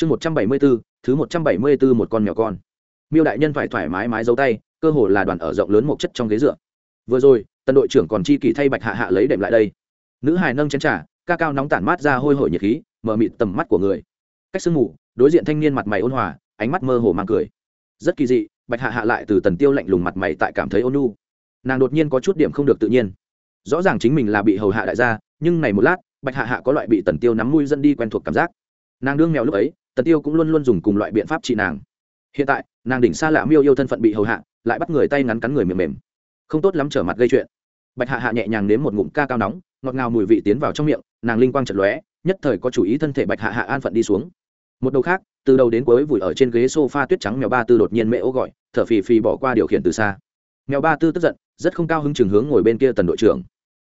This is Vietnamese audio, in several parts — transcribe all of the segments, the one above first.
chương một trăm bảy mươi bốn, thứ một trăm bảy mươi bốn một con mèo con. Miêu đại nhân phải thoải mái mái giấu tay, cơ hồ là đoàn ở rộng lớn một chất trong ghế dựa. Vừa rồi, tân đội trưởng còn chi kỳ thay bạch hạ hạ lấy đệm lại đây. Nữ hài nâng chén trà, ca cao nóng tản mát ra hôi hổi nhiệt khí, mở mịt tầm mắt của người. Cách sương mù, đối diện thanh niên mặt mày ôn hòa, ánh mắt mơ hồ mang cười. Rất kỳ dị, bạch hạ hạ lại từ tần tiêu lạnh lùng mặt mày tại cảm thấy ôn nu nàng đột nhiên có chút điểm không được tự nhiên. Rõ ràng chính mình là bị hầu hạ đại gia, nhưng này một lát, bạch hạ hạ có loại bị tần tiêu nắm mùi dân đi quen thuộc cảm giác. Nàng đương mèo lúc ấy tần tiêu cũng luôn luôn dùng cùng loại biện pháp trị nàng. Hiện tại, nàng đỉnh xa lạ miêu yêu thân phận bị hầu hạ, lại bắt người tay ngắn cắn người mềm mềm. Không tốt lắm trở mặt gây chuyện. Bạch hạ hạ nhẹ nhàng nếm một ngụm ca cao nóng, ngọt ngào mùi vị tiến vào trong miệng, nàng linh quang chật lóe, nhất thời có chủ ý thân thể bạch hạ hạ an phận đi xuống. Một đầu khác, từ đầu đến cuối vùi ở trên ghế sofa tuyết trắng mèo ba tư đột nhiên mẹ ô gọi, thở phì phì bỏ qua điều khiển từ xa. Mèo ba tư tức giận, rất không cao hứng chừng hướng ngồi bên kia tần đội trưởng.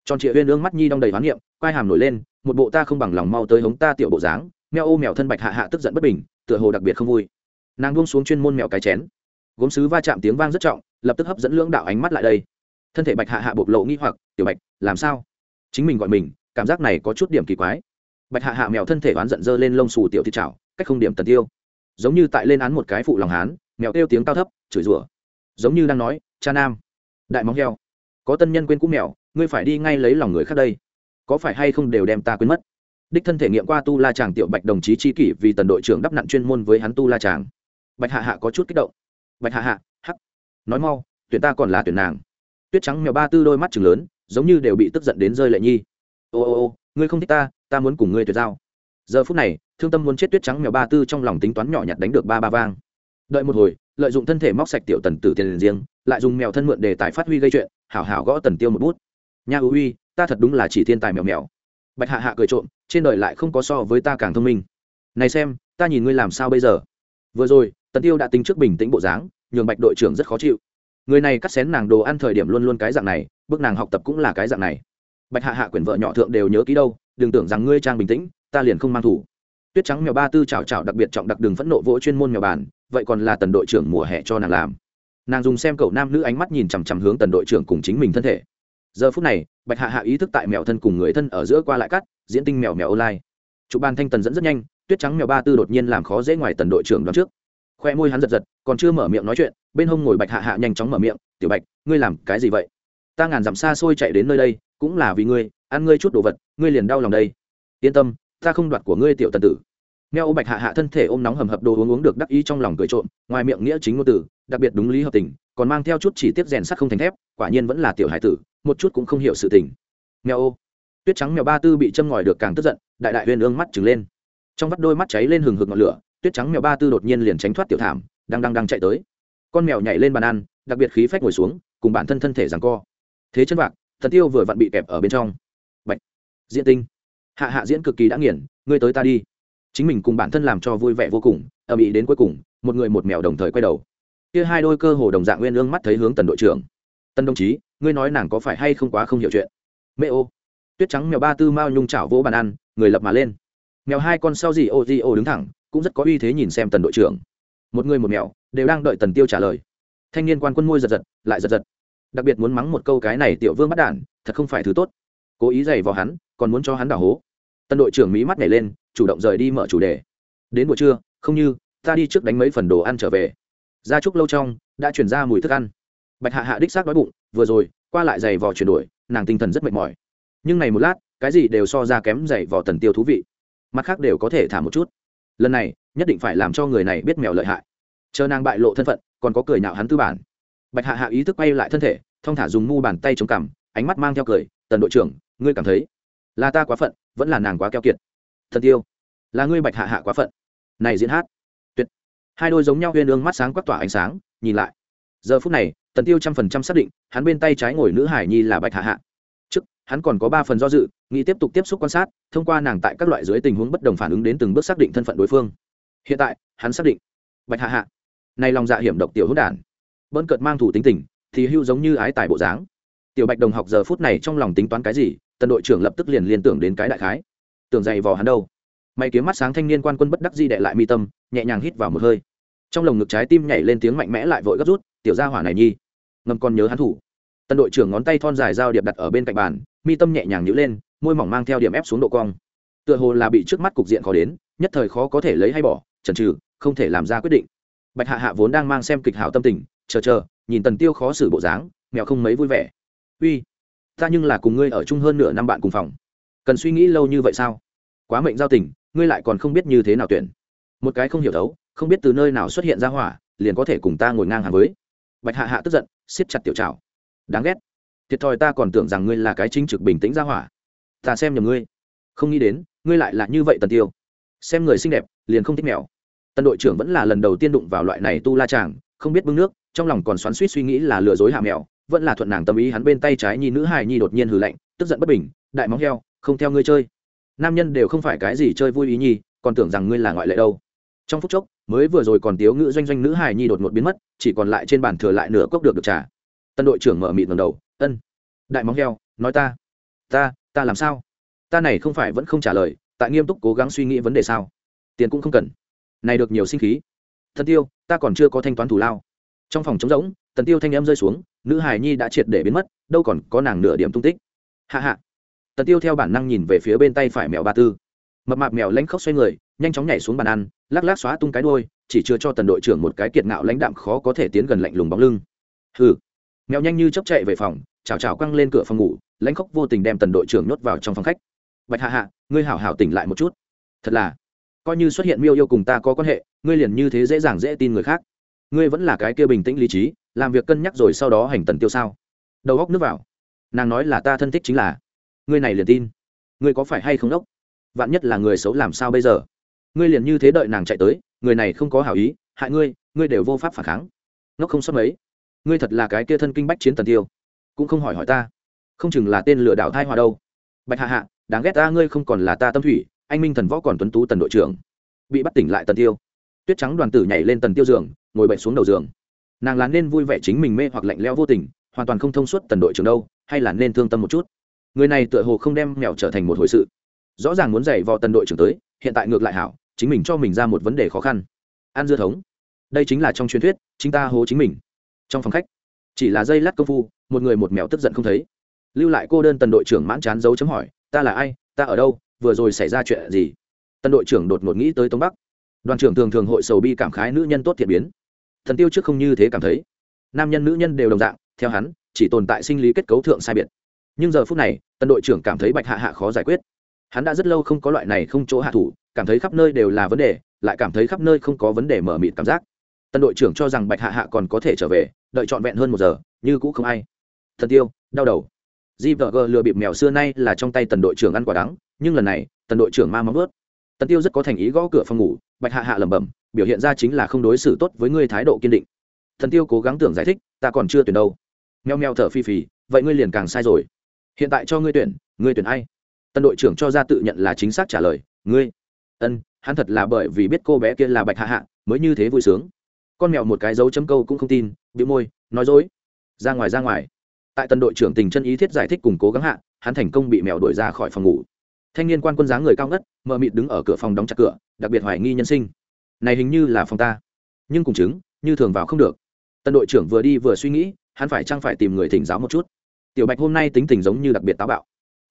Tròn trịa huyên ương mắt nhi đong đầy hoán niệm, quai hàm nổi lên, một bộ ta không bằng lòng mau tới hống ta tiểu bộ dáng mèo ô mèo thân bạch hạ hạ tức giận bất bình, tựa hồ đặc biệt không vui. Nàng buông xuống chuyên môn mèo cái chén. Gốm sứ va chạm tiếng vang rất trọng, lập tức hấp dẫn lưỡng đạo ánh mắt lại đây. Thân thể bạch hạ hạ bộc lộ nghi hoặc, tiểu bạch, làm sao? Chính mình gọi mình, cảm giác này có chút điểm kỳ quái. Bạch hạ hạ mèo thân thể oán giận dơ lên lông xù tiểu thịt chảo, cách không điểm tần tiêu. Giống như tại lên án một cái phụ lòng hán, mèo kêu tiếng cao thấp, chửi rủa. Giống như đang nói, cha nam, đại móng heo, có tân nhân quên cũ mèo, ngươi phải đi ngay lấy lòng người khác đây. Có phải hay không đều đem ta quên mất? Đích thân thể nghiệm qua tu la chàng tiểu bạch đồng chí chi kỷ vì tần đội trưởng đắp nặn chuyên môn với hắn tu la chàng. Bạch hạ hạ có chút kích động. Bạch hạ hạ, hắc. Nói mau, tuyển ta còn là tuyển nàng. Tuyết trắng mèo ba tư đôi mắt chừng lớn, giống như đều bị tức giận đến rơi lệ nhi. Ô ô ô, ngươi không thích ta ta muốn cùng ngươi tuyệt giao. Giờ phút này, thương tâm muốn chết tuyết trắng mèo ba tư trong lòng tính toán nhỏ nhặt đánh được ba ba vang. Đợi một hồi, lợi dụng thân thể móc sạch tiểu tần tử tiền riêng, lại dùng mèo thân mượn để tài phát huy gây chuyện, hảo hảo gõ tần tiêu một bút. Nha ưu uy, ta thật đúng là chỉ thiên tài mèo mèo. Bạch hạ hạ cười trộm trên đời lại không có so với ta càng thông minh. Này xem, ta nhìn ngươi làm sao bây giờ? Vừa rồi, tần tiêu đã tính trước bình tĩnh bộ dáng, nhường bạch đội trưởng rất khó chịu. Người này cắt xén nàng đồ ăn thời điểm luôn luôn cái dạng này bước nàng học tập cũng là cái dạng này. Bạch hạ hạ quyển vợ nhỏ thượng đều nhớ ký đâu, đừng tưởng rằng ngươi trang bình tĩnh, ta liền không mang thủ. Tuyết trắng mèo ba tư chào chào đặc biệt trọng đặc đường phẫn nộ vỗ chuyên môn mèo bàn, vậy còn là tần đội trưởng mùa hè cho nàng làm. Nàng dùng xem cậu nam nữ ánh mắt nhìn chằm chằm hướng tần đội trưởng cùng chính mình thân thể giờ phút này, bạch hạ hạ ý thức tại mèo thân cùng người thân ở giữa qua lại cắt, diễn tinh mèo mèo online. Chụp ban thanh tần dẫn rất nhanh, tuyết trắng mèo ba tư đột nhiên làm khó dễ ngoài tần đội trưởng đoán trước. Khoe môi hắn giật giật, còn chưa mở miệng nói chuyện, bên hông ngồi bạch hạ hạ nhanh chóng mở miệng, tiểu bạch, ngươi làm cái gì vậy? Ta ngàn dặm xa xôi chạy đến nơi đây, cũng là vì ngươi, ăn ngươi chút đồ vật, ngươi liền đau lòng đây. Yên tâm, ta không đoạt của ngươi tiểu tần tử. Mèo bạch hạ hạ thân thể ôm nóng hầm hập đồ uống uống được đắc ý trong lòng cười trộm, ngoài miệng nghĩa chính ngôn tử đặc biệt đúng lý hợp tình, còn mang theo chút chỉ tiết rèn sắt không thành thép, quả nhiên vẫn là tiểu hải tử một chút cũng không hiểu sự tình. Mèo ô. Tuyết trắng mèo ba tư bị châm ngòi được càng tức giận, đại đại huyền ương mắt trừng lên. Trong vắt đôi mắt cháy lên hừng hực ngọn lửa, tuyết trắng mèo ba tư đột nhiên liền tránh thoát tiểu thảm, đang đang đang chạy tới. Con mèo nhảy lên bàn ăn, đặc biệt khí phách ngồi xuống, cùng bản thân thân thể rằng co. Thế chân vạc, thần tiêu vừa vặn bị kẹp ở bên trong. Bạch. diễn tinh. Hạ hạ diễn cực kỳ đã nghiền, ngươi tới ta đi. Chính mình cùng bản thân làm cho vui vẻ vô cùng, ầm ĩ đến cuối cùng, một người một mèo đồng thời quay đầu. Kia hai đôi cơ hồ đồng dạng nguyên ương mắt thấy hướng tần đội trưởng tân đồng chí, ngươi nói nàng có phải hay không quá không hiểu chuyện? Mẹ ô. Tuyết trắng mèo ba tư mao nhung chảo vỗ bàn ăn, người lập mà lên. Mèo hai con sau gì ô di ô đứng thẳng, cũng rất có uy thế nhìn xem tần đội trưởng. Một người một mèo, đều đang đợi tần tiêu trả lời. Thanh niên quan quân môi giật giật, lại giật giật. Đặc biệt muốn mắng một câu cái này tiểu vương bắt đản, thật không phải thứ tốt. Cố ý giày vào hắn, còn muốn cho hắn đảo hố. Tân đội trưởng mỹ mắt nhảy lên, chủ động rời đi mở chủ đề. Đến buổi trưa, không như, ta đi trước đánh mấy phần đồ ăn trở về. Gia trúc lâu trong, đã chuyển ra mùi thức ăn bạch hạ hạ đích xác đói bụng, vừa rồi, qua lại giày vò chuyển đổi, nàng tinh thần rất mệt mỏi. Nhưng này một lát, cái gì đều so ra kém giày vò tần tiêu thú vị. Mặt khác đều có thể thả một chút. Lần này, nhất định phải làm cho người này biết mèo lợi hại. Chờ nàng bại lộ thân phận, còn có cười nhạo hắn tư bản. Bạch hạ hạ ý thức quay lại thân thể, thong thả dùng mu bàn tay chống cằm, ánh mắt mang theo cười, tần đội trưởng, ngươi cảm thấy là ta quá phận, vẫn là nàng quá keo kiệt. Thần tiêu, là ngươi bạch hạ hạ quá phận. Này diễn hát, tuyệt. Hai đôi giống nhau huyên ương mắt sáng quắc tỏa ánh sáng, nhìn lại giờ phút này, tần tiêu trăm phần trăm xác định, hắn bên tay trái ngồi nữ hải nhi là bạch hạ hạ. Trước, hắn còn có ba phần do dự, nghĩ tiếp tục tiếp xúc quan sát, thông qua nàng tại các loại dưới tình huống bất đồng phản ứng đến từng bước xác định thân phận đối phương. Hiện tại, hắn xác định, bạch hạ hạ. Này lòng dạ hiểm độc tiểu hữu đản. Bỡn cợt mang thủ tính tình, thì hưu giống như ái tài bộ dáng. Tiểu bạch đồng học giờ phút này trong lòng tính toán cái gì, tần đội trưởng lập tức liền liên tưởng đến cái đại khái. Tưởng dày vò hắn đâu. Mày kiếm mắt sáng thanh niên quan quân bất đắc di đệ lại mi tâm, nhẹ nhàng hít vào một hơi trong lồng ngực trái tim nhảy lên tiếng mạnh mẽ lại vội gấp rút, tiểu gia hỏa này nhi. Ngầm còn nhớ hắn thủ. Tân đội trưởng ngón tay thon dài dao điệp đặt ở bên cạnh bàn, mi tâm nhẹ nhàng nhữ lên, môi mỏng mang theo điểm ép xuống độ cong. Tựa hồ là bị trước mắt cục diện khó đến, nhất thời khó có thể lấy hay bỏ, chần chừ, không thể làm ra quyết định. Bạch hạ hạ vốn đang mang xem kịch hảo tâm tình, chờ chờ, nhìn tần tiêu khó xử bộ dáng mèo không mấy vui vẻ. Uy, ta nhưng là cùng ngươi ở chung hơn nửa năm bạn cùng phòng. Cần suy nghĩ lâu như vậy sao? Quá mệnh giao tình, ngươi lại còn không biết như thế nào tuyển. Một cái không hiểu thấu không biết từ nơi nào xuất hiện ra hỏa, liền có thể cùng ta ngồi ngang hàng với. Bạch hạ hạ tức giận, siết chặt tiểu trào đáng ghét. Thiệt thòi ta còn tưởng rằng ngươi là cái chính trực bình tĩnh ra hỏa. Ta xem nhầm ngươi. Không nghĩ đến, ngươi lại là như vậy tần tiêu. Xem người xinh đẹp, liền không thích mèo. Tân đội trưởng vẫn là lần đầu tiên đụng vào loại này tu la chàng, không biết bưng nước, trong lòng còn xoắn suýt suy nghĩ là lừa dối hạ mèo, vẫn là thuận nàng tâm ý hắn bên tay trái nhi nữ hài nhi đột nhiên hừ lạnh, tức giận bất bình, đại móng heo, không theo ngươi chơi. Nam nhân đều không phải cái gì chơi vui ý nhi, còn tưởng rằng ngươi là ngoại lệ đâu trong phút chốc, mới vừa rồi còn tiếu ngữ doanh doanh nữ hài nhi đột ngột biến mất, chỉ còn lại trên bàn thừa lại nửa cốc được được trả tân đội trưởng mở mịt ngầm đầu, ân, đại móng heo, nói ta ta ta làm sao? Ta này không phải vẫn không trả lời, tại nghiêm túc cố gắng suy nghĩ vấn đề sao? Tiền cũng không cần. Này được nhiều sinh khí. Thần tiêu, ta còn chưa có thanh toán thủ lao. Trong phòng trống rỗng, tần tiêu thanh em rơi xuống, nữ hài nhi đã triệt để biến mất, đâu còn có nàng nửa điểm tung tích. Hạ hạ tần tiêu theo bản năng nhìn về phía bên tay phải mèo ba tư mập mạp mèo lanh khóc xoay người, nhanh chóng nhảy xuống bàn ăn, lắc lắc xóa tung cái đôi chỉ chưa cho tần đội trưởng một cái kiệt ngạo lãnh đạm khó có thể tiến gần lạnh lùng bóng lưng. Hừ. Mèo nhanh như chấp chạy về phòng chào chào quăng lên cửa phòng ngủ, lãnh khóc vô tình đem tần đội trưởng nhốt vào trong phòng khách. Bạch hạ hạ, ngươi hảo hảo tỉnh lại một chút. Thật là, coi như xuất hiện miêu yêu cùng ta có quan hệ, ngươi liền như thế dễ dàng dễ tin người khác. Ngươi vẫn là cái kia bình tĩnh lý trí, làm việc cân nhắc rồi sau đó hành tần tiêu sao? Đầu góc nước vào. Nàng nói là ta thân thích chính là, ngươi này liền tin. Ngươi có phải hay không đốc? Vạn nhất là người xấu làm sao bây giờ? Ngươi liền như thế đợi nàng chạy tới, người này không có hảo ý, hại ngươi ngươi đều vô pháp phản kháng. Ngốc không sót mấy. Ngươi thật là cái kia thân kinh bách chiến tần tiêu. Cũng không hỏi hỏi ta. Không chừng là tên lừa đảo thai hòa đâu. Bạch hạ hạ, đáng ghét ta, ngươi không còn là ta tâm thủy, anh minh thần võ còn tuấn tú tần đội trưởng. Bị bắt tỉnh lại tần tiêu. Tuyết trắng đoàn tử nhảy lên tần tiêu giường, ngồi bệnh xuống đầu giường. Nàng là nên vui vẻ chính mình mê hoặc lạnh lẽo vô tình, hoàn toàn không thông suốt tần đội trưởng đâu, hay là nên thương tâm một chút. Người này tựa hồ không đem mèo trở thành một hồi sự rõ ràng muốn dạy vò tần đội trưởng tới, hiện tại ngược lại hảo, chính mình cho mình ra một vấn đề khó khăn. An dưa thống, đây chính là trong truyền thuyết, chính ta hố chính mình. Trong phòng khách, chỉ là dây lát công phu, một người một mèo tức giận không thấy. Lưu lại cô đơn tần đội trưởng mãn chán dấu chấm hỏi, ta là ai? Ta ở đâu? Vừa rồi xảy ra chuyện gì? Tân đội trưởng đột ngột nghĩ tới tống bắc. Đoàn trưởng thường thường hội sầu bi cảm khái nữ nhân tốt thiện biến. Thần tiêu trước không như thế cảm thấy. Nam nhân nữ nhân đều đồng dạng, theo hắn, chỉ tồn tại sinh lý kết cấu thượng sai biệt. Nhưng giờ phút này, tân đội trưởng cảm thấy bạch hạ hạ khó giải quyết hắn đã rất lâu không có loại này không chỗ hạ thủ, cảm thấy khắp nơi đều là vấn đề, lại cảm thấy khắp nơi không có vấn đề mở mịt cảm giác. Tân đội trưởng cho rằng bạch hạ hạ còn có thể trở về, đợi trọn vẹn hơn một giờ, như cũ không ai. Thần tiêu, đau đầu. Di vợ gờ lừa bịp mèo xưa nay là trong tay tần đội trưởng ăn quả đắng, nhưng lần này, tần đội trưởng ma móng ướt tần tiêu rất có thành ý gõ cửa phòng ngủ, bạch hạ hạ lẩm bẩm, biểu hiện ra chính là không đối xử tốt với ngươi thái độ kiên định. Thần tiêu cố gắng tưởng giải thích, ta còn chưa tuyển đâu. Meo meo thở phi phì, vậy ngươi liền càng sai rồi. Hiện tại cho ngươi tuyển ngươi tuyển ai? Tân đội trưởng cho ra tự nhận là chính xác trả lời, ngươi, ân, hắn thật là bởi vì biết cô bé kia là bạch hạ hạ, mới như thế vui sướng. Con mèo một cái dấu chấm câu cũng không tin bị môi, nói dối. Ra ngoài ra ngoài. Tại tân đội trưởng tình chân ý thiết giải thích cùng cố gắng hạ, hắn thành công bị mèo đuổi ra khỏi phòng ngủ. Thanh niên quan quân dáng người cao ngất, mờ mịt đứng ở cửa phòng đóng chặt cửa, đặc biệt hoài nghi nhân sinh. Này hình như là phòng ta. Nhưng cùng chứng, như thường vào không được. Tân đội trưởng vừa đi vừa suy nghĩ, hắn phải chăng phải tìm người thỉnh giáo một chút. Tiểu bạch hôm nay tính tình giống như đặc biệt táo bạo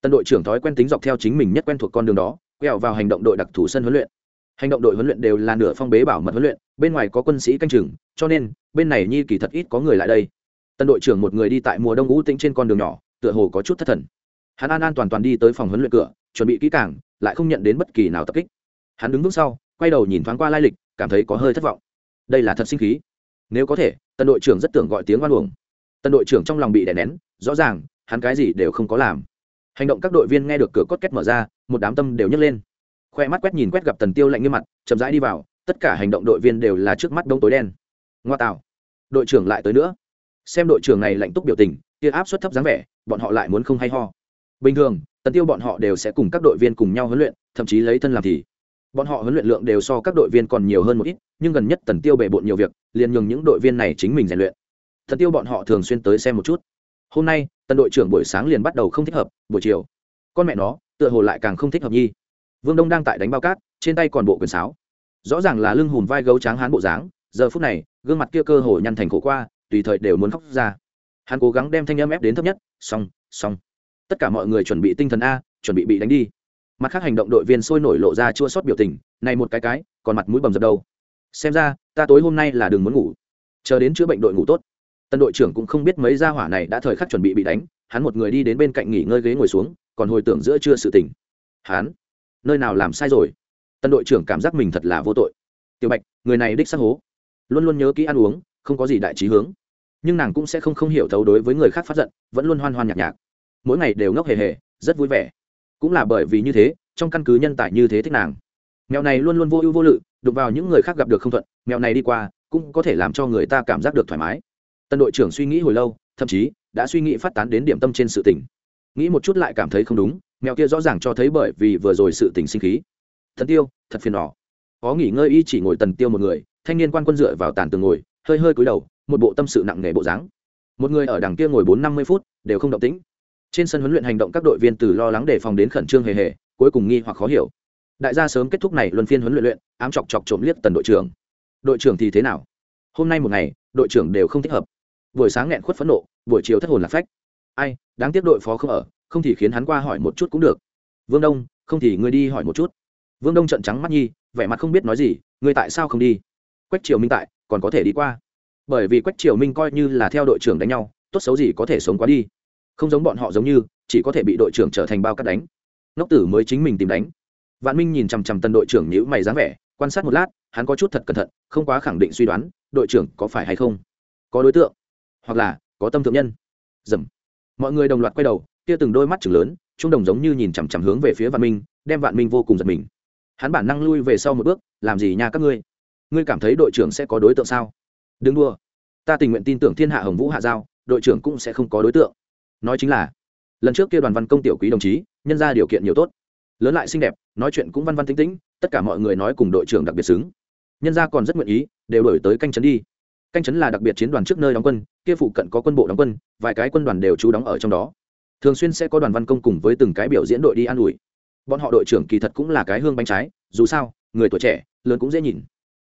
tân đội trưởng thói quen tính dọc theo chính mình nhất quen thuộc con đường đó, quẹo vào hành động đội đặc thù sân huấn luyện. Hành động đội huấn luyện đều là nửa phong bế bảo mật huấn luyện, bên ngoài có quân sĩ canh chừng, cho nên, bên này nhi kỳ thật ít có người lại đây. Tân đội trưởng một người đi tại mùa đông ngũ tĩnh trên con đường nhỏ, tựa hồ có chút thất thần. Hắn an an toàn toàn đi tới phòng huấn luyện cửa, chuẩn bị kỹ càng, lại không nhận đến bất kỳ nào tập kích. Hắn đứng vững sau, quay đầu nhìn thoáng qua lai lịch, cảm thấy có hơi thất vọng. Đây là thật sinh khí. Nếu có thể, tân đội trưởng rất tưởng gọi tiếng oan uổng. Tân đội trưởng trong lòng bị đè nén, rõ ràng, hắn cái gì đều không có làm hành động các đội viên nghe được cửa cốt két mở ra, một đám tâm đều nhấc lên. Khoe mắt quét nhìn quét gặp tần tiêu lạnh như mặt, chậm rãi đi vào, tất cả hành động đội viên đều là trước mắt đông tối đen. Ngoa tạo. Đội trưởng lại tới nữa. Xem đội trưởng này lạnh túc biểu tình, kia áp suất thấp dáng vẻ, bọn họ lại muốn không hay ho. Bình thường, tần tiêu bọn họ đều sẽ cùng các đội viên cùng nhau huấn luyện, thậm chí lấy thân làm thì. Bọn họ huấn luyện lượng đều so các đội viên còn nhiều hơn một ít, nhưng gần nhất tần tiêu bề bộn nhiều việc, liền nhường những đội viên này chính mình rèn luyện. Tần tiêu bọn họ thường xuyên tới xem một chút hôm nay tần đội trưởng buổi sáng liền bắt đầu không thích hợp, buổi chiều. Con mẹ nó, tựa hồ lại càng không thích hợp nhi. Vương đông đang tại đánh bao cát, trên tay còn bộ quyền sáo. Rõ ràng là lưng hùn vai gấu tráng hán bộ dáng, giờ phút này, gương mặt kia cơ hồ nhăn thành khổ qua, tùy thời đều muốn khóc ra. Hắn cố gắng đem thanh âm ép đến thấp nhất, xong xong. Tất cả mọi người chuẩn bị tinh thần a, chuẩn bị bị đánh đi. Mặt khác hành động đội viên sôi nổi lộ ra chua sót biểu tình, này một cái cái, còn mặt mũi bầm dập đâu. Xem ra, ta tối hôm nay là đừng muốn ngủ. Chờ đến chữa bệnh đội ngủ tốt tân đội trưởng cũng không biết mấy gia hỏa này đã thời khắc chuẩn bị bị đánh, hắn một người đi đến bên cạnh nghỉ ngơi ghế ngồi xuống, còn hồi tưởng giữa chưa sự tình. Hắn, nơi nào làm sai rồi? Tân đội trưởng cảm giác mình thật là vô tội. Tiểu bạch, người này đích xác hố. Luôn luôn nhớ kỹ ăn uống, không có gì đại trí hướng. Nhưng nàng cũng sẽ không không hiểu thấu đối với người khác phát giận, vẫn luôn hoan hoan nhạc nhạc. Mỗi ngày đều ngốc hề hề, rất vui vẻ. Cũng là bởi vì như thế, trong căn cứ nhân tài như thế thích nàng. Mèo này luôn luôn vô ưu vô lự, đụng vào những người khác gặp được không thuận, mèo này đi qua, cũng có thể làm cho người ta cảm giác được thoải mái tân đội trưởng suy nghĩ hồi lâu thậm chí đã suy nghĩ phát tán đến điểm tâm trên sự tỉnh, nghĩ một chút lại cảm thấy không đúng mèo kia rõ ràng cho thấy bởi vì vừa rồi sự tình sinh khí. Thần tiêu thật phiền đỏ có nghỉ ngơi y chỉ ngồi tần tiêu một người thanh niên quan quân dựa vào tàn tường ngồi hơi hơi cúi đầu một bộ tâm sự nặng nề bộ dáng. Một người ở đằng kia ngồi bốn năm mươi phút đều không động tĩnh. Trên sân huấn luyện hành động các đội viên từ lo lắng đề phòng đến khẩn trương hề hề cuối cùng nghi hoặc khó hiểu. Đại gia sớm kết thúc này luân phiên huấn luyện luyện ám chọc chọc trộm liếc tần đội trưởng. Đội trưởng thì thế nào? Hôm nay một ngày đội trưởng đều không thích hợp buổi sáng nghẹn khuất phẫn nộ, buổi chiều thất hồn lạc phách. Ai, đáng tiếc đội phó không ở, không thì khiến hắn qua hỏi một chút cũng được. Vương đông, không thì ngươi đi hỏi một chút. Vương đông trận trắng mắt nhi, vẻ mặt không biết nói gì, ngươi tại sao không đi? Quách triều minh tại, còn có thể đi qua. Bởi vì quách triều minh coi như là theo đội trưởng đánh nhau, tốt xấu gì có thể sống qua đi. Không giống bọn họ giống như, chỉ có thể bị đội trưởng trở thành bao cắt đánh. Ngốc tử mới chính mình tìm đánh. Vạn minh nhìn chằm chằm tân đội trưởng nhữ mày dáng vẻ, quan sát một lát, hắn có chút thật cẩn thận, không quá khẳng định suy đoán, đội trưởng có phải hay không? Có đối tượng hoặc là có tâm thượng nhân. Dầm. Mọi người đồng loạt quay đầu, kia từng đôi mắt chừng lớn, trung đồng giống như nhìn chằm chằm hướng về phía vạn minh, đem vạn minh vô cùng giật mình. Hắn bản năng lui về sau một bước, làm gì nha các ngươi? Ngươi cảm thấy đội trưởng sẽ có đối tượng sao? Đừng đua ta tình nguyện tin tưởng thiên hạ hồng vũ hạ giao, đội trưởng cũng sẽ không có đối tượng. Nói chính là, lần trước kia đoàn văn công tiểu quý đồng chí, nhân ra điều kiện nhiều tốt. Lớn lại xinh đẹp, nói chuyện cũng văn văn tính tĩnh, tất cả mọi người nói cùng đội trưởng đặc biệt xứng. Nhân ra còn rất nguyện ý, đều đổi tới canh trấn đi. Canh trấn là đặc biệt chiến đoàn trước nơi đóng quân kia phụ cận có quân bộ đóng quân, vài cái quân đoàn đều trú đóng ở trong đó. Thường xuyên sẽ có đoàn văn công cùng với từng cái biểu diễn đội đi an ủi. Bọn họ đội trưởng kỳ thật cũng là cái hương bánh trái, dù sao, người tuổi trẻ, lớn cũng dễ nhìn.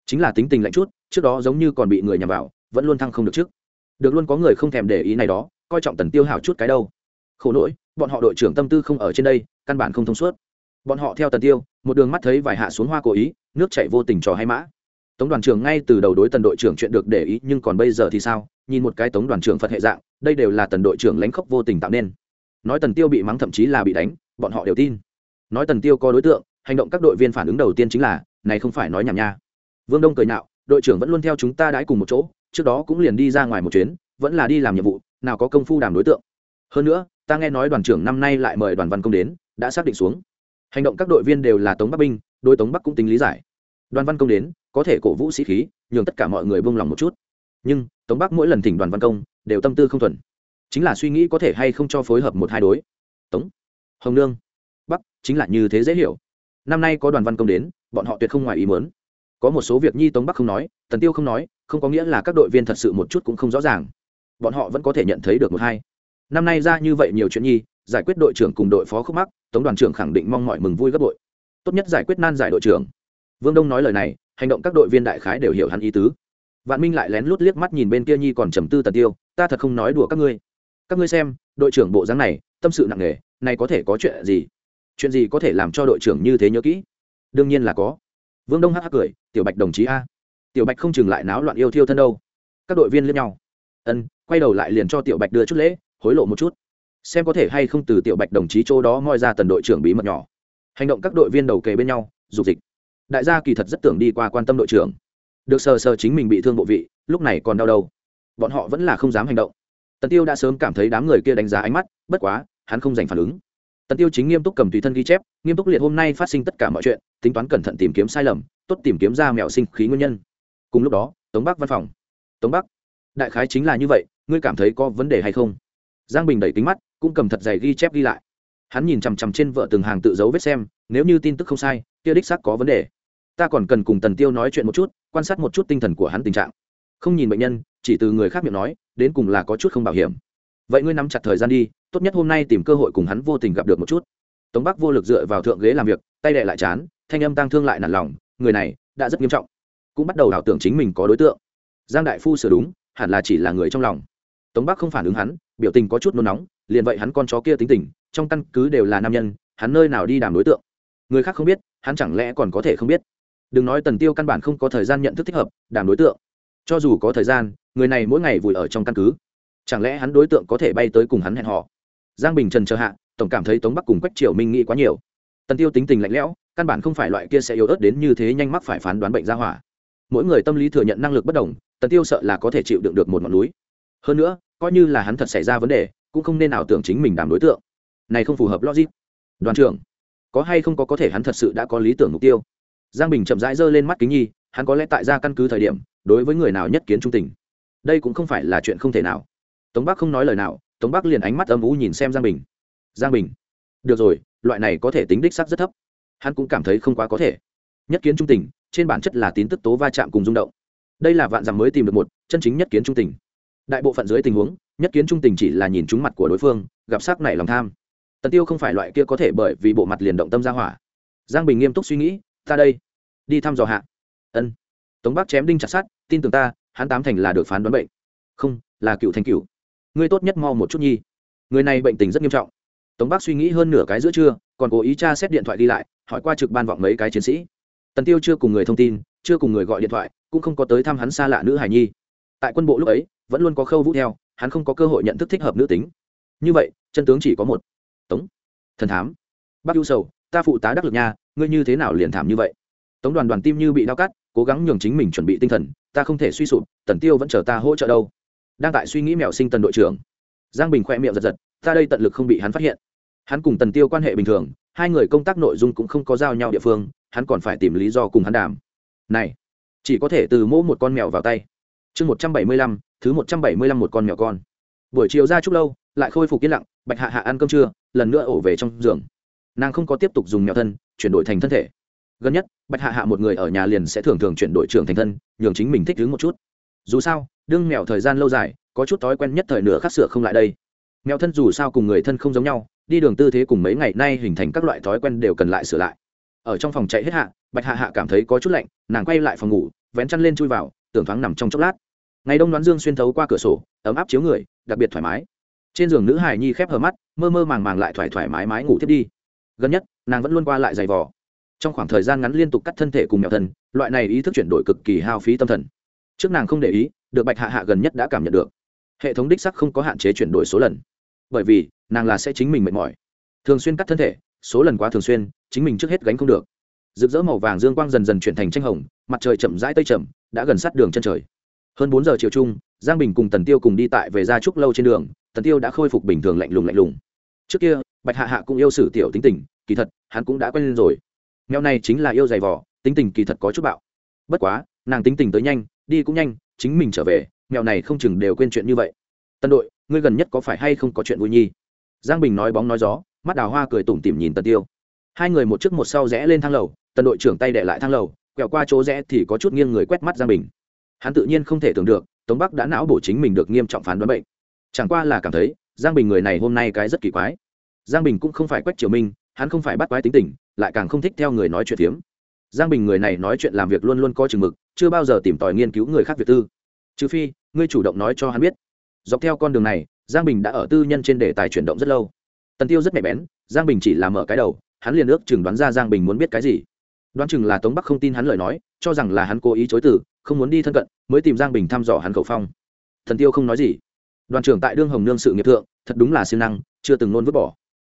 Chính là tính tình lạnh chút, trước đó giống như còn bị người nhằm vào, vẫn luôn thăng không được trước. Được luôn có người không thèm để ý này đó, coi trọng tần tiêu hào chút cái đâu. Khổ nỗi, bọn họ đội trưởng tâm tư không ở trên đây, căn bản không thông suốt. Bọn họ theo tần tiêu, một đường mắt thấy vài hạ xuống hoa cố ý, nước chảy vô tình trò hay mã. Tống đoàn trưởng ngay từ đầu đối tần đội trưởng chuyện được để ý, nhưng còn bây giờ thì sao? Nhìn một cái tống đoàn trưởng phật hệ dạng, đây đều là tần đội trưởng lãnh khốc vô tình tạo nên. Nói tần tiêu bị mắng thậm chí là bị đánh, bọn họ đều tin. Nói tần tiêu có đối tượng, hành động các đội viên phản ứng đầu tiên chính là, này không phải nói nhảm nha. Vương đông cười nhạo đội trưởng vẫn luôn theo chúng ta đãi cùng một chỗ, trước đó cũng liền đi ra ngoài một chuyến, vẫn là đi làm nhiệm vụ, nào có công phu đàm đối tượng. Hơn nữa, ta nghe nói đoàn trưởng năm nay lại mời đoàn văn công đến, đã xác định xuống. Hành động các đội viên đều là tống bắc binh đôi tống bắc cũng tính lý giải. Đoàn văn công đến, có thể cổ vũ sĩ khí, nhường tất cả mọi người buông lòng một chút. Nhưng tống bắc mỗi lần thỉnh đoàn văn công, đều tâm tư không thuần. Chính là suy nghĩ có thể hay không cho phối hợp một hai đối. Tống, hồng nương, bắc, chính là như thế dễ hiểu. Năm nay có đoàn văn công đến, bọn họ tuyệt không ngoài ý muốn. Có một số việc nhi tống bắc không nói, tần tiêu không nói, không có nghĩa là các đội viên thật sự một chút cũng không rõ ràng. Bọn họ vẫn có thể nhận thấy được một hai. Năm nay ra như vậy nhiều chuyện nhi, giải quyết đội trưởng cùng đội phó khúc mắc, tống đoàn trưởng khẳng định mong mọi mừng vui gấp đội. tốt nhất giải quyết nan giải đội trưởng. Vương đông nói lời này, hành động các đội viên đại khái đều hiểu hắn ý tứ vạn minh lại lén lút liếc mắt nhìn bên kia nhi còn trầm tư tần tiêu, ta thật không nói đùa các ngươi. Các ngươi xem, đội trưởng bộ dáng này, tâm sự nặng nề, này có thể có chuyện gì? Chuyện gì có thể làm cho đội trưởng như thế nhớ kỹ? Đương nhiên là có. Vương đông hắc hắc cười, tiểu bạch đồng chí a, tiểu bạch không chừng lại náo loạn yêu thiêu thân đâu. Các đội viên liếc nhau. Ân, quay đầu lại liền cho tiểu bạch đưa chút lễ, hối lộ một chút. Xem có thể hay không từ tiểu bạch đồng chí chỗ đó moi ra tần đội trưởng bí mật nhỏ. Hành động các đội viên đầu kề bên nhau, dục dịch. Đại gia kỳ thật rất tưởng đi qua quan tâm đội trưởng được sờ sờ chính mình bị thương bộ vị, lúc này còn đau đầu bọn họ vẫn là không dám hành động. Tần tiêu đã sớm cảm thấy đám người kia đánh giá ánh mắt, bất quá, hắn không dành phản ứng. Tần tiêu chính nghiêm túc cầm tùy thân ghi chép, nghiêm túc liệt hôm nay phát sinh tất cả mọi chuyện, tính toán cẩn thận tìm kiếm sai lầm, tốt tìm kiếm ra mẹo sinh khí nguyên nhân. Cùng lúc đó, tống bắc văn phòng. Tống bắc, đại khái chính là như vậy, ngươi cảm thấy có vấn đề hay không? Giang bình đẩy kính mắt, cũng cầm thật dày ghi chép ghi lại. Hắn nhìn chằm chằm trên vợ từng hàng tự dấu vết xem, nếu như tin tức không sai, kia đích xác có vấn đề ta còn cần cùng tần tiêu nói chuyện một chút, quan sát một chút tinh thần của hắn tình trạng. Không nhìn bệnh nhân, chỉ từ người khác miệng nói, đến cùng là có chút không bảo hiểm. Vậy ngươi nắm chặt thời gian đi, tốt nhất hôm nay tìm cơ hội cùng hắn vô tình gặp được một chút. Tống bắc vô lực dựa vào thượng ghế làm việc, tay đệ lại chán, thanh âm tăng thương lại nản lòng, người này, đã rất nghiêm trọng. Cũng bắt đầu đảo tưởng chính mình có đối tượng. Giang đại phu sửa đúng, hẳn là chỉ là người trong lòng. Tống bắc không phản ứng hắn, biểu tình có chút nôn nóng, liền vậy hắn con chó kia tính tình, trong căn cứ đều là nam nhân, hắn nơi nào đi đàm đối tượng? Người khác không biết, hắn chẳng lẽ còn có thể không biết? Đừng nói tần tiêu căn bản không có thời gian nhận thức thích hợp đảm đối tượng. Cho dù có thời gian, người này mỗi ngày vùi ở trong căn cứ. Chẳng lẽ hắn đối tượng có thể bay tới cùng hắn hẹn họ giang bình trần chờ hạ, tổng cảm thấy tống bắc cùng quách triều minh nghĩ quá nhiều. Tần tiêu tính tình lạnh lẽo, căn bản không phải loại kia sẽ yếu ớt đến như thế nhanh mắc phải phán đoán bệnh ra hỏa. Mỗi người tâm lý thừa nhận năng lực bất đồng, tần tiêu sợ là có thể chịu đựng được một ngọn núi. Hơn nữa, coi như là hắn thật xảy ra vấn đề, cũng không nên nào tưởng chính mình đảm đối tượng. Này không phù hợp logic. Đoàn trưởng, có hay không có có thể hắn thật sự đã có lý tưởng mục tiêu? Giang bình chậm rãi giơ lên mắt kính nhi, hắn có lẽ tại ra căn cứ thời điểm, đối với người nào nhất kiến trung tình. Đây cũng không phải là chuyện không thể nào. Tống bắc không nói lời nào, tống bắc liền ánh mắt âm ú nhìn xem giang bình. Giang bình, được rồi, loại này có thể tính đích sắc rất thấp. Hắn cũng cảm thấy không quá có thể. Nhất kiến trung tình, trên bản chất là tín tức tố va chạm cùng rung động. Đây là vạn rằng mới tìm được một, chân chính nhất kiến trung tình. Đại bộ phận dưới tình huống, nhất kiến trung tình chỉ là nhìn trúng mặt của đối phương, gặp sắc này lòng tham. Tần tiêu không phải loại kia có thể bởi vì bộ mặt liền động tâm ra hỏa. Giang bình nghiêm túc suy nghĩ ta đây. Đi thăm dò hạ. Ân. Tống bắc chém đinh chặt sát tin tưởng ta, hắn tám thành là được phán đoán bệnh. Không, là cựu thành cựu. Ngươi tốt nhất mau một chút nhi. Người này bệnh tình rất nghiêm trọng. Tống bắc suy nghĩ hơn nửa cái giữa trưa, còn cố ý tra xét điện thoại đi lại, hỏi qua trực ban vọng mấy cái chiến sĩ. Tần tiêu chưa cùng người thông tin, chưa cùng người gọi điện thoại, cũng không có tới thăm hắn xa lạ nữ hải nhi. Tại quân bộ lúc ấy, vẫn luôn có khâu vũ theo, hắn không có cơ hội nhận thức thích hợp nữ tính. Như vậy, chân tướng chỉ có một. Tống. Thần thám. Bác ưu sầu ta phụ tá đắc lực nha, ngươi như thế nào liền thảm như vậy? Tống đoàn đoàn tim như bị đau cắt, cố gắng nhường chính mình chuẩn bị tinh thần, ta không thể suy sụp, tần tiêu vẫn chờ ta hỗ trợ đâu. Đang tại suy nghĩ mèo sinh tần đội trưởng, giang bình khoe miệng giật giật, ta đây tận lực không bị hắn phát hiện. Hắn cùng tần tiêu quan hệ bình thường, hai người công tác nội dung cũng không có giao nhau địa phương, hắn còn phải tìm lý do cùng hắn đàm. Này, chỉ có thể từ mỗ một con mèo vào tay. Chương một trăm bảy mươi lăm, thứ một trăm bảy mươi lăm một con mèo con. Buổi chiều ra chút lâu, lại khôi phục yên lặng, bạch hạ hạ ăn cơm trưa, lần nữa ổ về trong giường nàng không có tiếp tục dùng mèo thân, chuyển đổi thành thân thể. Gần nhất, bạch hạ hạ một người ở nhà liền sẽ thường thường chuyển đổi trưởng thành thân, nhường chính mình thích ứng một chút. Dù sao, đương mèo thời gian lâu dài, có chút thói quen nhất thời nửa khắc sửa không lại đây. Mèo thân dù sao cùng người thân không giống nhau, đi đường tư thế cùng mấy ngày nay hình thành các loại thói quen đều cần lại sửa lại. Ở trong phòng chạy hết hạ, bạch hạ hạ cảm thấy có chút lạnh, nàng quay lại phòng ngủ, vén chăn lên chui vào, tưởng thoáng nằm trong chốc lát. Ngày đông đoán dương xuyên thấu qua cửa sổ, ấm áp chiếu người, đặc biệt thoải mái. Trên giường nữ hải nhi khép hờ mắt, mơ mơ màng màng lại thoải thoải mái mái ngủ thiết đi gần nhất, nàng vẫn luôn qua lại giày vò. Trong khoảng thời gian ngắn liên tục cắt thân thể cùng mèo thần, loại này ý thức chuyển đổi cực kỳ hao phí tâm thần. Trước nàng không để ý, được bạch hạ hạ gần nhất đã cảm nhận được. Hệ thống đích sắc không có hạn chế chuyển đổi số lần. Bởi vì, nàng là sẽ chính mình mệt mỏi. Thường xuyên cắt thân thể, số lần quá thường xuyên, chính mình trước hết gánh không được. Rực rỡ màu vàng dương quang dần dần chuyển thành tranh hồng, mặt trời chậm rãi tây chậm, đã gần sát đường chân trời. Hơn bốn giờ chiều chung, giang bình cùng tần tiêu cùng đi tại về gia trúc lâu trên đường, tần tiêu đã khôi phục bình thường lạnh lùng lạnh lùng. Trước kia bạch hạ hạ cũng yêu sử tiểu tính tình, kỳ thật, hắn cũng đã quen lên rồi. Mèo này chính là yêu dày vỏ tính tình kỳ thật có chút bạo. Bất quá, nàng tính tình tới nhanh, đi cũng nhanh, chính mình trở về, mèo này không chừng đều quên chuyện như vậy. Tân đội, ngươi gần nhất có phải hay không có chuyện vui nhi? Giang bình nói bóng nói gió, mắt đào hoa cười tủm tỉm nhìn tần tiêu. Hai người một trước một sau rẽ lên thang lầu, tần đội trưởng tay đệ lại thang lầu, quẹo qua chỗ rẽ thì có chút nghiêng người quét mắt giang bình. Hắn tự nhiên không thể tưởng được, tống bắc đã não bổ chính mình được nghiêm trọng phán đoán bệnh. Chẳng qua là cảm thấy, giang bình người này hôm nay cái rất kỳ quái giang bình cũng không phải quách triều minh, hắn không phải bắt quái tính tình, lại càng không thích theo người nói chuyện phiếm. Giang bình người này nói chuyện làm việc luôn luôn có chừng mực, chưa bao giờ tìm tòi nghiên cứu người khác việc tư. Trừ phi, ngươi chủ động nói cho hắn biết. Dọc theo con đường này, giang bình đã ở tư nhân trên đề tài chuyển động rất lâu. Tần tiêu rất nhạy bén, giang bình chỉ làm mở cái đầu, hắn liền ước chừng đoán ra giang bình muốn biết cái gì. Đoán chừng là tống bắc không tin hắn lời nói, cho rằng là hắn cố ý chối từ, không muốn đi thân cận, mới tìm giang bình thăm dò hắn khẩu phong. Thần tiêu không nói gì. Đoàn trưởng tại đương hồng nương sự nghiệp thượng, thật đúng là siêng năng, chưa từng nôn vứt bỏ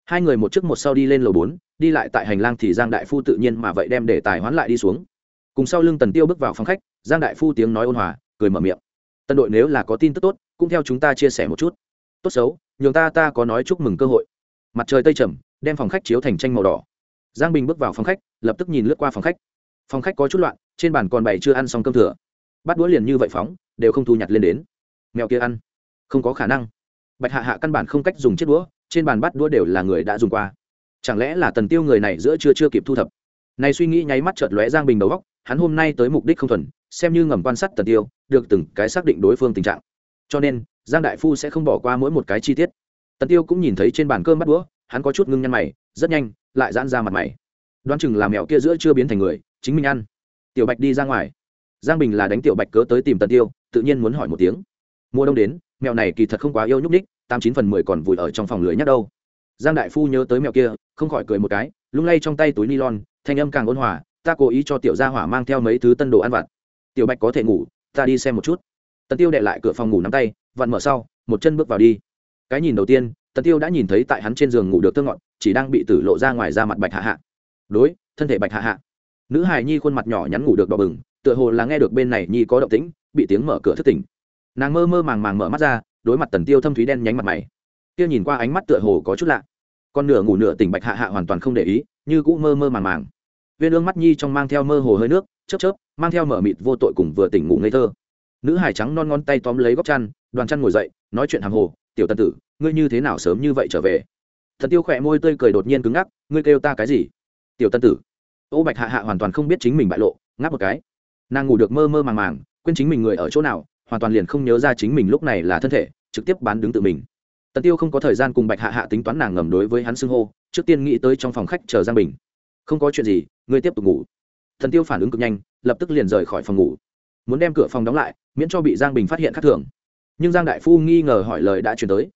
hai người một trước một sau đi lên lầu bốn, đi lại tại hành lang thì giang đại phu tự nhiên mà vậy đem để tài hoán lại đi xuống. Cùng sau lưng tần tiêu bước vào phòng khách, giang đại phu tiếng nói ôn hòa, cười mở miệng. Tân đội nếu là có tin tức tốt, cũng theo chúng ta chia sẻ một chút. Tốt xấu, nhường ta ta có nói chúc mừng cơ hội. Mặt trời tây trầm, đem phòng khách chiếu thành tranh màu đỏ. Giang bình bước vào phòng khách, lập tức nhìn lướt qua phòng khách. Phòng khách có chút loạn, trên bàn còn bày chưa ăn xong cơm thừa. Bắt đũa liền như vậy phóng, đều không thu nhặt lên đến. Mèo kia ăn. Không có khả năng. Bạch hạ hạ căn bản không cách dùng chiếc đũa trên bàn bắt đũa đều là người đã dùng qua. Chẳng lẽ là tần tiêu người này giữa chưa chưa kịp thu thập? Này suy nghĩ nháy mắt chợt lóe giang bình đầu góc, hắn hôm nay tới mục đích không thuần, xem như ngầm quan sát tần tiêu, được từng cái xác định đối phương tình trạng. Cho nên, giang đại phu sẽ không bỏ qua mỗi một cái chi tiết. Tần tiêu cũng nhìn thấy trên bàn cơm bắt đũa, hắn có chút ngưng nhăn mày, rất nhanh, lại giãn ra mặt mày. Đoán chừng là mèo kia giữa chưa biến thành người, chính mình ăn. Tiểu bạch đi ra ngoài. Giang bình là đánh tiểu bạch cớ tới tìm tần tiêu, tự nhiên muốn hỏi một tiếng. Mùa đông đến mèo này kỳ thật không quá yêu nhúc ních tám chín phần mười còn vùi ở trong phòng lưới nhắc đâu. Giang đại phu nhớ tới mèo kia, không khỏi cười một cái, lung lay trong tay túi ni lon thanh âm càng ôn hòa, ta cố ý cho tiểu gia hỏa mang theo mấy thứ tân đồ ăn vặt. Tiểu bạch có thể ngủ, ta đi xem một chút. Tần tiêu đệ lại cửa phòng ngủ nắm tay, vặn mở sau, một chân bước vào đi. Cái nhìn đầu tiên, tần tiêu đã nhìn thấy tại hắn trên giường ngủ được tương ngọn, chỉ đang bị tử lộ ra ngoài ra mặt bạch hạ hạ. Đối, thân thể bạch hạ hạ. Nữ hài nhi khuôn mặt nhỏ nhắn ngủ được đỏ bừng, tựa hồ là nghe được bên này nhi có động tĩnh, bị tiếng mở cửa thức tỉnh. Nàng mơ mơ màng màng mở mắt ra đối mặt tần tiêu thâm thúy đen nhánh mặt mày. Kia nhìn qua ánh mắt tựa hồ có chút lạ. Con nửa ngủ nửa tỉnh bạch hạ hạ hoàn toàn không để ý, như cũ mơ mơ màng màng. Viên ương mắt nhi trong mang theo mơ hồ hơi nước, chớp chớp, mang theo mở mịt vô tội cùng vừa tỉnh ngủ ngây thơ. Nữ hải trắng non ngón tay tóm lấy góc chăn, đoàn chăn ngồi dậy, nói chuyện hàng hồ, tiểu tân tử, ngươi như thế nào sớm như vậy trở về? Thần tiêu khỏe môi tươi cười đột nhiên cứng ngắc, ngươi kêu ta cái gì? Tiểu tân tử. Ô bạch hạ hạ hoàn toàn không biết chính mình bại lộ, ngáp một cái. Nàng ngủ được mơ mơ màng màng, quên chính mình người ở chỗ nào hoàn toàn liền không nhớ ra chính mình lúc này là thân thể, trực tiếp bán đứng tự mình. Tần tiêu không có thời gian cùng bạch hạ hạ tính toán nàng ngầm đối với hắn xưng hô, trước tiên nghĩ tới trong phòng khách chờ giang bình. Không có chuyện gì, ngươi tiếp tục ngủ. Thần tiêu phản ứng cực nhanh, lập tức liền rời khỏi phòng ngủ. Muốn đem cửa phòng đóng lại, miễn cho bị giang bình phát hiện khác thường. Nhưng giang đại phu nghi ngờ hỏi lời đã chuyển tới.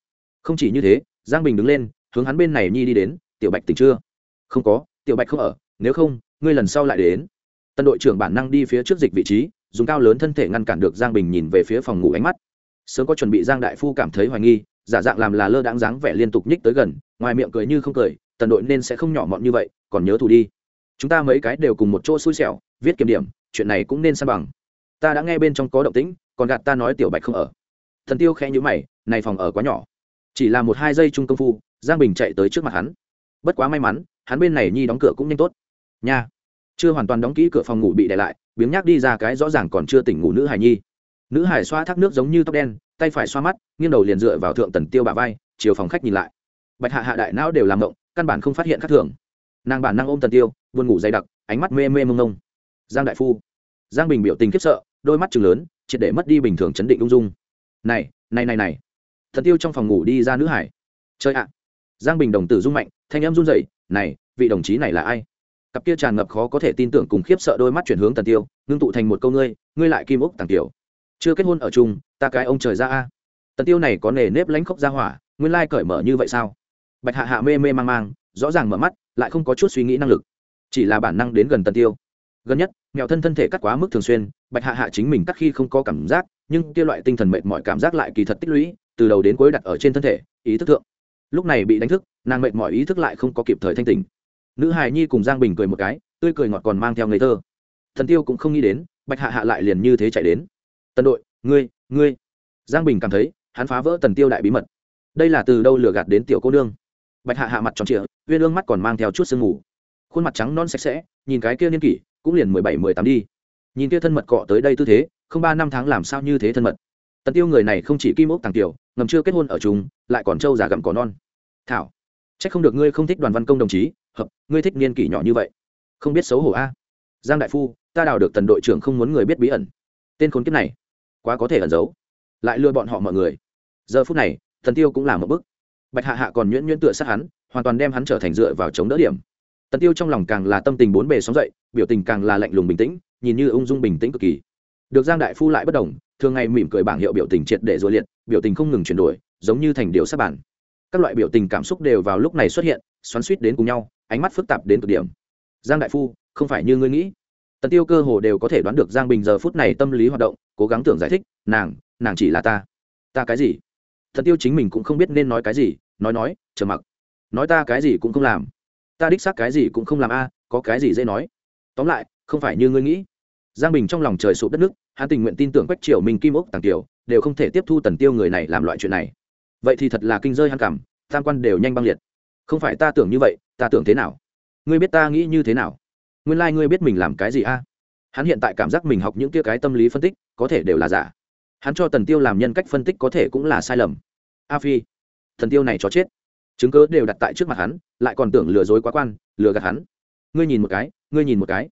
Không chỉ như thế, giang bình đứng lên, hướng hắn bên này nhi đi đến, tiểu bạch tỉnh chưa? Không có, tiểu bạch không ở, nếu không, ngươi lần sau lại đến. Tân đội trưởng bản năng đi phía trước dịch vị trí dùng cao lớn thân thể ngăn cản được giang bình nhìn về phía phòng ngủ ánh mắt. Sớm có chuẩn bị, giang đại phu cảm thấy hoài nghi, giả dạng làm là lơ đáng dáng vẻ liên tục nhích tới gần, ngoài miệng cười như không cười, tần đội nên sẽ không nhỏ mọn như vậy, còn nhớ thù đi. Chúng ta mấy cái đều cùng một chỗ xui xẻo, viết kiểm điểm, chuyện này cũng nên san bằng. Ta đã nghe bên trong có động tĩnh, còn gạt ta nói tiểu bạch không ở. Thần tiêu khẽ nhữ mày, này phòng ở quá nhỏ. Chỉ là một hai giây chung công phu, giang bình chạy tới trước mặt hắn. Bất quá may mắn, hắn bên này nhi đóng cửa cũng nhanh tốt. Nha chưa hoàn toàn đóng kỹ cửa phòng ngủ bị để lại biếng nhác đi ra cái rõ ràng còn chưa tỉnh ngủ nữ hải nhi nữ hải xoa thác nước giống như tóc đen tay phải xoa mắt nghiêng đầu liền dựa vào thượng tần tiêu bà vai chiều phòng khách nhìn lại bạch hạ hạ đại não đều làm động căn bản không phát hiện khác thường nàng bản năng ôm tần tiêu buồn ngủ dày đặc ánh mắt mê mê mông mông giang đại phu giang bình biểu tình khiếp sợ đôi mắt chừng lớn triệt để mất đi bình thường chấn định ung dung này này này này thần tiêu trong phòng ngủ đi ra nữ hải chơi ạ giang bình đồng tử rung mạnh thanh em run rẩy này vị đồng chí này là ai cặp kia tràn ngập khó có thể tin tưởng cùng khiếp sợ đôi mắt chuyển hướng tần tiêu, ngưng tụ thành một câu ngươi ngươi lại kim úc tàng tiểu. Chưa kết hôn ở chung, ta cái ông trời ra a. Tần tiêu này có nề nếp lánh khóc ra hỏa, nguyên lai cởi mở như vậy sao? Bạch hạ hạ mê mê mang mang, rõ ràng mở mắt, lại không có chút suy nghĩ năng lực. Chỉ là bản năng đến gần tần tiêu. Gần nhất nghèo thân thân thể cắt quá mức thường xuyên, bạch hạ hạ chính mình cắt khi không có cảm giác, nhưng kia loại tinh thần mệt mỏi cảm giác lại kỳ thật tích lũy, từ đầu đến cuối đặt ở trên thân thể, ý thức thượng. Lúc này bị đánh thức, nàng mệt mỏi ý thức lại không có kịp thời thanh tỉnh nữ hài nhi cùng giang bình cười một cái, tươi cười ngọt còn mang theo ngây thơ. Thần tiêu cũng không nghĩ đến, bạch hạ hạ lại liền như thế chạy đến. Tần đội, ngươi ngươi. Giang bình cảm thấy, hắn phá vỡ tần tiêu đại bí mật. Đây là từ đâu lừa gạt đến tiểu cô nương? Bạch hạ hạ mặt tròn trịa, uyên ương mắt còn mang theo chút sương mù. Khuôn mặt trắng non sạch sẽ, nhìn cái kia niên kỷ, cũng liền mười bảy, mười tám đi. Nhìn kia thân mật cọ tới đây tư thế, không ba năm tháng làm sao như thế thân mật. Tần tiêu người này không chỉ kim ốc tàng tiểu, ngầm chưa kết hôn ở chúng lại còn trâu già gặm cỏ non. Thảo c h ắ c không được ngươi không thích đoàn văn công đồng chí hợp, ngươi thích niên kỷ nhỏ như vậy. Không biết xấu hổ a. À? Giang đại phu, ta đào được tần đội trưởng không muốn người biết bí ẩn. Tên khốn kiếp này, quá có thể ẩn giấu. Lại lừa bọn họ mọi người. Giờ phút này, thần tiêu cũng là một bức. Bạch hạ hạ còn nhuyễn nhuyễn tựa sát hắn, hoàn toàn đem hắn trở thành dựa vào chống đỡ điểm. Tần tiêu trong lòng càng là tâm tình bốn bề sóng dậy, biểu tình càng là lạnh lùng bình tĩnh, nhìn như ung dung bình tĩnh cực kỳ. Được giang đại phu lại bất đồng, thường ngày mỉm cười bảng hiệu biểu tình triệt để dội liệt, biểu tình không ngừng chuyển đổi, giống như thành điều sát bản các loại biểu tình cảm xúc đều vào lúc này xuất hiện, xoắn suýt đến cùng nhau, ánh mắt phức tạp đến cực điểm. Giang đại phu, không phải như ngươi nghĩ. Tần tiêu cơ hồ đều có thể đoán được giang bình giờ phút này tâm lý hoạt động, cố gắng tưởng giải thích, nàng nàng chỉ là ta. Ta cái gì? Tần tiêu chính mình cũng không biết nên nói cái gì, nói nói chờ mặc. Nói ta cái gì cũng không làm. Ta đích xác cái gì cũng không làm a, có cái gì dễ nói. Tóm lại, không phải như ngươi nghĩ. Giang bình trong lòng trời sụp đất nước, hắn tình nguyện tin tưởng quách triều mình kim ốc tàng tiểu đều không thể tiếp thu tần tiêu người này làm loại chuyện này vậy thì thật là kinh rơi hăng cảm, tam quan đều nhanh băng liệt. Không phải ta tưởng như vậy, ta tưởng thế nào? Ngươi biết ta nghĩ như thế nào? Nguyên lai ngươi biết mình làm cái gì a? Hắn hiện tại cảm giác mình học những kia cái tâm lý phân tích, có thể đều là giả. Hắn cho tần tiêu làm nhân cách phân tích có thể cũng là sai lầm. A phi thần tiêu này cho chết. Chứng cớ đều đặt tại trước mặt hắn, lại còn tưởng lừa dối quá quan, lừa gạt hắn. Ngươi nhìn một cái, ngươi nhìn một cái.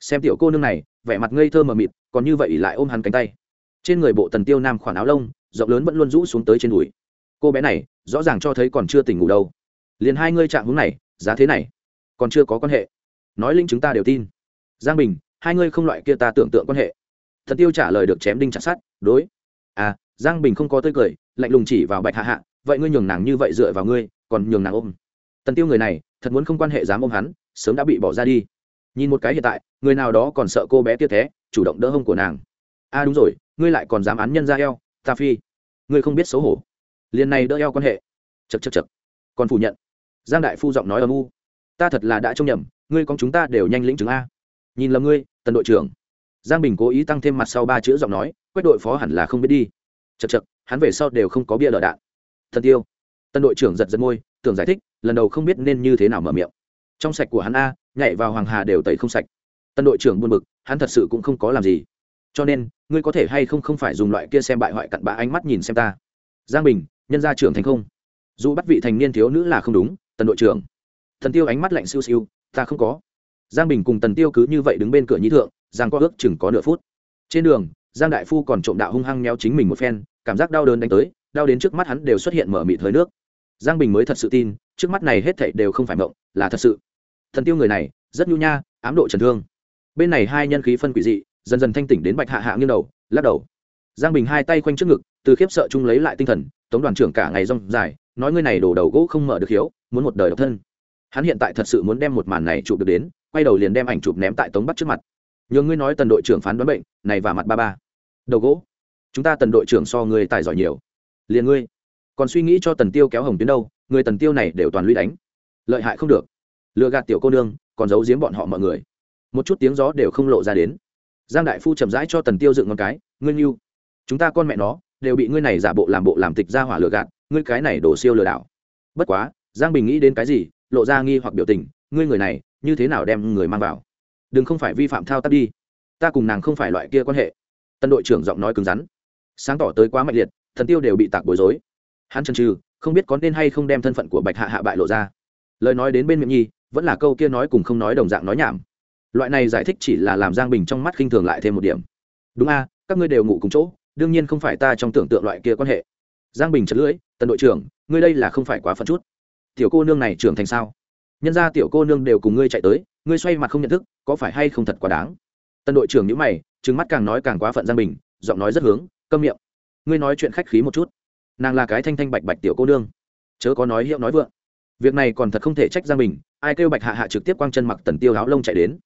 Xem tiểu cô nương này, vẻ mặt ngây thơ mờ mịt, còn như vậy lại ôm hắn cánh tay. Trên người bộ tần tiêu nam khoản áo lông, rộng lớn vẫn luôn rũ xuống tới trên đùi cô bé này rõ ràng cho thấy còn chưa tỉnh ngủ đâu. Liền hai ngươi chạm hướng này, giá thế này, còn chưa có quan hệ. Nói linh chúng ta đều tin. Giang bình, hai ngươi không loại kia ta tưởng tượng quan hệ. Thật tiêu trả lời được chém đinh chặt sát đối. À giang bình không có tươi cười, lạnh lùng chỉ vào bạch hạ hạ, vậy ngươi nhường nàng như vậy dựa vào ngươi, còn nhường nàng ôm. Tần tiêu người này, thật muốn không quan hệ dám ôm hắn, sớm đã bị bỏ ra đi. Nhìn một cái hiện tại, người nào đó còn sợ cô bé kia thế, chủ động đỡ hông của nàng. A à đúng rồi, ngươi lại còn dám án nhân ra eo, ta phi. Ngươi không biết xấu hổ liền này đỡ eo quan hệ. Chật chật chật còn phủ nhận. Giang đại phu giọng nói âm u. Ta thật là đã trông nhầm, ngươi con chúng ta đều nhanh lĩnh chứng a. Nhìn lầm ngươi, tần đội trưởng. Giang bình cố ý tăng thêm mặt sau ba chữ giọng nói quét đội phó hẳn là không biết đi. Chật chật hắn về sau đều không có bia lở đạn. Thần tiêu. Tân đội trưởng giật giật môi, tưởng giải thích, lần đầu không biết nên như thế nào mở miệng. Trong sạch của hắn a, nhảy vào hoàng hà đều tẩy không sạch. Tân đội trưởng buồn bực, hắn thật sự cũng không có làm gì. Cho nên, ngươi có thể hay không không phải dùng loại kia xem bại hoại cặn bã ánh mắt nhìn xem ta. Giang bình nhân gia trưởng thành không? Dù bắt vị thành niên thiếu nữ là không đúng, tần đội trưởng. Thần tiêu ánh mắt lạnh siêu siêu, ta không có. Giang bình cùng tần tiêu cứ như vậy đứng bên cửa nhĩ thượng, giang có ước chừng có nửa phút. Trên đường, giang đại phu còn trộm đạo hung hăng neo chính mình một phen, cảm giác đau đớn đánh tới, đau đến trước mắt hắn đều xuất hiện mở mịt hơi nước. Giang bình mới thật sự tin, trước mắt này hết thảy đều không phải mộng, là thật sự. Thần tiêu người này, rất nhu nha, ám độ trần thương. Bên này hai nhân khí phân quỷ dị, dần dần thanh tỉnh đến bạch hạ hạ nghiêng đầu, lắc đầu. Giang bình hai tay quanh trước ngực, từ khiếp sợ chung lấy lại tinh thần tống đoàn trưởng cả ngày rong dài, nói ngươi này đổ đầu gỗ không mở được hiếu, muốn một đời độc thân. Hắn hiện tại thật sự muốn đem một màn này chụp được đến, quay đầu liền đem ảnh chụp ném tại tống bắt trước mặt. Nhường ngươi nói tần đội trưởng phán đoán bệnh, này và mặt ba ba. Đầu gỗ. Chúng ta tần đội trưởng so ngươi tài giỏi nhiều. Liền ngươi. Còn suy nghĩ cho tần tiêu kéo hồng tuyến đâu, người tần tiêu này đều toàn lũy đánh. Lợi hại không được. Lừa gạt tiểu cô nương, còn giấu giếm bọn họ mọi người. Một chút tiếng gió đều không lộ ra đến. Giang đại phu chậm rãi cho tần tiêu dựng ngón cái, ngươi như chúng ta con mẹ nó đều bị ngươi này giả bộ làm bộ làm tịch ra hỏa lừa gạt, ngươi cái này đổ siêu lừa đảo. Bất quá, giang bình nghĩ đến cái gì, lộ ra nghi hoặc biểu tình, ngươi người này, như thế nào đem người mang vào? Đừng không phải vi phạm thao tác đi. Ta cùng nàng không phải loại kia quan hệ. Tân đội trưởng giọng nói cứng rắn. Sáng tỏ tới quá mạnh liệt, thần tiêu đều bị tạc bối rối. Hắn chần trừ không biết có nên hay không đem thân phận của bạch hạ hạ bại lộ ra. Lời nói đến bên miệng nhi, vẫn là câu kia nói cùng không nói đồng dạng nói nhảm. Loại này giải thích chỉ là làm giang bình trong mắt khinh thường lại thêm một điểm. Đúng a, các ngươi đều ngủ cùng chỗ đương nhiên không phải ta trong tưởng tượng loại kia quan hệ. Giang bình chật lưỡi, tần đội trưởng, ngươi đây là không phải quá phận chút. Tiểu cô nương này trưởng thành sao? Nhân ra tiểu cô nương đều cùng ngươi chạy tới, ngươi xoay mặt không nhận thức, có phải hay không thật quá đáng? Tân đội trưởng nhữ mày trứng mắt càng nói càng quá phận giang bình, giọng nói rất hướng, câm miệng. Ngươi nói chuyện khách khí một chút. Nàng là cái thanh thanh bạch bạch tiểu cô nương. Chớ có nói hiệu nói vượng. Việc này còn thật không thể trách giang bình, ai kêu bạch hạ hạ trực tiếp quang chân mặc tần tiêu áo lông chạy đến.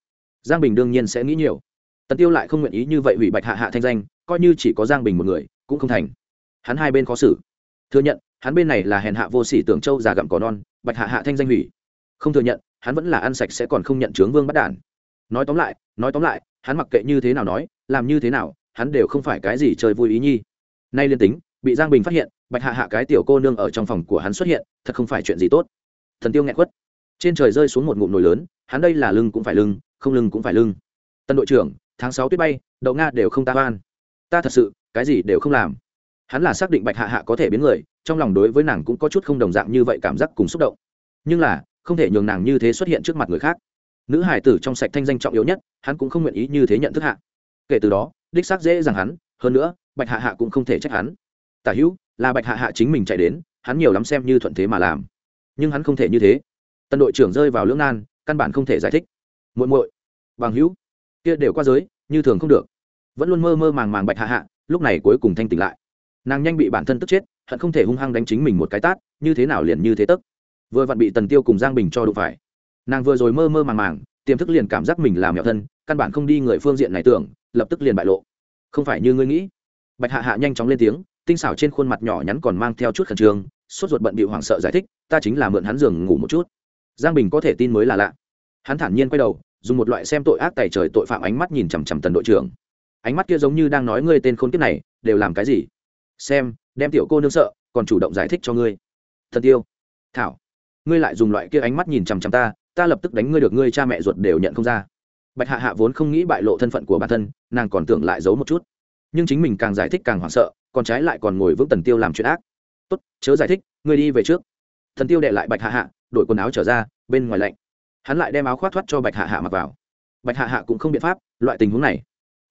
Giang bình đương nhiên sẽ nghĩ nhiều tần tiêu lại không nguyện ý như vậy hủy bạch hạ hạ thanh danh, coi như chỉ có giang bình một người, cũng không thành. Hắn hai bên khó xử. Thừa nhận, hắn bên này là hèn hạ vô sỉ tưởng châu già gặm cỏ non, bạch hạ hạ thanh danh hủy. Không thừa nhận, hắn vẫn là ăn sạch sẽ còn không nhận chướng vương bắt đản. Nói tóm lại, nói tóm lại, hắn mặc kệ như thế nào nói, làm như thế nào, hắn đều không phải cái gì chơi vui ý nhi. Nay liên tính, bị giang bình phát hiện, bạch hạ hạ cái tiểu cô nương ở trong phòng của hắn xuất hiện, thật không phải chuyện gì tốt. Thần tiêu nghẹn quất trên trời rơi xuống một ngụm nồi lớn, hắn đây là lưng cũng phải lưng, không lưng cũng phải lưng. Tân đội trưởng tháng sáu tuyết bay, đậu nga đều không ta oan. Ta thật sự, cái gì đều không làm. Hắn là xác định bạch hạ hạ có thể biến người, trong lòng đối với nàng cũng có chút không đồng dạng như vậy cảm giác cùng xúc động. Nhưng là, không thể nhường nàng như thế xuất hiện trước mặt người khác. Nữ hải tử trong sạch thanh danh trọng yếu nhất, hắn cũng không nguyện ý như thế nhận thức hạ. Kể từ đó, đích xác dễ rằng hắn, hơn nữa, bạch hạ hạ cũng không thể trách hắn. Tả hữu, là bạch hạ hạ chính mình chạy đến, hắn nhiều lắm xem như thuận thế mà làm. Nhưng hắn không thể như thế. Tân đội trưởng rơi vào lưỡng nan, căn bản không thể giải thích. Muội muội, bằng hữu kia đều qua giới, như thường không được. Vẫn luôn mơ mơ màng màng bạch hạ hạ, lúc này cuối cùng thanh tỉnh lại. Nàng nhanh bị bản thân tức chết, hận không thể hung hăng đánh chính mình một cái tát, như thế nào liền như thế tấc vừa vặn bị tần tiêu cùng giang bình cho đụng phải. Nàng vừa rồi mơ mơ màng màng, tiềm thức liền cảm giác mình làm mẹo thân, căn bản không đi người phương diện này tưởng, lập tức liền bại lộ. Không phải như ngươi nghĩ. Bạch hạ hạ nhanh chóng lên tiếng, tinh xảo trên khuôn mặt nhỏ nhắn còn mang theo chút khẩn trương, sốt ruột bận bị hoảng sợ giải thích, ta chính là mượn hắn giường ngủ một chút. Giang bình có thể tin mới là lạ. Hắn thản nhiên quay đầu dùng một loại xem tội ác tài trời tội phạm ánh mắt nhìn chằm chằm tần đội trưởng. Ánh mắt kia giống như đang nói ngươi tên khốn kiếp này, đều làm cái gì? Xem, đem tiểu cô nương sợ, còn chủ động giải thích cho ngươi. Thần tiêu thảo, ngươi lại dùng loại kia ánh mắt nhìn chằm chằm ta ta lập tức đánh ngươi được ngươi cha mẹ ruột đều nhận không ra. Bạch hạ hạ vốn không nghĩ bại lộ thân phận của bản thân, nàng còn tưởng lại giấu một chút. Nhưng chính mình càng giải thích càng hoảng sợ còn trái lại còn ngồi vững tần tiêu làm chuyện ác. Tốt, chớ giải thích, ngươi đi về trước. Thần tiêu đệ lại bạch hạ hạ, đổi quần áo trở ra, bên ngoài lạnh hắn lại đem áo khoác thoát cho bạch hạ hạ mặc vào. Bạch hạ hạ cũng không biện pháp, loại tình huống này,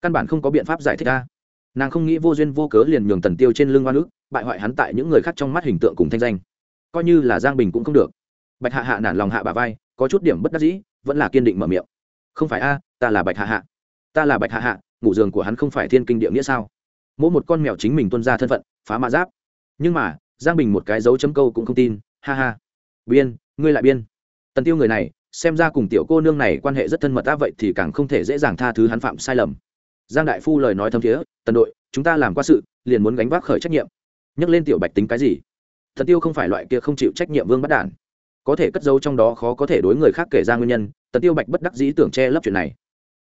căn bản không có biện pháp giải thích ra. Nàng không nghĩ vô duyên vô cớ liền nhường tần tiêu trên lưng oan ức, bại hoại hắn tại những người khác trong mắt hình tượng cùng thanh danh. Coi như là giang bình cũng không được. Bạch hạ hạ nản lòng hạ bà vai, có chút điểm bất đắc dĩ, vẫn là kiên định mở miệng. Không phải a, ta là bạch hạ hạ. Ta là bạch hạ hạ, ngủ giường của hắn không phải thiên kinh địa nghĩa sao? Mỗi một con mèo chính mình tuân ra thân phận, phá mã giáp. Nhưng mà, giang bình một cái dấu chấm câu cũng không tin, ha ha. Biên, ngươi lại biên. Tần tiêu người này xem ra cùng tiểu cô nương này quan hệ rất thân mật ta vậy thì càng không thể dễ dàng tha thứ hắn phạm sai lầm. Giang đại phu lời nói thâm thiế, tần đội, chúng ta làm qua sự, liền muốn gánh vác khởi trách nhiệm. Nhắc lên tiểu bạch tính cái gì? Thần tiêu không phải loại kia không chịu trách nhiệm vương bắt đản. Có thể cất giấu trong đó khó có thể đối người khác kể ra nguyên nhân, tần tiêu bạch bất đắc dĩ tưởng che lấp chuyện này.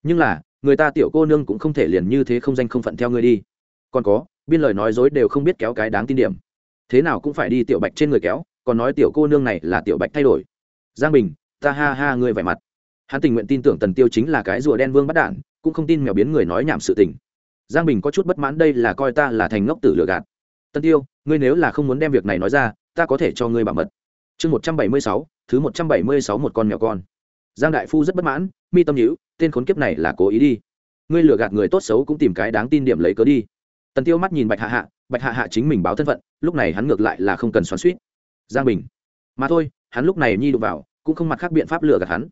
Nhưng là, người ta tiểu cô nương cũng không thể liền như thế không danh không phận theo ngươi đi. Còn có, biên lời nói dối đều không biết kéo cái đáng tin điểm. Thế nào cũng phải đi tiểu bạch trên người kéo, còn nói tiểu cô nương này là tiểu bạch thay đổi. Giang bình ta ha ha ngươi vẻ mặt. Hắn tình nguyện tin tưởng tần tiêu chính là cái rùa đen vương bắt đản, cũng không tin mèo biến người nói nhảm sự tình. Giang bình có chút bất mãn, đây là coi ta là thành ngốc tử lừa gạt. Tần tiêu, ngươi nếu là không muốn đem việc này nói ra, ta có thể cho ngươi bảo mật. Chương một trăm bảy mươi sáu, thứ một trăm bảy mươi sáu một con mèo con. Giang đại phu rất bất mãn, mi tâm nhữ tên khốn kiếp này là cố ý đi. Ngươi lừa gạt người tốt xấu cũng tìm cái đáng tin điểm lấy cớ đi. Tần tiêu mắt nhìn bạch hạ hạ, bạch hạ hạ chính mình báo thân phận, lúc này hắn ngược lại là không cần xoắn suýt. Giang bình, mà thôi, hắn lúc này nhi đụng vào cũng không mặt khác biện pháp lừa gạt hắn.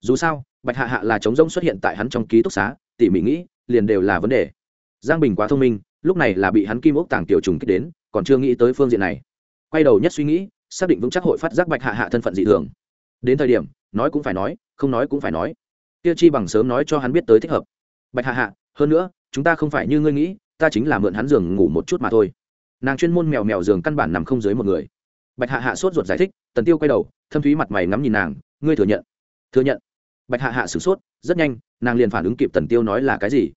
Dù sao, bạch hạ hạ là trống rỗng xuất hiện tại hắn trong ký túc xá, tỉ mỉ nghĩ, liền đều là vấn đề. Giang bình quá thông minh, lúc này là bị hắn kim ốc tàng tiểu trùng kích đến, còn chưa nghĩ tới phương diện này. Quay đầu nhất suy nghĩ, xác định vững chắc hội phát giác bạch hạ hạ thân phận dị thường. Đến thời điểm, nói cũng phải nói, không nói cũng phải nói. Tiêu chi bằng sớm nói cho hắn biết tới thích hợp. Bạch hạ hạ, hơn nữa, chúng ta không phải như ngươi nghĩ, ta chính là mượn hắn giường ngủ một chút mà thôi. Nàng chuyên môn mèo mèo giường căn bản nằm không dưới một người. Bạch hạ hạ sốt ruột giải thích, tần tiêu quay đầu thâm thúy mặt mày ngắm nhìn nàng, ngươi thừa nhận. Thừa nhận. Bạch hạ hạ sửng sốt, rất nhanh, nàng liền phản ứng kịp tần tiêu nói là cái gì.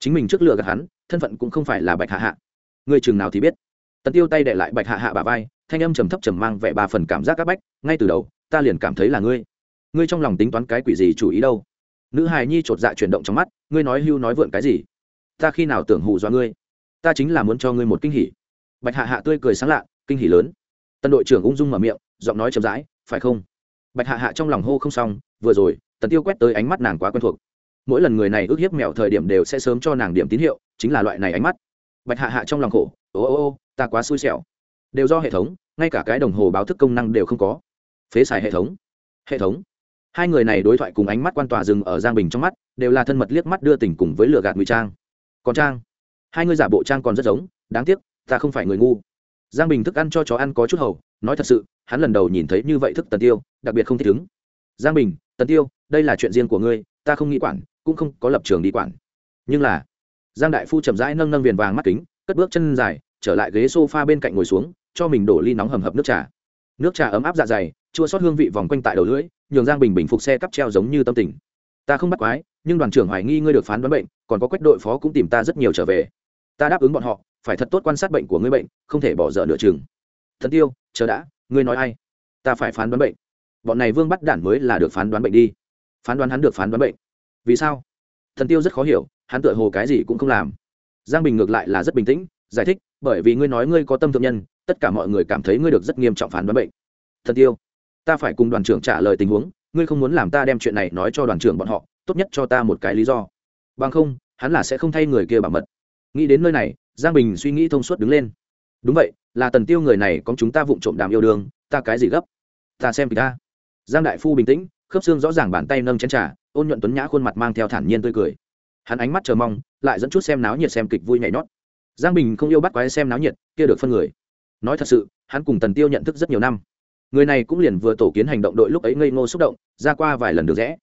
Chính mình trước lừa gạt hắn, thân phận cũng không phải là bạch hạ hạ. Ngươi chừng nào thì biết. Tần tiêu tay đệ lại bạch hạ hạ bà vai, thanh âm trầm thấp trầm mang vẻ ba phần cảm giác các bách, ngay từ đầu, ta liền cảm thấy là ngươi. Ngươi trong lòng tính toán cái quỷ gì chủ ý đâu? Nữ hài nhi chột dạ chuyển động trong mắt, ngươi nói hưu nói vượn cái gì? Ta khi nào tưởng hù do ngươi? Ta chính là muốn cho ngươi một kinh hỉ. Bạch hạ hạ tươi cười sáng lạ, kinh hỉ lớn. Tân đội trưởng ung dung mở miệng, giọng nói chậm rãi phải không? Bạch hạ hạ trong lòng hô không xong, vừa rồi, tần tiêu quét tới ánh mắt nàng quá quen thuộc. Mỗi lần người này ước hiếp mèo thời điểm đều sẽ sớm cho nàng điểm tín hiệu, chính là loại này ánh mắt. Bạch hạ hạ trong lòng khổ, ô ô ô, ta quá xui xẻo. Đều do hệ thống, ngay cả cái đồng hồ báo thức công năng đều không có. Phế xài hệ thống. Hệ thống. Hai người này đối thoại cùng ánh mắt quan tòa dừng ở giang bình trong mắt, đều là thân mật liếc mắt đưa tình cùng với lửa gạt ngụy trang. Còn trang? Hai người giả bộ trang còn rất giống, đáng tiếc, ta không phải người ngu. Giang bình thức ăn cho chó ăn có chút hầu nói thật sự, hắn lần đầu nhìn thấy như vậy thức tần tiêu, đặc biệt không thích ứng. Giang bình, tần tiêu, đây là chuyện riêng của ngươi, ta không nghĩ quản, cũng không có lập trường đi quản. Nhưng là, giang đại phu chậm rãi nâng nâng viền vàng mắt kính, cất bước chân dài, trở lại ghế sofa bên cạnh ngồi xuống, cho mình đổ ly nóng hầm hập nước trà. Nước trà ấm áp dạ dày, chua sót hương vị vòng quanh tại đầu lưỡi, nhường giang bình bình phục xe cắp treo giống như tâm tình. Ta không bắt quái, nhưng đoàn trưởng hoài nghi ngươi được phán đoán bệnh, còn có quách đội phó cũng tìm ta rất nhiều trở về. Ta đáp ứng bọn họ, phải thật tốt quan sát bệnh của ngươi bệnh, không thể bỏ dở nửa chừng thần tiêu, chờ đã, ngươi nói ai? Ta phải phán đoán bệnh. Bọn này vương bắt đản mới là được phán đoán bệnh đi. Phán đoán hắn được phán đoán bệnh. Vì sao? Thần tiêu rất khó hiểu, hắn tựa hồ cái gì cũng không làm. Giang bình ngược lại là rất bình tĩnh, giải thích, bởi vì ngươi nói ngươi có tâm thượng nhân, tất cả mọi người cảm thấy ngươi được rất nghiêm trọng phán đoán bệnh. Thần tiêu, ta phải cùng đoàn trưởng trả lời tình huống, ngươi không muốn làm ta đem chuyện này nói cho đoàn trưởng bọn họ, tốt nhất cho ta một cái lý do. Bằng không, hắn là sẽ không thay người kia bảo mật. Nghĩ đến nơi này, giang bình suy nghĩ thông suốt đứng lên. Đúng vậy là tần tiêu người này có chúng ta vụng trộm đàm yêu đương, ta cái gì gấp? Ta xem kìa. Ta giang đại phu bình tĩnh, khớp xương rõ ràng bàn tay nâng chén trà, ôn nhuận tuấn nhã khuôn mặt mang theo thản nhiên tươi cười. Hắn ánh mắt chờ mong, lại dẫn chút xem náo nhiệt xem kịch vui nhảy nhót. Giang bình không yêu bắt quái xem náo nhiệt, kia được phân người. Nói thật sự, hắn cùng tần tiêu nhận thức rất nhiều năm. Người này cũng liền vừa tổ kiến hành động đội lúc ấy ngây ngô xúc động, ra qua vài lần được rẽ.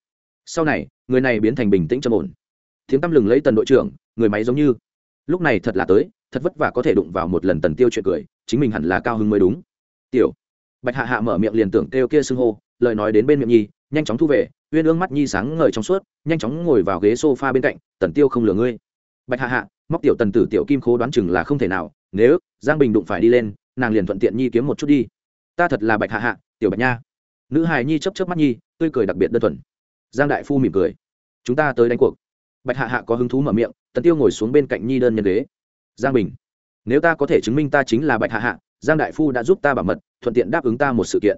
Sau này, người này biến thành bình tĩnh trầm ổn. Tiếng tăm lừng lấy tần đội trưởng, người máy giống như. Lúc này thật là tới, thật vất vả có thể đụng vào một lần tần tiêu chuyện cười chính mình hẳn là cao hứng mới đúng. Tiểu bạch hạ hạ mở miệng liền tưởng kêu kia xưng hô, lời nói đến bên miệng nhi, nhanh chóng thu về, uyên ương mắt nhi sáng ngời trong suốt, nhanh chóng ngồi vào ghế sofa bên cạnh, tần tiêu không lừa ngươi. Bạch hạ hạ, móc tiểu tần tử tiểu kim khố đoán chừng là không thể nào, nếu giang bình đụng phải đi lên, nàng liền thuận tiện nhi kiếm một chút đi. Ta thật là bạch hạ hạ, tiểu bạch nha. Nữ hài nhi chấp chấp mắt nhi, tươi cười đặc biệt đơn thuần. Giang đại phu mỉm cười. Chúng ta tới đánh cuộc. Bạch hạ hạ có hứng thú mở miệng, tần tiêu ngồi xuống bên cạnh nhi đơn nhân ghế. Giang bình nếu ta có thể chứng minh ta chính là bạch hạ hạ, giang đại phu đã giúp ta bảo mật, thuận tiện đáp ứng ta một sự kiện.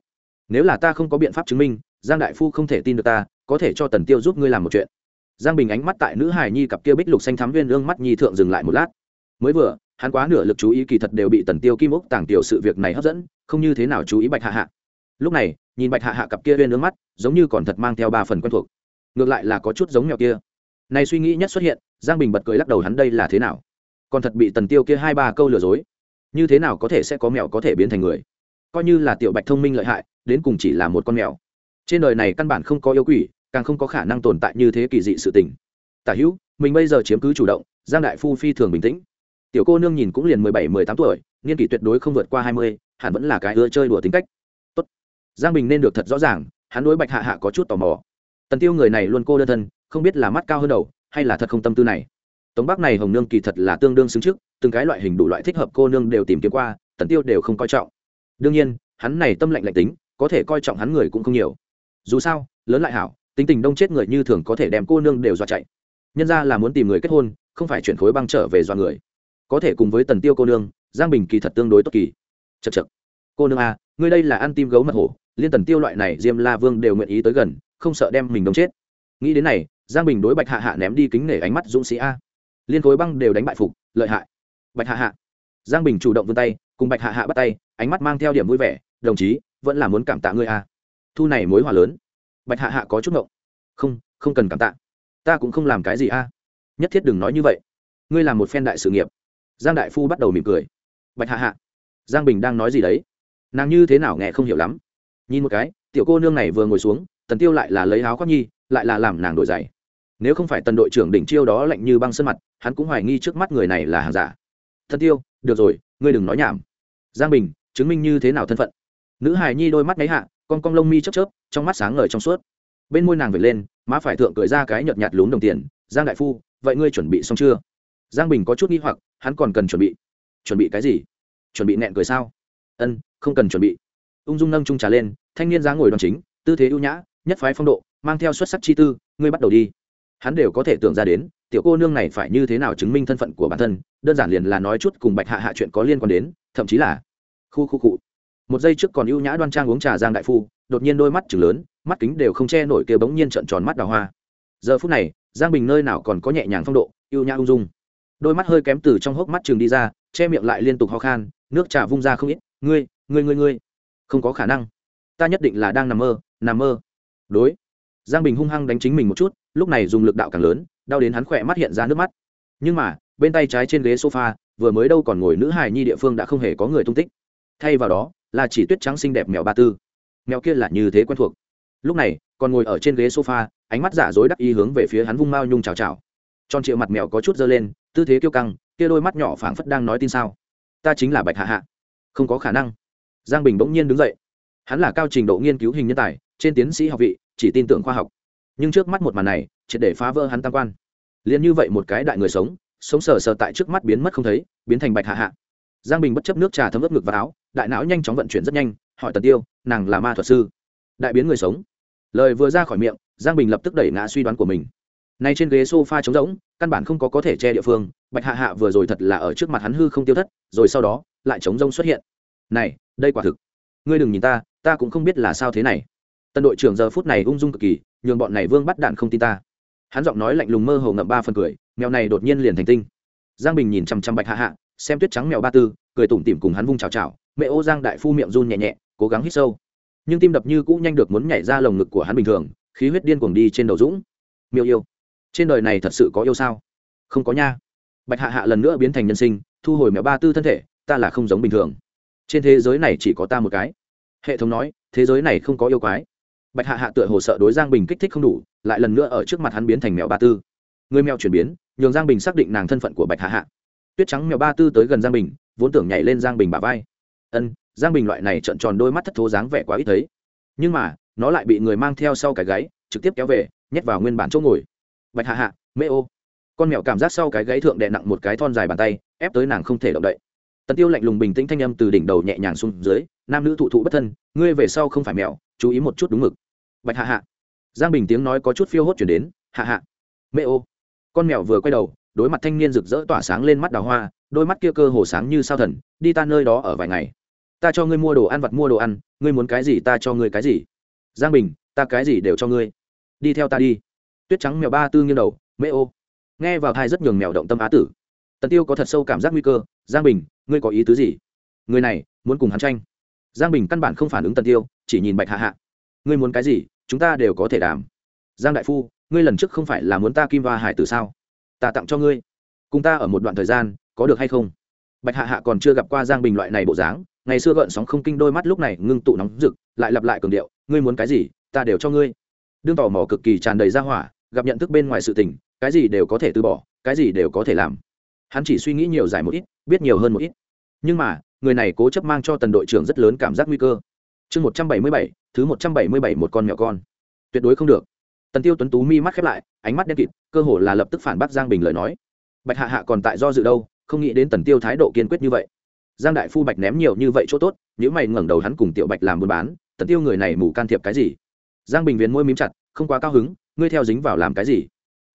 Nếu là ta không có biện pháp chứng minh, giang đại phu không thể tin được ta, có thể cho tần tiêu giúp ngươi làm một chuyện. Giang bình ánh mắt tại nữ hài nhi cặp kia bích lục xanh thắm viên ương mắt nhi thượng dừng lại một lát. Mới vừa, hắn quá nửa lực chú ý kỳ thật đều bị tần tiêu kim ốc tàng tiểu sự việc này hấp dẫn, không như thế nào chú ý bạch hạ hạ. Lúc này, nhìn bạch hạ hạ cặp kia viên ương mắt, giống như còn thật mang theo ba phần quen thuộc. Ngược lại là có chút giống mèo kia. Này suy nghĩ nhất xuất hiện, giang bình bật cười lắc đầu hắn đây là thế nào? Còn thật bị tần tiêu kia hai ba câu lừa dối. Như thế nào có thể sẽ có mèo có thể biến thành người? Coi như là tiểu bạch thông minh lợi hại, đến cùng chỉ là một con mèo trên đời này căn bản không có yêu quỷ, càng không có khả năng tồn tại như thế kỳ dị sự tình. Tả hữu, mình bây giờ chiếm cứ chủ động, giang đại phu phi thường bình tĩnh. Tiểu cô nương nhìn cũng liền mười bảy, mười tám tuổi, niên kỷ tuyệt đối không vượt qua hai mươi, hẳn vẫn là cái ưa chơi đùa tính cách. Tốt. giang bình nên được thật rõ ràng, hắn đối bạch hạ hạ có chút tò mò. Tần tiêu người này luôn cô đơn thân, không biết là mắt cao hơn đầu, hay là thật không tâm tư này tống bắc này hồng nương kỳ thật là tương đương xứng trước, từng cái loại hình đủ loại thích hợp cô nương đều tìm kiếm qua, tần tiêu đều không coi trọng. Đương nhiên, hắn này tâm lạnh lạnh tính, có thể coi trọng hắn người cũng không nhiều. Dù sao, lớn lại hảo, tính tình đông chết người như thường có thể đem cô nương đều dọa chạy. Nhân ra là muốn tìm người kết hôn, không phải chuyển khối băng trở về dọa người. Có thể cùng với tần tiêu cô nương, giang bình kỳ thật tương đối tốt kỳ. Chật chật cô nương a ngươi đây là ăn tim gấu mật hổ, liên tần tiêu loại này diêm la vương đều nguyện ý tới gần, không sợ đem mình đông chết. Nghĩ đến này, giang bình đối bạch hạ hạ ném đi kính nể ánh mắt dũng sĩ a liên khối băng đều đánh bại phục, lợi hại. Bạch hạ hạ. Giang bình chủ động vươn tay, cùng bạch hạ hạ bắt tay, ánh mắt mang theo điểm vui vẻ, đồng chí, vẫn là muốn cảm tạ ngươi à. Thu này mối hòa lớn. Bạch hạ hạ có chút ngộng. Không không cần cảm tạ. Ta cũng không làm cái gì a nhất thiết đừng nói như vậy. Ngươi là một phen đại sự nghiệp. Giang đại phu bắt đầu mỉm cười. Bạch hạ hạ. Giang bình đang nói gì đấy? Nàng như thế nào nghe không hiểu lắm. Nhìn một cái, tiểu cô nương này vừa ngồi xuống, tần tiêu lại là lấy áo khoác nhi, lại là làm nàng đổi giày nếu không phải tần đội trưởng đỉnh chiêu đó lạnh như băng sân mặt, hắn cũng hoài nghi trước mắt người này là hàng giả. Thân tiêu, được rồi, ngươi đừng nói nhảm. Giang bình, chứng minh như thế nào thân phận? Nữ hài nhi đôi mắt nháy hạ, con cong lông mi chớp chớp, trong mắt sáng ngời trong suốt. Bên môi nàng vệt lên, má phải thượng cười ra cái nhợt nhạt lún đồng tiền. Giang đại phu, vậy ngươi chuẩn bị xong chưa? Giang bình có chút nghi hoặc, hắn còn cần chuẩn bị. Chuẩn bị cái gì? Chuẩn bị nẹn cười sao? Ân, không cần chuẩn bị. Ung dung nâng trung trà lên, thanh niên dáng ngồi đoàn chính, tư thế ưu nhã, nhất phái phong độ, mang theo xuất sắc chi tư, ngươi bắt đầu đi hắn đều có thể tưởng ra đến, tiểu cô nương này phải như thế nào chứng minh thân phận của bản thân, đơn giản liền là nói chút cùng bạch hạ hạ chuyện có liên quan đến, thậm chí là khu khu cụ một giây trước còn ưu nhã đoan trang uống trà giang đại phu, đột nhiên đôi mắt chừng lớn, mắt kính đều không che nổi kia bỗng nhiên trợn tròn mắt đào hoa. Giờ phút này, giang bình nơi nào còn có nhẹ nhàng phong độ, ưu nhã ung dung. Đôi mắt hơi kém từ trong hốc mắt trường đi ra, che miệng lại liên tục ho khan, nước trà vung ra không ít, ngươi ngươi ngươi ngươi, không có khả năng. Ta nhất định là đang nằm mơ nằm mơ. Đối giang bình hung hăng đánh chính mình một chút, lúc này dùng lực đạo càng lớn, đau đến hắn khỏe mắt hiện ra nước mắt. Nhưng mà, bên tay trái trên ghế sofa, vừa mới đâu còn ngồi nữ hài nhi địa phương đã không hề có người tung tích. Thay vào đó, là chỉ tuyết trắng xinh đẹp mèo ba tư. Mèo kia là như thế quen thuộc. Lúc này, còn ngồi ở trên ghế sofa, ánh mắt giả dối đắc ý hướng về phía hắn vung mao nhung chào chào. Tròn triệu mặt mèo có chút dơ lên, tư thế kiêu căng, kia đôi mắt nhỏ phảng phất đang nói tin sao. Ta chính là bạch hạ hạ. Không có khả năng. Giang bình bỗng nhiên đứng dậy. Hắn là cao trình độ nghiên cứu hình nhân tài, trên tiến sĩ học vị chỉ tin tưởng khoa học. Nhưng trước mắt một màn này, triệt để phá vỡ hắn tam quan. Liền như vậy một cái đại người sống sống sờ sờ tại trước mắt biến mất không thấy, biến thành bạch hạ hạ. Giang bình bất chấp nước trà thấm ướp ngực vào áo, đại não nhanh chóng vận chuyển rất nhanh, hỏi tần tiêu, nàng là ma thuật sư. Đại biến người sống. Lời vừa ra khỏi miệng, giang bình lập tức đẩy ngã suy đoán của mình. Nay trên ghế sofa trống rỗng, căn bản không có có thể che địa phương, bạch hạ hạ vừa rồi thật là ở trước mặt hắn hư không tiêu thất, rồi sau đó, lại trống rỗng xuất hiện. Này, đây quả thực. Ngươi đừng nhìn ta ta cũng không biết là sao thế này tân đội trưởng giờ phút này ung dung cực kỳ, nhường bọn này vương bắt đạn không tin ta. Hắn giọng nói lạnh lùng mơ hồ ngậm ba phần cười, mèo này đột nhiên liền thành tinh. Giang bình nhìn chằm chằm bạch hạ hạ, xem tuyết trắng mèo ba tư, cười tủm tỉm cùng hắn vung chào chào, mẹ ô giang đại phu miệng run nhẹ nhẹ, cố gắng hít sâu. Nhưng tim đập như cũ nhanh được muốn nhảy ra lồng ngực của hắn bình thường, khí huyết điên cuồng đi trên đầu dũng. Miêu yêu. Trên đời này thật sự có yêu sao? Không có nha. Bạch hạ hạ lần nữa biến thành nhân sinh, thu hồi mèo ba tư thân thể, ta là không giống bình thường. Trên thế giới này chỉ có ta một cái. Hệ thống nói, thế giới này không có yêu quái bạch hạ hạ tựa hồ sợ đối giang bình kích thích không đủ, lại lần nữa ở trước mặt hắn biến thành mèo ba tư. Người mèo chuyển biến, nhường giang bình xác định nàng thân phận của bạch hạ hạ. Tuyết trắng mèo ba tư tới gần giang bình, vốn tưởng nhảy lên giang bình bà vai. Ân, giang bình loại này trợn tròn đôi mắt thất thố dáng vẻ quá ít thấy. Nhưng mà, nó lại bị người mang theo sau cái gáy, trực tiếp kéo về, nhét vào nguyên bản chỗ ngồi. Bạch hạ hạ, mê ô. Con mèo cảm giác sau cái gáy thượng đè nặng một cái thon dài bàn tay, ép tới nàng không thể động đậy. Tần tiêu lạnh lùng bình tĩnh thanh âm từ đỉnh đầu nhẹ nhàng xuống dưới, nam nữ thụ thụ bất thân, ngươi về sau không phải mèo, chú ý một chút đúng mực bạch hạ hạ. Giang bình tiếng nói có chút phiêu hốt chuyển đến, hạ hạ mê ô. Con mèo vừa quay đầu, đối mặt thanh niên rực rỡ tỏa sáng lên mắt đào hoa, đôi mắt kia cơ hồ sáng như sao thần, đi ta nơi đó ở vài ngày. Ta cho ngươi mua đồ ăn vặt mua đồ ăn, ngươi muốn cái gì ta cho ngươi cái gì. Giang bình, ta cái gì đều cho ngươi. Đi theo ta đi. Tuyết trắng mèo ba tư nghiêng đầu mê ô. Nghe vào thai rất nhường mèo động tâm á tử. Tần tiêu có thật sâu cảm giác nguy cơ, giang bình, ngươi có ý tứ gì? Người này muốn cùng hắn tranh. Giang bình căn bản không phản ứng tần tiêu, chỉ nhìn bạch hạ hạ. Ngươi muốn cái gì? Chúng ta đều có thể đảm giang đại phu, ngươi lần trước không phải là muốn ta kim hoa hải tử sao? Ta tặng cho ngươi. Cùng ta ở một đoạn thời gian, có được hay không? Bạch hạ hạ còn chưa gặp qua giang bình loại này bộ dáng, ngày xưa gợn sóng không kinh đôi mắt lúc này ngưng tụ nóng rực, lại lặp lại cường điệu, ngươi muốn cái gì, ta đều cho ngươi. Đương tò mò cực kỳ tràn đầy ra hỏa, gặp nhận thức bên ngoài sự tình, cái gì đều có thể từ bỏ, cái gì đều có thể làm. Hắn chỉ suy nghĩ nhiều giải một ít, biết nhiều hơn một ít. Nhưng mà, người này cố chấp mang cho tần đội trưởng rất lớn cảm giác nguy cơ chương một trăm bảy mươi bảy, thứ một trăm bảy mươi bảy một con mèo con. Tuyệt đối không được. Tần tiêu tuấn tú mi mắt khép lại, ánh mắt đen kịt, cơ hồ là lập tức phản bác giang bình lời nói. Bạch hạ hạ còn tại do dự đâu, không nghĩ đến tần tiêu thái độ kiên quyết như vậy. Giang đại phu bạch ném nhiều như vậy chỗ tốt, nếu mày ngẩng đầu hắn cùng tiểu bạch làm buôn bán, tần tiêu người này mù can thiệp cái gì? Giang bình viền môi mím chặt, không quá cao hứng, ngươi theo dính vào làm cái gì?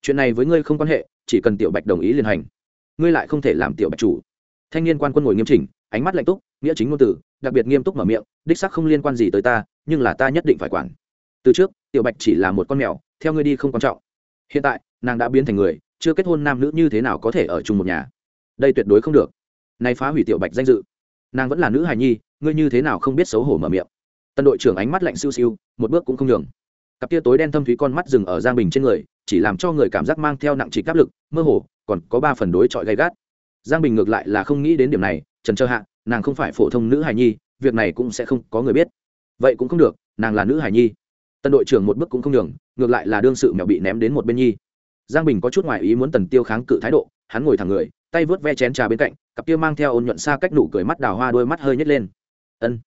Chuyện này với ngươi không quan hệ, chỉ cần tiểu bạch đồng ý liên hành. Ngươi lại không thể làm tiểu bạch chủ. Thanh niên quan quân ngồi nghiêm chỉnh, ánh mắt lạnh túc, nghĩa chính ngôn tử đặc biệt nghiêm túc mở miệng, đích sắc không liên quan gì tới ta, nhưng là ta nhất định phải quản. Từ trước, tiểu bạch chỉ là một con mèo, theo ngươi đi không quan trọng. Hiện tại, nàng đã biến thành người, chưa kết hôn nam nữ như thế nào có thể ở chung một nhà? Đây tuyệt đối không được. Nay phá hủy tiểu bạch danh dự. Nàng vẫn là nữ hài nhi, ngươi như thế nào không biết xấu hổ mở miệng? Tân đội trưởng ánh mắt lạnh siêu siêu, một bước cũng không nhường. Cặp tia tối đen thâm thúy con mắt dừng ở giang bình trên người, chỉ làm cho người cảm giác mang theo nặng trịch áp lực, mơ hồ, còn có ba phần đối chọi gay gắt. Giang bình ngược lại là không nghĩ đến điểm này, trần trơ hạ nàng không phải phổ thông nữ hài nhi, việc này cũng sẽ không có người biết. Vậy cũng không được, nàng là nữ hài nhi. Tân đội trưởng một bước cũng không đường ngược lại là đương sự mèo bị ném đến một bên nhi. Giang bình có chút ngoại ý muốn tần tiêu kháng cự thái độ, hắn ngồi thẳng người, tay vớt ve chén trà bên cạnh, cặp kia mang theo ôn nhuận xa cách nụ cười mắt đào hoa đôi mắt hơi nhét lên. Ân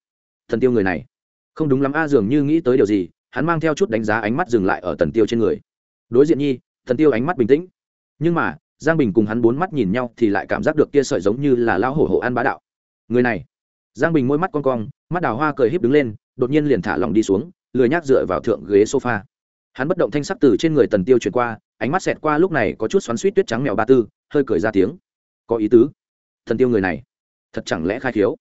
thần tiêu người này. Không đúng lắm a, dường như nghĩ tới điều gì, hắn mang theo chút đánh giá ánh mắt dừng lại ở tần tiêu trên người. Đối diện nhi thần tiêu ánh mắt bình tĩnh. Nhưng mà, giang bình cùng hắn bốn mắt nhìn nhau thì lại cảm giác được kia sợi giống như là lao hổ hổ an bá đạo người này. Giang bình môi mắt con cong, mắt đào hoa cười híp đứng lên, đột nhiên liền thả lòng đi xuống, lười nhác dựa vào thượng ghế sofa. Hắn bất động thanh sắc từ trên người tần tiêu chuyển qua, ánh mắt xẹt qua lúc này có chút xoắn suýt tuyết trắng mèo ba tư, hơi cười ra tiếng. Có ý tứ. Thần tiêu người này, thật chẳng lẽ khai khiếu?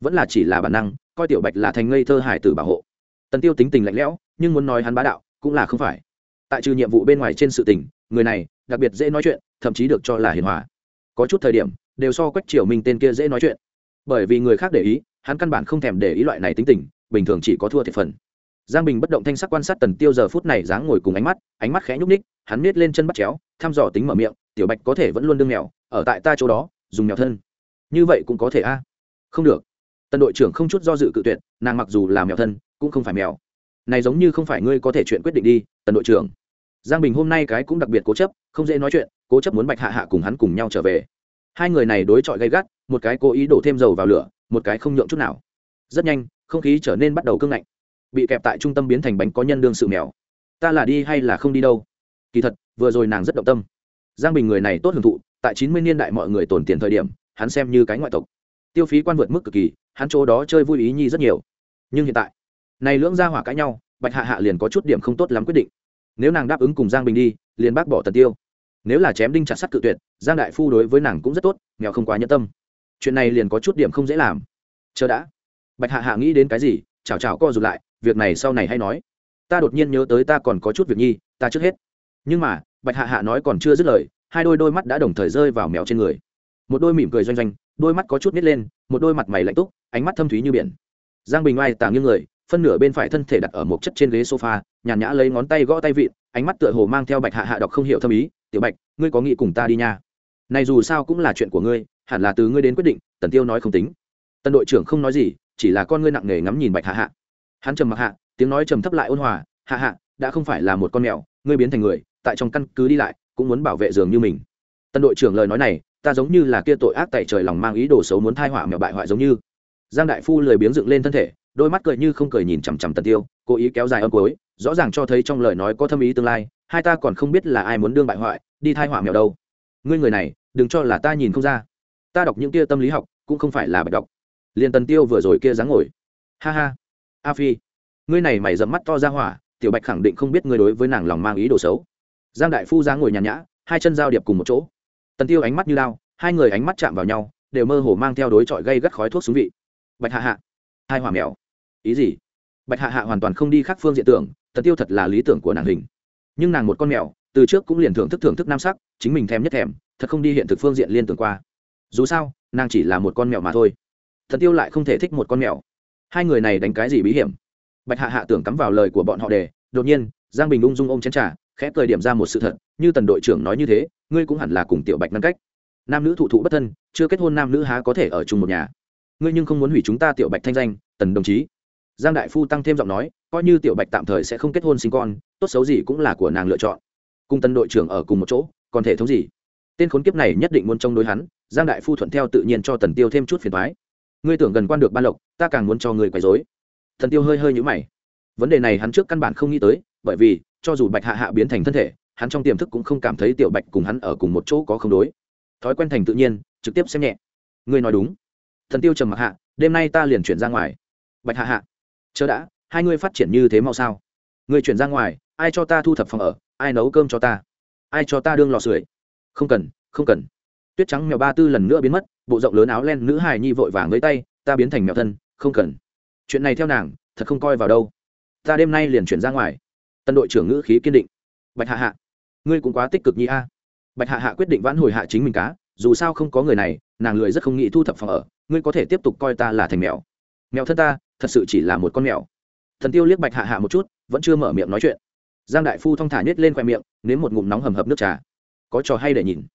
Vẫn là chỉ là bản năng, coi tiểu bạch là thành ngây thơ hải tử bảo hộ. Tần tiêu tính tình lạnh lẽo, nhưng muốn nói hắn bá đạo, cũng là không phải. Tại trừ nhiệm vụ bên ngoài trên sự tình, người này, đặc biệt dễ nói chuyện, thậm chí được cho là hiền hòa. Có chút thời điểm, đều so quách triều minh tên kia dễ nói chuyện bởi vì người khác để ý, hắn căn bản không thèm để ý loại này tính tình, bình thường chỉ có thua thiệt phần. Giang bình bất động thanh sắc quan sát tần tiêu giờ phút này dáng ngồi cùng ánh mắt ánh mắt khẽ nhúc ních hắn miết lên chân bắt chéo, thăm dò tính mở miệng, tiểu bạch có thể vẫn luôn đương mèo, ở tại ta chỗ đó, dùng mèo thân. Như vậy cũng có thể a? Không được. Tần đội trưởng không chút do dự cự tuyệt, nàng mặc dù là mèo thân, cũng không phải mèo. Này giống như không phải ngươi có thể chuyện quyết định đi, tần đội trưởng. Giang bình hôm nay cái cũng đặc biệt cố chấp, không dễ nói chuyện, cố chấp muốn bạch hạ hạ cùng hắn cùng nhau trở về. Hai người này đối chọi gay gắt một cái cố ý đổ thêm dầu vào lửa, một cái không nhượng chút nào. Rất nhanh, không khí trở nên bắt đầu cưng ngạnh. Bị kẹp tại trung tâm biến thành bánh có nhân đương sự mèo. Ta là đi hay là không đi đâu? Kỳ thật, vừa rồi nàng rất động tâm. Giang bình người này tốt hưởng thụ, tại chín mươi niên đại mọi người tồn tiền thời điểm, hắn xem như cái ngoại tộc. Tiêu phí quan vượt mức cực kỳ, hắn chỗ đó chơi vui ý nhi rất nhiều. Nhưng hiện tại, này lưỡng gia hỏa cãi nhau, bạch hạ hạ liền có chút điểm không tốt lắm quyết định. Nếu nàng đáp ứng cùng giang bình đi, liền bác bỏ tần tiêu. Nếu là chém đinh chặt sắt cự tuyệt, giang đại phu đối với nàng cũng rất tốt, nghèo không quá nhẫn tâm chuyện này liền có chút điểm không dễ làm. Chờ đã. Bạch hạ hạ nghĩ đến cái gì chào chào co rụt lại, việc này sau này hay nói. Ta đột nhiên nhớ tới ta còn có chút việc nhi, ta trước hết. Nhưng mà, bạch hạ hạ nói còn chưa dứt lời, hai đôi đôi mắt đã đồng thời rơi vào mèo trên người. Một đôi mỉm cười doanh doanh, đôi mắt có chút nít lên, một đôi mặt mày lạnh túc, ánh mắt thâm thúy như biển. Giang bình oai tàng như người, phân nửa bên phải thân thể đặt ở một chất trên ghế sofa, nhàn nhã lấy ngón tay gõ tay vịn, ánh mắt tựa hồ mang theo bạch hạ hạ đọc không hiểu thâm ý. Tiểu bạch, ngươi có nghĩ cùng ta đi nha? Này dù sao cũng là chuyện của ngươi hẳn là từ ngươi đến quyết định, tần tiêu nói không tính. Tần đội trưởng không nói gì, chỉ là con ngươi nặng nề ngắm nhìn bạch hạ hạ. Hắn trầm mặc hạ, tiếng nói trầm thấp lại ôn hòa, hạ hạ, đã không phải là một con mèo, ngươi biến thành người, tại trong căn cứ đi lại, cũng muốn bảo vệ giường như mình. Tân đội trưởng lời nói này, ta giống như là kia tội ác tại trời lòng mang ý đồ xấu muốn thai họa mèo bại hoại giống như. Giang đại phu lười biếng dựng lên thân thể, đôi mắt cười như không cười nhìn chằm chằm tần tiêu, cố ý kéo dài âm cuối, rõ ràng cho thấy trong lời nói có thâm ý tương lai, hai ta còn không biết là ai muốn đương bại hoại, đi thai họa mèo đâu. Ngươi người này, đừng cho là ta nhìn không ra ta đọc những kia tâm lý học cũng không phải là bạch đọc. Liền tần tiêu vừa rồi kia dáng ngồi. Ha ha, a phi, ngươi này mày dẫm mắt to ra hỏa, tiểu bạch khẳng định không biết ngươi đối với nàng lòng mang ý đồ xấu. Giang đại phu dáng ngồi nhàn nhã, hai chân giao điệp cùng một chỗ. Tần tiêu ánh mắt như lao hai người ánh mắt chạm vào nhau, đều mơ hồ mang theo đối chọi gây gắt khói thuốc xuống vị. Bạch hạ hạ, hai hỏa mèo. Ý gì? Bạch hạ hạ hoàn toàn không đi khác phương diện tưởng, tần tiêu thật là lý tưởng của nàng hình. Nhưng nàng một con mèo, từ trước cũng liền thưởng thức thưởng thức nam sắc, chính mình thèm nhất thèm, thật không đi hiện thực phương diện liên tưởng qua dù sao, nàng chỉ là một con mèo mà thôi. Thần tiêu lại không thể thích một con mèo. Hai người này đánh cái gì bí hiểm? Bạch hạ hạ tưởng cắm vào lời của bọn họ để, đột nhiên, giang bình ung dung ôm chén trà, khẽ cười điểm ra một sự thật, như tần đội trưởng nói như thế, ngươi cũng hẳn là cùng tiểu bạch ngăn cách. Nam nữ thụ thụ bất thân, chưa kết hôn nam nữ há có thể ở chung một nhà. Ngươi nhưng không muốn hủy chúng ta tiểu bạch thanh danh, tần đồng chí. Giang đại phu tăng thêm giọng nói, coi như tiểu bạch tạm thời sẽ không kết hôn sinh con, tốt xấu gì cũng là của nàng lựa chọn. Cùng tần đội trưởng ở cùng một chỗ, còn thể thống gì? Tên khốn kiếp này nhất định muốn chống đối hắn giang đại phu thuận theo tự nhiên cho tần tiêu thêm chút phiền thoái ngươi tưởng gần quan được ban lộc, ta càng muốn cho người quấy dối thần tiêu hơi hơi nhũ mày. Vấn đề này hắn trước căn bản không nghĩ tới, bởi vì, cho dù bạch hạ hạ biến thành thân thể, hắn trong tiềm thức cũng không cảm thấy tiểu bạch cùng hắn ở cùng một chỗ có không đối. Thói quen thành tự nhiên, trực tiếp xem nhẹ. Ngươi nói đúng. Thần tiêu trầm mặc hạ, đêm nay ta liền chuyển ra ngoài. Bạch hạ hạ, chờ đã, hai ngươi phát triển như thế mau sao? Ngươi chuyển ra ngoài, ai cho ta thu thập phòng ở, ai nấu cơm cho ta? Ai cho ta đương lò sưởi? Không cần không cần tuyết trắng mèo ba tư lần nữa biến mất, bộ rộng lớn áo len nữ hài nhi vội vàng lấy tay, ta biến thành mèo thân, không cần. Chuyện này theo nàng, thật không coi vào đâu. Ta đêm nay liền chuyển ra ngoài. Tân đội trưởng ngữ khí kiên định. Bạch hạ hạ, ngươi cũng quá tích cực nhi a. Bạch hạ hạ quyết định vãn hồi hạ chính mình cá, dù sao không có người này, nàng lười rất không nghĩ thu thập phòng ở, ngươi có thể tiếp tục coi ta là thành mèo. Mèo thân ta, thật sự chỉ là một con mèo. Thần tiêu liếc bạch hạ hạ một chút, vẫn chưa mở miệng nói chuyện. Giang đại phu thong thả nhét lên khoe miệng, nếm một ngụm nóng hầm hập nước trà. Có trò hay để nhìn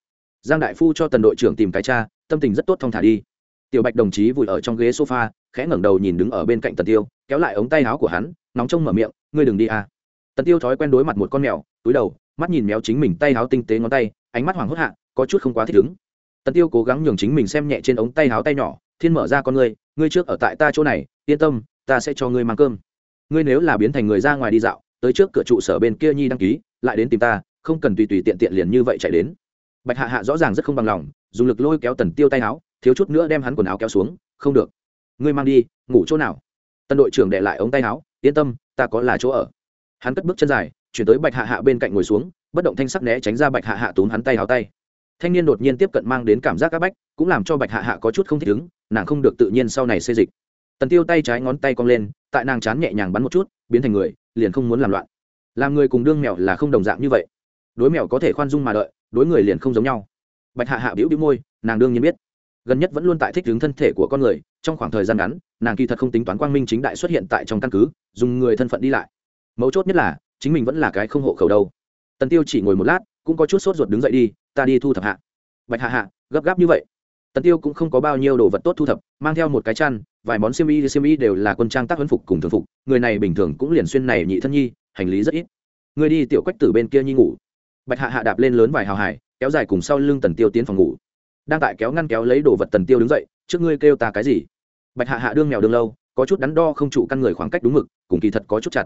giang đại phu cho tần đội trưởng tìm cái cha, tâm tình rất tốt thong thả đi. Tiểu bạch đồng chí vùi ở trong ghế sofa, khẽ ngẩng đầu nhìn đứng ở bên cạnh tần tiêu, kéo lại ống tay áo của hắn, nóng trông mở miệng, ngươi đừng đi à. tần tiêu thói quen đối mặt một con mèo, túi đầu, mắt nhìn méo chính mình tay áo tinh tế ngón tay, ánh mắt hoảng hốt hạ, có chút không quá thích ứng. Tần tiêu cố gắng nhường chính mình xem nhẹ trên ống tay áo tay nhỏ, thiên mở ra con ngươi ngươi trước ở tại ta chỗ này, yên tâm, ta sẽ cho ngươi mang cơm. Ngươi nếu là biến thành người ra ngoài đi dạo, tới trước cửa trụ sở bên kia nhi đăng ký, lại đến tìm ta, không cần tùy tùy tiện tiện liền như vậy chạy đến bạch hạ hạ rõ ràng rất không bằng lòng, dùng lực lôi kéo tần tiêu tay áo, thiếu chút nữa đem hắn quần áo kéo xuống, không được, ngươi mang đi, ngủ chỗ nào? Tân đội trưởng đệ lại ống tay áo, yên tâm, ta có là chỗ ở. Hắn cất bước chân dài, chuyển tới bạch hạ hạ bên cạnh ngồi xuống, bất động thanh sắc né tránh ra bạch hạ hạ túm hắn tay áo tay. Thanh niên đột nhiên tiếp cận mang đến cảm giác áp bách, cũng làm cho bạch hạ hạ có chút không thích ứng, nàng không được tự nhiên sau này xê dịch. Tần tiêu tay trái ngón tay cong lên, tại nàng chán nhẹ nhàng bắn một chút, biến thành người, liền không muốn làm loạn. Làm người cùng đương mèo là không đồng dạng như vậy. Đối mèo có thể khoan dung mà đợi đối người liền không giống nhau. Bạch hạ hạ biểu biểu môi, nàng đương nhiên biết. Gần nhất vẫn luôn tại thích ứng thân thể của con người, trong khoảng thời gian ngắn, nàng kỳ thật không tính toán quang minh chính đại xuất hiện tại trong căn cứ, dùng người thân phận đi lại. Mấu chốt nhất là, chính mình vẫn là cái không hộ khẩu đâu. Tần tiêu chỉ ngồi một lát, cũng có chút sốt ruột đứng dậy đi, ta đi thu thập hạ. Bạch hạ hạ, gấp gáp như vậy. Tần tiêu cũng không có bao nhiêu đồ vật tốt thu thập, mang theo một cái chăn, vài món xiêm y xiêm y đều là quân trang tác huấn phục cùng thường phục, người này bình thường cũng liền xuyên này nhị thân nhi, hành lý rất ít. Người đi tiểu quách tử bên kia nhi ngủ bạch hạ hạ đạp lên lớn vài hào hải, kéo dài cùng sau lưng tần tiêu tiến phòng ngủ. Đang tại kéo ngăn kéo lấy đồ vật tần tiêu đứng dậy, trước ngươi kêu ta cái gì? Bạch hạ hạ đương mèo đương lâu, có chút đắn đo không trụ căn người khoảng cách đúng mực, cùng kỳ thật có chút chặt.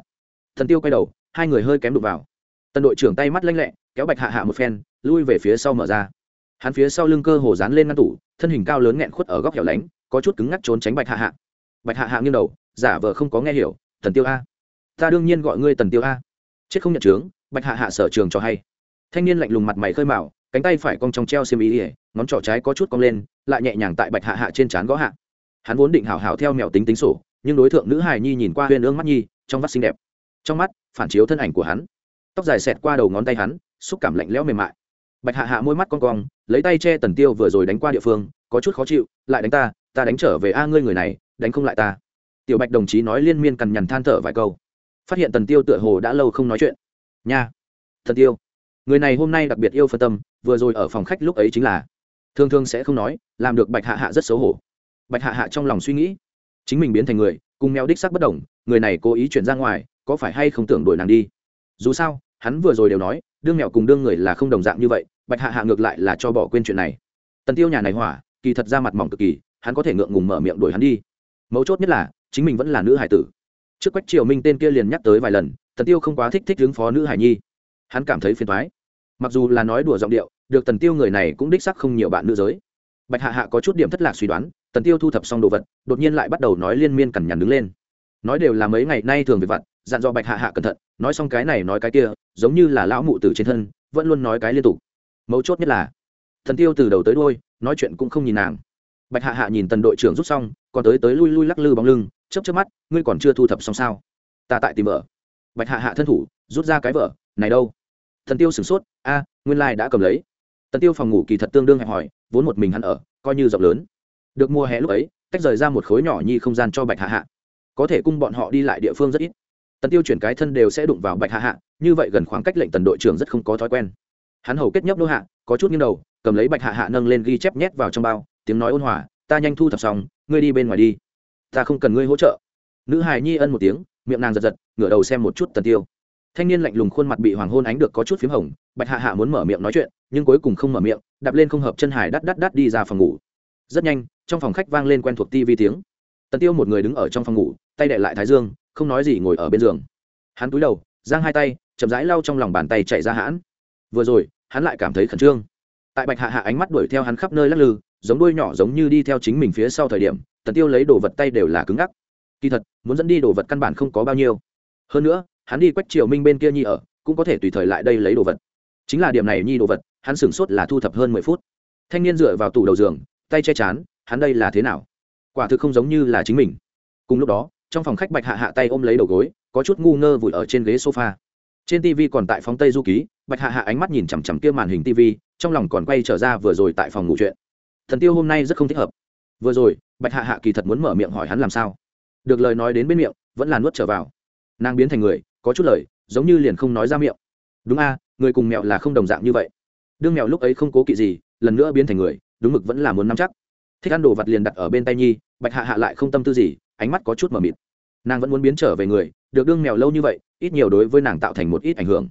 Thần tiêu quay đầu, hai người hơi kém đụng vào. Tần đội trưởng tay mắt lanh lẹ, kéo bạch hạ hạ một phen, lui về phía sau mở ra. Hắn phía sau lưng cơ hồ dán lên ngăn tủ, thân hình cao lớn nghẹn khuất ở góc hẻo lánh, có chút cứng ngắc trốn tránh bạch hạ hạ. Bạch hạ hạ nghiêng đầu, giả vờ không có nghe hiểu thần tiêu a, ta đương nhiên gọi ngươi tần tiêu a. Chết không nhận chướng, bạch hạ hạ sở trường cho hay thanh niên lạnh lùng mặt mày khơi mào, cánh tay phải cong trong treo xiêm ý ỉa ngón trỏ trái có chút cong lên, lại nhẹ nhàng tại bạch hạ hạ trên trán gõ hạ. Hắn vốn định hào hào theo mèo tính tính sổ, nhưng đối tượng nữ hài nhi nhìn qua huyền ương mắt nhi, trong mắt xinh đẹp. Trong mắt, phản chiếu thân ảnh của hắn. Tóc dài xẹt qua đầu ngón tay hắn, xúc cảm lạnh lẽo mềm mại. Bạch hạ hạ môi mắt con cong, lấy tay che tần tiêu vừa rồi đánh qua địa phương, có chút khó chịu, lại đánh ta ta đánh trở về a, ngươi người này, đánh không lại ta. Tiểu bạch đồng chí nói liên miên cằn nhằn than thở vài câu. Phát hiện tần tiêu tựa hồ đã lâu không nói chuyện. Nha thần tiêu người này hôm nay đặc biệt yêu phân tâm, vừa rồi ở phòng khách lúc ấy chính là, thường thường sẽ không nói, làm được bạch hạ hạ rất xấu hổ. Bạch hạ hạ trong lòng suy nghĩ, chính mình biến thành người, cùng mèo đích sắc bất đồng, người này cố ý chuyển ra ngoài, có phải hay không tưởng đổi nàng đi? Dù sao, hắn vừa rồi đều nói, đương mèo cùng đương người là không đồng dạng như vậy, bạch hạ hạ ngược lại là cho bỏ quên chuyện này. Tần tiêu nhà này hỏa, kỳ thật ra mặt mỏng cực kỳ, hắn có thể ngượng ngùng mở miệng đuổi hắn đi. Mấu chốt nhất là, chính mình vẫn là nữ hải tử. Trước quách triều minh tên kia liền nhắc tới vài lần, tần tiêu không quá thích thích ứng phó nữ hải nhi. Hắn cảm thấy phiền thoái mặc dù là nói đùa giọng điệu, được tần tiêu người này cũng đích sắc không nhiều bạn nữ giới. Bạch hạ hạ có chút điểm thất lạc suy đoán, tần tiêu thu thập xong đồ vật, đột nhiên lại bắt đầu nói liên miên cằn nhằn đứng lên. Nói đều là mấy ngày nay thường về vặt, dặn dò bạch hạ hạ cẩn thận, nói xong cái này nói cái kia, giống như là lão mụ tử trên thân, vẫn luôn nói cái liên tục. Mấu chốt nhất là thần tiêu từ đầu tới đôi nói chuyện cũng không nhìn nàng. Bạch hạ hạ nhìn tần đội trưởng rút xong, còn tới tới lui lui lắc lư bóng lưng chấp chấp mắt, ngươi còn chưa thu thập xong sao? Ta tại tìm vợ. Bạch hạ hạ thân thủ, rút ra cái vợ, này đâu? Thần tiêu sửng sốt, a, nguyên lai đã cầm lấy. Tần tiêu phòng ngủ kỳ thật tương đương hẹp hòi, vốn một mình hắn ở, coi như rộng lớn. Được mùa hè lúc ấy, tách rời ra một khối nhỏ nhi không gian cho bạch hạ hạ. Có thể cung bọn họ đi lại địa phương rất ít. Tần tiêu chuyển cái thân đều sẽ đụng vào bạch hạ hạ, như vậy gần khoảng cách lệnh tần đội trưởng rất không có thói quen. Hắn hầu kết nhấp đô hạ, có chút nghiêng đầu, cầm lấy bạch hạ hạ nâng lên ghi chép nhét vào trong bao, tiếng nói ôn hòa, ta nhanh thu thập xong, ngươi đi bên ngoài đi. Ta không cần ngươi hỗ trợ. Nữ hài nhi ân một tiếng, miệng nàng giật giật, ngửa đầu xem một chút tần tiêu thanh niên lạnh lùng khuôn mặt bị hoàng hôn ánh được có chút p h í m hồng, bạch hạ hạ muốn mở miệng nói chuyện, nhưng cuối cùng không mở miệng, đạp lên không hợp chân hải đắt đắt đắt đi ra phòng ngủ. Rất nhanh, trong phòng khách vang lên quen thuộc ti vi tiếng. Tần tiêu một người đứng ở trong phòng ngủ, tay đệ lại thái dương, không nói gì ngồi ở bên giường. Hắn cúi đầu, giang hai tay, chậm rãi lau trong lòng bàn tay chạy ra hãn. Vừa rồi, hắn lại cảm thấy khẩn trương. Tại bạch hạ hạ ánh mắt đuổi theo hắn khắp nơi lắc lư, giống đuôi nhỏ giống như đi theo chính mình phía sau thời điểm, tần tiêu lấy đồ vật tay đều là cứng ngắc. Kỳ thật, muốn dẫn đi đồ vật căn bản không có bao nhiêu. Hơn nữa hắn đi quách triều minh bên kia nhi ở, cũng có thể tùy thời lại đây lấy đồ vật. Chính là điểm này nhi đồ vật, hắn sửng sốt là thu thập hơn mười phút. Thanh niên dựa vào tủ đầu giường, tay che chán, hắn đây là thế nào? Quả thực không giống như là chính mình. Cùng lúc đó, trong phòng khách bạch hạ hạ tay ôm lấy đầu gối, có chút ngu ngơ vùi ở trên ghế sofa. Trên tv còn tại phóng tây du ký, bạch hạ hạ ánh mắt nhìn chằm chằm kia màn hình tv trong lòng còn quay trở ra vừa rồi tại phòng ngủ chuyện. Thần tiêu hôm nay rất không thích hợp. Vừa rồi, bạch hạ hạ kỳ thật muốn mở miệng hỏi hắn làm sao. Được lời nói đến bên miệng, vẫn là nuốt trở vào. Nàng biến thành người có chút lời, giống như liền không nói ra miệng. Đúng a, người cùng mẹo là không đồng dạng như vậy. Đương mẹo lúc ấy không cố kỵ gì, lần nữa biến thành người, đúng mực vẫn là muốn nắm chắc. Thích ăn đồ vật liền đặt ở bên tay nhi, bạch hạ hạ lại không tâm tư gì, ánh mắt có chút mờ mịt. Nàng vẫn muốn biến trở về người, được đương mèo lâu như vậy, ít nhiều đối với nàng tạo thành một ít ảnh hưởng.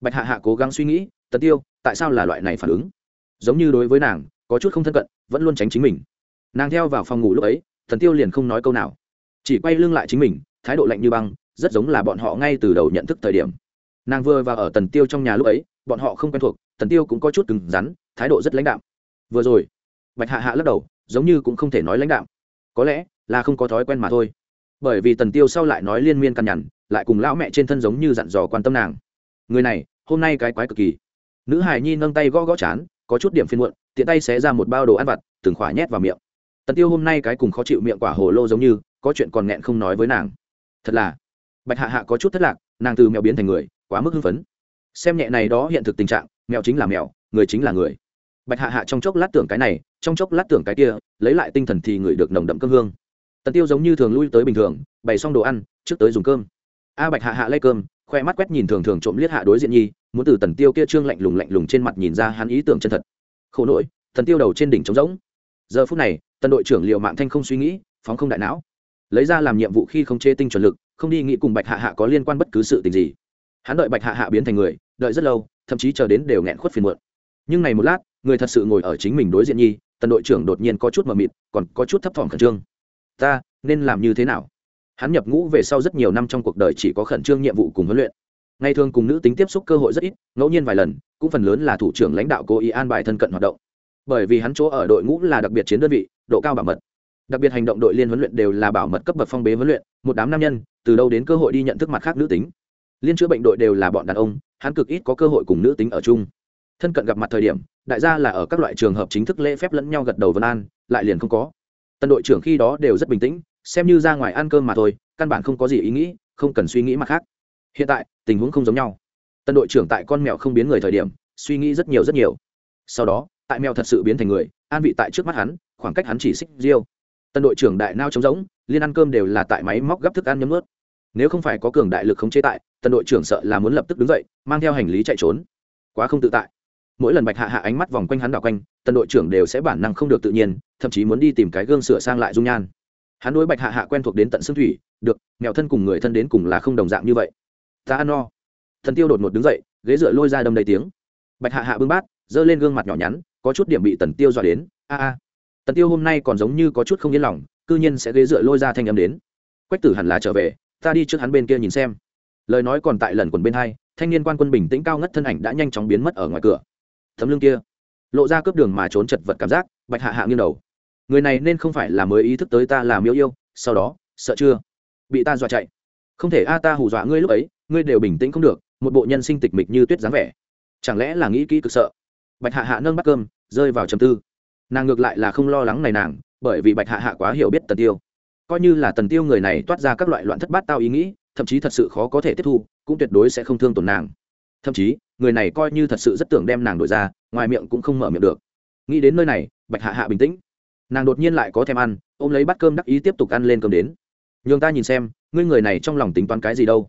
Bạch hạ hạ cố gắng suy nghĩ tật tiêu, tại sao là loại này phản ứng? Giống như đối với nàng, có chút không thân cận, vẫn luôn tránh chính mình. Nàng theo vào phòng ngủ lúc ấy thần tiêu liền không nói câu nào. Chỉ quay lưng lại chính mình, thái độ lạnh như băng rất giống là bọn họ ngay từ đầu nhận thức thời điểm. Nàng vừa và ở tần tiêu trong nhà lúc ấy, bọn họ không quen thuộc, tần tiêu cũng có chút cứng rắn, thái độ rất lãnh đạm. Vừa rồi, bạch hạ hạ lắc đầu, giống như cũng không thể nói lãnh đạm. Có lẽ là không có thói quen mà thôi. Bởi vì tần tiêu sau lại nói liên miên căn nhằn, lại cùng lão mẹ trên thân giống như dặn dò quan tâm nàng. Người này, hôm nay cái quái cực kỳ. Nữ hài nhi nâng tay gõ gõ chán, có chút điểm phiên muộn, tiện tay xé ra một bao đồ ăn vặt, từng khỏa nhét vào miệng. Tần tiêu hôm nay cái cùng khó chịu miệng quả hồ lô giống như, có chuyện còn nghẹn không nói với nàng. Thật là bạch hạ hạ có chút thất lạc, nàng từ mèo biến thành người, quá mức hưng phấn. Xem nhẹ này đó hiện thực tình trạng, mèo chính là mèo, người chính là người. Bạch hạ hạ trong chốc lát tưởng cái này, trong chốc lát tưởng cái kia, lấy lại tinh thần thì người được nồng đậm cơm hương. Tần tiêu giống như thường lui tới bình thường, bày xong đồ ăn, trước tới dùng cơm. A bạch hạ hạ lay cơm, khoe mắt quét nhìn thường thường trộm liếc hạ đối diện nhi, muốn từ tần tiêu kia trương lạnh lùng lạnh lùng trên mặt nhìn ra hắn ý tưởng chân thật. Khổ nỗi, tần tiêu đầu trên đỉnh trống rỗng. Giờ phút này, tần đội trưởng liệu mạng thanh không suy nghĩ, phóng không đại não. Lấy ra làm nhiệm vụ khi không chê tinh chuẩn lực không đi nghĩ cùng bạch hạ hạ có liên quan bất cứ sự tình gì. Hắn đợi bạch hạ hạ biến thành người, đợi rất lâu, thậm chí chờ đến đều nghẹn khuất phiền muộn. Nhưng này một lát, người thật sự ngồi ở chính mình đối diện nhi, tần đội trưởng đột nhiên có chút mờ mịt, còn có chút thấp thỏm khẩn trương. Ta, nên làm như thế nào? Hắn nhập ngũ về sau rất nhiều năm trong cuộc đời chỉ có khẩn trương nhiệm vụ cùng huấn luyện. Ngày thường cùng nữ tính tiếp xúc cơ hội rất ít, ngẫu nhiên vài lần, cũng phần lớn là thủ trưởng lãnh đạo cố ý an bài thân cận hoạt động. Bởi vì hắn chỗ ở đội ngũ là đặc biệt chiến đơn vị, độ cao bảo mật đặc biệt hành động đội liên huấn luyện đều là bảo mật cấp bậc phong bế huấn luyện, một đám nam nhân, từ đâu đến cơ hội đi nhận thức mặt khác nữ tính. Liên chữa bệnh đội đều là bọn đàn ông, hắn cực ít có cơ hội cùng nữ tính ở chung. Thân cận gặp mặt thời điểm, đại gia là ở các loại trường hợp chính thức lễ phép lẫn nhau gật đầu vân an, lại liền không có. Tân đội trưởng khi đó đều rất bình tĩnh, xem như ra ngoài ăn cơm mà thôi, căn bản không có gì ý nghĩ, không cần suy nghĩ mặt khác. Hiện tại, tình huống không giống nhau. Tân đội trưởng tại con mèo không biến người thời điểm, suy nghĩ rất nhiều rất nhiều. Sau đó, tại mèo thật sự biến thành người, an vị tại trước mắt hắn, khoảng cách hắn chỉ xích riêu tân đội trưởng đại nao trống rỗng, liên ăn cơm đều là tại máy móc gấp thức ăn nhấm ướt nếu không phải có cường đại lực không chế tại tân đội trưởng sợ là muốn lập tức đứng dậy, mang theo hành lý chạy trốn. Quá không tự tại. Mỗi lần bạch hạ hạ ánh mắt vòng quanh hắn đảo quanh tân đội trưởng đều sẽ bản năng không được tự nhiên, thậm chí muốn đi tìm cái gương sửa sang lại dung nhan. Hắn đối bạch hạ hạ quen thuộc đến tận xương thủy, được nghèo thân cùng người thân đến cùng là không đồng dạng như vậy. Ta ăn no. Thần tiêu đột ngột đứng dậy, ghế dựa lôi ra đâm đầy tiếng. Bạch hạ hạ bưng bát, giơ lên gương mặt nhỏ nhắn, có chút điểm bị tần tiêu dọa đến. A a tần tiêu hôm nay còn giống như có chút không yên lòng, cư nhiên sẽ ghế dựa lôi ra thanh âm đến. Quách tử hẳn là trở về, ta đi trước hắn bên kia nhìn xem. Lời nói còn tại lần quần bên hai, thanh niên quan quân bình tĩnh cao ngất thân ảnh đã nhanh chóng biến mất ở ngoài cửa. Thấm lưng kia, lộ ra cướp đường mà trốn chật vật cảm giác, bạch hạ hạ nghiêng đầu. Người này nên không phải là mới ý thức tới ta làm yêu yêu, sau đó, sợ chưa? Bị ta dọa chạy. Không thể a, ta hù dọa ngươi lúc ấy, ngươi đều bình tĩnh không được, một bộ nhân sinh tịch mịch như tuyết dáng vẻ. Chẳng lẽ là nghĩ kỹ cực sợ? Bạch hạ hạ nâng bắt cơm, rơi vào trầm tư nàng ngược lại là không lo lắng này nàng, bởi vì bạch hạ hạ quá hiểu biết tần tiêu. Coi như là tần tiêu người này toát ra các loại loạn thất bát tao ý nghĩ, thậm chí thật sự khó có thể tiếp thu, cũng tuyệt đối sẽ không thương tổn nàng. Thậm chí, người này coi như thật sự rất tưởng đem nàng đổi ra, ngoài miệng cũng không mở miệng được. Nghĩ đến nơi này, bạch hạ hạ bình tĩnh. Nàng đột nhiên lại có thèm ăn, ôm lấy bát cơm đắc ý tiếp tục ăn lên cơm đến. Nhường ta nhìn xem, ngươi người này trong lòng tính toán cái gì đâu.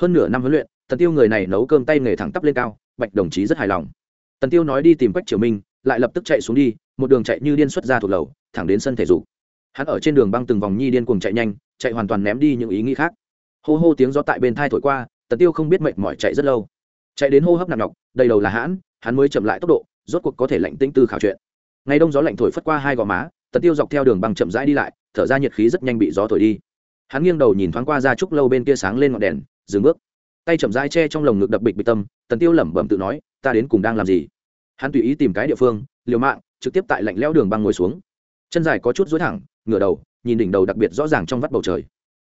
Hơn nửa năm huấn luyện, tần tiêu người này nấu cơm tay nghề thẳng tắp lên cao, bạch đồng chí rất hài lòng. Tần tiêu nói đi tìm quách triều minh, lại lập tức chạy xuống đi một đường chạy như điên xuất ra thuộc lầu, thẳng đến sân thể dục. Hắn ở trên đường băng từng vòng nhi điên cuồng chạy nhanh, chạy hoàn toàn ném đi những ý nghĩ khác. Hô hô tiếng gió tại bên thai thổi qua, tần tiêu không biết mệt mỏi chạy rất lâu. Chạy đến hô hấp nặng nhọc, đầy đầu là hãn, hắn mới chậm lại tốc độ, rốt cuộc có thể lạnh tinh tư khảo chuyện. Ngày đông gió lạnh thổi phất qua hai gò má, tần tiêu dọc theo đường băng chậm rãi đi lại, thở ra nhiệt khí rất nhanh bị gió thổi đi. Hắn nghiêng đầu nhìn thoáng qua ra trúc lâu bên kia sáng lên ngọn đèn, dừng bước. Tay chậm rãi che trong lồng ngực đập bịch bịch tâm, tần tiêu lẩm bẩm tự nói, ta đến cùng đang làm gì? Hắn tùy ý tìm cái địa phương, liều mạng trực tiếp tại lạnh lẽo đường băng ngồi xuống. Chân dài có chút dối thẳng, ngửa đầu, nhìn đỉnh đầu đặc biệt rõ ràng trong vắt bầu trời.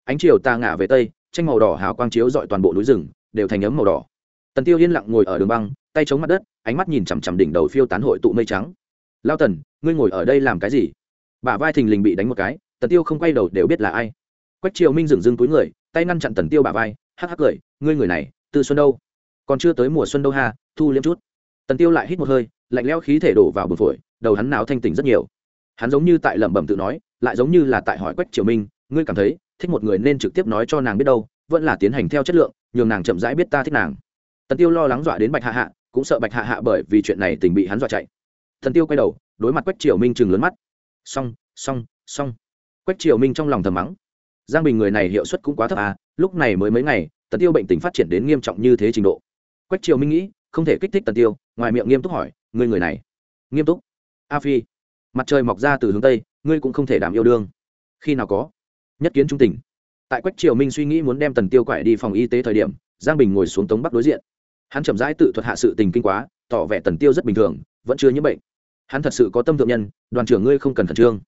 Ánh chiều ta ngả về tây, tranh màu đỏ hào quang chiếu dọi toàn bộ núi rừng, đều thành ấm màu đỏ. Tần tiêu yên lặng ngồi ở đường băng, tay chống mặt đất, ánh mắt nhìn chằm chằm đỉnh đầu phiêu tán hội tụ mây trắng. Lao tần, ngươi ngồi ở đây làm cái gì? Bả vai thình lình bị đánh một cái, tần tiêu không quay đầu đều biết là ai. Quách triều minh dừng dưng túi người, tay ngăn chặn tần tiêu bả vai, hắc hắc cười, ngươi người này từ xuân đâu? Còn chưa tới mùa xuân đâu ha, thu liếm chút. Tần tiêu lại hít một hơi, lạnh lẽo khí thể đổ vào bờ phổi đầu hắn não thanh tỉnh rất nhiều. Hắn giống như tại lẩm bẩm tự nói, lại giống như là tại hỏi quách triều minh, ngươi cảm thấy, thích một người nên trực tiếp nói cho nàng biết đâu, vẫn là tiến hành theo chất lượng, nhường nàng chậm rãi biết ta thích nàng. Tần tiêu lo lắng dọa đến bạch hạ hạ, cũng sợ bạch hạ hạ bởi vì chuyện này tình bị hắn dọa chạy. Thần tiêu quay đầu, đối mặt quách triều minh chừng lớn mắt. Xong xong xong. Quách triều minh trong lòng thầm mắng. Giang bình người này hiệu suất cũng quá thấp à lúc này mới mấy ngày, tần tiêu bệnh tình phát triển đến nghiêm trọng như thế trình độ. Quách triều minh nghĩ, không thể kích thích tần tiêu, ngoài miệng nghiêm túc hỏi, ngươi người này? Nghiêm túc a phi, mặt trời mọc ra từ hướng tây, ngươi cũng không thể đảm yêu đương. Khi nào có? Nhất kiến trung tình. Tại quách triều minh suy nghĩ muốn đem tần tiêu quậy đi phòng y tế thời điểm, giang bình ngồi xuống tống bắc đối diện. Hắn chậm rãi tự thuật hạ sự tình kinh quá, tỏ vẻ tần tiêu rất bình thường, vẫn chưa nhiễm bệnh. Hắn thật sự có tâm thượng nhân, đoàn trưởng ngươi không cần khẩn trương.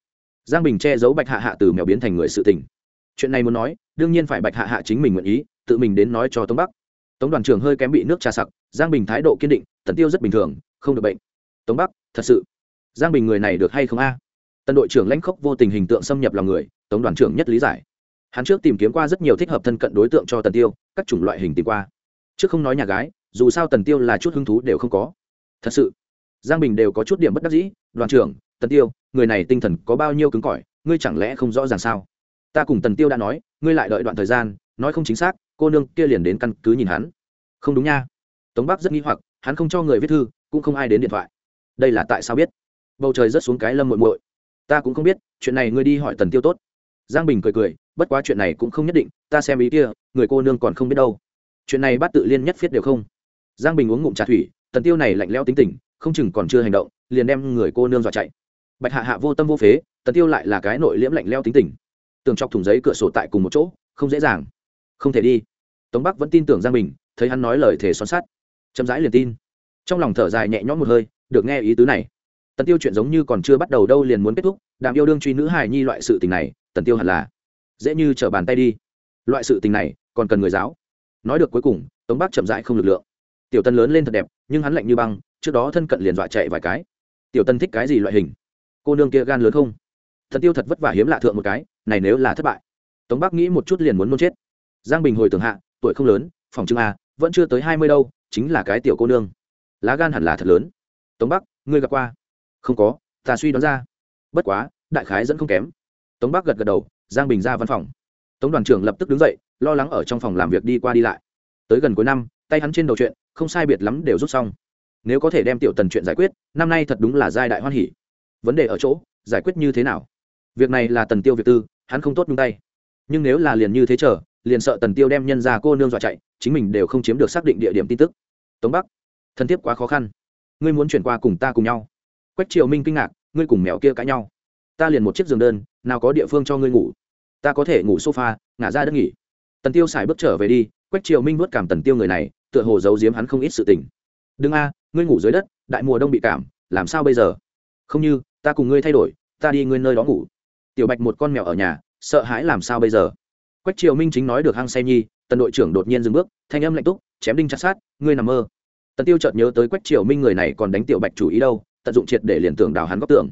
Giang bình che giấu bạch hạ hạ từ mèo biến thành người sự tình. Chuyện này muốn nói, đương nhiên phải bạch hạ hạ chính mình nguyện ý, tự mình đến nói cho tống bắc. Tống đoàn trưởng hơi kém bị nước trà sặc, giang bình thái độ kiên định, tần tiêu rất bình thường, không được bệnh. Tống bắc, thật sự giang bình người này được hay không a? À? tân đội trưởng lãnh khốc vô tình hình tượng xâm nhập lòng người, tống đoàn trưởng nhất lý giải. Hắn trước tìm kiếm qua rất nhiều thích hợp thân cận đối tượng cho tần tiêu, các chủng loại hình tìm qua. Trước không nói nhà gái, dù sao tần tiêu là chút hứng thú đều không có. Thật sự, giang bình đều có chút điểm bất đắc dĩ, đoàn trưởng, tần tiêu, người này tinh thần có bao nhiêu cứng cỏi, ngươi chẳng lẽ không rõ ràng sao? Ta cùng tần tiêu đã nói, ngươi lại đợi đoạn thời gian, nói không chính xác, cô nương kia liền đến căn cứ nhìn hắn. Không đúng nha. Tống bắc rất nghi hoặc, hắn không cho người viết thư, cũng không ai đến điện thoại. Đây là tại sao biết? Bầu trời rất xuống cái lâm muội muội. Ta cũng không biết, chuyện này ngươi đi hỏi tần tiêu tốt. Giang bình cười cười, bất quá chuyện này cũng không nhất định, ta xem ý kia, người cô nương còn không biết đâu. Chuyện này bắt tự liên nhất phiết đều không. Giang bình uống ngụm trà thủy, tần tiêu này lạnh lẽo tính tình, không chừng còn chưa hành động, liền đem người cô nương dọa chạy. Bạch hạ hạ vô tâm vô phế, tần tiêu lại là cái nội liễm lạnh lẽo tính tình. Tường chọc thùng giấy cửa sổ tại cùng một chỗ, không dễ dàng. Không thể đi. Tống bắc vẫn tin tưởng giang bình, thấy hắn nói lời thể son sát chậm rãi liền tin. Trong lòng thở dài nhẹ nhõm một hơi, được nghe ý tứ này tần tiêu chuyện giống như còn chưa bắt đầu đâu liền muốn kết thúc, đàm yêu đương truy nữ hài nhi loại sự tình này, tần tiêu hẳn là dễ như trở bàn tay đi. Loại sự tình này, còn cần người giáo. Nói được cuối cùng, tống bắc chậm rãi không lực lượng. Tiểu tân lớn lên thật đẹp, nhưng hắn lạnh như băng, trước đó thân cận liền dọa chạy vài cái. Tiểu tân thích cái gì loại hình? Cô nương kia gan lớn không? Thần tiêu thật vất vả hiếm lạ thượng một cái, này nếu là thất bại. Tống bắc nghĩ một chút liền muốn muốn chết. Giang bình hồi tưởng hạ, tuổi không lớn, phòng trưng a, vẫn chưa tới hai mươi đâu, chính là cái tiểu cô nương. Lá gan hẳn là thật lớn. Tống bắc ngươi gặp qua? Không có, ta suy đoán ra. Bất quá, đại khái dẫn không kém. Tống bắc gật gật đầu, giang bình ra văn phòng. Tống đoàn trưởng lập tức đứng dậy, lo lắng ở trong phòng làm việc đi qua đi lại. Tới gần cuối năm, tay hắn trên đầu chuyện, không sai biệt lắm đều rút xong. Nếu có thể đem tiểu tần chuyện giải quyết, năm nay thật đúng là giai đại hoan hỉ. Vấn đề ở chỗ, giải quyết như thế nào? Việc này là tần tiêu việc tư, hắn không tốt nhung tay. Nhưng nếu là liền như thế chờ, liền sợ tần tiêu đem nhân ra cô nương dọa chạy, chính mình đều không chiếm được xác định địa điểm tin tức. Tống bắc, thân thiết quá khó khăn. Ngươi muốn chuyển qua cùng ta cùng nhau quách triều minh kinh ngạc, ngươi cùng mèo kia cãi nhau. Ta liền một chiếc giường đơn, nào có địa phương cho ngươi ngủ. Ta có thể ngủ sofa, ngả ra đất nghỉ. Tần tiêu xài bước trở về đi, quách triều minh vuốt cảm tần tiêu người này, tựa hồ giấu giếm hắn không ít sự tình. Đừng a, ngươi ngủ dưới đất, đại mùa đông bị cảm, làm sao bây giờ? Không như, ta cùng ngươi thay đổi, ta đi ngươi nơi đó ngủ. Tiểu bạch một con mèo ở nhà, sợ hãi làm sao bây giờ? Quách triều minh chính nói được hăng say nhi, tần đội trưởng đột nhiên dừng bước, thanh âm lạnh túc, chém đinh chặt sát ngươi nằm mơ. Tần tiêu chợt nhớ tới quách triều minh người này còn đánh tiểu bạch chủ ý đâu tận dụng triệt để liền tưởng đào hắn góc tưởng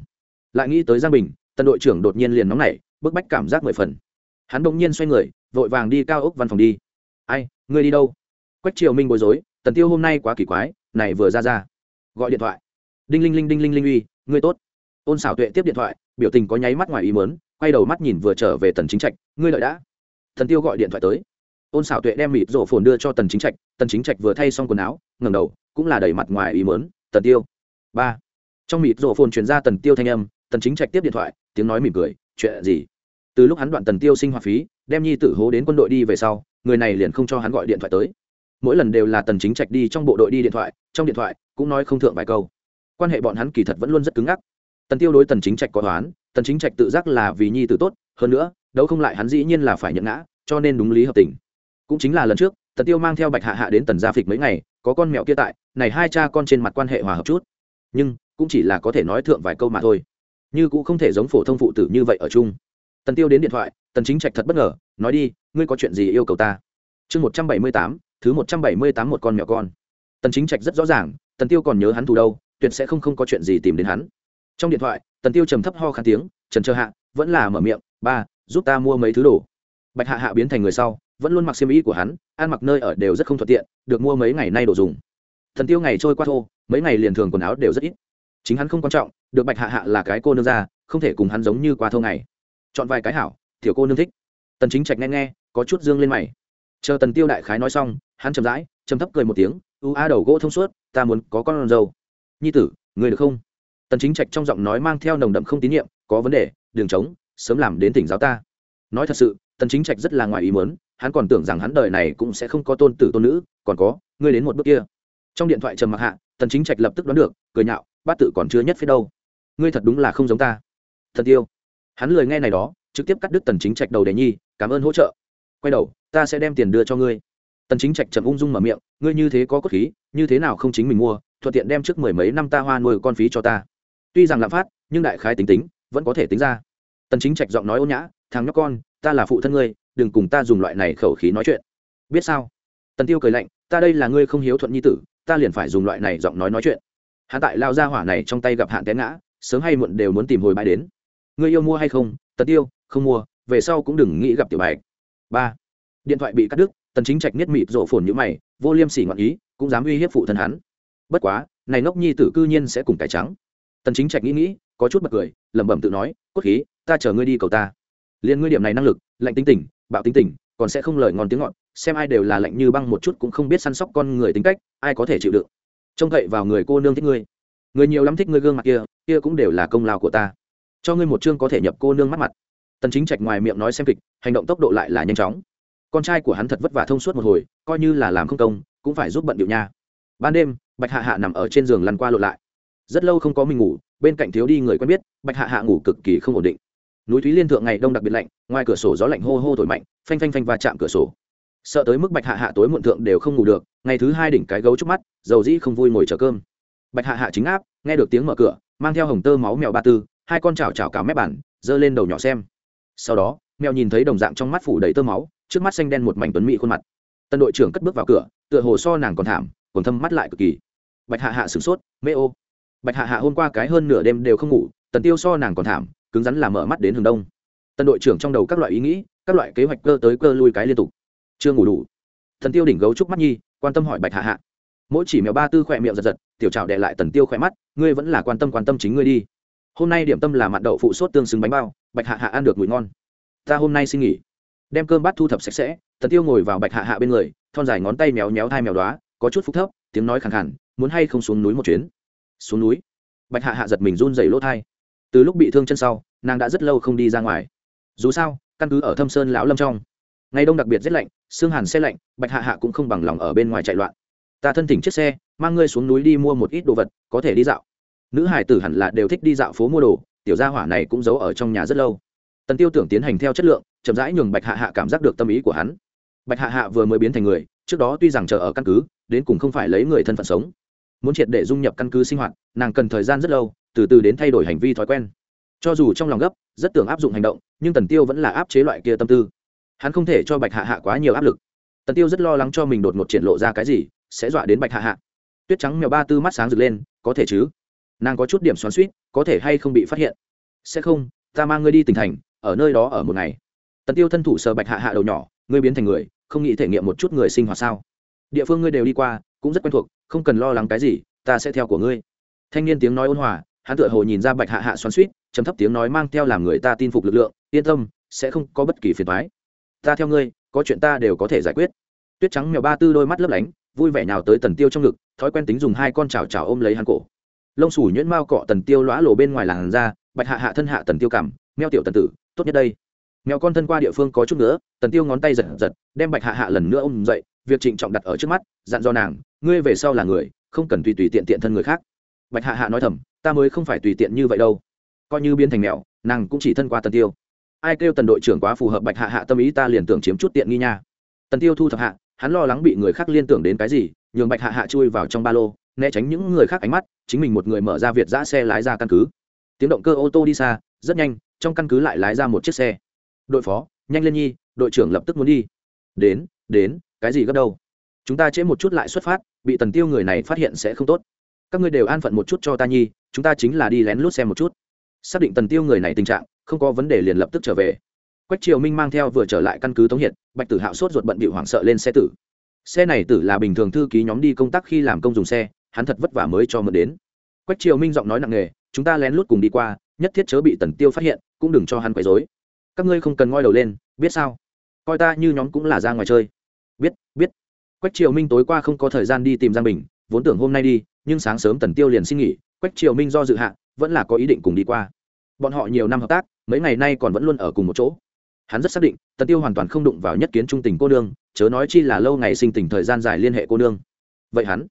lại nghĩ tới giang bình, tần đội trưởng đột nhiên liền nóng nảy, bức bách cảm giác mười phần. Hắn bỗng nhiên xoay người, vội vàng đi cao ốc văn phòng đi. Ai, ngươi đi đâu? Quách triều minh bối rối, tần tiêu hôm nay quá kỳ quái, này vừa ra ra. Gọi điện thoại. Đinh linh linh, đinh linh linh uy, ngươi tốt. Ôn xảo tuệ tiếp điện thoại, biểu tình có nháy mắt ngoài ý mớn quay đầu mắt nhìn vừa trở về tần chính trạch, ngươi lợi đã. Thần tiêu gọi điện thoại tới. Ôn xảo tuệ đem mịt rổ phồn đưa cho tần chính trạch, tần chính trạch vừa thay xong quần áo, ngẩng đầu, cũng là đẩy mặt ngoài ý mớn tần tiêu, ba trong mịt rổ phồn truyền ra tần tiêu thanh âm, tần chính trạch tiếp điện thoại, tiếng nói mỉm cười, chuyện gì? Từ lúc hắn đoạn tần tiêu sinh hoạt phí, đem nhi tử hố đến quân đội đi về sau, người này liền không cho hắn gọi điện thoại tới. Mỗi lần đều là tần chính trạch đi trong bộ đội đi điện thoại, trong điện thoại cũng nói không thượng vài câu. Quan hệ bọn hắn kỳ thật vẫn luôn rất cứng ngắc. Tần tiêu đối tần chính trạch có toán tần chính trạch tự giác là vì nhi tử tốt, hơn nữa, đấu không lại hắn dĩ nhiên là phải nhận ngã, cho nên đúng lý hợp tình. Cũng chính là lần trước, tần tiêu mang theo bạch hạ hạ đến tần gia phịch mấy ngày, có con mèo kia tại, này hai cha con trên mặt quan hệ hòa hợp chút nhưng cũng chỉ là có thể nói thượng vài câu mà thôi. Như cũng không thể giống phổ thông phụ tử như vậy ở chung. Tần tiêu đến điện thoại, tần chính trạch thật bất ngờ, nói đi, ngươi có chuyện gì yêu cầu ta? Chương một trăm bảy mươi tám, thứ một trăm bảy mươi tám một con mèo con. Tần chính trạch rất rõ ràng, tần tiêu còn nhớ hắn thù đâu, tuyệt sẽ không không có chuyện gì tìm đến hắn. Trong điện thoại, tần tiêu trầm thấp ho khăn tiếng, trần chờ hạ, vẫn là mở miệng, ba, giúp ta mua mấy thứ đồ. Bạch hạ hạ biến thành người sau, vẫn luôn mặc xiêm y của hắn, ăn mặc nơi ở đều rất không thuận tiện, được mua mấy ngày nay đồ dùng. Thần tiêu ngày trôi qua thô mấy ngày liền thường quần áo đều rất ít. Chính hắn không quan trọng, được bạch hạ hạ là cái cô nương ra không thể cùng hắn giống như qua thâu ngày. Chọn vài cái hảo, tiểu cô nương thích. Tần chính trạch nghe nghe, có chút dương lên mày. Chờ tần tiêu đại khái nói xong, hắn chậm rãi chậm thấp cười một tiếng u a đầu gỗ thông suốt, ta muốn có con râu nhi tử người được không? Tần chính trạch trong giọng nói mang theo nồng đậm không tín nhiệm, có vấn đề đường trống, sớm làm đến tỉnh giáo ta. Nói thật sự, tần chính trạch rất là ngoài ý muốn, hắn còn tưởng rằng hắn đời này cũng sẽ không có tôn tử tôn nữ, còn có, ngươi đến một bước kia. Trong điện thoại trầm mặc hạ tần chính trạch lập tức đoán được, cười nhạo, bát tự còn chưa nhất phía đâu. Ngươi thật đúng là không giống ta. Thần tiêu. Hắn lười nghe này đó, trực tiếp cắt đứt tần chính trạch đầu đề nhi, cảm ơn hỗ trợ. Quay đầu, ta sẽ đem tiền đưa cho ngươi. Tần chính trạch trầm ung dung mở miệng, ngươi như thế có cốt khí, như thế nào không chính mình mua, thuận tiện đem trước mười mấy năm ta hoa nuôi con phí cho ta. Tuy rằng lạm phát, nhưng đại khái tính tính, vẫn có thể tính ra. Tần chính trạch giọng nói ôn nhã, thằng nhóc con, ta là phụ thân ngươi, đừng cùng ta dùng loại này khẩu khí nói chuyện. Biết sao? Tần tiêu cười lạnh, ta đây là ngươi không hiếu thuận nhi tử ta liền phải dùng loại này giọng nói nói chuyện. Hắn tại lao ra hỏa này trong tay gặp hạn té ngã sớm hay muộn đều muốn tìm hồi bãi đến. Người yêu mua hay không? Tật yêu không mua về sau cũng đừng nghĩ gặp tiểu bạch. Ba. Điện thoại bị cắt đứt tần chính trạch niết mịt rộ phồn như mày vô liêm sỉ ngọn ý cũng dám uy hiếp phụ thân hắn. Bất quá này ngốc nhi tử cư nhiên sẽ cùng cải trắng. Tần chính trạch nghĩ nghĩ có chút bật cười lẩm bẩm tự nói cốt khí ta chờ ngươi đi cầu ta. Liên ngươi điểm này năng lực lạnh tính tình, bạo tính tình còn sẽ không lời ngon tiếng ngọt, xem ai đều là lạnh như băng một chút cũng không biết săn sóc con người tính cách, ai có thể chịu đựng. Trông cậy vào người cô nương thích ngươi. Người nhiều lắm thích ngươi gương mặt kia kia cũng đều là công lao của ta. Cho ngươi một chương có thể nhập cô nương mắt mặt. Tần chính trạch ngoài miệng nói xem kịch, hành động tốc độ lại là nhanh chóng. Con trai của hắn thật vất vả thông suốt một hồi, coi như là làm không công, cũng phải giúp bận điệu nha. Ban đêm, bạch hạ hạ nằm ở trên giường lăn qua lộn lại. Rất lâu không có mình ngủ, bên cạnh thiếu đi người quen biết, bạch hạ hạ ngủ cực kỳ không ổn định. Núi thúy liên thượng ngày đông đặc biệt lạnh ngoài cửa sổ gió lạnh hô hô thổi mạnh, phanh phanh phanh và chạm cửa sổ. Sợ tới mức bạch hạ hạ tối muộn thượng đều không ngủ được, ngày thứ hai đỉnh cái gấu trúc mắt, dầu dĩ không vui ngồi chờ cơm. Bạch hạ hạ chính áp, nghe được tiếng mở cửa, mang theo hồng tơ máu mèo ba tư, hai con chảo chảo cả mép bản, giơ lên đầu nhỏ xem. Sau đó, mèo nhìn thấy đồng dạng trong mắt phủ đầy tơ máu, trước mắt xanh đen một mảnh tuấn mỹ khuôn mặt. Tân đội trưởng cất bước vào cửa, tựa hồ so nàng còn thảm, còn thâm mắt lại cực kỳ. Bạch hạ hạ sửng sốt mê ô. Bạch hạ hạ hôm qua cái hơn nửa đêm đều không ngủ, tần tiêu so nàng còn thảm, cứng rắn là mở mắt đến hướng đông tân đội trưởng trong đầu các loại ý nghĩ, các loại kế hoạch cơ tới cơ lui cái liên tục. Chưa ngủ đủ. Thần tiêu đỉnh gấu trúc mắt nhi, quan tâm hỏi bạch hạ hạ. Mỗi chỉ mèo ba tư khỏe miệng giật giật, tiểu trào đệ lại tần tiêu khỏe mắt, ngươi vẫn là quan tâm quan tâm chính ngươi đi. Hôm nay điểm tâm là mặn đậu phụ sốt tương xứng bánh bao, bạch hạ hạ ăn được mùi ngon. Ta hôm nay xin nghỉ. Đem cơm bát thu thập sạch sẽ, tần tiêu ngồi vào bạch hạ hạ bên người, thon dài ngón tay méo méo thai mèo đoá có chút phúc thấp, tiếng nói khẳng khẳng muốn hay không xuống núi một chuyến. Xuống núi? Bạch hạ hạ giật mình run dày lỗ thai. Từ lúc bị thương chân sau, nàng đã rất lâu không đi ra ngoài dù sao, căn cứ ở thâm sơn lão lâm trong, ngày đông đặc biệt rất lạnh, xương hàn xe lạnh, bạch hạ hạ cũng không bằng lòng ở bên ngoài chạy loạn. Ta thân thỉnh chiếc xe, mang ngươi xuống núi đi mua một ít đồ vật, có thể đi dạo. Nữ hải tử hẳn là đều thích đi dạo phố mua đồ, tiểu gia hỏa này cũng giấu ở trong nhà rất lâu. Tần tiêu tưởng tiến hành theo chất lượng, chậm rãi nhường bạch hạ hạ cảm giác được tâm ý của hắn. Bạch hạ hạ vừa mới biến thành người, trước đó tuy rằng chờ ở căn cứ, đến cùng không phải lấy người thân phận sống. Muốn triệt để dung nhập căn cứ sinh hoạt, nàng cần thời gian rất lâu, từ từ đến thay đổi hành vi thói quen. Cho dù trong lòng gấp, rất tưởng áp dụng hành động nhưng tần tiêu vẫn là áp chế loại kia tâm tư. Hắn không thể cho bạch hạ hạ quá nhiều áp lực. Tần tiêu rất lo lắng cho mình đột ngột triển lộ ra cái gì, sẽ dọa đến bạch hạ hạ. Tuyết trắng mèo ba tư mắt sáng rực lên, có thể chứ? Nàng có chút điểm xoắn suýt có thể hay không bị phát hiện? Sẽ không, ta mang ngươi đi tỉnh thành, ở nơi đó ở một ngày. Tần tiêu thân thủ sờ bạch hạ hạ đầu nhỏ, ngươi biến thành người, không nghĩ thể nghiệm một chút người sinh hoạt sao? Địa phương ngươi đều đi qua, cũng rất quen thuộc, không cần lo lắng cái gì, ta sẽ theo của ngươi. Thanh niên tiếng nói ôn hòa, hắn tựa hồ nhìn ra bạch hạ hạ xoắn suýt chấm thấp tiếng nói mang theo làm người ta tin phục lực lượng, yên tâm, sẽ không có bất kỳ phiền thoái ta theo ngươi, có chuyện ta đều có thể giải quyết. Tuyết trắng mèo ba tư đôi mắt lấp lánh, vui vẻ nào tới tần tiêu trong ngực, thói quen tính dùng hai con chảo chảo ôm lấy hắn cổ. Lông sủ nhuyễn mao cọ tần tiêu lõa lồ bên ngoài làn ra bạch hạ hạ thân hạ tần tiêu cảm, meo tiểu tần tử, tốt nhất đây. Mèo con thân qua địa phương có chút nữa, tần tiêu ngón tay giật giật, đem bạch hạ hạ lần nữa ôm dậy, việc trịnh trọng đặt ở trước mắt, dặn do nàng, ngươi về sau là người, không cần tùy tùy tiện tiện thân người khác. Bạch hạ hạ nói thầm, ta mới không phải tùy tiện như vậy đâu coi như biến thành mèo, nàng cũng chỉ thân qua tần tiêu. Ai kêu tần đội trưởng quá phù hợp bạch hạ hạ tâm ý ta liền tưởng chiếm chút tiện nghi nha. Tần tiêu thu thập hạ, hắn lo lắng bị người khác liên tưởng đến cái gì, nhường bạch hạ hạ chui vào trong ba lô, né tránh những người khác ánh mắt, chính mình một người mở ra việt giã xe lái ra căn cứ. Tiếng động cơ ô tô đi xa, rất nhanh, trong căn cứ lại lái ra một chiếc xe. Đội phó, nhanh lên nhi, đội trưởng lập tức muốn đi. Đến đến, cái gì gấp đâu? Chúng ta trễ một chút lại xuất phát, bị tần tiêu người này phát hiện sẽ không tốt. Các ngươi đều an phận một chút cho ta nhi, chúng ta chính là đi lén lút xem một chút xác định tần tiêu người này tình trạng, không có vấn đề liền lập tức trở về. Quách triều minh mang theo vừa trở lại căn cứ tống hiện bạch tử hạo sốt ruột bận bị hoảng sợ lên xe tử. Xe này tử là bình thường thư ký nhóm đi công tác khi làm công dùng xe, hắn thật vất vả mới cho mượn đến. Quách triều minh giọng nói nặng nề, chúng ta lén lút cùng đi qua, nhất thiết chớ bị tần tiêu phát hiện, cũng đừng cho hắn quấy rối. Các ngươi không cần ngoi đầu lên, biết sao? Coi ta như nhóm cũng là ra ngoài chơi. Biết biết. Quách triều minh tối qua không có thời gian đi tìm giang bình, vốn tưởng hôm nay đi, nhưng sáng sớm tần tiêu liền xin nghỉ, quách triều minh do dự hạ, vẫn là có ý định cùng đi qua bọn họ nhiều năm hợp tác, mấy ngày nay còn vẫn luôn ở cùng một chỗ. Hắn rất xác định, tần tiêu hoàn toàn không đụng vào nhất kiến trung tình cô nương, chớ nói chi là lâu ngày sinh tình thời gian dài liên hệ cô nương. Vậy hắn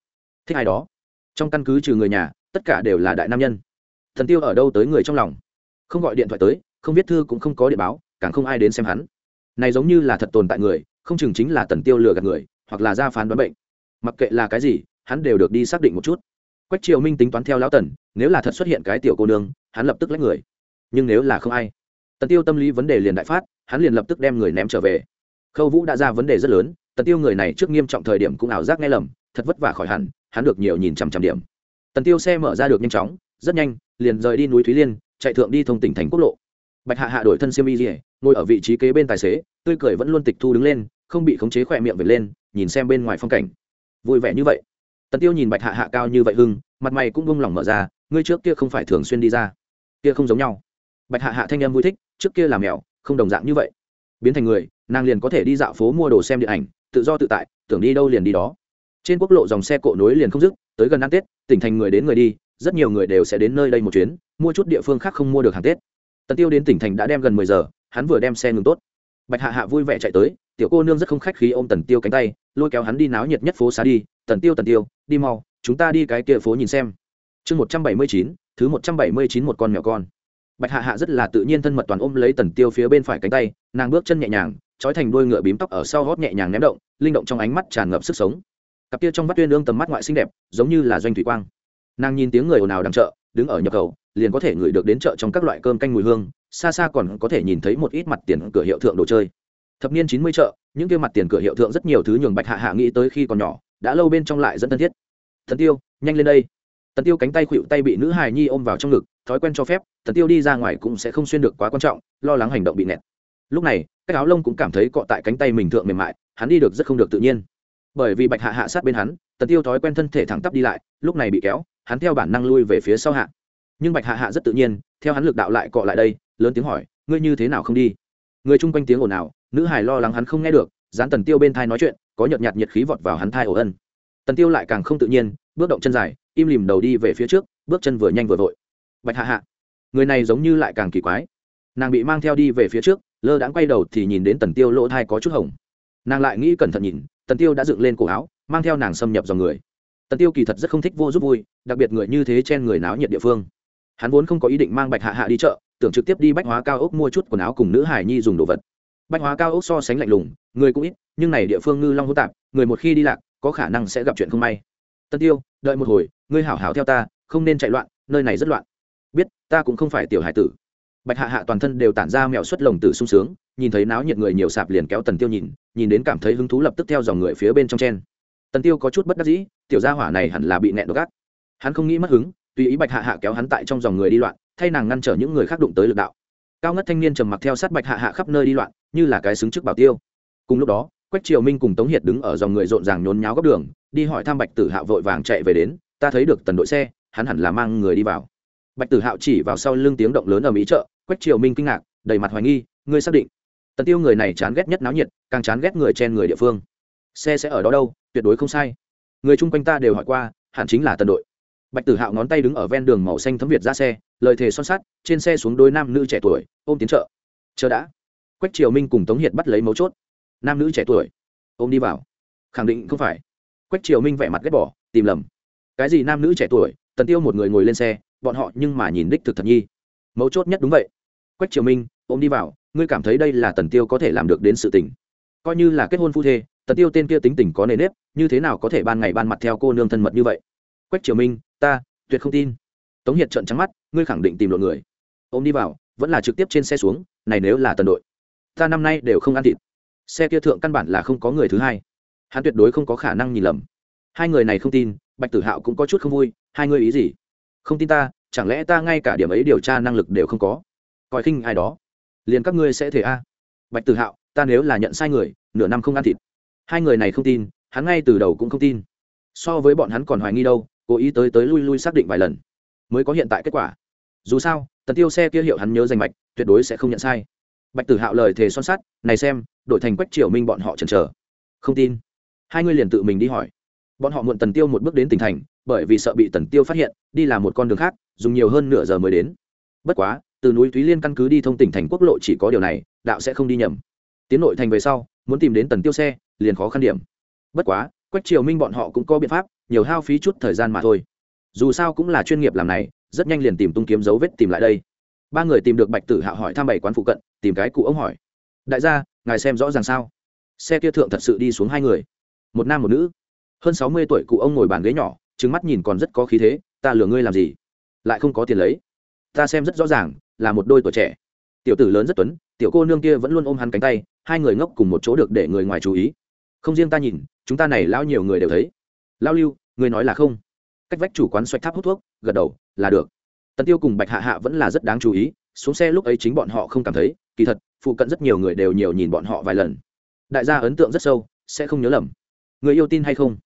thích ai đó? Trong căn cứ trừ người nhà, tất cả đều là đại nam nhân. Thần tiêu ở đâu tới người trong lòng? Không gọi điện thoại tới, không viết thư cũng không có điện báo, càng không ai đến xem hắn. Này giống như là thật tồn tại người, không chừng chính là tần tiêu lừa gạt người, hoặc là ra phán đoán bệnh. Mặc kệ là cái gì, hắn đều được đi xác định một chút. Quách triều minh tính toán theo lão tần, nếu là thật xuất hiện cái tiểu cô nương, hắn lập tức lách người nhưng nếu là không ai, tần tiêu tâm lý vấn đề liền đại phát, hắn liền lập tức đem người ném trở về. Khâu vũ đã ra vấn đề rất lớn, tần tiêu người này trước nghiêm trọng thời điểm cũng ảo giác nghe lầm, thật vất vả khỏi hẳn, hắn được nhiều nhìn chằm chằm điểm. Tần tiêu xe mở ra được nhanh chóng, rất nhanh, liền rời đi núi thúy liên, chạy thượng đi thông tỉnh thành quốc lộ. Bạch hạ hạ đổi thân siêm y dỉa ngồi ở vị trí kế bên tài xế, tươi cười vẫn luôn tịch thu đứng lên, không bị khống chế khỏe miệng về lên, nhìn xem bên ngoài phong cảnh. Vui vẻ như vậy. Tần tiêu nhìn bạch hạ hạ cao như vậy hưng, mặt mày cũng bông lỏng mở ra, ngươi trước kia không phải thường xuyên đi ra, kia không giống nhau bạch hạ hạ thanh em vui thích, trước kia làm mèo, không đồng dạng như vậy. Biến thành người, nàng liền có thể đi dạo phố mua đồ xem điện ảnh, tự do tự tại, tưởng đi đâu liền đi đó. Trên quốc lộ dòng xe cộ nối liền không dứt, tới gần ăn tết, tỉnh thành người đến người đi, rất nhiều người đều sẽ đến nơi đây một chuyến, mua chút địa phương khác không mua được hàng tết. Tần tiêu đến tỉnh thành đã đem gần mười giờ, hắn vừa đem xe ngừng tốt. Bạch hạ hạ vui vẻ chạy tới, tiểu cô nương rất không khách khí ôm tần tiêu cánh tay, lôi kéo hắn đi náo nhiệt nhất phố xá đi, tần tiêu tần tiêu, đi mau, chúng ta đi cái kia phố nhìn xem. Chương một trăm bảy mươi chín, thứ một trăm bảy mươi chín một con mèo con bạch hạ hạ rất là tự nhiên thân mật toàn ôm lấy tần tiêu phía bên phải cánh tay, nàng bước chân nhẹ nhàng, trói thành đôi ngựa bím tóc ở sau gót nhẹ nhàng ném động, linh động trong ánh mắt tràn ngập sức sống. Cặp kia trong vắt tuyên ương tầm mắt ngoại xinh đẹp, giống như là doanh thủy quang. Nàng nhìn tiếng người ồn ào đằng chợ, đứng ở nhập khẩu, liền có thể ngửi được đến chợ trong các loại cơm canh mùi hương, xa xa còn có thể nhìn thấy một ít mặt tiền cửa hiệu thượng đồ chơi. Thập niên chín mươi chợ, những kia mặt tiền cửa hiệu thượng rất nhiều thứ nhường bạch hạ hạ nghĩ tới khi còn nhỏ, đã lâu bên trong lại dẫn thân thiết. Thần tiêu, nhanh lên đây tần tiêu cánh tay khuỵu tay bị nữ hài nhi ôm vào trong ngực, thói quen cho phép, tần tiêu đi ra ngoài cũng sẽ không xuyên được quá quan trọng, lo lắng hành động bị nẹt lúc này, cái áo lông cũng cảm thấy cọ tại cánh tay mình thượng mềm mại, hắn đi được rất không được tự nhiên. Bởi vì bạch hạ hạ sát bên hắn, tần tiêu thói quen thân thể thẳng tắp đi lại, lúc này bị kéo, hắn theo bản năng lui về phía sau hạ. Nhưng bạch hạ hạ rất tự nhiên, theo hắn lực đạo lại cọ lại đây, lớn tiếng hỏi, ngươi như thế nào không đi? Người chung quanh tiếng ồn ào, nữ hải lo lắng hắn không nghe được, dán tần tiêu bên thai nói chuyện, có nhợt nhạt nhiệt khí vọt vào hắn thai ổ ân. Tần tiêu lại càng không tự nhiên, bước động chân dài im lìm đầu đi về phía trước, bước chân vừa nhanh vừa vội. Bạch hạ hạ, người này giống như lại càng kỳ quái. Nàng bị mang theo đi về phía trước, lơ đãng quay đầu thì nhìn đến tần tiêu lỗ thai có chút hồng. Nàng lại nghĩ cẩn thận nhìn, tần tiêu đã dựng lên cổ áo, mang theo nàng xâm nhập dòng người. Tần tiêu kỳ thật rất không thích vô giúp vui, đặc biệt người như thế trên người náo nhiệt địa phương. Hắn vốn không có ý định mang bạch hạ hạ đi chợ, tưởng trực tiếp đi bách hóa cao ốc mua chút quần áo cùng nữ hải nhi dùng đồ vật. Bách hóa cao ốc so sánh lạnh lùng, người cũng ít, nhưng này địa phương ngư long hỗn tạp, người một khi đi lạc, có khả năng sẽ gặp chuyện không may tân tiêu, đợi một hồi, ngươi hảo hảo theo ta, không nên chạy loạn, nơi này rất loạn. Biết, ta cũng không phải tiểu hải tử. Bạch hạ hạ toàn thân đều tản ra mèo xuất lồng tử sung sướng, nhìn thấy náo nhiệt người nhiều sạp liền kéo tần tiêu nhìn nhìn đến cảm thấy hứng thú lập tức theo dòng người phía bên trong chen. Tần tiêu có chút bất đắc dĩ, tiểu gia hỏa này hẳn là bị nẹn độc ác. Hắn không nghĩ mất hứng, tùy ý bạch hạ hạ kéo hắn tại trong dòng người đi loạn, thay nàng ngăn trở những người khác đụng tới lực đạo. Cao ngất thanh niên trầm mặc theo sát bạch hạ hạ khắp nơi đi loạn, như là cái xứng trước bảo tiêu. Cùng lúc đó, quách triều minh cùng tống hiệt đứng ở dòng người rộn ràng nhốn nháo góc đường đi hỏi thăm bạch tử hạo vội vàng chạy về đến, ta thấy được tần đội xe, hắn hẳn là mang người đi vào. Bạch tử hạo chỉ vào sau lưng tiếng động lớn ở mỹ chợ, quách triều minh kinh ngạc, đầy mặt hoài nghi, ngươi xác định? Tần tiêu người này chán ghét nhất náo nhiệt, càng chán ghét người chen người địa phương. Xe sẽ ở đó đâu, tuyệt đối không sai. Người chung quanh ta đều hỏi qua, hẳn chính là tần đội. Bạch tử hạo ngón tay đứng ở ven đường màu xanh thấm việt ra xe, lời thề son sắt, trên xe xuống đôi nam nữ trẻ tuổi, ôm tiến chợ. Chờ đã. Quách triều minh cùng tống hiệt bắt lấy mấu chốt. Nam nữ trẻ tuổi, ôm đi vào. Khẳng định không phải quách triều minh vẻ mặt ghét bỏ, tìm lầm. Cái gì nam nữ trẻ tuổi, tần tiêu một người ngồi lên xe, bọn họ nhưng mà nhìn đích thực thật nhi. Mấu chốt nhất đúng vậy. Quách triều minh, ôm đi vào, ngươi cảm thấy đây là tần tiêu có thể làm được đến sự tình. Coi như là kết hôn phu thê, tần tiêu tên kia tính tình có nề nếp, như thế nào có thể ban ngày ban mặt theo cô nương thân mật như vậy? Quách triều minh, ta, tuyệt không tin. Tống hiệt trợn trắng mắt, ngươi khẳng định tìm lộ người. Ôm đi vào, vẫn là trực tiếp trên xe xuống, này nếu là tần đội, ta năm nay đều không ăn thịt. Xe kia thượng căn bản là không có người thứ hai hắn tuyệt đối không có khả năng nhìn lầm. Hai người này không tin, bạch tử hạo cũng có chút không vui, hai người ý gì? Không tin ta, chẳng lẽ ta ngay cả điểm ấy điều tra năng lực đều không có? Coi khinh ai đó. Liền các ngươi sẽ thể a. Bạch tử hạo, ta nếu là nhận sai người, nửa năm không ăn thịt. Hai người này không tin, hắn ngay từ đầu cũng không tin. So với bọn hắn còn hoài nghi đâu, cố ý tới tới lui lui xác định vài lần, mới có hiện tại kết quả. Dù sao, tần tiêu xe kia hiệu hắn nhớ danh mạch, tuyệt đối sẽ không nhận sai. Bạch tử hạo lời thề son sắt, này xem đội thành quách triều minh bọn họ chần chờ. Không tin hai người liền tự mình đi hỏi. Bọn họ muộn tần tiêu một bước đến tỉnh thành, bởi vì sợ bị tần tiêu phát hiện, đi làm một con đường khác, dùng nhiều hơn nửa giờ mới đến. Bất quá, từ núi thúy liên căn cứ đi thông tỉnh thành quốc lộ chỉ có điều này, đạo sẽ không đi nhầm. Tiến nội thành về sau, muốn tìm đến tần tiêu xe, liền khó khăn điểm. Bất quá, quách triều minh bọn họ cũng có biện pháp, nhiều hao phí chút thời gian mà thôi. Dù sao cũng là chuyên nghiệp làm này, rất nhanh liền tìm tung kiếm dấu vết tìm lại đây. Ba người tìm được bạch tử hạo hỏi thăm bảy quán phụ cận, tìm cái cụ ông hỏi. Đại gia, ngài xem rõ ràng sao? Xe kia thượng thật sự đi xuống hai người một nam một nữ. Hơn sáu mươi tuổi cụ ông ngồi bàn ghế nhỏ trứng mắt nhìn còn rất có khí thế, ta lừa ngươi làm gì? Lại không có tiền lấy. Ta xem rất rõ ràng, là một đôi tuổi trẻ. Tiểu tử lớn rất tuấn, tiểu cô nương kia vẫn luôn ôm hắn cánh tay, hai người ngốc cùng một chỗ được để người ngoài chú ý. Không riêng ta nhìn, chúng ta này lao nhiều người đều thấy. Lao lưu người nói là không? Cách vách chủ quán xoạch tháp hút thuốc, gật đầu, là được. Tần tiêu cùng bạch hạ hạ vẫn là rất đáng chú ý, xuống xe lúc ấy chính bọn họ không cảm thấy, kỳ thật, phụ cận rất nhiều người đều nhiều nhìn bọn họ vài lần. Đại gia ấn tượng rất sâu, sẽ không nhớ lầm người yêu tin hay không?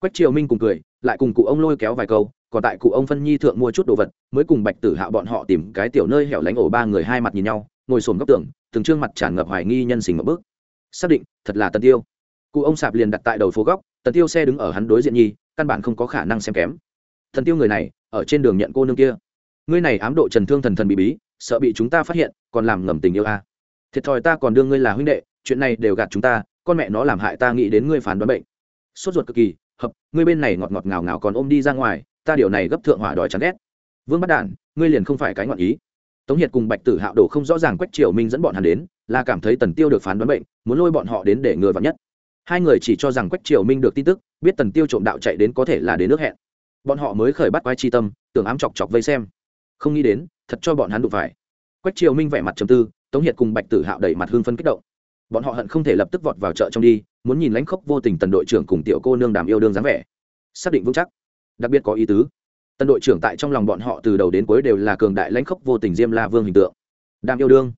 Quách triều minh cùng cười, lại cùng cụ ông lôi kéo vài câu, còn tại cụ ông phân nhi thượng mua chút đồ vật, mới cùng bạch tử Hạo bọn họ tìm cái tiểu nơi hẻo lánh ổ ba người hai mặt nhìn nhau, ngồi sồn góc tường, từng trương mặt tràn ngập hoài nghi nhân sinh một bước. Xác định, thật là tần tiêu. Cụ ông sạp liền đặt tại đầu phố góc, tần tiêu xe đứng ở hắn đối diện nhi, căn bản không có khả năng xem kém. Thần tiêu người này, ở trên đường nhận cô nương kia. Ngươi này ám độ trần thương thần thần bị bí, sợ bị chúng ta phát hiện, còn làm ngầm tình yêu a à. thiệt thòi ta còn đương ngươi là huynh đệ, chuyện này đều gạt chúng ta, con mẹ nó làm hại ta nghĩ đến ngươi phán đoán bệnh sốt ruột cực kỳ, hợp, ngươi bên này ngọt ngọt ngào ngào còn ôm đi ra ngoài, ta điều này gấp thượng hỏa đòi chán ghét. Vương bắt đản, ngươi liền không phải cái ngọn ý. Tống hiệt cùng bạch tử hạo đổ không rõ ràng quách triều minh dẫn bọn hắn đến, là cảm thấy tần tiêu được phán đoán bệnh, muốn lôi bọn họ đến để ngừa vào nhất. Hai người chỉ cho rằng quách triều minh được tin tức, biết tần tiêu trộm đạo chạy đến có thể là đến nước hẹn. Bọn họ mới khởi bắt quái chi tâm, tưởng ám chọc chọc vây xem. Không nghĩ đến, thật cho bọn hắn đụng phải. Quách triều minh vẻ mặt trầm tư, tống hiệt cùng bạch tử hạo đẩy mặt hương phân kích động. Bọn họ hận không thể lập tức vọt vào chợ trong đi muốn nhìn lãnh khốc vô tình tần đội trưởng cùng tiểu cô nương đàm yêu đương dáng vẻ. Xác định vững chắc. Đặc biệt có ý tứ. Tần đội trưởng tại trong lòng bọn họ từ đầu đến cuối đều là cường đại lãnh khốc vô tình diêm la vương hình tượng. Đàm yêu đương.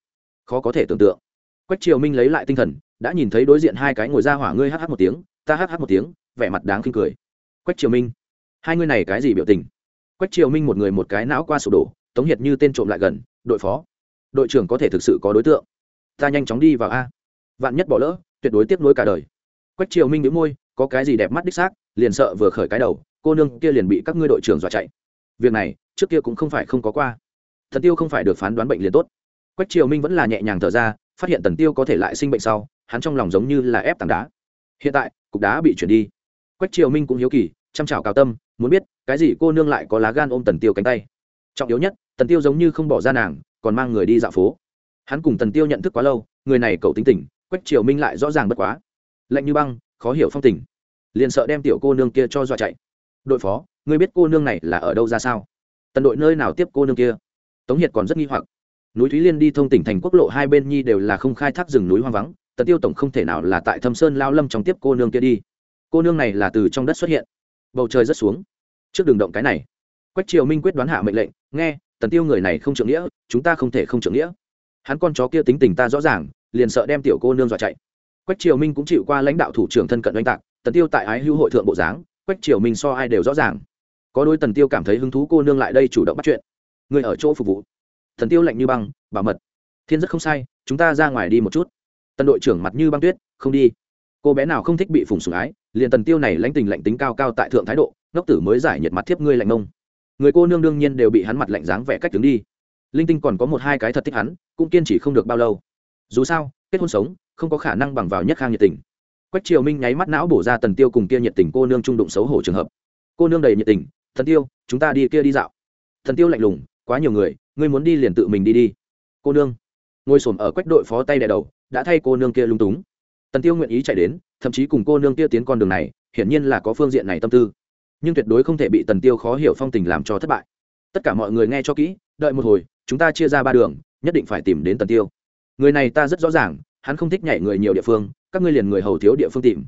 Khó có thể tưởng tượng. Quách triều minh lấy lại tinh thần, đã nhìn thấy đối diện hai cái ngồi ra hỏa ngươi hh một tiếng, ta hh một tiếng, vẻ mặt đáng khinh cười. Quách triều minh. Hai ngươi này cái gì biểu tình? Quách triều minh một người một cái não qua sụp đổ, tống hiệt như tên trộm lại gần, đội phó, đội trưởng có thể thực sự có đối tượng. Ta nhanh chóng đi vào a. Vạn nhất bỏ lỡ, tuyệt đối tiếp nối cả đời quách triều minh đĩu môi, có cái gì đẹp mắt đích xác, liền sợ vừa khởi cái đầu, cô nương kia liền bị các ngươi đội trưởng dọa chạy. Việc này, trước kia cũng không phải không có qua. Thần tiêu không phải được phán đoán bệnh liền tốt. Quách triều minh vẫn là nhẹ nhàng thở ra, phát hiện tần tiêu có thể lại sinh bệnh sau, hắn trong lòng giống như là ép tảng đá. Hiện tại, cục đá bị chuyển đi. Quách triều minh cũng hiếu kỳ, chăm chào cao tâm, muốn biết, cái gì cô nương lại có lá gan ôm tần tiêu cánh tay. Trọng yếu nhất, tần tiêu giống như không bỏ ra nàng, còn mang người đi dạo phố. Hắn cùng tần tiêu nhận thức quá lâu, người này cậu tính tình, quách triều minh lại rõ ràng bất quá lạnh như băng, khó hiểu phong tình. Liền sợ đem tiểu cô nương kia cho dọa chạy. Đội phó, ngươi biết cô nương này là ở đâu ra sao? Tần đội nơi nào tiếp cô nương kia? Tống hiệt còn rất nghi hoặc. Núi thúy liên đi thông tỉnh thành quốc lộ hai bên nhi đều là không khai thác rừng núi hoang vắng, tần tiêu tổng không thể nào là tại thâm sơn lao lâm trong tiếp cô nương kia đi. Cô nương này là từ trong đất xuất hiện. Bầu trời rất xuống. Trước đường động cái này. Quách triều minh quyết đoán hạ mệnh lệnh, nghe, tần tiêu người này không trưởng nghĩa, chúng ta không thể không trưởng nghĩa. Hắn con chó kia tính tình ta rõ ràng, liền sợ đem tiểu cô nương dọa chạy quách triều minh cũng chịu qua lãnh đạo thủ trưởng thân cận oanh tạc, tần tiêu tại ái hữu hội thượng bộ dáng, quách triều minh so ai đều rõ ràng. Có đôi tần tiêu cảm thấy hứng thú cô nương lại đây chủ động bắt chuyện. Người ở chỗ phục vụ. Thần tiêu lạnh như băng, bảo mật. Thiên rất không sai, chúng ta ra ngoài đi một chút. Tần đội trưởng mặt như băng tuyết, không đi. Cô bé nào không thích bị phùng sủng ái, liền tần tiêu này lãnh tình lạnh tính cao cao tại thượng thái độ, ngốc tử mới giải nhiệt mặt thiếp ngươi lạnh mông. Người cô nương đương nhiên đều bị hắn mặt lạnh dáng vẻ cách đứng đi. Linh tinh còn có một hai cái thật thích hắn, cũng kiên trì không được bao lâu. Dù sao, kết hôn sống không có khả năng bằng vào nhất khang nhiệt tình. Quách triều minh nháy mắt não bổ ra tần tiêu cùng kia nhiệt tình cô nương trung đụng xấu hổ trường hợp. Cô nương đầy nhiệt tình thần tiêu, chúng ta đi kia đi dạo. Thần tiêu lạnh lùng, quá nhiều người, ngươi muốn đi liền tự mình đi đi. Cô nương. Ngồi xổm ở quách đội phó tay đè đầu, đã thay cô nương kia lung túng. Tần tiêu nguyện ý chạy đến, thậm chí cùng cô nương kia tiến con đường này, hiển nhiên là có phương diện này tâm tư. Nhưng tuyệt đối không thể bị tần tiêu khó hiểu phong tình làm cho thất bại. Tất cả mọi người nghe cho kỹ, đợi một hồi, chúng ta chia ra ba đường, nhất định phải tìm đến tần tiêu. Người này ta rất rõ ràng hắn không thích nhảy người nhiều địa phương, các ngươi liền người hầu thiếu địa phương tìm.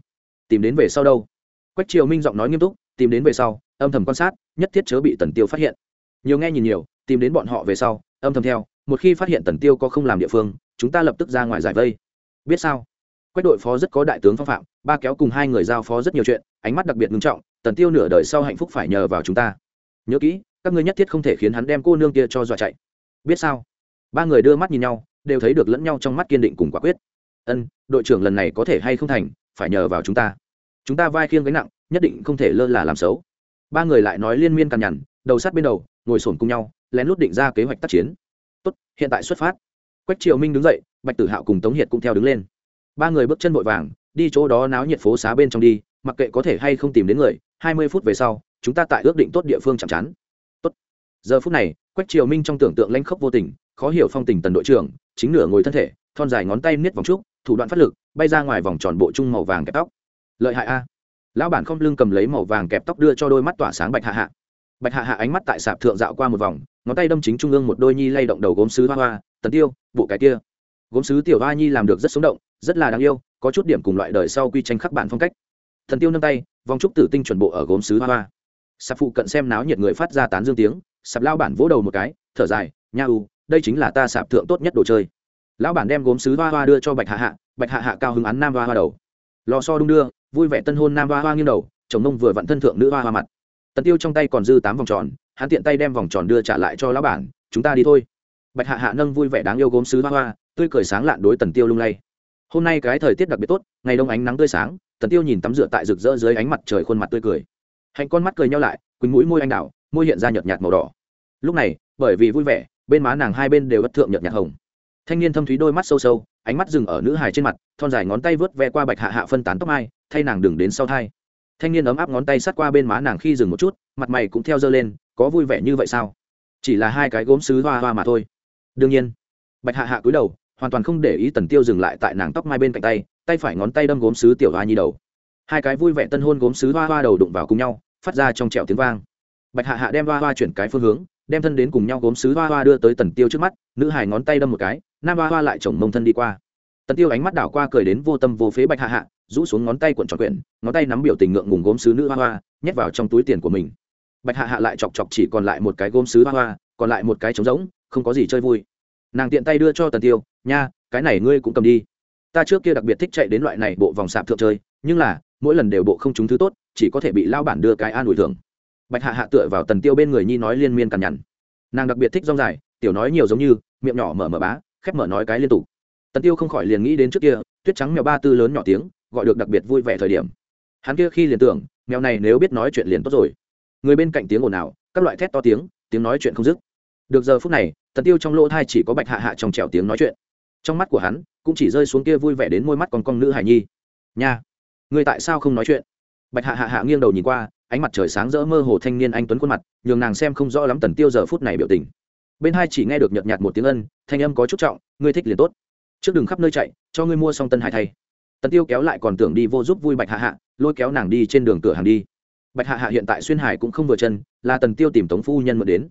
Tìm đến về sau đâu? Quách triều minh giọng nói nghiêm túc, tìm đến về sau, âm thầm quan sát, nhất thiết chớ bị tần tiêu phát hiện. Nhiều nghe nhìn nhiều, tìm đến bọn họ về sau, âm thầm theo, một khi phát hiện tần tiêu có không làm địa phương, chúng ta lập tức ra ngoài giải vây. Biết sao? Quách đội phó rất có đại tướng phong phạm, ba kéo cùng hai người giao phó rất nhiều chuyện, ánh mắt đặc biệt nghiêm trọng, tần tiêu nửa đời sau hạnh phúc phải nhờ vào chúng ta. Nhớ kỹ, các ngươi nhất thiết không thể khiến hắn đem cô nương kia cho dọa chạy. Biết sao? Ba người đưa mắt nhìn nhau, đều thấy được lẫn nhau trong mắt kiên định cùng quả quyết ân, đội trưởng lần này có thể hay không thành, phải nhờ vào chúng ta. Chúng ta vai khiêng gánh nặng, nhất định không thể lơ là làm xấu. Ba người lại nói liên miên cằn nhằn, đầu sát bên đầu, ngồi sổn cùng nhau, lén lút định ra kế hoạch tác chiến. Tốt, hiện tại xuất phát. Quách triều minh đứng dậy, bạch tử hạo cùng tống hiệt cũng theo đứng lên. Ba người bước chân vội vàng, đi chỗ đó náo nhiệt phố xá bên trong đi, mặc kệ có thể hay không tìm đến người, hai mươi phút về sau, chúng ta tại ước định tốt địa phương chạm chắn tốt. Giờ phút này, quách triều minh trong tưởng tượng lanh khốc vô tình, khó hiểu phong tình tần đội trưởng, chính nửa ngồi thân thể, thon dài ngón tay niết vòng trúc thủ đoạn phát lực, bay ra ngoài vòng tròn bộ trung màu vàng kẹp tóc. Lợi hại a. Lão bản không lưng cầm lấy màu vàng kẹp tóc đưa cho đôi mắt tỏa sáng bạch hạ hạ. Bạch hạ hạ ánh mắt tại sạp thượng dạo qua một vòng, ngón tay đâm chính trung ương một đôi nhi lay động đầu gốm sứ hoa hoa, tần tiêu, bộ cái kia. Gốm sứ tiểu hoa nhi làm được rất sống động, rất là đáng yêu, có chút điểm cùng loại đời sau quy tranh khắc bản phong cách. Thần tiêu nâng tay, vòng trúc tử tinh chuẩn bộ ở gốm sứ hoa hoa. Sạp phụ cận xem náo nhiệt người phát ra tán dương tiếng, sạp lao bản vỗ đầu một cái, thở dài, nha u, đây chính là ta sạp thượng tốt nhất đồ chơi lão bản đem gốm sứ hoa hoa đưa cho bạch hạ hạ, bạch hạ hạ cao hứng án nam hoa hoa đầu. Lò so đung đưa, vui vẻ tân hôn nam hoa hoa nghiêng đầu, chồng nông vừa vặn thân thượng nữ hoa hoa mặt. Tần tiêu trong tay còn dư tám vòng tròn, hắn tiện tay đem vòng tròn đưa trả lại cho lão bản, chúng ta đi thôi. Bạch hạ hạ nâng vui vẻ đáng yêu gốm sứ hoa hoa, tươi cười sáng lạn đối tần tiêu lung lay. Hôm nay cái thời tiết đặc biệt tốt, ngày đông ánh nắng tươi sáng. Tần tiêu nhìn tắm rửa tại rực rỡ dưới ánh mặt trời khuôn mặt tươi cười. Hạnh con mắt cười nhau lại, quỳnh mũi môi anh đào, môi hiện ra nhợt nhạt màu đỏ. Lúc này, bởi vì vui vẻ, bên má nàng hai bên đều bất thượng nhợt nhạt hồng thanh niên thâm thúy đôi mắt sâu sâu, ánh mắt dừng ở nữ hài trên mặt, thon dài ngón tay vớt ve qua bạch hạ hạ phân tán tóc mai, thay nàng đừng đến sau thai. Thanh niên ấm áp ngón tay sát qua bên má nàng khi dừng một chút, mặt mày cũng theo dơ lên, có vui vẻ như vậy sao? Chỉ là hai cái gốm sứ hoa hoa mà thôi. Đương nhiên, bạch hạ hạ cúi đầu, hoàn toàn không để ý tần tiêu dừng lại tại nàng tóc mai bên cạnh tay tay phải ngón tay đâm gốm sứ tiểu hoa nhi đầu. Hai cái vui vẻ tân hôn gốm sứ hoa hoa đầu đụng vào cùng nhau, phát ra trong trẻo tiếng vang. Bạch hạ hạ đem hoa hoa chuyển cái phương hướng đem thân đến cùng nhau gốm sứ hoa hoa đưa tới tần tiêu trước mắt, nữ hải ngón tay đâm một cái, nam hoa hoa lại chồng mông thân đi qua. Tần tiêu ánh mắt đảo qua cười đến vô tâm vô phế bạch hạ hạ, rũ xuống ngón tay cuộn tròn quyển, ngón tay nắm biểu tình ngượng ngùng gốm sứ nữ hoa hoa, nhét vào trong túi tiền của mình. Bạch hạ hạ lại chọc chọc chỉ còn lại một cái gốm sứ hoa hoa, còn lại một cái trống rỗng, không có gì chơi vui. Nàng tiện tay đưa cho tần tiêu, nha, cái này ngươi cũng cầm đi. Ta trước kia đặc biệt thích chạy đến loại này bộ vòng sạp thượng chơi, nhưng là, mỗi lần đều bộ không trúng thứ tốt, chỉ có thể bị lao bản đưa cái an ủi thưởng bạch hạ hạ tựa vào tần tiêu bên người nhi nói liên miên cằn nhằn. Nàng đặc biệt thích rong dài, tiểu nói nhiều giống như, miệng nhỏ mở mở bá, khép mở nói cái liên tục. Tần tiêu không khỏi liền nghĩ đến trước kia, tuyết trắng mèo ba tư lớn nhỏ tiếng, gọi được đặc biệt vui vẻ thời điểm. Hắn kia khi liền tưởng, mèo này nếu biết nói chuyện liền tốt rồi. Người bên cạnh tiếng ồn ào, các loại thét to tiếng tiếng nói chuyện không dứt. Được giờ phút này, tần tiêu trong lỗ thai chỉ có bạch hạ hạ trong trèo tiếng nói chuyện. Trong mắt của hắn, cũng chỉ rơi xuống kia vui vẻ đến môi mắt còn con nữ hải nhi. Nha, người tại sao không nói chuyện? Bạch hạ hạ hạ nghiêng đầu nhìn qua ánh mặt trời sáng rỡ mơ hồ thanh niên anh tuấn khuôn mặt, nhường nàng xem không rõ lắm tần tiêu giờ phút này biểu tình. Bên hai chỉ nghe được nhợt nhạt một tiếng ân, thanh âm có chút trọng, ngươi thích liền tốt. Trước đường khắp nơi chạy, cho ngươi mua xong tân hải thay. Tần tiêu kéo lại còn tưởng đi vô giúp vui bạch hạ hạ, lôi kéo nàng đi trên đường cửa hàng đi. Bạch hạ hạ hiện tại xuyên hải cũng không vừa chân, là tần tiêu tìm tống phu nhân mượn đến.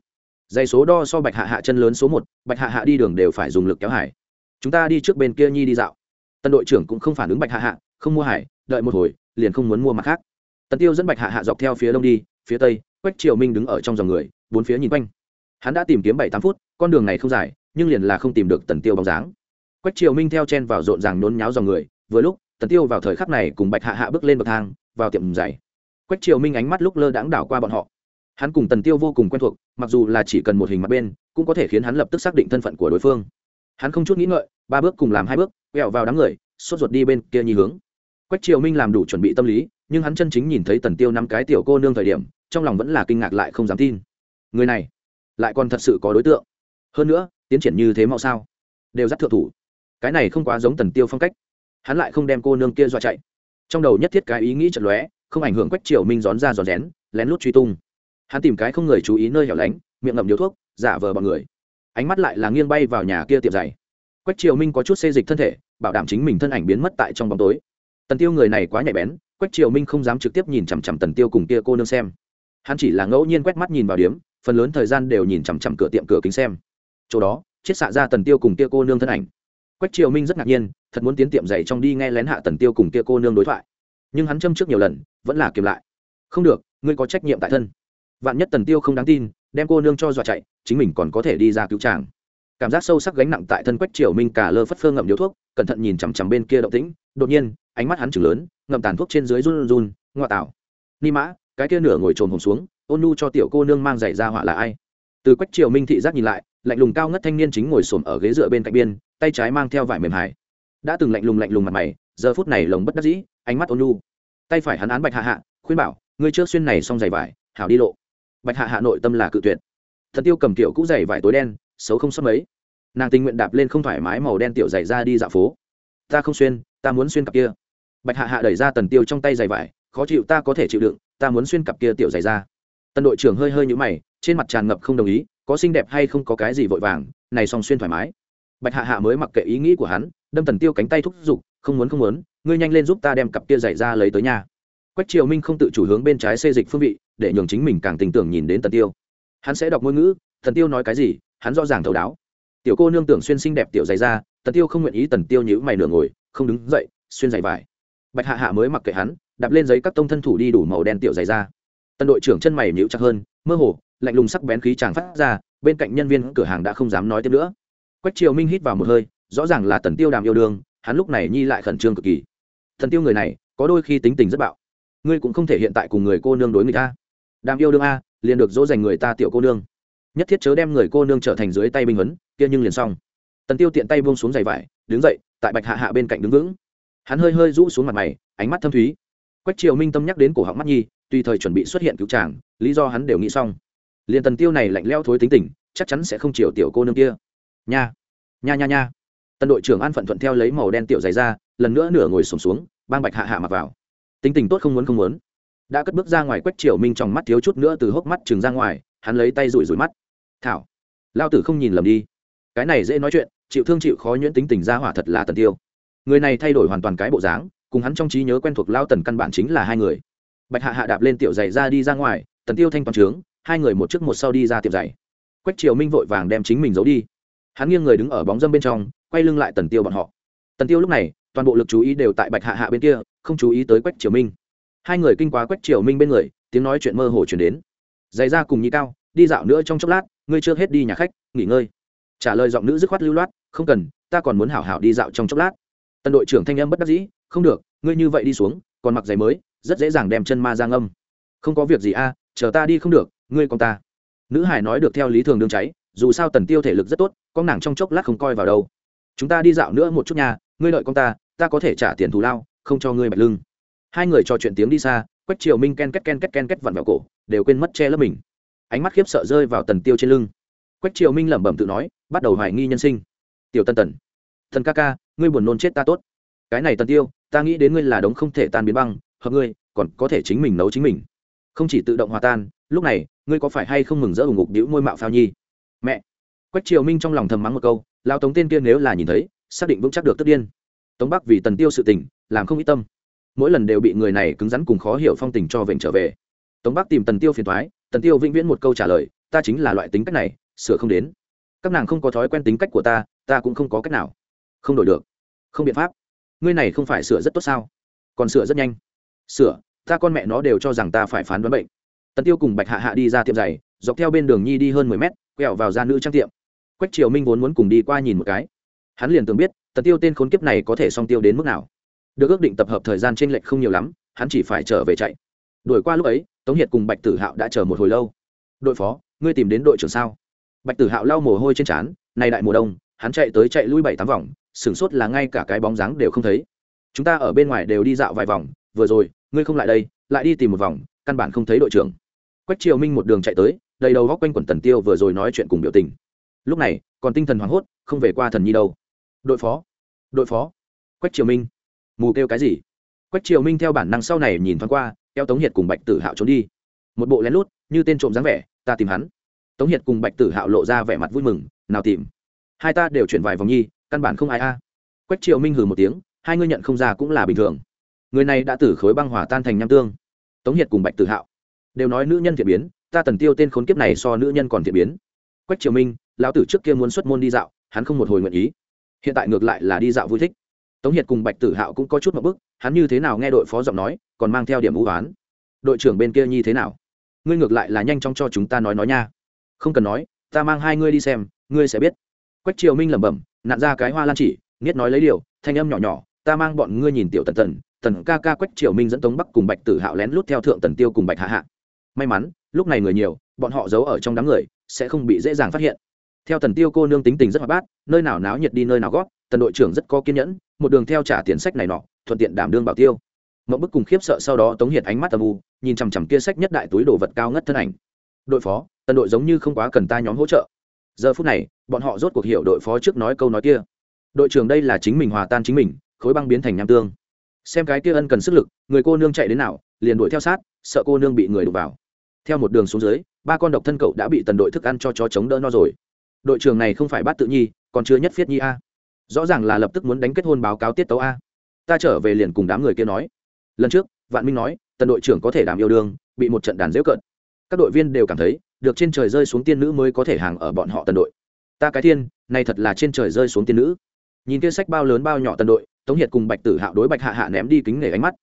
Dây số đo so bạch hạ hạ chân lớn số một, bạch hạ hạ đi đường đều phải dùng lực kéo hải. Chúng ta đi trước bên kia nhi đi dạo. Tân đội trưởng cũng không phản ứng bạch hạ hạ, không mua hải, đợi một hồi, liền không muốn mua mặt khác tần tiêu dẫn bạch hạ hạ dọc theo phía đông đi, phía tây, quách triều minh đứng ở trong dòng người, bốn phía nhìn quanh. Hắn đã tìm kiếm bảy tám phút, con đường này không dài, nhưng liền là không tìm được tần tiêu bóng dáng. Quách triều minh theo chen vào rộn ràng nôn nháo dòng người, vừa lúc, tần tiêu vào thời khắc này cùng bạch hạ hạ bước lên bậc thang, vào tiệm giày. Quách triều minh ánh mắt lúc lơ đãng đảo qua bọn họ. Hắn cùng tần tiêu vô cùng quen thuộc, mặc dù là chỉ cần một hình mặt bên, cũng có thể khiến hắn lập tức xác định thân phận của đối phương. Hắn không chút nghĩ ngợi, ba bước cùng làm hai bước, quẹo vào đám người, sốt ruột đi bên kia nhi hướng. Quách triều minh làm đủ chuẩn bị tâm lý nhưng hắn chân chính nhìn thấy tần tiêu năm cái tiểu cô nương thời điểm, trong lòng vẫn là kinh ngạc lại không dám tin. Người này, lại còn thật sự có đối tượng. Hơn nữa, tiến triển như thế mau sao? Đều dắt thượng thủ. Cái này không quá giống tần tiêu phong cách. Hắn lại không đem cô nương kia dọa chạy. Trong đầu nhất thiết cái ý nghĩ chật lóe, không ảnh hưởng quách triều minh rón ra rón rén, lén lút truy tung. Hắn tìm cái không người chú ý nơi hẻo lánh, miệng ngậm điếu thuốc, giả vờ bọn người. Ánh mắt lại là nghiêng bay vào nhà kia tiệm giày. Quách triều minh có chút xê dịch thân thể, bảo đảm chính mình thân ảnh biến mất tại trong bóng tối. Tần tiêu người này quá nhạy bén quách triều minh không dám trực tiếp nhìn chằm chằm tần tiêu cùng kia cô nương xem. Hắn chỉ là ngẫu nhiên quét mắt nhìn vào điếm, phần lớn thời gian đều nhìn chằm chằm cửa tiệm cửa kính xem. Chỗ đó, chiết xạ ra tần tiêu cùng kia cô nương thân ảnh. Quách triều minh rất ngạc nhiên, thật muốn tiến tiệm dậy trong đi nghe lén hạ tần tiêu cùng kia cô nương đối thoại. Nhưng hắn châm trước nhiều lần, vẫn là kiềm lại. Không được, ngươi có trách nhiệm tại thân. Vạn nhất tần tiêu không đáng tin, đem cô nương cho dọa chạy, chính mình còn có thể đi ra cứu chàng. Cảm giác sâu sắc gánh nặng tại thân quách triều minh cả lơ phất phơ ngậm điếu thuốc, cẩn thận nhìn chằm chằm bên kia động tĩnh, đột nhiên ánh mắt hắn chừng lớn, ngậm tàn thuốc trên dưới run run, ngoa tạo. Ni mã, cái kia nửa ngồi trồn hồn xuống, ôn nu cho tiểu cô nương mang giày ra họa là ai? Từ quách triều minh thị giác nhìn lại, lạnh lùng cao ngất thanh niên chính ngồi xổm ở ghế dựa bên cạnh biên, tay trái mang theo vải mềm hải đã từng lạnh lùng lạnh lùng mặt mày, giờ phút này lồng bất đắc dĩ, ánh mắt ôn nu tay phải hắn án bạch hạ hạ, khuyên bảo, ngươi trước xuyên này xong giày vải, hảo đi lộ. Bạch hạ hạ nội tâm là cự tuyệt. Thần tiêu cầm tiểu cũ giày vải tối đen, xấu không sót mấy. Nàng tình nguyện đạp lên không thoải mái màu đen tiểu giày ra đi dạo phố. Ta không xuyên, ta muốn xuyên cặp kia bạch hạ hạ đẩy ra tần tiêu trong tay giày vải, khó chịu ta có thể chịu đựng, ta muốn xuyên cặp kia tiểu giày ra. Tần đội trưởng hơi hơi nhũ mày, trên mặt tràn ngập không đồng ý, có xinh đẹp hay không có cái gì vội vàng, này song xuyên thoải mái. Bạch hạ hạ mới mặc kệ ý nghĩ của hắn, đâm tần tiêu cánh tay thúc giục, không muốn không muốn, ngươi nhanh lên giúp ta đem cặp kia giày ra lấy tới nhà. Quách triều minh không tự chủ hướng bên trái xê dịch phương vị, để nhường chính mình càng tình tưởng nhìn đến tần tiêu. Hắn sẽ đọc ngôn ngữ, tần tiêu nói cái gì, hắn rõ ràng thấu đáo. Tiểu cô nương tưởng xuyên xinh đẹp tiểu giày ra, tần tiêu không nguyện ý tần tiêu nhữ mày nửa ngồi, không đứng dậy, xuyên giày vải bạch hạ hạ mới mặc kệ hắn, đạp lên giấy các tông thân thủ đi đủ màu đen tiểu dày ra. Tần đội trưởng chân mày nhíu chặt hơn, mơ hồ, lạnh lùng sắc bén khí chàng phát ra, bên cạnh nhân viên cửa hàng đã không dám nói tiếp nữa. Quách triều minh hít vào một hơi, rõ ràng là tần tiêu đàm yêu đương, hắn lúc này nhi lại khẩn trương cực kỳ. Thần tiêu người này, có đôi khi tính tình rất bạo. Ngươi cũng không thể hiện tại cùng người cô nương đối người ta. Đàm yêu đương a, liền được dỗ dành người ta tiểu cô nương. Nhất thiết chớ đem người cô nương trở thành dưới tay binh huấn, kia nhưng liền xong. Tần tiêu tiện tay buông xuống giày vải, đứng dậy, tại bạch hạ hạ bên cạnh đứng vững hắn hơi hơi rũ xuống mặt mày ánh mắt thâm thúy. Quách triều minh tâm nhắc đến cổ họng mắt nhi tùy thời chuẩn bị xuất hiện cứu tràng lý do hắn đều nghĩ xong. Liền tần tiêu này lạnh leo thối tính tình chắc chắn sẽ không chiều tiểu cô nương kia. Nha nha nha nha. Tần đội trưởng an phận thuận theo lấy màu đen tiểu giày ra lần nữa nửa ngồi sùng xuống, xuống bang bạch hạ hạ mặc vào. Tính tình tốt không muốn không muốn. Đã cất bước ra ngoài quách triều minh trong mắt thiếu chút nữa từ hốc mắt chừng ra ngoài hắn lấy tay rủi rủi mắt. Thảo lao tử không nhìn lầm đi. Cái này dễ nói chuyện chịu thương chịu khó nhuyễn tính tình ra hỏa thật là tần tiêu người này thay đổi hoàn toàn cái bộ dáng, cùng hắn trong trí nhớ quen thuộc lao tần căn bản chính là hai người. Bạch hạ hạ đạp lên tiểu giày ra đi ra ngoài, tần tiêu thanh toàn trướng, hai người một trước một sau đi ra tiệm giày. Quách triều minh vội vàng đem chính mình giấu đi. Hắn nghiêng người đứng ở bóng dâm bên trong, quay lưng lại tần tiêu bọn họ. Tần tiêu lúc này, toàn bộ lực chú ý đều tại bạch hạ hạ bên kia, không chú ý tới quách triều minh. Hai người kinh quá quách triều minh bên người, tiếng nói chuyện mơ hồ chuyển đến. Giày ra cùng nhị cao, đi dạo nữa trong chốc lát, ngươi chưa hết đi nhà khách, nghỉ ngơi. Trả lời giọng nữ dứt khoát lưu loát, không cần, ta còn muốn hảo hảo đi dạo trong chốc lát tân đội trưởng thanh âm bất đắc dĩ, không được, ngươi như vậy đi xuống, còn mặc giày mới, rất dễ dàng đem chân ma giang âm. Không có việc gì a, chờ ta đi không được, ngươi con ta. Nữ hải nói được theo lý thường đương cháy, dù sao tần tiêu thể lực rất tốt con nàng trong chốc lát không coi vào đâu. Chúng ta đi dạo nữa một chút nhà ngươi đợi con ta ta có thể trả tiền thù lao, không cho ngươi bạch lưng. Hai người trò chuyện tiếng đi xa, quách triều minh ken két ken két ken két vặn vào cổ, đều quên mất che lớp mình. Ánh mắt khiếp sợ rơi vào tần tiêu trên lưng. Quách triều minh lẩm bẩm tự nói, bắt đầu hoài nghi nhân sinh. Tiểu tân tần thần ca ca ngươi buồn nôn chết ta tốt. Cái này tần tiêu, ta nghĩ đến ngươi là đống không thể tan biến băng, hợp ngươi, còn có thể chính mình nấu chính mình. Không chỉ tự động hòa tan, lúc này, ngươi có phải hay không mừng rỡ ủng ngục đĩu môi mạo phao nhi? Mẹ! Quách triều minh trong lòng thầm mắng một câu, lao tống tên kia nếu là nhìn thấy, xác định vững chắc được tất điên. Tống bắc vì tần tiêu sự tình, làm không ít tâm. Mỗi lần đều bị người này cứng rắn cùng khó hiểu phong tình cho vệnh trở về. Tống bắc tìm tần tiêu phiền thoái tần tiêu vĩnh viễn một câu trả lời, ta chính là loại tính cách này, sửa không đến. Các nàng không có thói quen tính cách của ta ta cũng không có cách nào không đổi được. Không biện pháp. Ngươi này không phải sửa rất tốt sao? Còn sửa rất nhanh. Sửa, ta con mẹ nó đều cho rằng ta phải phán đoán bệnh. Tần tiêu cùng bạch hạ hạ đi ra tiệm giày, dọc theo bên đường nhi đi hơn mười mét, quẹo vào ra nữ trang tiệm. Quách triều minh vốn muốn cùng đi qua nhìn một cái. Hắn liền tưởng biết, tần tiêu tên khốn kiếp này có thể song tiêu đến mức nào. Được ước định tập hợp thời gian trên lệch không nhiều lắm, hắn chỉ phải trở về chạy. Đuổi qua lúc ấy, tống hiệt cùng bạch tử hạo đã chờ một hồi lâu. Đội phó, ngươi tìm đến đội trưởng sao? Bạch tử hạo lau mồ hôi trên trán nay đại mùa đông hắn chạy tới chạy lui bảy tám vòng, sửng sốt là ngay cả cái bóng dáng đều không thấy. Chúng ta ở bên ngoài đều đi dạo vài vòng, vừa rồi, ngươi không lại đây, lại đi tìm một vòng, căn bản không thấy đội trưởng. Quách triều minh một đường chạy tới, đầy đầu góc quanh quẩn tần tiêu vừa rồi nói chuyện cùng biểu tình. Lúc này, còn tinh thần hoảng hốt, không về qua thần nhi đâu. Đội phó đội phó. Quách triều minh, mù kêu cái gì? Quách triều minh theo bản năng sau này nhìn thoáng qua eo tống hiệt cùng bạch tử hạo trốn đi. Một bộ lén lút, như tên trộm dáng vẻ, ta tìm hắn. Tống hiệt cùng bạch tử hạo lộ ra vẻ mặt vui mừng, nào tìm? Hai ta đều chuyển vài vòng nhi, căn bản không ai a. Quách triệu minh hừ một tiếng, hai ngươi nhận không ra cũng là bình thường. Người này đã tử khối băng hỏa tan thành nham tương. Tống hiệt cùng bạch tử hạo đều nói nữ nhân thiện biến, ta tần tiêu tên khốn kiếp này so nữ nhân còn thiện biến. Quách triều minh, lão tử trước kia muốn xuất môn đi dạo, hắn không một hồi nguyện ý. Hiện tại ngược lại là đi dạo vui thích. Tống hiệt cùng bạch tử hạo cũng có chút một bức, hắn như thế nào nghe đội phó giọng nói, còn mang theo điểm ưu oán. Đội trưởng bên kia như thế nào? Ngươi ngược lại là nhanh chóng cho chúng ta nói nói nha. Không cần nói, ta mang hai ngươi đi xem, ngươi sẽ biết quách triều minh lẩm bẩm nạn ra cái hoa lan chỉ, nghiết nói lấy điều, thanh âm nhỏ nhỏ, ta mang bọn ngươi nhìn tiểu tần tần tần ca ca quách triều minh dẫn tống bắc cùng bạch tử hạo lén lút theo thượng tần tiêu cùng bạch hạ hạ. May mắn, lúc này người nhiều, bọn họ giấu ở trong đám người, sẽ không bị dễ dàng phát hiện. Theo tần tiêu cô nương tính tình rất hoạt bát, nơi nào náo nhiệt đi nơi nào gót, tần đội trưởng rất có kiên nhẫn, một đường theo trả tiền sách này nọ, thuận tiện đảm đương bảo tiêu. Mẫu bức cùng khiếp sợ sau đó tống hiệt ánh mắt âm u, nhìn chằm chằm kia sách nhất đại túi đồ vật cao ngất thân ảnh. Đội phó, tần đội giống như không quá cần ta nhóm hỗ trợ giờ phút này, bọn họ rốt cuộc hiểu đội phó trước nói câu nói kia. Đội trưởng đây là chính mình hòa tan chính mình, khối băng biến thành nham tương. Xem cái kia ân cần sức lực, người cô nương chạy đến nào, liền đuổi theo sát, sợ cô nương bị người đụng vào. Theo một đường xuống dưới, ba con độc thân cậu đã bị tần đội thức ăn cho chó chống đỡ no rồi. Đội trưởng này không phải bắt tự nhi, còn chưa nhất phiết nhi a. Rõ ràng là lập tức muốn đánh kết hôn báo cáo tiết tấu a. Ta trở về liền cùng đám người kia nói. Lần trước, vạn minh nói, tần đội trưởng có thể đảm yêu đương, bị một trận đàn dễu cận. Các đội viên đều cảm thấy được trên trời rơi xuống tiên nữ mới có thể hàng ở bọn họ tần đội. Ta cái thiên, này thật là trên trời rơi xuống tiên nữ. Nhìn kia sách bao lớn bao nhỏ tần đội, tống hiệt cùng bạch tử hạo đối bạch hạ hạ ném đi kính nể ánh mắt.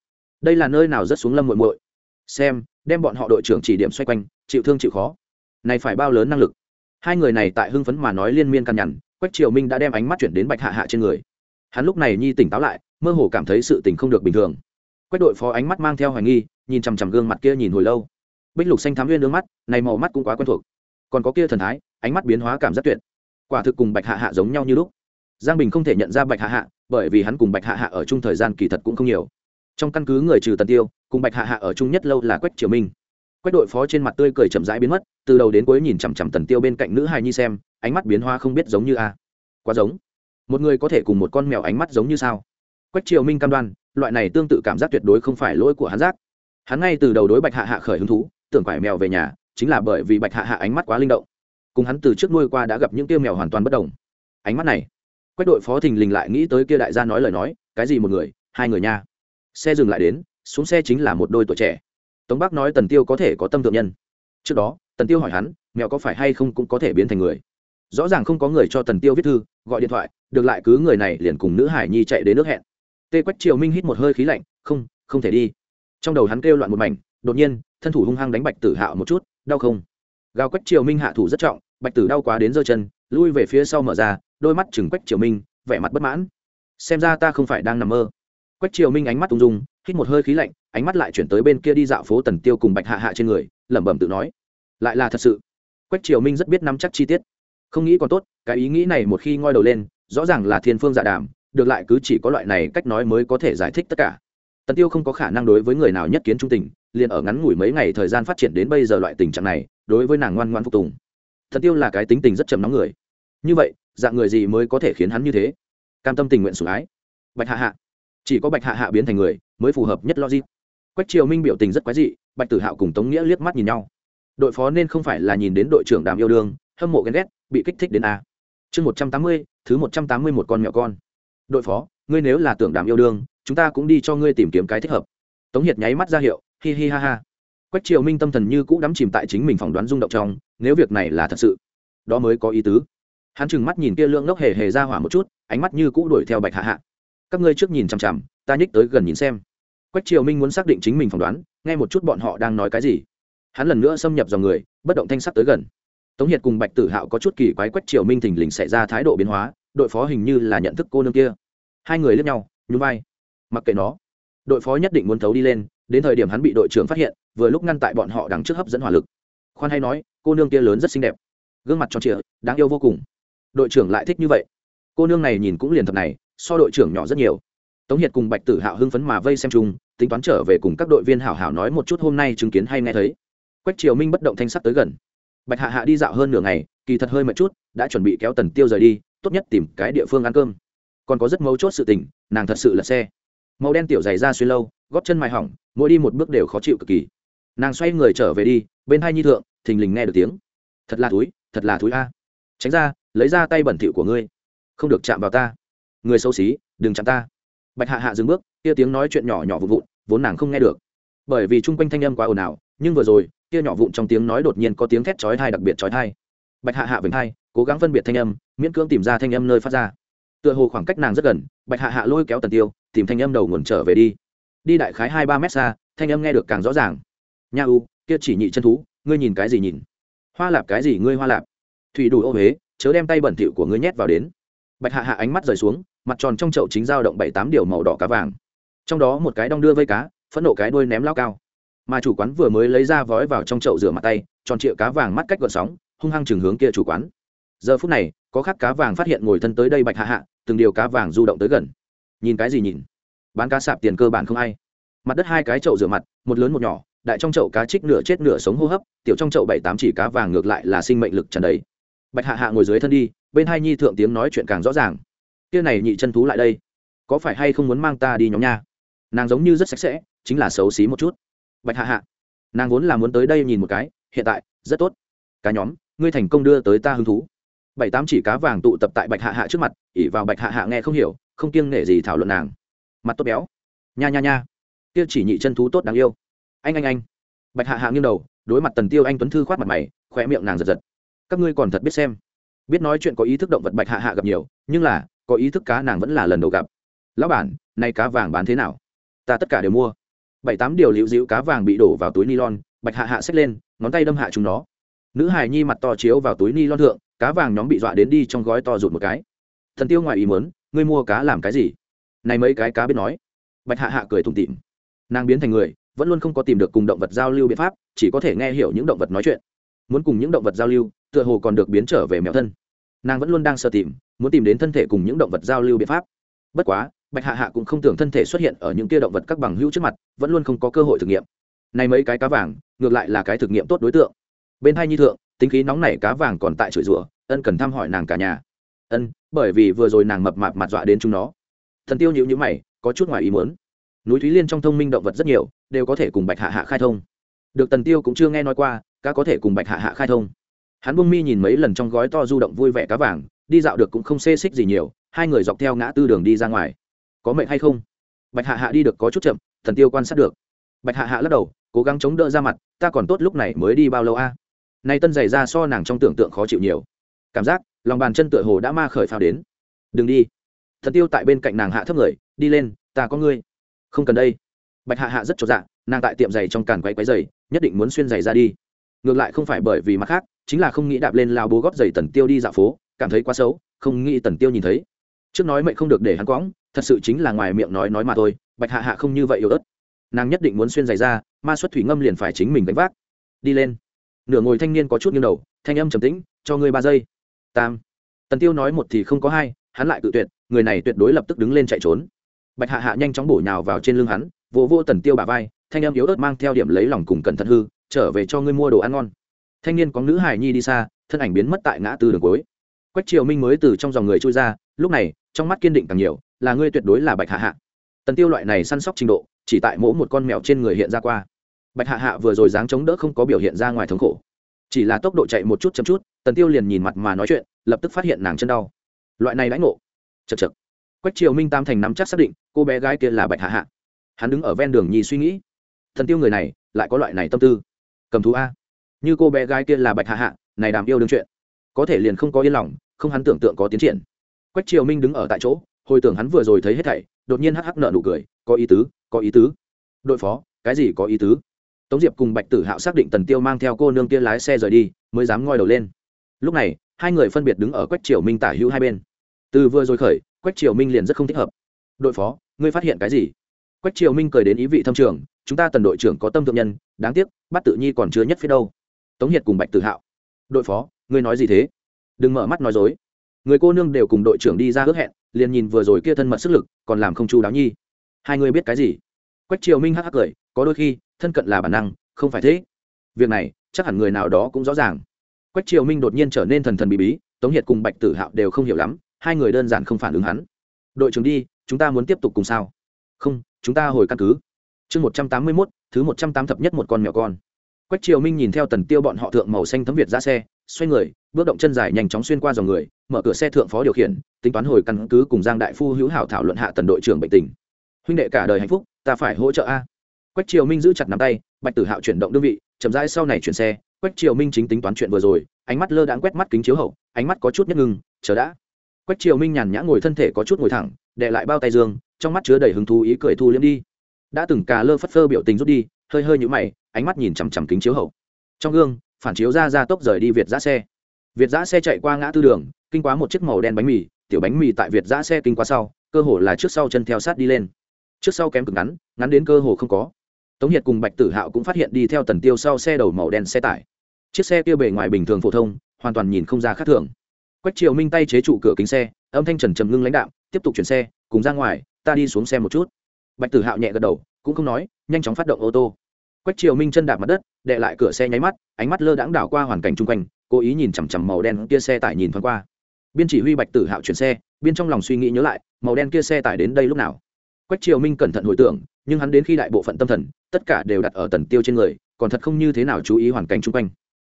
Đây là nơi nào rất xuống lâm muội muội? Xem, đem bọn họ đội trưởng chỉ điểm xoay quanh, chịu thương chịu khó. Này phải bao lớn năng lực? Hai người này tại hưng phấn mà nói liên miên căn nhằn, quách triều minh đã đem ánh mắt chuyển đến bạch hạ hạ trên người. Hắn lúc này nhi tỉnh táo lại, mơ hồ cảm thấy sự tình không được bình thường. Quách đội phó ánh mắt mang theo hoài nghi, nhìn chằm chằm gương mặt kia nhìn hồi lâu bích lục xanh thám viên nước mắt, này màu mắt cũng quá quen thuộc. Còn có kia thần thái, ánh mắt biến hóa cảm giác tuyệt. Quả thực cùng bạch hạ hạ giống nhau như lúc. Giang bình không thể nhận ra bạch hạ hạ, bởi vì hắn cùng bạch hạ hạ ở chung thời gian kỳ thật cũng không nhiều. Trong căn cứ người trừ tần tiêu, cùng bạch hạ hạ ở chung nhất lâu là quách triều minh. Quách đội phó trên mặt tươi cười chậm rãi biến mất, từ đầu đến cuối nhìn chằm chằm tần tiêu bên cạnh nữ hài nhi xem, ánh mắt biến hoa không biết giống như a. Quá giống. Một người có thể cùng một con mèo ánh mắt giống như sao? Quách triều minh cam đoan, loại này tương tự cảm giác tuyệt đối không phải lỗi của hắn giác. Hắn ngay từ đầu đối bạch hạ hạ khởi hứng thú tưởng quải mèo về nhà, chính là bởi vì bạch hạ hạ ánh mắt quá linh động. Cùng hắn từ trước nuôi qua đã gặp những tiêu mèo hoàn toàn bất đồng. Ánh mắt này, quách đội phó thình lình lại nghĩ tới kia đại gia nói lời nói, cái gì một người, hai người nha. Xe dừng lại đến, xuống xe chính là một đôi tuổi trẻ. Tống bác nói tần tiêu có thể có tâm thượng nhân. Trước đó, tần tiêu hỏi hắn, mèo có phải hay không cũng có thể biến thành người. Rõ ràng không có người cho tần tiêu viết thư, gọi điện thoại, được lại cứ người này liền cùng nữ hải nhi chạy đến nước hẹn. Tê quách triều minh hít một hơi khí lạnh, không không thể đi. Trong đầu hắn kêu loạn một mảnh, đột nhiên thân thủ hung hăng đánh bạch tử hạo một chút, đau không? Gào quách triều minh hạ thủ rất trọng, bạch tử đau quá đến giơ chân, lui về phía sau mở ra, đôi mắt chừng quách triều minh, vẻ mặt bất mãn. Xem ra ta không phải đang nằm mơ. Quách triều minh ánh mắt ung dung, hít một hơi khí lạnh, ánh mắt lại chuyển tới bên kia đi dạo phố tần tiêu cùng bạch hạ hạ trên người, lẩm bẩm tự nói. Lại là thật sự. Quách triều minh rất biết nắm chắc chi tiết. Không nghĩ còn tốt, cái ý nghĩ này một khi ngoi đầu lên, rõ ràng là thiên phương dạ đàm, được lại cứ chỉ có loại này cách nói mới có thể giải thích tất cả. Tần tiêu không có khả năng đối với người nào nhất kiến trung tình liền ở ngắn ngủi mấy ngày thời gian phát triển đến bây giờ loại tình trạng này, đối với nàng ngoan ngoan phục tùng. Thật tiêu là cái tính tình rất chầm nóng người. Như vậy, dạng người gì mới có thể khiến hắn như thế? Cam tâm tình nguyện sủng ái. Bạch hạ hạ. Chỉ có bạch hạ hạ biến thành người, mới phù hợp nhất logic. Quách triều minh biểu tình rất quái dị, bạch tử hạo cùng tống nghĩa liếc mắt nhìn nhau. Đội phó nên không phải là nhìn đến đội trưởng đàm yêu đương, hâm mộ ghen ghét, bị kích thích đến a. Chương một trăm tám mươi, thứ một trăm tám mươi một con mẹo con. Đội phó, ngươi nếu là tưởng đàm yêu đương, chúng ta cũng đi cho ngươi tìm kiếm cái thích hợp tống hiệt nháy mắt ra hiệu, hi hi ha ha. Quách triều minh tâm thần như cũ đắm chìm tại chính mình phỏng đoán rung động trong, nếu việc này là thật sự, đó mới có ý tứ. Hắn chừng mắt nhìn kia lượng ngốc hề hề ra hỏa một chút, ánh mắt như cũ đuổi theo bạch hạ hạ. Các ngươi trước nhìn chằm chằm, ta nhích tới gần nhìn xem. Quách triều minh muốn xác định chính mình phỏng đoán, nghe một chút bọn họ đang nói cái gì. Hắn lần nữa xâm nhập dòng người, bất động thanh sắc tới gần. Tống hiệt cùng bạch tử hạo có chút kỳ quái quách triều minh thình lình xảy ra thái độ biến hóa, đội phó hình như là nhận thức cô nương kia. Hai người lướt nhau, nhún vai. Mặc kệ nó đội phó nhất định muốn thấu đi lên, đến thời điểm hắn bị đội trưởng phát hiện, vừa lúc ngăn tại bọn họ đằng trước hấp dẫn hỏa lực. Khoan hay nói, cô nương kia lớn rất xinh đẹp. Gương mặt tròn trịa, đáng yêu vô cùng. Đội trưởng lại thích như vậy. Cô nương này nhìn cũng liền thật này, so đội trưởng nhỏ rất nhiều. Tống hiệt cùng bạch tử hạo hưng phấn mà vây xem chung, tính toán trở về cùng các đội viên hảo hảo nói một chút hôm nay chứng kiến hay nghe thấy. Quách triều minh bất động thanh sắc tới gần. Bạch hạ hạ đi dạo hơn nửa ngày, kỳ thật hơi mệt chút, đã chuẩn bị kéo tần tiêu rời đi, tốt nhất tìm cái địa phương ăn cơm. Còn có rất mấu chốt sự tình, nàng thật sự là xe màu đen tiểu dày ra xuyên lâu, gót chân mài hỏng, mỗi đi một bước đều khó chịu cực kỳ. Nàng xoay người trở về đi, bên hai nhi thượng, thình lình nghe được tiếng. Thật là túi thật là túi a. Tránh ra, lấy ra tay bẩn thỉu của ngươi. Không được chạm vào ta. Người xấu xí, đừng chạm ta. Bạch hạ hạ dừng bước, kia tiếng nói chuyện nhỏ nhỏ vụn vụn, vốn nàng không nghe được. Bởi vì chung quanh thanh âm quá ồn ào, nhưng vừa rồi, kia nhỏ vụn trong tiếng nói đột nhiên có tiếng thét chói thai đặc biệt chói thai bạch hạ hạ vểnh thai cố gắng phân biệt thanh âm, miễn cưỡng tìm ra thanh âm nơi phát ra. Tựa hồ khoảng cách nàng rất gần, bạch hạ hạ lôi kéo tần tiêu tìm thanh âm đầu nguồn trở về đi. Đi đại khái hai ba mét xa, thanh âm nghe được càng rõ ràng. Nha u, kia chỉ nhị chân thú, ngươi nhìn cái gì nhìn? Hoa lạp cái gì ngươi hoa lạp? Thủy đủ ô huế, chớ đem tay bẩn thỉu của ngươi nhét vào đến. Bạch hạ hạ ánh mắt rời xuống, mặt tròn trong chậu chính dao động bảy tám điều màu đỏ cá vàng. Trong đó một cái đong đưa vây cá, phẫn nộ cái đuôi ném lao cao. Mà chủ quán vừa mới lấy ra vói vào trong chậu rửa mặt tay, tròn trịa cá vàng mắt cách gợn sóng, hung hăng chừng hướng kia chủ quán. Giờ phút này, có khắc cá vàng phát hiện ngồi thân tới đây bạch hạ hạ, từng điều cá vàng du động tới gần nhìn cái gì nhìn? Bán cá sạp tiền cơ bản không ai. Mặt đất hai cái chậu rửa mặt, một lớn một nhỏ, đại trong chậu cá trích nửa chết nửa sống hô hấp, tiểu trong chậu bảy tám chỉ cá vàng ngược lại là sinh mệnh lực trần đấy bạch hạ hạ ngồi dưới thân đi, bên hai nhi thượng tiếng nói chuyện càng rõ ràng. Kia này nhị chân thú lại đây, có phải hay không muốn mang ta đi nhóm nha? Nàng giống như rất sạch sẽ, chính là xấu xí một chút. Bạch hạ hạ, nàng vốn là muốn tới đây nhìn một cái, hiện tại, rất tốt. Cá nhóm, ngươi thành công đưa tới ta hứng thú bảy tám chỉ cá vàng tụ tập tại bạch hạ hạ trước mặt, ỉ vào bạch hạ hạ nghe không hiểu, không kiêng nể gì thảo luận nàng. Mặt tốt béo. Nha nha nha. Kia chỉ nhị chân thú tốt đáng yêu. Anh anh anh. Bạch hạ hạ nghiêng đầu, đối mặt tần tiêu anh tuấn thư khoát mặt mày khỏe miệng nàng giật giật. Các ngươi còn thật biết xem. Biết nói chuyện có ý thức động vật bạch hạ hạ gặp nhiều, nhưng là, có ý thức cá nàng vẫn là lần đầu gặp. Lão bản, nay cá vàng bán thế nào? Ta tất cả đều mua. Bảy tám điều liễu dịu cá vàng bị đổ vào túi nylon, bạch hạ hạ xách lên, ngón tay đâm hạ chúng nó. Nữ hài nhi mặt to chiếu vào túi nylon thượng cá vàng nhóm bị dọa đến đi trong gói to rụt một cái. Thần tiêu ngoài ý muốn, ngươi mua cá làm cái gì? Này mấy cái cá biết nói. Bạch hạ hạ cười thùng tịm nàng biến thành người, vẫn luôn không có tìm được cùng động vật giao lưu biện pháp, chỉ có thể nghe hiểu những động vật nói chuyện. Muốn cùng những động vật giao lưu, tựa hồ còn được biến trở về mèo thân. Nàng vẫn luôn đang sơ tìm, muốn tìm đến thân thể cùng những động vật giao lưu biện pháp. Bất quá, bạch hạ hạ cũng không tưởng thân thể xuất hiện ở những kia động vật các bằng hữu trước mặt, vẫn luôn không có cơ hội thực nghiệm. Này mấy cái cá vàng, ngược lại là cái thực nghiệm tốt đối tượng. Bên hai nhi thượng tính khí nóng nảy cá vàng còn tại chửi rủa, ân cần thăm hỏi nàng cả nhà. Ân, bởi vì vừa rồi nàng mập mạp mặt dọa đến chúng nó. Thần tiêu nhịu nhữ mày, có chút ngoài ý muốn. Núi thúy liên trong thông minh động vật rất nhiều, đều có thể cùng bạch hạ hạ khai thông. Được tần tiêu cũng chưa nghe nói qua, cá có thể cùng bạch hạ hạ khai thông. Hắn bung mi nhìn mấy lần trong gói to du động vui vẻ cá vàng, đi dạo được cũng không xê xích gì nhiều, hai người dọc theo ngã tư đường đi ra ngoài. Có mệnh hay không? Bạch hạ hạ đi được có chút chậm, thần tiêu quan sát được. Bạch hạ hạ lắc đầu, cố gắng chống đỡ ra mặt, ta còn tốt lúc này mới đi bao lâu a? Nay tân giày ra so nàng trong tưởng tượng khó chịu nhiều. Cảm giác, lòng bàn chân tựa hồ đã ma khởi phao đến. Đừng đi. Thần tiêu tại bên cạnh nàng hạ thấp người, đi lên, ta có ngươi. Không cần đây. Bạch hạ hạ rất cho dạ nàng tại tiệm giày trong càn quay quấy giày, nhất định muốn xuyên giày ra đi. Ngược lại không phải bởi vì mặt khác, chính là không nghĩ đạp lên lao bố góp giày tần tiêu đi dạo phố, cảm thấy quá xấu, không nghĩ tần tiêu nhìn thấy. Trước nói mệnh không được để hắn quõng, thật sự chính là ngoài miệng nói nói mà thôi, bạch hạ hạ không như vậy yếu ớt. Nàng nhất định muốn xuyên giày ra, ma xuất thủy ngâm liền phải chính mình gánh vác. Đi lên nửa ngồi thanh niên có chút nghiêng đầu, thanh âm trầm tĩnh, cho ngươi ba giây. Tam. Tần tiêu nói một thì không có hai, hắn lại cự tuyệt, người này tuyệt đối lập tức đứng lên chạy trốn. Bạch hạ hạ nhanh chóng bổ nhào vào trên lưng hắn, vỗ vỗ tần tiêu bà vai, thanh âm yếu ớt mang theo điểm lấy lòng cùng cẩn thận hư, trở về cho ngươi mua đồ ăn ngon. Thanh niên có nữ hài nhi đi xa, thân ảnh biến mất tại ngã tư đường cuối. Quách triều minh mới từ trong dòng người trôi ra, lúc này, trong mắt kiên định càng nhiều, là ngươi tuyệt đối là bạch hạ hạ. Tần tiêu loại này săn sóc trình độ, chỉ tại mỗi một con mèo trên người hiện ra qua bạch hạ hạ vừa rồi dáng chống đỡ không có biểu hiện ra ngoài thống khổ. Chỉ là tốc độ chạy một chút chậm chút, tần tiêu liền nhìn mặt mà nói chuyện, lập tức phát hiện nàng chân đau. Loại này đãi ngộ. Chật chật quách triều minh tam thành nắm chắc xác định, cô bé gái kia là bạch hạ hạ. Hắn đứng ở ven đường nhì suy nghĩ. Thần tiêu người này, lại có loại này tâm tư. Cầm thú a. Như cô bé gái kia là bạch hạ hạ, này đàm yêu đương chuyện. Có thể liền không có yên lòng, không hắn tưởng tượng có tiến triển. Quách triều minh đứng ở tại chỗ, hồi tưởng hắn vừa rồi thấy hết thảy, đột nhiên hắc hắc nợ nụ cười, có ý tứ, có ý tứ. Đội phó, cái gì có ý tứ? Tống diệp cùng bạch tử hạo xác định tần tiêu mang theo cô nương kia lái xe rời đi, mới dám ngoi đầu lên. Lúc này, hai người phân biệt đứng ở quách triều minh tả hữu hai bên. Từ vừa rồi khởi, quách triều minh liền rất không thích hợp. Đội phó, ngươi phát hiện cái gì? Quách triều minh cười đến ý vị thâm trường, chúng ta tần đội trưởng có tâm thượng nhân, đáng tiếc bắt tự nhi còn chưa nhất phía đâu. Tống hiệt cùng bạch Tử hạo, đội phó, ngươi nói gì thế? Đừng mở mắt nói dối. Người cô nương đều cùng đội trưởng đi ra ước hẹn, liền nhìn vừa rồi kia thân mật sức lực, còn làm không chu đáo nhi. Hai người biết cái gì? Quách triều minh hắc hắc cười, có đôi khi thân cận là bản năng, không phải thế. Việc này, chắc hẳn người nào đó cũng rõ ràng. Quách triều minh đột nhiên trở nên thần thần bí bí, tống hiệt cùng bạch tử hạo đều không hiểu lắm, hai người đơn giản không phản ứng hắn. Đội trưởng đi, chúng ta muốn tiếp tục cùng sao? Không, chúng ta hồi căn cứ. Chương một trăm tám mươi mốt, thứ một trăm tám thập nhất một con mèo con. Quách triều minh nhìn theo tần tiêu bọn họ thượng màu xanh thấm việt ra xe, xoay người, bước động chân dài nhanh chóng xuyên qua dòng người, mở cửa xe thượng phó điều khiển, tính toán hồi căn cứ cùng giang đại phu hữu hảo thảo luận hạ tần đội trưởng bệnh tình. Huynh đệ cả đời hạnh phúc, ta phải hỗ trợ a quách triều minh giữ chặt nắm tay, bạch tử hạo chuyển động đơn vị, chậm rãi sau này chuyển xe, quách triều minh chính tính toán chuyện vừa rồi, ánh mắt lơ đãng quét mắt kính chiếu hậu, ánh mắt có chút nhất ngưng, chờ đã. Quách triều minh nhàn nhã ngồi thân thể có chút ngồi thẳng đệ lại bao tay dương, trong mắt chứa đầy hứng thú ý cười thu liếm đi. Đã từng cà lơ phất phơ biểu tình rút đi, hơi hơi nhũ mày, ánh mắt nhìn chằm chằm kính chiếu hậu. Trong gương, phản chiếu ra ra tốc rời đi việt giã xe. Việt giã xe chạy qua ngã tư đường, kinh quá một chiếc màu đen bánh mì, tiểu bánh mì tại việt giã xe kinh quá sau, cơ hồ là trước sau chân theo sát đi lên. Trước sau kém cực ngắn ngắn đến cơ hồ không có tống hiệt cùng bạch tử hạo cũng phát hiện đi theo tần tiêu sau xe đầu màu đen xe tải. Chiếc xe kia bề ngoài bình thường phổ thông, hoàn toàn nhìn không ra khác thường. Quách triều minh tay chế trụ cửa kính xe, âm thanh trần trầm ngưng lãnh đạo tiếp tục chuyển xe, cùng ra ngoài, ta đi xuống xe một chút. Bạch tử hạo nhẹ gật đầu, cũng không nói, nhanh chóng phát động ô tô. Quách triều minh chân đạp mặt đất, đệ lại cửa xe nháy mắt, ánh mắt lơ đãng đảo qua hoàn cảnh chung quanh, cố ý nhìn chằm chằm màu đen kia xe tải nhìn thoáng qua. Biên chỉ huy bạch tử hạo chuyển xe, biên trong lòng suy nghĩ nhớ lại, màu đen kia xe tải đến đây lúc nào? Quách triều minh cẩn thận hồi tưởng, nhưng hắn đến khi đại bộ phận tâm thần, tất cả đều đặt ở tần tiêu trên người, còn thật không như thế nào chú ý hoàn cảnh chung quanh.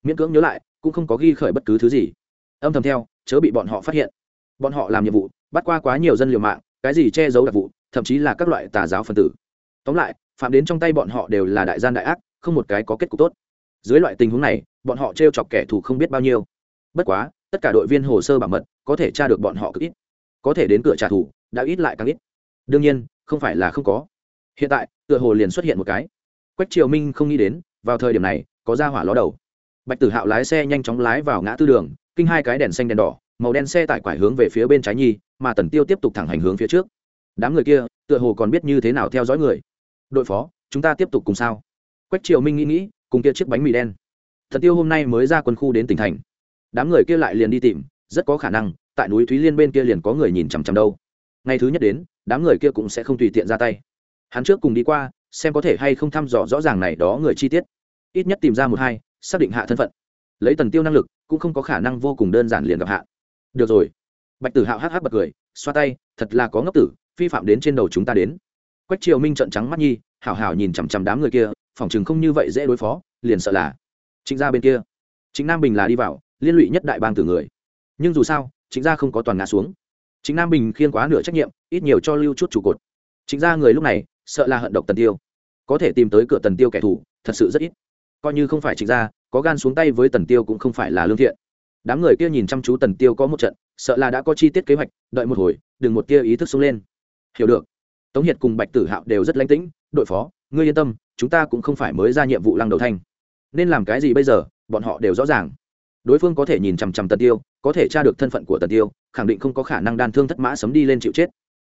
Miễn cưỡng nhớ lại, cũng không có ghi khởi bất cứ thứ gì. Âm thầm theo, chớ bị bọn họ phát hiện. Bọn họ làm nhiệm vụ, bắt qua quá nhiều dân liều mạng, cái gì che giấu đặc vụ, thậm chí là các loại tà giáo phân tử. Tóm lại, phạm đến trong tay bọn họ đều là đại gian đại ác, không một cái có kết cục tốt. Dưới loại tình huống này, bọn họ t r e o chọc kẻ thù không biết bao nhiêu. Bất quá, tất cả đội viên hồ sơ bảo mật, có thể tra được bọn họ cực ít. Có thể đến cửa trả thù, đã ít lại càng ít. Đương nhiên không phải là không có. Hiện tại, tựa hồ liền xuất hiện một cái. Quách triều minh không nghĩ đến, vào thời điểm này, có ra hỏa ló đầu. Bạch tử hạo lái xe nhanh chóng lái vào ngã tư đường, kinh hai cái đèn xanh đèn đỏ, màu đen xe tải quải hướng về phía bên trái nhi, mà tần tiêu tiếp tục thẳng hành hướng phía trước. Đám người kia, tựa hồ còn biết như thế nào theo dõi người. Đội phó, chúng ta tiếp tục cùng sao? Quách triều minh nghĩ nghĩ, cùng kia chiếc bánh mì đen. Thần tiêu hôm nay mới ra quân khu đến tỉnh thành. Đám người kia lại liền đi tìm, rất có khả năng, tại núi thúy liên bên kia liền có người nhìn chằm chằm đâu ngày thứ nhất đến, đám người kia cũng sẽ không tùy tiện ra tay. Hắn trước cùng đi qua, xem có thể hay không thăm dò rõ ràng này đó người chi tiết. Ít nhất tìm ra một hai, xác định hạ thân phận. Lấy tần tiêu năng lực, cũng không có khả năng vô cùng đơn giản liền gặp hạ. Được rồi. Bạch tử hạo hh bật cười, xoa tay, thật là có ngốc tử, phi phạm đến trên đầu chúng ta đến. Quách triều minh trợn trắng mắt nhi, hảo hảo nhìn chằm chằm đám người kia phỏng chừng không như vậy dễ đối phó, liền sợ là. Chính gia bên kia. Chính nam bình là đi vào, liên lụy nhất đại bang tử người. Nhưng dù sao chính gia không có toàn ngã xuống chính nam bình khiên quá nửa trách nhiệm, ít nhiều cho lưu chút trụ cột. Chính gia người lúc này, sợ là hận độc tần tiêu. Có thể tìm tới cửa tần tiêu kẻ thù, thật sự rất ít. Coi như không phải chính gia có gan xuống tay với tần tiêu cũng không phải là lương thiện. Đám người kia nhìn chăm chú tần tiêu có một trận, sợ là đã có chi tiết kế hoạch, đợi một hồi, đừng một tia ý thức xuống lên. Hiểu được. Tống hiệt cùng bạch tử hạo đều rất lánh tĩnh, đội phó, ngươi yên tâm, chúng ta cũng không phải mới ra nhiệm vụ lăng đầu thanh. Nên làm cái gì bây giờ, bọn họ đều rõ ràng. Đối phương có thể nhìn chằm chằm tần tiêu có thể tra được thân phận của tần tiêu, khẳng định không có khả năng đan thương thất mã sấm đi lên chịu chết.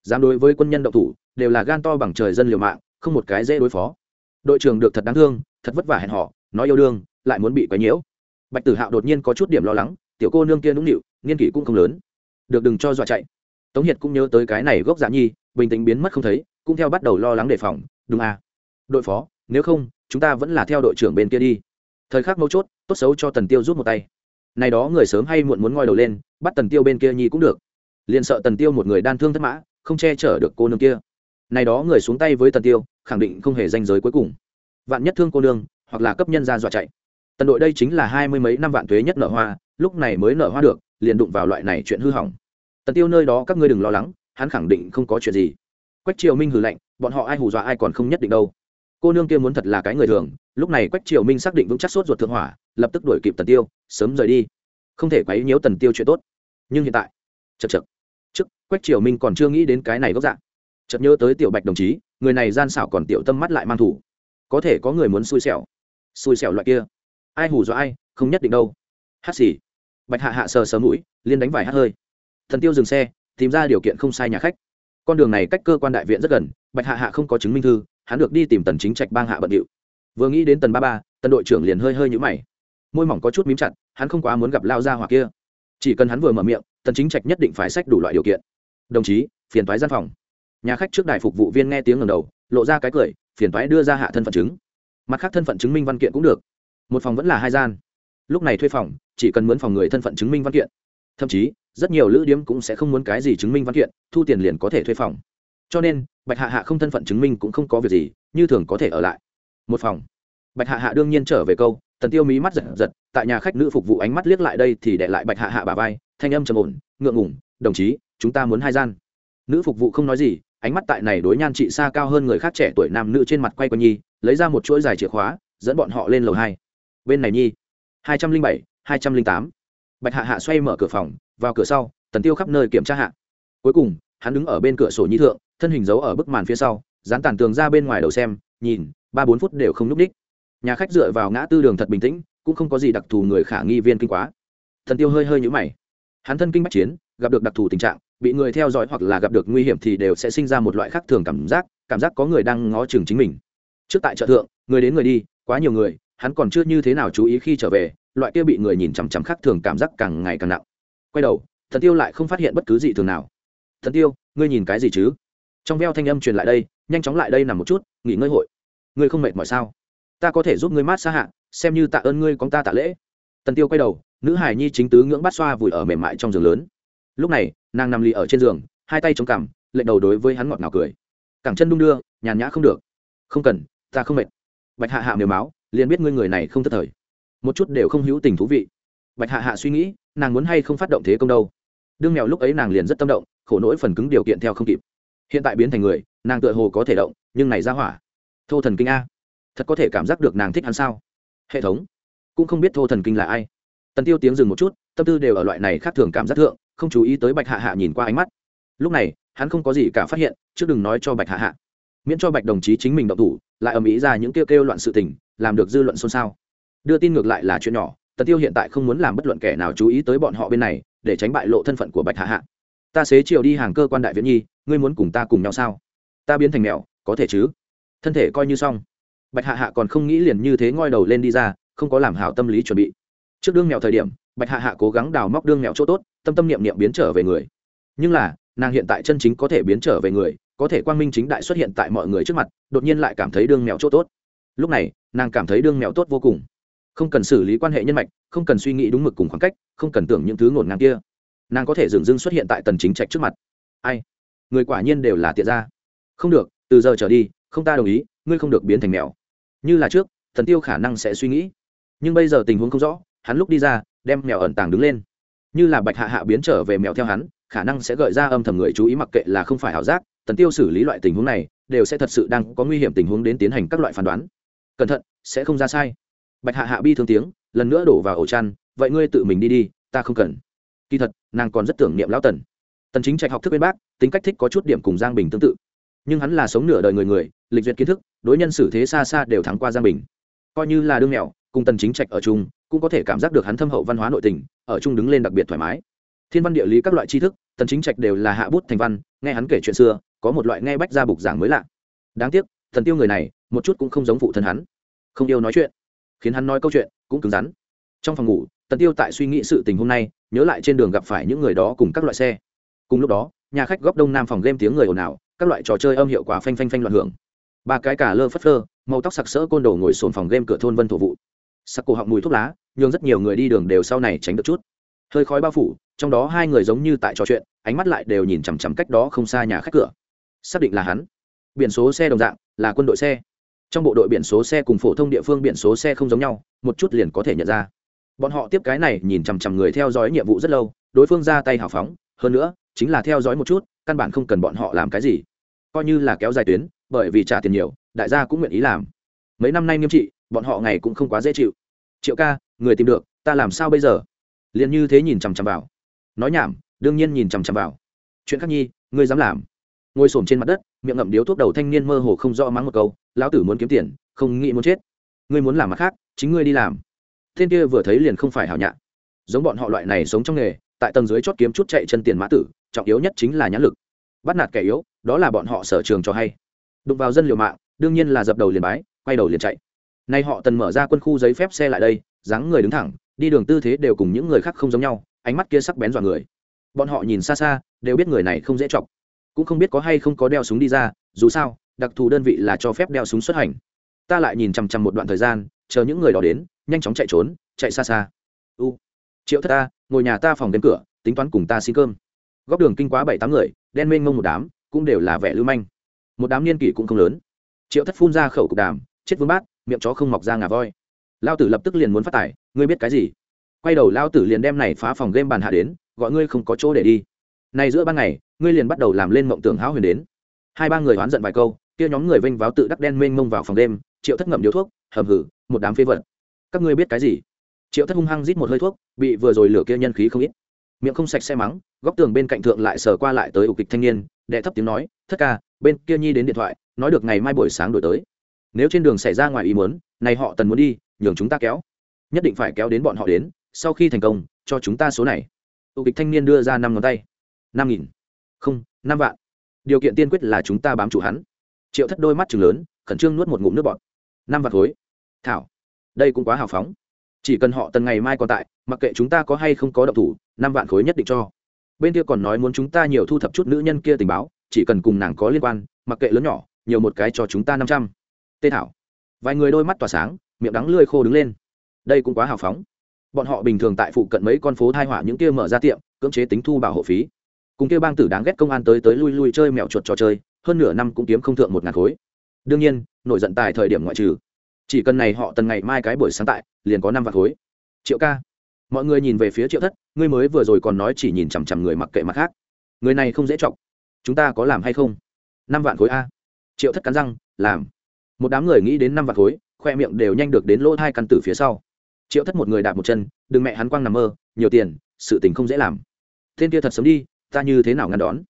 Dám đối với quân nhân động thủ, đều là gan to bằng trời dân liều mạng, không một cái dễ đối phó. Đội trưởng được thật đáng thương, thật vất vả hẹn họ nói yêu đương, lại muốn bị quấy nhiễu. Bạch tử hạo đột nhiên có chút điểm lo lắng, tiểu cô nương kia nũng nịu, niên kỷ cũng không lớn. Được đừng cho dọa chạy. Tống hiệt cũng nhớ tới cái này gốc dạ nhi, bình tĩnh biến mất không thấy, cũng theo bắt đầu lo lắng đề phòng, đúng à? Đội phó, nếu không, chúng ta vẫn là theo đội trưởng bên kia đi. Thời khắc mấu chốt, tốt xấu cho tần tiêu rút một tay này đó người sớm hay muộn muốn ngoi đầu lên, bắt tần tiêu bên kia nhi cũng được. Liền sợ tần tiêu một người đan thương thất mã, không che chở được cô nương kia. Này đó người xuống tay với tần tiêu, khẳng định không hề danh giới cuối cùng. Vạn nhất thương cô nương, hoặc là cấp nhân ra dọa chạy. Tần đội đây chính là hai mươi mấy năm vạn thuế nhất nở hoa, lúc này mới nở hoa được, liền đụng vào loại này chuyện hư hỏng. Tần tiêu nơi đó các ngươi đừng lo lắng, hắn khẳng định không có chuyện gì. Quách triều minh hừ lạnh, bọn họ ai hù dọa ai còn không nhất định đâu. Cô nương kia muốn thật là cái người thường, lúc này quách triều minh xác định vững chắc sốt ruột thượng hỏa lập tức đuổi kịp tần tiêu, sớm rời đi. Không thể quấy nhiễu tần tiêu chuyện tốt. Nhưng hiện tại chật chật trước, quách triều minh còn chưa nghĩ đến cái này gốc dạng. Chợt nhớ tới tiểu bạch đồng chí, người này gian xảo còn tiểu tâm mắt lại mang thủ. Có thể có người muốn xui xẻo. Xui xẻo loại kia. Ai hù dọa ai, không nhất định đâu. Hát xì. Bạch hạ hạ sờ sờ mũi, liên đánh vài hát hơi. Thần tiêu dừng xe, tìm ra điều kiện không sai nhà khách. Con đường này cách cơ quan đại viện rất gần, bạch hạ hạ không có chứng minh thư, hắn được đi tìm tần chính trạch bang hạ bận điệu. Vừa nghĩ đến tần ba ba, tần đội trưởng liền hơi hơi nhũ mày môi mỏng có chút mím chặt, hắn không quá muốn gặp lao ra hoặc kia. Chỉ cần hắn vừa mở miệng, tần chính trạch nhất định phải sách đủ loại điều kiện. Đồng chí, phiền toái gian phòng. Nhà khách trước đài phục vụ viên nghe tiếng ngẩng đầu, lộ ra cái cười, phiền toái đưa ra hạ thân phận chứng. Mặt khác thân phận chứng minh văn kiện cũng được. Một phòng vẫn là hai gian. Lúc này thuê phòng, chỉ cần mướn phòng người thân phận chứng minh văn kiện. Thậm chí, rất nhiều lữ điếm cũng sẽ không muốn cái gì chứng minh văn kiện, thu tiền liền có thể thuê phòng. Cho nên, bạch hạ hạ không thân phận chứng minh cũng không có việc gì, như thường có thể ở lại. Một phòng. Bạch hạ hạ đương nhiên trở về câu tần tiêu mí mắt giật giật, tại nhà khách nữ phục vụ ánh mắt liếc lại đây thì để lại bạch hạ hạ bà vai, thanh âm trầm ổn, ngượng ngủng đồng chí, chúng ta muốn hai gian. Nữ phục vụ không nói gì, ánh mắt tại này đối nhan chị xa cao hơn người khác trẻ tuổi nam nữ trên mặt quay quanh nhi, lấy ra một chuỗi dài chìa khóa, dẫn bọn họ lên lầu hai. Bên này nhi, hai trăm linh bảy, hai trăm linh tám. Bạch hạ hạ xoay mở cửa phòng, vào cửa sau, tần tiêu khắp nơi kiểm tra hạ. Cuối cùng, hắn đứng ở bên cửa sổ nhi thượng, thân hình giấu ở bức màn phía sau, dán tàn tường ra bên ngoài đầu xem, nhìn, ba bốn phút đều không núp đích nhà khách dựa vào ngã tư đường thật bình tĩnh, cũng không có gì đặc thù người khả nghi viên kinh quá. Thần tiêu hơi hơi nhũ mày. Hắn thân kinh bách chiến, gặp được đặc thù tình trạng, bị người theo dõi hoặc là gặp được nguy hiểm thì đều sẽ sinh ra một loại khác thường cảm giác cảm giác có người đang ngó chừng chính mình. Trước tại chợ thượng, người đến người đi, quá nhiều người, hắn còn chưa như thế nào chú ý khi trở về, loại kia bị người nhìn chằm chằm khác thường cảm giác càng ngày càng nặng. Quay đầu, thần tiêu lại không phát hiện bất cứ gì thường nào. Thần tiêu, ngươi nhìn cái gì chứ? Trong veo thanh âm truyền lại đây, nhanh chóng lại đây nằm một chút, nghỉ ngơi hội. Ngươi không mệt mỏi sao? Ta có thể giúp ngươi mát xa hạ, xem như tạ ơn ngươi con ta tạ lễ. Tần tiêu quay đầu, nữ hải nhi chính tứ ngưỡng bát xoa vùi ở mềm mại trong giường lớn. Lúc này, nàng nằm lì ở trên giường, hai tay chống cằm lệnh đầu đối với hắn ngọt ngào cười. Cẳng chân đung đưa, nhàn nhã không được. Không cần, ta không mệt. Bạch hạ hạ mềm máu liền biết ngươi người này không thất thời. Một chút đều không hữu tình thú vị. Bạch hạ hạ suy nghĩ, nàng muốn hay không phát động thế công đâu. Đương mèo lúc ấy nàng liền rất tâm động, khổ nỗi phần cứng điều kiện theo không kịp. Hiện tại biến thành người, nàng tựa hồ có thể động, nhưng này ra hỏa. Thô thần kinh a thật có thể cảm giác được nàng thích hắn sao? Hệ thống, cũng không biết thô thần kinh là ai. Tần tiêu tiếng dừng một chút, tâm tư đều ở loại này khác thường cảm giác thượng, không chú ý tới bạch hạ hạ nhìn qua ánh mắt. Lúc này, hắn không có gì cả phát hiện, chứ đừng nói cho bạch hạ hạ. Miễn cho bạch đồng chí chính mình động thủ, lại ầm ĩ ra những kêu kêu loạn sự tình, làm được dư luận xôn xao. Đưa tin ngược lại là chuyện nhỏ, tần tiêu hiện tại không muốn làm bất luận kẻ nào chú ý tới bọn họ bên này, để tránh bại lộ thân phận của bạch hạ hạ. Ta xế chiều đi hàng cơ quan đại viện nhi, ngươi muốn cùng ta cùng nhau sao? Ta biến thành mèo, có thể chứ? Thân thể coi như xong bạch hạ hạ còn không nghĩ liền như thế ngoi đầu lên đi ra, không có làm hảo tâm lý chuẩn bị. Trước đương mèo thời điểm, bạch hạ hạ cố gắng đào móc đương mèo chỗ tốt, tâm tâm niệm niệm biến trở về người. Nhưng là, nàng hiện tại chân chính có thể biến trở về người, có thể quang minh chính đại xuất hiện tại mọi người trước mặt, đột nhiên lại cảm thấy đương mèo chỗ tốt. Lúc này, nàng cảm thấy đương mèo tốt vô cùng. Không cần xử lý quan hệ nhân mạch, không cần suy nghĩ đúng mực cùng khoảng cách, không cần tưởng những thứ ngổn ngang kia. Nàng có thể dừng dưng xuất hiện tại tần chính trạch trước mặt. Ai? Người quả nhiên đều là tiện ra không được, từ giờ trở đi, không ta đồng ý ngươi không được biến thành mèo. Như là trước, thần tiêu khả năng sẽ suy nghĩ. Nhưng bây giờ tình huống không rõ, hắn lúc đi ra, đem mèo ẩn tàng đứng lên. Như là bạch hạ hạ biến trở về mèo theo hắn, khả năng sẽ gợi ra âm thầm người chú ý mặc kệ là không phải ảo giác tần tiêu xử lý loại tình huống này, đều sẽ thật sự đang có nguy hiểm tình huống đến tiến hành các loại phán đoán. Cẩn thận, sẽ không ra sai. Bạch hạ hạ bi thương tiếng, lần nữa đổ vào ổ chăn, vậy ngươi tự mình đi đi, ta không cần. Kỳ thật, nàng còn rất tưởng niệm lão tần. Tần chính trạch học thức bên bác, tính cách thích có chút điểm cùng giang bình tương tự. Nhưng hắn là sống nửa đời người người, lịch duyệt kiến thức đối nhân xử thế xa xa đều thắng qua giang bình. Coi như là đương mèo cùng tần chính trạch ở chung, cũng có thể cảm giác được hắn thâm hậu văn hóa nội tình, ở chung đứng lên đặc biệt thoải mái. Thiên văn địa lý các loại tri thức, tần chính trạch đều là hạ bút thành văn, nghe hắn kể chuyện xưa, có một loại nghe bách ra bục giảng mới lạ. Đáng tiếc thần tiêu người này, một chút cũng không giống phụ thân hắn. Không yêu nói chuyện, khiến hắn nói câu chuyện, cũng cứng rắn. Trong phòng ngủ, tần tiêu tại suy nghĩ sự tình hôm nay, nhớ lại trên đường gặp phải những người đó cùng các loại xe. Cùng lúc đó, nhà khách góc đông nam phòng game tiếng người ồn ào, các loại trò chơi âm hiệu quả phanh phanh phanh loạn hưởng ba cái cả lơ phất lơ màu tóc sặc sỡ côn đồ ngồi sồn phòng game cửa thôn vân thổ vụ sặc cổ họng mùi thuốc lá nhưng rất nhiều người đi đường đều sau này tránh được chút. Hơi khói bao phủ, trong đó hai người giống như tại trò chuyện, ánh mắt lại đều nhìn chằm chằm cách đó không xa nhà khách cửa. Xác định là hắn. Biển số xe đồng dạng, là quân đội xe. Trong bộ đội biển số xe cùng phổ thông địa phương biển số xe không giống nhau, một chút liền có thể nhận ra. Bọn họ tiếp cái này nhìn chằm chằm người theo dõi nhiệm vụ rất lâu, đối phương ra tay hào phóng, hơn nữa, chính là theo dõi một chút, căn bản không cần bọn họ làm cái gì. Coi như là kéo dài tuyến bởi vì trả tiền nhiều, đại gia cũng nguyện ý làm. Mấy năm nay nghiêm trị, bọn họ ngày cũng không quá dễ chịu. Triệu ca, người tìm được, ta làm sao bây giờ? Liền như thế nhìn chằm chằm vào. Nói nhảm, đương nhiên nhìn chằm chằm vào. Chuyện khác nhi, ngươi dám làm. Ngồi s trên mặt đất, miệng ngậm điếu thuốc đầu thanh niên mơ hồ không rõ mắng một câu, lão tử muốn kiếm tiền, không nghĩ muốn chết. Ngươi muốn làm mặt khác, chính ngươi đi làm. Tên kia vừa thấy liền không phải hảo nhạc giống bọn họ loại này sống trong nghề, tại tầng dưới chót kiếm chút chạy chân tiền mã tử, trọng yếu nhất chính là nhãn lực. Bắt nạt kẻ yếu, đó là bọn họ sở trường cho hay đụng vào dân liều mạng, đương nhiên là dập đầu liền bái, quay đầu liền chạy. Nay họ tần mở ra quân khu giấy phép xe lại đây, dáng người đứng thẳng, đi đường tư thế đều cùng những người khác không giống nhau, ánh mắt kia sắc bén dọa người. Bọn họ nhìn xa xa, đều biết người này không dễ chọc. Cũng không biết có hay không có đeo súng đi ra, dù sao, đặc thù đơn vị là cho phép đeo súng xuất hành. Ta lại nhìn chằm chằm một đoạn thời gian, chờ những người đó đến, nhanh chóng chạy trốn, chạy xa xa. U, triệu thất ta, ngồi nhà ta phòng đến cửa, tính toán cùng ta xin cơm. Góc đường kinh quá bảy tám người, đen mênh mông một đám, cũng đều là vẻ lưu manh một đám niên kỷ cũng không lớn. Triệu thất phun ra khẩu cục đàm, chết vương bát, miệng chó không mọc ra ngà voi. Lao tử lập tức liền muốn phát tải ngươi biết cái gì? Quay đầu lao tử liền đem này phá phòng game bàn hạ đến, gọi ngươi không có chỗ để đi. Này giữa ban ngày, ngươi liền bắt đầu làm lên mộng tưởng háo huyền đến. Hai ba người oán giận vài câu, kia nhóm người vênh váo tự đắc đen mênh mông vào phòng đêm triệu thất ngậm điếu thuốc, hầm hử, một đám phế vật. Các ngươi biết cái gì? Triệu thất hung hăng rít một hơi thuốc, bị vừa rồi lửa kia nhân khí không ít. Miệng không sạch xe mắng, góc tường bên cạnh thượng lại sờ qua lại tới ục kịch thanh niên, đệ thấp tiếng nói, thất ca bên kia nhi đến điện thoại, nói được ngày mai buổi sáng đổi tới. Nếu trên đường xảy ra ngoài ý muốn, này họ tần muốn đi, nhường chúng ta kéo. Nhất định phải kéo đến bọn họ đến, sau khi thành công, cho chúng ta số này. Ục kịch thanh niên đưa ra năm ngón tay. Năm nghìn. Không, năm vạn. Điều kiện tiên quyết là chúng ta bám chủ hắn. Triệu thất đôi mắt chừng lớn, khẩn trương nuốt một ngụm nước bọt. Năm vạn khối. Thảo. Đây cũng quá hào phóng. Chỉ cần họ tần ngày mai còn tại, mặc kệ chúng ta có hay không có động thủ, năm vạn khối nhất định cho. Bên kia còn nói muốn chúng ta nhiều thu thập chút nữ nhân kia tình báo chỉ cần cùng nàng có liên quan, mặc kệ lớn nhỏ, nhiều một cái cho chúng ta năm trăm. Tê thảo. Vài người đôi mắt tỏa sáng, miệng đắng lươi khô đứng lên. Đây cũng quá hào phóng. Bọn họ bình thường tại phụ cận mấy con phố thai họa những kia mở ra tiệm, cưỡng chế tính thu bảo hộ phí. Cùng kia bang tử đáng ghét công an tới tới lui lui chơi mèo chuột trò chơi, hơn nửa năm cũng kiếm không thượng một ngàn khối. Đương nhiên, nổi giận tài thời điểm ngoại trừ. Chỉ cần này họ tần ngày mai cái buổi sáng tại, liền có năm vạn khối. Triệu ca. Mọi người nhìn về phía triệu thất, ngươi mới vừa rồi còn nói chỉ nhìn chằm chằm người mặc kệ mặt khác. Người này không dễ chọc chúng ta có làm hay không? Năm vạn khối a. Triệu thất cắn răng, làm. Một đám người nghĩ đến năm vạn khối, khoe miệng đều nhanh được đến lỗ hai căn tử phía sau. Triệu thất một người đạp một chân, đừng mẹ hắn quăng nằm mơ, nhiều tiền, sự tình không dễ làm. Tên kia thật sớm đi, ta như thế nào ngăn đón?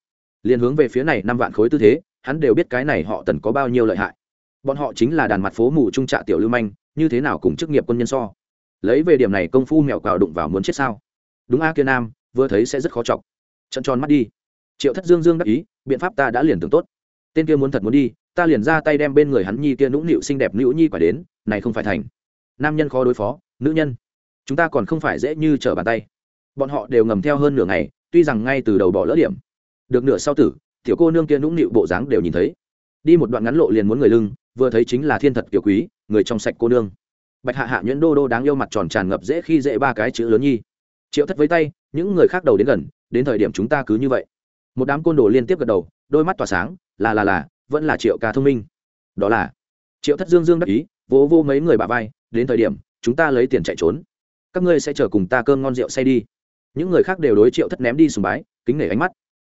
Liền hướng về phía này năm vạn khối tư thế, hắn đều biết cái này họ tần có bao nhiêu lợi hại. Bọn họ chính là đàn mặt phố mù trung trạ tiểu lưu manh, như thế nào cùng chức nghiệp quân nhân so? Lấy về điểm này công phu mèo cào đụng vào muốn chết sao? Đúng a kia nam, vừa thấy sẽ rất khó chọc. Trận tròn mắt đi triệu thất dương dương đắc ý, biện pháp ta đã liền tưởng tốt. Tên kia muốn thật muốn đi, ta liền ra tay đem bên người hắn nhi kia nũng nịu xinh đẹp nữ nhi quả đến, này không phải thành. Nam nhân khó đối phó, nữ nhân. Chúng ta còn không phải dễ như trở bàn tay. Bọn họ đều ngầm theo hơn nửa ngày, tuy rằng ngay từ đầu bỏ lỡ điểm. Được nửa sau tử, tiểu cô nương kia nũng nịu bộ dáng đều nhìn thấy. Đi một đoạn ngắn lộ liền muốn người lưng, vừa thấy chính là thiên thật kiểu quý, người trong sạch cô nương. Bạch hạ hạ nhuyễn đô đô đáng yêu mặt tròn tràn ngập dễ khi dễ ba cái chữ lớn nhi. Triệu thất với tay, những người khác đầu đến gần, đến thời điểm chúng ta cứ như vậy một đám côn đồ liên tiếp gật đầu, đôi mắt tỏa sáng, là là là, vẫn là triệu ca thông minh. Đó là, triệu thất dương dương đắc ý, vỗ vô mấy người bà vai, đến thời điểm, chúng ta lấy tiền chạy trốn. Các ngươi sẽ chờ cùng ta cơm ngon rượu say đi. Những người khác đều đối triệu thất ném đi sùng bái, kính nể ánh mắt.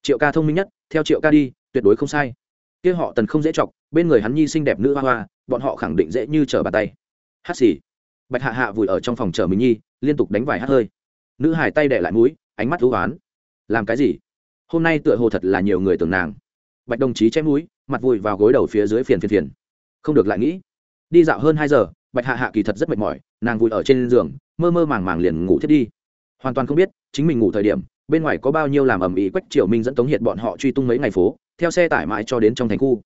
Triệu ca thông minh nhất, theo triệu ca đi, tuyệt đối không sai. Kia họ tần không dễ chọc, bên người hắn nhi xinh đẹp nữ hoa hoa, bọn họ khẳng định dễ như trở bàn tay. Hát xì. Bạch hạ hạ vùi ở trong phòng chờ mình nhi, liên tục đánh vài hát hơi. Nữ hải tay đẻ lại mũi, ánh mắt thú oán. Làm cái gì? Hôm nay tựa hồ thật là nhiều người tưởng nàng. Bạch đồng chí chém mũi mặt vùi vào gối đầu phía dưới phiền phiền phiền. Không được lại nghĩ. Đi dạo hơn hai giờ, bạch hạ hạ kỳ thật rất mệt mỏi, nàng vùi ở trên giường, mơ mơ màng màng liền ngủ thiết đi. Hoàn toàn không biết, chính mình ngủ thời điểm, bên ngoài có bao nhiêu làm ầm ĩ quách triều minh dẫn tống hiện bọn họ truy tung mấy ngày phố, theo xe tải mãi cho đến trong thành khu.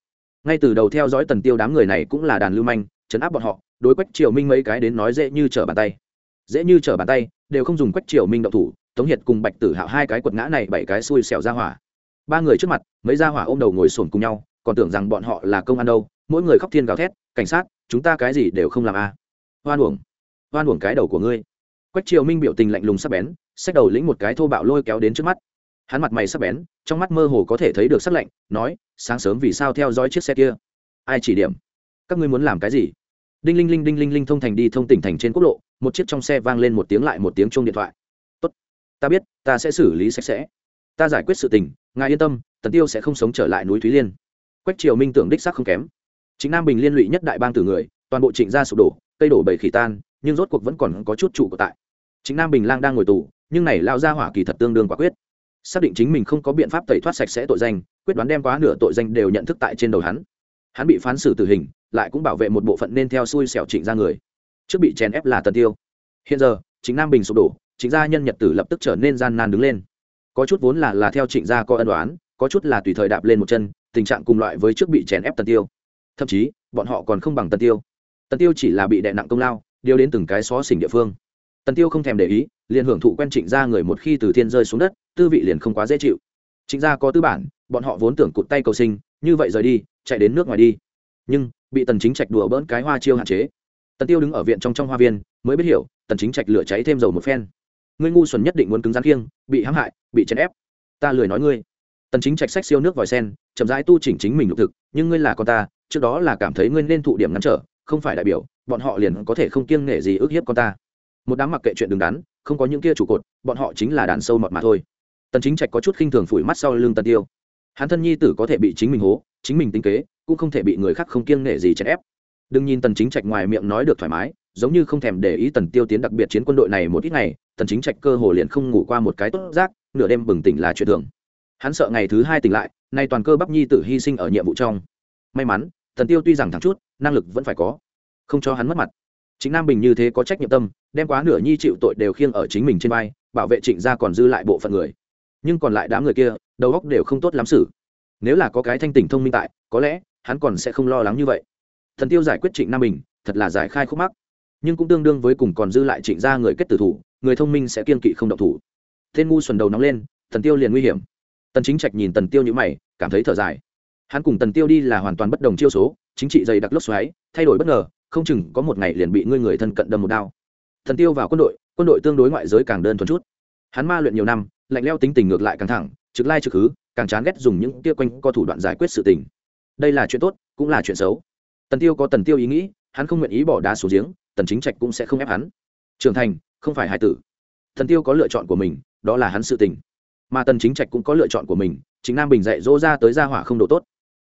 Ngay từ đầu theo dõi tần tiêu đám người này cũng là đàn lưu manh chấn áp bọn họ, đối quách triều minh mấy cái đến nói dễ như trở bàn tay. Dễ như trở bàn tay, đều không dùng quách triều minh động thủ tống hiệt cùng bạch tử hạo hai cái quật ngã này bảy cái xui xẻo ra hỏa. Ba người trước mặt, mấy ra hỏa ôm đầu ngồi sồn cùng nhau, còn tưởng rằng bọn họ là công an đâu, mỗi người khóc thiên gào thét, cảnh sát, chúng ta cái gì đều không làm a à. hoan uổng hoan uổng cái đầu của ngươi. Quách triều minh biểu tình lạnh lùng sắc bén, xách đầu lĩnh một cái thô bạo lôi kéo đến trước mắt. Hắn mặt mày sắc bén, trong mắt mơ hồ có thể thấy được sắc lạnh, nói, sáng sớm vì sao theo dõi chiếc xe kia? Ai chỉ điểm? Các ngươi muốn làm cái gì? Đinh linh linh, đinh linh linh thông thành đi thông tỉnh thành trên quốc lộ, một chiếc trong xe vang lên một tiếng lại một tiếng chuông điện thoại ta biết, ta sẽ xử lý sạch sẽ. Ta giải quyết sự tình, ngài yên tâm, tần tiêu sẽ không sống trở lại núi thúy liên. Quách triều minh tưởng đích xác không kém. Chính nam bình liên lụy nhất đại bang tử người, toàn bộ trịnh gia sụp đổ, cây đổ bầy khỉ tan, nhưng rốt cuộc vẫn còn có chút trụ của tại. Chính nam bình lang đang ngồi tù, nhưng này lao ra hỏa kỳ thật tương đương quả quyết. Xác định chính mình không có biện pháp tẩy thoát sạch sẽ tội danh, quyết đoán đem quá nửa tội danh đều nhận thức tại trên đầu hắn. Hắn bị phán xử tử hình, lại cũng bảo vệ một bộ phận nên theo xui xẻo trịnh ra người. Trước bị chèn ép là tần tiêu. Hiện giờ chính nam bình sụp đổ Trịnh gia nhân nhật tử lập tức trở nên gian nan đứng lên. Có chút vốn là là theo trịnh gia có ân đoán có chút là tùy thời đạp lên một chân, tình trạng cùng loại với trước bị chèn ép tần tiêu. Thậm chí, bọn họ còn không bằng tần tiêu. Tần tiêu chỉ là bị đè nặng công lao, điều đến từng cái xó xỉnh địa phương. Tần tiêu không thèm để ý, liền hưởng thụ quen trịnh gia người một khi từ thiên rơi xuống đất, tư vị liền không quá dễ chịu. Trịnh gia có tư bản, bọn họ vốn tưởng cụt tay cầu sinh, như vậy rời đi, chạy đến nước ngoài đi. Nhưng, bị tần chính trạch đùa bỡn cái hoa chiêu hạn chế. Tần tiêu đứng ở viện trong trong hoa viên, mới biết hiểu, tần chính trạch lửa cháy thêm dầu một phen ngươi ngu xuẩn nhất định muốn cứng rắn kiêng bị hãm hại, bị chèn ép. Ta lười nói ngươi. Tần chính trạch sách siêu nước vòi sen, chậm rãi tu chỉnh chính mình lục thực, nhưng ngươi là con ta, trước đó là cảm thấy ngươi nên thụ điểm ngăn trở, không phải đại biểu, bọn họ liền có thể không kiêng nể gì ức hiếp con ta. Một đám mặc kệ chuyện đứng đắn, không có những kia trụ cột, bọn họ chính là đàn sâu mọt mà thôi. Tần chính trạch có chút khinh thường phủi mắt sau lưng tần tiêu. Hắn thân nhi tử có thể bị chính mình hố, chính mình tính kế, cũng không thể bị người khác không kiêng nể gì chèn ép. Đừng nhìn tần chính trạch ngoài miệng nói được thoải mái giống như không thèm để ý tần tiêu tiến đặc biệt chiến quân đội này một ít ngày, tần chính trạch cơ hồ liền không ngủ qua một cái tốt giác, nửa đêm bừng tỉnh là chuyện thường. Hắn sợ ngày thứ hai tỉnh lại, nay toàn cơ bắp nhi tử hy sinh ở nhiệm vụ trong. May mắn, tần tiêu tuy rằng thắng chút, năng lực vẫn phải có, không cho hắn mất mặt. Chính nam bình như thế có trách nhiệm tâm, đem quá nửa nhi chịu tội đều khiêng ở chính mình trên vai, bảo vệ trịnh gia còn dư lại bộ phận người. Nhưng còn lại đám người kia, đầu óc đều không tốt lắm xử. Nếu là có cái thanh tỉnh thông minh tại, có lẽ hắn còn sẽ không lo lắng như vậy. Thần tiêu giải quyết trịnh nam bình, thật là giải khai khúc mắc nhưng cũng tương đương với cùng còn dư lại trịnh gia người kết tử thủ, người thông minh sẽ kiên kỵ không động thủ. Tên ngu xuẩn đầu nóng lên thần tiêu liền nguy hiểm. Tần chính trạch nhìn tần tiêu như mày, cảm thấy thở dài. Hắn cùng tần tiêu đi là hoàn toàn bất đồng chiêu số, chính trị dày đặc lốc xoáy, thay đổi bất ngờ, không chừng có một ngày liền bị ngươi người thân cận đâm một đao. Thần tiêu vào quân đội quân đội tương đối ngoại giới càng đơn thuần chút. Hắn ma luyện nhiều năm, lạnh leo tính tình ngược lại càng thẳng, trực lai trực hứ, càng chán ghét dùng những tia quanh co thủ đoạn giải quyết sự tình. Đây là chuyện tốt, cũng là chuyện xấu. Tần tiêu có tần tiêu ý nghĩ, hắn không nguyện ý bỏ đá xuống giếng tần chính trạch cũng sẽ không ép hắn. Trưởng thành, không phải hài tử. Thần tiêu có lựa chọn của mình, đó là hắn sự tình. Mà tần chính trạch cũng có lựa chọn của mình, chính nam bình dạy dỗ ra tới gia hỏa không đủ tốt.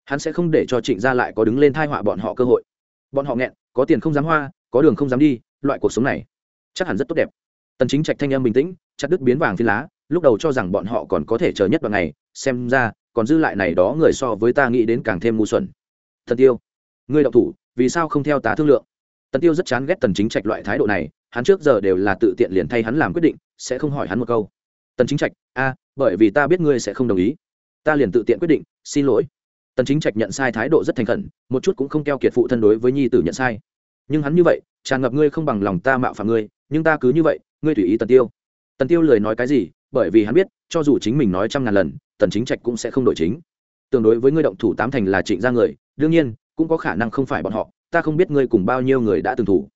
Hắn sẽ không để cho trịnh gia lại có đứng lên thai họa bọn họ cơ hội. Bọn họ nghẹn, có tiền không dám hoa, có đường không dám đi, loại cuộc sống này, chắc hẳn rất tốt đẹp. Tần chính trạch thanh âm bình tĩnh, chặt đứt biến vàng phi lá, lúc đầu cho rằng bọn họ còn có thể chờ nhất đoạn ngày xem ra, còn dư lại này đó người so với ta nghĩ đến càng thêm ngu xuẩn. Thần tiêu, ngươi đạo thủ, vì sao không theo tá thương lượng? Tần tiêu rất chán ghét tần chính trạch loại thái độ này, hắn trước giờ đều là tự tiện liền thay hắn làm quyết định, sẽ không hỏi hắn một câu. Tần chính trạch, a, bởi vì ta biết ngươi sẽ không đồng ý. Ta liền tự tiện quyết định, xin lỗi. Tần chính trạch nhận sai thái độ rất thành khẩn, một chút cũng không keo kiệt phụ thân đối với nhi tử nhận sai. Nhưng hắn như vậy, tràn ngập ngươi không bằng lòng ta mạo phạm ngươi, nhưng ta cứ như vậy, ngươi tùy ý tần tiêu. Tần tiêu lời nói cái gì? Bởi vì hắn biết, cho dù chính mình nói trăm ngàn lần, tần chính trạch cũng sẽ không đổi chính. Tương đối với ngươi động thủ tám thành là trịnh gia người, đương nhiên, cũng có khả năng không phải bọn họ ta không biết ngươi cùng bao nhiêu người đã từng thủ.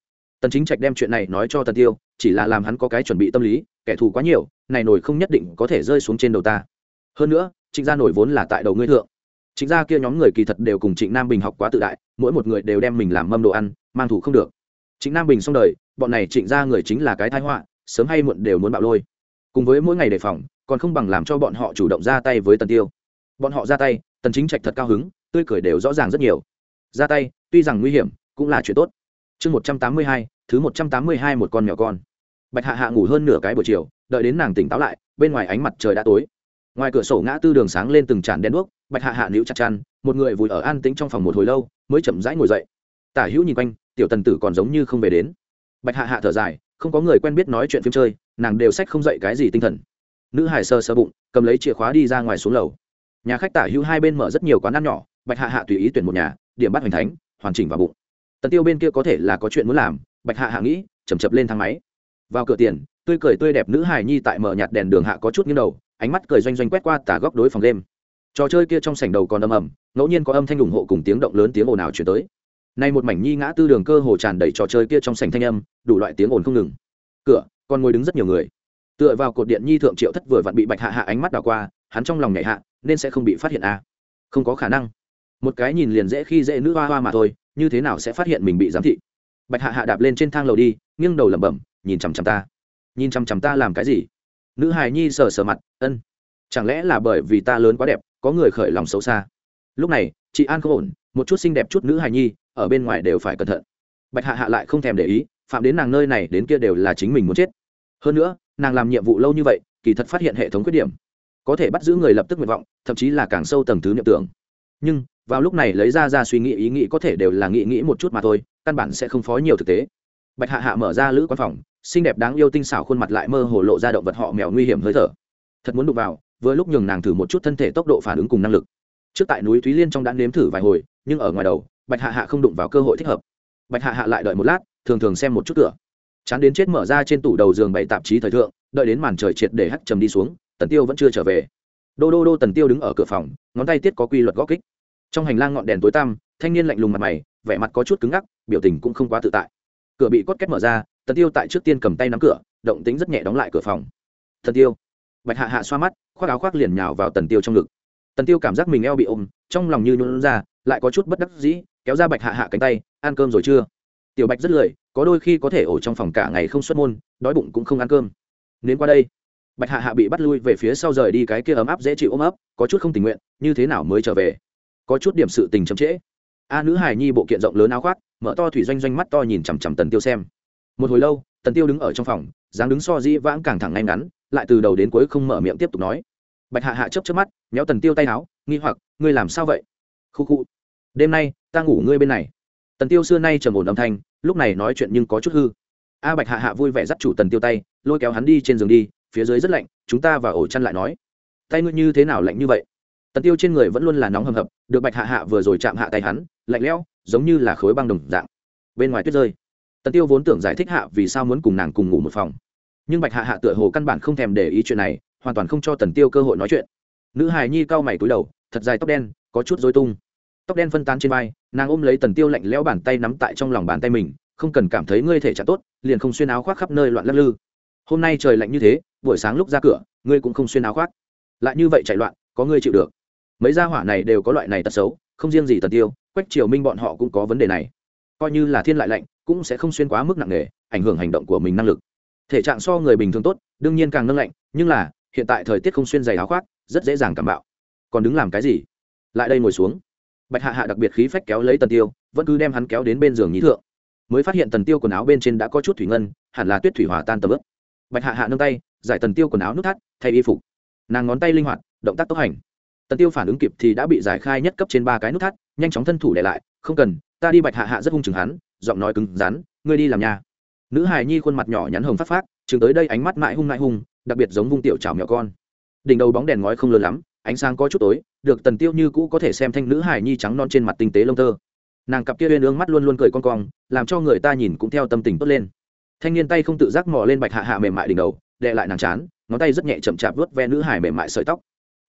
Tần chính trạch đem chuyện này nói cho tần tiêu, chỉ là làm hắn có cái chuẩn bị tâm lý, kẻ thù quá nhiều, này nổi không nhất định có thể rơi xuống trên đầu ta. Hơn nữa, trịnh gia nổi vốn là tại đầu ngươi thượng. Trịnh gia kia nhóm người kỳ thật đều cùng trịnh nam bình học quá tự đại, mỗi một người đều đem mình làm mâm đồ ăn, mang thủ không được. Trịnh nam bình xong đời, bọn này trịnh gia người chính là cái thái họa, sớm hay muộn đều muốn bạo lôi. Cùng với mỗi ngày đề phòng, còn không bằng làm cho bọn họ chủ động ra tay với tần tiêu. Bọn họ ra tay, tần chính trạch thật cao hứng, tươi cười đều rõ ràng rất nhiều. Ra tay tuy rằng nguy hiểm cũng là chuyện tốt. Chương 182, thứ 182 một con mèo con. Bạch hạ hạ ngủ hơn nửa cái buổi chiều đợi đến nàng tỉnh táo lại bên ngoài ánh mặt trời đã tối. Ngoài cửa sổ ngã tư đường sáng lên từng tràn đen đuốc bạch hạ hạ níu chặt chăn một người vùi ở an tĩnh trong phòng một hồi lâu mới chậm rãi ngồi dậy. Tả hữu nhìn quanh tiểu tần tử còn giống như không về đến. Bạch hạ hạ thở dài không có người quen biết nói chuyện phim chơi nàng đều sách không dậy cái gì tinh thần. Nữ hải sơ sơ bụng cầm lấy chìa khóa đi ra ngoài xuống lầu. Nhà khách tả hữu hai bên mở rất nhiều quán ăn nhỏ bạch hạ hạ tùy ý tuyển một nhà điểm bắt hoành thánh hoàn chỉnh vào bụng. Tần tiêu bên kia có thể là có chuyện muốn làm, bạch hạ hạ nghĩ chầm chập lên thang máy. Vào cửa tiền, tươi cười tươi đẹp nữ hài nhi tại mở nhạt đèn đường hạ có chút nghiêng đầu, ánh mắt cười doanh doanh quét qua tả góc đối phòng đêm trò chơi kia trong sảnh đầu còn âm ầm, ngẫu nhiên có âm thanh ủng hộ cùng tiếng động lớn tiếng ồn ào chuyển tới. Nay một mảnh nhi ngã tư đường cơ hồ tràn đầy trò chơi kia trong sảnh thanh âm, đủ loại tiếng ồn không ngừng. Cửa, còn ngồi đứng rất nhiều người. Tựa vào cột điện nhi thượng triệu thất vừa vặn bị bạch hạ hạ ánh mắt đảo qua, hắn trong lòng nhảy hạ, nên sẽ không bị phát hiện à. không có khả năng một cái nhìn liền dễ khi dễ nữ hoa hoa mà thôi, như thế nào sẽ phát hiện mình bị giám thị? Bạch hạ hạ đạp lên trên thang lầu đi, nghiêng đầu lẩm bẩm, nhìn chằm chằm ta. Nhìn chằm chằm ta làm cái gì? Nữ hài nhi sờ sờ mặt, ân, chẳng lẽ là bởi vì ta lớn quá đẹp, có người khởi lòng xấu xa? Lúc này, chị an không ổn, một chút xinh đẹp chút nữ hài nhi, ở bên ngoài đều phải cẩn thận. Bạch hạ hạ lại không thèm để ý, phạm đến nàng nơi này đến kia đều là chính mình muốn chết. Hơn nữa, nàng làm nhiệm vụ lâu như vậy, kỳ thật phát hiện hệ thống khuyết điểm, có thể bắt giữ người lập tức nguyện vọng, thậm chí là càng sâu tầng thứ niệm tưởng. Nhưng vào lúc này lấy ra ra suy nghĩ ý nghĩ có thể đều là nghĩ nghĩ một chút mà thôi, căn bản sẽ không phó nhiều thực tế. Bạch hạ hạ mở ra lữ quán phòng, xinh đẹp đáng yêu tinh xảo khuôn mặt lại mơ hồ lộ ra động vật họ mèo nguy hiểm hơi thở. Thật muốn đụng vào, vừa lúc nhường nàng thử một chút thân thể tốc độ phản ứng cùng năng lực. Trước tại núi thúy liên trong đã nếm thử vài hồi, nhưng ở ngoài đầu, bạch hạ hạ không đụng vào cơ hội thích hợp. Bạch hạ hạ lại đợi một lát, thường thường xem một chút cửa. Chán đến chết mở ra trên tủ đầu giường bày tạp chí thời thượng, đợi đến màn trời triệt để hắt trầm đi xuống, tần tiêu vẫn chưa trở về. Đô đô đô tần tiêu đứng ở cửa phòng, ngón tay tiết có quy luật gõ kích trong hành lang ngọn đèn tối tăm, thanh niên lạnh lùng mặt mày, vẻ mặt có chút cứng ngắc, biểu tình cũng không quá tự tại. Cửa bị cốt két mở ra, tần tiêu tại trước tiên cầm tay nắm cửa, động tính rất nhẹ đóng lại cửa phòng. Tần tiêu. Bạch hạ hạ xoa mắt, khoác áo khoác liền nhào vào tần tiêu trong ngực. Tần tiêu cảm giác mình eo bị ôm, trong lòng như nhuận ra, lại có chút bất đắc dĩ, kéo ra bạch hạ hạ cánh tay, ăn cơm rồi chưa? Tiểu bạch rất lười, có đôi khi có thể ổ trong phòng cả ngày không xuất môn, đói bụng cũng không ăn cơm. Nên qua đây. Bạch hạ hạ bị bắt lui về phía sau rời đi cái kia ấm áp dễ chịu ôm ấp, có chút không tình nguyện, như thế nào mới trở về? Có chút điểm sự tình chậm trễ. A nữ hài nhi bộ kiện rộng lớn áo khoác, mở to thủy doanh doanh mắt to nhìn chằm chằm tần tiêu xem. Một hồi lâu, tần tiêu đứng ở trong phòng, dáng đứng so dĩ vãng càng thẳng ngay ngắn, lại từ đầu đến cuối không mở miệng tiếp tục nói. Bạch hạ hạ chấp chấp mắt, méo tần tiêu tay áo, nghi hoặc, ngươi làm sao vậy? Khu khu, đêm nay ta ngủ ngươi bên này. Tần tiêu xưa nay trầm ổn âm thanh, lúc này nói chuyện nhưng có chút hư. A bạch hạ hạ vui vẻ dắt chủ tần tiêu tay, lôi kéo hắn đi trên giường đi, phía dưới rất lạnh, chúng ta vào ổ chăn lại nói. Tay ngươi như thế nào lạnh như vậy? Tần tiêu trên người vẫn luôn là nóng hầm hập, được bạch hạ hạ vừa rồi chạm hạ tay hắn, lạnh lẽo, giống như là khối băng đồng dạng. Bên ngoài tuyết rơi, tần tiêu vốn tưởng giải thích hạ vì sao muốn cùng nàng cùng ngủ một phòng. Nhưng bạch hạ hạ tựa hồ căn bản không thèm để ý chuyện này, hoàn toàn không cho tần tiêu cơ hội nói chuyện. Nữ hài nhi cao mày cúi đầu, thật dài tóc đen, có chút dối tung. Tóc đen phân tán trên vai, nàng ôm lấy tần tiêu lạnh lẽo bàn tay nắm tại trong lòng bàn tay mình, không cần cảm thấy ngươi thể trả tốt, liền không xuyên áo khoác khắp nơi loạn lắc lư. Hôm nay trời lạnh như thế, buổi sáng lúc ra cửa, ngươi cũng không xuyên áo khoác. Lại như vậy chạy loạn, có ngươi chịu được mấy gia hỏa này đều có loại này tật xấu, không riêng gì tần tiêu, quách triều minh bọn họ cũng có vấn đề này. Coi như là thiên lại lạnh, cũng sẽ không xuyên quá mức nặng nề, ảnh hưởng hành động của mình năng lực. Thể trạng so người bình thường tốt, đương nhiên càng nâng lạnh, nhưng là, hiện tại thời tiết không xuyên giày áo khoác, rất dễ dàng cảm bạo. Còn đứng làm cái gì? Lại đây ngồi xuống. Bạch hạ hạ đặc biệt khí phách kéo lấy tần tiêu, vẫn cứ đem hắn kéo đến bên giường nhí thượng. Mới phát hiện tần tiêu quần áo bên trên đã có chút thủy ngân, hẳn là tuyết thủy hòa tan tầm ướp bạch hạ hạ nâng tay, giải tần tiêu quần áo nút thắt, thay y phục. Nàng ngón tay linh hoạt, động tác tốc hành tần tiêu phản ứng kịp thì đã bị giải khai nhất cấp trên ba cái nút thắt, nhanh chóng thân thủ để lại, không cần, ta đi bạch hạ hạ rất hung chừng hắn, giọng nói cứng rắn, ngươi đi làm nhà nữ hài nhi khuôn mặt nhỏ nhắn hồng phát phát chừng tới đây ánh mắt mãi hung mãi hung, đặc biệt giống vung tiểu chảo nhỏ con. Đỉnh đầu bóng đèn ngói không lớn lắm, ánh sáng có chút tối, được tần tiêu như cũ có thể xem thanh nữ hài nhi trắng non trên mặt tinh tế lông tơ. Nàng cặp kia bên ương mắt luôn luôn cười con cong, làm cho người ta nhìn cũng theo tâm tình tốt lên. Thanh niên tay không tự giác mò lên bạch hạ hạ mềm mại đỉnh đầu đệ lại nàng chán, ngón tay rất nhẹ chậm chạp vớt ve nữ hài mềm mại sợi tóc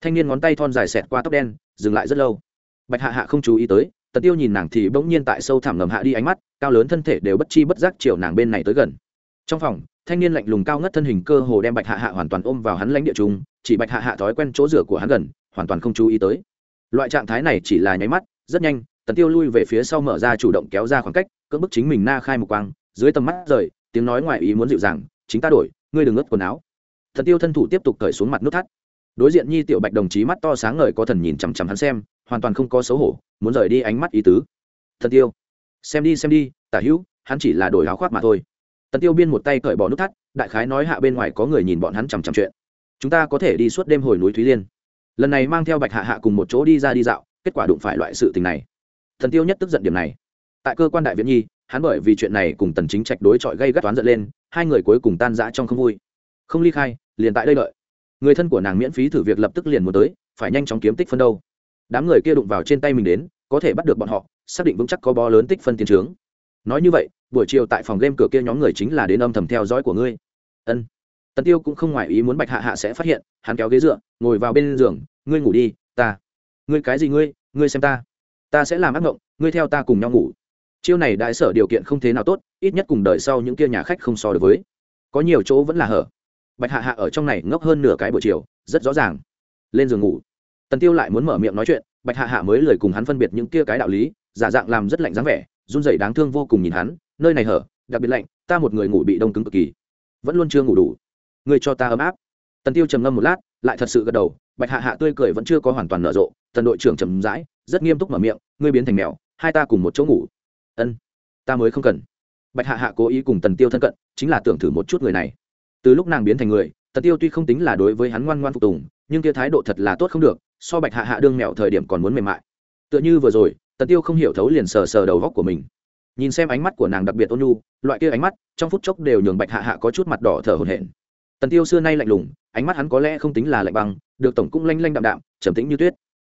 thanh niên ngón tay thon dài xẹt qua tóc đen, dừng lại rất lâu. Bạch hạ hạ không chú ý tới, tần tiêu nhìn nàng thì bỗng nhiên tại sâu thẳm ngầm hạ đi ánh mắt, cao lớn thân thể đều bất chi bất giác chiều nàng bên này tới gần. Trong phòng, thanh niên lạnh lùng cao ngất thân hình cơ hồ đem bạch hạ hạ hoàn toàn ôm vào hắn lãnh địa chúng chỉ bạch hạ hạ thói quen chỗ rửa của hắn gần, hoàn toàn không chú ý tới. Loại trạng thái này chỉ là nháy mắt, rất nhanh, tần tiêu lui về phía sau mở ra chủ động kéo ra khoảng cách cỡ bức chính mình na khai một quang, dưới tầm mắt rời, tiếng nói ngoài ý muốn dịu dàng, chính ta đổi, ngươi đừng ướt quần áo. Thần tiêu thân thủ tiếp tục cởi xuống mặt nút thắt đối diện nhi tiểu bạch đồng chí mắt to sáng ngời có thần nhìn chằm chằm hắn xem, hoàn toàn không có xấu hổ, muốn rời đi ánh mắt ý tứ. Thần tiêu, xem đi xem đi, tả hữu, hắn chỉ là đổi áo khoác mà thôi. Tần tiêu biên một tay cởi bỏ nút thắt, đại khái nói hạ bên ngoài có người nhìn bọn hắn chằm chằm chuyện. Chúng ta có thể đi suốt đêm hồi núi thúy liên. Lần này mang theo bạch hạ hạ cùng một chỗ đi ra đi dạo, kết quả đụng phải loại sự tình này. Thần tiêu nhất tức giận điểm này. Tại cơ quan đại viện nhi, hắn bởi vì chuyện này cùng tần chính trạch đối chọi gây gắt toán giận lên, hai người cuối cùng tan rã trong không vui. Không ly khai, liền tại đây đợi người thân của nàng miễn phí thử việc lập tức liền muốn tới, phải nhanh chóng kiếm tích phân đâu. Đám người kia đụng vào trên tay mình đến, có thể bắt được bọn họ, xác định vững chắc có bó lớn tích phân tiến trướng. Nói như vậy, buổi chiều tại phòng game cửa kia nhóm người chính là đến âm thầm theo dõi của ngươi. Ân. Tần tiêu cũng không ngoài ý muốn bạch hạ hạ sẽ phát hiện, hắn kéo ghế dựa, ngồi vào bên giường, ngươi ngủ đi, ta. Ngươi cái gì ngươi? Ngươi xem ta. Ta sẽ làm ác mộng, ngươi theo ta cùng nhau ngủ. Chiêu này đại sở điều kiện không thế nào tốt, ít nhất cùng đợi sau những kia nhà khách không so được với. Có nhiều chỗ vẫn là hở bạch hạ hạ ở trong này ngốc hơn nửa cái buổi chiều, rất rõ ràng. Lên giường ngủ. Tần tiêu lại muốn mở miệng nói chuyện, bạch hạ hạ mới lời cùng hắn phân biệt những kia cái đạo lý, giả dạng làm rất lạnh dáng vẻ, run rẩy đáng thương vô cùng nhìn hắn, nơi này hở, đặc biệt lạnh, ta một người ngủ bị đông cứng cực kỳ. Vẫn luôn chưa ngủ đủ. Ngươi cho ta ấm áp. Tần tiêu trầm ngâm một lát, lại thật sự gật đầu, bạch hạ hạ tươi cười vẫn chưa có hoàn toàn nở rộ, tần đội trưởng trầm rãi, rất nghiêm túc mở miệng, ngươi biến thành mèo, hai ta cùng một chỗ ngủ. Ân, ta mới không cần. Bạch hạ hạ cố ý cùng tần tiêu thân cận, chính là tưởng thử một chút người này từ lúc nàng biến thành người, tần tiêu tuy không tính là đối với hắn ngoan ngoan phục tùng, nhưng kia thái độ thật là tốt không được, so bạch hạ hạ đương mèo thời điểm còn muốn mềm mại. Tựa như vừa rồi, tần tiêu không hiểu thấu liền sờ sờ đầu góc của mình. Nhìn xem ánh mắt của nàng đặc biệt ôn nhu, loại kia ánh mắt, trong phút chốc đều nhường bạch hạ hạ có chút mặt đỏ thở hổn hển. Tần tiêu xưa nay lạnh lùng, ánh mắt hắn có lẽ không tính là lạnh băng, được tổng cũng lanh lanh đạm đạm, trầm tĩnh như tuyết.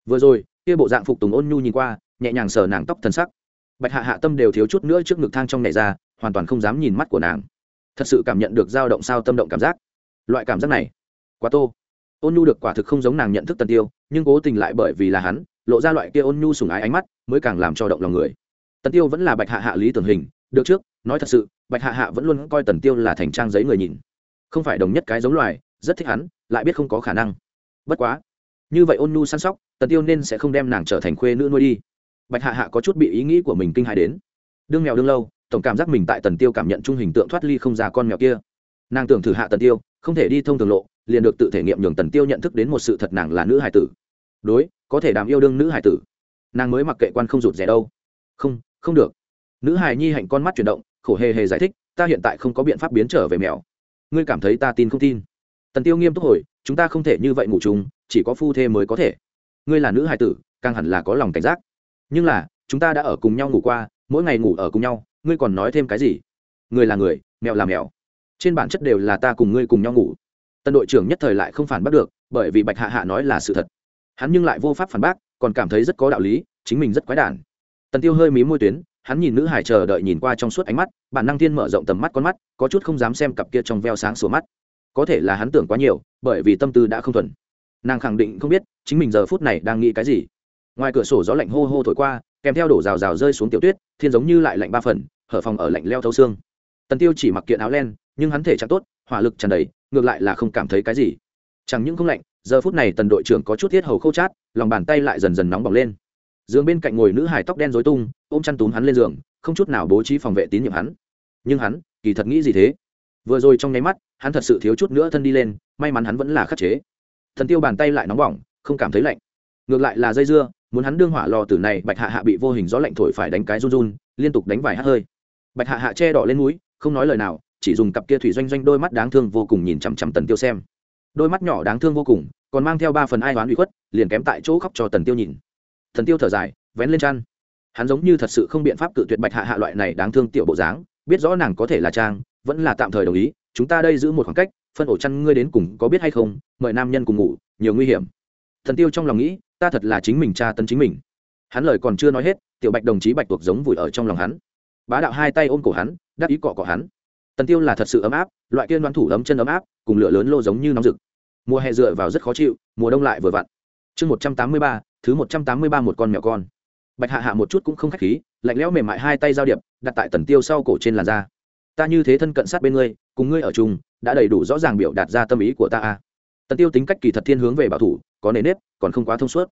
Vừa rồi, kia bộ dạng phục tùng ôn nhu nhìn qua, nhẹ nhàng sờ nàng tóc thân sắc. Bạch hạ hạ tâm đều thiếu chút nữa trước ngực thang trong nhảy ra, hoàn toàn không dám nhìn mắt của nàng thật sự cảm nhận được dao động sao tâm động cảm giác. Loại cảm giác này, quá tô. Ôn nhu được quả thực không giống nàng nhận thức tần tiêu, nhưng cố tình lại bởi vì là hắn, lộ ra loại kia ôn nhu sùng ái ánh mắt, mới càng làm cho động lòng người. Tần tiêu vẫn là bạch hạ hạ lý tưởng hình, được trước, nói thật sự, bạch hạ hạ vẫn luôn coi tần tiêu là thành trang giấy người nhìn. Không phải đồng nhất cái giống loài, rất thích hắn, lại biết không có khả năng. Bất quá, như vậy ôn nhu săn sóc, tần tiêu nên sẽ không đem nàng trở thành khuê nữ nuôi đi. Bạch hạ hạ có chút bị ý nghĩ của mình kinh hại đến. Đương mèo đương lâu tổng cảm giác mình tại tần tiêu cảm nhận chung hình tượng thoát ly không ra con mèo kia. Nàng tưởng thử hạ tần tiêu, không thể đi thông thường lộ, liền được tự thể nghiệm nhường tần tiêu nhận thức đến một sự thật nàng là nữ hải tử. Đối, có thể đàm yêu đương nữ hải tử. Nàng mới mặc kệ quan không rụt rẻ đâu. Không không được. Nữ hải nhi hạnh con mắt chuyển động, khổ hề hề giải thích, ta hiện tại không có biện pháp biến trở về mèo. Ngươi cảm thấy ta tin không tin? Tần tiêu nghiêm túc hồi, chúng ta không thể như vậy ngủ chung, chỉ có phu thê mới có thể. Ngươi là nữ hải tử, càng hẳn là có lòng cảnh giác. Nhưng là, chúng ta đã ở cùng nhau ngủ qua, mỗi ngày ngủ ở cùng nhau ngươi còn nói thêm cái gì? Người là người, mèo là mèo. Trên bản chất đều là ta cùng ngươi cùng nhau ngủ. Tân đội trưởng nhất thời lại không phản bác được, bởi vì bạch hạ hạ nói là sự thật. Hắn nhưng lại vô pháp phản bác, còn cảm thấy rất có đạo lý, chính mình rất quái đản. Tần tiêu hơi mí môi tuyến, hắn nhìn nữ hải chờ đợi nhìn qua trong suốt ánh mắt, bản năng thiên mở rộng tầm mắt con mắt, có chút không dám xem cặp kia trong veo sáng sổ mắt. Có thể là hắn tưởng quá nhiều, bởi vì tâm tư đã không thuần. Nàng khẳng định không biết, chính mình giờ phút này đang nghĩ cái gì. Ngoài cửa sổ gió lạnh hô hô thổi qua kèm theo đổ rào rào rơi xuống tiểu tuyết, thiên giống như lại lạnh ba phần, hở phòng ở lạnh leo thấu xương. Tần tiêu chỉ mặc kiện áo len, nhưng hắn thể chẳng tốt, hỏa lực tràn đầy, ngược lại là không cảm thấy cái gì. Chẳng những không lạnh, giờ phút này tần đội trưởng có chút thiết hầu khâu chát, lòng bàn tay lại dần dần nóng bỏng lên. Giường bên cạnh ngồi nữ hải tóc đen rối tung, ôm chăn túm hắn lên giường, không chút nào bố trí phòng vệ tín nhiệm hắn. Nhưng hắn, kỳ thật nghĩ gì thế? Vừa rồi trong nháy mắt, hắn thật sự thiếu chút nữa thân đi lên, may mắn hắn vẫn là khắc chế. Thần tiêu bàn tay lại nóng bỏng, không cảm thấy lạnh. Ngược lại là dây dưa muốn hắn đương hỏa lò tử này, bạch hạ hạ bị vô hình gió lạnh thổi phải đánh cái run run, liên tục đánh vài hát hơi. Bạch hạ hạ che đỏ lên núi không nói lời nào, chỉ dùng cặp kia thủy doanh doanh đôi mắt đáng thương vô cùng nhìn chằm chằm tần tiêu xem. Đôi mắt nhỏ đáng thương vô cùng, còn mang theo ba phần ai oán bị khuất, liền kém tại chỗ khóc cho tần tiêu nhìn. Thần tiêu thở dài, vén lên chăn. Hắn giống như thật sự không biện pháp cự tuyệt bạch hạ hạ loại này đáng thương tiểu bộ dáng, biết rõ nàng có thể là trang, vẫn là tạm thời đồng ý, chúng ta đây giữ một khoảng cách, phân ổ chăn ngươi đến cùng có biết hay không, mời nam nhân cùng ngủ, nhiều nguy hiểm. Thần tiêu trong lòng nghĩ ta thật là chính mình tra tấn chính mình. Hắn lời còn chưa nói hết, tiểu bạch đồng chí bạch tuộc giống vùi ở trong lòng hắn. Bá đạo hai tay ôm cổ hắn, đắc ý cọ cọ hắn. Tần tiêu là thật sự ấm áp, loại kia đoán thủ ấm chân ấm áp, cùng lửa lớn lô giống như nóng rực. Mùa hè dựa vào rất khó chịu, mùa đông lại vừa vặn. Chương một trăm tám mươi ba, thứ một trăm tám mươi ba một con mèo con. Bạch hạ hạ một chút cũng không khách khí, lạnh lẽo mềm mại hai tay giao điệp, đặt tại tần tiêu sau cổ trên làn da. Ta như thế thân cận sát bên ngươi, cùng ngươi ở chung, đã đầy đủ rõ ràng biểu đạt ra tâm ý của ta a tần tiêu tính cách kỳ thật thiên hướng về bảo thủ có nề nếp, còn không quá thông suốt.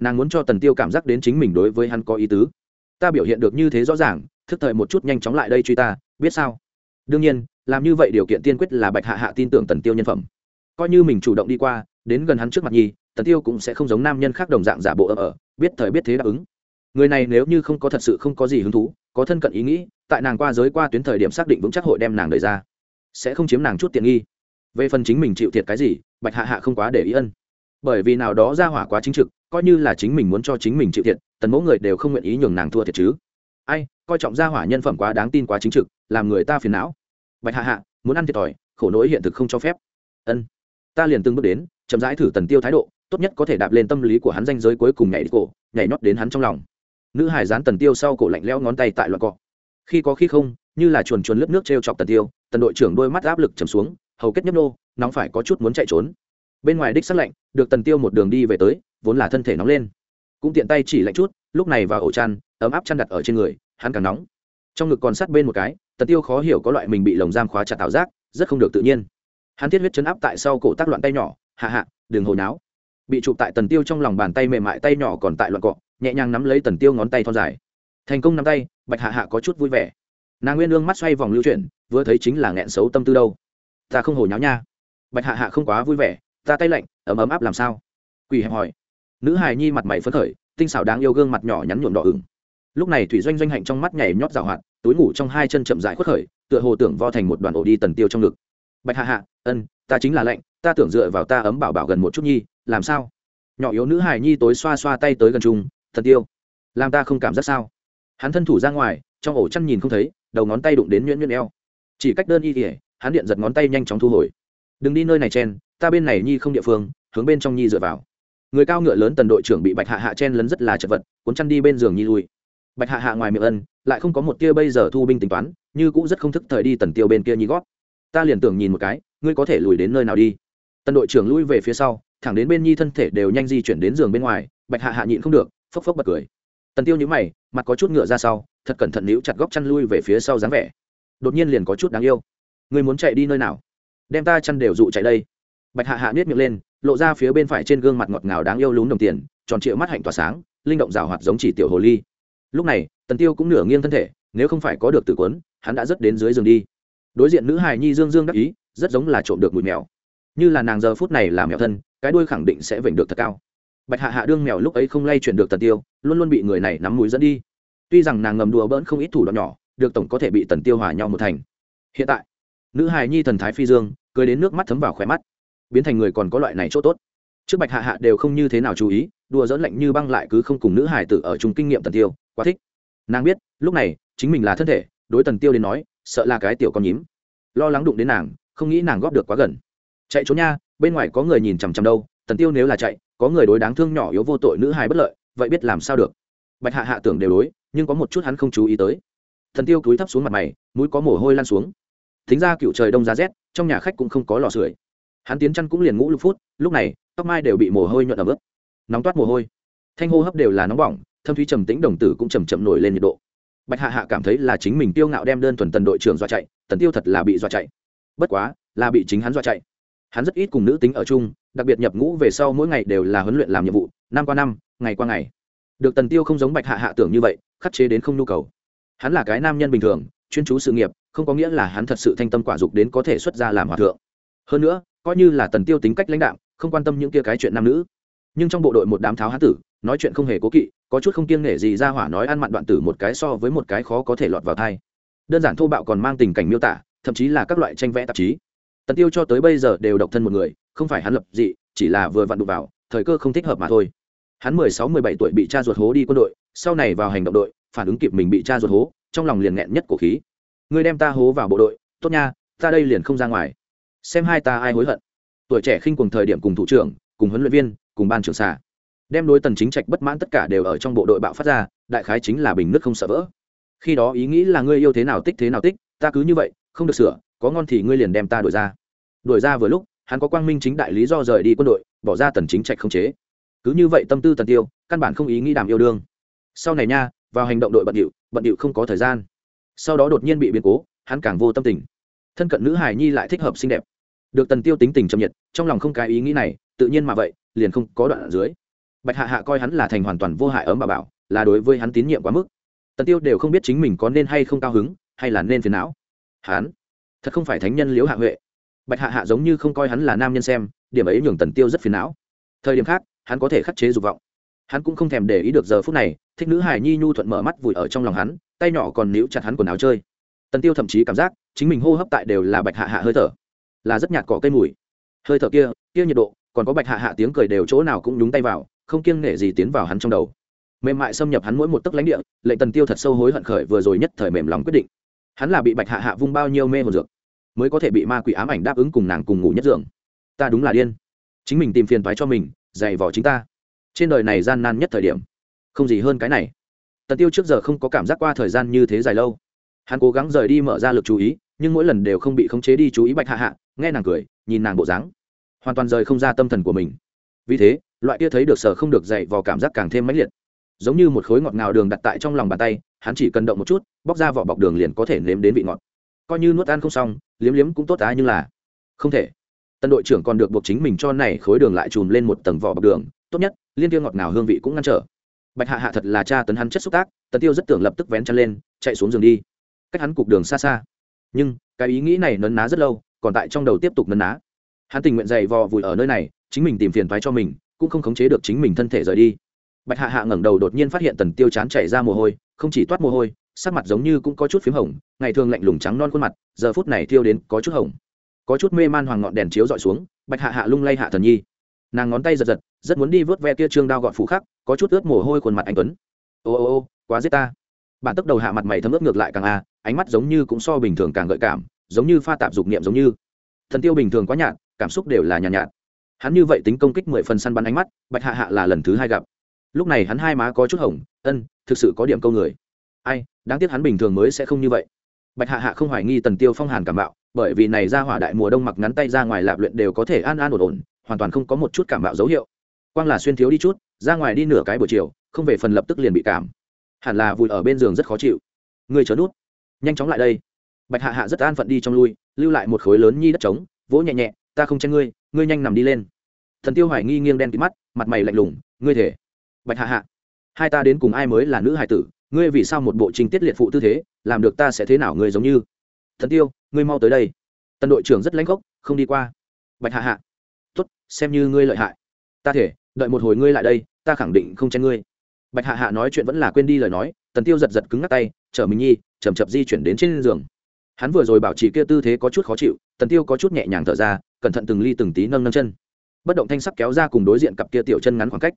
Nàng muốn cho tần tiêu cảm giác đến chính mình đối với hắn có ý tứ. Ta biểu hiện được như thế rõ ràng, thức thời một chút nhanh chóng lại đây truy ta, biết sao? Đương nhiên, làm như vậy điều kiện tiên quyết là bạch hạ hạ tin tưởng tần tiêu nhân phẩm. Coi như mình chủ động đi qua, đến gần hắn trước mặt nhi tần tiêu cũng sẽ không giống nam nhân khác đồng dạng giả bộ ở ở, biết thời biết thế đáp ứng. Người này nếu như không có thật sự không có gì hứng thú, có thân cận ý nghĩ, tại nàng qua giới qua tuyến thời điểm xác định vững chắc hội đem nàng đẩy ra, sẽ không chiếm nàng chút tiện nghi. Về phần chính mình chịu thiệt cái gì, bạch hạ hạ không quá để ý ân bởi vì nào đó ra hỏa quá chính trực, coi như là chính mình muốn cho chính mình chịu thiệt, tần mẫu người đều không nguyện ý nhường nàng thua thiệt chứ. Ai, coi trọng gia hỏa nhân phẩm quá đáng tin quá chính trực, làm người ta phiền não. Bạch hạ hạ, muốn ăn thiệt thòi, khổ nỗi hiện thực không cho phép. Ân, ta liền từng bước đến, chậm rãi thử tần tiêu thái độ, tốt nhất có thể đạp lên tâm lý của hắn danh giới cuối cùng nhảy cổ, nhảy nót đến hắn trong lòng. Nữ hải dán tần tiêu sau cổ lạnh lẽo ngón tay tại loạn cọ. Khi có khi không, như là chuồn chuồn lớp nước t r e o chọc tần tiêu, tần đội trưởng đôi mắt áp lực chầm xuống, hầu kết nhấp nô, nóng phải có chút muốn chạy trốn bên ngoài đích sắc lạnh, được tần tiêu một đường đi về tới, vốn là thân thể nóng lên. Cũng tiện tay chỉ lạnh chút, lúc này vào ổ chăn, ấm áp chăn đặt ở trên người, hắn càng nóng. Trong ngực còn sát bên một cái, tần tiêu khó hiểu có loại mình bị lồng giam khóa chặt tạo giác, rất không được tự nhiên. Hắn thiết huyết chấn áp tại sau cổ tác loạn tay nhỏ, hạ hạ đường hồi náo. Bị chụp tại tần tiêu trong lòng bàn tay mềm mại tay nhỏ còn tại loạn cọ, nhẹ nhàng nắm lấy tần tiêu ngón tay thon dài. Thành công nắm tay, bạch hạ hạ có chút vui vẻ. Nàng nguyên lương mắt xoay vòng lưu chuyển, vừa thấy chính là nghẹn xấu tâm tư đâu. Ta không hồi nháo nha. Bạch hạ hạ không quá vui vẻ ta tay lạnh, ấm ấm áp làm sao? Quỳ hẹp hỏi. Nữ hài nhi mặt mày phấn khởi, tinh xảo đáng yêu gương mặt nhỏ nhắn nhuộm đỏ ửng. Lúc này thủy doanh doanh hạnh trong mắt nhảy nhót rào hoạt, túi ngủ trong hai chân chậm dại khuất khởi, tựa hồ tưởng vo thành một đoàn ổ đi tần tiêu trong ngực. Bạch hạ hạ, ân, ta chính là lạnh, ta tưởng dựa vào ta ấm bảo bảo gần một chút nhi, làm sao? Nhỏ yếu nữ hài nhi tối xoa xoa tay tới gần trung thần tiêu, làm ta không cảm giác sao? Hắn thân thủ ra ngoài, trong ổ chăn nhìn không thấy, đầu ngón tay đụng đến nhuyễn nhuyễn eo. Chỉ cách đơn y kỉa hắn điện giật ngón tay nhanh chóng thu hồi. Đừng đi nơi này chen ta bên này nhi không địa phương, hướng bên trong nhi dựa vào. Người cao ngựa lớn tần đội trưởng bị bạch hạ hạ chen lấn rất là chật vật, cuốn chăn đi bên giường nhi lui. Bạch hạ hạ ngoài miệng ân, lại không có một tia bây giờ thu binh tính toán, như cũng rất không thức thời đi tần tiêu bên kia nhi gót. Ta liền tưởng nhìn một cái, ngươi có thể lùi đến nơi nào đi. Tần đội trưởng lui về phía sau, thẳng đến bên nhi thân thể đều nhanh di chuyển đến giường bên ngoài, bạch hạ hạ nhịn không được, phốc phốc bật cười. Tần tiêu nhíu mày, mặt có chút ngựa ra sau, thật cẩn thận níu chặt góc chăn lui về phía sau dáng vẻ. Đột nhiên liền có chút đáng yêu. Ngươi muốn chạy đi nơi nào? Đem ta chăn đều dụ chạy đây bạch hạ hạ miết miệng lên, lộ ra phía bên phải trên gương mặt ngọt ngào đáng yêu lún đồng tiền, tròn trịa mắt hạnh tỏa sáng, linh động rào hoạt giống chỉ tiểu hồ ly. Lúc này, tần tiêu cũng nửa nghiêng thân thể, nếu không phải có được tử quấn, hắn đã rất đến dưới giường đi. Đối diện nữ hài nhi dương dương đắc ý, rất giống là trộm được mùi mèo. Như là nàng giờ phút này làm mèo thân, cái đuôi khẳng định sẽ vểnh được thật cao. Bạch hạ hạ đương mèo lúc ấy không lay chuyển được tần tiêu, luôn luôn bị người này nắm mũi dẫn đi. Tuy rằng nàng ngầm đùa bỡn không ít thủ đoạn nhỏ, được tổng có thể bị tần tiêu hòa nhau một thành. Hiện tại, nữ hài nhi thần thái phi dương, cười đến nước mắt thấm vào khỏe mắt biến thành người còn có loại này chỗ tốt. Trước bạch hạ hạ đều không như thế nào chú ý, đùa dẫn lạnh như băng lại cứ không cùng nữ hải tử ở chung kinh nghiệm tần tiêu, quá thích. Nàng biết, lúc này, chính mình là thân thể, đối tần tiêu đến nói, sợ là cái tiểu con nhím. Lo lắng đụng đến nàng, không nghĩ nàng góp được quá gần. Chạy trốn nha, bên ngoài có người nhìn chằm chằm đâu, tần tiêu nếu là chạy, có người đối đáng thương nhỏ yếu vô tội nữ hài bất lợi, vậy biết làm sao được. Bạch hạ hạ tưởng đều đối, nhưng có một chút hắn không chú ý tới. Thần tiêu cúi thấp xuống mặt mày, mũi có mồ hôi lan xuống. Thính ra cựu trời đông giá rét, trong nhà khách cũng không có lò sưởi hắn tiến chăn cũng liền ngũ lục phút, lúc này, tóc mai đều bị mồ hôi nhuận ẩm ướt. Nóng toát mồ hôi. Thanh hô hấp đều là nóng bỏng, thâm thúy trầm tĩnh đồng tử cũng chầm chậm nổi lên nhiệt độ. Bạch hạ hạ cảm thấy là chính mình tiêu ngạo đem đơn thuần tần đội trưởng dọa chạy, tần tiêu thật là bị dọa chạy. Bất quá, là bị chính hắn dọa chạy. Hắn rất ít cùng nữ tính ở chung, đặc biệt nhập ngũ về sau mỗi ngày đều là huấn luyện làm nhiệm vụ, năm qua năm, ngày qua ngày. Được tần tiêu không giống bạch hạ hạ tưởng như vậy, khắc chế đến không nhu cầu. Hắn là cái nam nhân bình thường, chuyên chú sự nghiệp, không có nghĩa là hắn thật sự thanh tâm quả dục đến có thể xuất ra làm hòa thượng. Hơn nữa coi như là tần tiêu tính cách lãnh đạo không quan tâm những kia cái chuyện nam nữ. Nhưng trong bộ đội một đám tháo hán tử, nói chuyện không hề cố kỵ, có chút không kiêng nể gì ra hỏa nói ăn mặn đoạn tử một cái so với một cái khó có thể lọt vào thai. Đơn giản thô bạo còn mang tình cảnh miêu tả, thậm chí là các loại tranh vẽ tạp chí. Tần tiêu cho tới bây giờ đều độc thân một người, không phải hắn lập dị, chỉ là vừa vặn đụng vào, thời cơ không thích hợp mà thôi. Hắn mười sáu, mười bảy tuổi bị cha ruột hố đi quân đội, sau này vào hành động đội, phản ứng kịp mình bị cha ruột hố, trong lòng liền nghẹn nhất cổ khí. Ngươi đem ta hố vào bộ đội, tốt nha, ta đây liền không ra ngoài xem hai ta ai hối hận. Tuổi trẻ khinh cùng thời điểm cùng thủ trưởng, cùng huấn luyện viên, cùng ban trưởng xạ đem đối tần chính trạch bất mãn tất cả đều ở trong bộ đội bạo phát ra, đại khái chính là bình nước không sợ vỡ. Khi đó ý nghĩ là ngươi yêu thế nào tích thế nào tích, ta cứ như vậy, không được sửa, có ngon thì ngươi liền đem ta đuổi ra. Đuổi ra vừa lúc, hắn có quang minh chính đại lý do rời đi quân đội, bỏ ra tần chính trạch không chế. Cứ như vậy tâm tư tần tiêu, căn bản không ý nghĩ đàm yêu đương. Sau này nha, vào hành động đội bận điệu bận điệu không có thời gian. Sau đó đột nhiên bị biến cố, hắn càng vô tâm tình. Thân cận nữ hài nhi lại thích hợp xinh đẹp được tần tiêu tính tình chậm nhiệt, trong lòng không cái ý nghĩ này, tự nhiên mà vậy, liền không có đoạn ở dưới. Bạch hạ hạ coi hắn là thành hoàn toàn vô hại ấm bà bảo, là đối với hắn tín nhiệm quá mức. Tần tiêu đều không biết chính mình có nên hay không cao hứng, hay là nên phiền não. Hắn, thật không phải thánh nhân liễu hạ huệ. Bạch hạ hạ giống như không coi hắn là nam nhân xem, điểm ấy nhường tần tiêu rất phiền não. Thời điểm khác, hắn có thể khắc chế dục vọng. Hắn cũng không thèm để ý được giờ phút này, thích nữ hải nhi nhu thuận mở mắt vùi ở trong lòng hắn, tay nhỏ còn níu chặt hắn quần áo chơi. Tần tiêu thậm chí cảm giác, chính mình hô hấp tại đều là bạch hạ hạ hơi thở là rất nhạt cỏ cây mùi. Hơi thở kia kia nhiệt độ, còn có bạch hạ hạ tiếng cười đều chỗ nào cũng nhúng tay vào, không kiêng nể gì tiến vào hắn trong đầu. Mềm mại xâm nhập hắn mỗi một tấc lãnh địa, lệnh tần tiêu thật sâu hối hận khởi vừa rồi nhất thời mềm lòng quyết định. Hắn là bị bạch hạ hạ vung bao nhiêu mê hồn dược, mới có thể bị ma quỷ ám ảnh đáp ứng cùng nàng cùng ngủ nhất giường. Ta đúng là điên. Chính mình tìm phiền toái cho mình, dày vò chính ta. Trên đời này gian nan nhất thời điểm, không gì hơn cái này. Tần tiêu trước giờ không có cảm giác qua thời gian như thế dài lâu hắn cố gắng rời đi mở ra lực chú ý, nhưng mỗi lần đều không bị khống chế đi chú ý bạch hạ hạ, nghe nàng cười, nhìn nàng bộ dáng, hoàn toàn rời không ra tâm thần của mình. Vì thế, loại kia thấy được sở không được dậy vào cảm giác càng thêm mãnh liệt. Giống như một khối ngọt ngào đường đặt tại trong lòng bàn tay, hắn chỉ cần động một chút, bóc ra vỏ bọc đường liền có thể nếm đến vị ngọt. Coi như nuốt ăn không xong, liếm liếm cũng tốt á nhưng là không thể. Tân đội trưởng còn được buộc chính mình cho này khối đường lại chùm lên một tầng vỏ bọc đường, tốt nhất, liên tiêu ngọt ngào hương vị cũng ngăn trở. Bạch hạ hạ thật là cha tấn hắn chất xúc tác, tần tiêu rất tưởng lập tức vén chân lên, chạy xuống giường đi cách hắn cục đường xa xa. Nhưng, cái ý nghĩ này nấn ná rất lâu, còn tại trong đầu tiếp tục nấn ná. Hắn tình nguyện dày vò vùi ở nơi này, chính mình tìm phiền thoái cho mình, cũng không khống chế được chính mình thân thể rời đi. Bạch hạ hạ ngẩng đầu đột nhiên phát hiện tần tiêu chán chảy ra mồ hôi, không chỉ toát mồ hôi, sắc mặt giống như cũng có chút p h í m hồng, ngày thường lạnh lùng trắng non khuôn mặt, giờ phút này thiêu đến có chút hồng. Có chút mê man hoàng ngọn đèn chiếu dọi xuống, bạch hạ hạ lung lay hạ thần nhi. Nàng ngón tay giật giật, rất muốn đi vớt ve kia trương đao gọn phủ khắc, có chút ướt mồ hôi khuôn mặt anh tuấn. Ô ô ô, quá giết ta. Bạn tốc đầu hạ mặt mày thấm ướt ngược lại càng à? Ánh mắt giống như cũng so bình thường càng gợi cảm giống như pha tạp dục niệm giống như. Thần tiêu bình thường quá nhạt cảm xúc đều là nhàn nhạt, nhạt. Hắn như vậy tính công kích mười phần săn bắn ánh mắt bạch hạ hạ là lần thứ hai gặp. Lúc này hắn hai má có chút hồng ân thực sự có điểm câu người. Ai đáng tiếc hắn bình thường mới sẽ không như vậy. Bạch hạ hạ không hoài nghi tần tiêu phong hàn cảm bạo bởi vì này ra hỏa đại mùa đông mặc ngắn tay ra ngoài lạp luyện đều có thể an an ổn ổn hoàn toàn không có một chút cảm bạo dấu hiệu. Quang là xuyên thiếu đi chút ra ngoài đi nửa cái buổi chiều không về phần lập tức liền bị cảm. Hẳn là vùi ở bên giường rất khó chịu. Ngươi chớ nút nhanh chóng lại đây. Bạch hạ hạ rất an phận đi trong lui, lưu lại một khối lớn nhi đất trống, vỗ nhẹ nhẹ, ta không chen ngươi ngươi nhanh nằm đi lên. Thần tiêu hoài nghi nghiêng đen kịt mắt, mặt mày lạnh lùng, ngươi thể. Bạch hạ hạ, hai ta đến cùng ai mới là nữ hải tử, ngươi vì sao một bộ trình tiết liệt phụ tư thế, làm được ta sẽ thế nào ngươi giống như? Thần tiêu, ngươi mau tới đây. Tần đội trưởng rất lãnh gốc, không đi qua. Bạch hạ hạ, tốt, xem như ngươi lợi hại. Ta thể, đợi một hồi ngươi lại đây, ta khẳng định không chen ngươi. Bạch hạ hạ nói chuyện vẫn là quên đi lời nói, tần tiêu giật giật cứng ngắc tay chở mình nhi chầm chập di chuyển đến trên giường. Hắn vừa rồi bảo trì kia tư thế có chút khó chịu, tần tiêu có chút nhẹ nhàng thở ra, cẩn thận từng ly từng tí nâng nâng chân. Bất động thanh sắc kéo ra cùng đối diện cặp kia tiểu chân ngắn khoảng cách.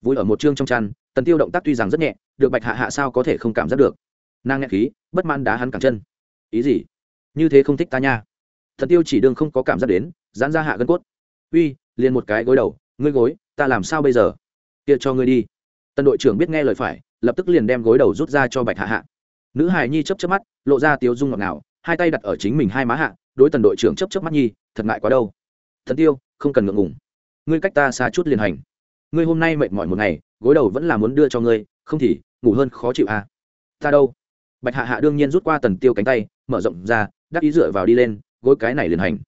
Vui ở một chương trong chăn, tần tiêu động tác tuy rằng rất nhẹ, được bạch hạ hạ sao có thể không cảm giác được. Nàng nghe khí, bất man đá hắn cẳng chân. Ý gì? Như thế không thích ta nha. Thần tiêu chỉ đương không có cảm giác đến, giãn ra hạ gân cốt. Uy, liền một cái gối đầu, ngươi gối, ta làm sao bây giờ? Kia cho ngươi đi. Tần đội trưởng biết nghe lời phải, lập tức liền đem gối đầu rút ra cho bạch hạ hạ nữ hài nhi chấp chấp mắt, lộ ra tiếu dung ngọt ngào, hai tay đặt ở chính mình hai má hạ, đối tần đội trưởng chấp chấp mắt nhi, thật ngại quá đâu. Thần tiêu, không cần ngượng ngùng. Ngươi cách ta xa chút liền hành. Ngươi hôm nay mệt mỏi một ngày, gối đầu vẫn là muốn đưa cho ngươi, không thì, ngủ hơn khó chịu à. Ta đâu? Bạch hạ hạ đương nhiên rút qua tần tiêu cánh tay, mở rộng ra, đắc ý dựa vào đi lên, gối cái này liền hành.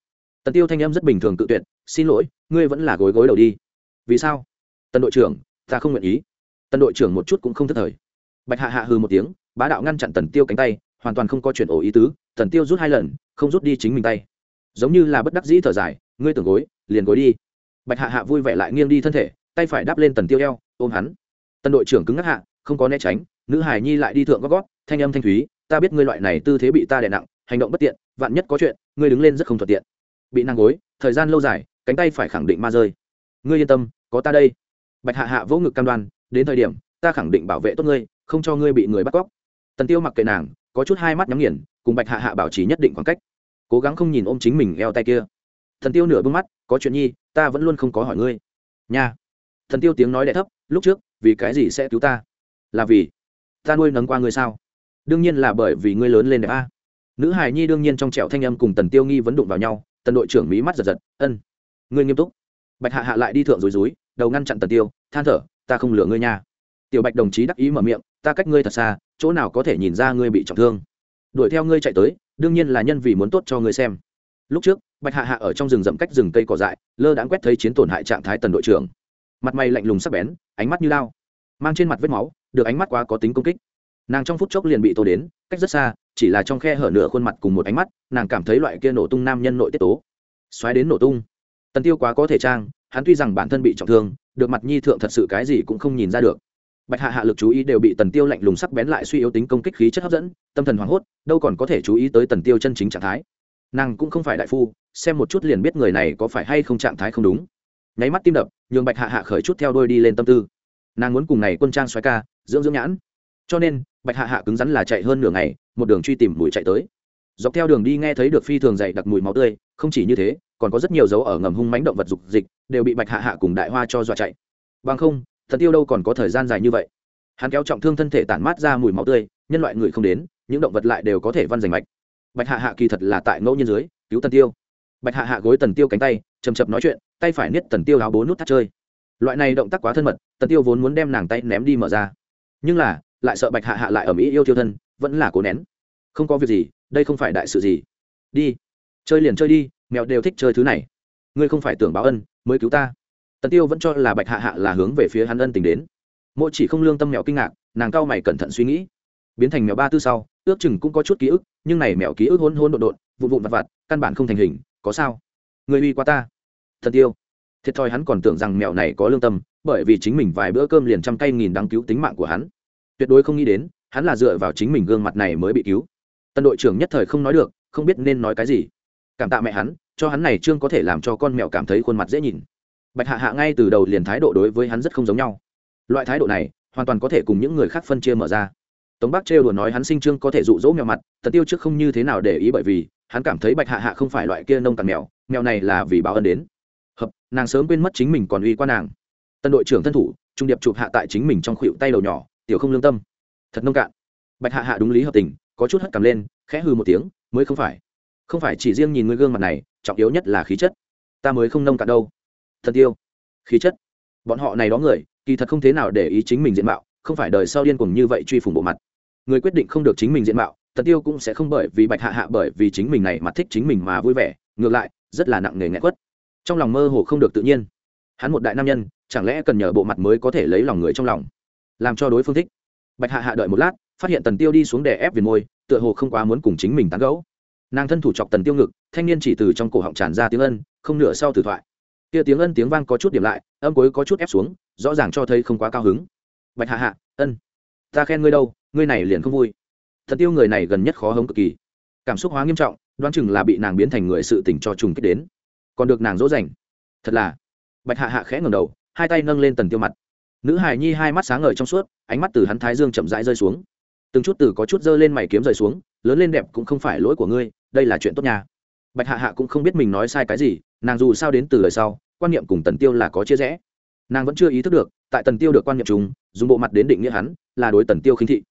Tần tiêu thanh em rất bình thường tự tuyệt, xin lỗi, ngươi vẫn là gối gối đầu đi. Vì sao? Tần đội trưởng, ta không nguyện ý. Tần đội trưởng một chút cũng không thất thời. Bạch hạ hạ hư một tiếng bá đạo ngăn chặn tần tiêu cánh tay, hoàn toàn không có chuyện ổ ý tứ, tần tiêu rút hai lần, không rút đi chính mình tay. Giống như là bất đắc dĩ thở dài, ngươi tưởng gối, liền gối đi. Bạch hạ hạ vui vẻ lại nghiêng đi thân thể, tay phải đắp lên tần tiêu eo, ôm hắn. Tần đội trưởng cứng ngắc hạ, không có né tránh, nữ hải nhi lại đi thượng gót gót, thanh âm thanh thúy, ta biết ngươi loại này tư thế bị ta đè nặng, hành động bất tiện, vạn nhất có chuyện, ngươi đứng lên rất không thuận tiện. Bị nàng gối, thời gian lâu dài, cánh tay phải khẳng định ma rơi. Ngươi yên tâm, có ta đây. Bạch hạ hạ vỗ ngực cam đoan, đến thời điểm, ta khẳng định bảo vệ tốt ngươi, không cho ngươi bị người bắt cóc tần tiêu mặc kệ nàng có chút hai mắt nhắm nghiền cùng bạch hạ hạ bảo trì nhất định khoảng cách. Cố gắng không nhìn ôm chính mình eo tay kia. Thần tiêu nửa bước mắt có chuyện nhi ta vẫn luôn không có hỏi ngươi. Nha. Thần tiêu tiếng nói đ thấp lúc trước vì cái gì sẽ cứu ta? Là vì ta nuôi nấng qua ngươi sao? Đương nhiên là bởi vì ngươi lớn lên đẹp a. Nữ hài nhi đương nhiên trong trẻo thanh âm cùng tần tiêu nghi vấn đụng vào nhau tần đội trưởng mỹ mắt giật giật ân ngươi nghiêm túc. Bạch hạ hạ lại đi thượng rồi rối, đầu ngăn chặn tần tiêu than thở ta không lừa ngươi nha. Tiểu bạch đồng chí đắc ý mở miệng ta cách ngươi thật xa chỗ nào có thể nhìn ra ngươi bị trọng thương. Đuổi theo ngươi chạy tới, đương nhiên là nhân vì muốn tốt cho ngươi xem. Lúc trước, bạch hạ hạ ở trong rừng rậm cách rừng cây cỏ dại, lơ đãng quét thấy chiến tổn hại trạng thái tần đội trưởng. Mặt mày lạnh lùng sắc bén, ánh mắt như lao. Mang trên mặt vết máu, được ánh mắt quá có tính công kích. Nàng trong phút chốc liền bị tô đến, cách rất xa, chỉ là trong khe hở nửa khuôn mặt cùng một ánh mắt, nàng cảm thấy loại kia nổ tung nam nhân nội tiết tố. Xoáy đến nổ tung. Tần tiêu quá có thể trang, hắn tuy rằng bản thân bị trọng thương, được mặt nhi thượng thật sự cái gì cũng không nhìn ra được bạch hạ hạ lực chú ý đều bị tần tiêu lạnh lùng sắc bén lại suy yếu tính công kích khí chất hấp dẫn, tâm thần hoảng hốt, đâu còn có thể chú ý tới tần tiêu chân chính trạng thái. Nàng cũng không phải đại phu, xem một chút liền biết người này có phải hay không trạng thái không đúng. Nháy mắt tim đập, nhường bạch hạ hạ khởi chút theo đôi đi lên tâm tư. Nàng muốn cùng này quân trang xoáy ca, dưỡng dưỡng nhãn. Cho nên, bạch hạ hạ cứng rắn là chạy hơn nửa ngày, một đường truy tìm mùi chạy tới. Dọc theo đường đi nghe thấy được phi thường dày đặc mùi máu tươi, không chỉ như thế, còn có rất nhiều dấu ở ngầm hung mánh động vật dục dịch, đều bị bạch hạ hạ cùng đại hoa cho dọa chạy. Bằng không thần tiêu đâu còn có thời gian dài như vậy? Hắn kéo trọng thương thân thể tản mát ra mùi máu tươi, nhân loại người không đến, những động vật lại đều có thể văn giành mạch. Bạch hạ hạ kỳ thật là tại ngẫu nhiên dưới, cứu tần tiêu. Bạch hạ hạ gối tần tiêu cánh tay chầm chập nói chuyện, tay phải niết tần tiêu áo bố nút thắt chơi. Loại này động tác quá thân mật, tần tiêu vốn muốn đem nàng tay ném đi mở ra. Nhưng là, lại sợ bạch hạ hạ lại ở mỹ yêu tiêu thân, vẫn là cố nén. Không có việc gì, đây không phải đại sự gì. Đi, chơi liền chơi đi, mèo đều thích chơi thứ này. Ngươi không phải tưởng báo ân, mới cứu ta tần tiêu vẫn cho là bạch hạ hạ là hướng về phía hắn ân tình đến. Mỗi chỉ không lương tâm mèo kinh ngạc, nàng cao mày cẩn thận suy nghĩ. Biến thành mèo ba tư sau, ước chừng cũng có chút ký ức, nhưng này mèo ký ức hôn hôn đột đột vụn vụn vặt vặt, căn bản không thành hình, có sao? Người uy qua ta. Thần tiêu. Thiệt thòi hắn còn tưởng rằng mèo này có lương tâm, bởi vì chính mình vài bữa cơm liền trăm cây nghìn đáng cứu tính mạng của hắn. Tuyệt đối không nghĩ đến, hắn là dựa vào chính mình gương mặt này mới bị cứu. Tân đội trưởng nhất thời không nói được, không biết nên nói cái gì. Cảm tạ mẹ hắn, cho hắn này trương có thể làm cho con mèo cảm thấy khuôn mặt dễ nhìn bạch hạ hạ ngay từ đầu liền thái độ đối với hắn rất không giống nhau. Loại thái độ này, hoàn toàn có thể cùng những người khác phân chia mở ra. Tống bắc trêu đùa nói hắn sinh trương có thể dụ dỗ mèo mặt, tần tiêu trước không như thế nào để ý bởi vì, hắn cảm thấy bạch hạ hạ không phải loại kia nông tặc mèo mèo này là vì báo ân đến. Hợp, nàng sớm quên mất chính mình còn uy qua nàng. Tân đội trưởng thân thủ, trung điệp chụp hạ tại chính mình trong khuỷu tay đầu nhỏ, tiểu không lương tâm. Thật nông cạn. Bạch hạ hạ đúng lý hợp tình, có chút hất cằm lên, khẽ hư một tiếng, mới không phải. Không phải chỉ riêng nhìn ngươi gương mặt này, trọng yếu nhất là khí chất. Ta mới không nông cạn đâu thần tiêu khí chất. Bọn họ này đó người, kỳ thật không thế nào để ý chính mình diện mạo, không phải đời sau điên cuồng như vậy truy phủng bộ mặt. Người quyết định không được chính mình diện mạo tần tiêu cũng sẽ không bởi vì bạch hạ hạ bởi vì chính mình này mà thích chính mình mà vui vẻ, ngược lại, rất là nặng nề nghẹn quất. Trong lòng mơ hồ không được tự nhiên. Hắn một đại nam nhân, chẳng lẽ cần nhờ bộ mặt mới có thể lấy lòng người trong lòng? Làm cho đối phương thích. Bạch hạ hạ đợi một lát, phát hiện tần tiêu đi xuống đè ép viền môi, tựa hồ không quá muốn cùng chính mình tán gẫu. Nàng thân thủ chọc tần tiêu ngực, thanh niên chỉ từ trong cổ họng tràn ra tiếng ân, không nửa sau từ thoại kia tiếng ân tiếng vang có chút điểm lại, âm cuối có chút ép xuống, rõ ràng cho thấy không quá cao hứng. Bạch hạ hạ, ân. Ta khen ngươi đâu, ngươi này liền không vui. Thật tiêu người này gần nhất khó hống cực kỳ. Cảm xúc hóa nghiêm trọng, đoán chừng là bị nàng biến thành người sự tình cho trùng kích đến. Còn được nàng dỗ dành. Thật là. Bạch hạ hạ khẽ ngầm đầu, hai tay nâng lên tần tiêu mặt. Nữ hài nhi hai mắt sáng ngời trong suốt, ánh mắt từ hắn thái dương chậm rãi rơi xuống. Từng chút từ có chút dơ lên mày kiếm rơi xuống, lớn lên đẹp cũng không phải lỗi của ngươi, đây là chuyện tốt nha. Bạch hạ hạ cũng không biết mình nói sai cái gì nàng dù sao đến từ lời sau, quan niệm cùng tần tiêu là có chia rẽ. Nàng vẫn chưa ý thức được, tại tần tiêu được quan niệm chúng dùng bộ mặt đến định nghĩa hắn là đối tần tiêu khinh thị.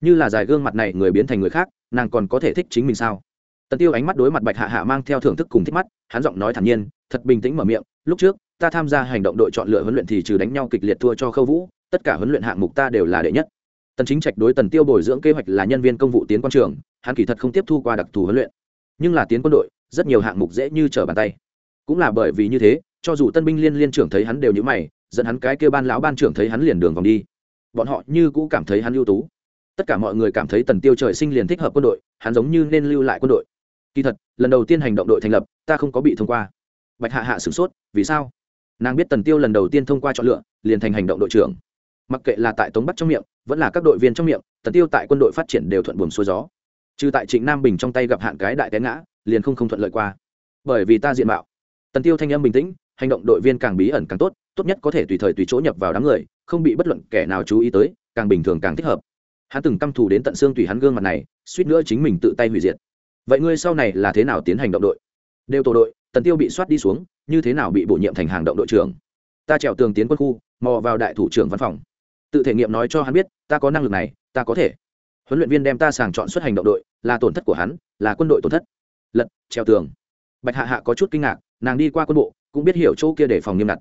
Như là dài gương mặt này người biến thành người khác, nàng còn có thể thích chính mình sao? Tần tiêu ánh mắt đối mặt bạch hạ hạ mang theo thưởng thức cùng thích mắt, hắn giọng nói thản nhiên, thật bình tĩnh mở miệng, lúc trước, ta tham gia hành động đội chọn lựa huấn luyện thì trừ đánh nhau kịch liệt thua cho khâu vũ, tất cả huấn luyện hạng mục ta đều là đệ nhất. Tần chính trạch đối tần tiêu bồi dưỡng kế hoạch là nhân viên công vụ tiến quan trường, hắn kỳ thật không tiếp thu qua đặc thù huấn luyện. Nhưng là tiến quân đội, rất nhiều hạng mục dễ như trở bàn tay cũng là bởi vì như thế, cho dù tân binh liên liên trưởng thấy hắn đều như mày, dẫn hắn cái kêu ban lão ban trưởng thấy hắn liền đường vòng đi. Bọn họ như cũ cảm thấy hắn ưu tú. Tất cả mọi người cảm thấy tần tiêu trời sinh liền thích hợp quân đội, hắn giống như nên lưu lại quân đội. Kỳ thật, lần đầu tiên hành động đội thành lập, ta không có bị thông qua. Bạch hạ hạ sửng sốt, vì sao? Nàng biết tần tiêu lần đầu tiên thông qua chọn lựa, liền thành hành động đội trưởng. Mặc kệ là tại tống bắc trong miệng, vẫn là các đội viên trong miệng, tần tiêu tại quân đội phát triển đều thuận buồm xuôi gió. Trừ tại trịnh nam bình trong tay gặp hạn cái đại té ngã, liền không không thuận lợi qua. Bởi vì ta diện mạo tần tiêu thanh âm bình tĩnh, hành động đội viên càng bí ẩn càng tốt tốt nhất có thể tùy thời tùy chỗ nhập vào đám người, không bị bất luận kẻ nào chú ý tới, càng bình thường càng thích hợp. Hắn từng căm thù đến tận xương tùy hắn gương mặt này, suýt nữa chính mình tự tay hủy diệt. Vậy ngươi sau này là thế nào tiến hành động đội? Đều tổ đội, tần tiêu bị soát đi xuống, như thế nào bị bổ nhiệm thành hàng động đội trưởng? Ta trèo tường tiến quân khu, mò vào đại thủ trưởng văn phòng. Tự thể nghiệm nói cho hắn biết, ta có năng lực này, ta có thể. Huấn luyện viên đem ta sàng chọn xuất hành động đội, là tổn thất của hắn, là quân đội tổn thất. Lật treo tường. Bạch hạ hạ có chút kinh ngạc nàng đi qua quân bộ, cũng biết hiểu chỗ kia để phòng nghiêm ngặt.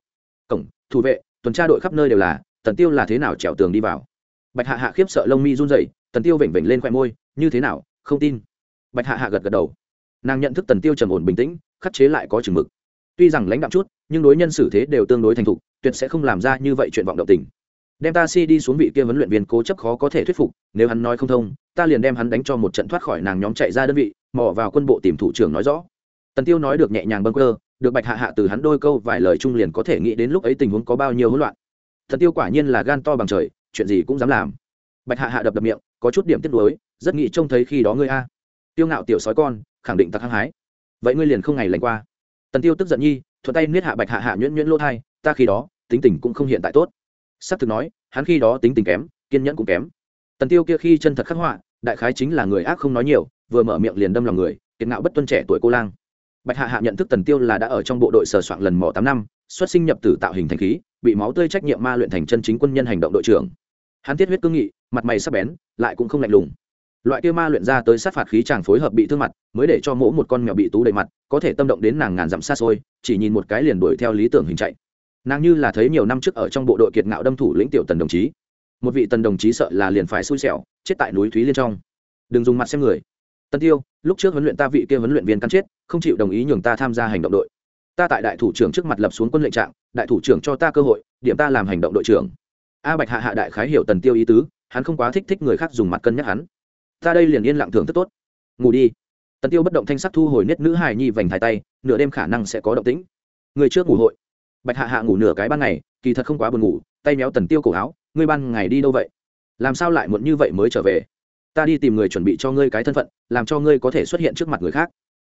Cổng, thủ vệ, tuần tra đội khắp nơi đều là, tần tiêu là thế nào trèo tường đi vào? Bạch hạ hạ khiếp sợ lông mi run rẩy, tần tiêu vểnh vểnh lên khoe môi, như thế nào, không tin? Bạch hạ hạ gật gật đầu. Nàng nhận thức tần tiêu trầm ổn bình tĩnh, khắc chế lại có chừng mực. Tuy rằng lãnh đạm chút, nhưng đối nhân xử thế đều tương đối thành thục, tuyệt sẽ không làm ra như vậy chuyện vọng động tình. Đem ta si đi xuống vị kia huấn luyện viên cố chấp khó có thể thuyết phục, nếu hắn nói không thông, ta liền đem hắn đánh cho một trận thoát khỏi nàng nhóm chạy ra đơn vị, mò vào quân bộ tìm thủ trưởng nói rõ. Tần tiêu nói được nhẹ nhàng bâng cơ được bạch hạ hạ từ hắn đôi câu vài lời chung liền có thể nghĩ đến lúc ấy tình huống có bao nhiêu hỗn loạn. Thần tiêu quả nhiên là gan to bằng trời, chuyện gì cũng dám làm. Bạch hạ hạ đập đập miệng, có chút điểm tiếc nuối, rất nghĩ trông thấy khi đó ngươi a. Tiêu ngạo tiểu sói con, khẳng định tặc hăng hái. Vậy ngươi liền không ngày lành qua. Tần tiêu tức giận nhi, thuận tay niết hạ bạch hạ hạ nhuyễn nhuyễn lỗ thai, ta khi đó, tính tình cũng không hiện tại tốt. Sắp thực nói, hắn khi đó tính tình kém, kiên nhẫn cũng kém. Tần tiêu kia khi chân thật khắc họa, đại khái chính là người ác không nói nhiều, vừa mở miệng liền đâm lòng người, kiệt ngạo bất tuân trẻ tuổi cô lang bạch hạ hạ nhận thức tần tiêu là đã ở trong bộ đội sờ soạn lần mỏ tám năm, xuất sinh nhập tử tạo hình thành khí, bị máu tươi trách nhiệm ma luyện thành chân chính quân nhân hành động đội trưởng. Hắn tiết huyết cương nghị, mặt mày sắc bén, lại cũng không lạnh lùng. Loại kia ma luyện ra tới sát phạt khí chàng phối hợp bị thương mặt, mới để cho mỗi một con mèo bị tú đầy mặt, có thể tâm động đến nàng ngàn dặm xa xôi, chỉ nhìn một cái liền đuổi theo lý tưởng hình chạy. Nàng như là thấy nhiều năm trước ở trong bộ đội kiệt ngạo đâm thủ lĩnh tiểu tần đồng chí. Một vị tần đồng chí sợ là liền phải xui xẻo, chết tại núi thúy liên trong. Đừng dùng mặt xem người tân tiêu, lúc trước huấn luyện ta vị kia huấn luyện viên cắn chết, không chịu đồng ý nhường ta tham gia hành động đội. Ta tại đại thủ trưởng trước mặt lập xuống quân lệnh trạng, đại thủ trưởng cho ta cơ hội, điểm ta làm hành động đội trưởng. A bạch hạ hạ đại khái hiểu tần tiêu ý tứ, hắn không quá thích thích người khác dùng mặt cân nhắc hắn. Ta đây liền yên lặng thưởng thức tốt. Ngủ đi. Tần tiêu bất động thanh sắc thu hồi nết nữ hài nhi vành thái tay, nửa đêm khả năng sẽ có động tĩnh. Người trước ngủ hội. Bạch hạ hạ ngủ nửa cái ban ngày, kỳ thật không quá buồn ngủ, tay méo tần tiêu cổ áo, ngươi ban ngày đi đâu vậy? Làm sao lại muộn như vậy mới trở về? Ta đi tìm người chuẩn bị cho ngươi cái thân phận, làm cho ngươi có thể xuất hiện trước mặt người khác.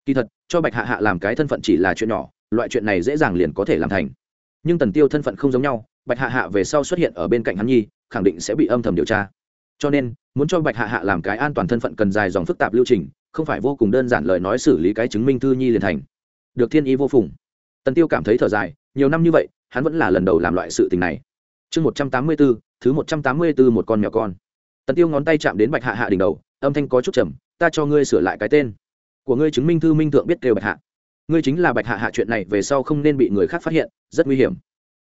Kỳ thật, cho bạch hạ hạ làm cái thân phận chỉ là chuyện nhỏ, loại chuyện này dễ dàng liền có thể làm thành. Nhưng tần tiêu thân phận không giống nhau, bạch hạ hạ về sau xuất hiện ở bên cạnh hắn nhi, khẳng định sẽ bị âm thầm điều tra. Cho nên, muốn cho bạch hạ hạ làm cái an toàn thân phận cần dài dòng phức tạp lưu trình, không phải vô cùng đơn giản lời nói xử lý cái chứng minh thư nhi liền thành. Được thiên ý vô phùng. Tần tiêu cảm thấy thở dài, nhiều năm như vậy, hắn vẫn là lần đầu làm loại sự tình này. Chương một trăm tám mươi bốn thứ một trăm tám mươi bốn một con mèo con tần tiêu ngón tay chạm đến bạch hạ hạ đỉnh đầu, âm thanh có chút trầm, ta cho ngươi sửa lại cái tên của ngươi chứng minh thư minh thượng biết kêu bạch hạ. Ngươi chính là bạch hạ hạ chuyện này về sau không nên bị người khác phát hiện, rất nguy hiểm.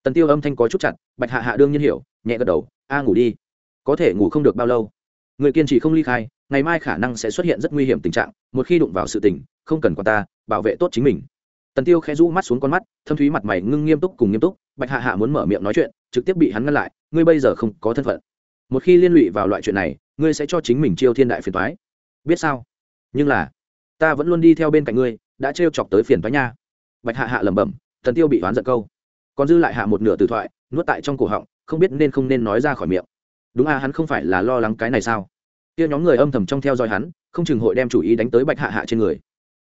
Tần tiêu âm thanh có chút chặt, bạch hạ hạ đương nhiên hiểu, nhẹ gật đầu, a, ngủ đi. Có thể ngủ không được bao lâu. Người kiên trì không ly khai, ngày mai khả năng sẽ xuất hiện rất nguy hiểm tình trạng, một khi đụng vào sự tình, không cần quan ta, bảo vệ tốt chính mình. Tần tiêu khẽ rũ mắt xuống con mắt, thâm thúy mặt mày ngưng nghiêm túc cùng nghiêm túc, bạch hạ hạ muốn mở miệng nói chuyện, trực tiếp bị hắn ngăn lại, ngươi bây giờ không có thân phận một khi liên lụy vào loại chuyện này, ngươi sẽ cho chính mình chiêu thiên đại phiền toái. Biết sao? Nhưng là, ta vẫn luôn đi theo bên cạnh ngươi, đã trêu chọc tới phiền toái nha. Bạch hạ hạ lẩm bẩm tần tiêu bị oán giận câu. Còn dư lại hạ một nửa từ thoại, nuốt tại trong cổ họng, không biết nên không nên nói ra khỏi miệng. Đúng à hắn không phải là lo lắng cái này sao? Kia nhóm người âm thầm trong theo dõi hắn, không chừng hội đem chủ ý đánh tới bạch hạ hạ trên người.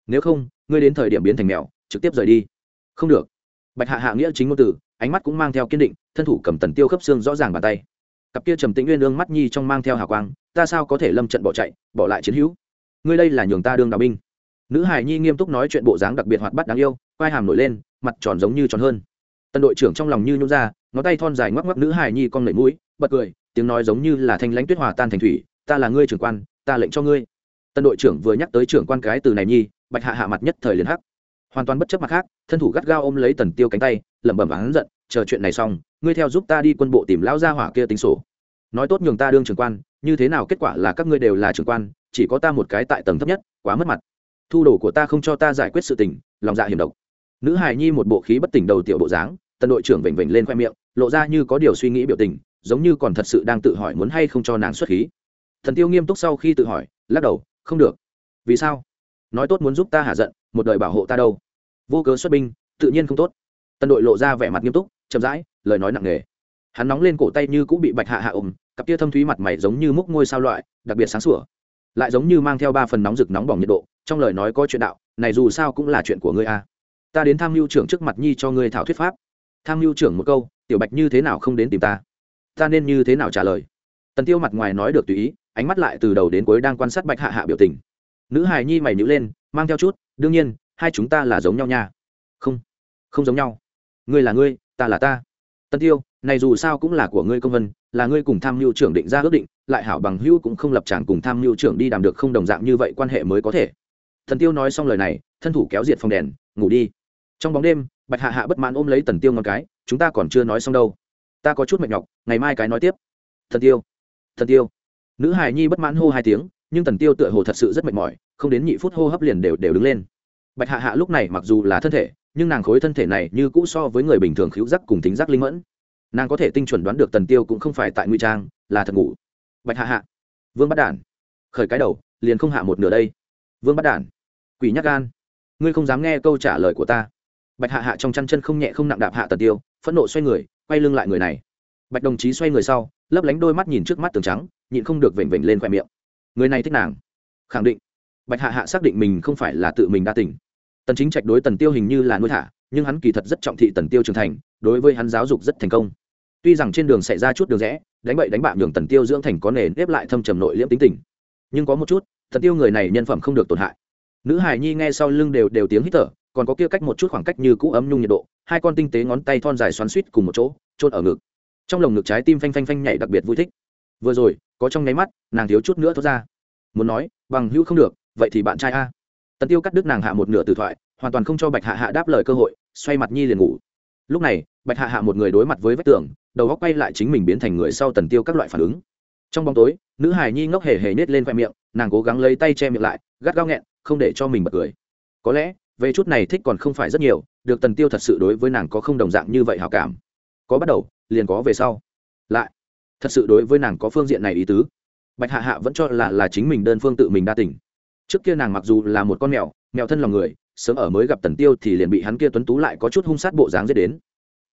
Nếu không, ngươi đến thời điểm biến thành mèo, trực tiếp rời đi. Không được. Bạch hạ hạ nghĩa chính ngôn từ, ánh mắt cũng mang theo kiên định, thân thủ cầm tần tiêu khớp xương rõ ràng bàn tay cặp kia trầm tĩnh nguyên ương mắt nhi trong mang theo hào quang, ta sao có thể lâm trận bỏ chạy, bỏ lại chiến hữu? Ngươi đây là nhường ta đương đạo binh. Nữ hải nhi nghiêm túc nói chuyện bộ dáng đặc biệt hoạt bát đáng yêu vai hàm nổi lên, mặt tròn giống như tròn hơn. Tân đội trưởng trong lòng như nhún ra, ngón tay thon dài ngoắc ngoắc nữ hải nhi con lẩy mũi, bật cười, tiếng nói giống như là thanh lãnh tuyết hòa tan thành thủy, ta là ngươi trưởng quan, ta lệnh cho ngươi. Tân đội trưởng vừa nhắc tới trưởng quan cái từ này nhi, bạch hạ hạ mặt nhất thời liền hắc. Hoàn toàn bất chấp mặt khác, thân thủ gắt gao ôm lấy tần tiêu cánh tay, lẩm bẩm và hắn giận chờ chuyện này xong, ngươi theo giúp ta đi quân bộ tìm lão gia hỏa kia tính sổ. Nói tốt nhường ta đương trưởng quan, như thế nào kết quả là các ngươi đều là trưởng quan, chỉ có ta một cái tại tầng thấp nhất, quá mất mặt. Thu đồ của ta không cho ta giải quyết sự tình, lòng dạ hiểm độc. Nữ hài nhi một bộ khí bất tỉnh đầu tiểu bộ dáng tần đội trưởng vểnh vểnh lên khoe miệng, lộ ra như có điều suy nghĩ biểu tình, giống như còn thật sự đang tự hỏi muốn hay không cho nàng xuất khí. Thần tiêu nghiêm túc sau khi tự hỏi, lắc đầu, không được. Vì sao? Nói tốt muốn giúp ta hạ giận, một đời bảo hộ ta đâu. Vô cớ xuất binh, tự nhiên không tốt. Tân đội lộ ra vẻ mặt nghiêm túc chậm rãi, lời nói nặng nề. Hắn nóng lên cổ tay như cũng bị bạch hạ hạ ôm, cặp tia thâm thúy mặt mày giống như múc ngôi sao loại, đặc biệt sáng sủa. Lại giống như mang theo ba phần nóng rực nóng bỏng nhiệt độ, trong lời nói có chuyện đạo, này dù sao cũng là chuyện của ngươi a. Ta đến tham mưu trưởng trước mặt nhi cho ngươi thảo thuyết pháp. Tham mưu trưởng một câu, tiểu bạch như thế nào không đến tìm ta? Ta nên như thế nào trả lời? Tần tiêu mặt ngoài nói được tùy ý, ánh mắt lại từ đầu đến cuối đang quan sát bạch hạ hạ biểu tình. Nữ hài nhi mày nhữ lên, mang theo chút, đương nhiên, hai chúng ta là giống nhau nha. Không không giống nhau. Ngươi là ngươi ta là ta. Tân tiêu, này dù sao cũng là của ngươi công vân, là ngươi cùng tham mưu trưởng định ra ước định, lại hảo bằng hữu cũng không lập tràng cùng tham mưu trưởng đi đàm được không đồng dạng như vậy quan hệ mới có thể. Thần tiêu nói xong lời này, thân thủ kéo diệt phòng đèn, ngủ đi. Trong bóng đêm, bạch hạ hạ bất mãn ôm lấy tần tiêu ngón cái, chúng ta còn chưa nói xong đâu. Ta có chút mệt nhọc, ngày mai cái nói tiếp. Thần tiêu thần tiêu. Nữ hài nhi bất mãn hô hai tiếng, nhưng tần tiêu tựa hồ thật sự rất mệt mỏi, không đến nhị phút hô hấp liền đều đều đứng lên. Bạch hạ hạ lúc này mặc dù là thân thể nhưng nàng khối thân thể này như cũ so với người bình thường khiếu giác cùng tính giác linh mẫn. Nàng có thể tinh chuẩn đoán được tần tiêu cũng không phải tại nguy trang, là thật ngủ. Bạch hạ hạ, vương bắt đản, khởi cái đầu, liền không hạ một nửa đây. Vương bắt đản, quỷ nhắc gan, ngươi không dám nghe câu trả lời của ta. Bạch hạ hạ trong chăn chân không nhẹ không nặng đạp hạ tần tiêu, phẫn nộ xoay người, quay lưng lại người này. Bạch đồng chí xoay người sau, lấp lánh đôi mắt nhìn trước mắt tường trắng, nhịn không được vểnh vểnh lên khoe miệng. Người này thích nàng. Khẳng định. Bạch hạ hạ xác định mình không phải là tự mình đa tình tần chính trạch đối tần tiêu hình như là nuôi thả, nhưng hắn kỳ thật rất trọng thị tần tiêu trưởng thành, đối với hắn giáo dục rất thành công. Tuy rằng trên đường xảy ra chút đường rẽ, đánh bậy đánh bạ nhường tần tiêu dưỡng thành có nề nếp lại thâm trầm nội liễm tính tình. Nhưng có một chút, tần tiêu người này nhân phẩm không được tổn hại. Nữ hải nhi nghe sau lưng đều đều tiếng hít thở, còn có kia cách một chút khoảng cách như cũ ấm nhung nhiệt độ, hai con tinh tế ngón tay thon dài xoắn suýt cùng một chỗ trôn ở ngực. Trong lồng ngực trái tim phanh phanh phanh nhảy đặc biệt vui thích. Vừa rồi, có trong nháy mắt, nàng thiếu chút nữa thoát ra. Muốn nói, bằng hữu không được, vậy thì bạn trai a tần tiêu cắt đứt nàng hạ một nửa từ thoại, hoàn toàn không cho bạch hạ hạ đáp lời cơ hội, xoay mặt nhi liền ngủ. Lúc này, bạch hạ hạ một người đối mặt với vách tường, đầu góc quay lại chính mình biến thành người sau tần tiêu các loại phản ứng. Trong bóng tối, nữ hải nhi ngốc hề hề nết lên khoe miệng, nàng cố gắng lấy tay che miệng lại, gắt gao nghẹn, không để cho mình bật cười. Có lẽ, về chút này thích còn không phải rất nhiều, được tần tiêu thật sự đối với nàng có không đồng dạng như vậy hảo cảm. Có bắt đầu, liền có về sau. Lại, thật sự đối với nàng có phương diện này ý tứ. Bạch hạ hạ vẫn cho là là chính mình đơn phương tự mình đa tình trước kia nàng mặc dù là một con mèo mèo thân lòng người, sớm ở mới gặp tần tiêu thì liền bị hắn kia tuấn tú lại có chút hung sát bộ dáng dễ đến.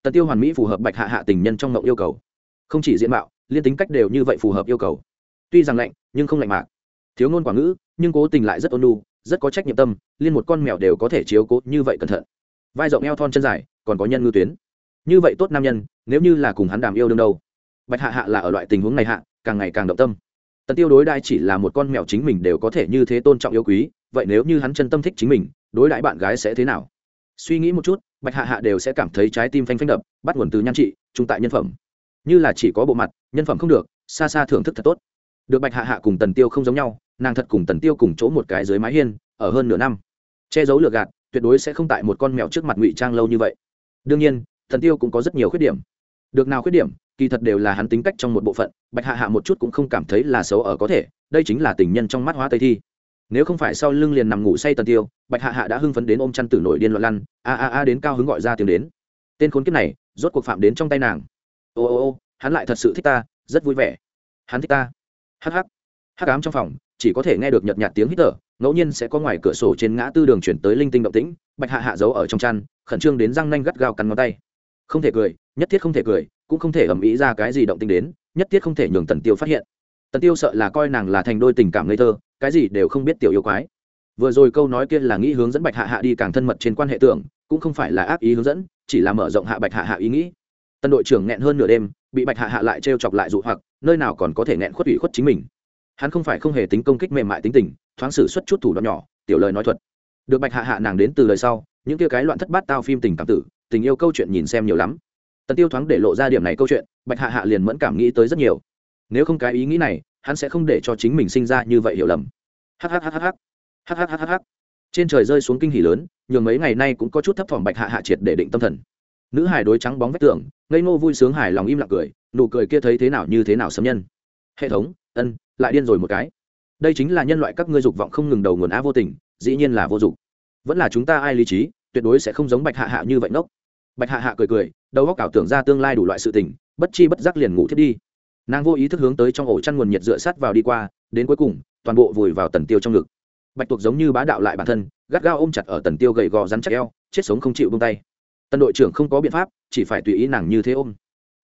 Tần tiêu hoàn mỹ phù hợp bạch hạ hạ tình nhân trong mộng yêu cầu. Không chỉ diện mạo, liên tính cách đều như vậy phù hợp yêu cầu. Tuy rằng lạnh, nhưng không lạnh mạc. Thiếu ngôn quả ngữ, nhưng cố tình lại rất ôn nhu, rất có trách nhiệm tâm, liên một con mèo đều có thể chiếu cố như vậy cẩn thận. Vai rộng eo thon chân dài, còn có nhân ngư tuyến. Như vậy tốt nam nhân, nếu như là cùng hắn đàm yêu đương đâu. Bạch hạ hạ là ở loại tình huống này hạ, càng ngày càng động tâm tần tiêu đối đãi chỉ là một con mèo chính mình đều có thể như thế tôn trọng yêu quý, vậy nếu như hắn chân tâm thích chính mình, đối đãi bạn gái sẽ thế nào? Suy nghĩ một chút, bạch hạ hạ đều sẽ cảm thấy trái tim phanh phanh đập, bắt nguồn từ nhan trị, trung tại nhân phẩm. Như là chỉ có bộ mặt, nhân phẩm không được, xa xa thưởng thức thật tốt. Được bạch hạ hạ cùng tần tiêu không giống nhau, nàng thật cùng tần tiêu cùng chỗ một cái dưới mái hiên, ở hơn nửa năm. Che giấu lừa gạt, tuyệt đối sẽ không tại một con mèo trước mặt ngụy trang lâu như vậy. Đương nhiên, tần tiêu cũng có rất nhiều khuyết điểm. Được nào khuyết điểm kỳ thật đều là hắn tính cách trong một bộ phận, bạch hạ hạ một chút cũng không cảm thấy là xấu ở có thể, đây chính là tình nhân trong mắt hóa tây thi. Nếu không phải sau lưng liền nằm ngủ say tần tiêu, bạch hạ hạ đã hưng phấn đến ôm chăn tử nổi điên loạn lăn, a a a đến cao hứng gọi ra tiếng đến. Tên khốn kiếp này, rốt cuộc phạm đến trong tay nàng. Ô ô ô, hắn lại thật sự thích ta, rất vui vẻ. Hắn thích ta. Hắc hắc. Hắc ám trong phòng, chỉ có thể nghe được nhợt nhạt tiếng hít thở, ngẫu nhiên sẽ có ngoài cửa sổ trên ngã tư đường chuyển tới linh tinh động tĩnh, bạch hạ hạ giấu ở trong chăn, khẩn trương đến răng nanh gắt gao cắn ngón tay. Không thể cười, nhất thiết không thể cười cũng không thể ầm ĩ ra cái gì động tinh đến, nhất thiết không thể nhường tần tiêu phát hiện. Tần tiêu sợ là coi nàng là thành đôi tình cảm ngây thơ, cái gì đều không biết tiểu yêu quái. Vừa rồi câu nói kia là nghĩ hướng dẫn bạch hạ hạ đi càng thân mật trên quan hệ tưởng, cũng không phải là ác ý hướng dẫn, chỉ là mở rộng hạ bạch hạ hạ ý nghĩ. Tân đội trưởng nghẹn hơn nửa đêm, bị bạch hạ hạ lại t chọc lại dụ hoặc, nơi nào còn có thể nghẹn khuất ủy khuất chính mình. Hắn không phải không hề tính công kích mềm mại tính tình, thoáng xử xuất chút thủ đoạn nhỏ, tiểu lời nói thuật. Được bạch hạ hạ nàng đến từ lời sau, những kia cái loạn thất bát tao phim tình cảm tử, tình yêu câu chuyện nhìn xem nhiều lắm tần tiêu thoáng để lộ ra điểm này câu chuyện, bạch hạ hạ liền mẫn cảm nghĩ tới rất nhiều. Nếu không cái ý nghĩ này, hắn sẽ không để cho chính mình sinh ra như vậy hiểu lầm. Hhhh trên trời rơi xuống kinh hỉ lớn, nhường mấy ngày nay cũng có chút thấp thỏm bạch hạ hạ triệt để định tâm thần. Nữ hải đối trắng bóng vách tường, ngây ngô vui sướng hài lòng im lặng cười, nụ cười kia thấy thế nào như thế nào sấm nhân. Hệ thống, ân, lại điên rồi một cái. Đây chính là nhân loại các ngươi dục vọng không ngừng đầu nguồn á vô tình, dĩ nhiên là vô dụng vẫn là chúng ta ai lý trí, tuyệt đối sẽ không giống bạch hạ hạ như vậy ngốc. Bạch hạ hạ cười cười đầu góc ảo tưởng ra tương lai đủ loại sự tình, bất chi bất giác liền ngủ thiết đi. Nàng vô ý thức hướng tới trong ổ chăn nguồn nhiệt dựa sát vào đi qua, đến cuối cùng, toàn bộ vùi vào tần tiêu trong ngực. Bạch tuộc giống như bá đạo lại bản thân, gắt gao ôm chặt ở tần tiêu gầy gò rắn chắc eo, chết sống không chịu bông tay. Tần đội trưởng không có biện pháp, chỉ phải tùy ý nàng như thế ôm.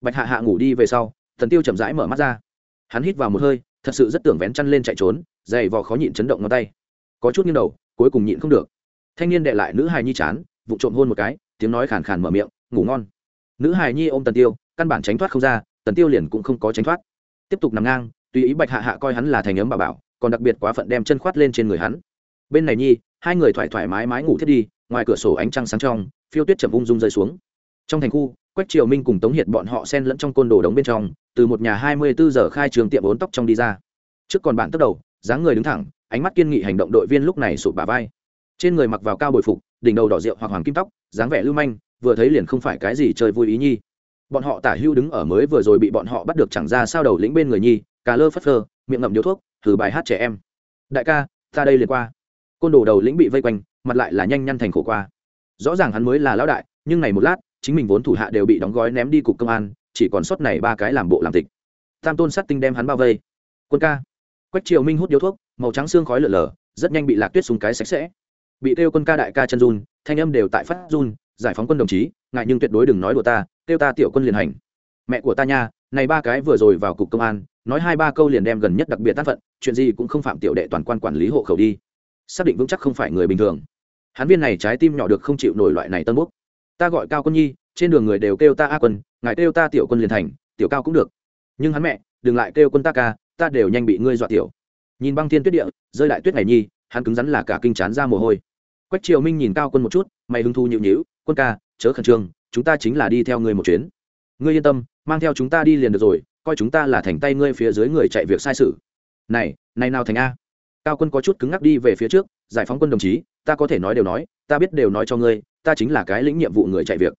Bạch hạ hạ ngủ đi về sau, tần tiêu chậm rãi mở mắt ra. Hắn hít vào một hơi, thật sự rất tưởng vén chăn lên chạy trốn dày vò khó nhịn chấn động ngón tay. Có chút nghiêng đầu, cuối cùng nhịn không được. Thanh niên đệ lại nữ hài nhi chán vụ trộm hôn một cái, tiếng nói khàn khàn mở miệng, ngủ ngon nữ hài nhi ôm tần tiêu, căn bản tránh thoát không ra, tần tiêu liền cũng không có tránh thoát. Tiếp tục nằm ngang, tùy ý bạch hạ hạ coi hắn là thành ấm bà bảo, còn đặc biệt quá phận đem chân khoát lên trên người hắn. Bên này nhi, hai người thoải thoải mái mái ngủ thiết đi, ngoài cửa sổ ánh trăng sáng trong, phiêu tuyết chậm ung dung rơi xuống. Trong thành khu, quách triều minh cùng tống hiệt bọn họ xen lẫn trong côn đồ đống bên trong, từ một nhà hai mươi bốn giờ khai trường tiệm bốn tóc trong đi ra. Trước còn bạn tức đầu, dáng người đứng thẳng, ánh mắt kiên nghị hành động đội viên lúc này sụp bà vai. Trên người mặc vào cao bồi phục, đỉnh đầu đỏ rượu hoặc hoàng kim tóc, dáng vẻ lưu manh vừa thấy liền không phải cái gì chơi vui ý nhi. Bọn họ tả hưu đứng ở mới vừa rồi bị bọn họ bắt được chẳng ra sao đầu lĩnh bên người nhi, cà lơ phất phơ, miệng ngậm điếu thuốc, thử bài hát trẻ em. Đại ca, ta đây liền qua. Côn đồ đầu lĩnh bị vây quanh, mặt lại là nhanh nhăn thành khổ qua. Rõ ràng hắn mới là lão đại, nhưng này một lát, chính mình vốn thủ hạ đều bị đóng gói ném đi cục công an, chỉ còn sót này ba cái làm bộ làm tịch. Tam tôn sát tinh đem hắn bao vây. Quân ca. Quách triều minh hút điếu thuốc, màu trắng xương khói lở lở, rất nhanh bị lạc tuyết súng cái sạch sẽ. Bị kêu quân ca đại ca chân run, thanh âm đều tại phát run giải phóng quân đồng chí, ngại nhưng tuyệt đối đừng nói đùa ta, kêu ta tiểu quân liền hành. Mẹ của ta nha, này ba cái vừa rồi vào cục công an, nói hai ba câu liền đem gần nhất đặc biệt tác phận, chuyện gì cũng không phạm tiểu đệ toàn quan quản lý hộ khẩu đi. Xác định vững chắc không phải người bình thường. Hắn viên này trái tim nhỏ được không chịu nổi loại này tân bốc. Ta gọi cao quân nhi, trên đường người đều kêu ta a quân, ngài kêu ta tiểu quân liền thành, tiểu cao cũng được. Nhưng hắn mẹ, đừng lại kêu quân ta ca, ta đều nhanh bị ngươi dọa tiểu. Nhìn băng thiên tuyết địa, rơi lại tuyết ngày nhi, hắn cứng rắn là cả kinh chán ra mồ hôi. Quách triều minh nhìn cao quân một chút, mày hứng thu nhịu nhịu quân ca, chớ khẩn trương, chúng ta chính là đi theo ngươi một chuyến. Ngươi yên tâm, mang theo chúng ta đi liền được rồi, coi chúng ta là thành tay ngươi phía dưới người chạy việc sai sự. Này này nào thành a? Cao quân có chút cứng ngắc đi về phía trước, giải phóng quân đồng chí, ta có thể nói đều nói, ta biết đều nói cho ngươi, ta chính là cái lĩnh nhiệm vụ người chạy việc.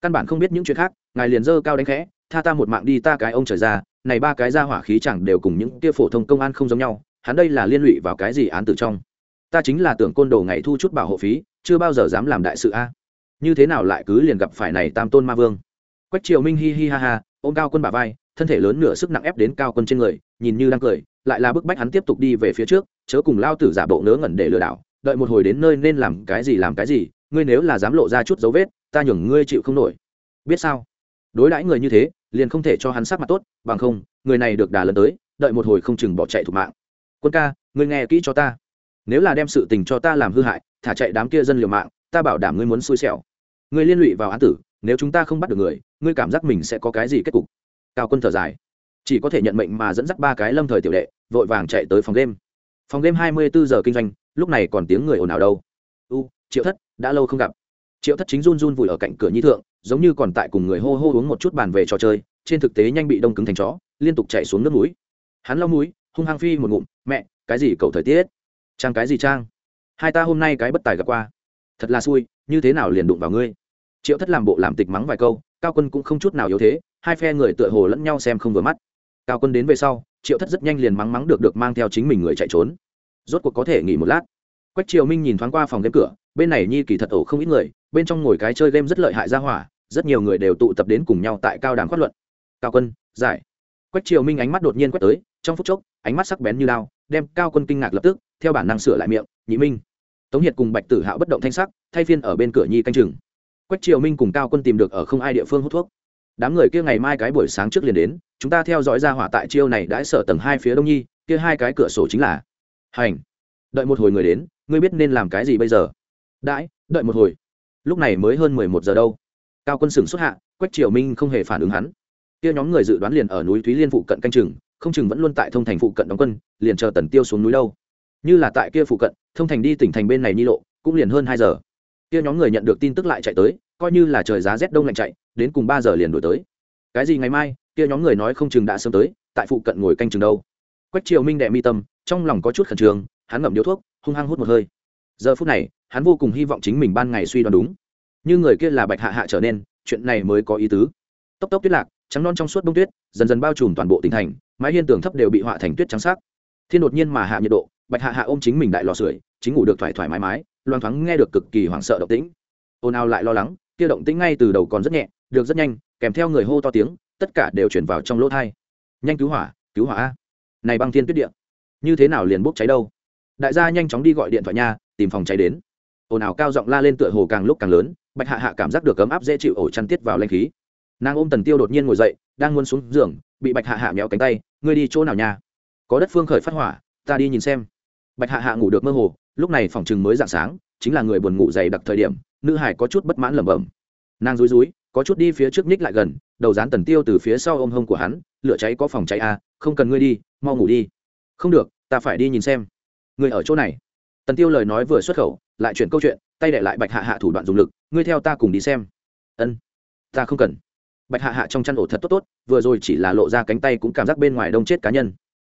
Căn bản không biết những chuyện khác, ngài liền dơ cao đánh khẽ, tha ta một mạng đi ta cái ông trời ra, này ba cái ra hỏa khí chẳng đều cùng những kia phổ thông công an không giống nhau, hắn đây là liên lụy vào cái gì án tử trong? Ta chính là tưởng côn đồ ngày thu chút bảo hộ phí, chưa bao giờ dám làm đại sự a như thế nào lại cứ liền gặp phải này tam tôn ma vương? Quách triều minh hi hi ha ha, ôm cao quân bà vai, thân thể lớn nửa sức nặng ép đến cao quân trên người, nhìn như đang cười, lại là bức bách hắn tiếp tục đi về phía trước, chớ cùng lao tử giả bộ ngớ ngẩn để lừa đảo, đợi một hồi đến nơi nên làm cái gì làm cái gì, ngươi nếu là dám lộ ra chút dấu vết, ta nhường ngươi chịu không nổi. Biết sao? Đối đãi người như thế, liền không thể cho hắn sắc mặt tốt, bằng không, người này được đà lần tới, đợi một hồi không chừng bỏ chạy thủ mạng. Quân ca, ngươi nghe kỹ cho ta. Nếu là đem sự tình cho ta làm hư hại, thả chạy đám kia dân liều mạng ta bảo đảm ngươi muốn xui xẻo. Ngươi liên lụy vào án tử, nếu chúng ta không bắt được người, ngươi cảm giác mình sẽ có cái gì kết cục? Cao quân thở dài. Chỉ có thể nhận mệnh mà dẫn dắt ba cái lâm thời tiểu đệ, vội vàng chạy tới phòng đêm phòng đêm hai mươi bốn giờ kinh doanh, lúc này còn tiếng người ồn ào đâu. U, triệu thất, đã lâu không gặp. Triệu thất chính run run vùi ở cạnh cửa nhi thượng, giống như còn tại cùng người hô hô uống một chút bàn về trò chơi, trên thực tế nhanh bị đông cứng thành chó, liên tục chạy xuống nước núi. Hắn lau núi hung hăng phi một ngụm, mẹ, cái gì cậu thời tiết? Trang cái gì trang? Hai ta hôm nay cái bất tài gặp qua thật là xui, như thế nào liền đụng vào ngươi? Triệu thất làm bộ làm tịch mắng vài câu, cao quân cũng không chút nào yếu thế, hai phe người tựa hồ lẫn nhau xem không vừa mắt. Cao quân đến về sau, triệu thất rất nhanh liền mắng mắng được được mang theo chính mình người chạy trốn. Rốt cuộc có thể nghỉ một lát. Quách triều minh nhìn thoáng qua phòng game cửa, bên này nhi kỳ thật ổ không ít người, bên trong ngồi cái chơi game rất lợi hại ra hỏa, rất nhiều người đều tụ tập đến cùng nhau tại cao đàm phát luận. Cao quân, giải. Quách triều minh ánh mắt đột nhiên quét tới, trong phút chốc, ánh mắt sắc bén như lao đem cao quân kinh ngạc lập tức, theo bản năng sửa lại miệng, nhị minh tống hiệt cùng bạch tử hạo bất động thanh sắc, thay phiên ở bên cửa nhi canh chừng. Quách triều minh cùng cao quân tìm được ở không ai địa phương hút thuốc. Đám người kia ngày mai cái buổi sáng trước liền đến, chúng ta theo dõi ra hỏa tại chiêu này đã sở tầng hai phía đông nhi, kia hai cái cửa sổ chính là. Hành. Đợi một hồi người đến, ngươi biết nên làm cái gì bây giờ? Đãi, đợi một hồi. Lúc này mới hơn mười một giờ đâu. Cao quân sừng xuất hạ, quách triều minh không hề phản ứng hắn. Kia nhóm người dự đoán liền ở núi thúy liên phụ cận canh chừng, không chừng vẫn luôn tại thông thành phụ cận đóng quân, liền chờ tần tiêu xuống núi đâu như là tại kia phụ cận, thông thành đi tỉnh thành bên này nhi lộ, cũng liền hơn hai giờ. Kia nhóm người nhận được tin tức lại chạy tới, coi như là trời giá rét đông lạnh chạy, đến cùng ba giờ liền đổi tới. Cái gì ngày mai, kia nhóm người nói không chừng đã sớm tới, tại phụ cận ngồi canh chừng đâu. Quách triều minh đệ mi tâm, trong lòng có chút khẩn trương, hắn ngậm điếu thuốc, hung hăng hút một hơi. Giờ phút này, hắn vô cùng hy vọng chính mình ban ngày suy đoán đúng. Như người kia là bạch hạ hạ trở nên, chuyện này mới có ý tứ. Tốc tốc tuyết lạc, trắng non trong suốt bông tuyết, dần dần bao trùm toàn bộ tỉnh thành, mái hiên tường thấp đều bị họa thành tuyết trắng sắc. Thiên đột nhiên mà hạ nhiệt độ bạch hạ hạ ôm chính mình đại lò sưởi, chính ngủ được thoải thoải mái mái, loang thoáng nghe được cực kỳ hoảng sợ động tĩnh. Ồn ào lại lo lắng, kia động tĩnh ngay từ đầu còn rất nhẹ, được rất nhanh, kèm theo người hô to tiếng, tất cả đều chuyển vào trong lỗ thai. Nhanh cứu hỏa cứu hỏa a. Này băng thiên tuyết điện như thế nào liền bốc cháy đâu? Đại gia nhanh chóng đi gọi điện thoại nha, tìm phòng cháy đến. Ồn ào cao giọng la lên tựa hồ càng lúc càng lớn, bạch hạ hạ cảm giác được ấm áp dễ chịu ổ chăn tiết vào lanh khí. Nàng ôm tần tiêu đột nhiên ngồi dậy, đang muốn xuống giường, bị bạch hạ hạ méo cánh tay, ngươi đi chỗ nào nha? Có đất phương khởi phát hỏa, ta đi nhìn xem bạch hạ hạ ngủ được mơ hồ lúc này phòng chừng mới dạng sáng chính là người buồn ngủ dày đặc thời điểm nữ hải có chút bất mãn lẩm bẩm. Nàng rúi rúi có chút đi phía trước nhích lại gần đầu dán tần tiêu từ phía sau ôm hông của hắn lửa cháy có phòng cháy à, không cần ngươi đi mau ngủ đi. Không được ta phải đi nhìn xem. Người ở chỗ này. Tần tiêu lời nói vừa xuất khẩu lại chuyển câu chuyện tay để lại bạch hạ hạ thủ đoạn dùng lực ngươi theo ta cùng đi xem. Ân ta không cần. Bạch hạ hạ trong chăn ổ thật tốt tốt vừa rồi chỉ là lộ ra cánh tay cũng cảm giác bên ngoài đông chết cá nhân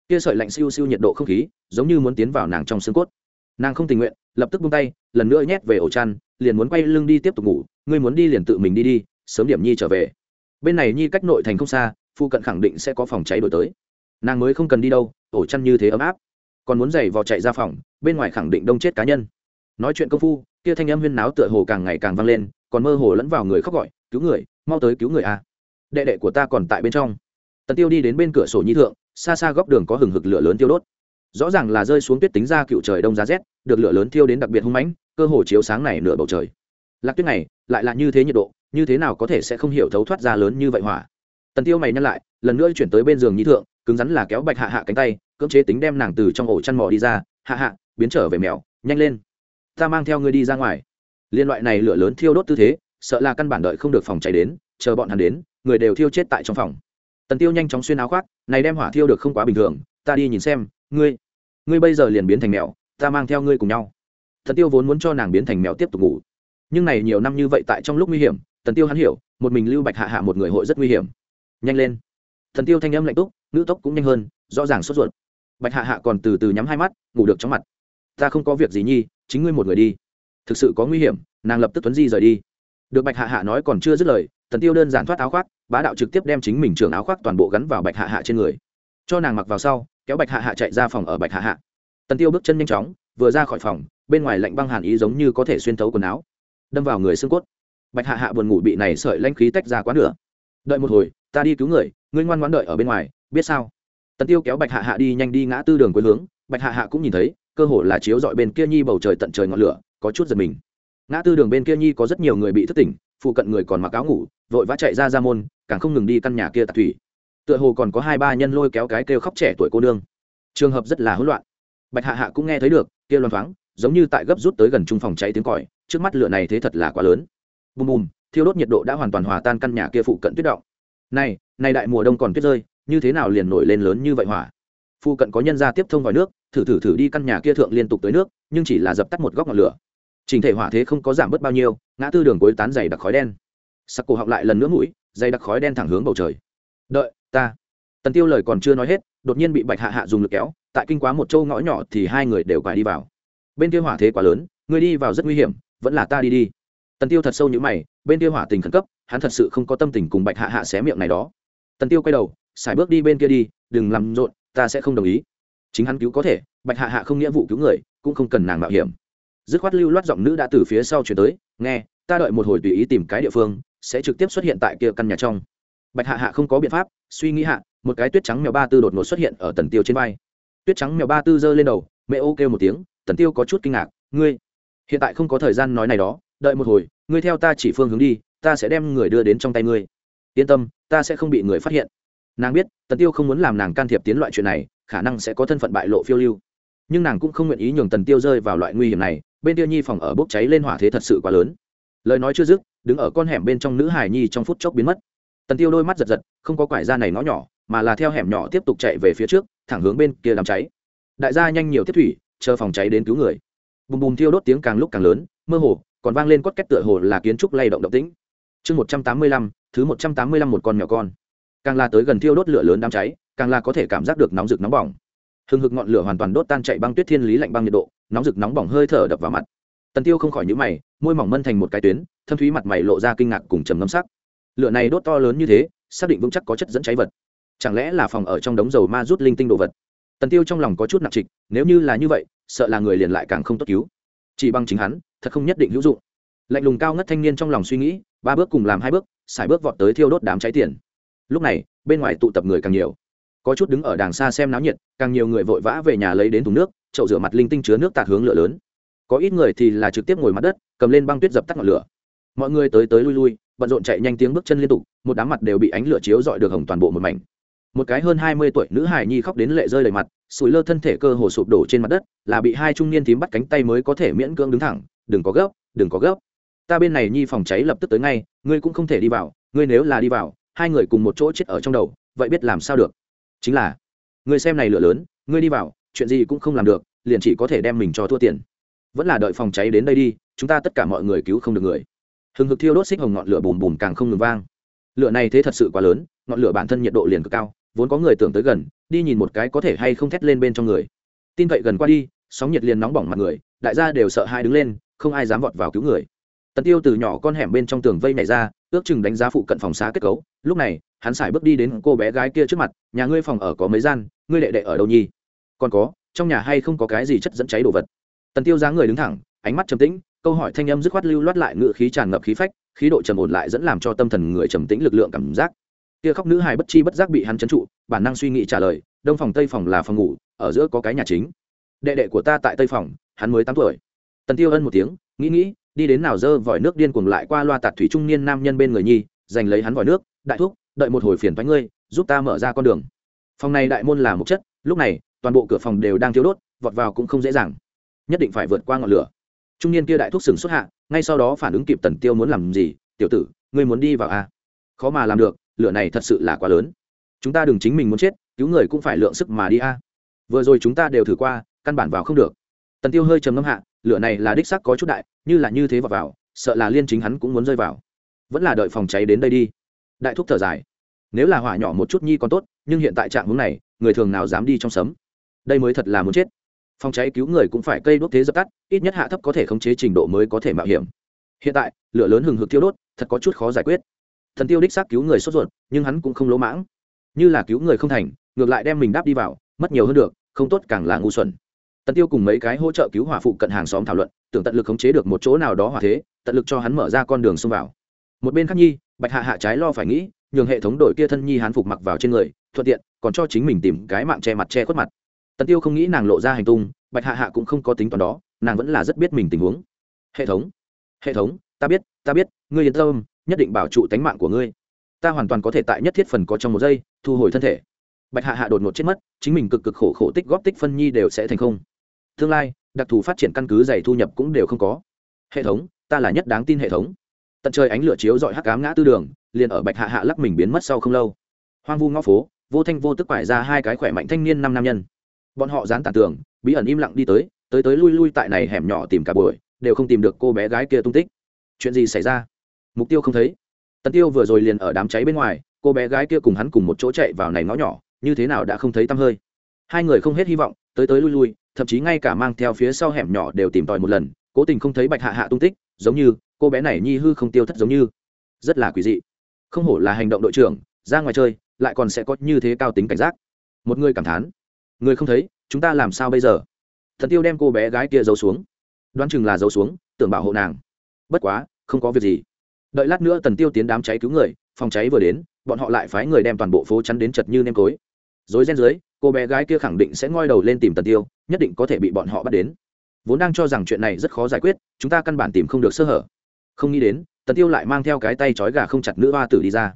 kia sợi lạnh siêu siêu nhiệt độ không khí, giống như muốn tiến vào nàng trong xương cốt. Nàng không tình nguyện, lập tức buông tay, lần nữa nhét về ổ chăn, liền muốn quay lưng đi tiếp tục ngủ, ngươi muốn đi liền tự mình đi đi, sớm điểm nhi trở về. Bên này nhi cách nội thành không xa, phụ cận khẳng định sẽ có phòng cháy đổi tới. Nàng mới không cần đi đâu, ổ chăn như thế ấm áp. Còn muốn giày vò chạy ra phòng, bên ngoài khẳng định đông chết cá nhân. Nói chuyện công phu, kia thanh âm huyên náo tựa hồ càng ngày càng vang lên, còn mơ hồ lẫn vào người khóc gọi, cứu người, mau tới cứu người a đệ đệ của ta còn tại bên trong. Tần tiêu đi đến bên cửa sổ nhi thượng xa xa góc đường có hừng hực lửa lớn tiêu đốt. Rõ ràng là rơi xuống tuyết tính ra cựu trời đông giá rét, được lửa lớn thiêu đến đặc biệt hung mãnh, cơ hồ chiếu sáng này nửa bầu trời. Lạc tuyết này, lại là như thế nhiệt độ, như thế nào có thể sẽ không hiểu thấu thoát ra lớn như vậy hỏa? Tần tiêu mày nhăn lại, lần nữa chuyển tới bên giường nhi thượng, cứng rắn là kéo bạch hạ hạ cánh tay, cưỡng chế tính đem nàng từ trong ổ chăn mò đi ra, hạ hạ, biến trở về mèo, nhanh lên. Ta mang theo ngươi đi ra ngoài. Liên loại này lửa lớn thiêu đốt tư thế, sợ là căn bản đợi không được phòng cháy đến, chờ bọn hắn đến, người đều thiêu chết tại trong phòng tần tiêu nhanh chóng xuyên áo khoác, này đem hỏa thiêu được không quá bình thường, ta đi nhìn xem, ngươi ngươi bây giờ liền biến thành mèo, ta mang theo ngươi cùng nhau. Tần tiêu vốn muốn cho nàng biến thành mèo tiếp tục ngủ. Nhưng này nhiều năm như vậy tại trong lúc nguy hiểm, tần tiêu hắn hiểu, một mình lưu bạch hạ hạ một người hội rất nguy hiểm. Nhanh lên. Thần tiêu thanh âm lạnh túc nữ tốc cũng nhanh hơn, rõ ràng sốt ruột. Bạch hạ hạ còn từ từ nhắm hai mắt, ngủ được trong mặt. Ta không có việc gì nhi, chính ngươi một người đi. Thực sự có nguy hiểm, nàng lập tức tuấn di rời đi. Được bạch hạ hạ nói còn chưa dứt lời thần tiêu đơn giản thoát áo khoác, bá đạo trực tiếp đem chính mình trường áo khoác toàn bộ gắn vào bạch hạ hạ trên người. Cho nàng mặc vào sau, kéo bạch hạ hạ chạy ra phòng ở bạch hạ hạ. Tần tiêu bước chân nhanh chóng, vừa ra khỏi phòng, bên ngoài lạnh băng hàn ý giống như có thể xuyên thấu quần áo, đâm vào người xương cốt. Bạch hạ hạ buồn ngủ bị này sợi lanh khí tách ra quá nửa. Đợi một hồi, ta đi cứu người, ngươi ngoan ngoãn đợi ở bên ngoài, biết sao? Tần tiêu kéo bạch hạ hạ đi nhanh đi ngã tư đường quê hướng, bạch hạ hạ cũng nhìn thấy, cơ hồ là chiếu dọi bên kia nhi bầu trời tận trời ngọn lửa, có chút giật mình. Ngã tư đường bên kia nhi có rất nhiều người bị thất tỉnh phụ cận người còn mặc áo ngủ, vội vã chạy ra ra môn, càng không ngừng đi căn nhà kia tạc thủy. Tựa hồ còn có hai ba nhân lôi kéo cái kêu khóc trẻ tuổi cô nương. Trường hợp rất là hỗn loạn. Bạch hạ hạ cũng nghe thấy được, kia loan thoáng, giống như tại gấp rút tới gần trung phòng cháy tiếng còi, trước mắt lửa này thế thật là quá lớn. Bùm bùm, thiêu đốt nhiệt độ đã hoàn toàn hòa tan căn nhà kia phụ cận tuyết động. Này này đại mùa đông còn tuyết rơi, như thế nào liền nổi lên lớn như vậy hỏa? Phụ cận có nhân ra tiếp thông vào nước, thử thử thử đi căn nhà kia thượng liên tục tới nước, nhưng chỉ là dập tắt một góc ngọn lửa chỉnh thể hỏa thế không có giảm bớt bao nhiêu, ngã tư đường cuối tán dày đặc khói đen. Sặc cổ họng lại lần nữa mũi, dày đặc khói đen thẳng hướng bầu trời. Đợi, ta. Tần tiêu lời còn chưa nói hết, đột nhiên bị bạch hạ hạ dùng lực kéo, tại kinh quá một châu ngõ nhỏ thì hai người đều quải đi vào. Bên kia hỏa thế quá lớn, người đi vào rất nguy hiểm, vẫn là ta đi đi. Tần tiêu thật sâu như mày, bên kia hỏa tình khẩn cấp, hắn thật sự không có tâm tình cùng bạch hạ hạ xé miệng này đó. Tần tiêu quay đầu, xài bước đi bên kia đi, đừng làm rộn, ta sẽ không đồng ý. Chính hắn cứu có thể, bạch hạ hạ không nghĩa vụ cứu người, cũng không cần nàng mạo hiểm dứt khoát lưu loát giọng nữ đã từ phía sau chuyển tới, nghe, ta đợi một hồi tùy ý tìm cái địa phương, sẽ trực tiếp xuất hiện tại kia căn nhà trong. Bạch hạ hạ không có biện pháp, suy nghĩ hạ, một cái tuyết trắng mèo ba tư đột ngột xuất hiện ở tần tiêu trên vai. Tuyết trắng mèo ba tư giơ lên đầu, mẹ ô kêu một tiếng, tần tiêu có chút kinh ngạc, ngươi, hiện tại không có thời gian nói này đó, đợi một hồi, ngươi theo ta chỉ phương hướng đi, ta sẽ đem người đưa đến trong tay ngươi. Yên tâm, ta sẽ không bị người phát hiện. Nàng biết, tần tiêu không muốn làm nàng can thiệp tiến loại chuyện này, khả năng sẽ có thân phận bại lộ phiêu lưu. Nhưng nàng cũng không nguyện ý nhường tần tiêu rơi vào loại nguy hiểm này bên tiêu nhi phòng ở bốc cháy lên hỏa thế thật sự quá lớn. Lời nói chưa dứt, đứng ở con hẻm bên trong nữ hải nhi trong phút chốc biến mất. Tần tiêu đôi mắt giật giật, không có quải ra này nó nhỏ, mà là theo hẻm nhỏ tiếp tục chạy về phía trước, thẳng hướng bên kia đám cháy. Đại gia nhanh nhiều tiếp thủy, chờ phòng cháy đến cứu người. Bùm bùm thiêu đốt tiếng càng lúc càng lớn, mơ hồ, còn vang lên cốt két tựa hồ là kiến trúc lay động động tĩnh. Chương một trăm tám mươi lăm, thứ một trăm tám mươi lăm một con nhỏ con. Càng là tới gần thiêu đốt lửa lớn đám cháy, càng là có thể cảm giác được nóng rực nóng bỏng hừng hực ngọn lửa hoàn toàn đốt tan chạy băng tuyết thiên lý lạnh băng nhiệt độ, nóng rực nóng bỏng hơi thở đập vào mặt. Tần tiêu không khỏi nhíu mày, môi mỏng mân thành một cái tuyến, thâm thúy mặt mày lộ ra kinh ngạc cùng trầm ngâm sắc. Lửa này đốt to lớn như thế, xác định vững chắc có chất dẫn cháy vật. Chẳng lẽ là phòng ở trong đống dầu ma rút linh tinh đồ vật? Tần tiêu trong lòng có chút nặng trịch, nếu như là như vậy, sợ là người liền lại càng không tốt cứu. Chỉ bằng chính hắn, thật không nhất định hữu dụng. Lạnh lùng cao ngất thanh niên trong lòng suy nghĩ, ba bước cùng làm hai bước xài bước vọt tới thiêu đốt đám cháy tiền. Lúc này, bên ngoài tụ tập người càng nhiều có chút đứng ở đàng xa xem náo nhiệt, càng nhiều người vội vã về nhà lấy đến thùng nước, chậu rửa mặt linh tinh chứa nước tạt hướng lửa lớn. Có ít người thì là trực tiếp ngồi mặt đất, cầm lên băng tuyết dập tắt ngọn lửa. Mọi người tới tới lui lui, bận rộn chạy nhanh tiếng bước chân liên tục, một đám mặt đều bị ánh lửa chiếu dọi được hồng toàn bộ một mảnh. Một cái hơn hai mươi tuổi nữ hải nhi khóc đến lệ rơi đầy mặt, sủi lơ thân thể cơ hồ sụp đổ trên mặt đất, là bị hai trung niên thím bắt cánh tay mới có thể miễn cưỡng đứng thẳng, đừng có gấp, đừng có gấp. Ta bên này nhi phòng cháy lập tức tới ngay, ngươi cũng không thể đi vào, ngươi nếu là đi vào, hai người cùng một chỗ chết ở trong đầu, vậy biết làm sao được? Chính là, người xem này lửa lớn ngươi đi vào, chuyện gì cũng không làm được, liền chỉ có thể đem mình cho thua tiền. Vẫn là đợi phòng cháy đến đây đi, chúng ta tất cả mọi người cứu không được người. Hừng hực thiêu đốt xích hồng ngọn lửa bùm bùm càng không ngừng vang. Lửa này thế thật sự quá lớn, ngọn lửa bản thân nhiệt độ liền cực cao, vốn có người tưởng tới gần, đi nhìn một cái có thể hay không thét lên bên trong người. Tin vậy gần qua đi, sóng nhiệt liền nóng bỏng mặt người, đại gia đều sợ hai đứng lên, không ai dám vọt vào cứu người. Tần tiêu từ nhỏ con hẻm bên trong tường vây này ra, ước chừng đánh giá phụ cận phòng xá kết cấu, lúc này hắn xài bước đi đến cô bé gái kia trước mặt, nhà ngươi phòng ở có mấy gian, ngươi đệ đệ ở đâu nhi còn có, trong nhà hay không có cái gì chất dẫn cháy đồ vật? Tần tiêu dáng người đứng thẳng, ánh mắt trầm tĩnh, câu hỏi thanh âm dứt khoát lưu loát lại ngự khí tràn ngập khí phách, khí độ trầm ổn lại dẫn làm cho tâm thần người trầm tĩnh lực lượng cảm giác. Kia khóc nữ hài bất chi bất giác bị hắn trấn trụ, bản năng suy nghĩ trả lời, đông phòng tây phòng là phòng ngủ, ở giữa có cái nhà chính. Đệ đệ của ta tại tây phòng, hắn mới tám tuổi. Tần tiêu ân một tiếng, nghĩ nghĩ, đi đến nào dơ vòi nước điên cuồng lại qua loa tạt thủy trung niên nam nhân bên người nhi, giành lấy hắn vòi nước, đại thúc đợi một hồi phiền thoái ngươi, giúp ta mở ra con đường. Phòng này đại môn là một chất, lúc này, toàn bộ cửa phòng đều đang thiếu đốt, vọt vào cũng không dễ dàng. Nhất định phải vượt qua ngọn lửa. Trung niên kia đại thúc sừng xuất hạ, ngay sau đó phản ứng kịp tần tiêu muốn làm gì, tiểu tử, ngươi muốn đi vào a à? khó mà làm được, lửa này thật sự là quá lớn. Chúng ta đừng chính mình muốn chết, cứu người cũng phải lượng sức mà đi a vừa rồi chúng ta đều thử qua, căn bản vào không được. Tần tiêu hơi trầm ngâm hạ, lửa này là đích sắc có chút đại, như là như thế vào vào, sợ là liên chính hắn cũng muốn rơi vào. Vẫn là đợi phòng cháy đến đây đi đại thúc thở dài. Nếu là hỏa nhỏ một chút nhi còn tốt, nhưng hiện tại trạng hướng này, người thường nào dám đi trong sấm? Đây mới thật là muốn chết. Phòng cháy cứu người cũng phải cây đốt thế dập tắt, ít nhất hạ thấp có thể khống chế trình độ mới có thể mạo hiểm. Hiện tại, lửa lớn hừng hực thiêu đốt, thật có chút khó giải quyết. Thần tiêu đích xác cứu người sốt ruột, nhưng hắn cũng không lỗ mãng. Như là cứu người không thành, ngược lại đem mình đáp đi vào, mất nhiều hơn được, không tốt càng là ngu xuẩn. Tần tiêu cùng mấy cái hỗ trợ cứu hỏa phụ cận hàng xóm thảo luận, tưởng tận lực khống chế được một chỗ nào đó hỏa thế, tận lực cho hắn mở ra con đường xông vào. Một bên khác nhi bạch hạ hạ trái lo phải nghĩ, nhường hệ thống đổi kia thân nhi hán phục mặc vào trên người, thuận tiện, còn cho chính mình tìm cái mạng che mặt che khuất mặt. Tần tiêu không nghĩ nàng lộ ra hành tung, bạch hạ hạ cũng không có tính toán đó, nàng vẫn là rất biết mình tình huống. Hệ thống hệ thống, ta biết ta biết, ngươi yên tâm, nhất định bảo trụ tánh mạng của ngươi. Ta hoàn toàn có thể tại nhất thiết phần có trong một giây, thu hồi thân thể. Bạch hạ hạ đột ngột chết mất, chính mình cực cực khổ khổ tích góp tích phân nhi đều sẽ thành không. Tương lai, đặc thù phát triển căn cứ dày thu nhập cũng đều không có. Hệ thống, ta là nhất đáng tin hệ thống tận trời ánh lửa chiếu dọi hắc cám ngã tư đường, liền ở bạch hạ hạ lắc mình biến mất sau không lâu. Hoang vu ngõ phố, vô thanh vô tức quải ra hai cái khỏe mạnh thanh niên năm nam nhân. Bọn họ dán tàn tường, bí ẩn im lặng đi tới tới tới lui lui tại này hẻm nhỏ tìm cả buổi, đều không tìm được cô bé gái kia tung tích. Chuyện gì xảy ra? Mục tiêu không thấy. Tần tiêu vừa rồi liền ở đám cháy bên ngoài, cô bé gái kia cùng hắn cùng một chỗ chạy vào này ngõ nhỏ, như thế nào đã không thấy tăm hơi. Hai người không hết hy vọng, tới tới lui lui, thậm chí ngay cả mang theo phía sau hẻm nhỏ đều tìm tòi một lần, cố tình không thấy bạch hạ hạ tung tích, giống như cô bé này nhi hư không tiêu thất giống như. Rất là quỷ dị. Không hổ là hành động đội trưởng, ra ngoài chơi, lại còn sẽ có như thế cao tính cảnh giác. Một người cảm thán. Người không thấy, chúng ta làm sao bây giờ? Thần tiêu đem cô bé gái kia giấu xuống. Đoán chừng là giấu xuống, tưởng bảo hộ nàng. Bất quá, không có việc gì. Đợi lát nữa tần tiêu tiến đám cháy cứu người, phòng cháy vừa đến, bọn họ lại phái người đem toàn bộ phố chắn đến chật như nêm cối. Dối ren dưới, cô bé gái kia khẳng định sẽ ngoi đầu lên tìm tần tiêu, nhất định có thể bị bọn họ bắt đến. Vốn đang cho rằng chuyện này rất khó giải quyết, chúng ta căn bản tìm không được sơ hở không nghĩ đến, tần tiêu lại mang theo cái tay trói gà không chặt nữ hoa tử đi ra.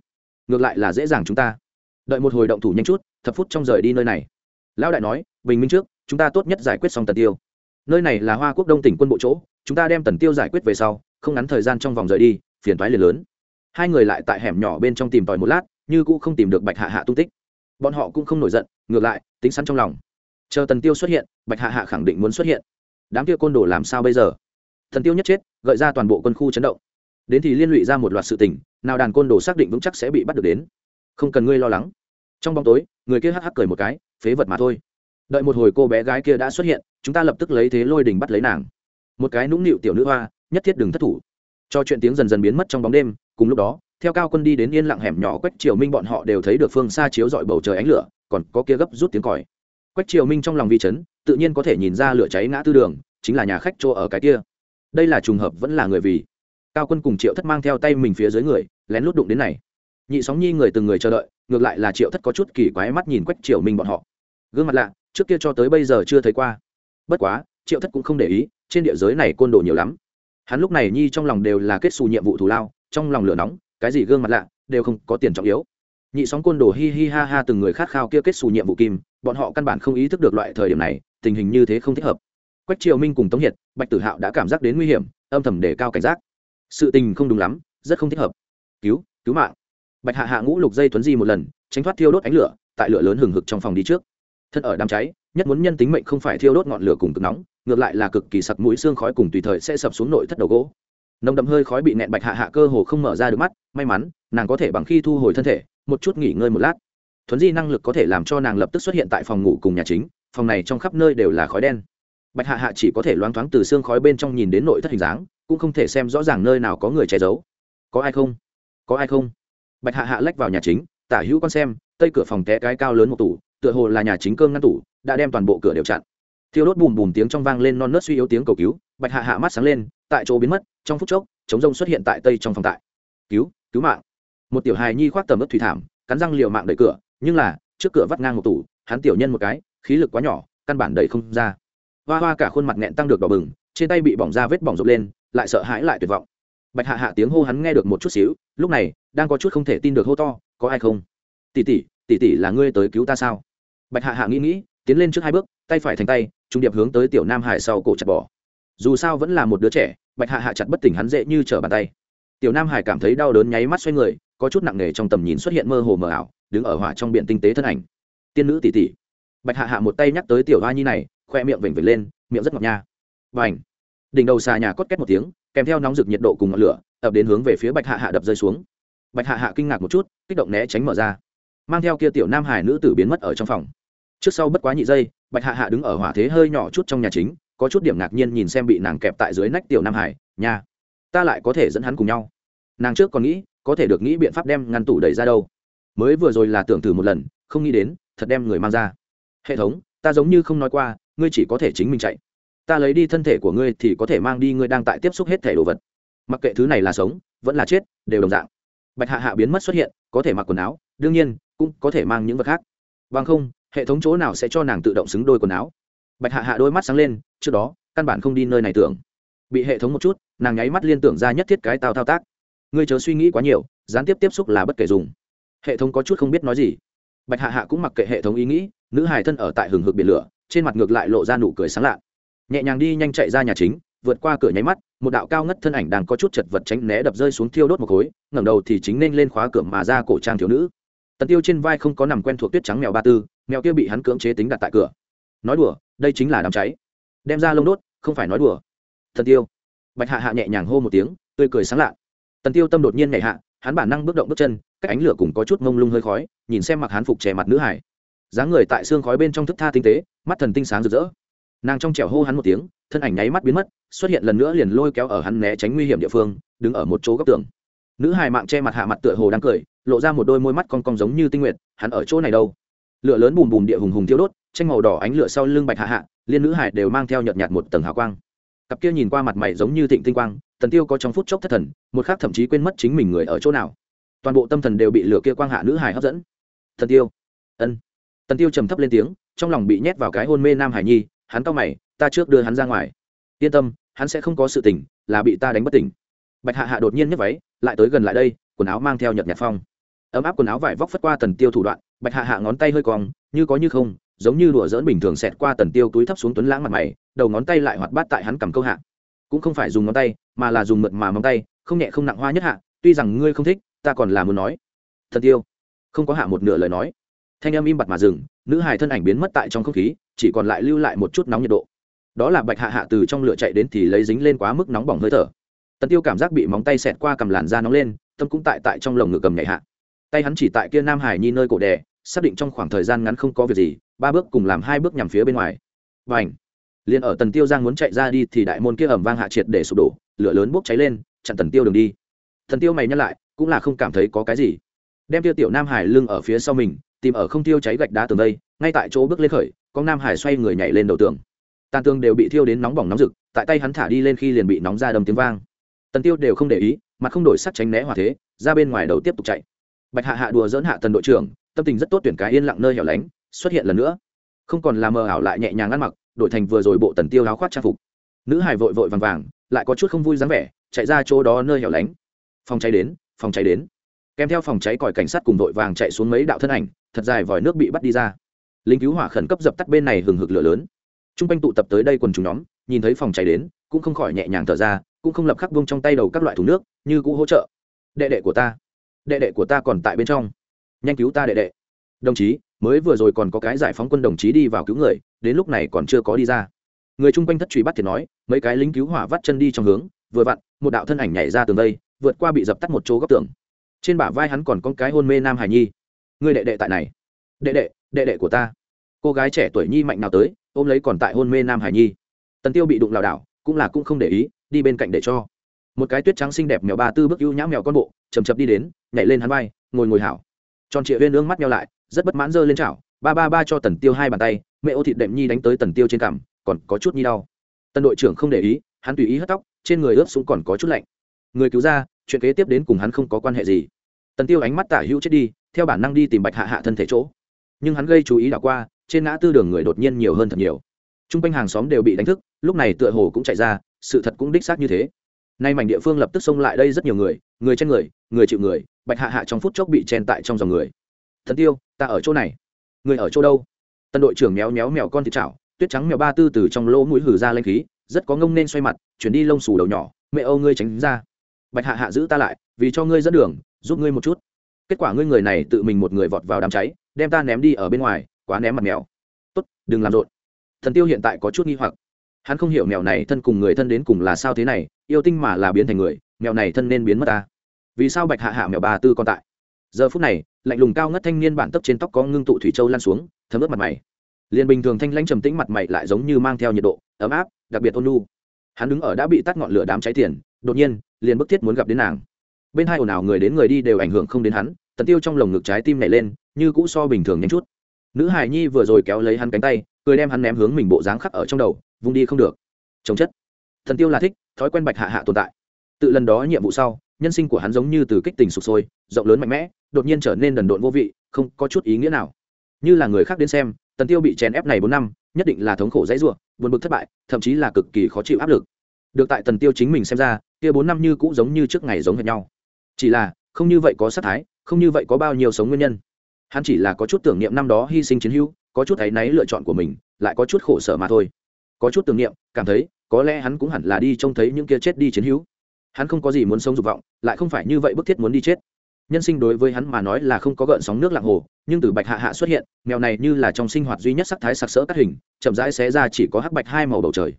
Ngược lại là dễ dàng chúng ta. Đợi một hồi động thủ nhanh chút, thập phút trong rời đi nơi này. Lão đại nói, bình minh trước, chúng ta tốt nhất giải quyết xong tần tiêu. Nơi này là hoa quốc đông tỉnh quân bộ chỗ, chúng ta đem tần tiêu giải quyết về sau, không ngắn thời gian trong vòng rời đi, phiền toái liền lớn. Hai người lại tại hẻm nhỏ bên trong tìm tòi một lát, như cũng không tìm được bạch hạ hạ tung tích. Bọn họ cũng không nổi giận, ngược lại, tính sẵn trong lòng. Chờ tần tiêu xuất hiện, bạch hạ hạ khẳng định muốn xuất hiện. Đám kia côn đồ làm sao bây giờ? Thần tiêu nhất chết, gợi ra toàn bộ quân khu chấn động. Đến thì liên lụy ra một loạt sự tình, nào đàn côn đồ xác định vững chắc sẽ bị bắt được đến. Không cần ngươi lo lắng. Trong bóng tối, người kia hắc hắc cười một cái, phế vật mà thôi. Đợi một hồi cô bé gái kia đã xuất hiện, chúng ta lập tức lấy thế lôi đình bắt lấy nàng. Một cái nũng nịu tiểu nữ hoa, nhất thiết đừng thất thủ. Cho chuyện tiếng dần dần biến mất trong bóng đêm, cùng lúc đó, theo cao quân đi đến yên lặng hẻm nhỏ quách triều minh bọn họ đều thấy được phương xa chiếu dọi bầu trời ánh lửa, còn có kia gấp rút tiếng còi. Quách triều minh trong lòng vi chấn, tự nhiên có thể nhìn ra lửa cháy ngã tư đường, chính là nhà khách chỗ ở cái kia đây là trùng hợp vẫn là người vì. Cao quân cùng triệu thất mang theo tay mình phía dưới người, lén lút đụng đến này. Nhị sóng nhi người từng người chờ đợi, ngược lại là triệu thất có chút kỳ quái mắt nhìn quách triều minh bọn họ. Gương mặt lạ, trước kia cho tới bây giờ chưa thấy qua. Bất quá, triệu thất cũng không để ý, trên địa giới này côn đồ nhiều lắm. Hắn lúc này nhi trong lòng đều là kết xù nhiệm vụ thù lao, trong lòng lửa nóng, cái gì gương mặt lạ, đều không có tiền trọng yếu. Nhị sóng côn đồ hi hi ha ha từng người khát khao kia kết xù nhiệm vụ kim, bọn họ căn bản không ý thức được loại thời điểm này, tình hình như thế không thích hợp quách triều minh cùng tống hiệt, bạch tử hạo đã cảm giác đến nguy hiểm, âm thầm đề cao cảnh giác. Sự tình không đúng lắm, rất không thích hợp. Cứu cứu mạng. Bạch hạ hạ ngũ lục dây tuấn di một lần, tránh thoát thiêu đốt ánh lửa, tại lửa lớn hừng hực trong phòng đi trước. Thân ở đám cháy, nhất muốn nhân tính mệnh không phải thiêu đốt ngọn lửa cùng cực nóng, ngược lại là cực kỳ sặc mũi xương khói cùng tùy thời sẽ sập xuống nội thất đầu gỗ. Nồng đậm hơi khói bị nẹn bạch hạ hạ cơ hồ không mở ra được mắt, may mắn, nàng có thể bằng khi thu hồi thân thể, một chút nghỉ ngơi một lát. Thuấn di năng lực có thể làm cho nàng lập tức xuất hiện tại phòng ngủ cùng nhà chính, phòng này trong khắp nơi đều là khói đen bạch hạ hạ chỉ có thể loáng thoáng từ xương khói bên trong nhìn đến nội thất hình dáng, cũng không thể xem rõ ràng nơi nào có người che giấu. Có ai không? Có ai không? Bạch hạ hạ lách vào nhà chính, tả hữu con xem, tây cửa phòng té cái cao lớn một tủ, tựa hồ là nhà chính cơm ngăn tủ, đã đem toàn bộ cửa đều chặn. Thiêu đốt bùm bùm tiếng trong vang lên non nớt suy yếu tiếng cầu cứu, bạch hạ hạ mắt sáng lên, tại chỗ biến mất, trong phút chốc chống rông xuất hiện tại tây trong phòng tại. Cứu cứu mạng. Một tiểu hài nhi khoác tầm ớt thủy thảm, cắn răng liều mạng đẩy cửa, nhưng là, trước cửa vắt ngang một tủ, hắn tiểu nhân một cái, khí lực quá nhỏ, căn bản đẩy không ra hoa hoa cả khuôn mặt nghẹn tăng được đỏ bừng, trên tay bị bỏng ra vết bỏng rộp lên, lại sợ hãi lại tuyệt vọng. Bạch hạ hạ tiếng hô hắn nghe được một chút xíu, lúc này, đang có chút không thể tin được hô to, có ai không? Tỷ tỷ tỷ tỷ là ngươi tới cứu ta sao? Bạch hạ hạ nghĩ nghĩ, tiến lên trước hai bước, tay phải thành tay, trung điệp hướng tới tiểu nam hải sau cổ chặt bỏ. Dù sao vẫn là một đứa trẻ, bạch hạ hạ chặt bất tỉnh hắn dễ như trở bàn tay. Tiểu nam hải cảm thấy đau đớn nháy mắt xoay người, có chút nặng nề trong tầm nhìn xuất hiện mơ hồ mờ ảo, đứng ở hỏa trong biển tinh tế thân ảnh. Tiên nữ tỷ tỷ. Bạch hạ hạ một tay nhắc tới tiểu hoa nhi này khoe miệng vểnh vểnh lên, miệng rất ngọt nha. Và đỉnh đầu xà nhà cốt két một tiếng, kèm theo nóng rực nhiệt độ cùng ngọn lửa, ập đến hướng về phía bạch hạ hạ đập rơi xuống. Bạch hạ hạ kinh ngạc một chút, kích động né tránh mở ra. Mang theo kia tiểu nam hải nữ tử biến mất ở trong phòng. Trước sau bất quá nhị giây, bạch hạ hạ đứng ở hỏa thế hơi nhỏ chút trong nhà chính, có chút điểm ngạc nhiên nhìn xem bị nàng kẹp tại dưới nách tiểu nam hải nhà ta lại có thể dẫn hắn cùng nhau. Nàng trước còn nghĩ, có thể được nghĩ biện pháp đem ngăn tủ đẩy ra đâu. Mới vừa rồi là tưởng thử một lần, không nghĩ đến, thật đem người mang ra. Hệ thống, ta giống như không nói qua ngươi chỉ có thể chính mình chạy. Ta lấy đi thân thể của ngươi thì có thể mang đi ngươi đang tại tiếp xúc hết thể đồ vật. Mặc kệ thứ này là sống, vẫn là chết, đều đồng dạng. Bạch hạ hạ biến mất xuất hiện, có thể mặc quần áo, đương nhiên, cũng có thể mang những vật khác. Vâng không, hệ thống chỗ nào sẽ cho nàng tự động xứng đôi quần áo? Bạch hạ hạ đôi mắt sáng lên, trước đó, căn bản không đi nơi này tưởng. Bị hệ thống một chút, nàng nháy mắt liên tưởng ra nhất thiết cái tao thao tác. Ngươi chớ suy nghĩ quá nhiều, gián tiếp tiếp xúc là bất kể dùng. Hệ thống có chút không biết nói gì. Bạch hạ hạ cũng mặc kệ hệ thống ý nghĩ, nữ hài thân ở tại hừng hực biển lửa trên mặt ngược lại lộ ra nụ cười sáng lạ. Nhẹ nhàng đi nhanh chạy ra nhà chính, vượt qua cửa nháy mắt, một đạo cao ngất thân ảnh đang có chút chật vật tránh né đập rơi xuống thiêu đốt một khối, ngẩng đầu thì chính nên lên khóa cửa mà ra cổ trang thiếu nữ. Tần tiêu trên vai không có nằm quen thuộc tuyết trắng mèo ba tư, mèo kia bị hắn cưỡng chế tính đặt tại cửa. Nói đùa, đây chính là đám cháy. Đem ra lông đốt, không phải nói đùa. Thần tiêu. Bạch hạ hạ nhẹ nhàng hô một tiếng, tươi cười sáng lạ. Tần tiêu tâm đột nhiên nhảy hạ, hắn bản năng bước động bước chân, cách ánh lửa cùng có chút mông lung hơi khói, nhìn xem mặc hắn phục trẻ mặt nữ hải dáng người tại xương khói bên trong thức tha tinh tế, mắt thần tinh sáng rực rỡ. Nàng trong trẻo hô hắn một tiếng, thân ảnh nháy mắt biến mất, xuất hiện lần nữa liền lôi kéo ở hắn né tránh nguy hiểm địa phương, đứng ở một chỗ góc tường. Nữ hài mạng che mặt hạ mặt tựa hồ đang cười, lộ ra một đôi môi mắt con cong giống như tinh nguyện hắn ở chỗ này đâu? Lửa lớn bùm bùm địa hùng hùng thiêu đốt, tranh màu đỏ ánh lửa sau lưng bạch hạ hạ, liên nữ hải đều mang theo nhợt nhạt một tầng hào quang. Cặp kia nhìn qua mặt mày giống như thịnh tinh quang, tần tiêu có trong phút chốc thất thần, một khác thậm chí quên mất chính mình người ở chỗ nào. Toàn bộ tâm thần đều bị lửa kia quang hạ nữ hải hấp dẫn. Thần tiêu, ân tần tiêu trầm thấp lên tiếng, trong lòng bị nhét vào cái hôn mê nam hải nhi, hắn cau mày, ta trước đưa hắn ra ngoài. Yên tâm, hắn sẽ không có sự tỉnh là bị ta đánh bất tỉnh. Bạch hạ hạ đột nhiên nhấc váy, lại tới gần lại đây, quần áo mang theo nhợt nhạt phong. Ấm áp quần áo vải vóc phất qua tần tiêu thủ đoạn, bạch hạ hạ ngón tay hơi cong, như có như không, giống như đùa dỡn bình thường xẹt qua tần tiêu túi thấp xuống tuấn lãng mặt mày, đầu ngón tay lại hoạt bát tại hắn cầm câu hạ. Cũng không phải dùng ngón tay, mà là dùng mượt mà móng tay, không nhẹ không nặng hoa nhất hạ, tuy rằng ngươi không thích, ta còn là muốn nói. Thần tiêu, không có hạ một nửa lời nói thanh âm im bặt mà dừng, nữ hài thân ảnh biến mất tại trong không khí, chỉ còn lại lưu lại một chút nóng nhiệt độ. Đó là bạch hạ hạ từ trong lửa chạy đến thì lấy dính lên quá mức nóng bỏng hơi thở. Tần tiêu cảm giác bị móng tay xẹt qua cầm làn da nóng lên, tâm cũng tại tại trong lồng ngực cầm nhảy hạ. Tay hắn chỉ tại kia nam hải nhi nơi cổ đè, xác định trong khoảng thời gian ngắn không có việc gì, ba bước cùng làm hai bước nhằm phía bên ngoài. Và ảnh liền ở tần tiêu giang muốn chạy ra đi thì đại môn kia ẩm vang hạ triệt để sụp đổ, lửa lớn bốc cháy lên, chặn tần tiêu đường đi. Thần tiêu mày nhắc lại, cũng là không cảm thấy có cái gì. Đem tiêu tiểu nam hải lưng ở phía sau mình tìm ở không tiêu cháy gạch đá tường đây, ngay tại chỗ bước lên khởi con nam hải xoay người nhảy lên đầu tường. Tàn tường đều bị thiêu đến nóng bỏng nóng rực, tại tay hắn thả đi lên khi liền bị nóng ra đầm tiếng vang. Tần tiêu đều không để ý, mặt không đổi sắc tránh né hòa thế, ra bên ngoài đầu tiếp tục chạy. Bạch hạ hạ đùa dỡn hạ tần đội trưởng, tâm tình rất tốt tuyển cái yên lặng nơi hẻo lánh, xuất hiện lần nữa. Không còn là mờ ảo lại nhẹ nhàng ăn mặc đổi thành vừa rồi bộ tần tiêu áo khoác trang phục. Nữ hải vội vội vàng vàng, lại có chút không vui dáng vẻ, chạy ra chỗ đó nơi hẻo lánh. Phòng cháy đến, phòng cháy đến. Kèm theo phòng cháy còi cảnh sát cùng vội vàng chạy xuống mấy đạo thân ảnh thật dài vòi nước bị bắt đi ra. Lính cứu hỏa khẩn cấp dập tắt bên này hừng hực lửa lớn. T r u n g quanh tụ tập tới đây quần chúng nhóm, nhìn thấy phòng cháy đến, cũng không khỏi nhẹ nhàng thở ra, cũng không lập khắc bông trong tay đầu các loại thùng nước, như cũ hỗ trợ. Đệ đệ của ta, đệ đệ của ta còn tại bên trong. Nhanh cứu ta đệ đệ. Đồng chí, mới vừa rồi còn có cái giải phóng quân đồng chí đi vào cứu người, đến lúc này còn chưa có đi ra. Người chung quanh thất truy bắt thì nói, mấy cái lính cứu hỏa vắt chân đi trong hướng, vừa vặn, một đạo thân ảnh nhảy ra tường đây, vượt qua bị dập tắt một chỗ góc tường. Trên bả vai hắn còn có cái hôn mê nam hải nhi người đệ đệ tại này. Đệ đệ đệ đệ của ta. Cô gái trẻ tuổi nhi mạnh nào tới, ôm lấy còn tại hôn mê nam hải nhi. Tần tiêu bị đụng lảo đảo, cũng là cũng không để ý, đi bên cạnh để cho. Một cái tuyết trắng xinh đẹp mèo ba tư bước ưu nhã mèo con bộ chầm chập đi đến, nhảy lên hắn vai, ngồi ngồi hảo. Tròn trịa huyên ương mắt nhau lại, rất bất mãn giơ lên chảo, ba ba ba cho tần tiêu hai bàn tay, mẹ ô thịt đệm nhi đánh tới tần tiêu trên cằm, còn có chút nhi đau. Tần đội trưởng không để ý, hắn tùy ý hất tóc, trên người ướp xuống còn có chút lạnh. Người cứu ra, chuyện kế tiếp đến cùng hắn không có quan hệ gì. Tần tiêu ánh mắt tả hữu chết đi theo bản năng đi tìm bạch hạ hạ thân thể chỗ. Nhưng hắn gây chú ý đảo qua, trên ngã tư đường người đột nhiên nhiều hơn thật nhiều. T r u n g quanh hàng xóm đều bị đánh thức, lúc này tựa hồ cũng chạy ra, sự thật cũng đích xác như thế. Nay mảnh địa phương lập tức xông lại đây rất nhiều người người trên người người chịu người, bạch hạ hạ trong phút chốc bị chen tại trong dòng người. Thần tiêu, ta ở chỗ này. Người ở chỗ đâu? Tân đội trưởng méo méo mèo con thịt chảo, tuyết trắng mèo ba tư từ trong lỗ mũi hử ra lên khí, rất có ngông nên xoay mặt, chuyển đi lông xù đầu nhỏ, mẹ âu ngươi tránh ra. Bạch hạ hạ giữ ta lại, vì cho ngươi dẫn đường, giúp ngươi một chút kết quả ngươi người này tự mình một người vọt vào đám cháy, đem ta ném đi ở bên ngoài, quá ném mặt mèo. Tốt, đừng làm rộn. Thần tiêu hiện tại có chút nghi hoặc. Hắn không hiểu mèo này thân cùng người thân đến cùng là sao thế này, yêu tinh mà là biến thành người, mèo này thân nên biến mất ta. Vì sao bạch hạ hạ mèo bà tư còn tại? Giờ phút này, lạnh lùng cao ngất thanh niên bản tấp trên tóc có ngưng tụ thủy châu lan xuống, thấm ướt mặt mày. Liền bình thường thanh lãnh trầm tĩnh mặt mày lại giống như mang theo nhiệt độ, ấm áp, đặc biệt ôn nu hắn đứng ở đã bị tắt ngọn lửa đám cháy tiền, đột nhiên, liền bức thiết muốn gặp đến nàng bên hai ồn ào người đến người đi đều ảnh hưởng không đến hắn, tần tiêu trong lồng ngực trái tim nhảy lên, như cũ so bình thường nhanh chút. Nữ hải nhi vừa rồi kéo lấy hắn cánh tay, cười đem hắn ném hướng mình bộ dáng khắc ở trong đầu, vung đi không được. Chống chất. Thần tiêu là thích, thói quen bạch hạ hạ tồn tại. Tự lần đó nhiệm vụ sau, nhân sinh của hắn giống như từ kích tình sụp sôi, rộng lớn mạnh mẽ, đột nhiên trở nên đần độn vô vị, không có chút ý nghĩa nào. Như là người khác đến xem, tần tiêu bị chèn ép này bốn năm, nhất định là thống khổ dãy ruộng, buồn bực thất bại, thậm chí là cực kỳ khó chịu áp lực. Được tại tần tiêu chính mình xem ra, kia bốn năm như cũ giống như trước ngày giống hệt nhau chỉ là, không như vậy có sát thái, không như vậy có bao nhiêu sống nguyên nhân. Hắn chỉ là có chút tưởng niệm năm đó hy sinh chiến hữu, có chút thấy náy lựa chọn của mình, lại có chút khổ sở mà thôi. Có chút tưởng niệm, cảm thấy, có lẽ hắn cũng hẳn là đi trông thấy những kia chết đi chiến hữu. Hắn không có gì muốn sống dục vọng, lại không phải như vậy bức thiết muốn đi chết. Nhân sinh đối với hắn mà nói là không có gợn sóng nước lặng hồ, nhưng từ bạch hạ hạ xuất hiện, mèo này như là trong sinh hoạt duy nhất sắc thái sặc sỡ các hình, chậm rãi xé ra chỉ có hắc bạch hai màu bầu trời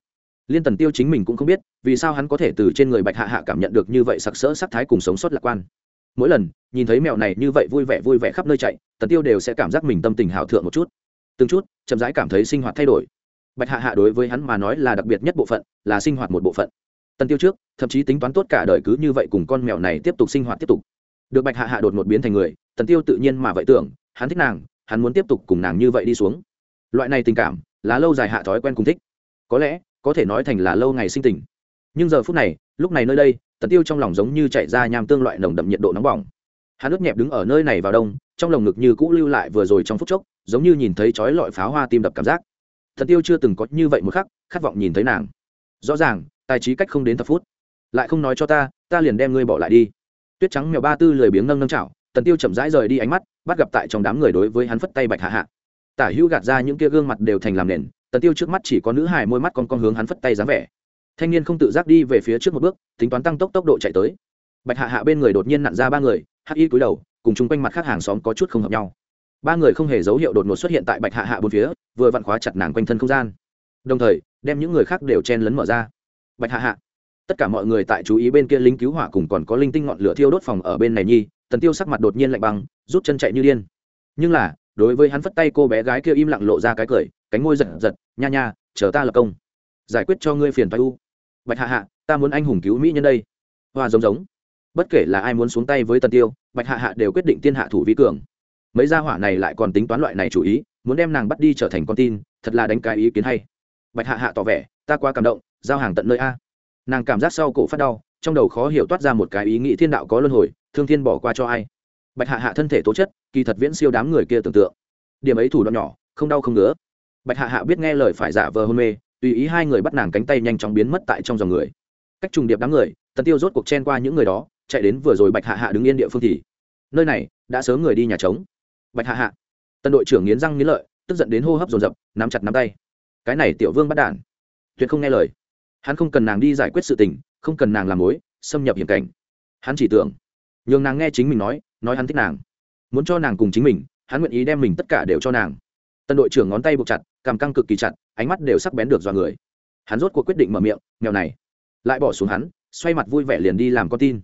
liên tần tiêu chính mình cũng không biết, vì sao hắn có thể từ trên người bạch hạ hạ cảm nhận được như vậy sặc sỡ sắc thái cùng sống sót lạc quan. Mỗi lần, nhìn thấy mèo này như vậy vui vẻ vui vẻ khắp nơi chạy, tần tiêu đều sẽ cảm giác mình tâm tình hào thượng một chút. Từng chút, chậm rãi cảm thấy sinh hoạt thay đổi. Bạch hạ hạ đối với hắn mà nói là đặc biệt nhất bộ phận, là sinh hoạt một bộ phận. Tần tiêu trước, thậm chí tính toán tốt cả đời cứ như vậy cùng con mèo này tiếp tục sinh hoạt tiếp tục. Được bạch hạ hạ đột một biến thành người, tần tiêu tự nhiên mà vậy tưởng, hắn thích nàng, hắn muốn tiếp tục cùng nàng như vậy đi xuống. Loại này tình cảm, là lâu dài hạ thói quen cùng thích. Có lẽ có thể nói thành là lâu ngày sinh tình. Nhưng giờ phút này, lúc này nơi đây, tần tiêu trong lòng giống như chạy ra nham tương loại nồng đậm nhiệt độ nóng bỏng. Hắn ướt nhẹp đứng ở nơi này vào đông, trong lồng ngực như cũ lưu lại vừa rồi trong phút chốc, giống như nhìn thấy chói lọi pháo hoa tim đập cảm giác. Thần tiêu chưa từng có như vậy một khắc, khát vọng nhìn thấy nàng. Rõ ràng, tài trí cách không đến thập phút. Lại không nói cho ta ta liền đem ngươi bỏ lại đi. Tuyết trắng mèo ba tư lười biếng nâng nâng chảo, tần tiêu chậm rãi rời đi ánh mắt, bắt gặp tại trong đám người đối với hắn phất tay bạch hạ hạ. Tả hữu gạt ra những kia gương mặt đều thành làm nền tần tiêu trước mắt chỉ có nữ hài môi mắt con con hướng hắn phất tay dáng vẻ. Thanh niên không tự giác đi về phía trước một bước, tính toán tăng tốc tốc độ chạy tới. Bạch hạ hạ bên người đột nhiên nặn ra ba người, hắc y cúi đầu, cùng chung quanh mặt khác hàng xóm có chút không hợp nhau. Ba người không hề dấu hiệu đột ngột xuất hiện tại bạch hạ hạ bốn phía, vừa vặn khóa chặt nàng quanh thân không gian. Đồng thời, đem những người khác đều chen lấn mở ra. Bạch hạ hạ, tất cả mọi người tại chú ý bên kia lính cứu hỏa cùng còn có linh tinh ngọn lửa thiêu đốt phòng ở bên này nhi, tần tiêu sắc mặt đột nhiên lạnh băng, rút chân chạy như điên. Nhưng là, đối với hắn phất tay cô bé gái kia im lặng lộ ra cái cười cánh ngôi giật giật, nha nha, chờ ta lập công. Giải quyết cho ngươi phiền thoái u. Bạch hạ hạ, ta muốn anh hùng cứu mỹ nhân đây. Hoa giống giống. Bất kể là ai muốn xuống tay với tần tiêu, bạch hạ hạ đều quyết định tiên hạ thủ vi cường. Mấy gia hỏa này lại còn tính toán loại này chủ ý, muốn đem nàng bắt đi trở thành con tin, thật là đánh cái ý kiến hay. Bạch hạ hạ tỏ vẻ, ta quá cảm động, giao hàng tận nơi a. Nàng cảm giác sau cổ phát đau, trong đầu khó hiểu toát ra một cái ý nghĩ thiên đạo có luân hồi, thương thiên bỏ qua cho ai. Bạch hạ hạ thân thể tố chất, kỳ thật viễn siêu đám người kia tưởng tượng. Điểm ấy thủ đoạn nhỏ, không đau không ngứa bạch hạ hạ biết nghe lời phải giả vờ hôn mê, tùy ý hai người bắt nàng cánh tay nhanh chóng biến mất tại trong dòng người. Cách trùng điệp đám người, tần tiêu rốt cuộc chen qua những người đó, chạy đến vừa rồi bạch hạ hạ đứng yên địa phương thì, nơi này, đã sớm người đi nhà trống. Bạch hạ hạ tân đội trưởng nghiến răng nghiến lợi, tức giận đến hô hấp dồn dập, nắm chặt nắm tay. Cái này tiểu vương bắt đản tuyệt không nghe lời. Hắn không cần nàng đi giải quyết sự tình, không cần nàng làm mối, xâm nhập hiểm cảnh. Hắn chỉ tưởng, nhường nàng nghe chính mình nói nói hắn thích nàng. Muốn cho nàng cùng chính mình, hắn nguyện ý đem mình tất cả đều cho nàng tân đội trưởng ngón tay buộc chặt, cằm căng cực kỳ chặt, ánh mắt đều sắc bén được do người. Hắn rốt cuộc quyết định mở miệng, mèo này. Lại bỏ xuống hắn, xoay mặt vui vẻ liền đi làm con tin.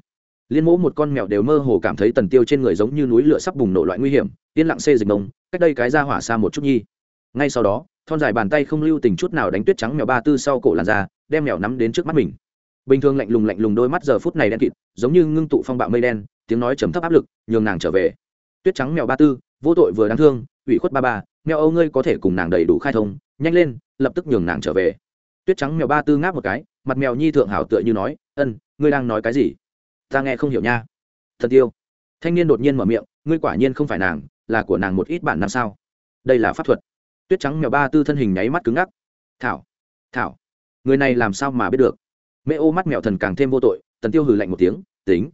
Liên mỗ một con mèo đều mơ hồ cảm thấy tần tiêu trên người giống như núi lửa sắp bùng nổ loại nguy hiểm, yên lặng xê dịch nông cách đây cái ra hỏa xa một chút nhi. Ngay sau đó, thon dài bàn tay không lưu tình chút nào đánh tuyết trắng mèo ba tư sau cổ làn ra đem mèo nắm đến trước mắt mình. Bình thường lạnh lùng lạnh lùng đôi mắt giờ phút này đen kịt, giống như ngưng tụ phong bạo mây đen, tiếng nói trầm thấp áp lực, nhường nàng trở về. Tuyết trắng mèo ba tư, vô tội vừa đáng thương ủy khuất ba ba, mèo âu ngươi có thể cùng nàng đầy đủ khai thông, nhanh lên, lập tức nhường nàng trở về. Tuyết trắng mèo ba tư ngáp một cái, mặt mèo nhi thượng hảo tựa như nói, ân, ngươi đang nói cái gì? Ta nghe không hiểu nha. Thần tiêu. Thanh niên đột nhiên mở miệng, ngươi quả nhiên không phải nàng, là của nàng một ít bản năm sao? Đây là pháp thuật. Tuyết trắng mèo ba tư thân hình nháy mắt cứng ngắc. Thảo thảo, người này làm sao mà biết được? Mẹ ô mắt mèo thần càng thêm vô tội tần tiêu hừ lạnh một tiếng, tính,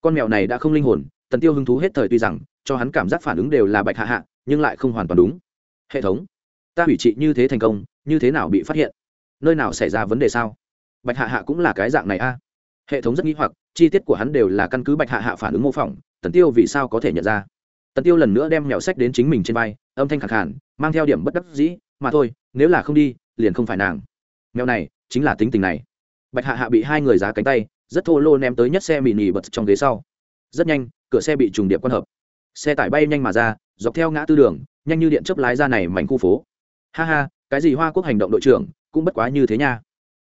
con mèo này đã không linh hồn. Tần tiêu hứng thú hết thời tuy rằng, cho hắn cảm giác phản ứng đều là bạch hạ hạ nhưng lại không hoàn toàn đúng. Hệ thống, ta hủy trị như thế thành công, như thế nào bị phát hiện? Nơi nào xảy ra vấn đề sao? Bạch hạ hạ cũng là cái dạng này a. Hệ thống rất nghĩ hoặc, chi tiết của hắn đều là căn cứ bạch hạ hạ phản ứng mô phỏng, tần tiêu vì sao có thể nhận ra? Tần tiêu lần nữa đem mèo sách đến chính mình trên vai, âm thanh khẳng hẳn mang theo điểm bất đắc dĩ, mà thôi, nếu là không đi, liền không phải nàng. Mèo này, chính là tính tình này. Bạch hạ hạ bị hai người giá cánh tay, rất thô lô ném tới nhất xe mì nỉ bật trong ghế sau. Rất nhanh, cửa xe bị trùng điệp quan hợp. Xe tải bay nhanh mà ra dọc theo ngã tư đường, nhanh như điện chấp lái ra này mảnh khu phố. Ha ha, cái gì hoa quốc hành động đội trưởng, cũng bất quá như thế nha.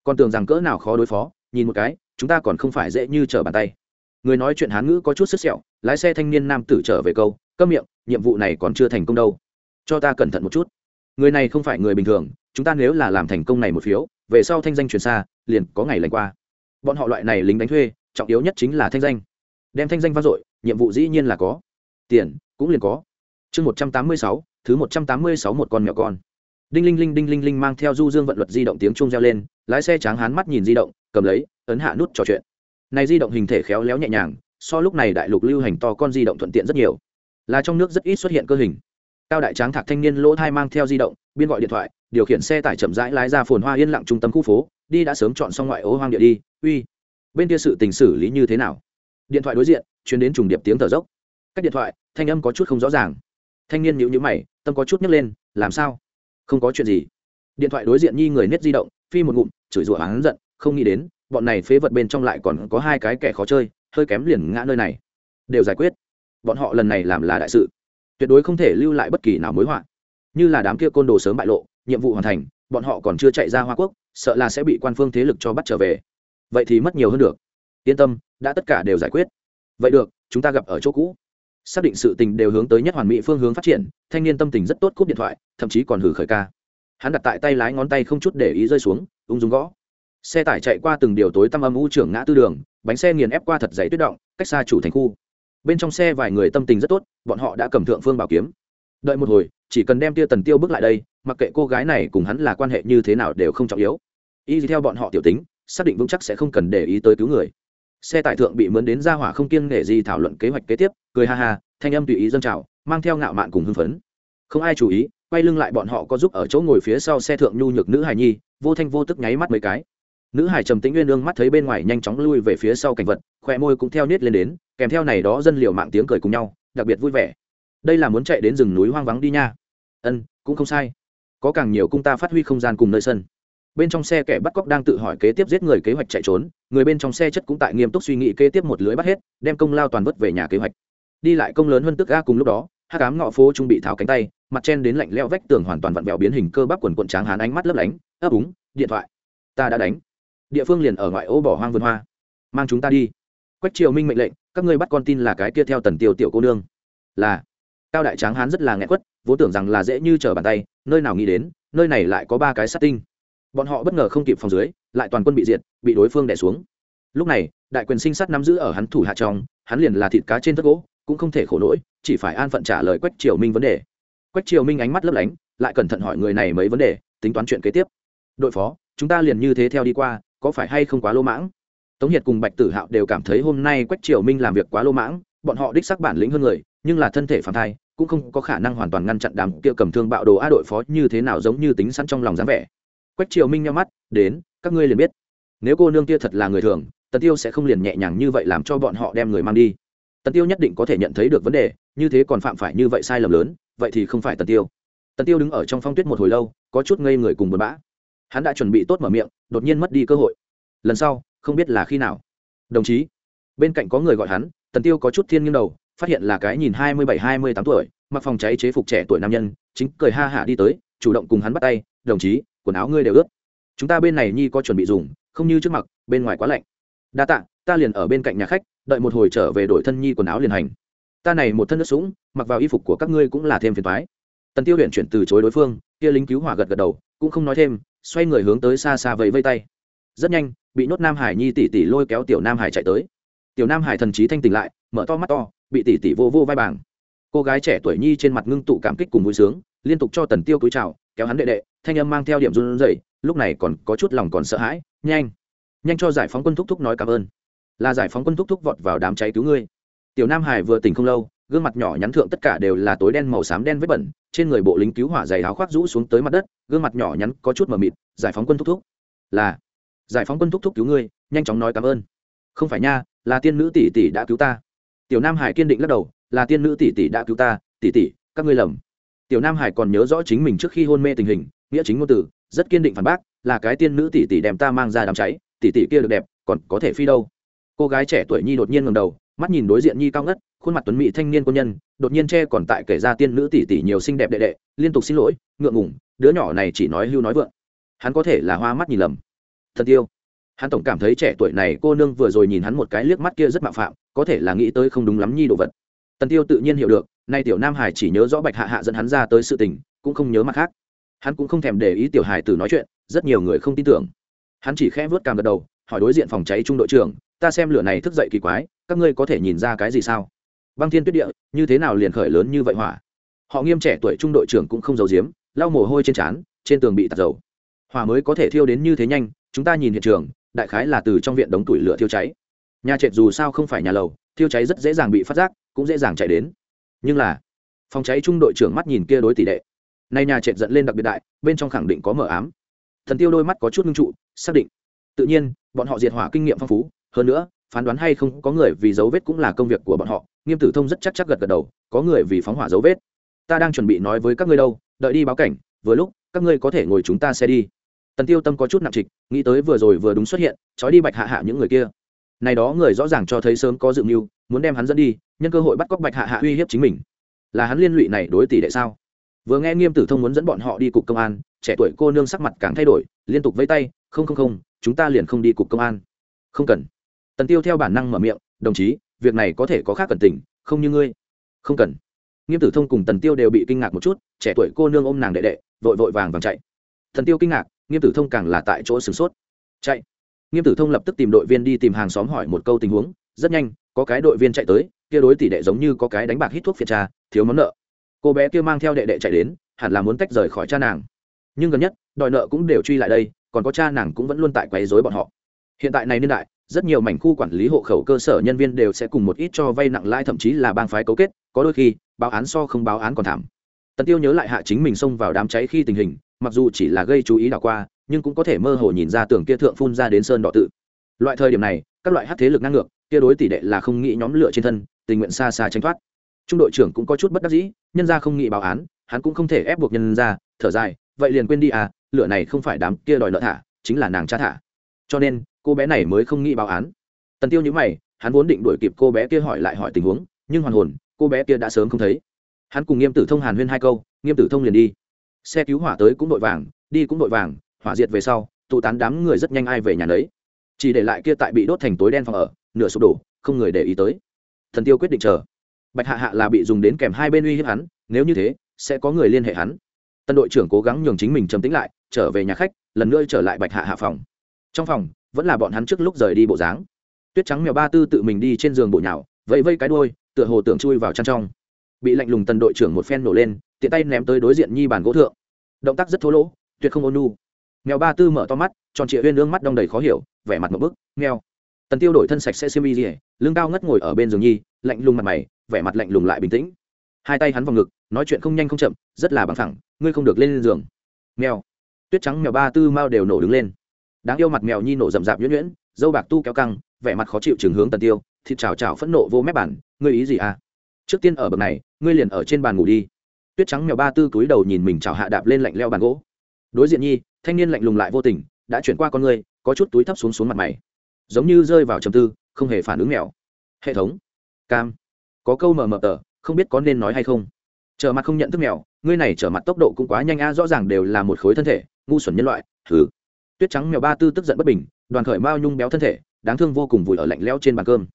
Còn tưởng rằng cỡ nào khó đối phó, nhìn một cái, chúng ta còn không phải dễ như trở bàn tay. Người nói chuyện hán ngữ có chút sức sẹo, lái xe thanh niên nam tử trở về câu, câm miệng, nhiệm vụ này còn chưa thành công đâu. Cho ta cẩn thận một chút. Người này không phải người bình thường, chúng ta nếu là làm thành công này một phiếu, về sau thanh danh truyền xa, liền có ngày lành qua. Bọn họ loại này lính đánh thuê, trọng yếu nhất chính là thanh danh. Đem thanh danh vang dội, nhiệm vụ dĩ nhiên là có. Tiền, cũng liền có chương một trăm tám mươi sáu, thứ một trăm tám mươi sáu một con mèo con. Đinh linh linh, đinh linh linh mang theo du dương vận luật di động tiếng chuông reo lên, lái xe tráng hán mắt nhìn di động, cầm lấy, ấn hạ nút trò chuyện. Này di động hình thể khéo léo nhẹ nhàng, so lúc này đại lục lưu hành to con di động thuận tiện rất nhiều. Là trong nước rất ít xuất hiện cơ hình. Cao đại tráng thạc thanh niên lỗ thai mang theo di động, biên gọi điện thoại, điều khiển xe tải chậm rãi lái ra phồn hoa yên lặng trung tâm khu phố, đi đã sớm chọn xong ngoại ô hoang địa đi, uy. Bên kia sự tình xử lý như thế nào? Điện thoại đối diện chuyến đến trùng điệp tiếng thở dốc. Cách điện thoại, thanh âm có chút không rõ ràng thanh niên nhữ nhữ mày, tâm có chút nhấc lên, làm sao? Không có chuyện gì. Điện thoại đối diện nhi người nết di động, phi một ngụm, chửi rủa hắn giận, không nghĩ đến, bọn này phế vật bên trong lại còn có hai cái kẻ khó chơi, hơi kém liền ngã nơi này. Đều giải quyết. Bọn họ lần này làm là đại sự. Tuyệt đối không thể lưu lại bất kỳ nào mối họa. Như là đám kia côn đồ sớm bại lộ, nhiệm vụ hoàn thành, bọn họ còn chưa chạy ra hoa quốc, sợ là sẽ bị quan phương thế lực cho bắt trở về. Vậy thì mất nhiều hơn được. Yên tâm, đã tất cả đều giải quyết. Vậy được, chúng ta gặp ở chỗ cũ xác định sự tình đều hướng tới nhất hoàn mỹ phương hướng phát triển, thanh niên tâm tình rất tốt cúp điện thoại, thậm chí còn hử khởi ca. Hắn đặt tại tay lái ngón tay không chút để ý rơi xuống, ung dung gõ. Xe tải chạy qua từng điều tối tăm âm u trưởng ngã tư đường, bánh xe nghiền ép qua thật dày tuyết động, cách xa chủ thành khu. Bên trong xe vài người tâm tình rất tốt, bọn họ đã cầm thượng phương bảo kiếm. Đợi một hồi, chỉ cần đem tia tần tiêu bước lại đây, mặc kệ cô gái này cùng hắn là quan hệ như thế nào đều không trọng yếu. Y theo bọn họ tiểu tính, xác định vững chắc sẽ không cần để ý tới cứu người xe tải thượng bị mướn đến ra hỏa không kiêng nể gì thảo luận kế hoạch kế tiếp, cười ha ha, thanh âm tùy ý dâng trào, mang theo ngạo mạn cùng hưng phấn. Không ai chú ý, quay lưng lại bọn họ có giúp ở chỗ ngồi phía sau xe thượng nhu nhược nữ hài nhi, vô thanh vô tức nháy mắt mấy cái. Nữ hải trầm tĩnh nguyên ương mắt thấy bên ngoài nhanh chóng lui về phía sau cảnh vật khoe môi cũng theo nết lên đến, kèm theo này đó dân liệu mạng tiếng cười cùng nhau, đặc biệt vui vẻ. Đây là muốn chạy đến rừng núi hoang vắng đi nha. Ân, cũng không sai. Có càng nhiều cung ta phát huy không gian cùng nơi sân bên trong xe kẻ bắt cóc đang tự hỏi kế tiếp giết người kế hoạch chạy trốn, người bên trong xe chất cũng tại nghiêm túc suy nghĩ kế tiếp một lưới bắt hết, đem công lao toàn vất về nhà kế hoạch. Đi lại công lớn hơn tức ga cùng lúc đó hát cám ngọ phố trung bị tháo cánh tay, mặt chen đến lạnh leo vách tường hoàn toàn vặn vẹo biến hình cơ bắp quần quận tráng hán ánh mắt lấp lánh, ấp úng, điện thoại, ta đã đánh. Địa phương liền ở ngoại ô bỏ hoang vườn hoa. Mang chúng ta đi. Quách triều minh mệnh lệnh, các ngươi bắt con tin là cái kia theo tần tiêu tiểu cô nương. Là. Cao đại tráng hán rất là nghẹn quất, vốn tưởng rằng là dễ như trở bàn tay, nơi nào nghĩ đến, nơi này lại có ba cái sát tinh bọn họ bất ngờ không kịp phòng dưới, lại toàn quân bị diệt, bị đối phương đẻ xuống. Lúc này, đại quyền sinh sát nắm giữ ở hắn thủ hạ trong, hắn liền là thịt cá trên thất gỗ, cũng không thể khổ nỗi, chỉ phải an phận trả lời quách triều minh vấn đề. Quách triều minh ánh mắt lấp lánh, lại cẩn thận hỏi người này mấy vấn đề, tính toán chuyện kế tiếp. Đội phó, chúng ta liền như thế theo đi qua, có phải hay không quá lô mãng? Tống hiệt cùng bạch tử hạo đều cảm thấy hôm nay quách triều minh làm việc quá lô mãng, bọn họ đích sắc bản lĩnh hơn người, nhưng là thân thể phản thai, cũng không có khả năng hoàn toàn ngăn chặn đám kia cầm thương bạo đồ a đội phó như thế nào giống như tính sẵn trong lòng dáng vẻ quách triều minh nhau mắt, đến, các ngươi liền biết. Nếu cô nương kia thật là người thường, tần tiêu sẽ không liền nhẹ nhàng như vậy làm cho bọn họ đem người mang đi. Tần tiêu nhất định có thể nhận thấy được vấn đề, như thế còn phạm phải như vậy sai lầm lớn, vậy thì không phải tần tiêu. Tần tiêu đứng ở trong phong tuyết một hồi lâu, có chút ngây người cùng buồn bã. Hắn đã chuẩn bị tốt mở miệng, đột nhiên mất đi cơ hội. Lần sau, không biết là khi nào. Đồng chí. Bên cạnh có người gọi hắn, tần tiêu có chút thiên nghiêng đầu, phát hiện là cái nhìn hai mươi bảy, hai mươi tám tuổi, mặc phòng cháy chế phục trẻ tuổi nam nhân, chính cười ha hả đi tới, chủ động cùng hắn bắt tay, đồng chí quần áo ngươi đều ướt. Chúng ta bên này nhi có chuẩn bị dùng, không như trước mặt, bên ngoài quá lạnh. Đa tạ, ta liền ở bên cạnh nhà khách, đợi một hồi trở về đổi thân nhi quần áo liền hành. Ta này một thân nước sũng, mặc vào y phục của các ngươi cũng là thêm phiền thoái tần tiêu huyện chuyển từ chối đối phương, kia lính cứu hỏa gật gật đầu, cũng không nói thêm, xoay người hướng tới xa xa vẫy vây tay. Rất nhanh, bị nhốt nam hải nhi tỷ tỷ lôi kéo tiểu nam hải chạy tới. Tiểu nam hải thần trí thanh tỉnh lại, mở to mắt to, bị tỷ tỷ vô vô vai bảng cô gái trẻ tuổi nhi trên mặt ngưng tụ cảm kích cùng vui sướng, liên tục cho tần tiêu cúi chào kéo hắn đệ đệ, thanh âm mang theo điểm run rẩy, lúc này còn có chút lòng còn sợ hãi, nhanh nhanh cho giải phóng quân thúc thúc nói cảm ơn. Là giải phóng quân thúc thúc vọt vào đám cháy cứu ngươi. Tiểu nam hải vừa tỉnh không lâu, gương mặt nhỏ nhắn thượng tất cả đều là tối đen màu xám đen vết bẩn, trên người bộ lính cứu hỏa dày áo khoác rũ xuống tới mặt đất, gương mặt nhỏ nhắn có chút mờ mịt, giải phóng quân thúc thúc. Là, giải phóng quân thúc thúc cứu ngươi, nhanh chóng nói cảm ơn. Không phải nha, là tiên nữ tỷ tỷ đã cứu ta. Tiểu nam hải kiên định lắc đầu, là tiên nữ tỷ tỷ đã cứu ta, tỷ tỷ, các ngươi lầm tiểu nam hải còn nhớ rõ chính mình trước khi hôn mê tình hình, nghĩa chính ngôn từ, rất kiên định phản bác, là cái tiên nữ tỷ tỷ đem ta mang ra đám cháy, tỷ tỷ kia được đẹp, còn có thể phi đâu. Cô gái trẻ tuổi nhi đột nhiên ngầm đầu, mắt nhìn đối diện nhi cao ngất, khuôn mặt tuấn mỹ thanh niên quân nhân, đột nhiên che còn tại kể ra tiên nữ tỷ tỷ nhiều xinh đẹp đệ đệ, liên tục xin lỗi, ngượng ngủng đứa nhỏ này chỉ nói hưu nói vượng. Hắn có thể là hoa mắt nhìn lầm. Thật tiêu hắn tổng cảm thấy trẻ tuổi này cô nương vừa rồi nhìn hắn một cái liếc mắt kia rất mạo phạm, có thể là nghĩ tới không đúng lắm nhi đồ vật. Tần tiêu tự nhiên hiểu được nay tiểu nam hải chỉ nhớ rõ bạch hạ hạ dẫn hắn ra tới sự tình, cũng không nhớ mặt khác. Hắn cũng không thèm để ý tiểu hải tử nói chuyện, rất nhiều người không tin tưởng. Hắn chỉ khẽ vớt cằm gật đầu, hỏi đối diện phòng cháy trung đội trưởng, ta xem lửa này thức dậy kỳ quái, các ngươi có thể nhìn ra cái gì sao? Băng thiên tuyết địa, như thế nào liền khởi lớn như vậy hỏa? Họ nghiêm trẻ tuổi trung đội trưởng cũng không giấu giếm, lau mồ hôi trên trán, trên tường bị tạt dầu. Hỏa mới có thể thiêu đến như thế nhanh, chúng ta nhìn hiện trường, đại khái là từ trong viện đống tuổi lửa thiêu cháy. Nhà trệt dù sao không phải nhà lầu, thiêu cháy rất dễ dàng bị phát giác, cũng dễ dàng chạy đến nhưng là, phòng cháy trung đội trưởng mắt nhìn kia đối tỷ đệ nay nhà trệt dẫn lên đặc biệt đại, bên trong khẳng định có mở ám. Thần tiêu đôi mắt có chút ngưng trụ, xác định. Tự nhiên, bọn họ diệt hỏa kinh nghiệm phong phú, hơn nữa, phán đoán hay không có người vì dấu vết cũng là công việc của bọn họ, nghiêm tử thông rất chắc chắc gật gật đầu, có người vì phóng hỏa dấu vết. Ta đang chuẩn bị nói với các ngươi đâu, đợi đi báo cảnh, vừa lúc, các ngươi có thể ngồi chúng ta xe đi. Tần tiêu tâm có chút nặng trịch, nghĩ tới vừa rồi vừa đúng xuất hiện, trói đi bạch hạ hạ những người kia. Này đó người rõ ràng cho thấy sớm có dự mưu, muốn đem hắn dẫn đi nhân cơ hội bắt cóc bạch hạ hạ uy hiếp chính mình. Là hắn liên lụy này đối tỷ đệ sao? Vừa nghe nghiêm tử thông muốn dẫn bọn họ đi cục công an, trẻ tuổi cô nương sắc mặt càng thay đổi, liên tục vây tay, không không không, chúng ta liền không đi cục công an. Không cần. Tần tiêu theo bản năng mở miệng, đồng chí, việc này có thể có khác cần tình, không như ngươi. Không cần. Nghiêm tử thông cùng tần tiêu đều bị kinh ngạc một chút, trẻ tuổi cô nương ôm nàng đệ đệ, vội vội vàng vàng chạy. Thần tiêu kinh ngạc, nghiêm tử thông càng là tại chỗ sửng sốt. Chạy. Nghiêm tử thông lập tức tìm đội viên đi tìm hàng xóm hỏi một câu tình huống, rất nhanh có cái đội viên chạy tới, kia đối tỷ đệ giống như có cái đánh bạc hít thuốc phiệt trà thiếu món nợ. Cô bé kia mang theo đệ đệ chạy đến, hẳn là muốn tách rời khỏi cha nàng. Nhưng gần nhất, đòi nợ cũng đều truy lại đây, còn có cha nàng cũng vẫn luôn tại quấy rối bọn họ. Hiện tại này niên đại, rất nhiều mảnh khu quản lý hộ khẩu cơ sở nhân viên đều sẽ cùng một ít cho vay nặng lãi, thậm chí là bang phái cấu kết, có đôi khi, báo án so không báo án còn thảm. Tần tiêu nhớ lại hạ chính mình xông vào đám cháy khi tình hình, mặc dù chỉ là gây chú ý đảo qua, nhưng cũng có thể mơ hồ nhìn ra tường kia thượng phun ra đến sơn đỏ tự. Loại thời điểm này, các loại hát thế lực ngang ngược kia đối tỷ đệ là không nghĩ nhóm lửa trên thân, tình nguyện xa xa tránh thoát. Trung đội trưởng cũng có chút bất đắc dĩ, nhân ra không nghĩ báo án, hắn cũng không thể ép buộc nhân ra thở dài, vậy liền quên đi à lửa này không phải đám kia đòi nợ thả, chính là nàng cha thả. Cho nên, cô bé này mới không nghĩ báo án. Tần tiêu nhữ mày, hắn vốn định đuổi kịp cô bé kia hỏi lại hỏi tình huống, nhưng hoàn hồn, cô bé kia đã sớm không thấy. Hắn cùng nghiêm tử thông hàn huyên hai câu, nghiêm tử thông liền đi. Xe cứu hỏa tới cũng đội vàng, đi cũng đội vàng, hỏa diệt về sau, tụ tán đám người rất nhanh ai về nhà đấy chỉ để lại kia tại bị đốt thành tối đen phòng ở nửa sụp đổ, không người để ý tới. Thần tiêu quyết định chờ. Bạch hạ hạ là bị dùng đến kèm hai bên uy hiếp hắn, nếu như thế, sẽ có người liên hệ hắn. Tân đội trưởng cố gắng nhường chính mình trầm tĩnh lại, trở về nhà khách, lần nữa trở lại bạch hạ hạ phòng. Trong phòng, vẫn là bọn hắn trước lúc rời đi bộ dáng. Tuyết trắng mèo ba tư tự mình đi trên giường bộ nhào, vẫy vây cái đôi tựa hồ tưởng chui vào chăn trong. Bị lạnh lùng tân đội trưởng một phen nổ lên, tiện tay ném tới đối diện nhi bàn gỗ thượng. Động tác rất thô lỗ, tuyệt không ôn nu mèo ba tư mở to mắt, tròn trịa huyên lương mắt đong đầy khó hiểu, vẻ mặt một bức, nghèo tần tiêu đổi thân sạch sẽ xiêm y dỉa lưng cao ngất ngồi ở bên giường nhi, lạnh lùng mặt mày, vẻ mặt lạnh lùng lại bình tĩnh. Hai tay hắn vào ngực, nói chuyện không nhanh không chậm, rất là bằng thẳng ngươi không được lên giường. Mèo. Tuyết trắng mèo ba tư mao đều nổ đứng lên. Đáng yêu mặt mèo nhi nổ rậm rạp nhuyễn nhuyễn, dâu bạc tu kéo căng, vẻ mặt khó chịu chừng hướng tần tiêu, thịt chào chào phẫn nộ vô mép bản, ngươi ý gì à? Trước tiên ở bậc này, ngươi liền ở trên bàn ngủ đi. Tuyết trắng mèo ba tư cúi đầu nhìn mình chào hạ đạp lên lạnh leo bàn gỗ. Đối diện nhi, thanh niên lạnh lùng lại vô tình, đã chuyển qua con ngươi, có chút túi thấp xuống xuống mặt mày giống như rơi vào trầm tư, không hề phản ứng mèo hệ thống, cam, có câu mờ mờ tờ, không biết có nên nói hay không. Trở mặt không nhận thức mèo ngươi này trở mặt tốc độ cũng quá nhanh a, rõ ràng đều là một khối thân thể, ngu xuẩn nhân loại thử tuyết trắng mèo ba tư tức giận bất bình, đoàn khởi mao nhung béo thân thể, đáng thương vô cùng vùi ở lạnh lẽo trên bàn cơm.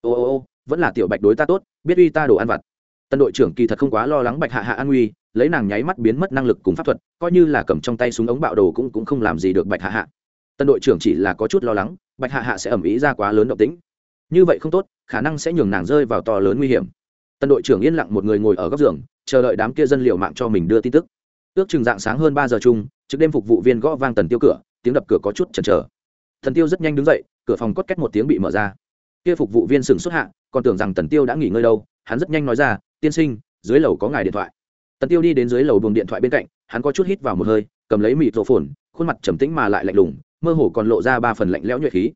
Ô ô ô, vẫn là tiểu bạch đối ta tốt, biết uy ta đồ ăn vặt. Tân đội trưởng kỳ thật không quá lo lắng bạch hạ hạ an nguy lấy nàng nháy mắt biến mất năng lực cùng pháp thuật, coi như là cầm trong tay súng ống bạo đồ cũng cũng không làm gì được bạch hạ hạ. Tân đội trưởng chỉ là có chút lo lắng bạch hạ hạ sẽ ẩm ý ra quá lớn động tĩnh. Như vậy không tốt, khả năng sẽ nhường nàng rơi vào to lớn nguy hiểm. Tân đội trưởng yên lặng một người ngồi ở góc giường, chờ đợi đám kia dân liệu mạng cho mình đưa tin tức. Ước chừng dạng sáng hơn ba giờ chung trước đêm phục vụ viên gõ vang tần tiêu cửa, tiếng đập cửa có chút chần chờ. Thần tiêu rất nhanh đứng dậy, cửa phòng cốt két một tiếng bị mở ra. Kia phục vụ viên sừng xuất hạ, còn tưởng rằng tần tiêu đã nghỉ ngơi đâu, hắn rất nhanh nói ra, tiên sinh, dưới lầu có ngài điện thoại. Tần tiêu đi đến dưới lầu buồng điện thoại bên cạnh, hắn có chút hít vào một hơi, cầm lấy mịt rổ phồn, khuôn mặt trầm tĩnh mà lại lạnh lùng mơ hồ còn lộ ra ba phần lạnh lẽo nhuệ khí.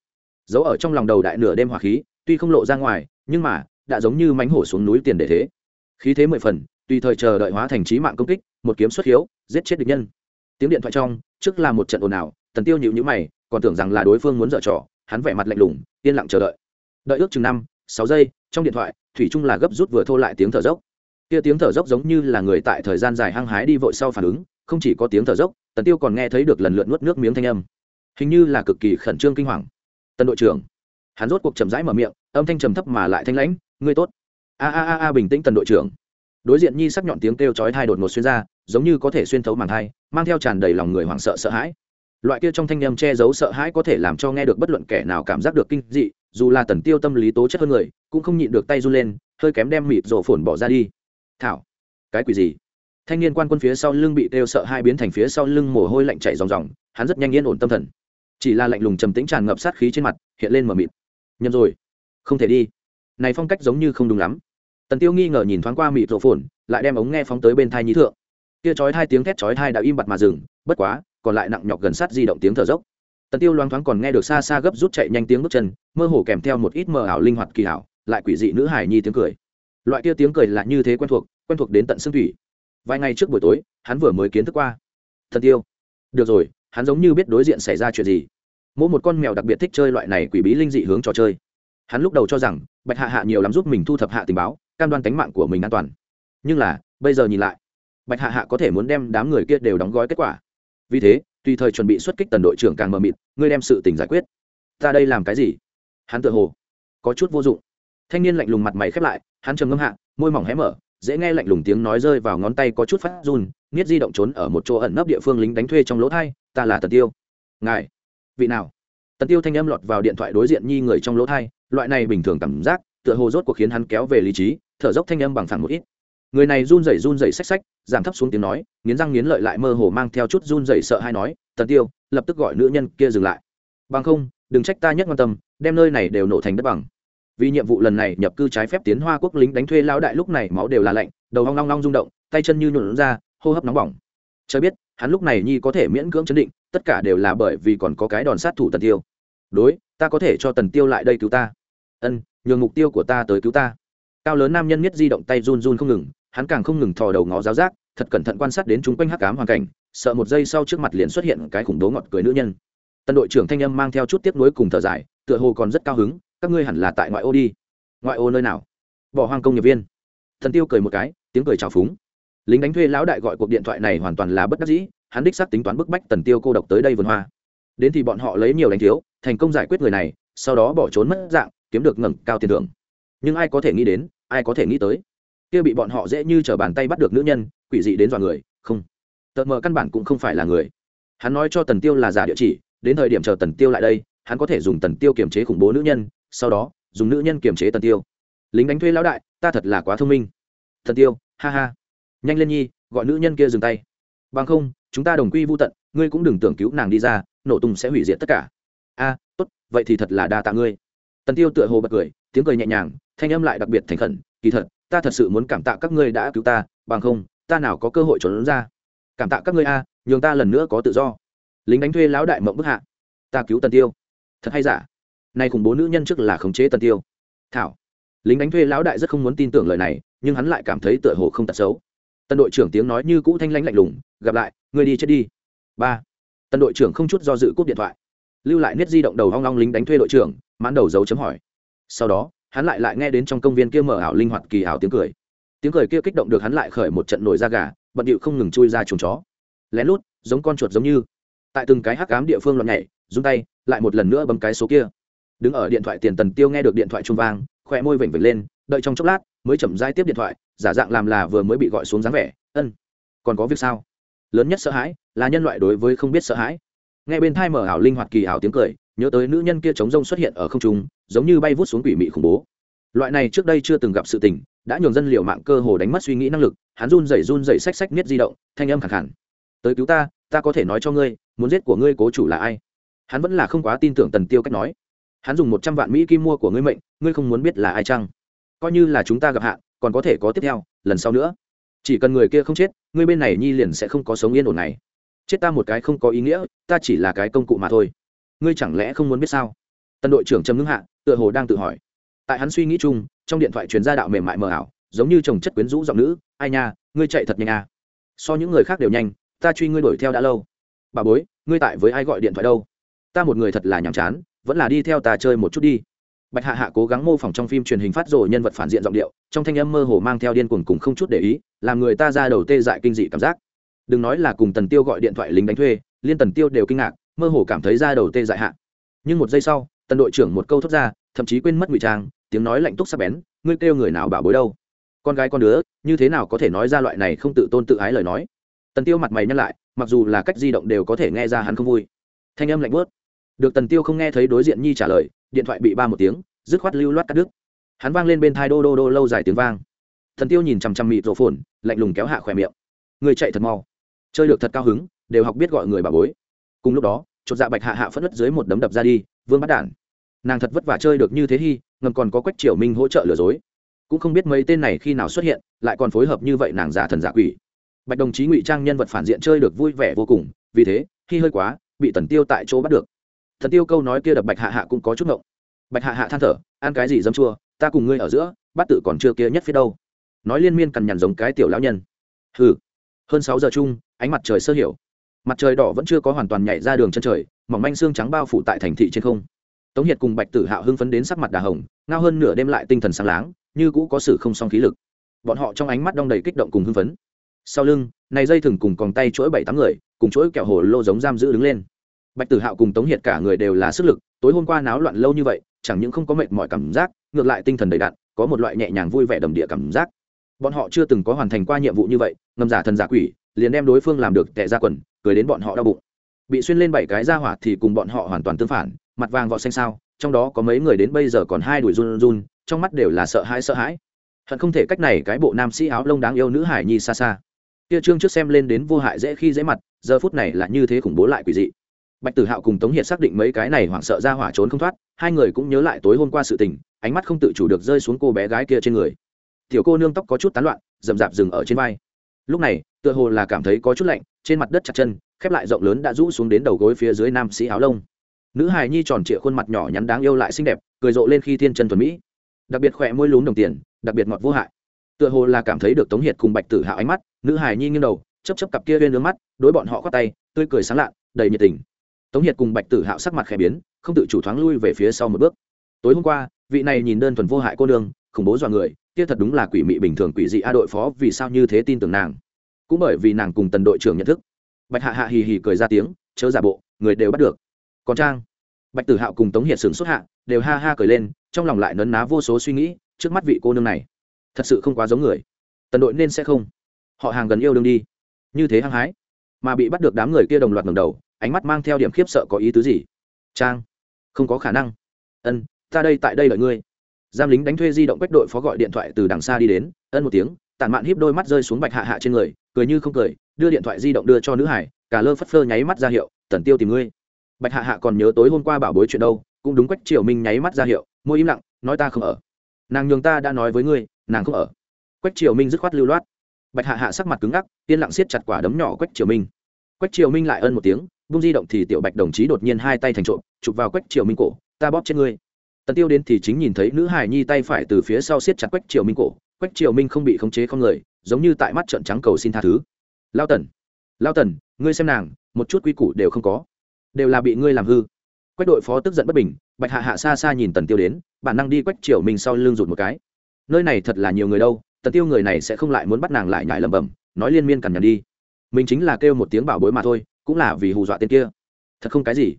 Giấu ở trong lòng đầu đại nửa đêm hỏa khí, tuy không lộ ra ngoài, nhưng mà, đã giống như mánh hổ xuống núi tiền để thế. Khí thế mười phần, tùy thời chờ đợi hóa thành trí mạng công kích, một kiếm xuất hiếu, giết chết địch nhân. Tiếng điện thoại trong, trước là một trận ồn ào, tần tiêu nhịu nhữ mày, còn tưởng rằng là đối phương muốn dở trò, hắn vẻ mặt lạnh lùng, yên lặng chờ đợi. Đợi ước chừng năm, sáu giây, trong điện thoại, thủy trung là gấp rút vừa thô lại tiếng thở dốc. Kia tiếng thở dốc giống như là người tại thời gian dài hăng hái đi vội sau phản ứng, không chỉ có tiếng thở dốc, tần tiêu còn nghe thấy được lần lượt nuốt nước miếng thanh âm hình như là cực kỳ khẩn trương kinh hoàng. Tân đội trưởng. Hắn rốt cuộc chậm rãi mở miệng, âm thanh trầm thấp mà lại thanh lãnh, ngươi tốt. A a a a, bình tĩnh tần đội trưởng. Đối diện nhi sắc nhọn tiếng kêu chói thai đột ngột xuyên ra, giống như có thể xuyên thấu màng thai, mang theo tràn đầy lòng người hoảng sợ sợ hãi. Loại kia trong thanh â m che giấu sợ hãi có thể làm cho nghe được bất luận kẻ nào cảm giác được kinh dị, dù là tần tiêu tâm lý tố chất hơn người, cũng không nhịn được tay run lên, hơi kém đem mịt rổ phồn bỏ ra đi. Thảo, cái quỷ gì? Thanh niên quan quân phía sau lưng bị kêu sợ hai biến thành phía sau lưng mồ hôi lạnh chảy ròng ròng, hắn rất nhanh yên ổn tâm thần chỉ là lạnh lùng trầm tĩnh tràn ngập sát khí trên mặt, hiện lên mờ mịt. Nhầm rồi. Không thể đi. Này phong cách giống như không đúng lắm. Tần tiêu nghi ngờ nhìn thoáng qua mịt rộ phồn, lại đem ống nghe phóng tới bên thai nhí thượng. Kia chói hai tiếng thét chói hai đã im bặt mà dừng, bất quá, còn lại nặng nhọc gần sát di động tiếng thở dốc. Tần tiêu loáng thoáng còn nghe được xa xa gấp rút chạy nhanh tiếng bước chân, mơ hồ kèm theo một ít mờ ảo linh hoạt kỳ ảo, lại quỷ dị nữ hải nhi tiếng cười. Loại kia tiếng cười là như thế quen thuộc quen thuộc đến tận xương thủy. Vài ngày trước buổi tối, hắn vừa mới kiến thức qua. Thần tiêu, được rồi hắn giống như biết đối diện xảy ra chuyện gì. Mỗi một con mèo đặc biệt thích chơi loại này quỷ bí linh dị hướng trò chơi. Hắn lúc đầu cho rằng, bạch hạ hạ nhiều lắm giúp mình thu thập hạ tình báo, cam đoan tánh mạng của mình an toàn. Nhưng là, bây giờ nhìn lại, bạch hạ hạ có thể muốn đem đám người kia đều đóng gói kết quả. Vì thế, tùy thời chuẩn bị xuất kích tần đội trưởng càng mờ mịt, ngươi đem sự tình giải quyết. Ta đây làm cái gì? Hắn tự hồ có chút vô dụng. Thanh niên lạnh lùng mặt mày khép lại, hắn trầm ngâm hạ, môi mỏng hé mở, dễ nghe lạnh lùng tiếng nói rơi vào ngón tay có chút phát run, nghiết di động trốn ở một chỗ ẩn nấp địa phương lính đánh thuê trong lỗ thai ta là tần tiêu. Ngài, vị nào? Tần tiêu thanh âm lọt vào điện thoại đối diện nhi người trong lỗ thai, loại này bình thường cảm giác, tựa hồ rốt cuộc khiến hắn kéo về lý trí, thở dốc thanh âm bằng phẳng một ít. Người này run rẩy run rẩy xách xách, giảm thấp xuống tiếng nói, nghiến răng nghiến lợi lại mơ hồ mang theo chút run rẩy sợ hay nói, tần tiêu, lập tức gọi nữ nhân kia dừng lại. Bằng không, đừng trách ta nhất quan tâm, đem nơi này đều nổ thành đất bằng. Vì nhiệm vụ lần này nhập cư trái phép tiến hoa quốc lính đánh thuê lão đại lúc này máu đều là lạnh, đầu hong long long rung động, tay chân như nhuộn ra, hô hấp nóng bỏng. Chờ biết hắn lúc này nhi có thể miễn cưỡng chấn định, tất cả đều là bởi vì còn có cái đòn sát thủ tần tiêu. Đối, ta có thể cho tần tiêu lại đây cứu ta. Ân, nhường mục tiêu của ta tới cứu ta. Cao lớn nam nhân nhất di động tay run run không ngừng, hắn càng không ngừng thò đầu ngó giáo giác, thật cẩn thận quan sát đến chúng quanh hắc cám hoàn cảnh, sợ một giây sau trước mặt liền xuất hiện cái khủng bố ngọt cười nữ nhân. Tân đội trưởng thanh âm mang theo chút tiếp nối cùng thở dài, tựa hồ còn rất cao hứng, các ngươi hẳn là tại ngoại ô đi. Ngoại ô nơi nào? Bỏ hoang công nghiệp viên. Thần tiêu cười một cái, tiếng cười trào phúng lính đánh thuê lão đại gọi cuộc điện thoại này hoàn toàn là bất đắc dĩ, hắn đích xác tính toán bức bách tần tiêu cô độc tới đây vườn hoa. Đến thì bọn họ lấy nhiều đánh thiếu, thành công giải quyết người này, sau đó bỏ trốn mất dạng, kiếm được ngẩng cao tiền thưởng. Nhưng ai có thể nghĩ đến, ai có thể nghĩ tới. Kia bị bọn họ dễ như chở bàn tay bắt được nữ nhân, quỷ dị đến dọa người, không. Tợn mờ căn bản cũng không phải là người. Hắn nói cho tần tiêu là giả địa chỉ, đến thời điểm chờ tần tiêu lại đây, hắn có thể dùng tần tiêu kiềm chế khủng bố nữ nhân, sau đó, dùng nữ nhân kiềm chế tần tiêu. Lính đánh thuê lão đại, ta thật là quá thông minh. Tần tiêu, ha ha nhanh lên nhi, gọi nữ nhân kia dừng tay. Bằng không, chúng ta đồng quy vô tận, ngươi cũng đừng tưởng cứu nàng đi ra, nổ tung sẽ hủy diệt tất cả. A, tốt, vậy thì thật là đa tạ ngươi. Tần tiêu tựa hồ bật cười, tiếng cười nhẹ nhàng, thanh âm lại đặc biệt thành khẩn, kỳ thật, ta thật sự muốn cảm tạ các ngươi đã cứu ta, bằng không, ta nào có cơ hội trốn ra. Cảm tạ các ngươi a, nhường ta lần nữa có tự do. Lính đánh thuê lão đại mộng bức hạ. Ta cứu tần tiêu. Thật hay giả? Nay khủng bố nữ nhân trước là khống chế tần tiêu. Thảo. Lính đánh thuê lão đại rất không muốn tin tưởng lời này, nhưng hắn lại cảm thấy tựa hồ không tật xấu tân đội trưởng tiếng nói như cũ thanh lãnh lạnh lùng, gặp lại, ngươi đi chết đi. Ba. Tân đội trưởng không chút do dự cúp điện thoại. Lưu lại nét di động đầu hoang long lính đánh thuê đội trưởng, mãn đầu dấu chấm hỏi. Sau đó, hắn lại lại nghe đến trong công viên kia mở ảo linh hoạt kỳ ảo tiếng cười. Tiếng cười kia kích động được hắn lại khởi một trận nổi da gà, bận điệu không ngừng chui ra chuồng chó. Lén lút, giống con chuột giống như. Tại từng cái hắc cám địa phương loạn nhảy, run tay, lại một lần nữa bấm cái số kia. Đứng ở điện thoại tiền tần tiêu nghe được điện thoại trung vang khỏe môi vểnh vểnh lên, đợi trong chốc lát, mới chậm rãi tiếp điện thoại giả dạng làm là vừa mới bị gọi xuống dáng vẻ, ân, còn có việc sao? Lớn nhất sợ hãi là nhân loại đối với không biết sợ hãi. Nghe bên thai mở ảo linh hoạt kỳ ảo tiếng cười, nhớ tới nữ nhân kia chống rông xuất hiện ở không trung, giống như bay vút xuống quỷ mị khủng bố. Loại này trước đây chưa từng gặp sự tình, đã nhường dân liều mạng cơ hồ đánh mất suy nghĩ năng lực, hắn run rẩy run rẩy xách xách niết di động, thanh âm khẳng khẳng. Tới cứu ta ta có thể nói cho ngươi, muốn giết của ngươi cố chủ là ai? Hắn vẫn là không quá tin tưởng tần tiêu cách nói. Hắn dùng một trăm vạn mỹ kim mua của ngươi mệnh, ngươi không muốn biết là ai chăng? Coi như là chúng ta gặp hạn còn có thể có tiếp theo, lần sau nữa. Chỉ cần người kia không chết ngươi bên này nhi liền sẽ không có sống yên ổn này. Chết ta một cái không có ý nghĩa, ta chỉ là cái công cụ mà thôi. Ngươi chẳng lẽ không muốn biết sao? Tân đội trưởng trầm ngưng hạ, tựa hồ đang tự hỏi. Tại hắn suy nghĩ chung, trong điện thoại truyền ra đạo mềm mại mờ ảo, giống như chồng chất quyến rũ giọng nữ, ai nha, ngươi chạy thật nhanh à. So những người khác đều nhanh, ta truy ngươi đuổi theo đã lâu. Bà bối, ngươi tại với ai gọi điện thoại đâu? Ta một người thật là nhàm chán, vẫn là đi theo ta chơi một chút đi bạch hạ hạ cố gắng mô phỏng trong phim truyền hình phát rồi nhân vật phản diện giọng điệu, trong thanh âm mơ hồ mang theo điên cuồng cùng không chút để ý, làm người ta ra đầu tê dại kinh dị cảm giác. Đừng nói là cùng tần tiêu gọi điện thoại lính đánh thuê, liên tần tiêu đều kinh ngạc, mơ hồ cảm thấy ra đầu tê dại hạ. Nhưng một giây sau, tần đội trưởng một câu thốt ra, thậm chí quên mất ngụy trang, tiếng nói lạnh túc sắc bén, ngươi kêu người nào bảo bối đâu? Con gái con đứa, như thế nào có thể nói ra loại này không tự tôn tự ái lời nói? Tần tiêu mặt mày nhăn lại, mặc dù là cách di động đều có thể nghe ra hắn không vui. Thanh âm lạnh bớt được tần tiêu không nghe thấy đối diện nhi trả lời điện thoại bị ba một tiếng, dứt khoát lưu loát cắt đứt. Hắn vang lên bên thai đô đô đô lâu dài tiếng vang. Thần tiêu nhìn chằm chằm mịt rổ phồn, lạnh lùng kéo hạ khỏe miệng. Người chạy thật mau. Chơi được thật cao hứng, đều học biết gọi người bà bối. Cùng lúc đó, chột dạ bạch hạ hạ phất đất dưới một đấm đập ra đi, vương bắt đản nàng thật vất vả chơi được như thế hy ngầm còn có quách triều minh hỗ trợ lừa dối. Cũng không biết mấy tên này khi nào xuất hiện, lại còn phối hợp như vậy nàng giả thần giả quỷ. Bạch đồng chí ngụy trang nhân vật phản diện chơi được vui vẻ vô cùng, vì thế khi hơi quá, bị tần tiêu tại chỗ bắt được thần tiêu câu nói kia đập bạch hạ hạ cũng có chút ngộng. Bạch hạ hạ than thở, ăn cái gì dâm chua? Ta cùng ngươi ở giữa bắt tự còn chưa kia nhất phía đâu. Nói liên miên cằn nhằn giống cái tiểu lão nhân. Hừ. Hơn sáu giờ chung, ánh mặt trời sơ hiểu. Mặt trời đỏ vẫn chưa có hoàn toàn nhảy ra đường chân trời, mỏng manh xương trắng bao phủ tại thành thị trên không. Tống hiệt cùng bạch tử hạo hưng phấn đến sắc mặt đà hồng, ngao hơn nửa đêm lại tinh thần sáng láng, như cũ có sự không song khí lực. Bọn họ trong ánh mắt đong đầy kích động cùng hưng phấn. Sau lưng, này dây thừng cùng còng tay chuỗi bảy tám người, cùng chuỗi kẹo hồ lô giống giam giữ đứng lên bạch tử hạo cùng tống hiệt cả người đều là sức lực, tối hôm qua náo loạn lâu như vậy, chẳng những không có mệt mỏi cảm giác, ngược lại tinh thần đầy đặn, có một loại nhẹ nhàng vui vẻ đầm địa cảm giác. Bọn họ chưa từng có hoàn thành qua nhiệm vụ như vậy, ngầm giả thần giả quỷ, liền đem đối phương làm được tệ ra quần, cười đến bọn họ đau bụng. Bị xuyên lên bảy cái ra hỏa thì cùng bọn họ hoàn toàn tương phản, mặt vàng vọ xanh sao trong đó có mấy người đến bây giờ còn hai đuổi run run, trong mắt đều là sợ hãi sợ hãi. Hận không thể cách này cái bộ nam sĩ áo lông đáng yêu nữ hải nhi xa xa. Kia trương trước xem lên đến vô hại dễ khi dễ mặt, giờ phút này là như thế khủng bố lại quỷ dị bạch tử hạo cùng tống hiệt xác định mấy cái này hoảng sợ ra hỏa trốn không thoát, hai người cũng nhớ lại tối hôm qua sự tình, ánh mắt không tự chủ được rơi xuống cô bé gái kia trên người. Tiểu cô nương tóc có chút tán loạn, rậm rạp dừng ở trên vai. Lúc này, tựa hồ là cảm thấy có chút lạnh, trên mặt đất chặt chân, khép lại rộng lớn đã rũ xuống đến đầu gối phía dưới nam sĩ áo lông. Nữ hài nhi tròn trịa khuôn mặt nhỏ nhắn đáng yêu lại xinh đẹp, cười rộ lên khi thiên chân thuần mỹ. Đặc biệt khỏe môi lún đồng tiền, đặc biệt ngọt vô hại. Tựa hồ là cảm thấy được tống hiệt cùng bạch tử hạo ánh mắt, nữ hài nhi nghiêng đầu chấp chấp cặp kia lên nước mắt, đối bọn họ khoác tay, tươi cười sáng lạ đầy nhiệt tình tống hiệt cùng bạch tử hạo sắc mặt khẽ biến, không tự chủ thoáng lui về phía sau một bước. Tối hôm qua, vị này nhìn đơn thuần vô hại cô nương, khủng bố dọa người, kia thật đúng là quỷ mị bình thường quỷ dị a đội phó, vì sao như thế tin tưởng nàng? Cũng bởi vì nàng cùng tần đội trưởng nhận thức. Bạch hạ hạ hì hì cười ra tiếng, chớ giả bộ, người đều bắt được. Còn trang, bạch tử hạo cùng tống hiệt sửng xuất hạ, đều ha ha cười lên, trong lòng lại nấn ná vô số suy nghĩ trước mắt vị cô nương này. Thật sự không quá giống người. Tần đội nên sẽ không. Họ hàng gần yêu đương đi. Như thế hăng hái. Mà bị bắt được đám người kia đồng loạt ngầm đầu ánh mắt mang theo điểm khiếp sợ có ý tứ gì? Trang, không có khả năng. Ân, ta đây tại đây đợi ngươi. Giam lính đánh thuê di động quách đội phó gọi điện thoại từ đằng xa đi đến, ân một tiếng, tản mạn híp đôi mắt rơi xuống bạch hạ hạ trên người, cười như không cười, đưa điện thoại di động đưa cho nữ hải, cả lơ phất phơ nháy mắt ra hiệu, tần tiêu tìm ngươi. Bạch hạ hạ còn nhớ tối hôm qua bảo bối chuyện đâu, cũng đúng quách triều minh nháy mắt ra hiệu, môi im lặng, nói ta không ở. Nàng nhường ta đã nói với ngươi, nàng không ở. Quách triều minh dứt khoát lưu loát. Bạch hạ hạ sắc mặt cứng ngắc, yên lặng siết chặt quả đấm nhỏ quách triều minh. Quách triều minh lại ân một tiếng bung di động thì tiểu bạch đồng chí đột nhiên hai tay thành trộm, chụp vào quách triều minh cổ, ta bóp chết ngươi. Tần tiêu đến thì chính nhìn thấy nữ hải nhi tay phải từ phía sau siết chặt quách triều minh cổ, quách triều minh không bị khống chế không người, giống như tại mắt trợn trắng cầu xin tha thứ. Lao tần lao tần, ngươi xem nàng, một chút quy củ đều không có, đều là bị ngươi làm hư. Quách đội phó tức giận bất bình, bạch hạ hạ xa xa nhìn tần tiêu đến, bản năng đi quách triều minh sau lưng rụt một cái. Nơi này thật là nhiều người đâu, tần tiêu người này sẽ không lại muốn bắt nàng lại nhại lẩm bẩm, nói liên miên cằn nhằn đi. Mình chính là kêu một tiếng bảo bối mà thôi cũng là vì hù dọa tên kia. Thật không cái gì.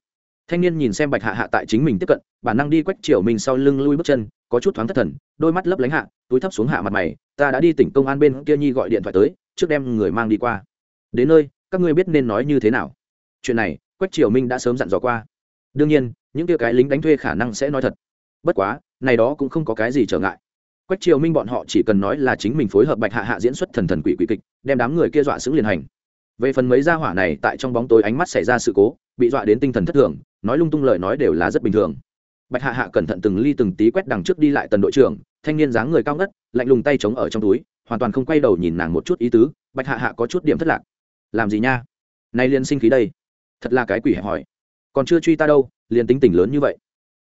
Thanh niên nhìn xem bạch hạ hạ tại chính mình tiếp cận, bản năng đi quách triều mình sau lưng lui bước chân, có chút thoáng thất thần, đôi mắt lấp lánh hạ, túi thấp xuống hạ mặt mày, ta đã đi tỉnh công an bên kia nhi gọi điện thoại tới, trước đem người mang đi qua. Đến nơi, các ngươi biết nên nói như thế nào? Chuyện này, quách triều minh đã sớm dặn dò qua. Đương nhiên, những kia cái lính đánh thuê khả năng sẽ nói thật. Bất quá, này đó cũng không có cái gì trở ngại. Quách triều minh bọn họ chỉ cần nói là chính mình phối hợp bạch hạ hạ diễn xuất thần thần quỷ quỷ kịch, đem đám người kia dọa xứng liền hành về phần mấy gia hỏa này, tại trong bóng tối ánh mắt xảy ra sự cố, bị dọa đến tinh thần thất thường, nói lung tung lời nói đều là rất bình thường. Bạch hạ hạ cẩn thận từng ly từng tí quét đằng trước đi lại tần đội trưởng, thanh niên dáng người cao ngất, lạnh lùng tay chống ở trong túi, hoàn toàn không quay đầu nhìn nàng một chút ý tứ, bạch hạ hạ có chút điểm thất lạc. Làm gì nha? Nay liên sinh khí đây. Thật là cái quỷ hẹp hỏi còn chưa truy ta đâu, liền tính tỉnh lớn như vậy.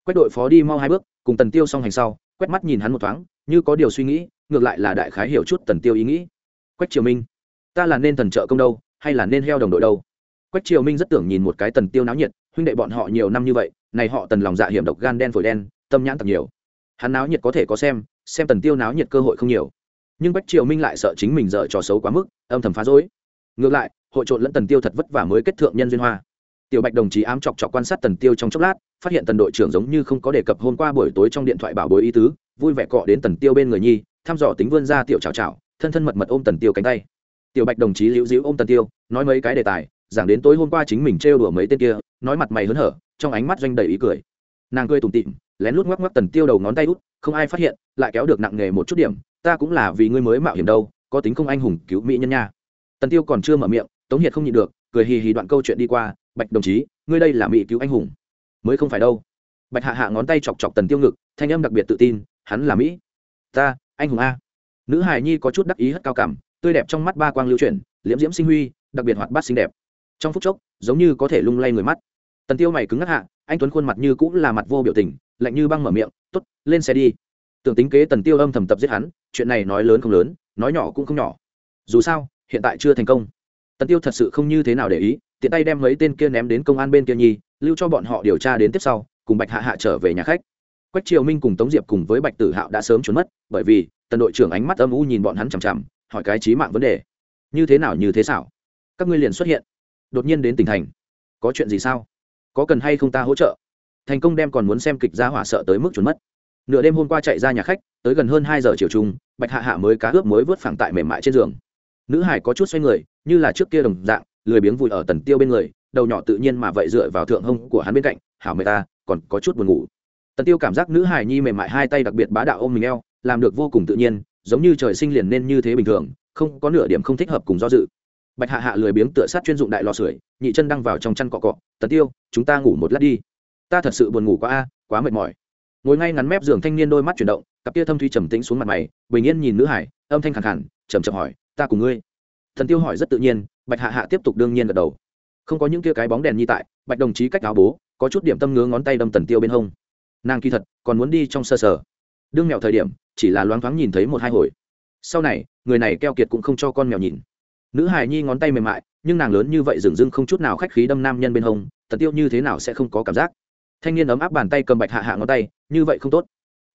Quét đội phó đi mau hai bước, cùng tần tiêu xong hành sau, quét mắt nhìn hắn một thoáng, như có điều suy nghĩ, ngược lại là đại khái hiểu chút tần tiêu ý nghĩ. Quách triều minh, ta là nên thần trợ công đâu hay là nên heo đồng đội đâu? Quách triều minh rất tưởng nhìn một cái tần tiêu náo nhiệt, huynh đệ bọn họ nhiều năm như vậy, này họ tần lòng dạ hiểm độc gan đen phổi đen, tâm nhãn tặc nhiều. Hắn náo nhiệt có thể có xem xem tần tiêu náo nhiệt cơ hội không nhiều. Nhưng quách triều minh lại sợ chính mình dở trò xấu quá mức, âm thầm phá rối. ngược lại, hội trộn lẫn tần tiêu thật vất vả mới kết thượng nhân duyên hoa. Tiểu bạch đồng chí ám chọc chọc quan sát tần tiêu trong chốc lát, phát hiện tần đội trưởng giống như không có đề cập hôm qua buổi tối trong điện thoại bảo bối ý tứ, vui vẻ cọ đến tần tiêu bên người nhi, thăm dò tính vươn ra tiểu chào chào thân thân mật mật ôm tần tiêu cánh tay tiểu bạch đồng chí liễu diễu ôm tần tiêu, nói mấy cái đề tài, giảng đến tối hôm qua chính mình trêu đùa mấy tên kia, nói mặt mày hớn hở, trong ánh mắt doanh đầy ý cười. Nàng cười tủm tịm lén lút ngoắc ngoắc tần tiêu đầu ngón tay út, không ai phát hiện, lại kéo được nặng nghề một chút điểm, ta cũng là vì ngươi mới mạo hiểm đâu, có tính không anh hùng cứu mỹ nhân nha. Tần tiêu còn chưa mở miệng, tống hiệt không nhịn được, cười hì hì đoạn câu chuyện đi qua, bạch đồng chí, ngươi đây là mỹ cứu anh hùng, mới không phải đâu. Bạch hạ hạ ngón tay chọc chọc tần tiêu ngực, thanh âm đặc biệt tự tin, hắn là mỹ, ta, anh hùng a. Nữ hài nhi có chút đắc ý hất cao cảm tươi đẹp trong mắt ba quang lưu chuyển, liễm diễm sinh huy, đặc biệt hoạt bát xinh đẹp. Trong phút chốc, giống như có thể lung lay người mắt. Tần tiêu mày cứng ngắc hạ, anh tuấn khuôn mặt như cũng là mặt vô biểu tình, lạnh như băng mở miệng t ố t lên xe đi. Tưởng tính kế tần tiêu âm thầm tập giết hắn, chuyện này nói lớn không lớn, nói nhỏ cũng không nhỏ. Dù sao, hiện tại chưa thành công. Tần tiêu thật sự không như thế nào để ý, tiện tay đem mấy tên kia ném đến công an bên kia nhi lưu cho bọn họ điều tra đến tiếp sau, cùng bạch hạ hạ trở về nhà khách. Quách triều minh cùng tống diệp cùng với bạch tử hạo đã sớm trốn mất, bởi vì tần đội trưởng ánh mắt âm u nhìn bọn hắn chằm chằm hỏi cái trí mạng vấn đề. Như thế nào như thế xảo? Các ngươi liền xuất hiện. Đột nhiên đến tỉnh thành. Có chuyện gì sao? Có cần hay không ta hỗ trợ? Thành công đem còn muốn xem kịch ra hỏa sợ tới mức trốn mất. Nửa đêm hôm qua chạy ra nhà khách, tới gần hơn hai giờ chiều trung, bạch hạ hạ mới cá ướp mới vớt phẳng tại mềm mại trên giường. Nữ hải có chút xoay người, như là trước kia đồng dạng, lười biếng vùi ở tần tiêu bên người, đầu nhỏ tự nhiên mà vậy dựa vào thượng hông của hắn bên cạnh, hảo mày ta, còn có chút buồn ngủ. Tần tiêu cảm giác nữ hải nhi mềm mại hai tay đặc biệt bá đạo ôm mình eo, làm được vô cùng tự nhiên giống như trời sinh liền nên như thế bình thường, không có nửa điểm không thích hợp cùng do dự. Bạch hạ hạ lười biếng tựa sát chuyên dụng đại lò sưởi, nhị chân đăng vào trong chăn cọ cọ tật tiêu, chúng ta ngủ một lát đi. Ta thật sự buồn ngủ quá a, quá mệt mỏi. Ngồi ngay ngắn mép giường thanh niên đôi mắt chuyển động, cặp tia thâm thuy trầm tĩnh xuống mặt mày, bình yên nhìn nữ hải, âm thanh khẳng khẳng chầm chậm hỏi, ta cùng ngươi? Thần tiêu hỏi rất tự nhiên, bạch hạ hạ tiếp tục đương nhiên gật đầu. Không có những kia cái bóng đèn như tại, bạch đồng chí cách áo bố, có chút điểm tâm ngứa ngón tay đâm tần tiêu bên hông. Nàng kỳ thật còn muốn đi trong sơ sở. Đương mèo thời điểm chỉ là loáng thoáng nhìn thấy một hai hồi. Sau này, người này keo kiệt cũng không cho con mèo nhìn. Nữ hài nhi ngón tay mềm mại, nhưng nàng lớn như vậy dừng dưng không chút nào khách khí đâm nam nhân bên hông tần tiêu như thế nào sẽ không có cảm giác. Thanh niên ấm áp bàn tay cầm bạch hạ hạ ngón tay, như vậy không tốt.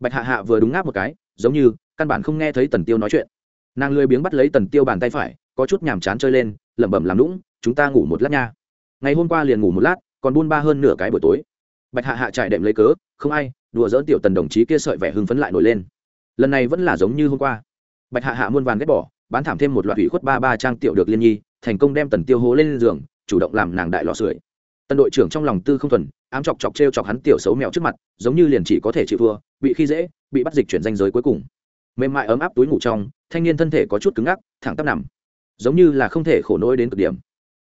Bạch hạ hạ vừa đúng ngáp một cái, giống như, căn bản không nghe thấy tần tiêu nói chuyện. Nàng lười biếng bắt lấy tần tiêu bàn tay phải, có chút nhàm chán chơi lên, lẩm bẩm làm lũng chúng ta ngủ một lát nha. Ngày hôm qua liền ngủ một lát, còn buôn ba hơn nửa cái buổi tối. Bạch hạ hạ trải đệm lấy cớ, không ai, đùa dỡn tiểu tần đồng chí kia sợi vẻ hưng phấn lại nổi lên lần này vẫn là giống như hôm qua. Bạch hạ hạ muôn vàn ghét bỏ, bán thảm thêm một loạt ủy khuất ba ba trang tiểu được liên nhi, thành công đem tần tiêu hố lên giường, chủ động làm nàng đại lò sưởi. Tần đội trưởng trong lòng tư không thuần, ám chọc chọc t chọc hắn tiểu xấu mèo trước mặt, giống như liền chỉ có thể chịu thua, bị khi dễ, bị bắt dịch chuyển danh giới cuối cùng. Mềm mại ấm áp túi ngủ trong, thanh niên thân thể có chút cứng ngắc, thẳng tắp nằm. Giống như là không thể khổ nỗi đến cực điểm.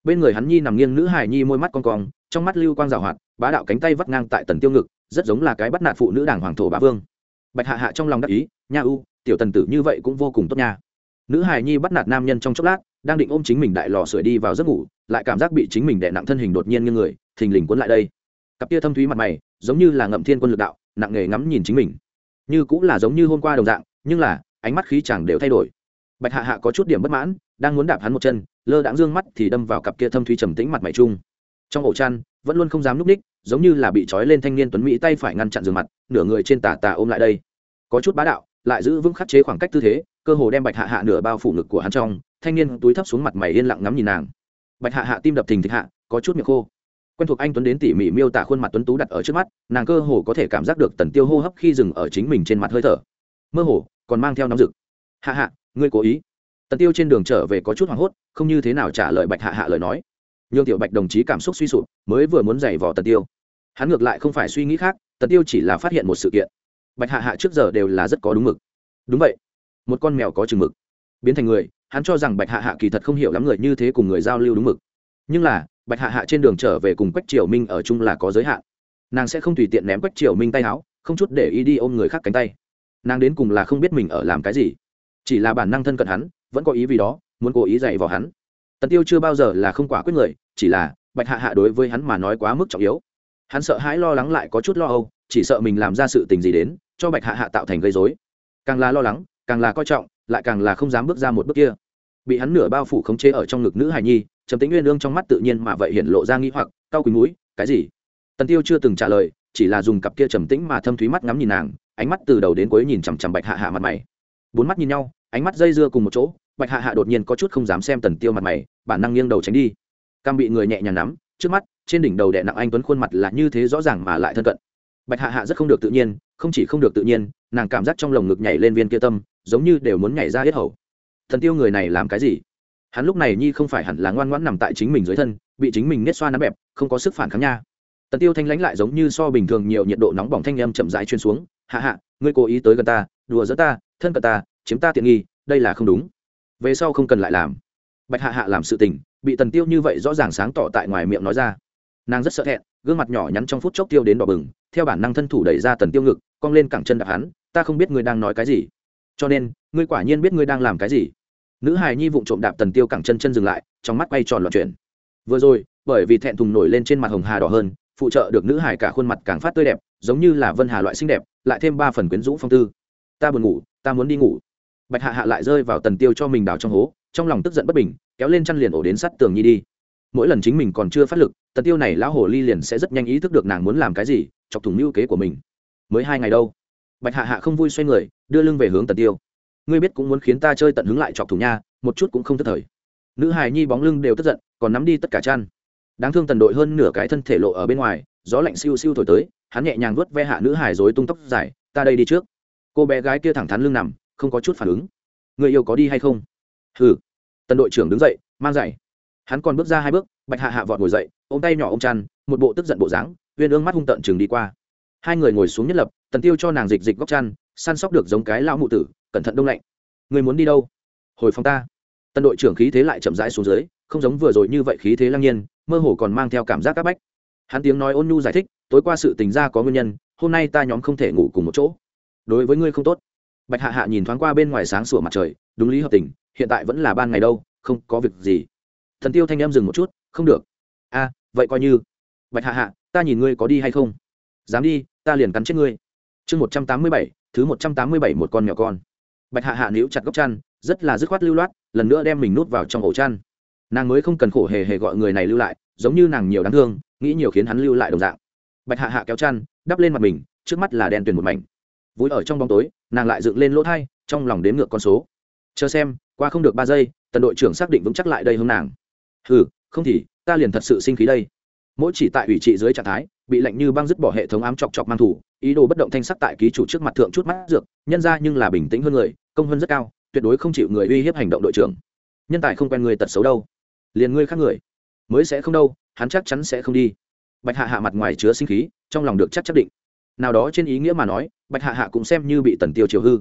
Bên người hắn nhi nằm nghiêng nữ hài nhi môi mắt con cong, trong mắt lưu quang rào hoạt, bá đạo cánh tay vắt ngang tại tần tiêu ngực, rất giống là cái bắt nạt phụ nữ đảng hoàng thổ bá vương bạch hạ hạ trong lòng đắc ý, nha u, tiểu tần tử như vậy cũng vô cùng tốt nha. Nữ hài nhi bắt nạt nam nhân trong chốc lát, đang định ôm chính mình đại lò sưởi đi vào giấc ngủ, lại cảm giác bị chính mình đè nặng thân hình đột nhiên như người, thình lình cuốn lại đây. Cặp kia thâm thúy mặt mày, giống như là ngậm thiên quân lực đạo, nặng nề ngắm nhìn chính mình. Như cũng là giống như hôm qua đồng dạng, nhưng là, ánh mắt khí chẳng đều thay đổi. Bạch hạ hạ có chút điểm bất mãn, đang muốn đạp hắn một chân, lơ đãng dương mắt thì đâm vào cặp kia thâm thúy trầm tĩnh mặt mày chung. Trong ổ chăn vẫn luôn không dám núp ních, giống như là bị trói lên thanh niên tuấn mỹ tay phải ngăn chặn giường mặt, nửa người trên tà tà ôm lại đây. Có chút bá đạo, lại giữ vững khắc chế khoảng cách tư thế, cơ hồ đem bạch hạ hạ nửa bao phủ ngực của hắn trong, thanh niên túi thấp xuống mặt mày yên lặng ngắm nhìn nàng. Bạch hạ hạ tim đập thình thịch hạ, có chút miệng khô. Quen thuộc anh tuấn đến tỉ mỉ miêu tả khuôn mặt tuấn tú đặt ở trước mắt, nàng cơ hồ có thể cảm giác được tần tiêu hô hấp khi dừng ở chính mình trên mặt hơi thở. Mơ hồ, còn mang theo nóng rực. Hạ hạ, ngươi cố ý? Tần tiêu trên đường trở về có chút hoảng hốt, không như thế nào trả lời bạch hạ hạ lời nói nhưng tiểu bạch đồng chí cảm xúc suy sụp, mới vừa muốn giày vò tần tiêu. Hắn ngược lại không phải suy nghĩ khác, tần tiêu chỉ là phát hiện một sự kiện. Bạch hạ hạ trước giờ đều là rất có đúng mực. Đúng vậy, một con mèo có chừng mực. Biến thành người, hắn cho rằng bạch hạ hạ kỳ thật không hiểu lắm người như thế cùng người giao lưu đúng mực. Nhưng là, bạch hạ hạ trên đường trở về cùng quách triều minh ở chung là có giới hạn. Nàng sẽ không tùy tiện ném quách triều minh tay áo, không chút để ý đi ôm người khác cánh tay. Nàng đến cùng là không biết mình ở làm cái gì. Chỉ là bản năng thân cận hắn, vẫn có ý vì đó, muốn cố ý dạy vào hắn tần tiêu chưa bao giờ là không quả quyết người, chỉ là, bạch hạ hạ đối với hắn mà nói quá mức trọng yếu. Hắn sợ hãi lo lắng lại có chút lo âu, chỉ sợ mình làm ra sự tình gì đến, cho bạch hạ hạ tạo thành gây dối càng là lo lắng, càng là coi trọng, lại càng là không dám bước ra một bước kia. Bị hắn nửa bao phủ khống chế ở trong ngực nữ hài nhi, trầm tĩnh nguyên lương trong mắt tự nhiên mà vậy hiện lộ ra nghi hoặc, cau quỳnh mũi, cái gì? Tần tiêu chưa từng trả lời, chỉ là dùng cặp kia trầm tĩnh mà thâm thúy mắt ngắm nhìn nàng, ánh mắt từ đầu đến cuối nhìn chằm chằm bạch hạ hạ mặt mày. Bốn mắt nhìn nhau, ánh mắt dây dưa cùng một chỗ bạch hạ hạ đột nhiên có chút không dám xem tần tiêu mặt mày, bản năng nghiêng đầu tránh đi. Cam bị người nhẹ nhàng nắm, trước mắt, trên đỉnh đầu đệ nặng anh tuấn khuôn mặt là như thế rõ ràng mà lại thân cận. Bạch hạ hạ rất không được tự nhiên, không chỉ không được tự nhiên, nàng cảm giác trong lồng ngực nhảy lên viên kia tâm, giống như đều muốn nhảy ra hết hầu. Thần tiêu người này làm cái gì? Hắn lúc này nhi không phải hẳn là ngoan ngoãn nằm tại chính mình dưới thân, bị chính mình nết xoa nắm bẹp, không có sức phản kháng nha. Tần tiêu thanh lãnh lại giống như so bình thường nhiều nhiệt độ nóng bỏng thanh âm chậm rãi chuyên xuống. Hạ hạ, ngươi cố ý tới gần ta, đùa giỡn ta, thân cận ta, chiếm ta tiện nghi, đây là không đúng về sau không cần lại làm. Bạch hạ hạ làm sự tình, bị tần tiêu như vậy rõ ràng sáng tỏ tại ngoài miệng nói ra. Nàng rất sợ thẹn, gương mặt nhỏ nhắn trong phút chốc tiêu đến đỏ bừng, theo bản năng thân thủ đẩy ra tần tiêu ngực, cong lên cẳng chân đạp hắn, ta không biết ngươi đang nói cái gì. Cho nên, ngươi quả nhiên biết ngươi đang làm cái gì. Nữ hài nhi vụng trộm đạp tần tiêu cẳng chân chân dừng lại, trong mắt quay tròn loạn chuyển. Vừa rồi, bởi vì thẹn thùng nổi lên trên mặt hồng hà đỏ hơn, phụ trợ được nữ hài cả khuôn mặt càng phát tươi đẹp, giống như là vân hà loại xinh đẹp, lại thêm ba phần quyến rũ phong tư. Ta buồn ngủ, ta muốn đi ngủ bạch hạ hạ lại rơi vào tần tiêu cho mình đào trong hố, trong lòng tức giận bất bình, kéo lên chăn liền ổ đến sắt tường nhi đi. Mỗi lần chính mình còn chưa phát lực, tần tiêu này lão hồ ly liền sẽ rất nhanh ý thức được nàng muốn làm cái gì, chọc thủng mưu kế của mình. Mới hai ngày đâu, bạch hạ hạ không vui xoay người, đưa lưng về hướng tần tiêu. Ngươi biết cũng muốn khiến ta chơi tận hứng lại chọc thủng nha, một chút cũng không thất thời. Nữ hài nhi bóng lưng đều tức giận, còn nắm đi tất cả chăn. Đáng thương tần đội hơn nửa cái thân thể lộ ở bên ngoài, gió lạnh siêu siêu thổi tới, hắn nhẹ nhàng vuốt ve hạ nữ hải rối tung tóc dài, ta đây đi trước. Cô bé gái kia thẳng thắn lưng nằm không có chút phản ứng. Người yêu có đi hay không? Ừ tân đội trưởng đứng dậy, mang giày. Hắn còn bước ra hai bước, bạch hạ hạ vọt ngồi dậy, ôm tay nhỏ ô m chăn, một bộ tức giận bộ dáng, uyên ương mắt hung tận chừng đi qua. Hai người ngồi xuống nhất lập, tần tiêu cho nàng dịch dịch góc chăn, săn sóc được giống cái lao mụ tử, cẩn thận đông lạnh. Người muốn đi đâu? Hồi phòng ta. Tân đội trưởng khí thế lại chậm rãi xuống dưới, không giống vừa rồi như vậy khí thế lăng nhiên, mơ hồ còn mang theo cảm giác áp bách. Hắn tiếng nói ôn nhu giải thích, tối qua sự tình ra có nguyên nhân, hôm nay ta nhóm không thể ngủ cùng một chỗ. Đối với ngươi không tốt bạch hạ hạ nhìn thoáng qua bên ngoài sáng sủa mặt trời, đúng lý hợp tình, hiện tại vẫn là ban ngày đâu, không có việc gì. Thần tiêu thanh em dừng một chút, không được. A, vậy coi như. Bạch hạ hạ, ta nhìn ngươi có đi hay không? Dám đi, ta liền cắn chết ngươi. Chương một trăm tám mươi bảy, thứ một trăm tám mươi bảy một con nhỏ con. Bạch hạ hạ níu chặt góc chăn, rất là dứt khoát lưu loát, lần nữa đem mình nút vào trong ổ chăn. Nàng mới không cần khổ hề hề gọi người này lưu lại, giống như nàng nhiều đáng thương, nghĩ nhiều khiến hắn lưu lại đồng dạng. Bạch hạ hạ kéo chăn, đắp lên mặt mình, trước mắt là đen tuyền một mảnh vui ở trong bóng tối, nàng lại dựng lên lỗ thai, trong lòng đếm ngược con số. Chờ xem, qua không được ba giây, tần đội trưởng xác định vững chắc lại đây hướng nàng. Ừ không thì, ta liền thật sự sinh khí đây. Mỗi chỉ tại ủy trị dưới trạng thái, bị lạnh như băng dứt bỏ hệ thống ám chọc chọc mang thủ, ý đồ bất động thanh sắc tại ký chủ trước mặt thượng chút mắt dược, nhân ra nhưng là bình tĩnh hơn người, công hơn rất cao, tuyệt đối không chịu người uy hiếp hành động đội trưởng. Nhân tài không quen người tật xấu đâu. Liền ngươi khác người. Mới sẽ không đâu, hắn chắc chắn sẽ không đi. Bạch hạ hạ mặt ngoài chứa sinh khí, trong lòng được chắc chắc định nào đó trên ý nghĩa mà nói, bạch hạ hạ cũng xem như bị tần tiêu chiều hư.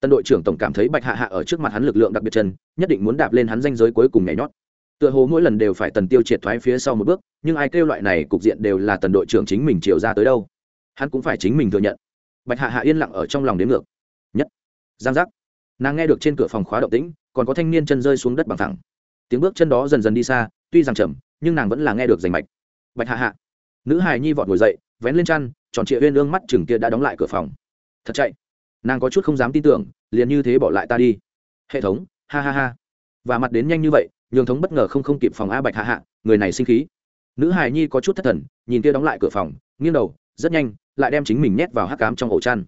Tân đội trưởng tổng cảm thấy bạch hạ hạ ở trước mặt hắn lực lượng đặc biệt chân, nhất định muốn đạp lên hắn danh giới cuối cùng nhảy nhót. Tựa hồ mỗi lần đều phải tần tiêu triệt thoái phía sau một bước, nhưng ai kêu loại này cục diện đều là tần đội trưởng chính mình chiều ra tới đâu. Hắn cũng phải chính mình thừa nhận. Bạch hạ hạ yên lặng ở trong lòng đến ngược. Nhất. Giang giác. Nàng nghe được trên cửa phòng khóa động tĩnh, còn có thanh niên chân rơi xuống đất bằng thẳng. Tiếng bước chân đó dần dần đi xa, tuy rằng chậm, nhưng nàng vẫn là nghe được rành mạch. Bạch hạ hạ. Nữ hài nhi vọt ngồi dậy vén lên chăn, tròn trịa Huyên ương mắt chừng kia đã đóng lại cửa phòng. Thật chạy. Nàng có chút không dám tin tưởng, liền như thế bỏ lại ta đi. Hệ thống, ha ha ha. Và mặt đến nhanh như vậy, nhường thống bất ngờ không không kịp phòng a bạch hạ hạ, người này sinh khí. Nữ hài nhi có chút thất thần, nhìn kia đóng lại cửa phòng, nghiêng đầu, rất nhanh, lại đem chính mình nhét vào hắc cám trong ổ chăn.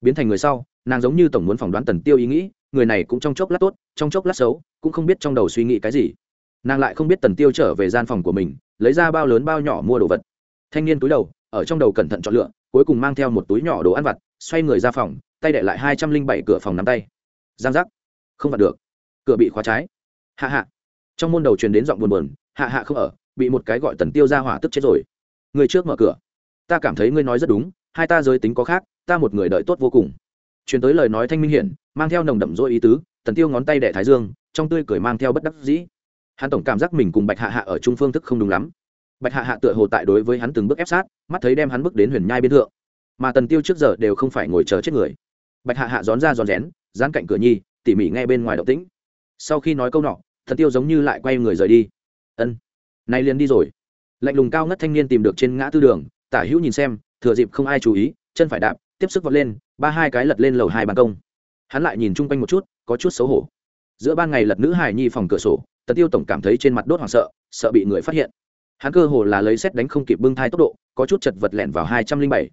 Biến thành người sau, nàng giống như tổng muốn phỏng đoán tần tiêu ý nghĩ, người này cũng trong chốc lát tốt, trong chốc lát xấu, cũng không biết trong đầu suy nghĩ cái gì. Nàng lại không biết tần tiêu trở về gian phòng của mình, lấy ra bao lớn bao nhỏ mua đồ vật. Thanh niên túi đầu ở trong đầu cẩn thận chọn lựa, cuối cùng mang theo một túi nhỏ đồ ăn vặt, xoay người ra phòng, tay để lại hai trăm linh bảy cửa phòng nắm tay. Giang giác. Không vặt được. Cửa bị khóa trái. Hạ hạ. Trong môn đầu truyền đến giọng buồn buồn, hạ hạ không ở, bị một cái gọi tần tiêu ra hỏa tức chết rồi. Người trước mở cửa. Ta cảm thấy ngươi nói rất đúng, hai ta giới tính có khác, ta một người đợi tốt vô cùng. Truyền tới lời nói thanh minh hiển, mang theo nồng đậm dỗi ý tứ, tần tiêu ngón tay đẻ thái dương, trong tươi cười mang theo bất đắc dĩ. Hắn tổng cảm giác mình cùng bạch hạ hạ ở trung phương thức không đúng lắm bạch hạ hạ tựa hồ tại đối với hắn từng bước ép sát, mắt thấy đem hắn bước đến huyền nhai biên thượng. Mà tần tiêu trước giờ đều không phải ngồi chờ chết người. Bạch hạ hạ rón ra rón rén, dán cạnh cửa nhi, tỉ mỉ nghe bên ngoài động tĩnh. Sau khi nói câu nọ thần tiêu giống như lại quay người rời đi. Ân, nay liền đi rồi. Lạnh lùng cao ngất thanh niên tìm được trên ngã tư đường, tả hữu nhìn xem, thừa dịp không ai chú ý, chân phải đạp, tiếp sức vọt lên, ba hai cái lật lên lầu hai ban công. Hắn lại nhìn chung quanh một chút, có chút xấu hổ. Giữa ban ngày lật nữ hải nhi phòng cửa sổ, tần tiêu tổng cảm thấy trên mặt đốt hoảng sợ sợ bị người phát hiện hắn cơ hồ là lấy xét đánh không kịp bưng thai tốc độ, có chút chật vật lẹn vào hai trăm linh bảy.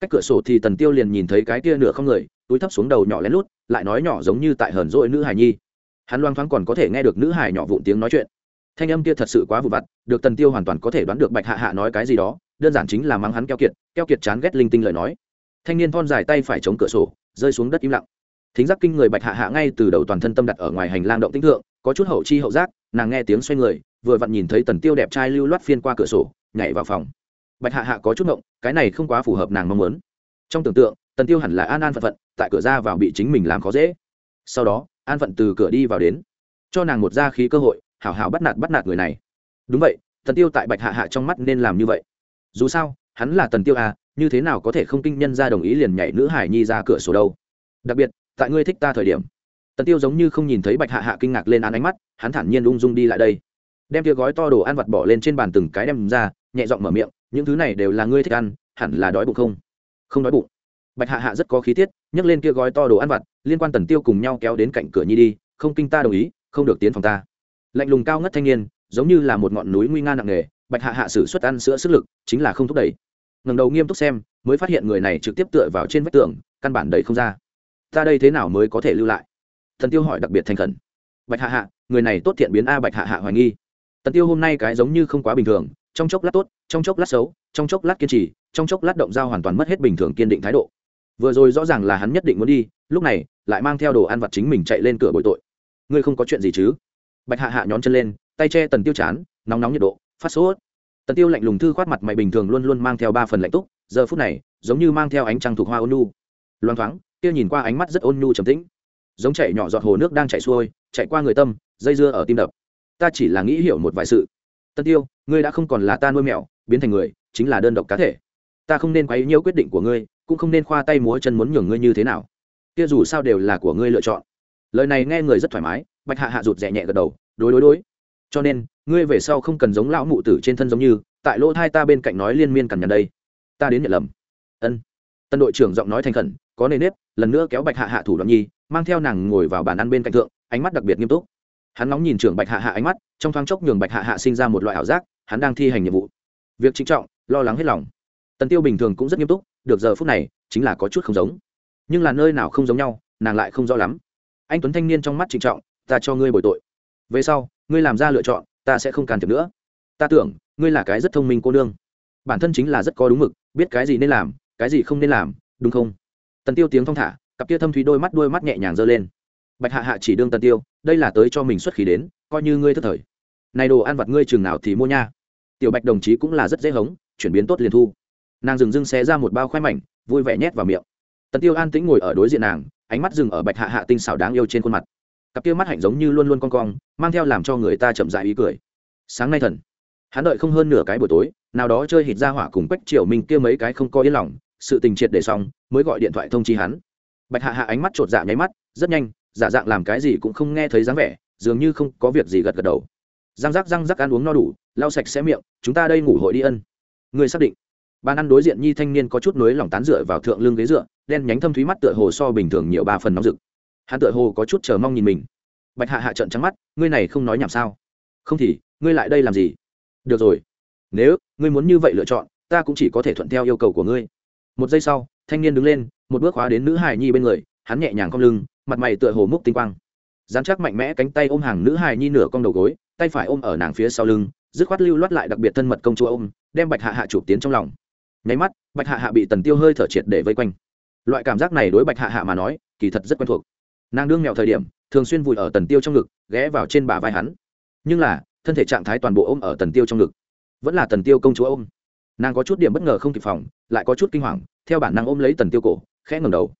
Cách cửa sổ thì tần tiêu liền nhìn thấy cái kia nửa không người, túi thấp xuống đầu nhỏ lén lút, lại nói nhỏ giống như tại hờn rỗi nữ hài nhi. Hắn loang thoáng còn có thể nghe được nữ hài nhỏ vụn tiếng nói chuyện. Thanh âm kia thật sự quá vụ vặt, được tần tiêu hoàn toàn có thể đoán được bạch hạ hạ nói cái gì đó, đơn giản chính là mắng hắn keo kiệt keo kiệt chán ghét linh tinh lời nói. Thanh niên thon dài tay phải chống cửa sổ, rơi xuống đất im lặng. Thính giác kinh người bạch hạ hạ ngay từ đầu toàn thân tâm đặt ở ngoài hành lang động tĩnh thượng, có chút hậu chi hậu giác, nàng nghe tiếng xoay người vừa vặn nhìn thấy tần tiêu đẹp trai lưu loát phiên qua cửa sổ, nhảy vào phòng. Bạch hạ hạ có chút ngộng, cái này không quá phù hợp nàng mong muốn. Trong tưởng tượng, tần tiêu hẳn là an an phận phận, tại cửa ra vào bị chính mình làm khó dễ. Sau đó, an phận từ cửa đi vào đến, cho nàng một ra khí cơ hội, hảo hảo bắt nạt bắt nạt người này. Đúng vậy, tần tiêu tại bạch hạ hạ trong mắt nên làm như vậy. Dù sao, hắn là tần tiêu à như thế nào có thể không kinh nhân ra đồng ý liền nhảy nữ hải nhi ra cửa sổ đâu. Đặc biệt, tại ngươi thích ta thời điểm. Tần tiêu giống như không nhìn thấy bạch hạ hạ kinh ngạc lên án ánh mắt, hắn thản nhiên ung dung đi lại đây đem kia gói to đồ ăn vặt bỏ lên trên bàn từng cái đem ra, nhẹ giọng mở miệng, những thứ này đều là ngươi thích ăn, hẳn là đói bụng không? Không đói bụng. Bạch hạ hạ rất có khí tiết, nhấc lên kia gói to đồ ăn vặt, liên quan tần tiêu cùng nhau kéo đến cạnh cửa nhi đi, không kinh ta đồng ý, không được tiến phòng ta. Lạnh lùng cao ngất thanh niên, giống như là một ngọn núi nguy nga nặng nề, bạch hạ hạ sử xuất ăn sữa sức lực, chính là không thúc đẩy. Ngẩng đầu nghiêm túc xem, mới phát hiện người này trực tiếp tựa vào trên vách tường, căn bản đẩy không ra. Ta đây thế nào mới có thể lưu lại? Thần tiêu hỏi đặc biệt thành khẩn. Bạch hạ hạ, người này tốt thiện biến a bạch hạ hạ hoài nghi tần tiêu hôm nay cái giống như không quá bình thường, trong chốc lát tốt, trong chốc lát xấu, trong chốc lát kiên trì, trong chốc lát động dao hoàn toàn mất hết bình thường kiên định thái độ. Vừa rồi rõ ràng là hắn nhất định muốn đi, lúc này lại mang theo đồ ăn vặt chính mình chạy lên cửa bội tội. Ngươi không có chuyện gì chứ? Bạch hạ hạ nhón chân lên, tay che tần tiêu chán, nóng nóng nhiệt độ, phát sốt. Tần tiêu lạnh lùng thư khoát mặt mày bình thường luôn luôn mang theo ba phần lạnh túc, giờ phút này, giống như mang theo ánh trăng thuộc hoa ôn nhu. Loang thoáng Tiêu nhìn qua ánh mắt rất ôn nhu trầm tĩnh. Giống chảy nhỏ giọt hồ nước đang chảy xuôi chạy qua người tâm, dây dưa ở tim đập ta chỉ là nghĩ hiểu một vài sự. Tân tiêu, ngươi đã không còn là ta nuôi mèo, biến thành người, chính là đơn độc cá thể. Ta không nên quấy nhiễu quyết định của ngươi, cũng không nên khoa tay múa chân muốn nhường ngươi như thế nào. Kia dù sao đều là của ngươi lựa chọn. Lời này nghe người rất thoải mái, bạch hạ hạ rụt rè nhẹ gật đầu, đối đối đối. Cho nên, ngươi về sau không cần giống lão mụ tử trên thân giống như, tại lỗ thai ta bên cạnh nói liên miên cằn nhằn đây. Ta đến nhận lầm. Ân. Tân đội trưởng giọng nói thành khẩn, có nề nếp, lần nữa kéo bạch hạ hạ thủ đoạn nhi, mang theo nàng ngồi vào bàn ăn bên cạnh thượng, ánh mắt đặc biệt nghiêm túc hắn nóng nhìn trưởng bạch hạ hạ ánh mắt, trong thoáng chốc nhường bạch hạ hạ sinh ra một loại ảo giác, hắn đang thi hành nhiệm vụ. Việc trinh trọng, lo lắng hết lòng. Tần tiêu bình thường cũng rất nghiêm túc, được giờ phút này, chính là có chút không giống. Nhưng là nơi nào không giống nhau, nàng lại không rõ lắm. Anh tuấn thanh niên trong mắt trịnh trọng, ta cho ngươi bồi tội. Về sau, ngươi làm ra lựa chọn, ta sẽ không can thiệp nữa. Ta tưởng, ngươi là cái rất thông minh cô nương. Bản thân chính là rất có đúng mực, biết cái gì nên làm, cái gì không nên làm, đúng không? Tần tiêu tiếng thong thả, cặp kia thâm thúy đôi mắt đôi mắt nhẹ nhàng giơ lên bạch hạ hạ chỉ đương tần tiêu, đây là tới cho mình xuất khí đến, coi như ngươi thất thời. Này đồ ăn vặt ngươi chừng nào thì mua nha. Tiểu bạch đồng chí cũng là rất dễ hống, chuyển biến tốt liền thu. Nàng dừng dưng xé ra một bao khoai mảnh, vui vẻ nhét vào miệng. Tần tiêu an tĩnh ngồi ở đối diện nàng, ánh mắt dừng ở bạch hạ hạ tinh xảo đáng yêu trên khuôn mặt. Cặp kia mắt hạnh giống như luôn luôn con cong, mang theo làm cho người ta chậm dại ý cười. Sáng nay thần. Hắn đợi không hơn nửa cái buổi tối, nào đó chơi hít ra hỏa cùng quách triều minh kia mấy cái không có yên lòng, sự tình triệt để xong, mới gọi điện thoại thông chi hắn. Bạch hạ hạ ánh mắt chột dạ nháy mắt, rất nhanh giả dạng làm cái gì cũng không nghe thấy dáng vẻ, dường như không có việc gì gật gật đầu. Răng rắc răng rắc ăn uống no đủ, lau sạch sẽ miệng, chúng ta đây ngủ hội đi ân. Người xác định. Bàn ăn đối diện nhi thanh niên có chút nối lòng tán dựa vào thượng lưng ghế dựa, đen nhánh thâm thúy mắt tựa hồ so bình thường nhiều ba phần nóng rực. Hắn tựa hồ có chút chờ mong nhìn mình. Bạch hạ hạ trận trắng mắt, ngươi này không nói nhảm sao? Không thì, ngươi lại đây làm gì? Được rồi. Nếu ngươi muốn như vậy lựa chọn, ta cũng chỉ có thể thuận theo yêu cầu của ngươi. Một giây sau, thanh niên đứng lên, một bước khóa đến nữ hài nhi bên người, hắn nhẹ nhàng cong lưng mặt mày tựa hồ múc tinh quang. Dán chắc mạnh mẽ cánh tay ôm hàng nữ hài nhi nửa con đầu gối, tay phải ôm ở nàng phía sau lưng, dứt khoát lưu loát lại đặc biệt thân mật công chúa ôm, đem bạch hạ hạ chụp tiến trong lòng. Nháy mắt, bạch hạ hạ bị tần tiêu hơi thở triệt để vây quanh. Loại cảm giác này đối bạch hạ hạ mà nói, kỳ thật rất quen thuộc. Nàng đương mèo thời điểm, thường xuyên vùi ở tần tiêu trong ngực, ghé vào trên bả vai hắn. Nhưng là, thân thể trạng thái toàn bộ ôm ở tần tiêu trong ngực. Vẫn là tần tiêu công chúa ôm. Nàng có chút điểm bất ngờ không kịp phòng, lại có chút kinh hoàng, theo bản năng ôm lấy tần tiêu cổ, khẽ ngầm đầu.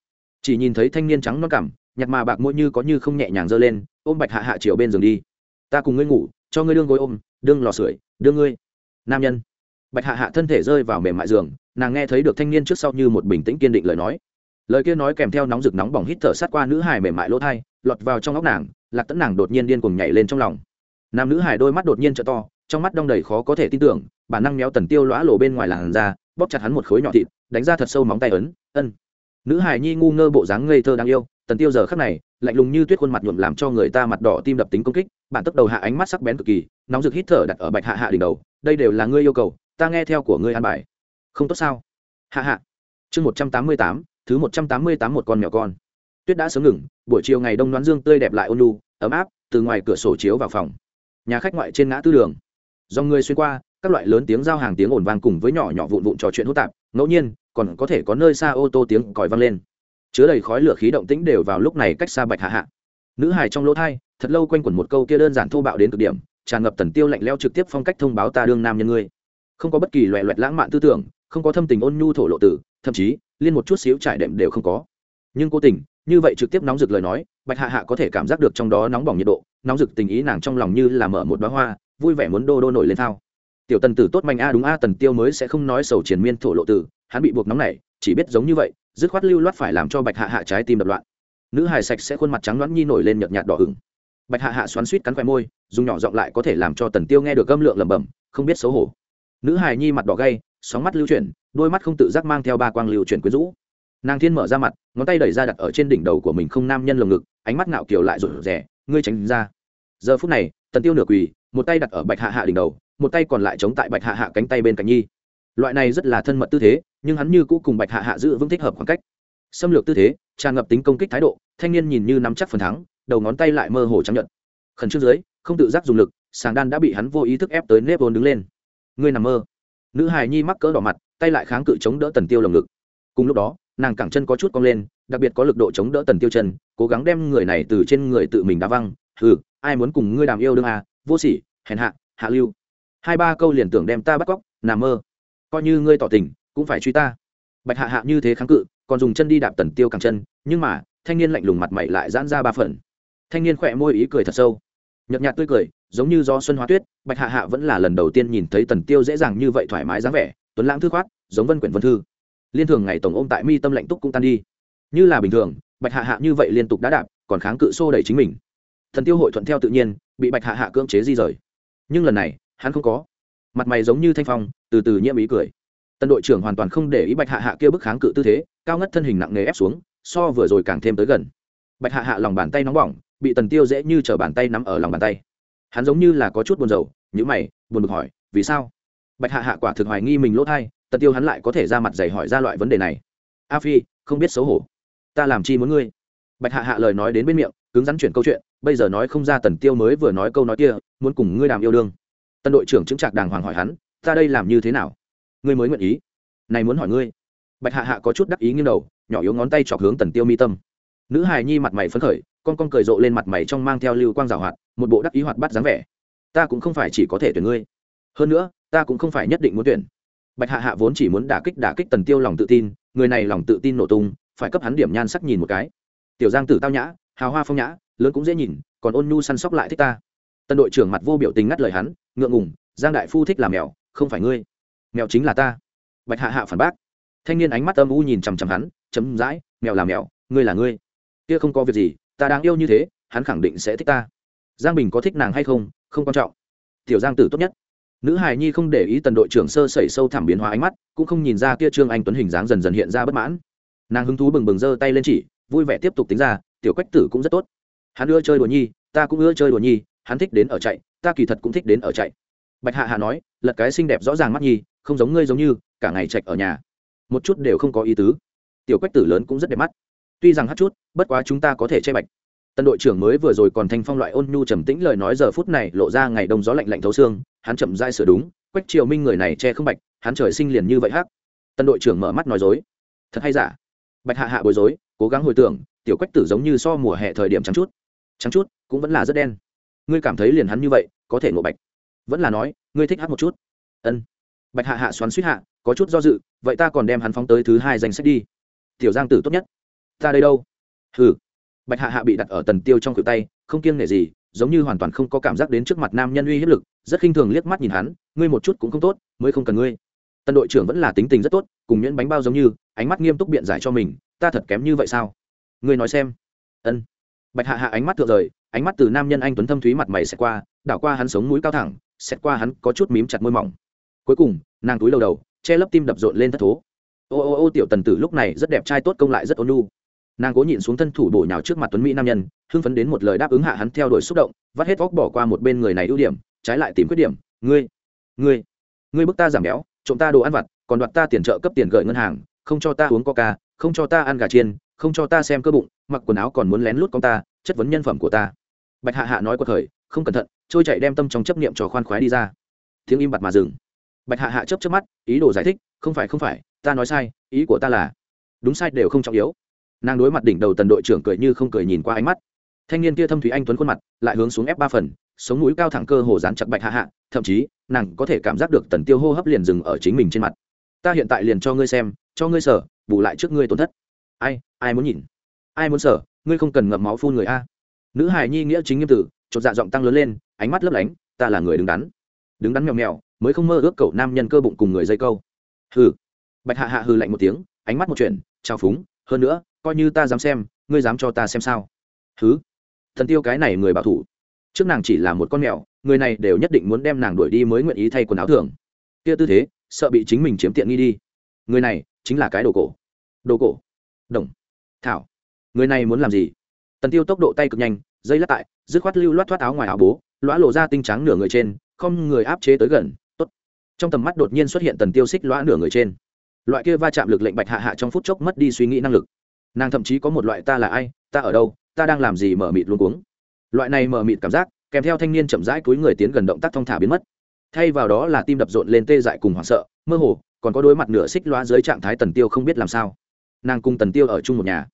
Chỉ nhìn thấy thanh niên trắng non cảm nhặt mà bạc môi như có như không nhẹ nhàng giơ lên, ôm bạch hạ hạ chiều bên giường đi. Ta cùng ngươi ngủ, cho ngươi đương gối ôm, đương lò sưởi, đương ngươi. Nam nhân. Bạch hạ hạ thân thể rơi vào mềm mại giường, nàng nghe thấy được thanh niên trước sau như một bình tĩnh kiên định lời nói. Lời kia nói kèm theo nóng rực nóng bỏng hít thở sát qua nữ hài mềm mại lỗ thai, lọt vào trong óc nàng, lạc tẫn nàng đột nhiên điên cuồng nhảy lên trong lòng. Nam nữ hài đôi mắt đột nhiên t to, trong mắt đong đầy khó có thể tin tưởng, bản năng méo tần tiêu lõa lộ bên ngoài làn da, bóp chặt hắn một khối nhỏ thịt, đánh ra thật sâu móng tay ấn, ân. Nữ hài nhi ngu ngơ bộ dáng ngây thơ đáng yêu tần tiêu giờ khắc này, lạnh lùng như tuyết khuôn mặt nhuộm làm cho người ta mặt đỏ tim đập tính công kích, bản tức đầu hạ ánh mắt sắc bén cực kỳ, nóng rực hít thở đặt ở bạch hạ hạ đỉnh đầu, đây đều là ngươi yêu cầu, ta nghe theo của ngươi an bài. Không tốt sao? Hạ hạ. Chương một trăm tám mươi tám, thứ một trăm tám mươi tám một con mèo con. Tuyết đã sớm ngừng, buổi chiều ngày đông đoán dương tươi đẹp lại ôn lu ấm áp, từ ngoài cửa sổ chiếu vào phòng. Nhà khách ngoại trên ngã tư đường. Do người xuyên qua, các loại lớn tiếng giao hàng tiếng ồn vang cùng với nhỏ nhỏ vụn vụn trò chuyện hỗn tạp, ngẫu nhiên, còn có thể có nơi xa ô tô tiếng còi vang lên chứa đầy khói lửa khí động tĩnh đều vào lúc này cách xa bạch hạ hạ. Nữ hài trong lỗ thai, thật lâu quanh quẩn một câu kia đơn giản thô bạo đến cực điểm, tràn ngập tần tiêu lạnh leo trực tiếp phong cách thông báo ta đương nam nhân ngươi. Không có bất kỳ loẹ loẹt lãng mạn tư tưởng, không có thâm tình ôn nhu thổ lộ tử, thậm chí, liên một chút xíu trải đệm đều không có. Nhưng cố tình, như vậy trực tiếp nóng rực lời nói, bạch hạ hạ có thể cảm giác được trong đó nóng bỏng nhiệt độ, nóng rực tình ý nàng trong lòng như là mở một bá hoa, vui vẻ muốn đô đô nổi lên thao. Tiểu tần tử tốt manh a, đúng a, tần tiêu mới sẽ không nói sầu triền miên thổ lộ tử, hắn bị buộc nóng này chỉ biết giống như vậy dứt khoát lưu loát phải làm cho bạch hạ hạ trái tim đập loạn. Nữ hài sạch sẽ khuôn mặt trắng loãng nhi nổi lên nhợt nhạt đỏ ửng. Bạch hạ hạ xoắn suýt cắn khoe môi, dùng nhỏ giọng lại có thể làm cho tần tiêu nghe được âm lượng lẩm bẩm, không biết xấu hổ. Nữ hài nhi mặt đỏ gay, sóng mắt lưu chuyển, đôi mắt không tự giác mang theo ba quang lưu chuyển quyến rũ. Nàng thiên mở ra mặt, ngón tay đẩy ra đặt ở trên đỉnh đầu của mình không nam nhân lồng ngực, ánh mắt ngạo kiều lại rụt rè, ngươi tránh ra. Giờ phút này, tần tiêu nửa quỳ, một tay đặt ở bạch hạ hạ đỉnh đầu, một tay còn lại chống tại bạch hạ hạ cánh tay bên cạnh nhi loại này rất là thân mật tư thế, nhưng hắn như cũ cùng bạch hạ hạ giữ vững thích hợp khoảng cách. Xâm lược tư thế, tràn ngập tính công kích thái độ, thanh niên nhìn như nắm chắc phần thắng, đầu ngón tay lại mơ hồ chấp nhận khẩn trương dưới, không tự giác dùng lực, sàng đan đã bị hắn vô ý thức ép tới nếp vốn đứng lên. Ngươi nằm mơ. Nữ hài nhi mắc cỡ đỏ mặt, tay lại kháng cự chống đỡ tần tiêu lồng ngực. Cùng lúc đó, nàng cẳng chân có chút cong lên, đặc biệt có lực độ chống đỡ tần tiêu chân, cố gắng đem người này từ trên người tự mình đá văng. Ừ ai muốn cùng ngươi đàm yêu đương à? Vô sỉ, hèn hạ hạ lưu. Hai ba câu liền tưởng đem ta bắt cóc, nằm mơ coi như ngươi tỏ tình, cũng phải truy ta. Bạch hạ hạ như thế kháng cự, còn dùng chân đi đạp tần tiêu càng chân, nhưng mà, thanh niên lạnh lùng mặt mày lại giãn ra ba phần. Thanh niên khỏe môi ý cười thật sâu. Nhợt nhạt tươi cười, giống như do xuân hoa tuyết, bạch hạ hạ vẫn là lần đầu tiên nhìn thấy tần tiêu dễ dàng như vậy thoải mái dáng vẻ, tuấn lãng thư khoát, giống vân quyển vân thư. Liên thường ngày tổng ôm tại mi tâm lạnh túc cũng tan đi. Như là bình thường, bạch hạ hạ như vậy liên tục đã đạp, còn kháng cự xô đẩy chính mình. Thần tiêu hội thuận theo tự nhiên, bị bạch hạ hạ cưỡng chế di rời. Nhưng lần này, hắn không có. Mặt mày giống như thanh phong từ từ nhiễm ý cười. Tân đội trưởng hoàn toàn không để ý bạch hạ hạ kia bức kháng cự tư thế, cao ngất thân hình nặng nề ép xuống, so vừa rồi càng thêm tới gần. Bạch hạ hạ lòng bàn tay nóng bỏng, bị tần tiêu dễ như t bàn tay nắm ở lòng bàn tay. Hắn giống như là có chút buồn rầu nhữ mày, buồn bực hỏi, vì sao? Bạch hạ hạ quả thực hoài nghi mình lỗ thai, tần tiêu hắn lại có thể ra mặt giày hỏi ra loại vấn đề này. A phi, không biết xấu hổ. Ta làm chi muốn ngươi? Bạch hạ hạ lời nói đến bên miệng, cứng rắn chuyển câu chuyện, bây giờ nói không ra tần tiêu mới vừa nói câu nói kia, muốn cùng ngươi đàm yêu đương. Tân đội trưởng chứng trạc đàng hoàng hỏi hắn ta đây làm như thế nào? Ngươi mới nguyện ý. Này muốn hỏi ngươi. Bạch hạ hạ có chút đắc ý nghiêng đầu, nhỏ yếu ngón tay chọc hướng tần tiêu mi tâm. Nữ hài nhi mặt mày phấn khởi, con con cười rộ lên mặt mày trong mang theo lưu quang rào hoạt, một bộ đắc ý hoạt bắt dáng vẻ. Ta cũng không phải chỉ có thể tuyển ngươi. Hơn nữa, ta cũng không phải nhất định muốn tuyển. Bạch hạ hạ vốn chỉ muốn đả kích đả kích tần tiêu lòng tự tin, người này lòng tự tin nổ tung, phải cấp hắn điểm nhan sắc nhìn một cái. Tiểu giang tử tao nhã, hào hoa phong nhã, lớn cũng dễ nhìn, còn ôn nhu săn sóc lại thích ta. Tân đội trưởng mặt vô biểu tình ngắt lời hắn, ngượng ngùng, giang đại phu thích làm mèo không phải ngươi. Mèo chính là ta. Bạch hạ hạ phản bác. Thanh niên ánh mắt âm u nhìn chằm chằm hắn, chấm dãi, mèo là mèo, ngươi là ngươi. Kia không có việc gì, ta đang yêu như thế, hắn khẳng định sẽ thích ta. Giang bình có thích nàng hay không không quan trọng. Tiểu giang tử tốt nhất. Nữ hài nhi không để ý tần đội trưởng sơ sẩy sâu thẳm biến hóa ánh mắt, cũng không nhìn ra kia trương anh tuấn hình dáng dần dần hiện ra bất mãn. Nàng hứng thú bừng bừng giơ tay lên chỉ, vui vẻ tiếp tục tính ra, tiểu quách tử cũng rất tốt. Hắn ưa chơi đùa nhi, ta cũng ưa chơi đùa nhi, hắn thích đến ở chạy, ta kỳ thật cũng thích đến ở chạy bạch hạ hạ nói, lật cái xinh đẹp rõ ràng mắt nhi, không giống ngươi giống như, cả ngày chạy ở nhà. Một chút đều không có ý tứ. Tiểu quách tử lớn cũng rất đẹp mắt. Tuy rằng hát chút, bất quá chúng ta có thể che bạch. Tân đội trưởng mới vừa rồi còn thanh phong loại ôn nhu trầm tĩnh lời nói giờ phút này lộ ra ngày đông gió lạnh lạnh thấu xương, hắn chậm dai sửa đúng, quách triều minh người này che không bạch, hắn trời sinh liền như vậy hát tân đội trưởng mở mắt nói dối. Thật hay giả? Bạch hạ hạ bối rối, cố gắng hồi tưởng, tiểu quách tử giống như so mùa hè thời điểm trắng chút. Trắng chút cũng vẫn là rất đen. Ngươi cảm thấy liền hắn như vậy, có thể ngộ bạch vẫn là nói, ngươi thích hát một chút. Ân. Bạch hạ hạ xoắn suýt hạ, có chút do dự, vậy ta còn đem hắn phóng tới thứ hai danh sách đi. Tiểu giang tử tốt nhất. Ta đây đâu? Hừ. Bạch hạ hạ bị đặt ở tần tiêu trong cựu tay, không kiêng nể gì, giống như hoàn toàn không có cảm giác đến trước mặt nam nhân uy hiếp lực, rất khinh thường liếc mắt nhìn hắn, ngươi một chút cũng không tốt, mới không cần ngươi. Tân đội trưởng vẫn là tính tình rất tốt, cùng nhuyễn bánh bao giống như, ánh mắt nghiêm túc biện giải cho mình, ta thật kém như vậy sao? Ngươi nói xem. Ân. Bạch hạ hạ ánh mắt thượng rời, ánh mắt từ nam nhân anh tuấn thâm thúy mặt mày xẹt qua, đảo qua hắn sống mũi cao thẳng xẹt qua hắn có chút mím chặt môi mỏng. Cuối cùng, nàng túi đầu đầu, che lấp tim đập rộn lên thất thố. Ô ô ô, tiểu tần tử lúc này rất đẹp trai tốt công lại rất ôn nhu. Nàng cố nhịn xuống thân thủ bổ nhào trước mặt tuấn mỹ nam nhân, hưng phấn đến một lời đáp ứng hạ hắn theo đuổi xúc động, vắt hết vóc bỏ qua một bên người này ưu điểm, trái lại tìm khuyết điểm. Ngươi ngươi ngươi bức ta giảm béo, trộm ta đồ ăn vặt, còn đoạt ta tiền trợ cấp tiền gửi ngân hàng, không cho ta uống coca, không cho ta ăn gà chiên, không cho ta xem cơ bụng, mặc quần áo còn muốn lén lút con ta, chất vấn nhân phẩm của ta. Bạch hạ hạ nói qua thời không cẩn thận, trôi chạy đem tâm trong chấp niệm trò khoan khoái đi ra. Tiếng im bặt mà dừng. Bạch hạ hạ chấp chấp mắt, ý đồ giải thích, không phải không phải, ta nói sai, ý của ta là, đúng sai đều không trọng yếu. Nàng đối mặt đỉnh đầu tần đội trưởng cười như không cười nhìn qua ánh mắt. Thanh niên kia thâm thúy anh tuấn khuôn mặt, lại hướng xuống ép ba phần, sống mũi cao thẳng cơ hồ dán chặt bạch hạ hạ, thậm chí, nàng có thể cảm giác được tần tiêu hô hấp liền dừng ở chính mình trên mặt. Ta hiện tại liền cho ngươi xem, cho ngươi sở, bù lại trước ngươi tổn thất. Ai ai muốn nhìn? Ai muốn sở, ngươi không cần ngậm máu phun người a. Nữ hài nhi nghĩa chính nghiêm tử chột dạ giọng tăng lớn lên, ánh mắt lấp lánh, ta là người đứng đắn. Đứng đắn mèo mèo, mới không mơ ước cậu nam nhân cơ bụng cùng người dây câu. Hừ. Bạch hạ hạ hừ lạnh một tiếng, ánh mắt một chuyện trao phúng, hơn nữa, coi như ta dám xem, ngươi dám cho ta xem sao? Hứ? Thần tiêu cái này người bảo thủ. Trước nàng chỉ là một con mèo, người này đều nhất định muốn đem nàng đuổi đi mới nguyện ý thay quần áo thường kia tư thế, sợ bị chính mình chiếm tiện nghi đi. Người này chính là cái đồ cổ. Đồ cổ? Đồng. Thảo, người này muốn làm gì? Tần tiêu tốc độ tay cực nhanh dây lát tại, dứt khoát lưu loát thoát áo ngoài áo bố, lõa lộ ra tinh trắng nửa người trên, không người áp chế tới gần, tốt. Trong tầm mắt đột nhiên xuất hiện tần tiêu xích lõa nửa người trên. Loại kia va chạm lực lệnh bạch hạ hạ trong phút chốc mất đi suy nghĩ năng lực. Nàng thậm chí có một loại ta là ai, ta ở đâu, ta đang làm gì mở mịt luôn cuống. Loại này mở mịt cảm giác, kèm theo thanh niên chậm rãi túi người tiến gần động tác thong thả biến mất. Thay vào đó là tim đập rộn lên tê dại cùng hoảng sợ, mơ hồ, còn có đối mặt nửa xích loa dưới trạng thái tần tiêu không biết làm sao. Nàng cùng tần tiêu ở chung một nhà.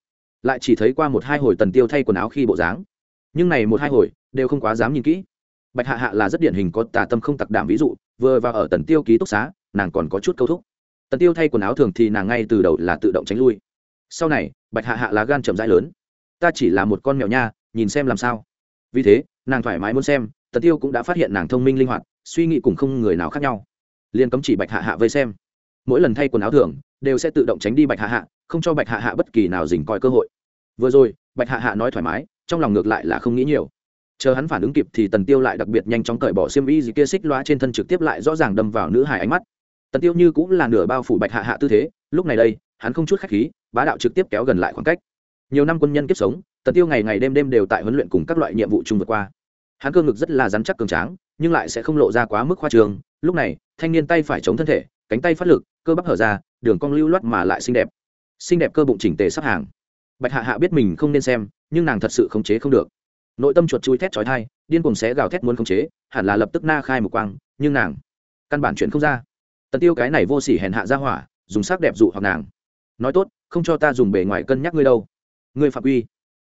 Lại chỉ thấy qua một hai hồi tần tiêu thay quần áo khi bộ dáng nhưng này một hai hồi, đều không quá dám nhìn kỹ. Bạch hạ hạ là rất điển hình có tà tâm không tặc đảm ví dụ, vừa vào ở tần tiêu ký túc xá, nàng còn có chút câu thúc. Tần tiêu thay quần áo thường thì nàng ngay từ đầu là tự động tránh lui. Sau này, bạch hạ hạ là gan chậm rãi lớn. Ta chỉ là một con mèo nha, nhìn xem làm sao. Vì thế, nàng thoải mái muốn xem, tần tiêu cũng đã phát hiện nàng thông minh linh hoạt, suy nghĩ cùng không người nào khác nhau. Liền cấm chỉ bạch hạ hạ vây xem. Mỗi lần thay quần áo thường, đều sẽ tự động tránh đi bạch hạ hạ, không cho bạch hạ hạ bất kỳ nào dình coi cơ hội. Vừa rồi, bạch hạ hạ nói thoải mái trong lòng ngược lại là không nghĩ nhiều. Chờ hắn phản ứng kịp thì tần tiêu lại đặc biệt nhanh chóng cởi bỏ xiêm y gì kia xích loa trên thân trực tiếp lại rõ ràng đâm vào nữ hải ánh mắt. Tần tiêu như cũng là nửa bao phủ bạch hạ hạ tư thế, lúc này đây, hắn không chút khách khí, bá đạo trực tiếp kéo gần lại khoảng cách. Nhiều năm quân nhân kiếp sống, tần tiêu ngày ngày đêm đêm đều tại huấn luyện cùng các loại nhiệm vụ chung vượt qua. Hắn cơ ngực rất là rắn chắc cường tráng, nhưng lại sẽ không lộ ra quá mức khoa trường lúc này, thanh niên tay phải chống thân thể, cánh tay phát lực, cơ bắp hở ra, đường cong lưu loát mà lại xinh đẹp. Xinh đẹp cơ bụng chỉnh tề sắp hàng. Bạch hạ hạ biết mình không nên xem nhưng nàng thật sự khống chế không được. Nội tâm chuột chui thét chói thai điên cùng xé gào thét muốn khống chế hẳn là lập tức na khai một quang nhưng nàng căn bản chuyện không ra. Tần tiêu cái này vô sỉ hèn hạ ra hỏa dùng sắc đẹp dụ hoặc nàng. Nói tốt không cho ta dùng bề ngoài cân nhắc ngươi đâu. Ngươi phạm uy,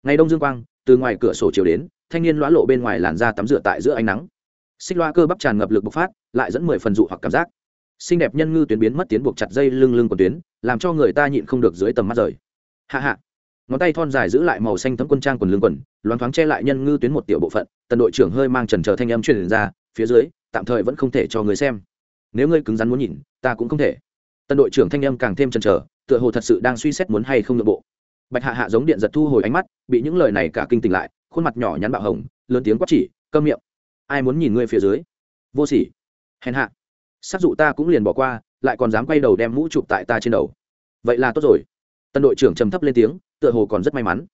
ngày đông dương quang từ ngoài cửa sổ chiều đến thanh niên lõa lộ bên ngoài làn da tắm rửa tại giữa ánh nắng. Xích loa cơ bắp tràn ngập lực bộc phát lại dẫn mười phần dụ hoặc cảm giác. Xinh đẹp nhân ngư tuyến biến mất tiến buộc chặt dây lưng lưng của tuyến làm cho người ta nhịn không được dưới tầm mắt rời. Hạ hạ ngón tay thon dài giữ lại màu xanh thấm quân trang quần lưng quần, loáng thoáng che lại nhân ngư tuyến một tiểu bộ phận, tần đội trưởng hơi mang trần trờ thanh âm truyền ra, phía dưới, tạm thời vẫn không thể cho người xem. Nếu ngươi cứng rắn muốn nhìn, ta cũng không thể. Tần đội trưởng thanh âm càng thêm trần trờ tựa hồ thật sự đang suy xét muốn hay không nội bộ. Bạch hạ hạ giống điện giật thu hồi ánh mắt, bị những lời này cả kinh tỉnh lại, khuôn mặt nhỏ nhắn bạo hồng, lớn tiếng quát chỉ, câm miệng. Ai muốn nhìn ngươi phía dưới? Vô sỉ. Hèn hạ. Sắc dụ ta cũng liền bỏ qua, lại còn dám quay đầu đem mũ chụp tại ta trên đầu. Vậy là tốt rồi. Tân đội trưởng trầm thấp lên tiếng tựa hồ còn rất may mắn.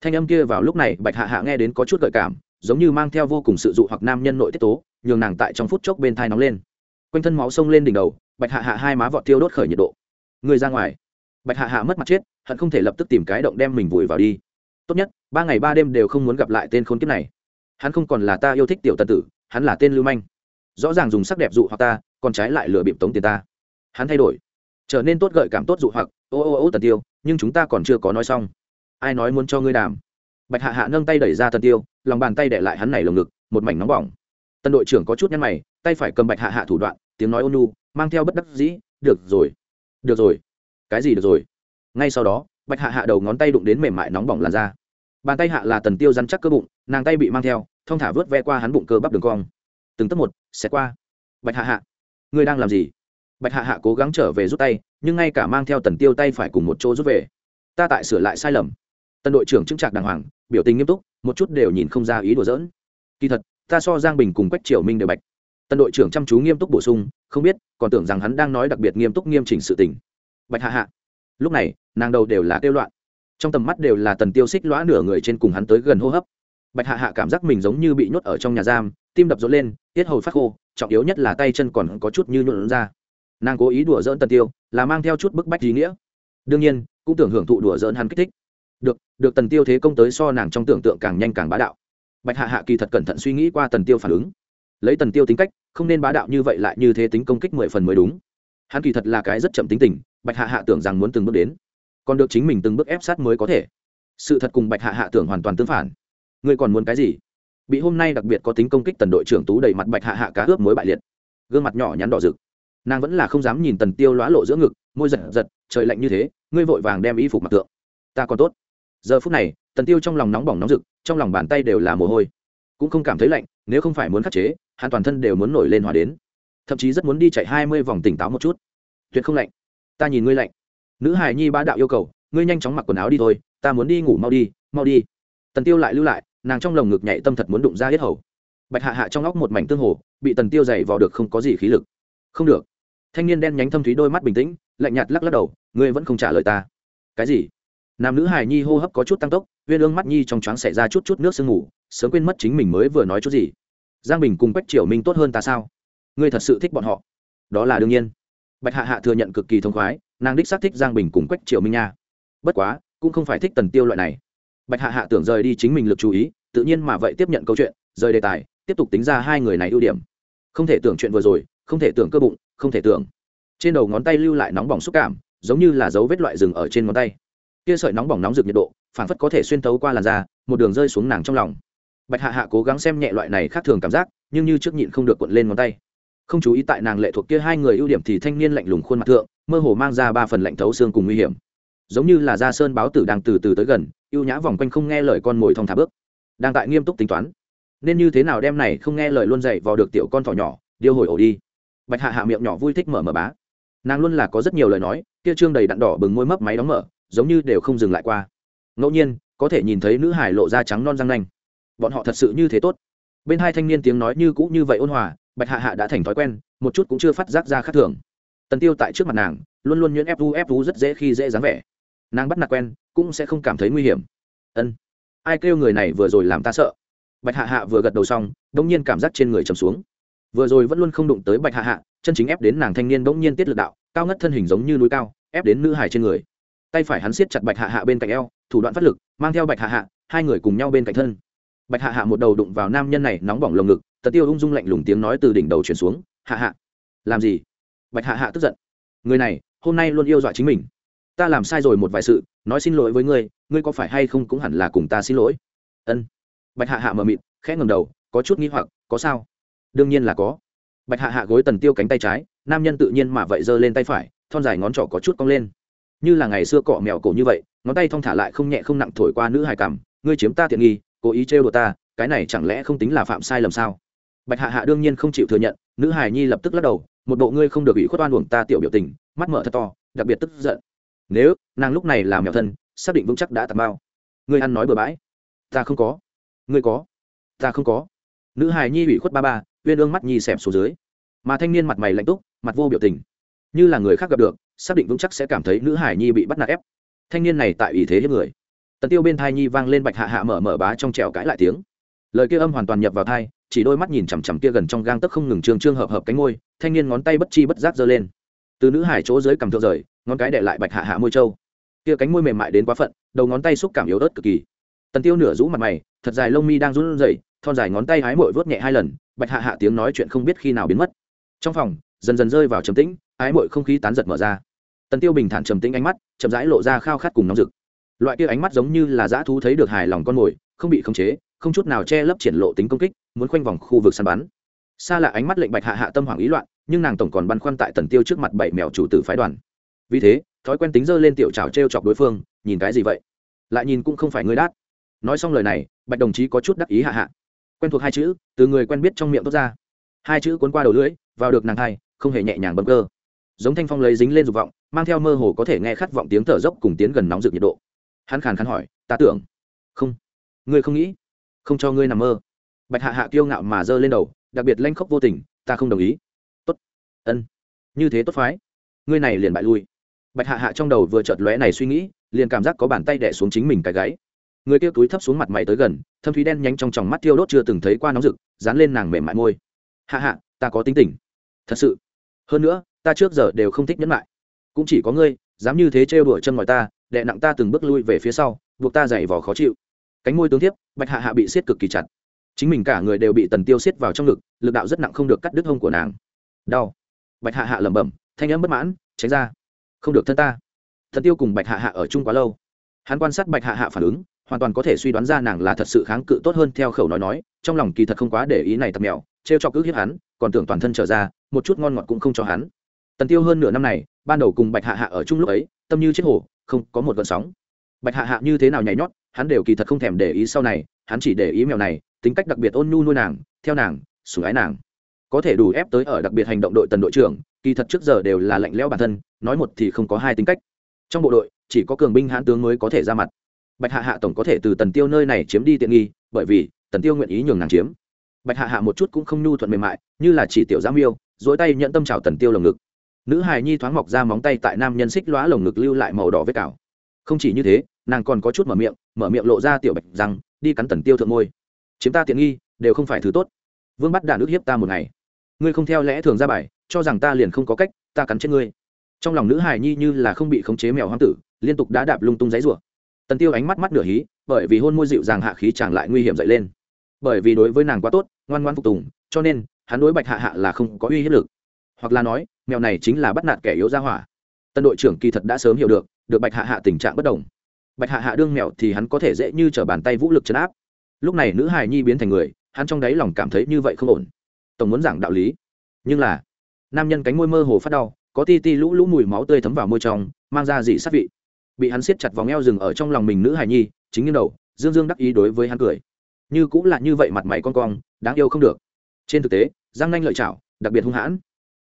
Thanh âm kia vào lúc này, bạch hạ hạ nghe đến có chút gợi cảm, giống như mang theo vô cùng sự dụ hoặc nam nhân nội tiết tố, nhường nàng tại trong phút chốc bên thai nóng lên. Quanh thân máu sông lên đỉnh đầu, bạch hạ hạ hai má vọt tiêu đốt khởi nhiệt độ. Người ra ngoài. Bạch hạ hạ mất mặt chết, hận không thể lập tức tìm cái động đem mình vùi vào đi. Tốt nhất, ba ngày ba đêm đều không muốn gặp lại tên khốn kiếp này. Hắn không còn là ta yêu thích tiểu tân tử, hắn là tên lưu manh. Rõ ràng dùng sắc đẹp dụ hoặc ta, còn trái lại lừa bịp tống tiền ta. Hắn thay đổi. Trở nên tốt gợi cảm tốt dụ hoặc ô ô ô tần tiêu, nhưng chúng ta còn chưa có nói xong. Ai nói muốn cho ngươi đàm? Bạch hạ hạ nâng tay đẩy ra tần tiêu, lòng bàn tay để lại hắn này lồng ngực, một mảnh nóng bỏng. Tân đội trưởng có chút nhăn mày, tay phải cầm bạch hạ hạ thủ đoạn, tiếng nói ônu mang theo bất đắc dĩ, được rồi được rồi. Cái gì được rồi? Ngay sau đó, bạch hạ hạ đầu ngón tay đụng đến mềm mại nóng bỏng làn da. Bàn tay hạ là tần tiêu rắn chắc cơ bụng, nàng tay bị mang theo thong thả vớt ve qua hắn bụng cơ bắp đường cong. Từng tấc một, sẽ qua. Bạch hạ hạ, ngươi đang làm gì? Bạch hạ hạ cố gắng trở về rút tay, nhưng ngay cả mang theo tần tiêu tay phải cùng một chỗ rút về. Ta tại sửa lại sai lầm. Tân đội trưởng chứng trạc đàng hoàng, biểu tình nghiêm túc, một chút đều nhìn không ra ý đùa giỡn. Kỳ thật, ta so giang bình cùng quách triều minh đều bạch. Tân đội trưởng chăm chú nghiêm túc bổ sung, không biết, còn tưởng rằng hắn đang nói đặc biệt nghiêm túc nghiêm chỉnh sự tình. Bạch hạ hạ. Lúc này, nàng đầu đều là kêu loạn. Trong tầm mắt đều là tần tiêu xích lõa nửa người trên cùng hắn tới gần hô hấp. Bạch hạ hạ cảm giác mình giống như bị nhốt ở trong nhà giam, tim đập rộn lên, tiết hầu phát khô, trọng yếu nhất là tay chân còn có chút như nhuộn ra nàng cố ý đùa dỡn tần tiêu, là mang theo chút bức bách ý nghĩa. Đương nhiên, cũng tưởng hưởng thụ đùa dỡn hắn kích thích. Được được tần tiêu thế công tới so nàng trong tưởng tượng càng nhanh càng bá đạo. Bạch hạ hạ kỳ thật cẩn thận suy nghĩ qua tần tiêu phản ứng. Lấy tần tiêu tính cách, không nên bá đạo như vậy lại như thế tính công kích mười phần mới đúng. Hắn kỳ thật là cái rất chậm tính tình, bạch hạ hạ tưởng rằng muốn từng bước đến. Còn được chính mình từng bước ép sát mới có thể. Sự thật cùng bạch hạ hạ tưởng hoàn toàn tương phản. Ngươi còn muốn cái gì? Bị hôm nay đặc biệt có tính công kích tần đội trưởng tú đầy mặt bạch hạ hạ cá ướp mối bại liệt. Gương mặt nhỏ nhắn đỏ rực nàng vẫn là không dám nhìn tần tiêu lóa lộ giữa ngực, môi giật giật, trời lạnh như thế, ngươi vội vàng đem y phục mặc tượng ta còn tốt. Giờ phút này, tần tiêu trong lòng nóng bỏng nóng rực, trong lòng bàn tay đều là mồ hôi. Cũng không cảm thấy lạnh, nếu không phải muốn khắc chế, hắn toàn thân đều muốn nổi lên hòa đến. Thậm chí rất muốn đi chạy hai mươi vòng tỉnh táo một chút. Tuyệt không lạnh. Ta nhìn ngươi lạnh. Nữ hài nhi ba đạo yêu cầu, ngươi nhanh chóng mặc quần áo đi thôi, ta muốn đi ngủ mau đi mau đi. Tần tiêu lại lưu lại, nàng trong lồng ngực nhảy tâm thật muốn đụng ra hết hầu. Bạch hạ hạ trong óc một mảnh tương hồ, bị tần tiêu dày vò được không có gì khí lực. Không được thanh niên đen nhánh thâm thúy đôi mắt bình tĩnh, lạnh nhạt lắc lắc đầu, ngươi vẫn không trả lời ta. Cái gì? Nam nữ hài nhi hô hấp có chút tăng tốc viên ương mắt nhi trong choáng xảy ra chút chút nước sương ngủ sớm quên mất chính mình mới vừa nói chút gì. Giang bình cùng quách triều minh tốt hơn ta sao? Ngươi thật sự thích bọn họ. Đó là đương nhiên. Bạch hạ hạ thừa nhận cực kỳ thông khoái, nàng đích xác thích giang bình cùng quách triều minh nha. Bất quá, cũng không phải thích tần tiêu loại này. Bạch hạ hạ tưởng rời đi chính mình lực chú ý, tự nhiên mà vậy tiếp nhận câu chuyện, rời đề tài, tiếp tục tính ra hai người này ưu điểm. Không thể tưởng chuyện vừa rồi không thể tưởng cơ bụng, không thể tưởng. Trên đầu ngón tay lưu lại nóng bỏng xúc cảm, giống như là dấu vết loại rừng ở trên ngón tay. Kia sợi nóng bỏng nóng rực nhiệt độ, phản phất có thể xuyên tấu qua làn da, một đường rơi xuống nàng trong lòng. Bạch hạ hạ cố gắng xem nhẹ loại này khác thường cảm giác, nhưng như trước nhịn không được cuộn lên ngón tay. Không chú ý tại nàng lệ thuộc kia hai người ưu điểm thì thanh niên lạnh lùng khuôn mặt thượng, mơ hồ mang ra ba phần lạnh thấu xương cùng nguy hiểm. Giống như là gia sơn báo tử đang từ từ tới gần, ưu nhã vòng quanh không nghe lời con mồi thong thả bước. Đang tại nghiêm túc tính toán. Nên như thế nào đem này không nghe lời luôn dậy vào được tiểu con thỏ nhỏ, điêu hồi ổ đi bạch hạ hạ miệng nhỏ vui thích mở mở bá. Nàng luôn là có rất nhiều lời nói, kia trương đầy đặn đỏ bừng môi mấp máy đóng mở, giống như đều không dừng lại qua. Ngẫu nhiên, có thể nhìn thấy nữ hải lộ da trắng non răng nanh. Bọn họ thật sự như thế tốt. Bên hai thanh niên tiếng nói như cũ như vậy ôn hòa, bạch hạ hạ đã thành thói quen, một chút cũng chưa phát giác ra khác thường. Tần tiêu tại trước mặt nàng, luôn luôn nhuyễn ép vu ép vu rất dễ khi dễ dáng vẻ. Nàng bắt nạt quen, cũng sẽ không cảm thấy nguy hiểm. Ân. Ai kêu người này vừa rồi làm ta sợ? Bạch hạ hạ vừa gật đầu xong, đông nhiên cảm giác trên người trầm xuống vừa rồi vẫn luôn không đụng tới bạch hạ hạ, chân chính ép đến nàng thanh niên bỗng nhiên tiết lực đạo, cao ngất thân hình giống như núi cao, ép đến nữ hải trên người. Tay phải hắn siết chặt bạch hạ hạ bên cạnh eo, thủ đoạn phát lực, mang theo bạch hạ hạ, hai người cùng nhau bên cạnh thân. Bạch hạ hạ một đầu đụng vào nam nhân này nóng bỏng lồng ngực tật tiêu ung dung lạnh lùng tiếng nói từ đỉnh đầu chuyển xuống, hạ hạ, làm gì? Bạch hạ hạ tức giận, người này, hôm nay luôn yêu dọa chính mình. Ta làm sai rồi một vài sự, nói xin lỗi với ngươi ngươi có phải hay không cũng hẳn là cùng ta xin lỗi. Ân. Bạch hạ hạ mờ mịt, khẽ ngầm đầu, có chút nghi hoặc, có sao? Đương nhiên là có. Bạch hạ hạ gối tần tiêu cánh tay trái, nam nhân tự nhiên mà vậy giơ lên tay phải, thon dài ngón trỏ có chút cong lên. Như là ngày xưa cọ mèo cổ như vậy, ngón tay thong thả lại không nhẹ không nặng thổi qua nữ hài cảm, ngươi chiếm ta tiện nghi, cố ý trêu đùa ta, cái này chẳng lẽ không tính là phạm sai lầm sao? Bạch hạ hạ đương nhiên không chịu thừa nhận, nữ hài nhi lập tức lắc đầu, một bộ ngươi không được ủy khuất oan uổng ta tiểu biểu tình, mắt mở thật to, đặc biệt tức giận. Nếu, nàng lúc này làm mèo thân, xác định vững chắc đã tạt bao. Ngươi ăn nói bừa bãi. Ta không có. Ngươi có. Ta không có nữ hài nhi ủy khuất ba ba, uyên ương mắt nhi xẹp xuống dưới. Mà thanh niên mặt mày lạnh túc, mặt vô biểu tình. Như là người khác gặp được, xác định vững chắc sẽ cảm thấy nữ hải nhi bị bắt nạt ép. Thanh niên này tại ý thế hiếp người. Tần tiêu bên thai nhi vang lên bạch hạ hạ mở mở bá trong trèo cãi lại tiếng. Lời kia âm hoàn toàn nhập vào thai, chỉ đôi mắt nhìn chằm chằm kia gần trong gang tấc không ngừng trương trương hợp hợp cánh môi, thanh niên ngón tay bất chi bất giác giơ lên. Từ nữ hải chỗ dưới cầm thượng rời, ngón cái để lại bạch hạ hạ môi trâu. Kia cánh môi mềm mại đến quá phận, đầu ngón tay xúc cảm yếu ớt cực kỳ. Tần tiêu nửa rũ mặt mày, thật dài lông mi đang run rẩy thon dài ngón tay hái mội vớt nhẹ hai lần, bạch hạ hạ tiếng nói chuyện không biết khi nào biến mất. Trong phòng, dần dần rơi vào trầm tĩnh ái mội không khí tán giật mở ra. Tần tiêu bình thản trầm tĩnh ánh mắt, chậm rãi lộ ra khao khát cùng nóng rực. Loại kia ánh mắt giống như là dã thú thấy được hài lòng con mồi, không bị khống chế, không chút nào che lấp triển lộ tính công kích, muốn khoanh vòng khu vực săn bắn. Xa là ánh mắt lệnh bạch hạ hạ tâm hoảng ý loạn, nhưng nàng tổng còn băn khoăn tại tần tiêu trước mặt bảy mèo chủ tử phái đoàn. Vì thế, thói quen tính dơ lên tiểu trào t chọc đối phương, nhìn cái gì vậy? Lại nhìn cũng không phải ngươi đát. Nói xong lời này, bạch đồng chí có chút đắc ý hạ hạ quen thuộc hai chữ, từ người quen biết trong miệng tốt ra. Hai chữ cuốn qua đầu lưỡi, vào được nàng hai không hề nhẹ nhàng bấm cơ. Giống thanh phong lấy dính lên dục vọng, mang theo mơ hồ có thể nghe khát vọng tiếng thở dốc cùng tiến gần nóng rực nhiệt độ. Hắn khàn khàn hỏi, ta tưởng. Không. Ngươi không nghĩ không cho ngươi nằm mơ? Bạch hạ hạ kiêu ngạo mà giơ lên đầu, đặc biệt lanh khóc vô tình, ta không đồng ý. Tốt. Ân. Như thế tốt phái. Ngươi này liền bại lui. Bạch hạ hạ trong đầu vừa chợt lóe này suy nghĩ, liền cảm giác có bàn tay đẻ xuống chính mình cái gáy người kia túi thấp xuống mặt mày tới gần, thâm thúy đen nhanh trong tròng mắt tiêu đốt chưa từng thấy qua nóng rực, dán lên nàng mềm mại môi. Hạ hạ, ta có tính tình. Thật sự? Hơn nữa, ta trước giờ đều không thích nhẫn lại cũng chỉ có ngươi, dám như thế trêu đuổi chân ngoài ta đệ nặng ta từng bước lui về phía sau, buộc ta dày vò khó chịu. Cánh môi tướng tiếp bạch hạ hạ bị siết cực kỳ chặt. Chính mình cả người đều bị tần tiêu siết vào trong ngực, lực đạo rất nặng không được cắt đứt hông của nàng. Đau. Bạch hạ hạ lẩm bẩm, thanh âm bất mãn, tránh ra, không được thân ta. Thần tiêu cùng bạch hạ hạ ở chung quá lâu. Hắn quan sát bạch hạ hạ phản ứng hoàn toàn có thể suy đoán ra nàng là thật sự kháng cự tốt hơn theo khẩu nói nói, trong lòng kỳ thật không quá để ý này tập mèo, trêu cho cứ hiếp hắn, còn tưởng toàn thân trở ra, một chút ngon ngọt cũng không cho hắn. Tần tiêu hơn nửa năm này, ban đầu cùng bạch hạ hạ ở chung lúc ấy, tâm như chết hổ không có một gợn sóng. Bạch hạ hạ như thế nào nhảy nhót, hắn đều kỳ thật không thèm để ý sau này, hắn chỉ để ý mèo này, tính cách đặc biệt ôn nhu nuôi nàng, theo nàng, sủng ái nàng. Có thể đủ ép tới ở đặc biệt hành động đội tần đội trưởng, kỳ thật trước giờ đều là lạnh lẽo bản thân, nói một thì không có hai tính cách. Trong bộ đội, chỉ có cường binh hãn tướng mới có thể ra mặt bạch hạ hạ tổng có thể từ tần tiêu nơi này chiếm đi tiện nghi, bởi vì tần tiêu nguyện ý nhường nàng chiếm. Bạch hạ hạ một chút cũng không nhu thuận mềm mại, như là chỉ tiểu giám yêu dỗi tay nhận tâm trào tần tiêu lồng ngực. Nữ hài nhi thoáng mọc ra móng tay tại nam nhân xích lóa lồng ngực lưu lại màu đỏ vết cào. Không chỉ như thế, nàng còn có chút mở miệng mở miệng lộ ra tiểu bạch rằng đi cắn tần tiêu thượng môi. Chiếm ta tiện nghi, đều không phải thứ tốt. Vương bắt đạn ước hiếp ta một ngày. Ngươi không theo lẽ thường ra bài, cho rằng ta liền không có cách, ta cắn chết ngươi. Trong lòng nữ hài nhi như là không bị khống chế mèo hoang tử, liên tục đã đạp lung tung giấy rủa tần tiêu ánh mắt mắt nửa hí, bởi vì hôn môi dịu dàng hạ khí chàng lại nguy hiểm dậy lên. Bởi vì đối với nàng quá tốt, ngoan ngoan phục tùng, cho nên, hắn đối bạch hạ hạ là không có uy hiếp lực. Hoặc là nói, mèo này chính là bắt nạt kẻ yếu ra hỏa. Tân đội trưởng kỳ thật đã sớm hiểu được được bạch hạ hạ tình trạng bất đồng. Bạch hạ hạ đương mèo thì hắn có thể dễ như t r ở bàn tay vũ lực chấn áp. Lúc này nữ hài nhi biến thành người, hắn trong đáy lòng cảm thấy như vậy không ổn. Tổng muốn giảng đạo lý. Nhưng là, nam nhân cánh môi mơ hồ phát đau, có ti ti lũ lũ mùi máu tươi thấm vào môi trong, mang ra dị sát vị bị hắn siết chặt vòng eo rừng ở trong lòng mình nữ hài nhi, chính như đầu, dương dương đắc ý đối với hắn cười. Như cũng là như vậy mặt mày con cong, đáng yêu không được. Trên thực tế, giang nanh lợi chảo đặc biệt hung hãn.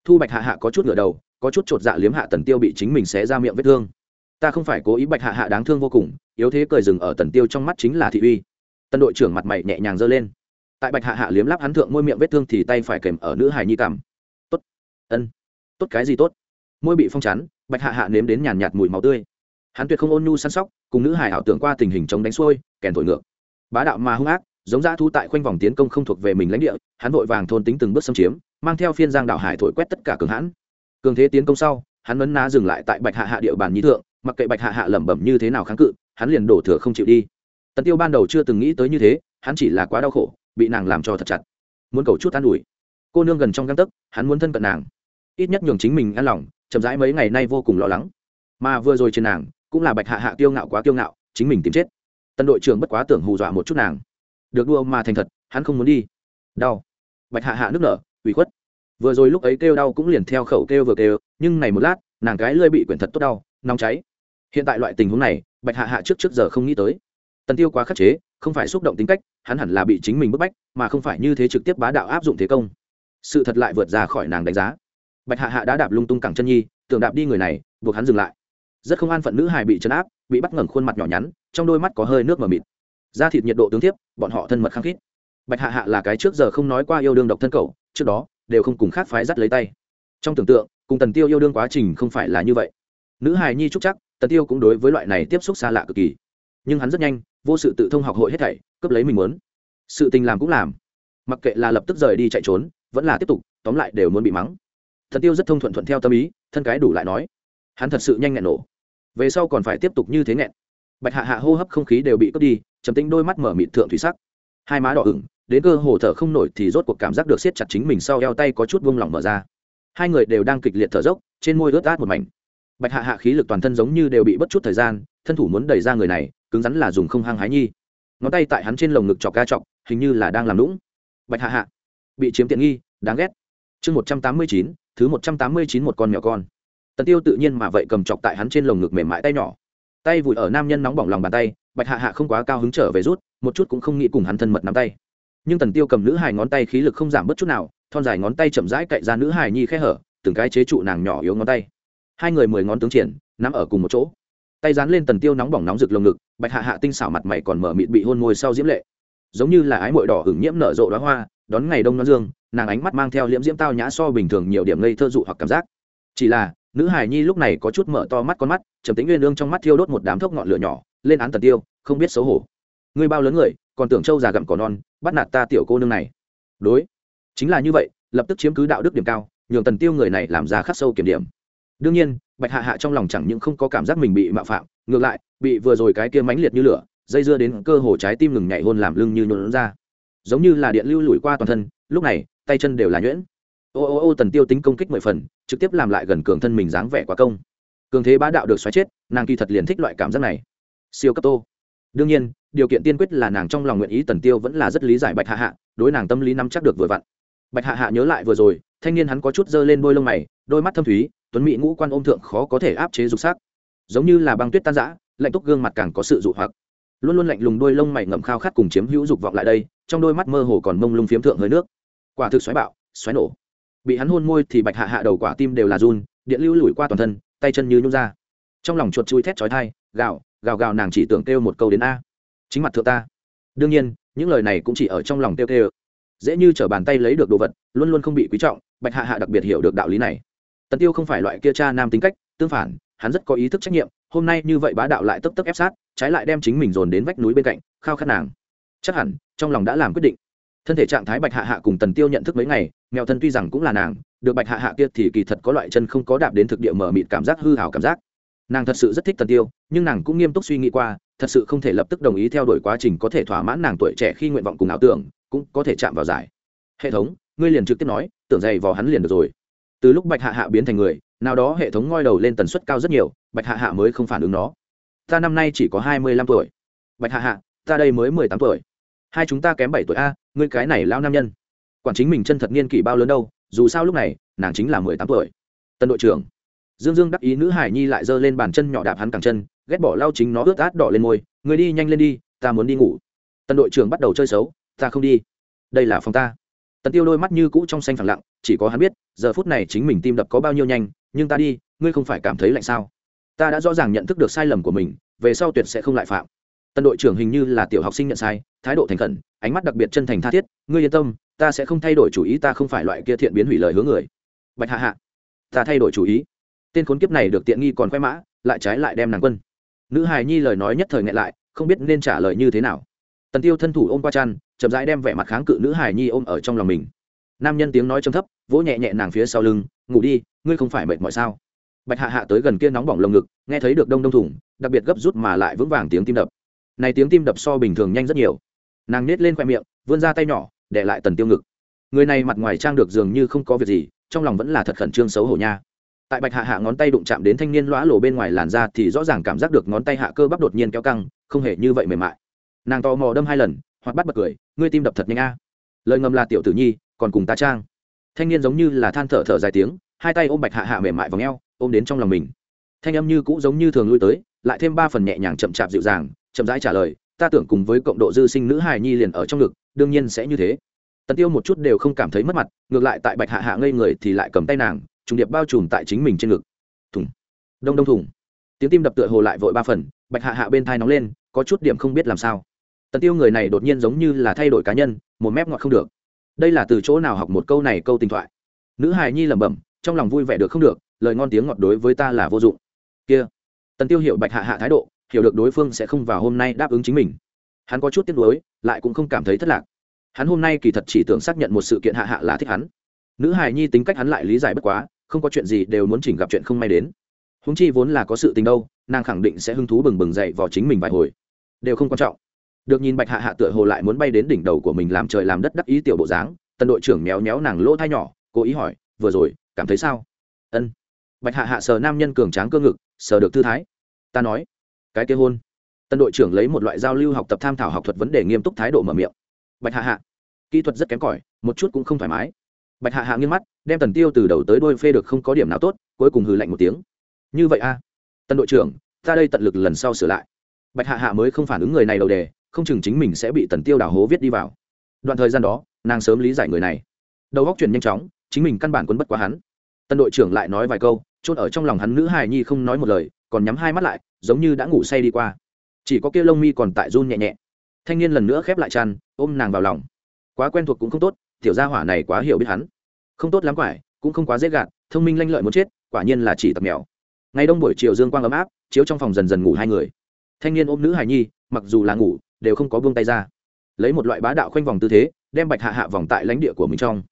Thu bạch hạ hạ có chút ngửa đầu, có chút chột dạ liếm hạ tần tiêu bị chính mình xé ra miệng vết thương. Ta không phải cố ý bạch hạ hạ đáng thương vô cùng, yếu thế cười rừng ở tần tiêu trong mắt chính là thị uy. Tân đội trưởng mặt mày nhẹ nhàng giơ lên. Tại bạch hạ hạ liếm láp hắn thượng môi miệng vết thương thì tay phải kèm ở nữ hài nhi cảm tốt. Ân. Tốt cái gì tốt? Môi bị phong chắn bạch hạ hạ nếm đến nhàn nhạt mùi máu tươi hắn tuyệt không ôn nhu săn sóc, cùng nữ hài ảo tưởng qua tình hình chống đánh xuôi, kèn thổi ngược. Bá đạo mà hung ác, giống dã thu tại khoanh vòng tiến công không thuộc về mình lãnh địa, hắn vội vàng thôn tính từng bước xâm chiếm, mang theo phiên giang đạo hải thổi quét tất cả cường hãn. Cường thế tiến công sau, hắn vấn ná dừng lại tại bạch hạ hạ địa bàn nhi thượng, mặc kệ bạch hạ hạ lẩm bẩm như thế nào kháng cự, hắn liền đổ thừa không chịu đi. Tần tiêu ban đầu chưa từng nghĩ tới như thế, hắn chỉ là quá đau khổ, bị nàng làm cho thật chặt. Muốn cầu chút an ủi. Cô nương gần trong găng tấc, hắn muốn thân cận nàng. Ít nhất nhường chính mình an lòng, chậm rãi mấy ngày nay vô cùng lo lắng. Mà vừa rồi trên nàng cũng là bạch hạ hạ kiêu ngạo quá kiêu ngạo, chính mình tìm chết. Tân đội trưởng bất quá tưởng hù dọa một chút nàng. Được đua mà thành thật, hắn không muốn đi. Đau. Bạch hạ hạ nước nở, ủy khuất. Vừa rồi lúc ấy kêu đau cũng liền theo khẩu kêu vừa kêu, nhưng này một lát, nàng cái lơi bị quyển thật tốt đau, nóng cháy. Hiện tại loại tình huống này, bạch hạ hạ trước trước giờ không nghĩ tới. Tần tiêu quá khắc chế, không phải xúc động tính cách, hắn hẳn là bị chính mình bức bách, mà không phải như thế trực tiếp bá đạo áp dụng thế công. Sự thật lại vượt ra khỏi nàng đánh giá. Bạch hạ hạ đã đạp lung tung cẳng chân nhi, tưởng đạp đi người này, buộc hắn dừng lại rất không an phận nữ hài bị chấn áp, bị bắt ngẩng khuôn mặt nhỏ nhắn, trong đôi mắt có hơi nước mờ mịt. Da thịt nhiệt độ tướng tiếp, bọn họ thân mật khăng khít. Bạch hạ hạ là cái trước giờ không nói qua yêu đương độc thân cậu, trước đó, đều không cùng khác phái dắt lấy tay. Trong tưởng tượng, cùng tần tiêu yêu đương quá trình không phải là như vậy. Nữ hài nhi trúc chắc, tần tiêu cũng đối với loại này tiếp xúc xa lạ cực kỳ. Nhưng hắn rất nhanh, vô sự tự thông học hội hết thảy, cướp lấy mình muốn. Sự tình làm cũng làm. Mặc kệ là lập tức rời đi chạy trốn, vẫn là tiếp tục, tóm lại đều muốn bị mắng. Thần tiêu rất thông thuận thuận theo tâm ý, thân cái đủ lại nói hắn thật sự nhanh nghẹn nổ. Về sau còn phải tiếp tục như thế nghẹn. Bạch hạ hạ hô hấp không khí đều bị cướp đi, trầm tĩnh đôi mắt mở mịt thượng thủy sắc. Hai má đỏ ửng, đến cơ hồ thở không nổi thì rốt cuộc cảm giác được siết chặt chính mình sau eo tay có chút vung lỏng mở ra. Hai người đều đang kịch liệt thở dốc, trên môi ướt át một mảnh. Bạch hạ hạ khí lực toàn thân giống như đều bị bất chút thời gian, thân thủ muốn đẩy ra người này, cứng rắn là dùng không hăng hái nhi. Ngón tay tại hắn trên lồng ngực chọc ca chọc, hình như là đang làm lũng bạch hạ hạ, bị chiếm tiện nghi, đáng ghét. Chương một trăm tám mươi chín, thứ một trăm tám mươi chín một con mèo con tần tiêu tự nhiên mà vậy cầm chọc tại hắn trên lồng ngực mềm mại tay nhỏ. Tay vùi ở nam nhân nóng bỏng lòng bàn tay, bạch hạ hạ không quá cao hứng trở về rút, một chút cũng không nghĩ cùng hắn thân mật nắm tay. Nhưng tần tiêu cầm nữ hài ngón tay khí lực không giảm bất chút nào, thon dài ngón tay chậm rãi cậy ra nữ hài nhi khe hở, từng cái chế trụ nàng nhỏ yếu ngón tay. Hai người mười ngón tướng triển, nắm ở cùng một chỗ. Tay dán lên tần tiêu nóng bỏng nóng rực lồng ngực, bạch hạ hạ tinh xảo mặt mày còn mở mịt bị hôn môi sau diễm lệ. Giống như là ái mội đỏ hửng nhiễm nở rộ đóa hoa, đón ngày đông nó dương, nàng ánh mắt mang theo liễm diễm tao nhã so bình thường nhiều điểm ngây thơ dụ hoặc cảm giác. Chỉ là nữ hải nhi lúc này có chút mở to mắt con mắt, trầm tính nguyên lương trong mắt thiêu đốt một đám thốc ngọn lửa nhỏ, lên án tần tiêu, không biết xấu hổ. Ngươi bao lớn người, còn tưởng trâu già gặm cỏ non, bắt nạt ta tiểu cô nương này. Đối. Chính là như vậy, lập tức chiếm cứ đạo đức điểm cao, nhường tần tiêu người này làm ra khắc sâu kiểm điểm. Đương nhiên, bạch hạ hạ trong lòng chẳng những không có cảm giác mình bị mạo phạm, ngược lại, bị vừa rồi cái kia mãnh liệt như lửa, dây dưa đến cơ hồ trái tim ngừng nhảy hôn làm lưng như nhuộn ra. Giống như là điện lưu lủi qua toàn thân, lúc này, tay chân đều là nhuyễn ô ô ô, tần tiêu tính công kích mười phần, trực tiếp làm lại gần cường thân mình dáng vẻ quá công. Cường thế bá đạo được xoáy chết, nàng kỳ thật liền thích loại cảm giác này. Siêu cấp tô. Đương nhiên, điều kiện tiên quyết là nàng trong lòng nguyện ý tần tiêu vẫn là rất lý giải bạch hạ hạ, đối nàng tâm lý nắm chắc được vừa vặn. Bạch hạ hạ nhớ lại vừa rồi, thanh niên hắn có chút dơ lên đôi lông mày, đôi mắt thâm thúy, tuấn mỹ ngũ quan ôm thượng khó có thể áp chế dục sắc. Giống như là băng tuyết tan rã, lạnh túc gương mặt càng có sự dụ hoặc. Luôn luôn lạnh lùng đôi lông mày ngậm khao khát cùng chiếm hữu dục vọng lại đây, trong đôi mắt mơ hồ còn mông lung phiếm thượng hơi nước. Quả thực xoáy bạo, xoáy nổ bị hắn hôn môi thì bạch hạ hạ đầu quả tim đều là run, điện lưu lủi qua toàn thân, tay chân như nhung ra. Trong lòng chuột chui thét chói thai gào gào gào nàng chỉ tưởng kêu một câu đến a. Chính mặt thượng ta. Đương nhiên, những lời này cũng chỉ ở trong lòng kêu kêu. Dễ như t bàn tay lấy được đồ vật, luôn luôn không bị quý trọng, bạch hạ hạ đặc biệt hiểu được đạo lý này. Tần tiêu không phải loại kia cha nam tính cách, tương phản, hắn rất có ý thức trách nhiệm, hôm nay như vậy bá đạo lại tấp tấp ép sát, trái lại đem chính mình dồn đến vách núi bên cạnh, khao khát nàng. Chắc hẳn, trong lòng đã làm quyết định thân thể trạng thái bạch hạ hạ cùng tần tiêu nhận thức mấy ngày, mèo thân tuy rằng cũng là nàng, được bạch hạ hạ kia thì kỳ thật có loại chân không có đạp đến thực địa mở mịt cảm giác hư hào cảm giác. Nàng thật sự rất thích tần tiêu, nhưng nàng cũng nghiêm túc suy nghĩ qua, thật sự không thể lập tức đồng ý theo đuổi quá trình có thể thỏa mãn nàng tuổi trẻ khi nguyện vọng cùng ảo tưởng, cũng có thể chạm vào giải. Hệ thống, ngươi liền trực tiếp nói, tưởng dày vào hắn liền được rồi. Từ lúc bạch hạ hạ biến thành người, nào đó hệ thống ngoi đầu lên tần suất cao rất nhiều, bạch hạ hạ mới không phản ứng nó. Ta năm nay chỉ có hai mươi lăm tuổi. Bạch hạ hạ, ta đây mới mười tám tuổi hai chúng ta kém bảy tuổi a, ngươi cái này lao nam nhân. Quản chính mình chân thật niên kỷ bao lớn đâu, dù sao lúc này, nàng chính là mười tám tuổi. Tân đội trưởng. Dương dương đắc ý nữ hải nhi lại giơ lên bàn chân nhỏ đạp hắn cẳng chân, ghét bỏ lao chính nó ướt át đỏ lên môi người đi nhanh lên đi, ta muốn đi ngủ. Tân đội trưởng bắt đầu chơi xấu, ta không đi. Đây là phòng ta. Tần tiêu đôi mắt như cũ trong xanh phẳng lặng, chỉ có hắn biết, giờ phút này chính mình tim đập có bao nhiêu nhanh, nhưng ta đi, ngươi không phải cảm thấy lạnh sao? Ta đã rõ ràng nhận thức được sai lầm của mình, về sau tuyệt sẽ không lại phạm tân đội trưởng hình như là tiểu học sinh nhận sai, thái độ thành khẩn, ánh mắt đặc biệt chân thành tha thiết, ngươi yên tâm, ta sẽ không thay đổi chủ ý, ta không phải loại kia thiện biến hủy lời hướng người. Bạch hạ hạ, ta thay đổi chủ ý. Tên khốn kiếp này được tiện nghi còn khoe mã, lại trái lại đem nàng quân. Nữ hài nhi lời nói nhất thời nghẹn lại, không biết nên trả lời như thế nào. Tần tiêu thân thủ ôm qua chăn, chậm rãi đem vẻ mặt kháng cự nữ hài nhi ôm ở trong lòng mình. Nam nhân tiếng nói trầm thấp, vỗ nhẹ nhẹ nàng phía sau lưng, ngủ đi, ngươi không phải mệt mỏi sao? Bạch hạ hạ tới gần kia nóng bỏng lồng ngực, nghe thấy được đông đông thủng, đặc biệt gấp rút mà lại vững vàng tiếng tim đập này tiếng tim đập so bình thường nhanh rất nhiều. Nàng nết lên khoe miệng, vươn ra tay nhỏ, để lại tần tiêu ngực. Người này mặt ngoài trang được dường như không có việc gì, trong lòng vẫn là thật khẩn trương xấu hổ nha. Tại bạch hạ hạ ngón tay đụng chạm đến thanh niên lõa lổ bên ngoài làn da thì rõ ràng cảm giác được ngón tay hạ cơ bắp đột nhiên kéo căng, không hề như vậy mềm mại. Nàng to mò đâm hai lần hoặc bắt bật cười, ngươi tim đập thật nhanh a. Lời ngầm là tiểu tử nhi, còn cùng ta trang. Thanh niên giống như là than thở thở dài tiếng, hai tay ôm bạch hạ hạ mềm mại vào ngheo ôm đến trong lòng mình. Thanh âm như cũ giống như thường lui tới, lại thêm ba phần nhẹ nhàng chậm chạp dịu dàng chậm rãi trả lời, ta tưởng cùng với cộng độ dư sinh nữ hài nhi liền ở trong ngực, đương nhiên sẽ như thế. Tần tiêu một chút đều không cảm thấy mất mặt, ngược lại tại bạch hạ hạ ngây người thì lại cầm tay nàng, trùng điệp bao trùm tại chính mình trên ngực. Thùng. Đông đông thùng. Tiếng tim đập tựa hồ lại vội ba phần, bạch hạ hạ bên thai nóng lên, có chút điểm không biết làm sao. Tần tiêu người này đột nhiên giống như là thay đổi cá nhân, một mép ngọt không được. Đây là từ chỗ nào học một câu này, câu tình thoại? Nữ hài nhi lẩm bẩm, trong lòng vui vẻ được không được, lời ngon tiếng ngọt đối với ta là vô dụng. Kia. Tần tiêu hiểu bạch hạ hạ thái độ hiểu được đối phương sẽ không vào hôm nay đáp ứng chính mình. Hắn có chút tiếc nuối, lại cũng không cảm thấy thất lạc. Hắn hôm nay kỳ thật chỉ tưởng xác nhận một sự kiện hạ hạ là thích hắn. Nữ hài nhi tính cách hắn lại lý giải bất quá, không có chuyện gì đều muốn chỉnh gặp chuyện không may đến. Húng chi vốn là có sự tình đâu, nàng khẳng định sẽ hứng thú bừng bừng dậy vào chính mình vài hồi. Đều không quan trọng. Được nhìn bạch hạ hạ tựa hồ lại muốn bay đến đỉnh đầu của mình làm trời làm đất đắc ý tiểu bộ dáng, tân đội trưởng méo méo nàng lỗ thai nhỏ, cố ý hỏi, vừa rồi, cảm thấy sao? Ân. Bạch hạ hạ sờ nam nhân cường tráng cơ ngực, sờ được thư thái. Ta nói cái kia hôn. Tân đội trưởng lấy một loại giao lưu học tập tham thảo học thuật vấn đề nghiêm túc thái độ mở miệng. Bạch hạ hạ, kỹ thuật rất kém cỏi, một chút cũng không thoải mái. Bạch hạ hạ nghiêng mắt, đem tần tiêu từ đầu tới đôi phê được không có điểm nào tốt, cuối cùng hừ lạnh một tiếng. Như vậy a tân đội trưởng, ta đây tận lực lần sau sửa lại. Bạch hạ hạ mới không phản ứng người này đầu đề, không chừng chính mình sẽ bị tần tiêu đào hố viết đi vào. Đoạn thời gian đó, nàng sớm lý giải người này. Đầu góc chuyển nhanh chóng, chính mình căn bản quân bất quá hắn. Tân đội trưởng lại nói vài câu, chốt ở trong lòng hắn nữ hài nhi không nói một lời còn nhắm hai mắt lại, giống như đã ngủ say đi qua. Chỉ có kia lông mi còn tại run nhẹ nhẹ. Thanh niên lần nữa khép lại chăn, ôm nàng vào lòng. Quá quen thuộc cũng không tốt, tiểu gia hỏa này quá hiểu biết hắn. Không tốt lắm quải, cũng không quá dễ gạt, thông minh lanh lợi muốn chết, quả nhiên là chỉ tập mèo. Ngày đông buổi chiều dương quang ấm áp, chiếu trong phòng dần dần ngủ hai người. Thanh niên ôm nữ hài nhi, mặc dù là ngủ, đều không có buông tay ra. Lấy một loại bá đạo khoanh vòng tư thế, đem bạch hạ hạ vòng tại lãnh địa của mình trong.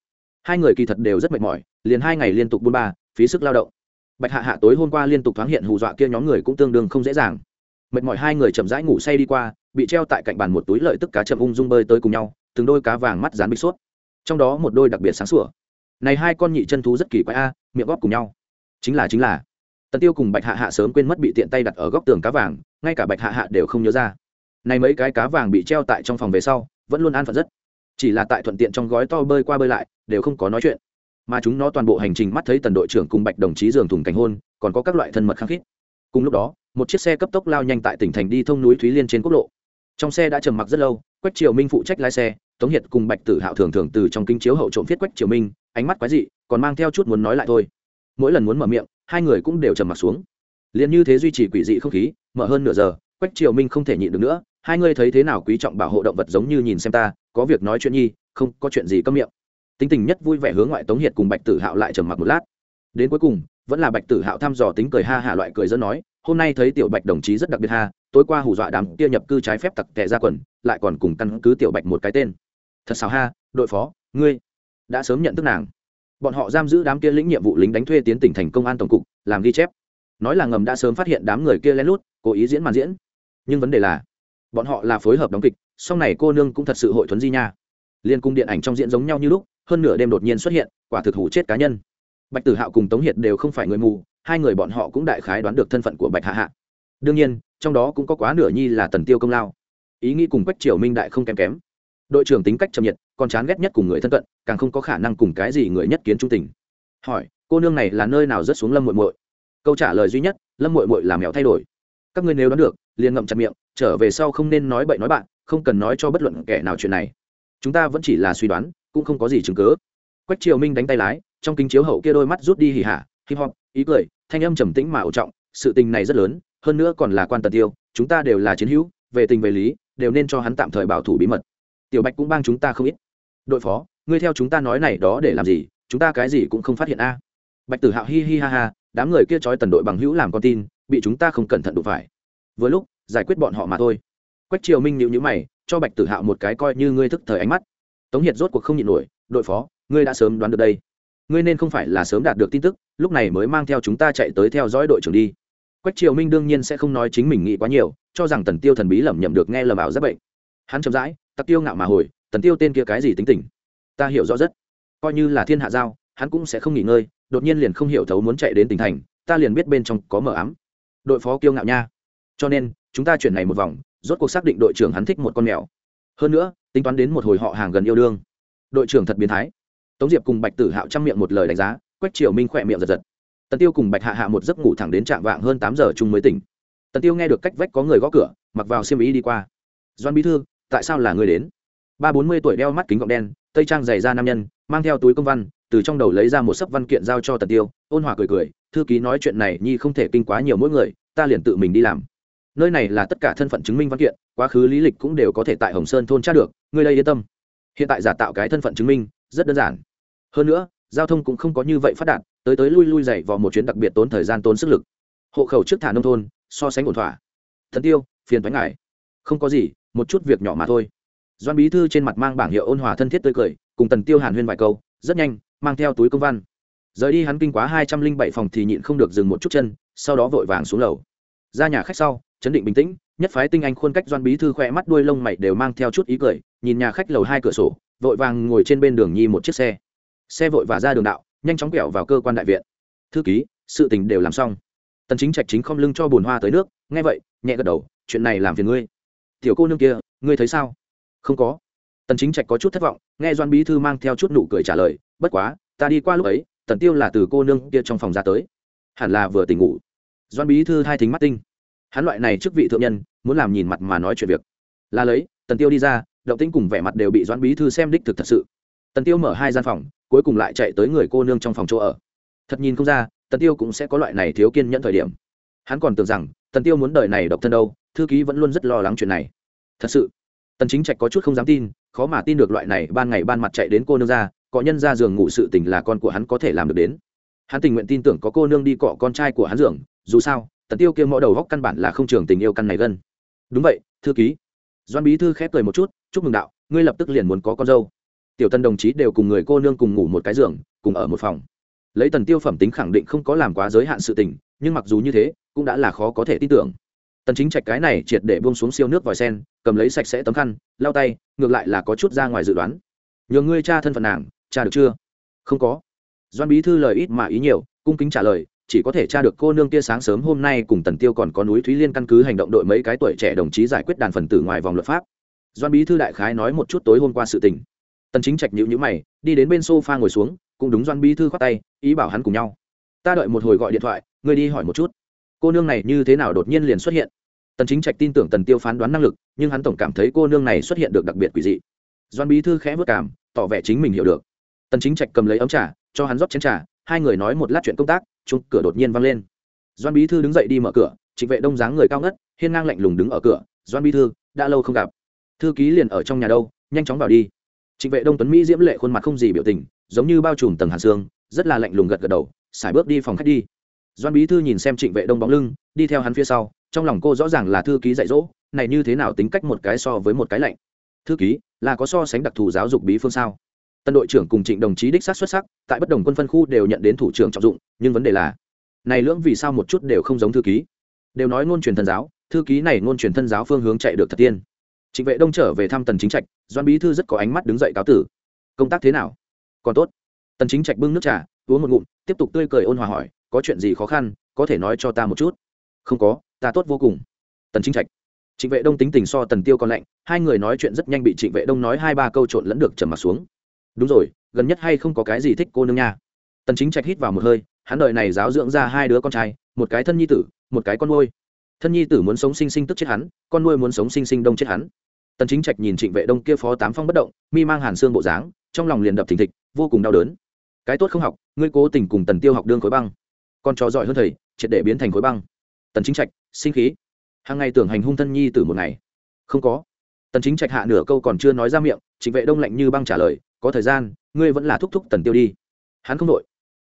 Hai người kỳ thật đều rất mệt mỏi, liền hai ngày liên tục buôn ba, phí sức lao động bạch hạ hạ tối hôm qua liên tục thoáng hiện hù dọa kia nhóm người cũng tương đương không dễ dàng. Mệt mỏi hai người chậm rãi ngủ say đi qua, bị treo tại cạnh bàn một túi lợi tức cá chậm ung dung bơi tới cùng nhau, từng đôi cá vàng mắt dán bích suốt. Trong đó một đôi đặc biệt sáng sủa. Này hai con nhị chân thú rất kỳ quái a, miệng góp cùng nhau. Chính là chính là. Tần tiêu cùng bạch hạ hạ sớm quên mất bị tiện tay đặt ở góc tường cá vàng, ngay cả bạch hạ hạ đều không nhớ ra. Này mấy cái cá vàng bị treo tại trong phòng về sau, vẫn luôn an phận rất. Chỉ là tại thuận tiện trong gói to bơi qua bơi lại, đều không có nói chuyện mà chúng nó toàn bộ hành trình mắt thấy tần đội trưởng cùng bạch đồng chí giường thùng cảnh hôn, còn có các loại thân mật khăng khít. Cùng lúc đó, một chiếc xe cấp tốc lao nhanh tại tỉnh thành đi thông núi thúy liên trên quốc lộ. Trong xe đã trầm mặc rất lâu, quách triều minh phụ trách lái xe, tống hiệt cùng bạch tử hạo thường thường từ trong kinh chiếu hậu trộm viết quách triều minh, ánh mắt quái dị, còn mang theo chút muốn nói lại thôi. Mỗi lần muốn mở miệng, hai người cũng đều trầm mặc xuống. Liền như thế duy trì quỷ dị không khí, mở hơn nửa giờ, quách triều minh không thể nhịn được nữa, hai người thấy thế nào quý trọng bảo hộ động vật giống như nhìn xem ta, có việc nói chuyện nhi, không có chuyện gì cấm miệng tính tình nhất vui vẻ hướng ngoại tống hiệt cùng bạch tử hạo lại trầm mặc một lát. Đến cuối cùng, vẫn là bạch tử hạo thăm dò tính cười ha hạ loại cười dân nói, hôm nay thấy tiểu bạch đồng chí rất đặc biệt ha, tối qua hù dọa đám kia nhập cư trái phép tặc tệ ra quần, lại còn cùng căn cứ tiểu bạch một cái tên. Thật sao ha, đội phó, ngươi đã sớm nhận thức nàng. Bọn họ giam giữ đám kia lĩnh nhiệm vụ lính đánh thuê tiến tỉnh thành công an tổng cục, làm ghi chép. Nói là ngầm đã sớm phát hiện đám người kia lén lút, cố ý diễn màn diễn. Nhưng vấn đề là, bọn họ là phối hợp đóng kịch sau này cô nương cũng thật sự hội thuấn di nha. Liên cung điện ảnh trong diễn giống nhau như lúc hơn nửa đêm đột nhiên xuất hiện, quả thực hủ chết cá nhân. Bạch tử hạo cùng tống hiệt đều không phải người mù, hai người bọn họ cũng đại khái đoán được thân phận của bạch hạ hạ. Đương nhiên, trong đó cũng có quá nửa nhi là tần tiêu công lao. Ý nghĩ cùng quách triều minh đại không kém kém. Đội trưởng tính cách chậm nhiệt, còn chán ghét nhất cùng người thân cận, càng không có khả năng cùng cái gì người nhất kiến trung tình. Hỏi, cô nương này là nơi nào rớt xuống lâm muội muội? Câu trả lời duy nhất, lâm muội muội làm mèo thay đổi. Các ngươi nếu đoán được, liền ngậm chặt miệng, trở về sau không nên nói bậy nói bạn, không cần nói cho bất luận kẻ nào chuyện này chúng ta vẫn chỉ là suy đoán, cũng không có gì chứng cứ. quách triều minh đánh tay lái, trong kính chiếu hậu kia đôi mắt rút đi hỉ hả, hip hop, ý cười, thanh âm trầm tĩnh mà ổn trọng, sự tình này rất lớn, hơn nữa còn là quan tần tiêu, chúng ta đều là chiến hữu, về tình về lý, đều nên cho hắn tạm thời bảo thủ bí mật. Tiểu bạch cũng bang chúng ta không ít. Đội phó, ngươi theo chúng ta nói này đó để làm gì, chúng ta cái gì cũng không phát hiện a. Bạch tử hạo hi hi ha ha, đám người kia trói tần đội bằng hữu làm con tin, bị chúng ta không cẩn thận đụng phải. Vừa lúc, giải quyết bọn họ mà thôi. Quách triều minh nhịu nhữ mày cho bạch tử hạo một cái coi như ngươi thức thời ánh mắt. Tống hiệt rốt cuộc không nhịn nổi, đội phó, ngươi đã sớm đoán được đây. Ngươi nên không phải là sớm đạt được tin tức, lúc này mới mang theo chúng ta chạy tới theo dõi đội trưởng đi. Quách triều minh đương nhiên sẽ không nói chính mình nghĩ quá nhiều, cho rằng tần tiêu thần bí lẩm nhẩm được nghe lầm ảo rất bệnh. Hắn chậm rãi, tặc tiêu ngạo mà hồi, tần tiêu tên kia cái gì tính tình? Ta hiểu rõ rất. Coi như là thiên hạ giao, hắn cũng sẽ không nghỉ ngơi, đột nhiên liền không hiểu thấu muốn chạy đến tỉnh thành, ta liền biết bên trong có mờ ám. Đội phó kiêu ngạo nha. Cho nên, chúng ta chuyển này một vòng rốt cuộc xác định đội trưởng hắn thích một con mèo. Hơn nữa, tính toán đến một hồi họ hàng gần yêu đương. Đội trưởng thật biến thái. Tống diệp cùng bạch tử hạo trang miệng một lời đánh giá, quách triều minh khỏe miệng giật giật. Tần tiêu cùng bạch hạ hạ một giấc ngủ thẳng đến trạm vạng hơn tám giờ chung mới tỉnh. Tần tiêu nghe được cách vách có người gõ cửa, mặc vào xiêm ý đi qua. Doan bí thư, tại sao là người đến? Ba bốn mươi tuổi đeo mắt kính gọng đen, tây trang dày ra nam nhân, mang theo túi công văn, từ trong đầu lấy ra một sấp văn kiện giao cho tần tiêu, ôn hòa cười cười, thư ký nói chuyện này nhi không thể kinh quá nhiều mỗi người, ta liền tự mình đi làm nơi này là tất cả thân phận chứng minh văn kiện, quá khứ lý lịch cũng đều có thể tại hồng sơn thôn tra được, ngươi đây yên tâm. Hiện tại giả tạo cái thân phận chứng minh, rất đơn giản. Hơn nữa, giao thông cũng không có như vậy phát đạt, tới tới lui lui dày vào một chuyến đặc biệt tốn thời gian tốn sức lực. Hộ khẩu trước thả nông thôn, so sánh ổn thỏa. Thần tiêu, phiền thoái ngại không có gì, một chút việc nhỏ mà thôi. Doan bí thư trên mặt mang bảng hiệu ôn hòa thân thiết tươi cười, cùng tần tiêu hàn huyên vài câu, rất nhanh, mang theo túi công văn. Rời đi hắn kinh quá hai trăm linh bảy phòng thì nhịn không được dừng một chút chân, sau đó vội vàng xuống lầu ra nhà khách sau, chấn định bình tĩnh, nhất phái tinh anh khuôn cách doan bí thư khoe mắt đuôi lông mày đều mang theo chút ý cười, nhìn nhà khách lầu hai cửa sổ, vội vàng ngồi trên bên đường nhi một chiếc xe. Xe vội và ra đường đạo, nhanh chóng quẹo vào cơ quan đại viện. Thư ký, sự tình đều làm xong. Tần chính trạch chính không lưng cho bùn hoa tới nước, nghe vậy, nhẹ gật đầu, chuyện này làm phiền ngươi. Tiểu cô nương kia, ngươi thấy sao? Không có. Tần chính trạch có chút thất vọng, nghe doan bí thư mang theo chút nụ cười trả lời, bất quá, ta đi qua lúc ấy, tần tiêu là từ cô nương kia trong phòng ra tới. Hẳn là vừa tỉnh ngủ doan bí thư hai thính mắt tinh. Hắn loại này trước vị thượng nhân, muốn làm nhìn mặt mà nói chuyện việc. Là lấy, tần tiêu đi ra, động tĩnh cùng vẻ mặt đều bị doan bí thư xem đích thực thật sự. Tần tiêu mở hai gian phòng, cuối cùng lại chạy tới người cô nương trong phòng chỗ ở. Thật nhìn không ra, tần tiêu cũng sẽ có loại này thiếu kiên nhẫn thời điểm. Hắn còn tưởng rằng, tần tiêu muốn đời này độc thân đâu, thư ký vẫn luôn rất lo lắng chuyện này. Thật sự, tần chính trạch có chút không dám tin, khó mà tin được loại này ban ngày ban mặt chạy đến cô nương ra, có nhân ra giường ngủ sự tình là con của hắn có thể làm được đến. Hắn tình nguyện tin tưởng có cô nương đi cọ con trai của hắn giường dù sao, tần tiêu kia mõ đầu góc căn bản là không trường tình yêu căn này gân đúng vậy, thư ký. Doan bí thư khép cười một chút, chúc mừng đạo, ngươi lập tức liền muốn có con dâu. Tiểu tân đồng chí đều cùng người cô nương cùng ngủ một cái giường, cùng ở một phòng. Lấy tần tiêu phẩm tính khẳng định không có làm quá giới hạn sự tình, nhưng mặc dù như thế, cũng đã là khó có thể tin tưởng. Tần chính trạch cái này triệt để buông xuống siêu nước vòi sen, cầm lấy sạch sẽ tấm khăn, lau tay, ngược lại là có chút ra ngoài dự đoán. Nhờ ngươi cha thân phận nàng cha được chưa? Không có. Doan bí thư lời ít mà ý nhiều, cung kính trả lời chỉ có thể tra được cô nương kia sáng sớm hôm nay cùng tần tiêu còn có núi thúy liên căn cứ hành động đội mấy cái tuổi trẻ đồng chí giải quyết đàn phần tử ngoài vòng luật pháp. Doan bí thư đại khái nói một chút tối hôm qua sự tình. Tần chính trạch nhíu nhíu mày, đi đến bên sofa ngồi xuống, cũng đúng doan bí thư khoát tay, ý bảo hắn cùng nhau. Ta đợi một hồi gọi điện thoại, ngươi đi hỏi một chút. Cô nương này như thế nào đột nhiên liền xuất hiện? Tần chính trạch tin tưởng tần tiêu phán đoán năng lực, nhưng hắn tổng cảm thấy cô nương này xuất hiện được đặc biệt quỷ dị. Doan bí thư khẽ vất cảm tỏ vẻ chính mình hiểu được. Tần chính trạch cầm lấy ấm trà, cho hắn rót chén trà, hai người nói một lát chuyện công tác chung cửa đột nhiên vang lên. Doan bí thư đứng dậy đi mở cửa, trịnh vệ đông dáng người cao ngất, hiên ngang lạnh lùng đứng ở cửa doan bí thư, đã lâu không gặp. Thư ký liền ở trong nhà đâu, nhanh chóng vào đi. Trịnh vệ đông tuấn mỹ diễm lệ khuôn mặt không gì biểu tình, giống như bao trùm tầng hàn xương, rất là lạnh lùng gật gật đầu, xài bước đi phòng khách đi. Doan bí thư nhìn xem trịnh vệ đông bóng lưng, đi theo hắn phía sau, trong lòng cô rõ ràng là thư ký dạy dỗ, này như thế nào tính cách một cái so với một cái lạnh? Thư ký, là có so sánh đặc thù giáo dục bí phương sao? Tân đội trưởng cùng trịnh đồng chí đích sát xuất sắc, tại bất đồng quân phân khu đều nhận đến thủ trưởng trọng dụng, nhưng vấn đề là, này lưỡng vì sao một chút đều không giống thư ký. Đều nói ngôn truyền thân giáo, thư ký này ngôn truyền thân giáo phương hướng chạy được thật tiên. Trịnh vệ đông trở về thăm tần chính trạch doan bí thư rất có ánh mắt đứng dậy cáo tử. Công tác thế nào? Còn tốt. Tần chính trạch bưng nước trà, uống một ngụm, tiếp tục tươi cười ôn hòa hỏi, có chuyện gì khó khăn, có thể nói cho ta một chút? Không có, ta tốt vô cùng. Tần chính trạch. Trịnh vệ đông tính tình so tần tiêu còn lạnh, hai người nói chuyện rất nhanh bị trịnh vệ đông nói hai ba câu trộn lẫn được trầm mặt xuống đúng rồi, gần nhất hay không có cái gì thích cô nương nha. Tần chính trạch hít vào một hơi, hắn đời này giáo dưỡng ra hai đứa con trai, một cái thân nhi tử, một cái con nuôi. Thân nhi tử muốn sống sinh sinh tức chết hắn, con nuôi muốn sống sinh sinh đông chết hắn. Tần chính trạch nhìn trịnh vệ đông kia phó tám phong bất động, mi mang hàn xương bộ dáng, trong lòng liền đập thình thịch, vô cùng đau đớn. Cái tốt không học, ngươi cố tình cùng tần tiêu học đương khối băng. Con chó giỏi hơn thầy, triệt để biến thành khối băng. Tần chính trạch, sinh khí. Hàng ngày tưởng hành hung thân nhi tử một ngày. Không có. Tần chính trạch hạ nửa câu còn chưa nói ra miệng, trịnh vệ đông lạnh như băng trả lời có thời gian, ngươi vẫn là thúc thúc tần tiêu đi. Hắn không đội.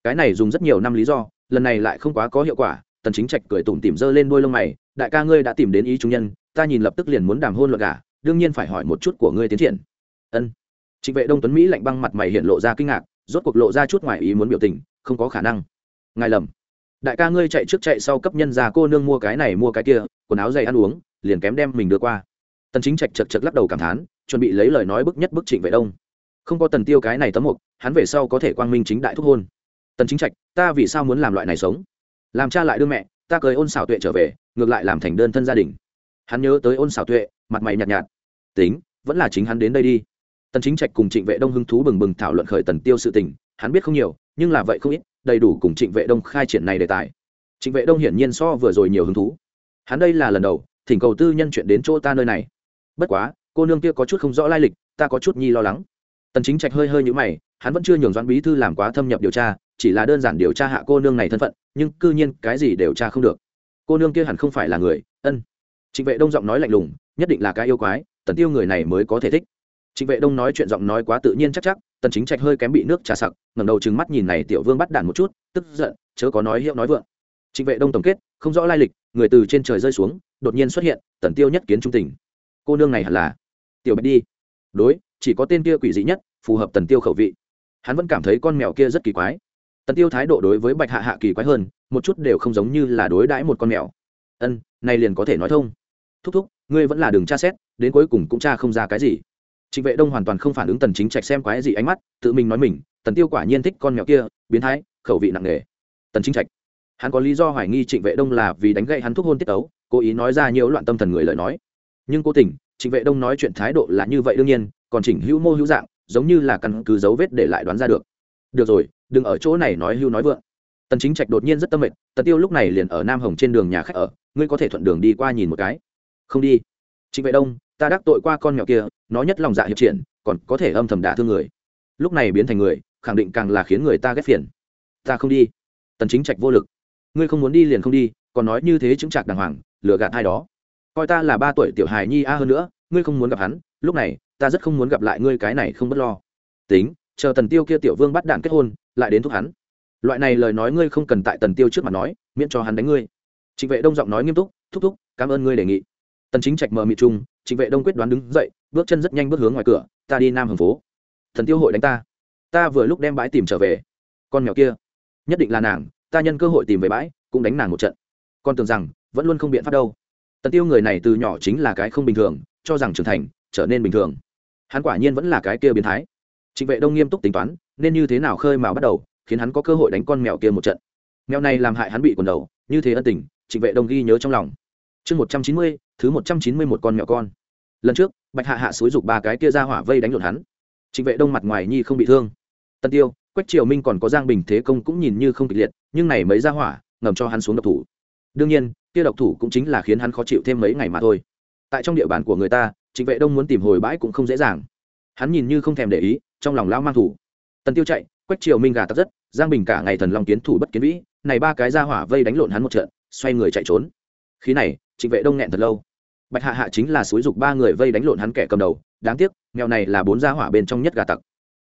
Cái này dùng rất nhiều năm lý do, lần này lại không quá có hiệu quả, tần chính trạch cười tủm tỉm dơ lên đôi lông mày, đại ca ngươi đã tìm đến ý chúng nhân, ta nhìn lập tức liền muốn đàm hôn luận cả đương nhiên phải hỏi một chút của ngươi tiến triển. Ân. Trịnh vệ đông tuấn mỹ lạnh băng mặt mày hiện lộ ra kinh ngạc, rốt cuộc lộ ra chút ngoài ý muốn biểu tình, không có khả năng. Ngài lầm. Đại ca ngươi chạy trước chạy sau cấp nhân già cô nương mua cái này mua cái kia, quần áo dày ăn uống, liền kém đem mình đưa qua. Tần chính trạch chật chật lắc đầu cảm thán, chuẩn bị lấy lời nói bức nhất bức trịnh vệ đông không có tần tiêu cái này tấm mục, hắn về sau có thể quang minh chính đại thúc hôn. Tần chính trạch, ta vì sao muốn làm loại này sống? Làm cha lại đưa mẹ, ta cười ôn xảo tuệ trở về, ngược lại làm thành đơn thân gia đình. Hắn nhớ tới ôn xảo tuệ, mặt mày nhạt nhạt. Tính, vẫn là chính hắn đến đây đi. Tần chính trạch cùng trịnh vệ đông hứng thú bừng bừng thảo luận khởi tần tiêu sự tình, hắn biết không nhiều, nhưng là vậy không ít, đầy đủ cùng trịnh vệ đông khai triển này đề tài. Trịnh vệ đông hiển nhiên so vừa rồi nhiều hứng thú. Hắn đây là lần đầu, thỉnh cầu tư nhân chuyện đến chỗ ta nơi này. Bất quá, cô nương kia có chút không rõ lai lịch, ta có chút nhi lo lắng tần chính trạch hơi hơi nhũ mày, hắn vẫn chưa nhường doãn bí thư làm quá thâm nhập điều tra, chỉ là đơn giản điều tra hạ cô nương này thân phận, nhưng cư nhiên cái gì điều tra không được. Cô nương kia hẳn không phải là người, ân. Trịnh vệ đông giọng nói lạnh lùng, nhất định là cái yêu quái, tần tiêu người này mới có thể thích. Trịnh vệ đông nói chuyện giọng nói quá tự nhiên chắc chắc, tần chính trạch hơi kém bị nước trà sặc, ngẩng đầu trừng mắt nhìn này tiểu vương bắt đản một chút, tức giận, chớ có nói hiệu nói vượng. Trịnh vệ đông tổng kết, không rõ lai lịch, người từ trên trời rơi xuống, đột nhiên xuất hiện, tần tiêu nhất kiến trung tình. Cô nương này hẳn là tiểu bạch đi. Đối chỉ có tên kia quỷ dị nhất, phù hợp tần tiêu khẩu vị. Hắn vẫn cảm thấy con mèo kia rất kỳ quái. Tần tiêu thái độ đối với bạch hạ hạ kỳ quái hơn, một chút đều không giống như là đối đãi một con mèo. Ân, này liền có thể nói thông. Thúc thúc, ngươi vẫn là đường tra xét, đến cuối cùng cũng tra không ra cái gì. Trịnh vệ đông hoàn toàn không phản ứng tần chính trạch xem quái gì ánh mắt, tự mình nói mình, tần tiêu quả nhiên thích con mèo kia, biến thái, khẩu vị nặng nề. Tần chính trạch. Hắn có lý do hoài nghi trịnh vệ đông là vì đánh gậy hắn thúc hôn tiết ấu, cố ý nói ra nhiều loạn tâm thần người lời nói. Nhưng cố tình trịnh vệ đông nói chuyện thái độ là như vậy đương nhiên, còn chỉnh hữu mô hữu dạng, giống như là căn cứ dấu vết để lại đoán ra được. Được rồi, đừng ở chỗ này nói hưu nói vượng. Tần chính trạch đột nhiên rất tâm mệt, tần tiêu lúc này liền ở nam hồng trên đường nhà khách ở, ngươi có thể thuận đường đi qua nhìn một cái. Không đi. Trịnh vệ đông, ta đắc tội qua con nhỏ kia, nó nhất lòng dạ hiệp triển, còn có thể âm thầm đả thương người. Lúc này biến thành người, khẳng định càng là khiến người ta ghét phiền. Ta không đi. Tần chính trạch vô lực. Ngươi không muốn đi liền không đi, còn nói như thế chứng trạc đàng hoàng, lừa gạt hai đó coi ta là ba tuổi tiểu hài nhi a hơn nữa, ngươi không muốn gặp hắn, lúc này, ta rất không muốn gặp lại ngươi cái này không bất lo. Tính, chờ tần tiêu kia tiểu vương bắt đạn kết hôn, lại đến thúc hắn. Loại này lời nói ngươi không cần tại tần tiêu trước mặt nói, miễn cho hắn đánh ngươi. Trịnh vệ đông giọng nói nghiêm túc, thúc thúc, cảm ơn ngươi đề nghị. Tần chính trạch mờ mịt trung trịnh vệ đông quyết đoán đứng dậy, bước chân rất nhanh bước hướng ngoài cửa, ta đi nam hồng phố. Thần tiêu hội đánh ta. Ta vừa lúc đem bãi tìm trở về. Con mèo kia, nhất định là nàng, ta nhân cơ hội tìm về bãi, cũng đánh nàng một trận. Con tưởng rằng, vẫn luôn không biện pháp đâu tần tiêu người này từ nhỏ chính là cái không bình thường, cho rằng trưởng thành, trở nên bình thường. Hắn quả nhiên vẫn là cái kia biến thái. Trịnh vệ đông nghiêm túc tính toán, nên như thế nào khơi mào bắt đầu, khiến hắn có cơ hội đánh con mèo kia một trận. Mèo này làm hại hắn bị quần đầu, như thế ân tình, trịnh vệ đông ghi nhớ trong lòng. Chương một trăm chín mươi, thứ một trăm chín mươi một con mèo con. Lần trước, bạch hạ hạ xúi dục ba cái kia ra hỏa vây đánh lộn hắn. Trịnh vệ đông mặt ngoài nhi không bị thương. Tân tiêu, quách triều minh còn có giang bình thế công cũng nhìn như không kịch liệt, nhưng này mấy ra hỏa, ngầm cho hắn xuống độc thủ đương nhiên, kia độc thủ cũng chính là khiến hắn khó chịu thêm mấy ngày mà thôi. Tại trong địa bàn của người ta, trịnh vệ đông muốn tìm hồi bãi cũng không dễ dàng. Hắn nhìn như không thèm để ý, trong lòng lao mang thủ. Tần tiêu chạy, quách triều minh gà tắc rất, giang bình cả ngày thần long kiến thủ bất kiến vĩ, này ba cái ra hỏa vây đánh lộn hắn một trận, xoay người chạy trốn. Khí này, trịnh vệ đông nghẹn thật lâu. Bạch hạ hạ chính là xúi dục ba người vây đánh lộn hắn kẻ cầm đầu, đáng tiếc, mèo này là bốn gia hỏa bên trong nhất gà tặc.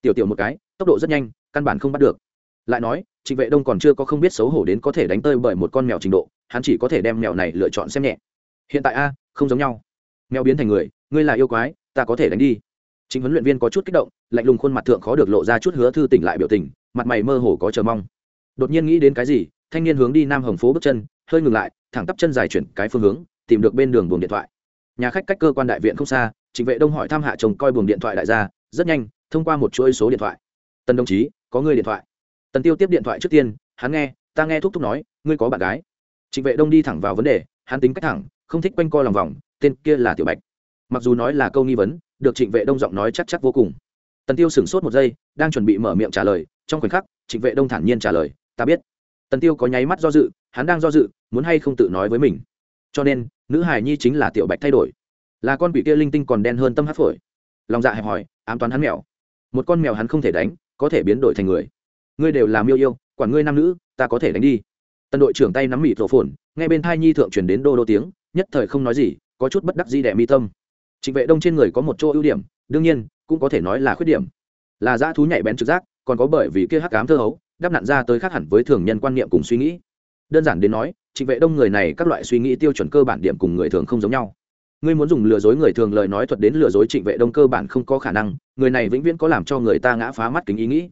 Tiểu tiểu một cái, tốc độ rất nhanh, căn bản không bắt được. Lại nói, trịnh vệ đông còn chưa có không biết xấu hổ đến có thể đánh tơi bởi một con mèo trình độ hắn chỉ có thể đem mèo này lựa chọn xem nhẹ. Hiện tại a, không giống nhau. Mèo biến thành người, ngươi là yêu quái, ta có thể đánh đi. Chính huấn luyện viên có chút kích động, lạnh lùng khuôn mặt thượng khó được lộ ra chút hứa thư tỉnh lại biểu tình, mặt mày mơ hồ có chờ mong. Đột nhiên nghĩ đến cái gì, thanh niên hướng đi nam hồng phố bước chân, hơi ngừng lại, thẳng tắp chân dài chuyển cái phương hướng, tìm được bên đường buồng điện thoại. Nhà khách cách cơ quan đại viện không xa, trịnh vệ đông hỏi thăm hạ chồng coi buồng điện thoại đại gia, rất nhanh, thông qua một chuỗi số điện thoại. Tần đồng chí, có người điện thoại. Tần tiêu tiếp điện thoại trước tiên, hắn nghe, ta nghe thúc thúc nói, ngươi có bạn gái trịnh vệ đông đi thẳng vào vấn đề, hắn tính cách thẳng, không thích quanh co lòng vòng, tên kia là tiểu bạch. Mặc dù nói là câu nghi vấn, được trịnh vệ đông giọng nói chắc chắc vô cùng. Tần tiêu sửng sốt một giây, đang chuẩn bị mở miệng trả lời, trong khoảnh khắc, trịnh vệ đông thản nhiên trả lời, ta biết. Tần tiêu có nháy mắt do dự, hắn đang do dự, muốn hay không tự nói với mình. Cho nên, nữ hài nhi chính là tiểu bạch thay đổi. Là con quỷ kia linh tinh còn đen hơn tâm hát phổi. Lòng dạ hẹp hỏi ám toán hắn mèo. Một con mèo hắn không thể đánh, có thể biến đổi thành người. Ngươi đều làm yêu yêu, quản ngươi nam nữ, ta có thể đánh đi tân đội trưởng tay nắm mịt rổ phồn ngay bên thai nhi thượng chuyển đến đô đô tiếng, nhất thời không nói gì, có chút bất đắc di đẻ mi tâm. Trịnh vệ đông trên người có một chỗ ưu điểm, đương nhiên, cũng có thể nói là khuyết điểm. Là dã thú nhạy bén trực giác, còn có bởi vì kia hắc cám thơ hấu, đắp nặn ra tới khác hẳn với thường nhân quan niệm cùng suy nghĩ. Đơn giản đến nói, trịnh vệ đông người này các loại suy nghĩ tiêu chuẩn cơ bản điểm cùng người thường không giống nhau. Ngươi muốn dùng lừa dối người thường lời nói thuật đến lừa dối trịnh vệ đông cơ bản không có khả năng, người này vĩnh viễn có làm cho người ta ngã phá mắt kính ý nghĩ.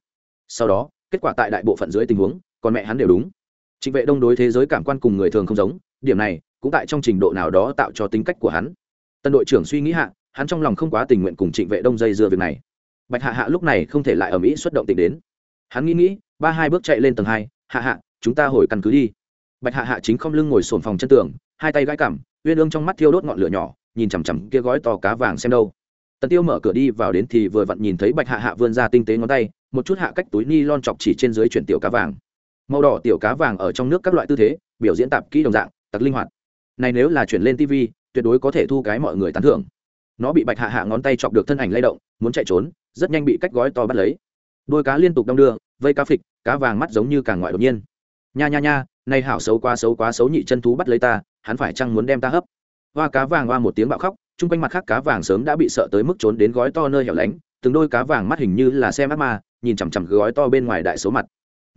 Sau đó, kết quả tại đại bộ phận dưới tình huống, còn mẹ hắn đều đúng trịnh vệ đông đối thế giới cảm quan cùng người thường không giống, điểm này cũng tại trong trình độ nào đó tạo cho tính cách của hắn. Tân đội trưởng suy nghĩ hạ, hắn trong lòng không quá tình nguyện cùng trịnh vệ đông dây dưa việc này. Bạch hạ hạ lúc này không thể lại ở mỹ xuất động tình đến. Hắn nghĩ nghĩ, ba hai bước chạy lên tầng hai, hạ hạ, chúng ta hồi căn cứ đi. Bạch hạ hạ chính không lưng ngồi sồn phòng chân tường, hai tay gãi cảm uyên ương trong mắt thiêu đốt ngọn lửa nhỏ, nhìn chằm chằm kia gói to cá vàng xem đâu. Tần tiêu mở cửa đi vào đến thì vừa vặn nhìn thấy bạch hạ hạ vươn ra tinh tế ngón tay, một chút hạ cách túi ni lon chọc chỉ trên dưới chuyển tiểu cá vàng màu đỏ tiểu cá vàng ở trong nước các loại tư thế, biểu diễn tạp kỹ đồng dạng, tặc linh hoạt. Này nếu là chuyển lên tv tuyệt đối có thể thu cái mọi người tán thưởng. Nó bị bạch hạ hạ ngón tay chọc được thân ảnh lay động, muốn chạy trốn, rất nhanh bị cách gói to bắt lấy. Đôi cá liên tục đong đưa, vây cá phịch, cá vàng mắt giống như càng ngoại đột nhiên. Nha nha nha nay hảo xấu quá xấu quá xấu nhị chân thú bắt lấy ta, hắn phải chăng muốn đem ta hấp? Hoa cá vàng hoa một tiếng bạo khóc, chung quanh mặt khác cá vàng sớm đã bị sợ tới mức trốn đến gói to nơi hẻo lánh, từng đôi cá vàng mắt hình như là xem ác ma, nhìn chằm chằm gói to bên ngoài đại số mặt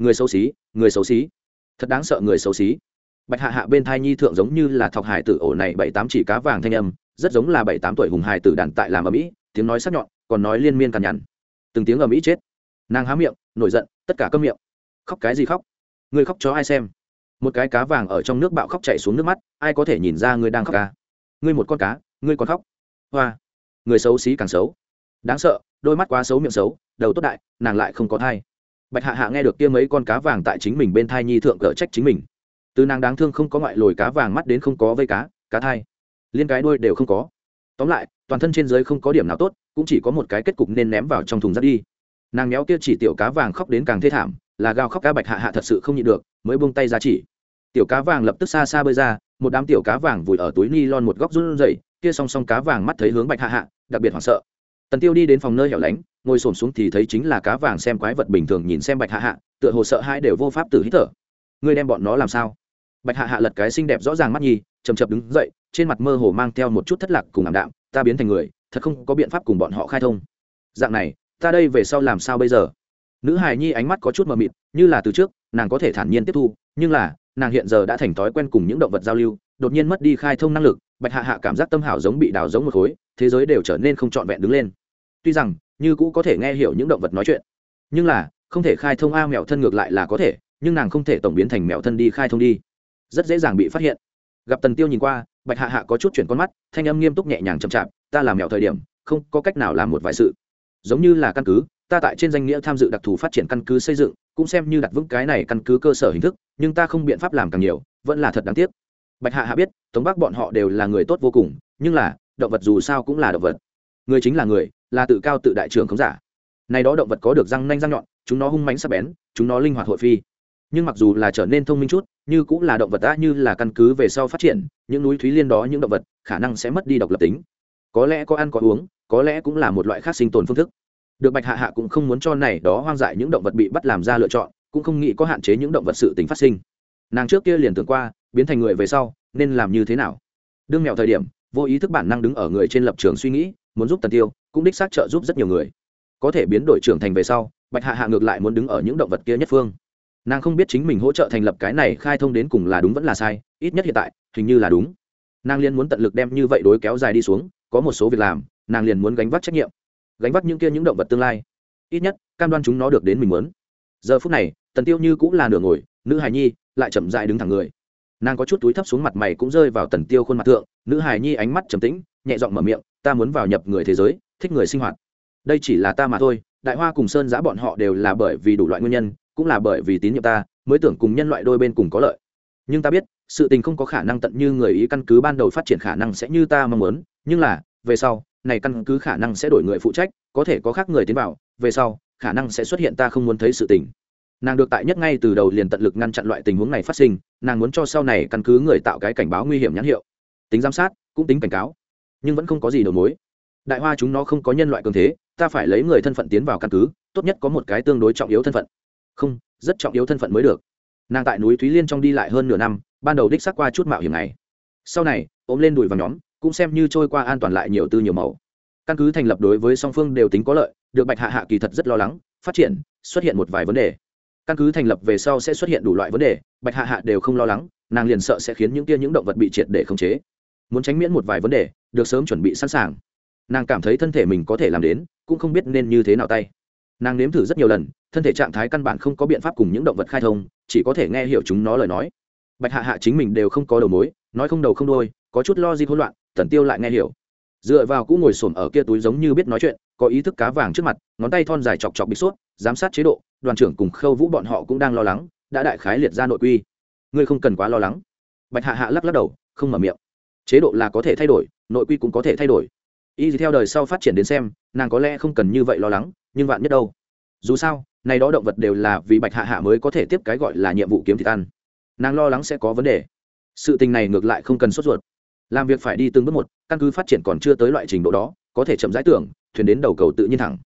người xấu xí, người xấu xí. Thật đáng sợ người xấu xí. Bạch hạ hạ bên thai nhi thượng giống như là thọc hải tử ổ này bảy tám chỉ cá vàng thanh âm, rất giống là bảy tám tuổi hùng hải tử đàn tại làm ở mỹ, tiếng nói sắc nhọn, còn nói liên miên cằn nhằn. Từng tiếng ở mỹ chết. Nàng há miệng, nổi giận, tất cả cơm miệng. Khóc cái gì khóc? Người khóc cho ai xem? Một cái cá vàng ở trong nước bạo khóc chạy xuống nước mắt, ai có thể nhìn ra ngươi đang khóc cá? ngươi một con cá, ngươi còn khóc? Hoa. Người xấu xí càng xấu. Đáng sợ, đôi mắt quá xấu miệng xấu, đầu tốt đại, nàng lại không có thai bạch hạ hạ nghe được kia mấy con cá vàng tại chính mình bên thai nhi thượng cỡ trách chính mình. Từ nàng đáng thương không có ngoại lồi cá vàng mắt đến không có vây cá cá thai. Liên cái đuôi đều không có. Tóm lại, toàn thân trên dưới không có điểm nào tốt, cũng chỉ có một cái kết cục nên ném vào trong thùng rác đi. Nàng méo kia chỉ tiểu cá vàng khóc đến càng thê thảm, là gào khóc cá bạch hạ hạ thật sự không nhịn được, mới buông tay ra chỉ. Tiểu cá vàng lập tức xa xa bơi ra, một đám tiểu cá vàng vùi ở túi ni lon một góc run rẩy, kia song song cá vàng mắt thấy hướng bạch hạ hạ, đặc biệt hoảng sợ. Tần tiêu đi đến phòng nơi hẻo lánh ngồi xổm xuống thì thấy chính là cá vàng xem quái vật bình thường nhìn xem bạch hạ hạ, tựa hồ sợ hãi đều vô pháp tử hít thở. Ngươi đem bọn nó làm sao? Bạch hạ hạ lật cái xinh đẹp rõ ràng mắt nhi chầm chập đứng dậy, trên mặt mơ hồ mang theo một chút thất lạc cùng ảm đạm, ta biến thành người, thật không có biện pháp cùng bọn họ khai thông. Dạng này, ta đây về sau làm sao bây giờ? Nữ hài nhi ánh mắt có chút mờ mịt, như là từ trước, nàng có thể thản nhiên tiếp thu, nhưng là, nàng hiện giờ đã thành thói quen cùng những động vật giao lưu, đột nhiên mất đi khai thông năng lực, bạch hạ hạ cảm giác tâm hảo giống bị đào giống một khối, thế giới đều trở nên không trọn vẹn đứng lên. Tuy rằng như cũ có thể nghe hiểu những động vật nói chuyện. Nhưng là, không thể khai thông a mèo thân ngược lại là có thể, nhưng nàng không thể tổng biến thành mèo thân đi khai thông đi. Rất dễ dàng bị phát hiện. Gặp tần tiêu nhìn qua, bạch hạ hạ có chút chuyển con mắt, thanh âm nghiêm túc nhẹ nhàng chậm chạp, ta làm mèo thời điểm, không có cách nào làm một vài sự. Giống như là căn cứ, ta tại trên danh nghĩa tham dự đặc thù phát triển căn cứ xây dựng, cũng xem như đặt vững cái này căn cứ cơ sở hình thức, nhưng ta không biện pháp làm càng nhiều, vẫn là thật đáng tiếc. Bạch hạ hạ biết, tống bắc bọn họ đều là người tốt vô cùng, nhưng là, động vật dù sao cũng là động vật người chính là người, là tự cao tự đại trường không giả. Này đó động vật có được răng nanh răng nhọn, chúng nó hung mánh sắc bén, chúng nó linh hoạt hội phi. Nhưng mặc dù là trở nên thông minh chút, như cũng là động vật đã như là căn cứ về sau phát triển, những núi thúy liên đó, những động vật, khả năng sẽ mất đi độc lập tính. Có lẽ có ăn có uống, có lẽ cũng là một loại khác sinh tồn phương thức. Được bạch hạ hạ cũng không muốn cho này đó hoang dại những động vật bị bắt làm ra lựa chọn, cũng không nghĩ có hạn chế những động vật sự tính phát sinh. Nàng trước kia liền tưởng qua, biến thành người về sau, nên làm như thế nào? Đương mèo thời điểm, vô ý thức bản năng đứng ở người trên lập trường suy nghĩ muốn giúp tần tiêu, cũng đích xác trợ giúp rất nhiều người. Có thể biến đổi trưởng thành về sau, bạch hạ hạ ngược lại muốn đứng ở những động vật kia nhất phương. Nàng không biết chính mình hỗ trợ thành lập cái này khai thông đến cùng là đúng vẫn là sai, ít nhất hiện tại, hình như là đúng. Nàng liền muốn tận lực đem như vậy đối kéo dài đi xuống, có một số việc làm, nàng liền muốn gánh vác trách nhiệm. Gánh vác những kia những động vật tương lai. Ít nhất, cam đoan chúng nó được đến mình muốn. Giờ phút này, tần tiêu như cũng là nửa ngồi, nữ hài nhi lại chậm dại đứng thẳng người. Nàng có chút túi thấp xuống mặt mày cũng rơi vào tần tiêu khuôn mặt thượng, nữ hài nhi ánh mắt trầm tĩnh, nhẹ giọng mở miệng ta muốn vào nhập người thế giới, thích người sinh hoạt. Đây chỉ là ta mà thôi, đại hoa cùng sơn giã bọn họ đều là bởi vì đủ loại nguyên nhân, cũng là bởi vì tín nhiệm ta, mới tưởng cùng nhân loại đôi bên cùng có lợi. Nhưng ta biết, sự tình không có khả năng tận như người ý căn cứ ban đầu phát triển khả năng sẽ như ta mong muốn, nhưng là, về sau, này căn cứ khả năng sẽ đổi người phụ trách, có thể có khác người tiến vào, về sau, khả năng sẽ xuất hiện ta không muốn thấy sự tình. Nàng được tại nhất ngay từ đầu liền tận lực ngăn chặn loại tình huống này phát sinh, nàng muốn cho sau này căn cứ người tạo cái cảnh báo nguy hiểm nhãn hiệu. Tính giám sát, cũng tính cảnh cáo nhưng vẫn không có gì đầu mối. Đại hoa chúng nó không có nhân loại cường thế, ta phải lấy người thân phận tiến vào căn cứ, tốt nhất có một cái tương đối trọng yếu thân phận. Không, rất trọng yếu thân phận mới được. Nàng tại núi thúy liên trong đi lại hơn nửa năm, ban đầu đích xác qua chút mạo hiểm này. Sau này, ôm lên đùi vào nhóm, cũng xem như trôi qua an toàn lại nhiều tư nhiều màu. Căn cứ thành lập đối với song phương đều tính có lợi, được bạch hạ hạ kỳ thật rất lo lắng, phát triển, xuất hiện một vài vấn đề. Căn cứ thành lập về sau sẽ xuất hiện đủ loại vấn đề, bạch hạ hạ đều không lo lắng, nàng liền sợ sẽ khiến những kia những động vật bị triệt để khống chế. Muốn tránh miễn một vài vấn đề được sớm chuẩn bị sẵn sàng. Nàng cảm thấy thân thể mình có thể làm đến, cũng không biết nên như thế nào tay. Nàng nếm thử rất nhiều lần, thân thể trạng thái căn bản không có biện pháp cùng những động vật khai thông, chỉ có thể nghe hiểu chúng nó lời nói. Bạch hạ hạ chính mình đều không có đầu mối, nói không đầu không đôi có chút lo gì hỗn loạn, tần tiêu lại nghe hiểu. Dựa vào cũ ngồi xổm ở kia túi giống như biết nói chuyện, có ý thức cá vàng trước mặt, ngón tay thon dài chọc chọc bị sốt, giám sát chế độ, đoàn trưởng cùng khâu vũ bọn họ cũng đang lo lắng, đã đại khái liệt ra nội quy. Ngươi không cần quá lo lắng. Bạch hạ hạ lắc lắc đầu, không mở miệng chế độ là có thể thay đổi, nội quy cũng có thể thay đổi. Y theo đời sau phát triển đến xem, nàng có lẽ không cần như vậy lo lắng, nhưng vạn nhất đâu? Dù sao, này đó động vật đều là vì bạch hạ hạ mới có thể tiếp cái gọi là nhiệm vụ kiếm thịt ăn. Nàng lo lắng sẽ có vấn đề. Sự tình này ngược lại không cần sốt ruột. Làm việc phải đi từng bước một, căn cứ phát triển còn chưa tới loại trình độ đó, có thể chậm rãi tưởng, thuyền đến đầu cầu tự nhiên thẳng.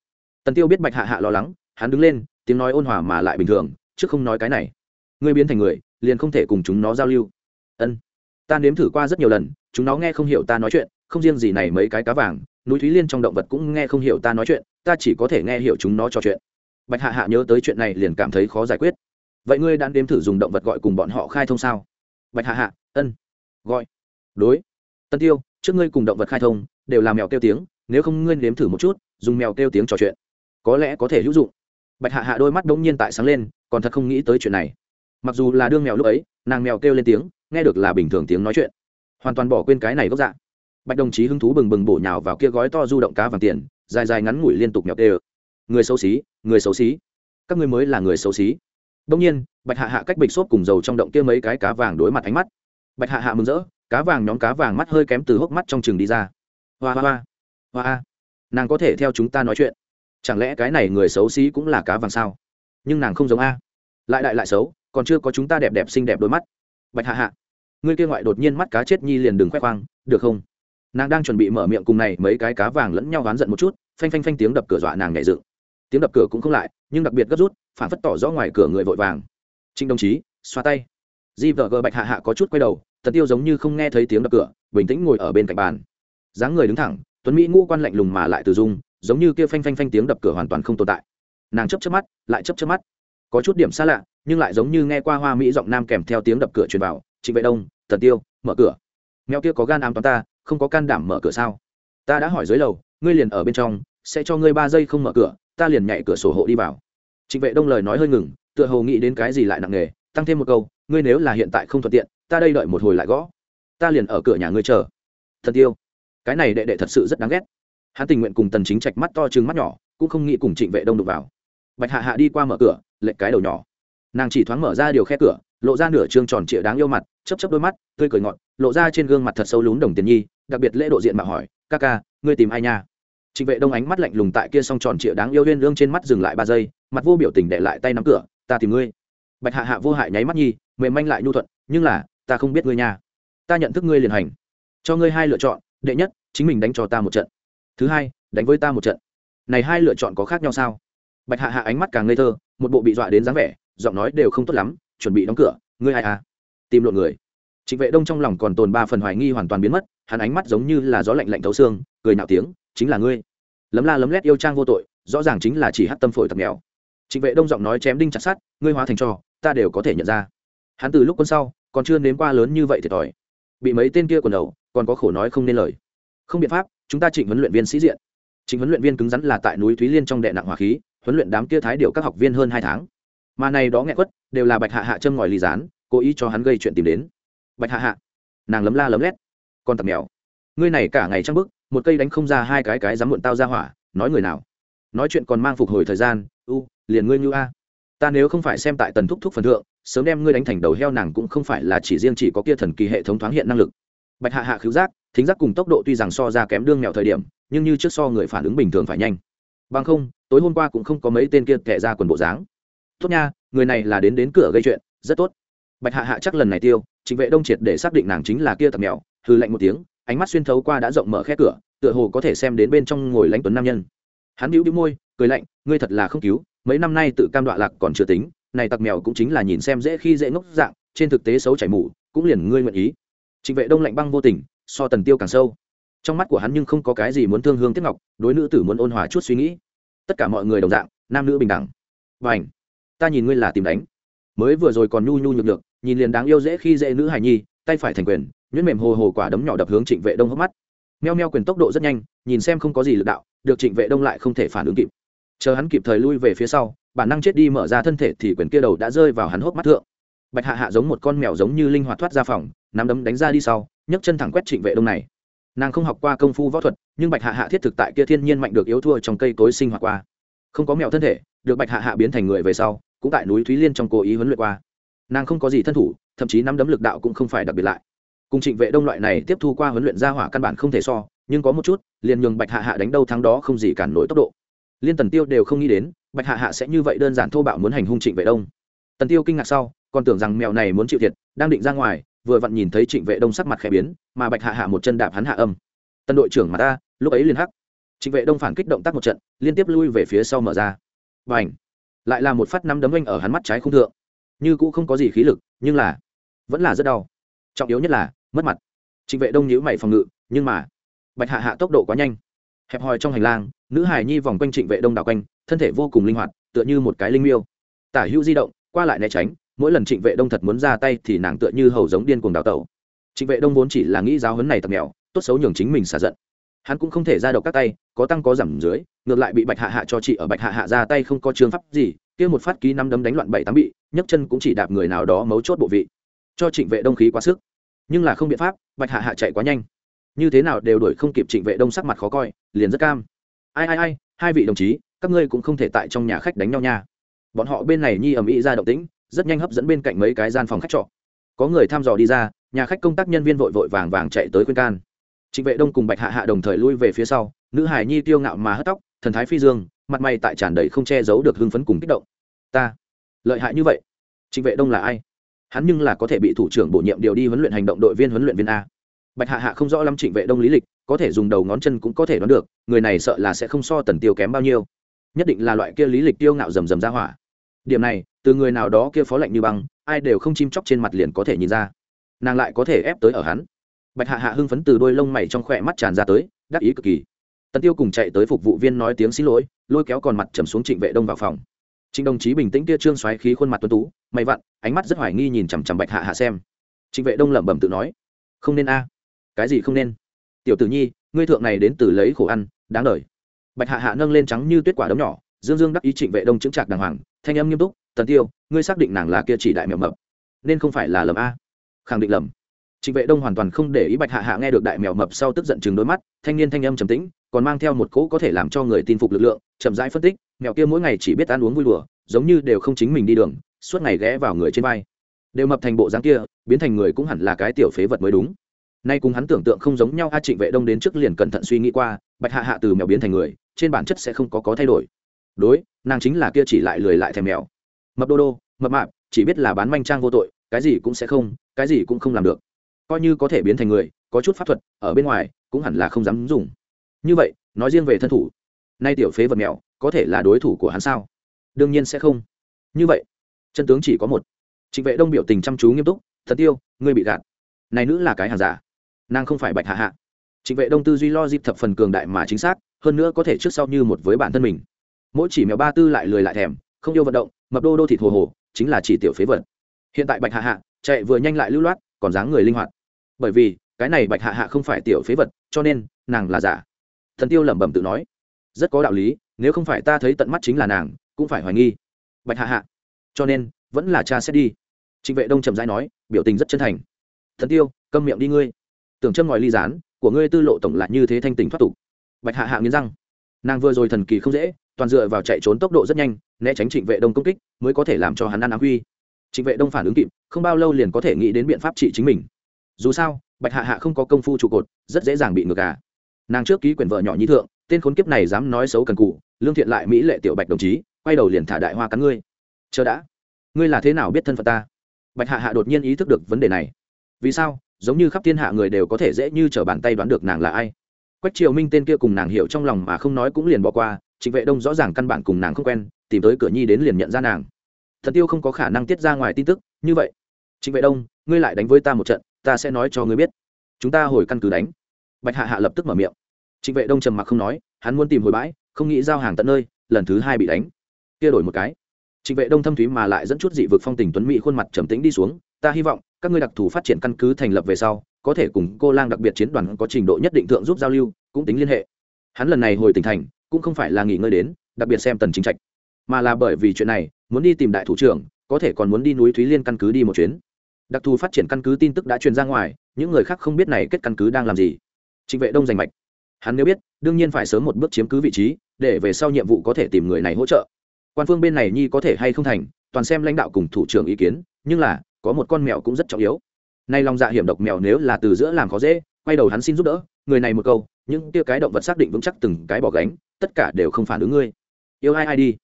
Tần tiêu biết bạch hạ hạ lo lắng, hắn đứng lên, tiếng nói ôn hòa mà lại bình thường, chứ không nói cái này. Ngươi biến thành người, liền không thể cùng chúng nó giao lưu. Ân, ta nếm thử qua rất nhiều lần chúng nó nghe không hiểu ta nói chuyện, không riêng gì này mấy cái cá vàng, núi thúy liên trong động vật cũng nghe không hiểu ta nói chuyện, ta chỉ có thể nghe hiểu chúng nó trò chuyện. Bạch hạ hạ nhớ tới chuyện này liền cảm thấy khó giải quyết. Vậy ngươi đã đếm thử dùng động vật gọi cùng bọn họ khai thông sao? Bạch hạ hạ, ân. Gọi. Đối. Tân tiêu, trước ngươi cùng động vật khai thông, đều là mèo kêu tiếng, nếu không ngươi đếm thử một chút, dùng mèo kêu tiếng trò chuyện, có lẽ có thể hữu dụng. Bạch hạ hạ đôi mắt đ nhiên tại sáng lên, còn thật không nghĩ tới chuyện này. Mặc dù là đương mèo lúc ấy, nàng mèo kêu lên tiếng, nghe được là bình thường tiếng nói chuyện hoàn toàn bỏ quên cái này gốc dạ. Bạch đồng chí hứng thú bừng bừng bổ nhào vào kia gói to du động cá vàng tiền, dài dài ngắn ngủi liên tục mèo kêu người xấu xí, người xấu xí. Các ngươi mới là người xấu xí. Đông nhiên, bạch hạ hạ cách bịch xốp cùng dầu trong động kia mấy cái cá vàng đối mặt ánh mắt. Bạch hạ hạ mừng rỡ, cá vàng nhóm cá vàng mắt hơi kém từ hốc mắt trong chừng đi ra. Hoa hoa hoa hoa nàng có thể theo chúng ta nói chuyện. Chẳng lẽ cái này người xấu xí cũng là cá vàng sao? Nhưng nàng không giống a. Lại đại lại xấu, còn chưa có chúng ta đẹp đẹp xinh đẹp đôi mắt. Bạch hạ hạ ngươi kia ngoại đột nhiên mắt cá chết nhi liền đừng khoe khoang, được không? Nàng đang chuẩn bị mở miệng cùng này mấy cái cá vàng lẫn nhau oán giận một chút, phanh phanh phanh tiếng đập cửa dọa nàng nhẹ dựng. Tiếng đập cửa cũng không lại, nhưng đặc biệt gấp rút, phản phất tỏ rõ ngoài cửa người vội vàng. Trịnh đồng chí, xoa tay. Di vợ gờ bạch hạ hạ có chút quay đầu, tần tiêu giống như không nghe thấy tiếng đập cửa, bình tĩnh ngồi ở bên cạnh bàn. Dáng người đứng thẳng, tuấn mỹ ngũ quan lạnh lùng mà lại từ dung, giống như kia phanh phanh phanh tiếng đập cửa hoàn toàn không tồn tại. Nàng chấp chấp mắt, lại chấp chấp mắt. Có chút điểm xa lạ, nhưng lại giống như nghe qua hoa mỹ giọng nam kèm theo tiếng đập cửa truyền vào trịnh vệ đông, tần tiêu, mở cửa. Mèo kia có gan ám toán ta, không có can đảm mở cửa sao? Ta đã hỏi dưới lầu, ngươi liền ở bên trong, sẽ cho ngươi ba giây không mở cửa, ta liền nhảy cửa sổ hộ đi vào. Trịnh vệ đông lời nói hơi ngừng, tựa hồ nghĩ đến cái gì lại nặng nề, tăng thêm một câu, ngươi nếu là hiện tại không thuận tiện, ta đây đợi một hồi lại gõ. Ta liền ở cửa nhà ngươi chờ. Thần tiêu, cái này đệ đệ thật sự rất đáng ghét. Hắn tình nguyện cùng tần chính trạch mắt to chừng mắt nhỏ, cũng không nghĩ cùng trịnh vệ đông đụng vào. Bạch hạ hạ đi qua mở cửa lệnh cái đầu nhỏ. Nàng chỉ thoáng mở ra điều khe cửa, lộ ra nửa trương tròn trịa đáng yêu mặt chấp chấp đôi mắt, tươi cười ngọt, lộ ra trên gương mặt thật sâu lún đồng tiền nhi, đặc biệt lễ độ diện mà hỏi, ca ca, ngươi tìm ai nha? Trịnh vệ đông ánh mắt lạnh lùng tại kia song tròn trịa đáng yêu huyên lương trên mắt dừng lại ba giây, mặt vô biểu tình để lại tay nắm cửa, ta tìm ngươi. Bạch hạ hạ vô hại nháy mắt nhi, mềm manh lại nhu thuận, nhưng là, ta không biết ngươi nha. Ta nhận thức ngươi liền hành. Cho ngươi hai lựa chọn, đệ nhất, chính mình đánh cho ta một trận. Thứ hai, đánh với ta một trận. Này hai lựa chọn có khác nhau sao? Bạch hạ hạ ánh mắt càng ngây thơ, một bộ bị dọa đến dáng vẻ, giọng nói đều không tốt lắm, chuẩn bị đóng cửa, ngươi ai à? Tìm lộn người. Trịnh vệ đông trong lòng còn tồn ba phần hoài nghi hoàn toàn biến mất hắn ánh mắt giống như là gió lạnh lạnh thấu xương cười nạo tiếng chính là ngươi. Lấm la lấm lét yêu trang vô tội rõ ràng chính là chỉ hát tâm phổi thật nghèo. Trịnh vệ đông giọng nói chém đinh chặt sát ngươi hóa thành trò, ta đều có thể nhận ra. Hắn từ lúc quân sau còn chưa nếm qua lớn như vậy thiệt thòi. Bị mấy tên kia quần đầu còn có khổ nói không nên lời. Không biện pháp chúng ta trịnh huấn luyện viên sĩ diện. Trịnh huấn luyện viên cứng rắn là tại núi thúy liên trong đệ nặng hỏa khí huấn luyện đám kia thái điều các học viên hơn hai tháng. Mà này đó nghe quất đều là bạch hạ hạ châm ngòi lì gián cố ý cho hắn gây chuyện tìm đến. Bạch hạ hạ, nàng lấm la lấm lét. Con tặc mèo, ngươi này cả ngày trăng bức, một cây đánh không ra hai cái cái dám muộn tao ra hỏa, nói người nào? Nói chuyện còn mang phục hồi thời gian, u, liền ngươi như a. Ta nếu không phải xem tại tần thúc thúc phần thượng, sớm đem ngươi đánh thành đầu heo nàng cũng không phải là chỉ riêng chỉ có kia thần kỳ hệ thống thoáng hiện năng lực. Bạch hạ hạ khứu giác, thính giác cùng tốc độ tuy rằng so ra kém đương mèo thời điểm, nhưng như trước so người phản ứng bình thường phải nhanh. Bằng không, tối hôm qua cũng không có mấy tên kia kẻ ra quần bộ dáng. Tốt nha, người này là đến đến cửa gây chuyện, rất tốt bạch hạ hạ chắc lần này tiêu chính vệ đông triệt để xác định nàng chính là kia tập mèo hư lạnh một tiếng, ánh mắt xuyên thấu qua đã rộng mở khe cửa, tựa hồ có thể xem đến bên trong ngồi lãnh tuấn nam nhân. Hắn bĩu bĩu môi, cười lạnh, ngươi thật là không cứu, mấy năm nay tự cam đoạ lạc còn chưa tính, này tặc mèo cũng chính là nhìn xem dễ khi dễ ngốc dạng, trên thực tế xấu chảy mủ cũng liền ngươi nguyện ý. Trịnh vệ đông lạnh băng vô tình, so tần tiêu càng sâu. Trong mắt của hắn nhưng không có cái gì muốn thương hương tiếc ngọc, đối nữ tử muốn ôn hòa chút suy nghĩ. Tất cả mọi người đồng dạng, nam nữ bình đẳng. Và ảnh ta nhìn ngươi là tìm đánh mới vừa rồi còn nhu nhu nhược được nhìn liền đáng yêu dễ khi dễ nữ hài nhi, tay phải thành quyền, nhuyễn mềm hồ hồ quả đấm nhỏ đập hướng trịnh vệ đông hốc mắt. Meo meo quyền tốc độ rất nhanh, nhìn xem không có gì lực đạo, được trịnh vệ đông lại không thể phản ứng kịp. Chờ hắn kịp thời lui về phía sau, bản năng chết đi mở ra thân thể thì quyền kia đầu đã rơi vào hắn hốc mắt thượng. Bạch hạ hạ giống một con mèo giống như linh hoạt thoát ra phòng, nắm đấm đánh ra đi sau, nhấc chân thẳng quét trịnh vệ đông này. Nàng không học qua công phu võ thuật, nhưng bạch hạ hạ thiết thực tại kia thiên nhiên mạnh được yếu thua trong cây cối sinh hoạt qua. Không có mèo thân thể, được bạch hạ hạ biến thành người về sau cũng tại núi thúy liên trong cố ý huấn luyện qua. Nàng không có gì thân thủ, thậm chí nắm đấm lực đạo cũng không phải đặc biệt lại. Cùng trịnh vệ đông loại này tiếp thu qua huấn luyện gia hỏa căn bản không thể so, nhưng có một chút, liền nhường bạch hạ hạ đánh đâu thắng đó không gì cản nổi tốc độ. Liên tần tiêu đều không nghĩ đến, bạch hạ hạ sẽ như vậy đơn giản thô bạo muốn hành hung trịnh vệ đông. Tần tiêu kinh ngạc sau, còn tưởng rằng mèo này muốn chịu thiệt, đang định ra ngoài, vừa vặn nhìn thấy trịnh vệ đông sắc mặt khẽ biến, mà bạch hạ hạ một chân đạp hắn hạ âm. Tân đội trưởng mà ta, lúc ấy liền hắc. Trịnh vệ đông phản kích động tác một trận, liên tiếp lui về phía sau mở ra. Và ảnh lại là một phát năm đấm anh ở hắn mắt trái không thượng. Như cũng không có gì khí lực, nhưng là vẫn là rất đau. Trọng yếu nhất là mất mặt. Trịnh vệ đông nhíu mày phòng ngự, nhưng mà bạch hạ hạ tốc độ quá nhanh. Hẹp hòi trong hành lang, nữ hải nhi vòng quanh trịnh vệ đông đảo quanh, thân thể vô cùng linh hoạt, tựa như một cái linh miêu. Tả hữu di động, qua lại né tránh, mỗi lần trịnh vệ đông thật muốn ra tay thì nàng tựa như hầu giống điên cuồng đào tẩu. Trịnh vệ đông vốn chỉ là nghĩ giáo hấn này tập nghèo tốt xấu nhường chính mình xả giận. Hắn cũng không thể ra độc các tay, có tăng có giảm dưới ngược lại bị bạch hạ hạ cho chị ở bạch hạ hạ ra tay không có trường pháp gì, kia một phát ký năm đấm đánh loạn bảy tám bị nhấc chân cũng chỉ đạp người nào đó mấu chốt bộ vị. Cho trịnh vệ đông khí quá sức. Nhưng là không biện pháp, bạch hạ hạ chạy quá nhanh. Như thế nào đều đuổi không kịp trịnh vệ đông sắc mặt khó coi, liền rất cam. Ai ai ai, hai vị đồng chí, các ngươi cũng không thể tại trong nhà khách đánh nhau nha. Bọn họ bên này nhi ầm ĩ ra động tĩnh, rất nhanh hấp dẫn bên cạnh mấy cái gian phòng khách trọ. Có người thăm dò đi ra, nhà khách công tác nhân viên vội vội vàng vàng chạy tới khuyên can. Trịnh vệ đông cùng bạch hạ hạ đồng thời lui về phía sau, nữ hải nhi tiêu ngạo mà hất tóc thần thái phi dương, mặt mày tại tràn đầy không che giấu được hưng phấn cùng kích động. Ta, lợi hại như vậy? Trịnh vệ đông là ai? Hắn nhưng là có thể bị thủ trưởng bổ nhiệm điều đi huấn luyện hành động đội viên huấn luyện viên a. Bạch hạ hạ không rõ lắm trịnh vệ đông lý lịch, có thể dùng đầu ngón chân cũng có thể đoán được, người này sợ là sẽ không so tần tiêu kém bao nhiêu. Nhất định là loại kia lý lịch tiêu ngạo rầm rầm ra hỏa. Điểm này, từ người nào đó kia phó lạnh như băng, ai đều không chim chóc trên mặt liền có thể nhìn ra. Nàng lại có thể ép tới ở hắn. Bạch hạ hạ hưng phấn từ đôi lông mày trong khỏe mắt tràn ra tới, đắc ý cực kỳ tần tiêu cùng chạy tới phục vụ viên nói tiếng xin lỗi, lôi kéo còn mặt trầm xuống trịnh vệ đông vào phòng. Trịnh đồng chí bình tĩnh kia trương xoáy khí khuôn mặt tuấn tú, mày vặn, ánh mắt rất hoài nghi nhìn chằm chằm bạch hạ hạ xem. Trịnh vệ đông lẩm bẩm tự nói, không nên a. Cái gì không nên? Tiểu tử nhi, ngươi thượng này đến từ lấy khổ ăn, đáng lời bạch hạ hạ nâng lên trắng như tuyết quả đống nhỏ, dương dương đắc ý trịnh vệ đông chứng trạc đàng hoàng, thanh âm nghiêm túc, tần tiêu, ngươi xác định nàng là kia chỉ đại mèo mập, nên không phải là lầm a. Khẳng định lầm trịnh vệ đông hoàn toàn không để ý bạch hạ hạ nghe được đại mèo mập sau tức giận chừng đôi mắt, thanh niên thanh âm trầm tĩnh, còn mang theo một cỗ có thể làm cho người tin phục lực lượng, chậm rãi phân tích, mèo kia mỗi ngày chỉ biết ăn uống vui đùa, giống như đều không chính mình đi đường, suốt ngày ghé vào người trên vai. Đều mập thành bộ dáng kia, biến thành người cũng hẳn là cái tiểu phế vật mới đúng. Nay cùng hắn tưởng tượng không giống nhau, a trịnh vệ đông đến trước liền cẩn thận suy nghĩ qua, bạch hạ hạ từ mèo biến thành người, trên bản chất sẽ không có có thay đổi. Đối, nàng chính là kia chỉ lại lười lại thèm mèo. Mập đô đô, mập mạp, chỉ biết là bán manh trang vô tội, cái gì cũng sẽ không, cái gì cũng không làm được coi như có thể biến thành người, có chút pháp thuật, ở bên ngoài, cũng hẳn là không dám dùng. Như vậy, nói riêng về thân thủ, nay tiểu phế vật mèo, có thể là đối thủ của hắn sao? Đương nhiên sẽ không. Như vậy, chân tướng chỉ có một. Trịnh vệ đông biểu tình chăm chú nghiêm túc, thật tiêu ngươi bị gạt. Này nữ là cái hàng giả. Nàng không phải bạch hạ hạ. Trịnh vệ đông tư duy lo dịp thập phần cường đại mà chính xác, hơn nữa có thể trước sau như một với bản thân mình. Mỗi chỉ mèo ba tư lại lười lại thèm, không yêu vận động, mập đô đô thịt hồ hồ, chính là chỉ tiểu phế vật. Hiện tại bạch hạ hạ chạy vừa nhanh lại lưu loát còn dáng người linh hoạt. Bởi vì, cái này bạch hạ hạ không phải tiểu phế vật, cho nên, nàng là giả. Thần tiêu lẩm bẩm tự nói. Rất có đạo lý, nếu không phải ta thấy tận mắt chính là nàng, cũng phải hoài nghi. Bạch hạ hạ. Cho nên, vẫn là cha sẽ đi. Trịnh vệ đông trầm rãi nói, biểu tình rất chân thành. Thần tiêu, câm miệng đi ngươi. Tưởng châm ngòi ly rán của ngươi tư lộ tổng lại như thế thanh tình thoát tục. Bạch hạ hạ nghiến răng. Nàng vừa rồi thần kỳ không dễ, toàn dựa vào chạy trốn tốc độ rất nhanh, né tránh trịnh vệ đông công kích, mới có thể làm cho hắn ăn ám huy trịnh vệ đông phản ứng kịp, không bao lâu liền có thể nghĩ đến biện pháp trị chính mình. Dù sao, bạch hạ hạ không có công phu trụ cột, rất dễ dàng bị ngược cả. nàng trước ký quyển vợ nhỏ nhi thượng, tên khốn kiếp này dám nói xấu cần cụ, lương thiện lại mỹ lệ tiểu bạch đồng chí, quay đầu liền thả đại hoa cắn ngươi. Chờ đã. Ngươi là thế nào biết thân phận ta? Bạch hạ hạ đột nhiên ý thức được vấn đề này. Vì sao? Giống như khắp thiên hạ người đều có thể dễ như t r ở bàn tay đoán được nàng là ai. Quách triều minh tên kia cùng nàng hiểu trong lòng mà không nói cũng liền bỏ qua, trịnh vệ đông rõ ràng căn bản cùng nàng không quen, tìm tới cửa nhi đến liền nhận ra nàng thần tiêu không có khả năng tiết ra ngoài tin tức, như vậy. Trịnh vệ đông, ngươi lại đánh với ta một trận, ta sẽ nói cho ngươi biết. Chúng ta hồi căn cứ đánh. Bạch hạ hạ lập tức mở miệng. Trịnh vệ đông trầm mặc không nói, hắn muốn tìm hồi bãi, không nghĩ giao hàng tận nơi, lần thứ hai bị đánh. Kia đổi một cái. Trịnh vệ đông thâm thúy mà lại dẫn chút dị vực phong tình tuấn mỹ khuôn mặt trầm tĩnh đi xuống, ta hy vọng, các ngươi đặc thù phát triển căn cứ thành lập về sau, có thể cùng cô lang đặc biệt chiến đoàn có trình độ nhất định thượng giúp giao lưu, cũng tính liên hệ. Hắn lần này hồi tỉnh thành, cũng không phải là nghỉ ngơi đến, đặc biệt xem tần chính trạch mà là bởi vì chuyện này, muốn đi tìm đại thủ trưởng, có thể còn muốn đi núi thúy liên căn cứ đi một chuyến. Đặc thù phát triển căn cứ tin tức đã truyền ra ngoài, những người khác không biết này kết căn cứ đang làm gì. Trịnh vệ đông giành mạch. Hắn nếu biết, đương nhiên phải sớm một bước chiếm cứ vị trí, để về sau nhiệm vụ có thể tìm người này hỗ trợ. Quan phương bên này nhi có thể hay không thành, toàn xem lãnh đạo cùng thủ trưởng ý kiến, nhưng là, có một con mèo cũng rất trọng yếu. Nay lòng dạ hiểm độc mèo nếu là từ giữa làm khó dễ, quay đầu hắn xin giúp đỡ, người này một câu, những tia cái động vật xác định vững chắc từng cái bỏ gánh, tất cả đều không phản ứng ngươi. Yêu ai ai đi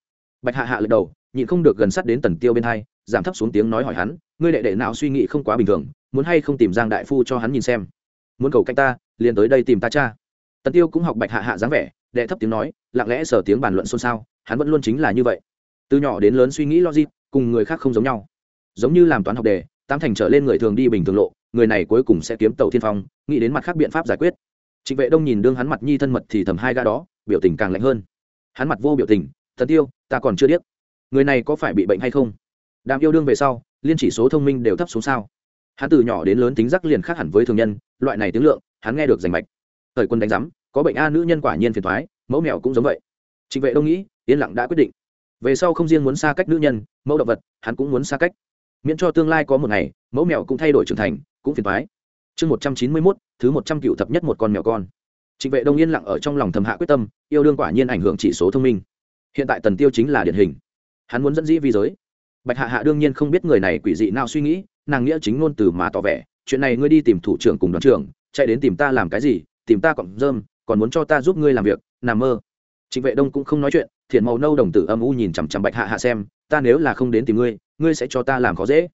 bạch hạ hạ lật đầu, nhịn không được gần sát đến tần tiêu bên hai, giảm thấp xuống tiếng nói hỏi hắn, ngươi đệ đệ nào suy nghĩ không quá bình thường, muốn hay không tìm giang đại phu cho hắn nhìn xem? Muốn cầu cạnh ta, liền tới đây tìm ta cha. Tần tiêu cũng học bạch hạ hạ dáng vẻ, đệ thấp tiếng nói, lặng lẽ sở tiếng bàn luận xôn xao, hắn vẫn luôn chính là như vậy. Từ nhỏ đến lớn suy nghĩ logic, cùng người khác không giống nhau. Giống như làm toán học đề, tám thành trở lên người thường đi bình thường lộ, người này cuối cùng sẽ kiếm tàu thiên phong, nghĩ đến mặt khác biện pháp giải quyết. Trịnh vệ đông nhìn đương hắn mặt nhi thân mật thì thầm hai ga đó, biểu tình càng lạnh hơn. Hắn mặt vô biểu tình thần tiêu ta còn chưa biết người này có phải bị bệnh hay không? Đàm yêu đương về sau, liên chỉ số thông minh đều thấp xuống sao? Hắn từ nhỏ đến lớn tính giác liền khác hẳn với thường nhân, loại này tiếng lượng, hắn nghe được rành mạch. Thời quân đánh giám, có bệnh a nữ nhân quả nhiên phiền thoái mẫu mèo cũng giống vậy. Trịnh vệ đông nghĩ, yên lặng đã quyết định. Về sau không riêng muốn xa cách nữ nhân, mẫu động vật, hắn cũng muốn xa cách. Miễn cho tương lai có một ngày, mẫu mèo cũng thay đổi trưởng thành, cũng phiền thoái chương một trăm chín mươi mốt, thứ một trăm cựu thập nhất một con mèo con. Trịnh vệ đông yên lặng ở trong lòng thầm hạ quyết tâm, yêu đương quả nhiên ảnh hưởng chỉ số thông minh hiện tại tần tiêu chính là điển hình. Hắn muốn dẫn dĩ vi giới. Bạch hạ hạ đương nhiên không biết người này quỷ dị nào suy nghĩ, nàng nghĩa chính ngôn từ mà tỏ vẻ, chuyện này ngươi đi tìm thủ trưởng cùng đoàn trưởng, chạy đến tìm ta làm cái gì, tìm ta cọng rơm, còn muốn cho ta giúp ngươi làm việc, nằm mơ. Trịnh vệ đông cũng không nói chuyện thiện màu nâu đồng tử âm u nhìn chằm chằm bạch hạ hạ xem, ta nếu là không đến tìm ngươi ngươi sẽ cho ta làm khó dễ.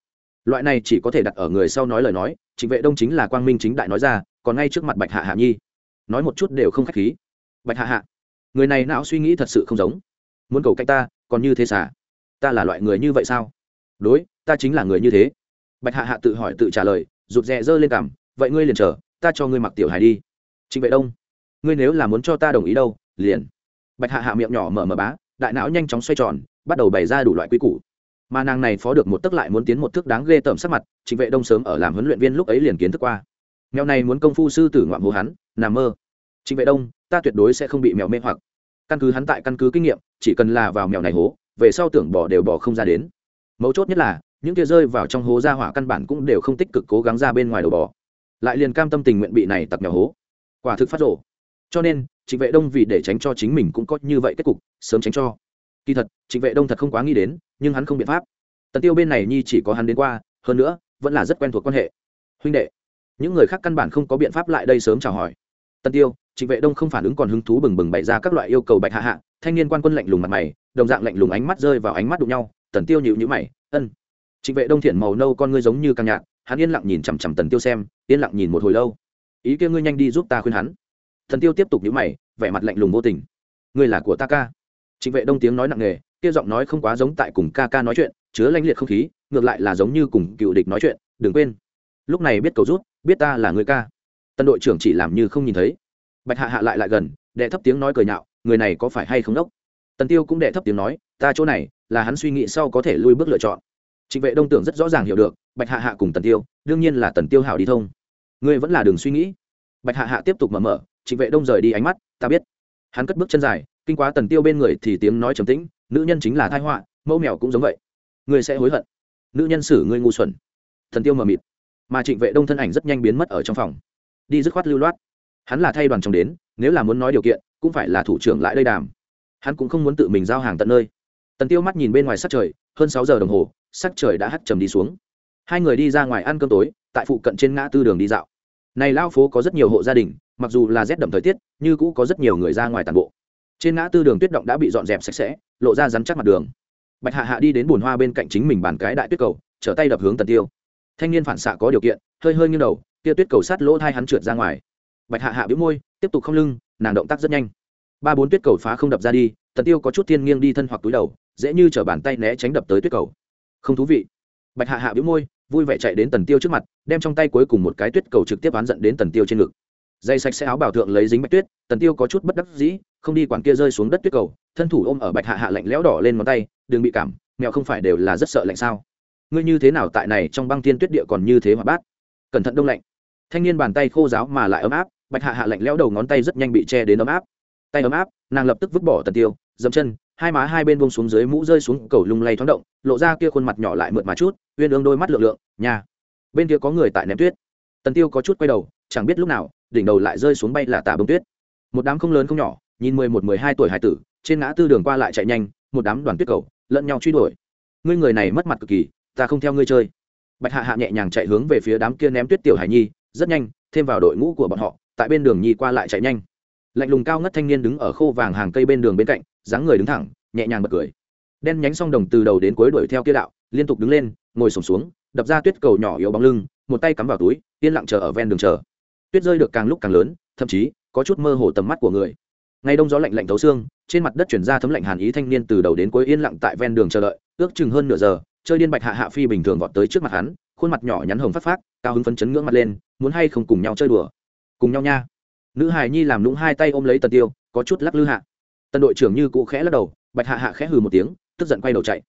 Loại này chỉ có thể đặt ở người sau nói lời nói, trịnh vệ đông chính là quang minh chính đại nói ra, còn ngay trước mặt bạch hạ hạ nhi. Nói một chút đều không k h á c h khí. Bạch hạ hạ, người này não suy nghĩ thật sự không giống muốn cầu cách ta, còn như thế xả? Ta là loại người như vậy sao? Đối, ta chính là người như thế. Bạch hạ hạ tự hỏi tự trả lời, rụt rè giơ lên cảm vậy ngươi liền chờ, ta cho ngươi mặc tiểu hài đi. Trịnh vệ đông, ngươi nếu là muốn cho ta đồng ý đâu, liền. Bạch hạ hạ miệng nhỏ mở mở bá, đại não nhanh chóng xoay tròn, bắt đầu bày ra đủ loại quy củ. Mà nàng này phó được một tức lại muốn tiến một thước đáng ghê tởm sắc mặt, trịnh vệ đông sớm ở làm huấn luyện viên lúc ấy liền kiến thức qua. Mèo này muốn công phu sư tử ngoạm hồ hắn, nằm mơ. Trịnh vệ đông, ta tuyệt đối sẽ không bị mèo mê hoặc căn cứ hắn tại căn cứ kinh nghiệm, chỉ cần là vào mèo này hố, về sau tưởng bỏ đều bỏ không ra đến. Mấu chốt nhất là, những kia rơi vào trong hố ra hỏa căn bản cũng đều không tích cực cố gắng ra bên ngoài đầu bò. Lại liền cam tâm tình nguyện bị này tặc mèo hố. Quả thực phát rổ cho nên, trịnh vệ đông vì để tránh cho chính mình cũng có như vậy kết cục, sớm tránh cho. Kỳ thật, trịnh vệ đông thật không quá nghĩ đến, nhưng hắn không biện pháp. Tần tiêu bên này nhi chỉ có hắn đến qua, hơn nữa, vẫn là rất quen thuộc quan hệ. Huynh đệ, những người khác căn bản không có biện pháp lại đây sớm chào hỏi. Tần tiêu trịnh vệ đông không phản ứng còn hứng thú bừng bừng bày ra các loại yêu cầu bạch hạ hạ, thanh niên quan quân lạnh lùng mặt mày, đồng dạng lạnh lùng ánh mắt rơi vào ánh mắt đụng nhau, tần tiêu nhịu nhữ mày, ân. Trịnh vệ đông thiện màu nâu con ngươi giống như càng nhạt, hắn yên lặng nhìn chằm chằm tần tiêu xem, yên lặng nhìn một hồi lâu. Ý kia ngươi nhanh đi giúp ta khuyên hắn. Thần tiêu tiếp tục nhíu mày, vẻ mặt lạnh lùng vô tình. Ngươi là của ta ca. Trịnh vệ đông tiếng nói nặng nề, kia giọng nói không quá giống tại cùng ca ca nói chuyện, chứa lãnh liệt không khí, ngược lại là giống như cùng cựu địch nói chuyện, đừng quên, lúc này biết cầu rút, biết ta là người ca. Tân đội trưởng chỉ làm như không nhìn thấy bạch hạ hạ lại lại gần, đệ thấp tiếng nói cười nhạo, người này có phải hay không đốc? Tần tiêu cũng đệ thấp tiếng nói, ta chỗ này, là hắn suy nghĩ sau có thể lui bước lựa chọn. Trịnh vệ đông tưởng rất rõ ràng hiểu được, bạch hạ hạ cùng tần tiêu, đương nhiên là tần tiêu hảo đi thông. Ngươi vẫn là đường suy nghĩ. Bạch hạ hạ tiếp tục mở mở, trịnh vệ đông rời đi ánh mắt, ta biết. Hắn cất bước chân dài, kinh quá tần tiêu bên người thì tiếng nói trầm tĩnh, nữ nhân chính là thai họa, mẫu mèo cũng giống vậy. Ngươi sẽ hối hận. Nữ nhân xử ngươi ngu xuẩn. Thần tiêu mờ mịt. Mà trịnh vệ đông thân ảnh rất nhanh biến mất ở trong phòng. Đi dứt khoát lưu loát hắn là thay đoàn chồng đến, nếu là muốn nói điều kiện, cũng phải là thủ trưởng lại đây đàm. Hắn cũng không muốn tự mình giao hàng tận nơi. Tần tiêu mắt nhìn bên ngoài sắc trời, hơn sáu giờ đồng hồ, sắc trời đã hắt trầm đi xuống. Hai người đi ra ngoài ăn cơm tối, tại phụ cận trên ngã tư đường đi dạo. Này lao phố có rất nhiều hộ gia đình, mặc dù là rét đậm thời tiết, như cũ có rất nhiều người ra ngoài tàn bộ. Trên ngã tư đường tuyết động đã bị dọn dẹp sạch sẽ, lộ ra rắn chắc mặt đường. Bạch hạ hạ đi đến bùn hoa bên cạnh chính mình bàn cái đại tuyết cầu, trở tay đập hướng tần tiêu. Thanh niên phản xạ có điều kiện, hơi hơi nghiêng đầu, kia tuyết cầu sát lỗ thai hắn trượt ra ngoài bạch hạ hạ bĩu môi, tiếp tục không lưng, nàng động tác rất nhanh. Ba bốn tuyết cầu phá không đập ra đi, tần tiêu có chút thiên nghiêng đi thân hoặc túi đầu, dễ như chở bàn tay né tránh đập tới tuyết cầu. Không thú vị. Bạch hạ hạ bĩu môi, vui vẻ chạy đến tần tiêu trước mặt, đem trong tay cuối cùng một cái tuyết cầu trực tiếp oán giận đến tần tiêu trên ngực. Dây sạch sẽ áo bảo thượng lấy dính bạch tuyết, tần tiêu có chút bất đắc dĩ, không đi quản kia rơi xuống đất tuyết cầu, thân thủ ôm ở bạch hạ hạ lạnh lẽo đỏ lên ngón tay, đừng bị cảm mẹo không phải đều là rất sợ lạnh sao? Ngươi như thế nào tại này trong băng thiên tuyết địa còn như thế mà bát? Cẩn thận đông lạnh. Thanh niên bàn tay khô giáo mà lại ấm áp bạch hạ hạ lạnh lẽo đầu ngón tay rất nhanh bị che đến ấm áp. Tay ấm áp, nàng lập tức vứt bỏ tần tiêu dẫm chân, hai má hai bên buông xuống dưới mũ rơi xuống, cầu lung lay thoáng động, lộ ra kia khuôn mặt nhỏ lại mượt mà chút, uyên ương đôi mắt lượng lượng nhà bên kia có người tại ném tuyết. Tần tiêu có chút quay đầu, chẳng biết lúc nào, đỉnh đầu lại rơi xuống bay là tà bông tuyết. Một đám không lớn không nhỏ, nhìn mười một, mười hai tuổi hải tử, trên ngã tư đường qua lại chạy nhanh, một đám đoàn tuyết cầu, lẫn nhau truy đuổi. Ngươi người này mất mặt cực kỳ, ta không theo ngươi chơi. Bạch hạ hạ nhẹ nhàng chạy hướng về phía đám kia ném tuyết tiểu hải nhi, rất nhanh, thêm vào đội ngũ của bọn họ tại bên đường nhi qua lại chạy nhanh. Lạnh lùng cao ngất thanh niên đứng ở khô vàng hàng cây bên đường bên cạnh, dáng người đứng thẳng, nhẹ nhàng bật cười. Đen nhánh song đồng từ đầu đến cuối đuổi theo kia đạo, liên tục đứng lên, ngồi sổm xuống, đập ra tuyết cầu nhỏ yếu bóng lưng, một tay cắm vào túi, yên lặng chờ ở ven đường chờ. Tuyết rơi được càng lúc càng lớn, thậm chí, có chút mơ hồ tầm mắt của người. Ngày đông gió lạnh lạnh thấu xương, trên mặt đất chuyển ra thấm lạnh hàn ý thanh niên từ đầu đến cuối yên lặng tại ven đường chờ đợi, ước chừng hơn nửa giờ, chơi điên bạch hạ hạ phi bình thường vọt tới trước mặt hắn, khuôn mặt nhỏ nhắn hồng phát phát cao hứng phấn chấn ngưỡng mặt lên, muốn hay không cùng nhau chơi đùa cùng nhau nha. Nữ hài nhi làm lũng hai tay ôm lấy tần tiêu, có chút lắc lư hạ. Tần đội trưởng như cụ khẽ lắc đầu, bạch hạ hạ khẽ hừ một tiếng, tức giận quay đầu chạy.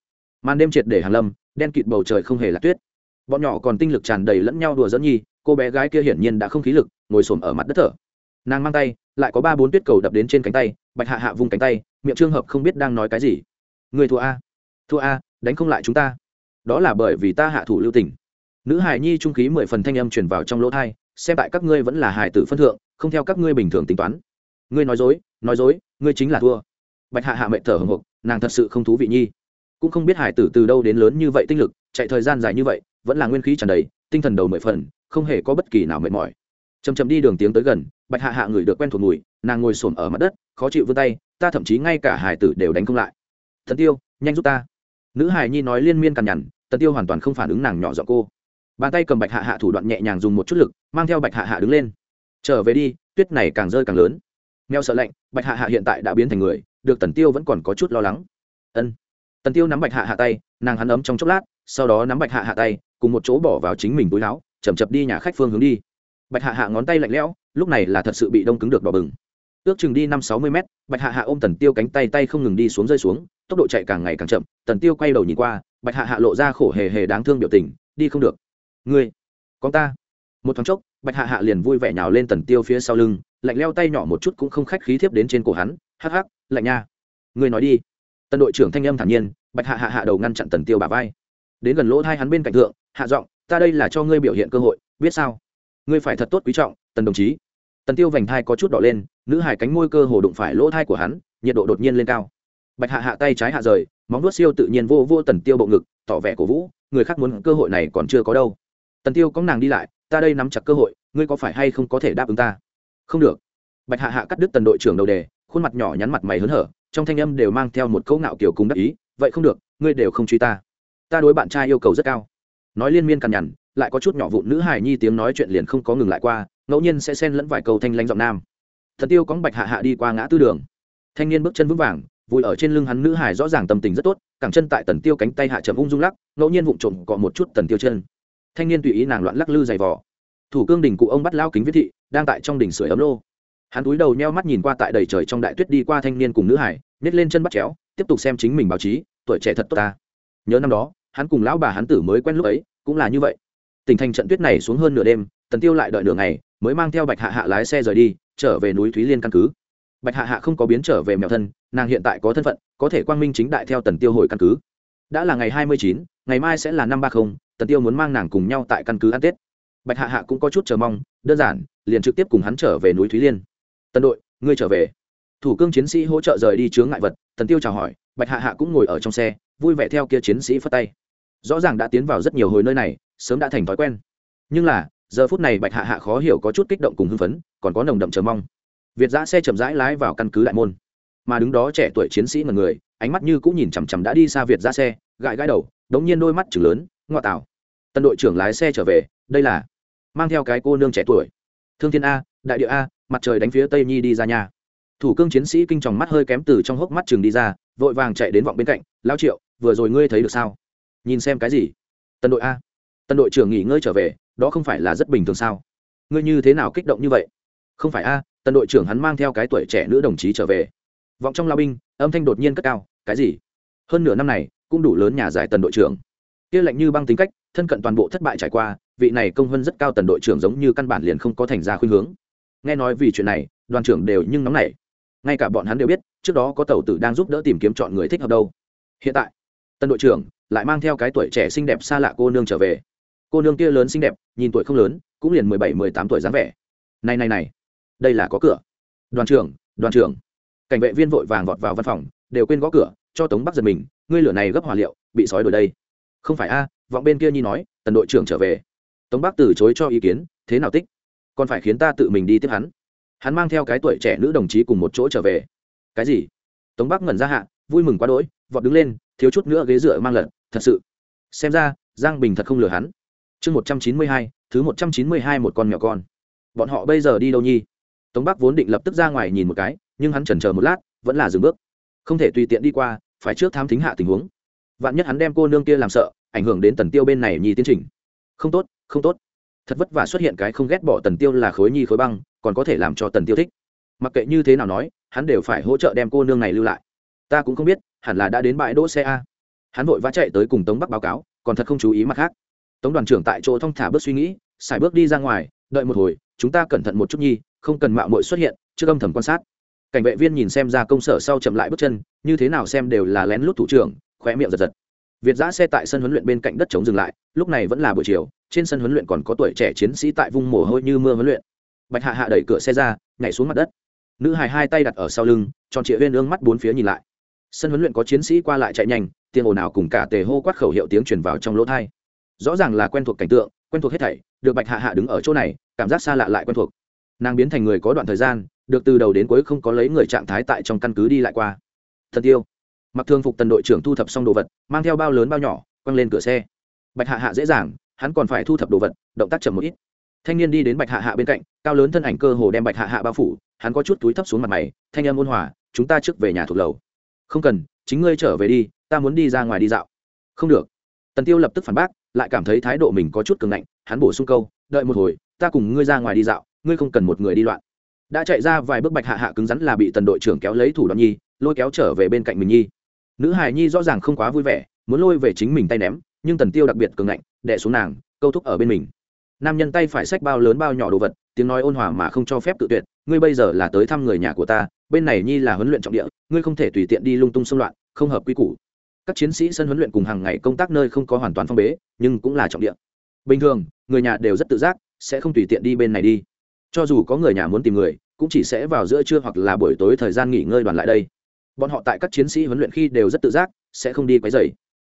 Màn đêm triệt để hàng lâm, đen kịt bầu trời không hề là tuyết. Bọn nhỏ còn tinh lực tràn đầy lẫn nhau đùa dẫn nhi, cô bé gái kia hiển nhiên đã không khí lực, ngồi xổm ở mặt đất thở. Nàng mang tay, lại có ba bốn tuyết cầu đập đến trên cánh tay, bạch hạ hạ vung cánh tay, miệng trương hợp không biết đang nói cái gì. Người thua a thua a, đánh không lại chúng ta. Đó là bởi vì ta hạ thủ lưu tình. Nữ hài nhi trung khí mười phần thanh âm truyền vào trong lỗ thai xem tại các ngươi vẫn là hài tử phân thượng, không theo các ngươi bình thường tính toán. Ngươi nói dối nói dối, ngươi chính là thua. Bạch hạ hạ mệnh thở hồng hộc, nàng thật sự không thú vị nhi. Cũng không biết hải tử từ đâu đến lớn như vậy tinh lực, chạy thời gian dài như vậy, vẫn là nguyên khí tràn đầy, tinh thần đầu mười phần, không hề có bất kỳ nào mệt mỏi. Chầm chầm đi đường tiếng tới gần, bạch hạ hạ người được quen thuộc mùi, nàng ngồi xổm ở mặt đất, khó chịu vươn tay, ta thậm chí ngay cả hải tử đều đánh không lại. Thần tiêu, nhanh giúp ta. Nữ hải nhi nói liên miên cằn nhằn tần tiêu hoàn toàn không phản ứng nàng nhỏ giọng cô bàn tay cầm bạch hạ hạ thủ đoạn nhẹ nhàng dùng một chút lực, mang theo bạch hạ hạ đứng lên. Trở về đi, tuyết này càng rơi càng lớn. Mèo sợ lạnh, bạch hạ hạ hiện tại đã biến thành người, được tần tiêu vẫn còn có chút lo lắng. Ân. Tần tiêu nắm bạch hạ hạ tay, nàng hắn ấm trong chốc lát, sau đó nắm bạch hạ hạ tay, cùng một chỗ bỏ vào chính mình túi láo chầm chập đi nhà khách phương hướng đi. Bạch hạ hạ ngón tay lạnh lẽo, lúc này là thật sự bị đông cứng được đỏ bừng. Ước chừng đi năm sáu mươi mét, bạch hạ hạ ôm tần tiêu cánh tay tay không ngừng đi xuống rơi xuống, tốc độ chạy càng ngày càng chậm, tần tiêu quay đầu nhìn qua, bạch hạ hạ lộ ra khổ hề hề đáng thương biểu tình, đi không được ngươi, con ta. Một thoáng chốc, bạch hạ hạ liền vui vẻ nhào lên tần tiêu phía sau lưng, lạnh leo tay nhỏ một chút cũng không khách khí thiếp đến trên cổ hắn, hắc hắc, lạnh nha. Ngươi nói đi. Tần đội trưởng thanh âm thản nhiên, bạch hạ hạ hạ đầu ngăn chặn tần tiêu bà vai. Đến gần lỗ thai hắn bên cạnh thượng, hạ giọng, ta đây là cho ngươi biểu hiện cơ hội, biết sao? Ngươi phải thật tốt quý trọng, tần đồng chí. Tần tiêu vành thai có chút đỏ lên, nữ hải cánh môi cơ hồ đụng phải lỗ thai của hắn, nhiệt độ đột nhiên lên cao. Bạch hạ hạ tay trái hạ rời, móng vuốt siêu tự nhiên vô vô tần tiêu bộ ngực, tỏ vẻ cổ vũ, người khác muốn cơ hội này còn chưa có đâu tần tiêu có nàng đi lại, ta đây nắm chặt cơ hội, ngươi có phải hay không có thể đáp ứng ta? Không được. Bạch hạ hạ cắt đứt tần đội trưởng đầu đề, khuôn mặt nhỏ nhắn mặt mày hớn hở, trong thanh âm đều mang theo một câu ngạo kiểu cùng đắc ý, vậy không được, ngươi đều không truy ta. Ta đối bạn trai yêu cầu rất cao. Nói liên miên cằn nhằn, lại có chút nhỏ vụn nữ hài nhi tiếng nói chuyện liền không có ngừng lại qua, ngẫu nhiên sẽ xen lẫn vài câu thanh lãnh giọng nam. Thần tiêu có bạch hạ hạ đi qua ngã tư đường. Thanh niên bước chân vững vàng vùi ở trên lưng hắn nữ hài rõ ràng tâm tình rất tốt, cẳng chân tại tần tiêu cánh tay hạ trầm ung dung lắc, ngẫu nhiên vụng trộm cọ một chút tần tiêu chân thanh niên tùy ý nàng loạn lắc lư dày vò. Thủ cương đình cụ ông bắt lao kính viết thị, đang tại trong đỉnh sưởi ấm lô. Hắn túi đầu nheo mắt nhìn qua tại đầy trời trong đại tuyết đi qua thanh niên cùng nữ hải, nhét lên chân bắt chéo, tiếp tục xem chính mình báo chí, tuổi trẻ thật tốt ta. Nhớ năm đó, hắn cùng lão bà hắn tử mới quen lúc ấy, cũng là như vậy. Tình thành trận tuyết này xuống hơn nửa đêm, tần tiêu lại đợi nửa ngày, mới mang theo bạch hạ hạ lái xe rời đi, trở về núi thúy liên căn cứ. Bạch hạ hạ không có biến trở về mèo thân, nàng hiện tại có thân phận, có thể quang minh chính đại theo tần tiêu hồi căn cứ. Đã là ngày hai mươi chín, ngày mai sẽ là năm ba không tần tiêu muốn mang nàng cùng nhau tại căn cứ ăn tết. Bạch hạ hạ cũng có chút chờ mong, đơn giản, liền trực tiếp cùng hắn trở về núi thúy liên. Tần đội, ngươi trở về. Thủ cương chiến sĩ hỗ trợ rời đi chướng ngại vật, tần tiêu chào hỏi, bạch hạ hạ cũng ngồi ở trong xe, vui vẻ theo kia chiến sĩ phất tay. Rõ ràng đã tiến vào rất nhiều hồi nơi này, sớm đã thành thói quen. Nhưng là, giờ phút này bạch hạ hạ khó hiểu có chút kích động cùng hưng phấn, còn có nồng đậm chờ mong. Việt giã xe chậm rãi lái vào căn cứ đại môn. Mà đứng đó trẻ tuổi chiến sĩ ngần người, ánh mắt như cũng nhìn chằm chằm đã đi xa việt giã xe, gãi gãi đầu, đống nhiên đôi mắt chừng lớn ngoại tảo tân đội trưởng lái xe trở về, đây là mang theo cái cô nương trẻ tuổi. Thương thiên a, đại địa a, mặt trời đánh phía tây nhi đi ra nhà thủ cương chiến sĩ kinh tròng mắt hơi kém từ trong hốc mắt trường đi ra, vội vàng chạy đến vọng bên cạnh lao triệu, vừa rồi ngươi thấy được sao? Nhìn xem cái gì? Tân đội a. Tân đội trưởng nghỉ ngơi trở về, đó không phải là rất bình thường sao? Ngươi như thế nào kích động như vậy? Không phải a, tân đội trưởng hắn mang theo cái tuổi trẻ nữ đồng chí trở về. Vọng trong lao binh, âm thanh đột nhiên cất cao, cái gì? Hơn nửa năm này, cũng đủ lớn nhà giải tần đội trưởng kia lạnh như băng tính cách, thân cận toàn bộ thất bại trải qua, vị này công vân rất cao tần đội trưởng giống như căn bản liền không có thành ra khuyên hướng. Nghe nói vì chuyện này, đoàn trưởng đều nhưng nóng nảy. Ngay cả bọn hắn đều biết, trước đó có tàu tử đang giúp đỡ tìm kiếm chọn người thích hợp đâu. Hiện tại tân đội trưởng lại mang theo cái tuổi trẻ xinh đẹp xa lạ cô nương trở về. Cô nương kia lớn xinh đẹp, nhìn tuổi không lớn, cũng liền mười bảy, mười tám tuổi dáng vẻ. Này này này, đây là có cửa. Đoàn trưởng đoàn trưởng. Cảnh vệ viên vội vàng vọt vào văn phòng, đều quên gõ cửa, cho tống bắc giật mình, ngươi lửa này gấp hỏa liệu, bị sói đổi đây không phải a, vọng bên kia nhi nói, tần đội trưởng trở về. Tống bắc từ chối cho ý kiến, thế nào tích? Còn phải khiến ta tự mình đi tiếp hắn. Hắn mang theo cái tuổi trẻ nữ đồng chí cùng một chỗ trở về. Cái gì? Tống bắc ngẩn ra hạ, vui mừng quá đỗi, vọt đứng lên, thiếu chút nữa ghế dựa mang lật, thật sự. Xem ra, giang bình thật không lừa hắn. Chương một trăm chín mươi hai, thứ một trăm chín mươi hai một con mèo con. Bọn họ bây giờ đi đâu nhi? Tống bắc vốn định lập tức ra ngoài nhìn một cái, nhưng hắn chần chờ một lát, vẫn là dừng bước. Không thể tùy tiện đi qua, phải trước thám thính hạ tình huống vạn nhất hắn đem cô nương kia làm sợ, ảnh hưởng đến tần tiêu bên này nhi tiến trình. Không tốt không tốt. Thật vất vả xuất hiện cái không ghét bỏ tần tiêu là khối nhi khối băng, còn có thể làm cho tần tiêu thích. Mặc kệ như thế nào nói, hắn đều phải hỗ trợ đem cô nương này lưu lại. Ta cũng không biết, hẳn là đã đến bãi đỗ xe a. Hắn vội vã chạy tới cùng tống bắc báo cáo, còn thật không chú ý mặt khác. Tống đoàn trưởng tại chỗ thong thả bước suy nghĩ, xài bước đi ra ngoài, đợi một hồi, chúng ta cẩn thận một chút nhi, không cần mạo muội xuất hiện, trước âm thầm quan sát. Cảnh vệ viên nhìn xem ra công sở sau chậm lại bước chân, như thế nào xem đều là lén lút thủ trưởng khóe miệng giật giật. Việt giã xe tại sân huấn luyện bên cạnh đất chống dừng lại, lúc này vẫn là buổi chiều, trên sân huấn luyện còn có tuổi trẻ chiến sĩ tại vùng mồ hôi như mưa huấn luyện. Bạch hạ hạ đẩy cửa xe ra, nhảy xuống mặt đất. Nữ hài hai tay đặt ở sau lưng, tròn trịa viên ương mắt bốn phía nhìn lại. Sân huấn luyện có chiến sĩ qua lại chạy nhanh, tiếng ồn nào cùng cả tề hô quát khẩu hiệu tiếng truyền vào trong lỗ tai. rõ ràng là quen thuộc cảnh tượng, quen thuộc hết thảy, được bạch hạ hạ đứng ở chỗ này, cảm giác xa lạ lại quen thuộc. Nàng biến thành người có đoạn thời gian, được từ đầu đến cuối không có lấy người trạng thái tại trong căn cứ đi lại qua. Thần tiêu mặc thường phục tần đội trưởng thu thập xong đồ vật, mang theo bao lớn bao nhỏ, quăng lên cửa xe. Bạch hạ hạ dễ dàng, hắn còn phải thu thập đồ vật, động tác chậm một ít. Thanh niên đi đến bạch hạ hạ bên cạnh, cao lớn thân ảnh cơ hồ đem bạch hạ hạ bao phủ, hắn có chút túi thấp xuống mặt mày, thanh âm ôn hòa, chúng ta trước về nhà thuộc lầu. Không cần, chính ngươi trở về đi, ta muốn đi ra ngoài đi dạo. Không được. Tần tiêu lập tức phản bác, lại cảm thấy thái độ mình có chút cường ngạnh, hắn bổ sung câu, đợi một hồi, ta cùng ngươi ra ngoài đi dạo, ngươi không cần một người đi loạn. Đã chạy ra vài bước bạch hạ hạ cứng rắn là bị tần đội trưởng kéo lấy thủ đoạn nhi, lôi kéo trở về bên cạnh mình nhi nữ hài nhi rõ ràng không quá vui vẻ, muốn lôi về chính mình tay ném, nhưng tần tiêu đặc biệt cường ngạnh đẻ xuống nàng, câu thúc ở bên mình. Nam nhân tay phải xách bao lớn bao nhỏ đồ vật, tiếng nói ôn hòa mà không cho phép tự tuyệt, ngươi bây giờ là tới thăm người nhà của ta, bên này nhi là huấn luyện trọng địa, ngươi không thể tùy tiện đi lung tung xung loạn, không hợp quy củ. Các chiến sĩ sân huấn luyện cùng hàng ngày công tác nơi không có hoàn toàn phong bế, nhưng cũng là trọng địa. Bình thường, người nhà đều rất tự giác, sẽ không tùy tiện đi bên này đi. Cho dù có người nhà muốn tìm người, cũng chỉ sẽ vào giữa trưa hoặc là buổi tối thời gian nghỉ ngơi đoàn lại đây bọn họ tại các chiến sĩ huấn luyện khi đều rất tự giác, sẽ không đi quấy dày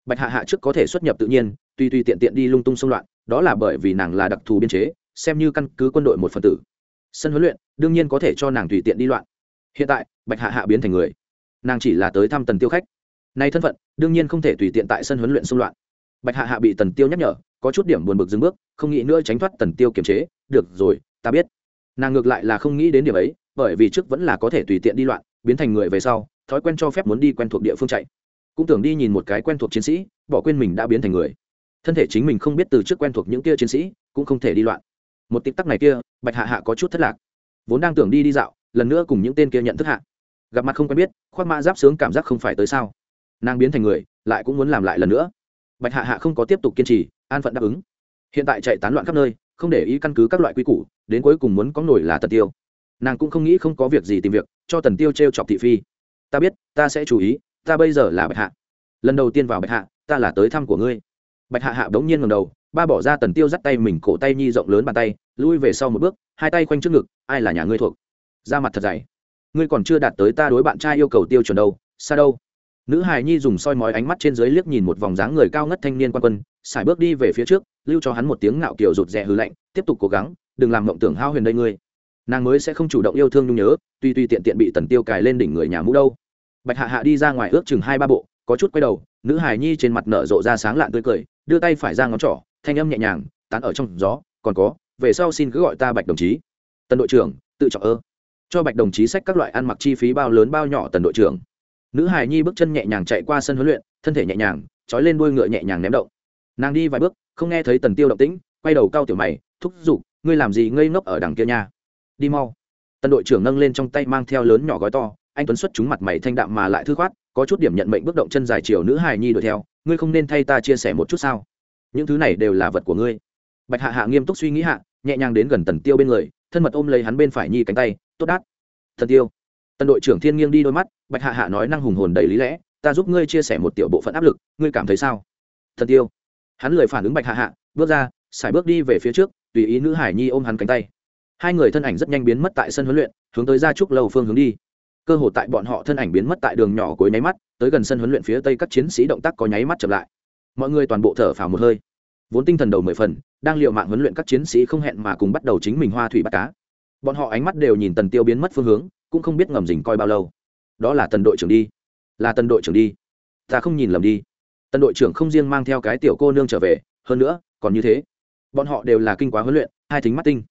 bạch hạ hạ trước có thể xuất nhập tự nhiên tuy tuy tiện tiện đi lung tung xung loạn, đó là bởi vì nàng là đặc thù biên chế, xem như căn cứ quân đội một phần tử. Sân huấn luyện, đương nhiên có thể cho nàng tùy tiện đi loạn. Hiện tại, bạch hạ hạ biến thành người. Nàng chỉ là tới thăm tần tiêu khách. Nay thân phận, đương nhiên không thể tùy tiện tại sân huấn luyện xung loạn. Bạch hạ hạ bị tần tiêu nhắc nhở, có chút điểm buồn bực dừng bước, không nghĩ nữa tránh thoát tần tiêu kiềm chế. Được rồi, ta biết. Nàng ngược lại là không nghĩ đến điểm ấy, bởi vì trước vẫn là có thể tùy tiện đi loạn, biến thành người về sau thói quen cho phép muốn đi quen thuộc địa phương chạy. Cũng tưởng đi nhìn một cái quen thuộc chiến sĩ, bỏ quên mình đã biến thành người. Thân thể chính mình không biết từ trước quen thuộc những kia chiến sĩ, cũng không thể đi loạn. Một tích tắc này kia, bạch hạ hạ có chút thất lạc. Vốn đang tưởng đi đi dạo, lần nữa cùng những tên kia nhận thức hạ. Gặp mặt không quen biết, khoác mã giáp sướng cảm giác không phải tới sao. Nàng biến thành người, lại cũng muốn làm lại lần nữa. Bạch hạ hạ không có tiếp tục kiên trì, an phận đáp ứng. Hiện tại chạy tán loạn khắp nơi, không để ý căn cứ các loại quy củ, đến cuối cùng muốn có nổi là tần tiêu. Nàng cũng không nghĩ không có việc gì tìm việc, cho tần tiêu t r e o chọc thị phi ta biết, ta sẽ chú ý, ta bây giờ là bạch hạ. Lần đầu tiên vào bạch hạ, ta là tới thăm của ngươi. Bạch hạ hạ bỗng nhiên ngầm đầu, ba bỏ ra tần tiêu dắt tay mình cổ tay nhi rộng lớn bàn tay, lui về sau một bước, hai tay quanh trước ngực, ai là nhà ngươi thuộc? Ra mặt thật dày. Ngươi còn chưa đạt tới ta đối bạn trai yêu cầu tiêu chuẩn đâu, xa đâu? Nữ hài nhi dùng soi mói ánh mắt trên dưới liếc nhìn một vòng dáng người cao ngất thanh niên quan quân, xài bước đi về phía trước, lưu cho hắn một tiếng ngạo kiều rụt rè hư lạnh, tiếp tục cố gắng, đừng làm mộng tưởng hao huyền đây ngươi nàng mới sẽ không chủ động yêu thương nhung nhớ, tuy tuy tiện tiện bị tần tiêu cài lên đỉnh người nhà mũ đâu. Bạch hạ hạ đi ra ngoài ước chừng hai ba bộ, có chút quay đầu, nữ hài nhi trên mặt nở rộ ra sáng lạn tươi cười, đưa tay phải ra ngón trỏ, thanh âm nhẹ nhàng, tán ở trong gió, còn có, về sau xin cứ gọi ta bạch đồng chí. Tần đội trưởng, tự trọng ơ. Cho bạch đồng chí sách các loại ăn mặc chi phí bao lớn bao nhỏ tần đội trưởng. Nữ hài nhi bước chân nhẹ nhàng chạy qua sân huấn luyện, thân thể nhẹ nhàng, trói lên đuôi ngựa nhẹ nhàng ném động. Nàng đi vài bước, không nghe thấy tần tiêu động tĩnh, quay đầu cao tiểu mày, thúc giục, ngươi làm gì ngây ngốc ở đằng kia nha? Đi mau. Tân đội trưởng nâng lên trong tay mang theo lớn nhỏ gói to, anh tuấn xuất chúng mặt mày thanh đạm mà lại thư khoát, có chút điểm nhận mệnh bước động chân dài chiều nữ hài nhi đuổi theo, ngươi không nên thay ta chia sẻ một chút sao? Những thứ này đều là vật của ngươi. Bạch hạ hạ nghiêm túc suy nghĩ hạ, nhẹ nhàng đến gần tần tiêu bên người, thân mật ôm lấy hắn bên phải nhi cánh tay, tốt đát thần tiêu. Tân đội trưởng thiên nghiêng đi đôi mắt, bạch hạ hạ nói năng hùng hồn đầy lý lẽ, ta giúp ngươi chia sẻ một tiểu bộ phận áp lực, ngươi cảm thấy sao? Thần tiêu. Hắn lười phản ứng bạch hạ hạ, bước ra xài bước đi về phía trước, tùy ý nữ hải nhi ôm hắn cánh tay hai người thân ảnh rất nhanh biến mất tại sân huấn luyện, hướng tới gia trúc lầu phương hướng đi. Cơ hội tại bọn họ thân ảnh biến mất tại đường nhỏ cuối nháy mắt, tới gần sân huấn luyện phía tây các chiến sĩ động tác có nháy mắt chậm lại. Mọi người toàn bộ thở phào một hơi. Vốn tinh thần đầu mười phần, đang l i ề u mạng huấn luyện các chiến sĩ không hẹn mà cùng bắt đầu chính mình hoa thủy bắt cá. Bọn họ ánh mắt đều nhìn tần tiêu biến mất phương hướng, cũng không biết ngầm dình coi bao lâu. Đó là tần đội trưởng đi. Là tần đội trưởng đi. Ta không nhìn lầm đi. Tần đội trưởng không riêng mang theo cái tiểu cô nương trở về, hơn nữa, còn như thế. Bọn họ đều là kinh quá huấn luyện, hai thính mắt tinh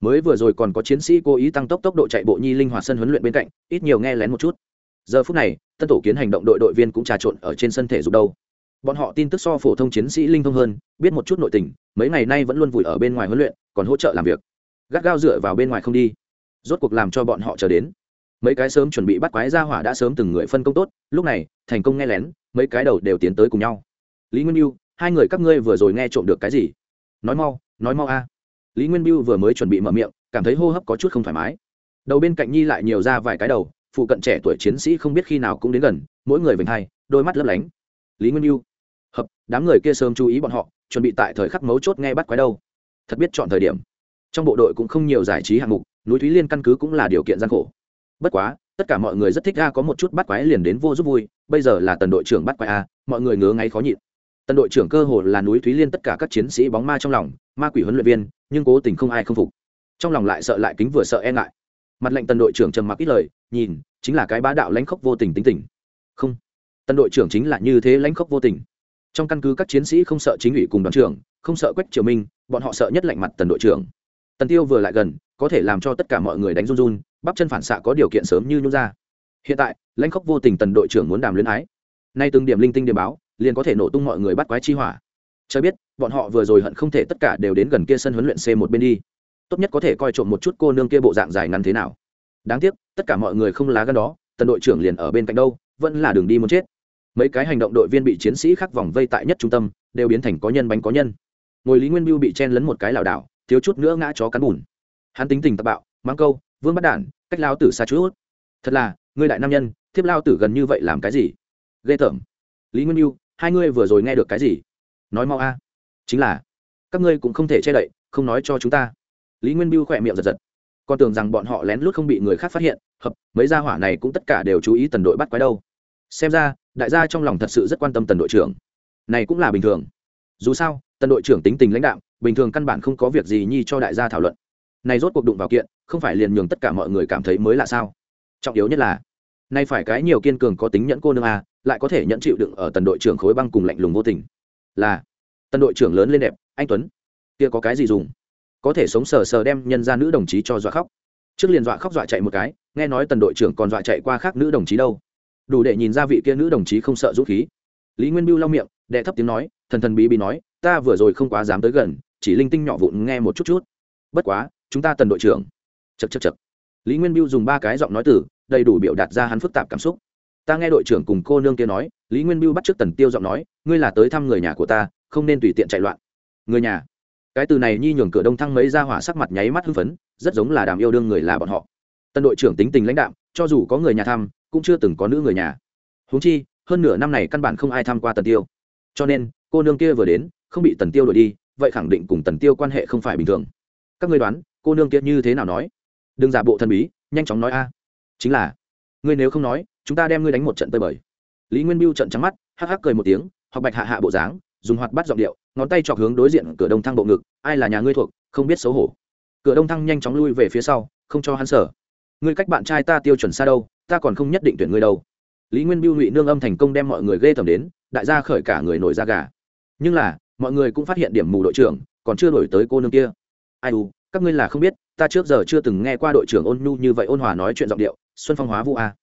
mới vừa rồi còn có chiến sĩ cố ý tăng tốc tốc độ chạy bộ nhi linh hoạt sân huấn luyện bên cạnh, ít nhiều nghe lén một chút. Giờ phút này, tân tổ kiến hành động đội đội viên cũng trà trộn ở trên sân thể dục đâu. Bọn họ tin tức so phổ thông chiến sĩ linh thông hơn, biết một chút nội tình, mấy ngày nay vẫn luôn vùi ở bên ngoài huấn luyện, còn hỗ trợ làm việc. Gắt gao dựa vào bên ngoài không đi. Rốt cuộc làm cho bọn họ chờ đến. Mấy cái sớm chuẩn bị bắt quái ra hỏa đã sớm từng người phân công tốt, lúc này, thành công nghe lén, mấy cái đầu đều tiến tới cùng nhau. Lý nguyên yêu hai người các ngươi vừa rồi nghe trộm được cái gì? Nói mau nói mau a lý nguyên Biêu vừa mới chuẩn bị mở miệng cảm thấy hô hấp có chút không thoải mái. Đầu bên cạnh nhi lại nhiều ra vài cái đầu phụ cận trẻ tuổi chiến sĩ không biết khi nào cũng đến gần mỗi người vành hai đôi mắt lấp lánh. Lý nguyên Biêu, hợp đám người kia sớm chú ý bọn họ chuẩn bị tại thời khắc mấu chốt nghe bắt quái đâu. Thật biết chọn thời điểm. Trong bộ đội cũng không nhiều giải trí hạng mục núi thúy liên căn cứ cũng là điều kiện gian khổ. Bất quá tất cả mọi người rất thích a có một chút bắt quái liền đến vô giúp vui bây giờ là tần đội trưởng bắt quái a mọi người ngứa ngáy khó nhịn. Tân đội trưởng cơ hồ là núi thúy liên tất cả các chiến sĩ bóng ma trong lòng, ma quỷ huấn luyện viên, nhưng cố tình không ai không phục. Trong lòng lại sợ lại kính vừa sợ e ngại. Mặt lệnh Tân đội trưởng trầm mặc ít lời, nhìn, chính là cái bá đạo lãnh khốc vô tình tính tình. Không Tân đội trưởng chính là như thế lãnh khốc vô tình. Trong căn cứ các chiến sĩ không sợ chính ủy cùng đoàn trưởng, không sợ quách triều minh, bọn họ sợ nhất lạnh mặt tần đội trưởng. Tần tiêu vừa lại gần, có thể làm cho tất cả mọi người đánh run run, bắp chân phản xạ có điều kiện sớm như nhún ra. Hiện tại, lãnh khốc vô tình tần đội trưởng muốn đàm luyến ái. Nay từng điểm linh tinh điểm báo liền có thể nổ tung mọi người bắt quái chi hỏa. Cho biết, bọn họ vừa rồi hận không thể tất cả đều đến gần kia sân huấn luyện c một bên đi. Tốt nhất có thể coi trộm một chút cô nương kia bộ dạng dài ngắn thế nào. Đáng tiếc, tất cả mọi người không lá gan đó, tần đội trưởng liền ở bên cạnh đâu, vẫn là đường đi muốn chết. Mấy cái hành động đội viên bị chiến sĩ khác vòng vây tại nhất trung tâm, đều biến thành có nhân bánh có nhân. Ngồi lý nguyên biêu bị chen lấn một cái lảo đảo, thiếu chút nữa ngã chó cắn bùn. Hắn tính tình tạp bạo, mang câu, vương bắt đản, cách lao tử xa chút thật là, ngươi đại nam nhân, thiếp lao tử gần như vậy làm cái gì? Ghê tởm. Lý nguyên mưu hai ngươi vừa rồi nghe được cái gì? Nói mau a. Chính là, các ngươi cũng không thể che đậy, không nói cho chúng ta. Lý nguyên biêu khỏe miệng giật giật. Con tưởng rằng bọn họ lén lút không bị người khác phát hiện, hợp, mấy gia hỏa này cũng tất cả đều chú ý tần đội bắt quái đâu. Xem ra, đại gia trong lòng thật sự rất quan tâm tần đội trưởng. Này cũng là bình thường. Dù sao, tần đội trưởng tính tình lãnh đạo bình thường căn bản không có việc gì nhi cho đại gia thảo luận. Này rốt cuộc đụng vào kiện, không phải liền nhường tất cả mọi người cảm thấy mới là sao? Trọng yếu nhất là, nay phải cái nhiều kiên cường có tính nhẫn cô nương a lại có thể nhận chịu đựng ở tần đội trưởng khối băng cùng lạnh lùng vô tình. Là, tần đội trưởng lớn lên đẹp, anh tuấn. Kia có cái gì dùng? Có thể sống sờ sờ đem nhân ra nữ đồng chí cho dọa khóc. Trước liền dọa khóc dọa chạy một cái, nghe nói tần đội trưởng còn dọa chạy qua khác nữ đồng chí đâu. Đủ để nhìn ra vị kia nữ đồng chí không sợ rút khí. Lý nguyên biêu lau miệng, đệ thấp tiếng nói, thần thần bí bí nói, ta vừa rồi không quá dám tới gần, chỉ linh tinh nhỏ vụn nghe một chút chút. Bất quá, chúng ta tần đội trưởng. Chật chật chật lý nguyên biêu dùng ba cái giọng nói từ, đầy đủ biểu đạt ra hắn phức tạp cảm xúc ta nghe đội trưởng cùng cô nương kia nói, lý nguyên biêu bắt t r ư ớ c tần tiêu giọng nói, ngươi là tới thăm người nhà của ta, không nên tùy tiện chạy loạn. Người nhà? Cái từ này nhi nhường cửa đông thăng mấy ra hỏa sắc mặt nháy mắt hưng phấn, rất giống là đàm yêu đương người là bọn họ. Tân đội trưởng tính tình lãnh đạm, cho dù có người nhà thăm, cũng chưa từng có nữ người nhà. Húng chi, hơn nửa năm này căn bản không ai thăm qua tần tiêu. Cho nên, cô nương kia vừa đến, không bị tần tiêu đổi đi, vậy khẳng định cùng tần tiêu quan hệ không phải bình thường. Các ngươi đoán, cô nương kia như thế nào nói? Đừng giả bộ thần bí, nhanh chóng nói a. Chính là, ngươi nếu không nói chúng ta đem ngươi đánh một trận tơi bời. Lý nguyên biêu trận trắng mắt, hắc hắc cười một tiếng hoặc bạch hạ hạ bộ dáng, dùng hoạt bắt giọng điệu, ngón tay chọc hướng đối diện cửa đông thăng bộ ngực, ai là nhà ngươi thuộc, không biết xấu hổ. Cửa đông thăng nhanh chóng lui về phía sau, không cho hắn sở. Ngươi cách bạn trai ta tiêu chuẩn xa đâu, ta còn không nhất định tuyển ngươi đâu. Lý nguyên biêu ngụy nương âm thành công đem mọi người ghê tầm đến, đại gia khởi cả người nổi da gà. Nhưng là, mọi người cũng phát hiện điểm mù đội trưởng, còn chưa đổi tới cô nương kia. Ai u, các ngươi là không biết, ta trước giờ chưa từng nghe qua đội trưởng ôn nhu như vậy ôn hòa nói chuyện giọng điệu, xuân phong hóa vũ a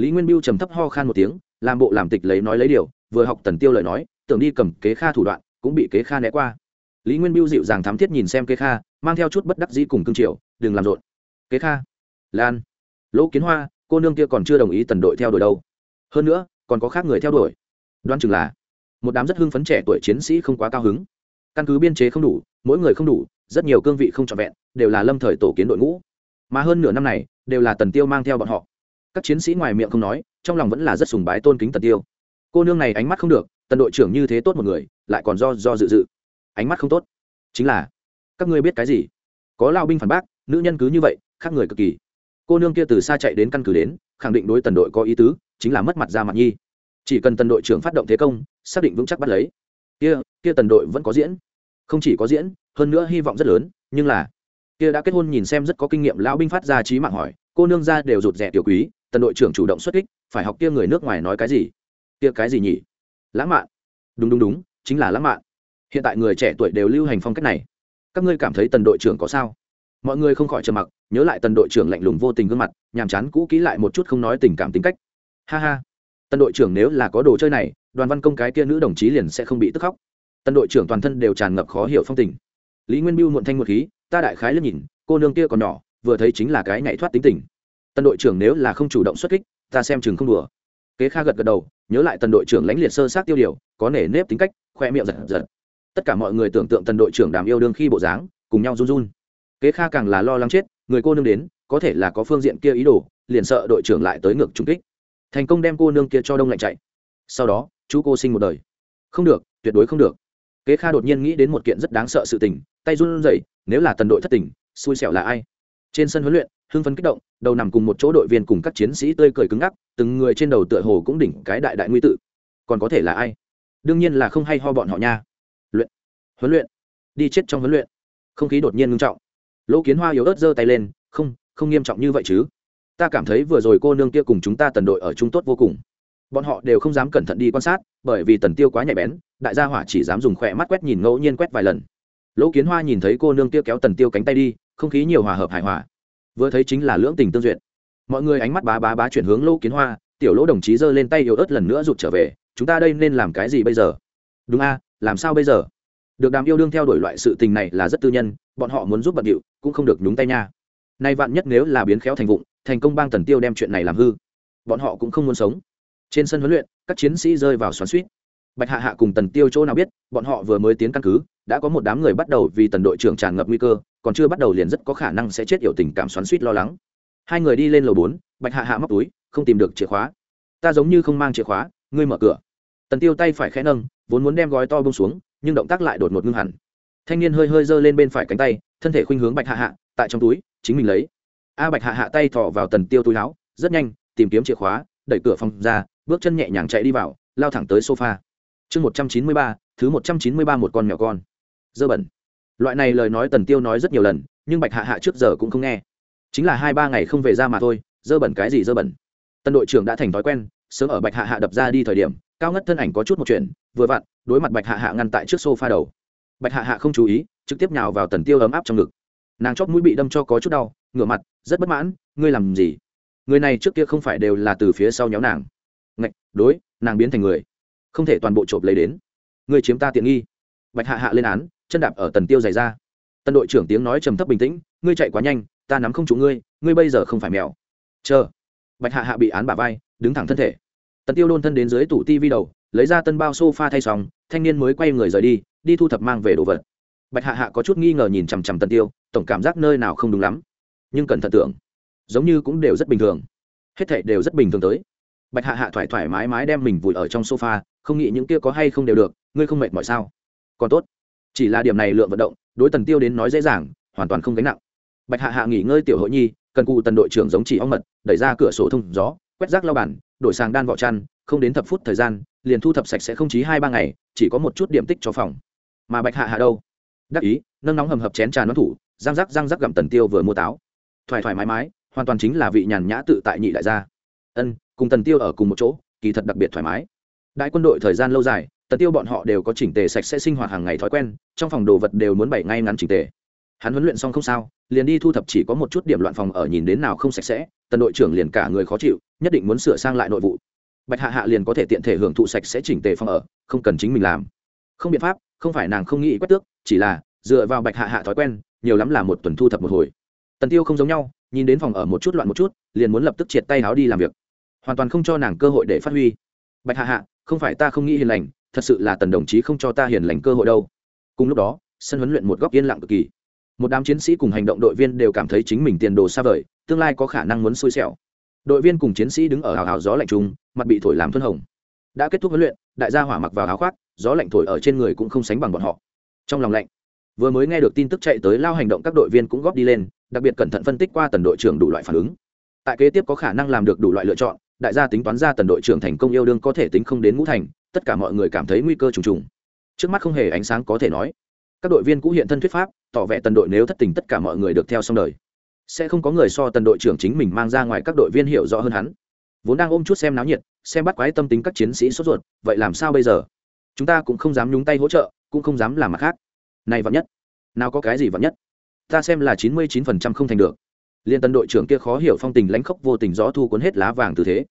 lý nguyên biêu trầm thấp ho khan một tiếng, làm bộ làm tịch lấy nói lấy điều, vừa học tần tiêu lời nói, tưởng đi cầm kế kha thủ đoạn, cũng bị kế kha né qua. Lý nguyên biêu dịu dàng thám thiết nhìn xem kế kha, mang theo chút bất đắc dĩ cùng cương triều, đừng làm rộn. Kế kha, lan, lỗ kiến hoa, cô nương kia còn chưa đồng ý tần đội theo đuổi đâu. Hơn nữa, còn có khác người theo đuổi. Đoan chừng là, một đám rất hưng phấn trẻ tuổi chiến sĩ không quá cao hứng. Căn cứ biên chế không đủ, mỗi người không đủ, rất nhiều cương vị không trọn vẹn, đều là lâm thời tổ kiến đội ngũ. Mà hơn nửa năm này, đều là tần tiêu mang theo bọn họ các chiến sĩ ngoài miệng không nói, trong lòng vẫn là rất sùng bái tôn kính tần tiêu. Cô nương này ánh mắt không được, tần đội trưởng như thế tốt một người, lại còn do do dự dự. Ánh mắt không tốt. Chính là, các ngươi biết cái gì? Có lao binh phản bác, nữ nhân cứ như vậy, khác người cực kỳ. Cô nương kia từ xa chạy đến căn cứ đến, khẳng định đối tần đội có ý tứ, chính là mất mặt ra mặt nhi. Chỉ cần tần đội trưởng phát động thế công, xác định vững chắc bắt lấy. Kia kia tần đội vẫn có diễn. Không chỉ có diễn, hơn nữa hy vọng rất lớn, nhưng là, kia đã kết hôn nhìn xem rất có kinh nghiệm lão binh phát ra trí mạng hỏi cô nương ra đều rụt rè tiểu quý, tần đội trưởng chủ động xuất kích, phải học kia người nước ngoài nói cái gì? Kia cái gì nhỉ? Lãng mạn. Đúng đúng đúng, chính là lãng mạn. Hiện tại người trẻ tuổi đều lưu hành phong cách này. Các ngươi cảm thấy tần đội trưởng có sao? Mọi người không khỏi trầm mặc, nhớ lại tần đội trưởng lạnh lùng vô tình gương mặt, nhàm chán cũ kỹ lại một chút không nói tình cảm tính cách. Ha ha. Tần đội trưởng nếu là có đồ chơi này, đoàn văn công cái kia nữ đồng chí liền sẽ không bị tức khóc. Tần đội trưởng toàn thân đều tràn ngập khó hiểu phong tình. Lý nguyên biêu muộn thanh một khí, ta đại khái liếc nhìn, cô nương kia còn nhỏ vừa thấy chính là cái nhảy thoát tính tình. Tần đội trưởng nếu là không chủ động xuất kích, ta xem chừng không đùa. Kế kha gật gật đầu, nhớ lại tần đội trưởng lãnh liệt sơ sát tiêu điều, có nể nếp tính cách, khoe miệng giật giật. Tất cả mọi người tưởng tượng tần đội trưởng đàm yêu đương khi bộ dáng, cùng nhau run run. Kế kha càng là lo lắng chết, người cô nương đến, có thể là có phương diện kia ý đồ, liền sợ đội trưởng lại tới ngược trung kích. Thành công đem cô nương kia cho đông lạnh chạy. Sau đó, chú cô sinh một đời. Không được, tuyệt đối không được. Kế kha đột nhiên nghĩ đến một kiện rất đáng sợ sự tình, tay run rẩy, nếu là tần đội thất tình, xui xẻo là ai? Trên sân huấn luyện, hưng phấn kích động, đầu nằm cùng một chỗ đội viên cùng các chiến sĩ tươi cười cứng ngắc, từng người trên đầu tựa hồ cũng đỉnh cái đại đại nguy tự. Còn có thể là ai? Đương nhiên là không hay ho bọn họ nha. Luyện, huấn luyện, đi chết trong huấn luyện. Không khí đột nhiên ngưng trọng. Lỗ kiến hoa yếu ớt giơ tay lên, không không nghiêm trọng như vậy chứ. Ta cảm thấy vừa rồi cô nương kia cùng chúng ta tần đội ở chung tốt vô cùng. Bọn họ đều không dám cẩn thận đi quan sát, bởi vì tần tiêu quá nhạy bén, đại gia hỏa chỉ dám dùng khỏe mắt quét nhìn ngẫu nhiên quét vài lần. Lỗ kiến hoa nhìn thấy cô nương kia kéo tần tiêu cánh tay đi không khí nhiều hòa hợp hài hòa. Vừa thấy chính là lưỡng tình tương duyệt. Mọi người ánh mắt bá bá bá chuyển hướng lỗ kiến hoa, tiểu lỗ đồng chí giơ lên tay yếu ớt lần nữa rụt trở về, chúng ta đây nên làm cái gì bây giờ? Đúng a, làm sao bây giờ? Được đàm yêu đương theo đuổi loại sự tình này là rất tư nhân, bọn họ muốn giúp bận điệu, cũng không được nhúng tay nha. Nay vạn nhất nếu là biến khéo thành vụng, thành công bang tần tiêu đem chuyện này làm hư, bọn họ cũng không muốn sống. Trên sân huấn luyện, các chiến sĩ rơi vào xoắn suýt. Bạch hạ hạ cùng tần tiêu chỗ nào biết, bọn họ vừa mới tiến căn cứ, đã có một đám người bắt đầu vì tần đội trưởng tràn ngập nguy cơ còn chưa bắt đầu liền rất có khả năng sẽ chết yểu tình cảm xoắn suýt lo lắng. Hai người đi lên lầu bốn, bạch hạ hạ móc túi, không tìm được chìa khóa. Ta giống như không mang chìa khóa, ngươi mở cửa. Tần tiêu tay phải khẽ nâng, vốn muốn đem gói to bông xuống, nhưng động tác lại đột ngột ngưng hẳn. Thanh niên hơi hơi giơ lên bên phải cánh tay, thân thể khuynh hướng bạch hạ hạ, tại trong túi, chính mình lấy. A bạch hạ hạ tay thọ vào tần tiêu túi áo, rất nhanh, tìm kiếm chìa khóa, đẩy cửa phòng ra, bước chân nhẹ nhàng chạy đi vào, lao thẳng tới sofa. Chương một trăm chín mươi ba, thứ một trăm chín mươi ba một con mèo con. Dơ bẩn loại này lời nói tần tiêu nói rất nhiều lần, nhưng bạch hạ hạ trước giờ cũng không nghe. Chính là hai ba ngày không về ra mà thôi, dơ bẩn cái gì dơ bẩn. Tân đội trưởng đã thành thói quen, sớm ở bạch hạ hạ đập ra đi thời điểm, cao ngất thân ảnh có chút một chuyện, vừa vặn, đối mặt bạch hạ hạ ngăn tại trước sofa đầu. Bạch hạ hạ không chú ý, trực tiếp nhào vào tần tiêu ấm áp trong ngực. Nàng chóp mũi bị đâm cho có chút đau, ngửa mặt, rất bất mãn, ngươi làm gì? Người này trước kia không phải đều là từ phía sau nhéo nàng. Ngạch, đối, nàng biến thành người. Không thể toàn bộ trộm lấy đến. Ngươi chiếm ta tiện nghi bạch hạ hạ lên án, chân đạp ở tần tiêu dày ra. Tân đội trưởng tiếng nói trầm thấp bình tĩnh, ngươi chạy quá nhanh, ta nắm không chủ ngươi ngươi bây giờ không phải mèo. Chờ. Bạch hạ hạ bị án bả vai, đứng thẳng thân thể. Tần tiêu đôn thân đến dưới tủ ti vi đầu, lấy ra tân bao sofa thay xong, thanh niên mới quay người rời đi đi thu thập mang về đồ vật. Bạch hạ hạ có chút nghi ngờ nhìn chằm chằm tần tiêu, tổng cảm giác nơi nào không đúng lắm. Nhưng cẩn thận tưởng, giống như cũng đều rất bình thường. Hết thảy đều rất bình thường tới. Bạch hạ hạ thoải thoải mái mái đem mình vùi ở trong sofa, không nghĩ những kia có hay không đều được, ngươi không mệt mỏi sao? Còn tốt. Chỉ là điểm này lượng vận động, đối tần tiêu đến nói dễ dàng, hoàn toàn không gánh nặng. Bạch hạ hạ nghỉ ngơi tiểu hội nhi, cần cụ tần đội trưởng giống chỉ ong mật, đẩy ra cửa sổ thông gió, quét rác lau bàn, đổi sang đan vỏ chăn, không đến thập phút thời gian, liền thu thập sạch sẽ không chí hai ba ngày, chỉ có một chút điểm tích cho phòng. Mà bạch hạ hạ đâu? Đắc ý, nâng nóng hầm hập chén trà nón thủ, răng rắc răng rắc gặm tần tiêu vừa mua táo. Thoải thoải mái mái, hoàn toàn chính là vị nhàn nhã tự tại nhị đại gia. Ân, cùng tần tiêu ở cùng một chỗ, kỳ thật đặc biệt thoải mái. Đại quân đội thời gian lâu dài tần tiêu bọn họ đều có chỉnh tề sạch sẽ sinh hoạt hàng ngày thói quen, trong phòng đồ vật đều muốn bày ngay ngắn chỉnh tề. Hắn huấn luyện xong không sao, liền đi thu thập chỉ có một chút điểm loạn phòng ở nhìn đến nào không sạch sẽ, tần đội trưởng liền cả người khó chịu, nhất định muốn sửa sang lại nội vụ. Bạch hạ hạ liền có thể tiện thể hưởng thụ sạch sẽ chỉnh tề phòng ở, không cần chính mình làm. Không biện pháp, không phải nàng không nghĩ quét tước, chỉ là dựa vào bạch hạ hạ thói quen, nhiều lắm là một tuần thu thập một hồi. Tần tiêu không giống nhau, nhìn đến phòng ở một chút loạn một chút, liền muốn lập tức triệt tay áo đi làm việc. Hoàn toàn không cho nàng cơ hội để phát huy. Bạch hạ hạ, không phải ta không nghĩ hiền lành thật sự là tần đồng chí không cho ta hiền lành cơ hội đâu. Cùng lúc đó, sân huấn luyện một góc yên lặng cực kỳ. Một đám chiến sĩ cùng hành động đội viên đều cảm thấy chính mình tiền đồ xa vời, tương lai có khả năng muốn xui xẻo. Đội viên cùng chiến sĩ đứng ở hào hào gió lạnh trùng mặt bị thổi làm thân hồng. Đã kết thúc huấn luyện, đại gia hỏa mặc vào áo khoác, gió lạnh thổi ở trên người cũng không sánh bằng bọn họ. Trong lòng lạnh, vừa mới nghe được tin tức chạy tới lao hành động các đội viên cũng góp đi lên, đặc biệt cẩn thận phân tích qua tần đội trưởng đủ loại phản ứng. Tại kế tiếp có khả năng làm được đủ loại lựa chọn, đại gia tính toán ra tần đội trưởng thành công yêu đương có thể tính không đến ngũ thành tất cả mọi người cảm thấy nguy cơ trùng trùng. Trước mắt không hề ánh sáng có thể nói. Các đội viên cũng hiện thân thuyết pháp, tỏ vẻ tần đội nếu thất tình tất cả mọi người được theo xong đời. Sẽ không có người so tần đội trưởng chính mình mang ra ngoài các đội viên hiểu rõ hơn hắn. Vốn đang ôm chút xem náo nhiệt, xem bắt quái tâm tính các chiến sĩ sốt ruột, vậy làm sao bây giờ? Chúng ta cũng không dám nhúng tay hỗ trợ, cũng không dám làm mặt khác. Này vặn nhất. Nào có cái gì vặn nhất? Ta xem là chín mươi chín phần trăm không thành được. Liên tân đội trưởng kia khó hiểu phong tình lãnh khốc vô tình gió thu cuốn hết lá vàng từ thế.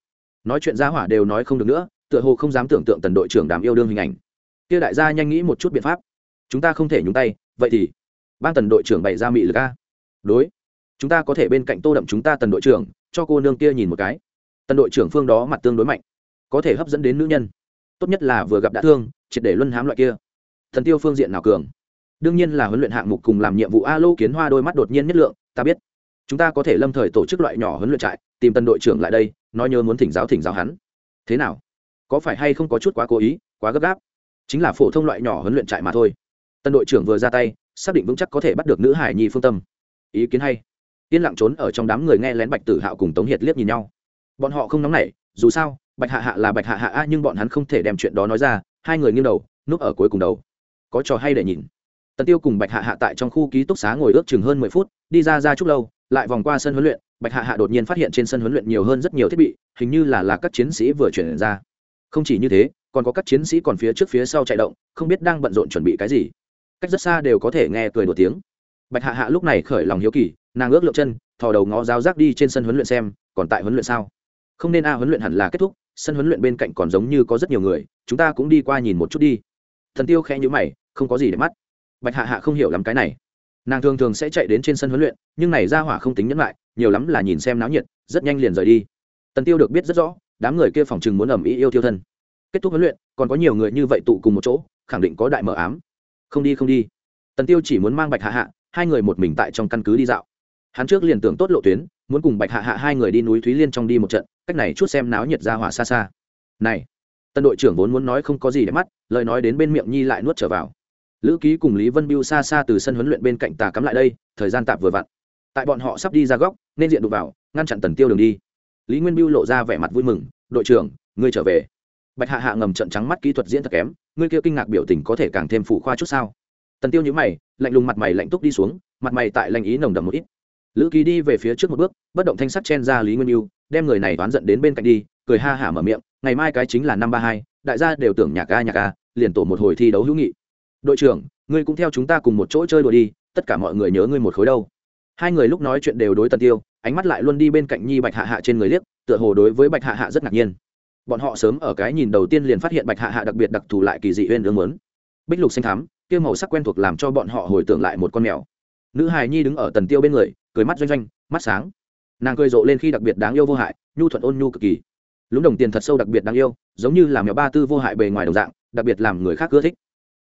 Nói chuyện ra hỏa đều nói không được nữa tựa hồ không dám tưởng tượng tần đội trưởng đàm yêu đương hình ảnh. Kia đại gia nhanh nghĩ một chút biện pháp. Chúng ta không thể nhúng tay, vậy thì ban tần đội trưởng bày ra mị lực a. Đối, chúng ta có thể bên cạnh tô đậm chúng ta tần đội trưởng, cho cô nương kia nhìn một cái. Tần đội trưởng phương đó mặt tương đối mạnh, có thể hấp dẫn đến nữ nhân. Tốt nhất là vừa gặp đã thương, triệt để luân hám loại kia. Thần tiêu phương diện nào cường? Đương nhiên là huấn luyện hạng mục cùng làm nhiệm vụ a lô kiến hoa đôi mắt đột nhiên nhất lượng, ta biết. Chúng ta có thể lâm thời tổ chức loại nhỏ huấn luyện trại, tìm tân đội trưởng lại đây, nói nhớ muốn thỉnh giáo thỉnh giáo hắn. Thế nào? Có phải hay không có chút quá cố ý, quá gấp gáp? Chính là phổ thông loại nhỏ huấn luyện trại mà thôi. Tân đội trưởng vừa ra tay, xác định vững chắc có thể bắt được nữ hải nhi phương tâm. Ý kiến hay. Yên lặng trốn ở trong đám người nghe lén bạch tử hạo cùng tống hiệt liếc nhìn nhau. Bọn họ không nóng nảy, dù sao, bạch hạ hạ là bạch hạ hạ a, nhưng bọn hắn không thể đem chuyện đó nói ra, hai người nghiêng đầu, núp ở cuối cùng đầu. Có trò hay để nhìn. Tần tiêu cùng bạch hạ hạ tại trong khu ký túc xá ngồi ước chừng hơn mười phút, đi ra ra chút lâu, lại vòng qua sân huấn luyện, bạch hạ hạ đột nhiên phát hiện trên sân huấn luyện nhiều hơn rất nhiều thiết bị, hình như là là các chiến sĩ vừa chuyển ra không chỉ như thế, còn có các chiến sĩ còn phía trước phía sau chạy động, không biết đang bận rộn chuẩn bị cái gì. Cách rất xa đều có thể nghe cười đùa tiếng. Bạch hạ hạ lúc này khởi lòng hiếu kỳ, nàng ước lượng chân, thò đầu ngó giáo giác đi trên sân huấn luyện xem, còn tại huấn luyện sao? Không nên a, huấn luyện hẳn là kết thúc, sân huấn luyện bên cạnh còn giống như có rất nhiều người, chúng ta cũng đi qua nhìn một chút đi. Thần tiêu khẽ nhữ mày, không có gì để mắt. Bạch hạ hạ không hiểu lắm cái này. Nàng thường thường sẽ chạy đến trên sân huấn luyện, nhưng này ra hỏa không tính nhẫn lại, nhiều lắm là nhìn xem náo nhiệt, rất nhanh liền rời đi. Tần tiêu được biết rất rõ đám người kia phòng chừng muốn ầm ĩ yêu tiêu thân. Kết thúc huấn luyện, còn có nhiều người như vậy tụ cùng một chỗ, khẳng định có đại mở ám. Không đi không đi. Tần tiêu chỉ muốn mang bạch hạ hạ, hai người một mình tại trong căn cứ đi dạo. Hắn trước liền tưởng tốt lộ tuyến, muốn cùng bạch hạ hạ hai người đi núi thúy liên trong đi một trận, cách này chút xem náo nhiệt ra hỏa xa xa. Này tân đội trưởng vốn muốn nói không có gì để mắt, lời nói đến bên miệng nhi lại nuốt trở vào. Lữ ký cùng lý vân biêu xa xa từ sân huấn luyện bên cạnh tà cắm lại đây, thời gian tạp vừa vặn. Tại bọn họ sắp đi ra góc, nên diện đụng vào, ngăn chặn tần tiêu đường đi lý nguyên biêu lộ ra vẻ mặt vui mừng, đội trưởng, ngươi trở về. Bạch hạ hạ ngầm trận trắng mắt kỹ thuật diễn thật kém, ngươi kia kinh ngạc biểu tình có thể càng thêm phụ khoa chút sao? Tần tiêu nhữ mày, lạnh lùng mặt mày lạnh túc đi xuống, mặt mày tại lanh ý nồng đậm một ít. Lữ ký đi về phía trước một bước, bất động thanh sắt chen ra lý nguyên biêu đem người này toán giận đến bên cạnh đi, cười ha hả mở miệng, ngày mai cái chính là năm ba hai, đại gia đều tưởng nhạc ca nhạc ca liền tổ một hồi thi đấu hữu nghị. Đội trưởng, ngươi cũng theo chúng ta cùng một chỗ chơi đùa đi, tất cả mọi người nhớ ngươi một khối đâu. Hai người lúc nói chuyện đều đối tần tiêu ánh mắt lại luôn đi bên cạnh nhi bạch hạ hạ trên người liếc, tựa hồ đối với bạch hạ hạ rất ngạc nhiên. Bọn họ sớm ở cái nhìn đầu tiên liền phát hiện bạch hạ hạ đặc biệt đặc thù lại kỳ dị uyên ương muốn. Bích lục xanh thắm, kia màu sắc quen thuộc làm cho bọn họ hồi tưởng lại một con mèo. Nữ hài nhi đứng ở tần tiêu bên người, cười mắt doanh doanh, mắt sáng. Nàng cười rộ lên khi đặc biệt đáng yêu vô hại, nhu thuận ôn nhu cực kỳ. Lúng đồng tiền thật sâu đặc biệt đáng yêu, giống như là mèo ba tư vô hại bề ngoài đồng dạng, đặc biệt làm người khác ưa thích.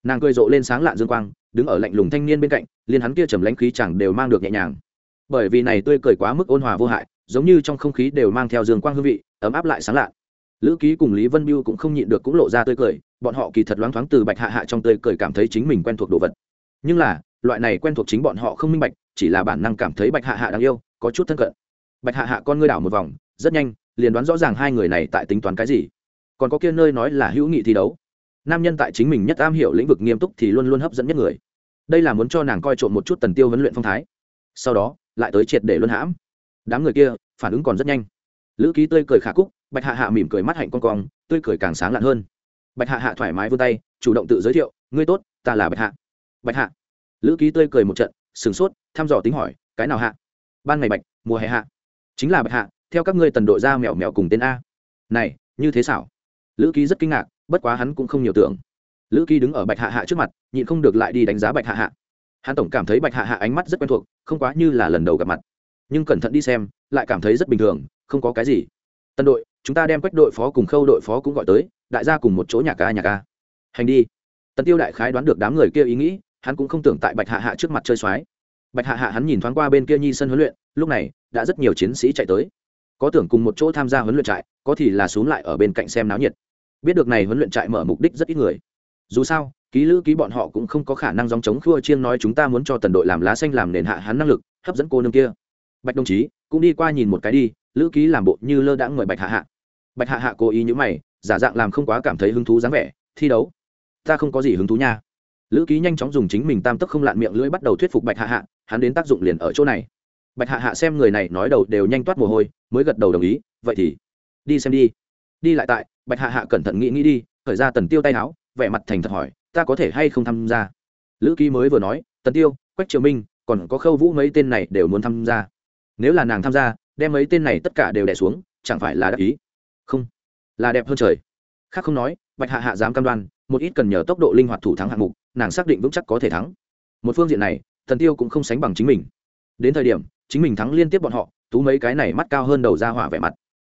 Nàng cười rộ lên sáng lạn dương quang, đứng ở lạnh lùng thanh niên bên cạnh, liền hắn kia trầm lãnh khí chẳng đều mang được nhẹ nhàng bởi vì này tươi cười quá mức ôn hòa vô hại, giống như trong không khí đều mang theo dương quang hương vị, ấm áp lại sáng lạ. lữ ký cùng lý vân biêu cũng không nhịn được cũng lộ ra tươi cười, bọn họ kỳ thật loáng thoáng từ bạch hạ hạ trong tươi cười cảm thấy chính mình quen thuộc đồ vật. Nhưng là, loại này quen thuộc chính bọn họ không minh bạch, chỉ là bản năng cảm thấy bạch hạ hạ đáng yêu, có chút thân cận. Bạch hạ hạ con ngươi đảo một vòng, rất nhanh, liền đoán rõ ràng hai người này tại tính toán cái gì. Còn có kia nơi nói là hữu nghị thi đấu. Nam nhân tại chính mình nhất am hiểu lĩnh vực nghiêm túc thì luôn luôn hấp dẫn nhất người. Đây là muốn cho nàng coi trộm một chút tần tiêu vấn luyện phong thái. Sau đó lại tới triệt để luân hãm. Đám người kia phản ứng còn rất nhanh. Lữ ký tươi cười khả cúc bạch hạ hạ mỉm cười mắt hạnh con cong, tươi cười càng sáng lạn hơn. Bạch hạ hạ thoải mái vươn tay, chủ động tự giới thiệu, ngươi tốt, ta là bạch hạ. Bạch hạ? Lữ ký tươi cười một trận, sửng sốt, thăm dò tính hỏi, cái nào hạ? Ban ngày bạch, mùa hè hạ. Chính là bạch hạ, theo các ngươi tần đội ra mèo mèo cùng tên a. Này, như thế xảo. Lữ ký rất kinh ngạc, bất quá hắn cũng không nhiều tưởng. Lữ ký đứng ở bạch hạ hạ trước mặt, nhịn không được lại đi đánh giá bạch hạ hạ hắn tổng cảm thấy bạch hạ hạ ánh mắt rất quen thuộc, không quá như là lần đầu gặp mặt. Nhưng cẩn thận đi xem, lại cảm thấy rất bình thường, không có cái gì. Tân đội, chúng ta đem quách đội phó cùng khâu đội phó cũng gọi tới, đại gia cùng một chỗ nhà ca nhà ca. Hành đi. Tần tiêu đại khái đoán được đám người kia ý nghĩ, hắn cũng không tưởng tại bạch hạ hạ trước mặt chơi soái bạch hạ hạ hắn nhìn thoáng qua bên kia nhi sân huấn luyện, lúc này, đã rất nhiều chiến sĩ chạy tới. Có tưởng cùng một chỗ tham gia huấn luyện trại, có thì là xuống lại ở bên cạnh xem náo nhiệt. Biết được này huấn luyện trại mở mục đích rất ít người dù sao, ký lữ ký bọn họ cũng không có khả năng dòng chống khua chiêng nói chúng ta muốn cho tần đội làm lá xanh làm nền hạ hắn năng lực, hấp dẫn cô nương kia. Bạch đồng chí, cũng đi qua nhìn một cái đi, lữ ký làm bộ như lơ đãng người bạch hạ hạ. Bạch hạ hạ cố ý nhữ mày, giả dạng làm không quá cảm thấy hứng thú dáng vẻ, thi đấu. Ta không có gì hứng thú nha. Lữ ký nhanh chóng dùng chính mình tam tức không lạn miệng lưỡi bắt đầu thuyết phục bạch hạ hạ, hắn đến tác dụng liền ở chỗ này. Bạch hạ hạ xem người này nói đầu đều nhanh toát mồ hôi, mới gật đầu đồng ý, vậy thì đi xem đi. Đi lại tại, bạch hạ hạ cẩn thận nghĩ nghĩ đi, khởi ra tần tiêu tay áo vẻ mặt thành thật hỏi, ta có thể hay không tham gia? Lữ ký mới vừa nói, tần tiêu, quách triều minh, còn có khâu vũ mấy tên này đều muốn tham gia. Nếu là nàng tham gia, đem mấy tên này tất cả đều đẻ xuống, chẳng phải là đắc ý? Không, là đẹp hơn trời. Khác không nói, bạch hạ hạ dám cam đoan, một ít cần nhờ tốc độ linh hoạt thủ thắng hạng mục, nàng xác định vững chắc có thể thắng. Một phương diện này thần tiêu cũng không sánh bằng chính mình. Đến thời điểm, chính mình thắng liên tiếp bọn họ, tú mấy cái này mắt cao hơn đầu ra hỏa vẻ mặt,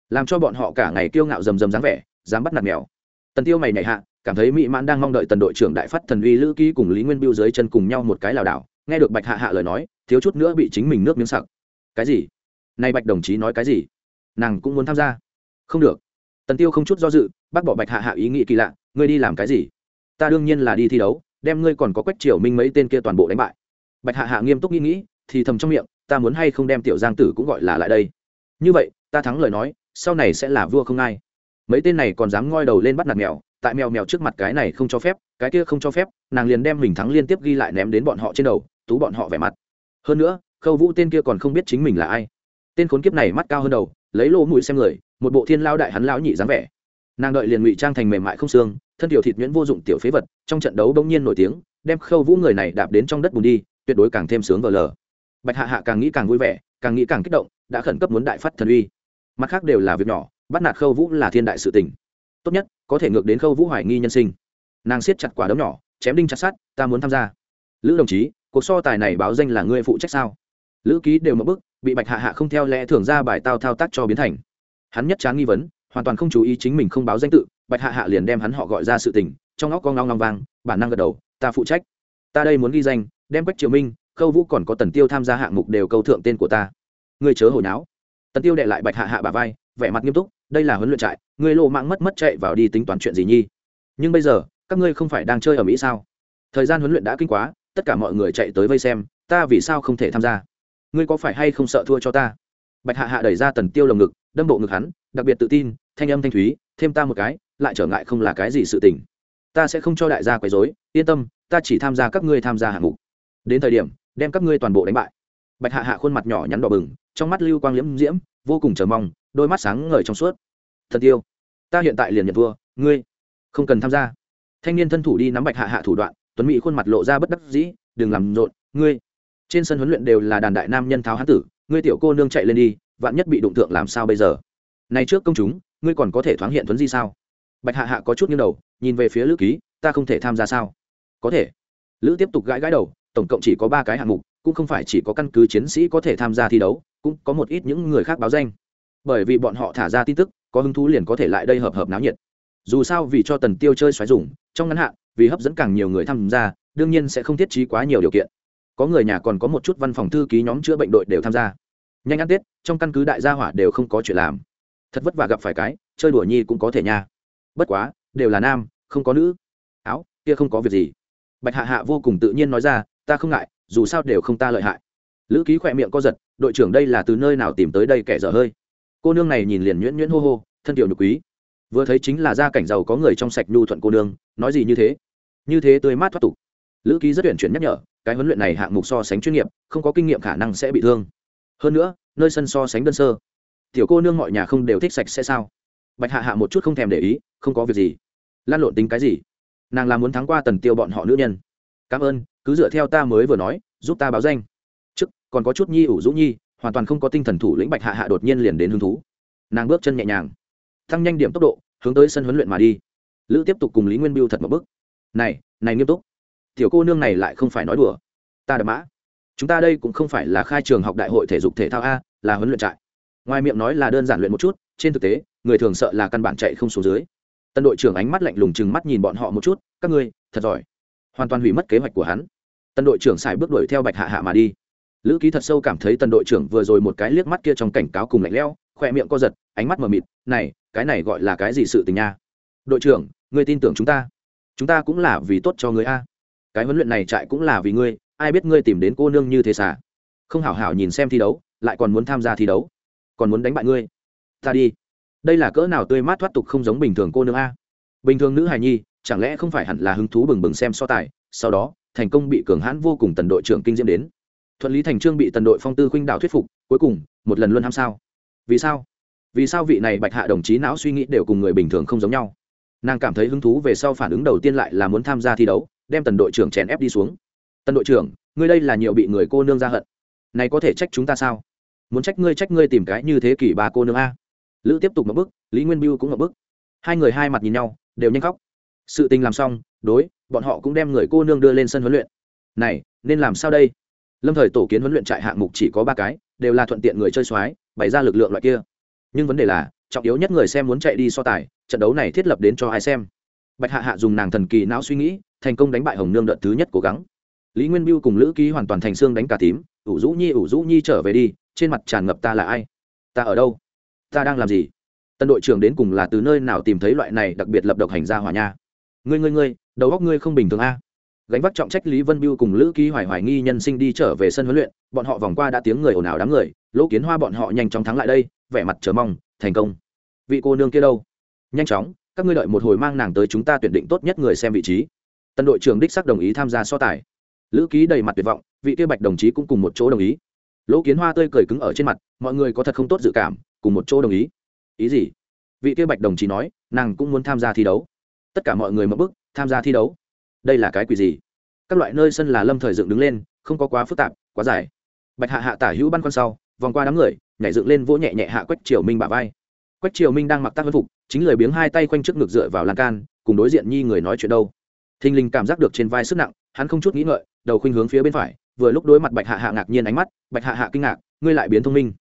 làm cho bọn họ cả ngày kiêu ngạo rầm rầm dáng vẻ, dám bắt nạt mèo. Tần tiêu mày nhảy hạ cảm thấy mỹ mãn đang mong đợi tần đội trưởng đại phát thần uy lữ ký cùng lý nguyên biêu dưới chân cùng nhau một cái lảo đảo, nghe được bạch hạ hạ lời nói, thiếu chút nữa bị chính mình nước miếng sặc. Cái gì? Nay bạch đồng chí nói cái gì? Nàng cũng muốn tham gia. Không được. Tần tiêu không chút do dự, bác bỏ bạch hạ hạ ý nghĩ kỳ lạ, ngươi đi làm cái gì? Ta đương nhiên là đi thi đấu, đem ngươi còn có quách triều minh mấy tên kia toàn bộ đánh bại. Bạch hạ hạ nghiêm túc nghĩ nghĩ, thì thầm trong miệng, ta muốn hay không đem tiểu giang tử cũng gọi là lại đây? Như vậy, ta thắng lời nói, sau này sẽ là vua không ai. Mấy tên này còn dám ngoi đầu lên bắt nạt mèo tại mèo mèo trước mặt cái này không cho phép, cái kia không cho phép, nàng liền đem mình thắng liên tiếp ghi lại ném đến bọn họ trên đầu, tú bọn họ vẻ mặt. Hơn nữa, khâu vũ tên kia còn không biết chính mình là ai. Tên khốn kiếp này mắt cao hơn đầu, lấy lỗ mũi xem người, một bộ thiên lao đại hắn lão nhị dáng vẻ. Nàng đợi liền ngụy trang thành mềm mại không xương, thân tiểu thịt nhuyễn vô dụng tiểu phế vật, trong trận đấu bỗng nhiên nổi tiếng, đem khâu vũ người này đạp đến trong đất bùn đi, tuyệt đối càng thêm sướng vờ lờ. Bạch hạ hạ càng nghĩ càng vui vẻ, càng nghĩ càng kích động, đã khẩn cấp muốn đại phát thần uy. Mặt khác đều là việc nhỏ, bắt nạt khâu vũ là thiên đại sự tình tốt nhất, có thể ngược đến khâu vũ hoài nghi nhân sinh. Nàng siết chặt quả đấm nhỏ, chém đinh chặt sát ta muốn tham gia. Lữ đồng chí, cuộc so tài này báo danh là ngươi phụ trách sao? Lữ ký đều mất bức, bị bạch hạ hạ không theo lẽ thường ra bài tao thao tác cho biến thành. Hắn nhất tráng nghi vấn, hoàn toàn không chú ý chính mình không báo danh tự, bạch hạ hạ liền đem hắn họ gọi ra sự tình, trong óc con ngong ngong vang, bản năng gật đầu, ta phụ trách. Ta đây muốn ghi danh, đem quách triều minh, khâu vũ còn có tần tiêu tham gia hạng mục đều câu thượng tên của ta. Ngươi chớ hồi náo. Tần tiêu đệ lại bạch hạ hạ bà vai, vẻ mặt nghiêm túc đây là huấn luyện trại ngươi lộ mạng mất mất chạy vào đi tính toán chuyện gì nhi? Nhưng bây giờ, các ngươi không phải đang chơi ở mỹ sao? Thời gian huấn luyện đã kinh quá, tất cả mọi người chạy tới vây xem, ta vì sao không thể tham gia? Ngươi có phải hay không sợ thua cho ta? Bạch hạ hạ đẩy ra tần tiêu lồng ngực, đâm bộ ngực hắn, đặc biệt tự tin, thanh âm thanh thúy, thêm ta một cái, lại trở ngại không là cái gì sự tình. Ta sẽ không cho đại gia quấy rối, yên tâm, ta chỉ tham gia các ngươi tham gia hạng mục. Đến thời điểm, đem các ngươi toàn bộ đánh bại. Bạch hạ hạ khuôn mặt nhỏ nhắn đỏ bừng, trong mắt lưu quang liễm diễm, vô cùng chờ mong đôi mắt sáng ngời trong suốt. Thần tiêu, ta hiện tại liền nhận thua, ngươi không cần tham gia. Thanh niên thân thủ đi nắm bạch hạ hạ thủ đoạn, tuấn mỹ khuôn mặt lộ ra bất đắc dĩ, đừng làm rộn, ngươi. Trên sân huấn luyện đều là đàn đại nam nhân tháo hán tử, ngươi tiểu cô nương chạy lên đi, vạn nhất bị đụng tượng làm sao bây giờ? Nay trước công chúng, ngươi còn có thể thoáng hiện tuấn di sao? Bạch hạ hạ có chút nghiêng đầu, nhìn về phía lữ ký, ta không thể tham gia sao? Có thể. Lữ tiếp tục gãi gãi đầu, tổng cộng chỉ có ba cái hạng mục, cũng không phải chỉ có căn cứ chiến sĩ có thể tham gia thi đấu, cũng có một ít những người khác báo danh bởi vì bọn họ thả ra tin tức, có hứng thú liền có thể lại đây hợp hợp náo nhiệt. Dù sao vì cho tần tiêu chơi xoáy dùng, trong ngắn hạn, vì hấp dẫn càng nhiều người tham gia, đương nhiên sẽ không thiết trí quá nhiều điều kiện. Có người nhà còn có một chút văn phòng thư ký nhóm chữa bệnh đội đều tham gia. Nhanh ăn tết, trong căn cứ đại gia hỏa đều không có chuyện làm. Thật vất vả gặp phải cái, chơi đùa nhi cũng có thể nha. Bất quá, đều là nam, không có nữ. Áo, kia không có việc gì. Bạch hạ hạ vô cùng tự nhiên nói ra, ta không ngại, dù sao đều không ta lợi hại. Lữ ký khỏe miệng co giật, đội trưởng đây là từ nơi nào tìm tới đây kẻ dở hơi? Cô nương này nhìn liền nhuyễn nhuyễn hô hô, thân tiểu nhục quý. Vừa thấy chính là gia cảnh giàu có người trong sạch nhu thuận cô nương, nói gì như thế? Như thế tươi mát thoát tục. Lữ ký rất tuyển chuyển nhắc nhở, cái huấn luyện này hạng mục so sánh chuyên nghiệp, không có kinh nghiệm khả năng sẽ bị thương. Hơn nữa, nơi sân so sánh đơn sơ. Tiểu cô nương mọi nhà không đều thích sạch sẽ sao? Bạch hạ hạ một chút không thèm để ý, không có việc gì. Lan lộn tính cái gì? Nàng là muốn thắng qua tần tiêu bọn họ nữ nhân. Cảm ơn, cứ dựa theo ta mới vừa nói, giúp ta báo danh. Chức còn có chút nhi ủ dũ nhi hoàn toàn không có tinh thần thủ lĩnh bạch hạ hạ đột nhiên liền đến hứng thú. Nàng bước chân nhẹ nhàng, tăng nhanh điểm tốc độ, hướng tới sân huấn luyện mà đi. Lữ tiếp tục cùng lý nguyên biêu thật một bức này này nghiêm túc. Tiểu cô nương này lại không phải nói đùa. Ta đã mã. Chúng ta đây cũng không phải là khai trường học đại hội thể dục thể thao a, là huấn luyện trại. Ngoài miệng nói là đơn giản luyện một chút, trên thực tế, người thường sợ là căn bản chạy không xuống dưới. Tân đội trưởng ánh mắt lạnh lùng chừng mắt nhìn bọn họ một chút, các ngươi, thật giỏi. Hoàn toàn hủy mất kế hoạch của hắn. Tân đội trưởng xài bước đuổi theo bạch hạ hạ mà đi lữ ký thật sâu cảm thấy tân đội trưởng vừa rồi một cái liếc mắt kia trong cảnh cáo cùng lạnh lẽo khoe miệng co giật, ánh mắt mờ mịt, này, cái này gọi là cái gì sự tình nha? Đội trưởng, ngươi tin tưởng chúng ta. Chúng ta cũng là vì tốt cho người a. Cái huấn luyện này trại cũng là vì ngươi, ai biết ngươi tìm đến cô nương như thế xả? Không hảo hảo nhìn xem thi đấu, lại còn muốn tham gia thi đấu. Còn muốn đánh bại ngươi? Ta đi. Đây là cỡ nào tươi mát thoát tục không giống bình thường cô nương a? Bình thường nữ hài nhi, chẳng lẽ không phải hẳn là hứng thú bừng bừng xem so tài, sau đó, thành công bị cường hãn vô cùng tần đội trưởng kinh diễm đến? Thuận lý thành trương bị tần đội phong tư khuynh đảo thuyết phục, cuối cùng, một lần luôn ham sao. Vì sao? Vì sao vị này bạch hạ đồng chí não suy nghĩ đều cùng người bình thường không giống nhau? Nàng cảm thấy hứng thú về sau phản ứng đầu tiên lại là muốn tham gia thi đấu, đem tần đội trưởng chèn ép đi xuống. Tần đội trưởng, ngươi đây là nhiều bị người cô nương ra hận. Này có thể trách chúng ta sao? Muốn trách ngươi trách ngươi tìm cái như thế kỷ bà cô nương a. Lữ tiếp tục ngập bức, lý nguyên biêu cũng ngập bức. Hai người hai mặt nhìn nhau, đều nhanh khóc. Sự tình làm xong, đối, bọn họ cũng đem người cô nương đưa lên sân huấn luyện. Này, nên làm sao đây? Lâm thời tổ kiến huấn luyện trại hạng mục chỉ có ba cái, đều là thuận tiện người chơi soái, bày ra lực lượng loại kia. Nhưng vấn đề là, trọng yếu nhất người xem muốn chạy đi so tài, trận đấu này thiết lập đến cho ai xem. Bạch hạ hạ dùng nàng thần kỳ não suy nghĩ, thành công đánh bại hồng nương đợt thứ nhất cố gắng. Lý nguyên biêu cùng lữ ký hoàn toàn thành xương đánh cả tím, ủ rũ nhi, ủ rũ nhi trở về đi, trên mặt tràn ngập ta là ai? Ta ở đâu? Ta đang làm gì? Tân đội trưởng đến cùng là từ nơi nào tìm thấy loại này đặc biệt lập độc hành gia hỏa nha? Ngươi ngươi ngươi, đầu góc ngươi không bình thường a gánh vác trọng trách lý vân biêu cùng lữ ký hoài hoài nghi nhân sinh đi trở về sân huấn luyện, bọn họ vòng qua đã tiếng người ồn ào đám người, lỗ kiến hoa bọn họ nhanh chóng thắng lại đây, vẻ mặt chờ mong, thành công. Vị cô nương kia đâu? Nhanh chóng, các ngươi đợi một hồi mang nàng tới chúng ta tuyển định tốt nhất người xem vị trí. Tân đội trưởng đích sắc đồng ý tham gia so tài. Lữ ký đầy mặt tuyệt vọng, vị kia bạch đồng chí cũng cùng một chỗ đồng ý. Lỗ kiến hoa tươi cười cứng ở trên mặt, mọi người có thật không tốt dự cảm, cùng một chỗ đồng ý. Ý gì? Vị kia bạch đồng chí nói, nàng cũng muốn tham gia thi đấu. Tất cả mọi người mất bức tham gia thi đấu đây là cái quỷ gì? Các loại nơi sân là lâm thời dựng đứng lên, không có quá phức tạp, quá dài. Bạch hạ hạ tả hữu băn khoăn sau, vòng qua đám người, nhảy dựng lên vỗ nhẹ nhẹ hạ quách triều minh bả vai. Quách triều minh đang mặc tác vân phục, chính lời biếng hai tay quanh trước ngực dựa vào lan can, cùng đối diện nhi người nói chuyện đâu. Thình lình cảm giác được trên vai sức nặng, hắn không chút nghĩ ngợi, đầu khuynh hướng phía bên phải, vừa lúc đối mặt bạch hạ hạ ngạc nhiên ánh mắt, bạch hạ hạ kinh ngạc, ngươi lại biến thông minh.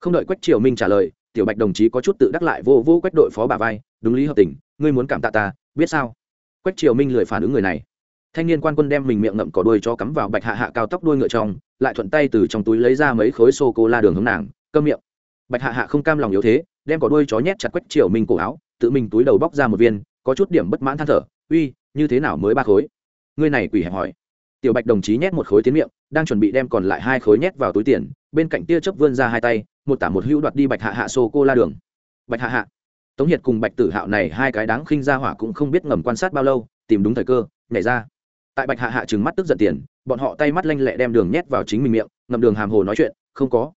Không đợi quách triều minh trả lời, tiểu bạch đồng chí có chút tự đắc lại vô vô quách đội phó bà vai, đúng lý hợp tình, ngươi muốn cảm tạ ta, biết sao? Quách triều minh lười phản ứng người này thanh niên quan quân đem mình miệng ngậm cỏ đuôi cho cắm vào bạch hạ hạ cao tóc đuôi ngựa trong, lại thuận tay từ trong túi lấy ra mấy khối sô cô la đường hướng nàng cơm miệng. Bạch hạ hạ không cam lòng yếu thế, đem cỏ đuôi chó nhét chặt quách triều minh cổ áo, tự mình túi đầu bóc ra một viên, có chút điểm bất mãn than thở, uy, như thế nào mới ba khối? Ngươi này quỷ hẹp hỏi. Tiểu bạch đồng chí nhét một khối tiến miệng, đang chuẩn bị đem còn lại hai khối nhét vào túi tiền, bên cạnh tia chớp vươn ra hai tay, một tả một hữu đoạt đi bạch hạ hạ sô cô la đường. Bạch hạ hạ, tống hiệt cùng bạch tử hạo này hai cái đáng khinh ra hỏa cũng không biết ngầm quan sát bao lâu, tìm đúng thời cơ, nhảy ra tại bạch hạ hạ trừng mắt tức giận tiền, bọn họ tay mắt lanh lẹ đem đường nhét vào chính mình miệng, ngậm đường hàm hồ nói chuyện, không có.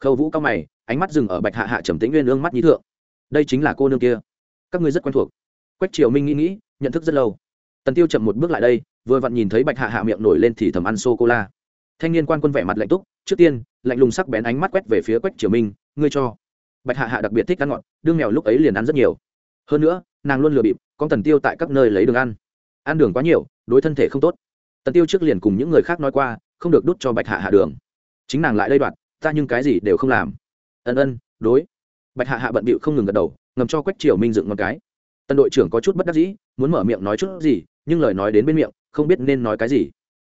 Khâu vũ cao mày, ánh mắt dừng ở bạch hạ hạ trầm tĩnh nguyên ương mắt nhí thượng. Đây chính là cô nương kia. Các ngươi rất quen thuộc. Quách triều minh nghĩ nghĩ, nhận thức rất lâu. Tần tiêu chậm một bước lại đây, vừa vặn nhìn thấy bạch hạ hạ miệng nổi lên thì thầm ăn sô cô la thanh niên quan quân vẻ mặt lạnh túc, trước tiên, lạnh lùng sắc bén ánh mắt quét về phía quách triều minh, ngươi cho. Bạch hạ hạ đặc biệt thích ăn ngọt, đương mèo lúc ấy liền ăn rất nhiều. Hơn nữa, nàng luôn lừa bịp, con tần tiêu tại các nơi lấy đường ăn ăn đường quá nhiều, đối thân thể không tốt. Tần tiêu trước liền cùng những người khác nói qua, không được đút cho bạch hạ hạ đường. Chính nàng lại đây đoạt, ta nhưng cái gì đều không làm. Ân ân, đối. Bạch hạ hạ bận bịu không ngừng gật đầu, ngầm cho quách triều minh dựng một cái. Tân đội trưởng có chút bất đắc dĩ, muốn mở miệng nói chút gì, nhưng lời nói đến bên miệng, không biết nên nói cái gì.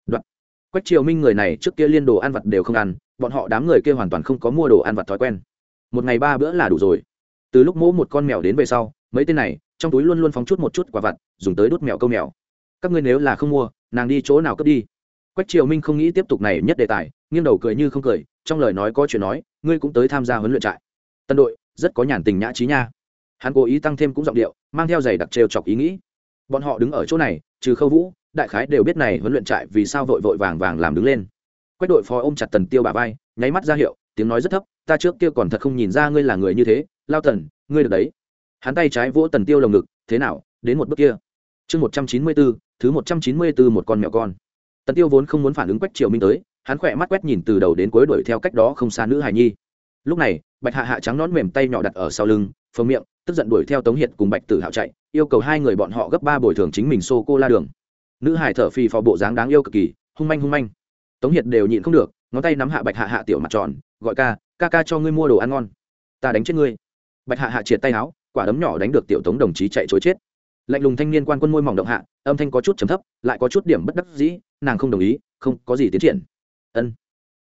Đoạn quách triều minh người này trước kia liên đồ ăn vặt đều không ăn, bọn họ đám người kia hoàn toàn không có mua đồ ăn vặt thói quen. Một ngày ba bữa là đủ rồi. Từ lúc mỗ một con mèo đến về sau, mấy tên này, trong túi luôn luôn phóng chút một chút quả vặt, dùng tới đốt mèo câu mèo các ngươi nếu là không mua, nàng đi chỗ nào cướp đi? Quách triều minh không nghĩ tiếp tục này nhất đề tài, nghiêng đầu cười như không cười, trong lời nói có chuyện nói, ngươi cũng tới tham gia huấn luyện trại. Tân đội, rất có nhàn tình nhã trí nha. Hắn cố ý tăng thêm cũng giọng điệu, mang theo giày đặc trêu chọc ý nghĩ. Bọn họ đứng ở chỗ này, trừ khâu vũ, đại khái đều biết này huấn luyện trại vì sao vội vội vàng vàng làm đứng lên. Quách đội phó ôm chặt tần tiêu bà vai, nháy mắt ra hiệu, tiếng nói rất thấp, ta trước kia còn thật không nhìn ra ngươi là người như thế, lao tần, ngươi được đấy. Hắn tay trái vỗ tần tiêu lồng ngực, thế nào, đến một bước kia? Chương một trăm chín mươi bốn, thứ một trăm chín mươi bốn một con mèo con. Tần tiêu vốn không muốn phản ứng quách triều minh tới, hắn khỏe mắt quét nhìn từ đầu đến cuối đuổi theo cách đó không xa nữ hài nhi. Lúc này, bạch hạ hạ trắng nón mềm tay nhỏ đặt ở sau lưng, phồng miệng, tức giận đuổi theo tống hiệt cùng bạch tử hạo chạy, yêu cầu hai người bọn họ gấp ba bồi thường chính mình xô cô la đường. Nữ hải thở phì phò bộ dáng đáng yêu cực kỳ, hung manh hung manh. Tống hiệt đều nhịn không được, ngón tay nắm hạ bạch hạ hạ tiểu mặt tròn, gọi ca ca ca cho ngươi mua đồ ăn ngon. Ta đánh chết ngươi. Bạch hạ hạ triệt tay áo quả đấm nhỏ đánh được tiểu tống đồng chí chạy chối chết lạnh lùng thanh niên quan quân môi mỏng động hạ, âm thanh có chút trầm thấp, lại có chút điểm bất đắc dĩ, nàng không đồng ý, không có gì tiến triển. Ân.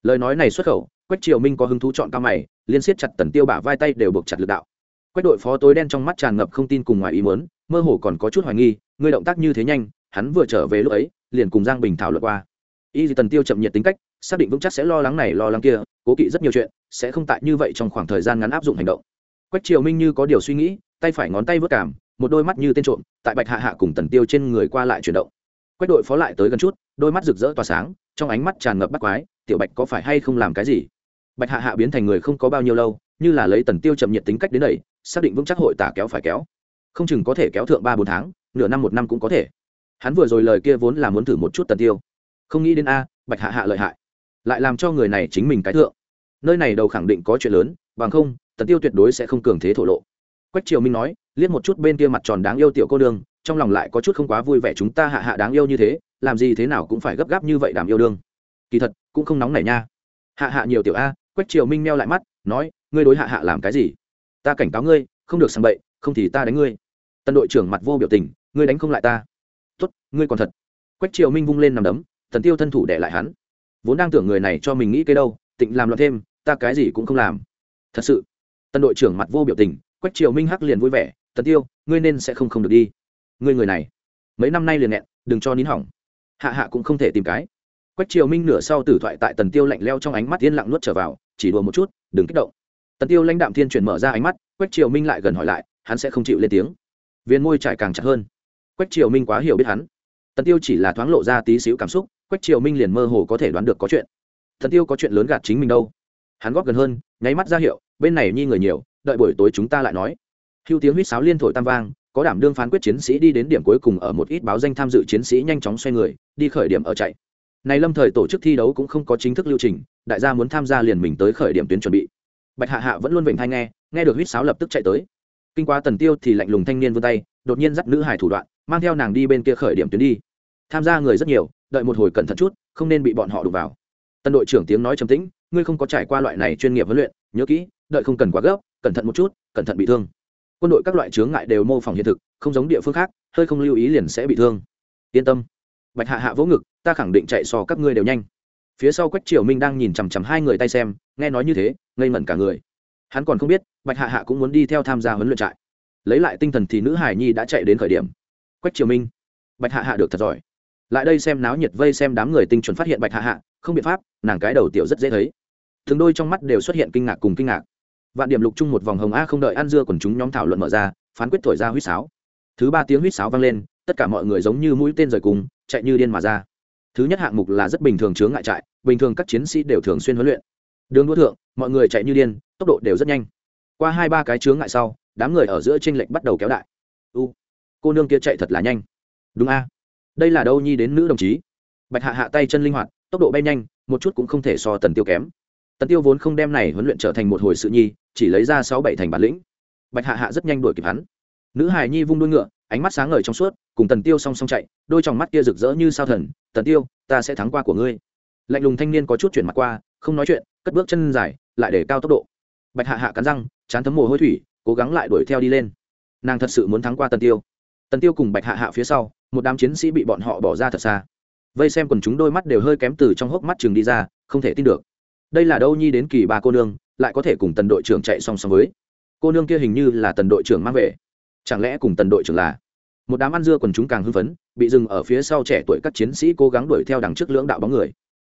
Lời nói này xuất khẩu, quách triều minh có hứng thú chọn cao mày, liên siết chặt tần tiêu bả vai tay đều buộc chặt lực đạo. Quách đội phó tối đen trong mắt tràn ngập không tin cùng ngoài ý muốn, mơ hồ còn có chút hoài nghi ngươi động tác như thế nhanh, hắn vừa trở về lúc ấy, liền cùng giang bình thảo luận qua. Y tần tiêu chậm nhiệt tính cách, xác định vững chắc sẽ lo lắng này, lo lắng kia, cố kỵ rất nhiều chuyện, sẽ không tại như vậy trong khoảng thời gian ngắn áp dụng hành động. Quách triều minh như có điều suy nghĩ, tay phải ngón tay vớt cảm một đôi mắt như tên trộm, tại bạch hạ hạ cùng tần tiêu trên người qua lại chuyển động. Quách đội phó lại tới gần chút, đôi mắt rực rỡ tỏa sáng, trong ánh mắt tràn ngập bắt quái, tiểu bạch có phải hay không làm cái gì? Bạch hạ hạ biến thành người không có bao nhiêu lâu, như là lấy tần tiêu chậm nhiệt tính cách đến đây, xác định vững chắc hội tả kéo phải kéo. Không chừng có thể kéo thượng ba bốn tháng, nửa năm một năm cũng có thể. Hắn vừa rồi lời kia vốn là muốn thử một chút tần tiêu. Không nghĩ đến a, bạch hạ hạ lợi hại. Lại làm cho người này chính mình cái thượng. Nơi này đầu khẳng định có chuyện lớn, bằng không, tần tiêu tuyệt đối sẽ không cường thế thổ lộ. Quách triều minh nói liếc một chút bên kia mặt tròn đáng yêu tiểu cô đương trong lòng lại có chút không quá vui vẻ chúng ta hạ hạ đáng yêu như thế, làm gì thế nào cũng phải gấp gáp như vậy đàm yêu đương. Kỳ thật, cũng không nóng nảy nha. Hạ hạ nhiều tiểu a, quách triều minh meo lại mắt, nói, ngươi đối hạ hạ làm cái gì? Ta cảnh cáo ngươi, không được sang bậy, không thì ta đánh ngươi. Tân đội trưởng mặt vô biểu tình, ngươi đánh không lại ta. Tốt, ngươi còn thật. Quách triều minh vung lên nằm đấm, thần tiêu thân thủ để lại hắn. Vốn đang tưởng người này cho mình nghĩ cái đâu, tịnh làm loạn thêm, ta cái gì cũng không làm. Thật sự, tân đội trưởng mặt vô biểu tình, quách triều minh hắc liền vui vẻ tần tiêu, ngươi nên sẽ không không được đi. Ngươi người này, mấy năm nay liền nghẹn, đừng cho nín hỏng. Hạ hạ cũng không thể tìm cái. Quách triều minh nửa sau tử thoại tại tần tiêu lạnh leo trong ánh mắt yên lặng nuốt trở vào, chỉ đùa một chút, đừng kích động. Tần tiêu lãnh đạm thiên chuyển mở ra ánh mắt, quách triều minh lại gần hỏi lại, hắn sẽ không chịu lên tiếng. Viên môi trải càng chặt hơn. Quách triều minh quá hiểu biết hắn. Tần tiêu chỉ là thoáng lộ ra tí xíu cảm xúc, quách triều minh liền mơ hồ có thể đoán được có chuyện. Tần tiêu có chuyện lớn gạt chính mình đâu. Hắn góp gần hơn, nháy mắt ra hiệu, bên này nhi người nhiều, đợi buổi tối chúng ta lại nói hưu tiếng huýt sáo liên thổi tam vang, có đảm đương phán quyết chiến sĩ đi đến điểm cuối cùng ở một ít báo danh tham dự chiến sĩ nhanh chóng xoay người, đi khởi điểm ở chạy. Này lâm thời tổ chức thi đấu cũng không có chính thức lưu trình, đại gia muốn tham gia liền mình tới khởi điểm tuyến chuẩn bị. Bạch hạ hạ vẫn luôn vịnh thai nghe nghe được huýt sáo lập tức chạy tới. Kinh qua tần tiêu thì lạnh lùng thanh niên vươn tay, đột nhiên dắt nữ hải thủ đoạn, mang theo nàng đi bên kia khởi điểm tuyến đi. Tham gia người rất nhiều, đợi một hồi cẩn thận chút, không nên bị bọn họ đụng vào. Tân đội trưởng tiếng nói trầm tĩnh, ngươi không có trải qua loại này chuyên nghiệp huấn luyện, nhớ kỹ, đợi không cần quá gấp, cẩn thận một chút, cẩn thận bị thương quân đội các loại chướng ngại đều mô phỏng hiện thực, không giống địa phương khác, hơi không lưu ý liền sẽ bị thương. Yên tâm. Bạch hạ hạ vỗ ngực, ta khẳng định chạy so các ngươi đều nhanh. Phía sau quách triều minh đang nhìn chằm chằm hai người tay xem, nghe nói như thế, ngây ngẩn cả người. Hắn còn không biết, bạch hạ hạ cũng muốn đi theo tham gia huấn luyện trại. Lấy lại tinh thần thì nữ hải nhi đã chạy đến khởi điểm. Quách triều minh. Bạch hạ hạ được thật giỏi. Lại đây xem náo nhiệt vây xem đám người tinh chuẩn phát hiện bạch hạ hạ, không biện pháp, nàng cái đầu tiểu rất dễ thấy. Thường đôi trong mắt đều xuất hiện kinh ngạc cùng kinh ngạc vạn điểm lục chung một vòng hồng a không đợi ăn dưa quần chúng nhóm thảo luận mở ra, phán quyết thổi ra huýt sáo. Thứ ba tiếng huýt sáo vang lên, tất cả mọi người giống như mũi tên rời cùng, chạy như điên mà ra. Thứ nhất hạng mục là rất bình thường chướng ngại trại, bình thường các chiến sĩ đều thường xuyên huấn luyện. Đường đua thượng, mọi người chạy như điên, tốc độ đều rất nhanh. Qua hai ba cái chướng ngại sau, đám người ở giữa tranh lệch bắt đầu kéo đại. U, cô nương kia chạy thật là nhanh. Đúng a. Đây là đâu nhi đến nữ đồng chí? Bạch hạ hạ tay chân linh hoạt, tốc độ bay nhanh, một chút cũng không thể so tần tiêu kém tần tiêu vốn không đem này huấn luyện trở thành một hồi sự nhi, chỉ lấy ra sáu bảy thành bản lĩnh. Bạch hạ hạ rất nhanh đuổi kịp hắn. Nữ hài nhi vung đuôi ngựa, ánh mắt sáng ngời trong suốt, cùng tần tiêu song song chạy, đôi trong mắt kia rực rỡ như sao thần, tần tiêu, ta sẽ thắng qua của ngươi. Lạnh lùng thanh niên có chút chuyển mặt qua, không nói chuyện, cất bước chân dài, lại để cao tốc độ. Bạch hạ hạ cắn răng, chán thấm mồ hôi thủy, cố gắng lại đuổi theo đi lên. Nàng thật sự muốn thắng qua tần tiêu. Tần tiêu cùng bạch hạ hạ phía sau, một đám chiến sĩ bị bọn họ bỏ ra thật xa. Vây xem quần chúng đôi mắt đều hơi kém từ trong hốc mắt trường đi ra, không thể tin được đây là đâu nhi đến kỳ ba cô nương, lại có thể cùng tần đội trưởng chạy song song với. Cô nương kia hình như là tần đội trưởng mang về. Chẳng lẽ cùng tần đội trưởng là? Một đám ăn dưa quần chúng càng hưng phấn, bị dừng ở phía sau trẻ tuổi các chiến sĩ cố gắng đuổi theo đằng trước lưỡng đạo bóng người.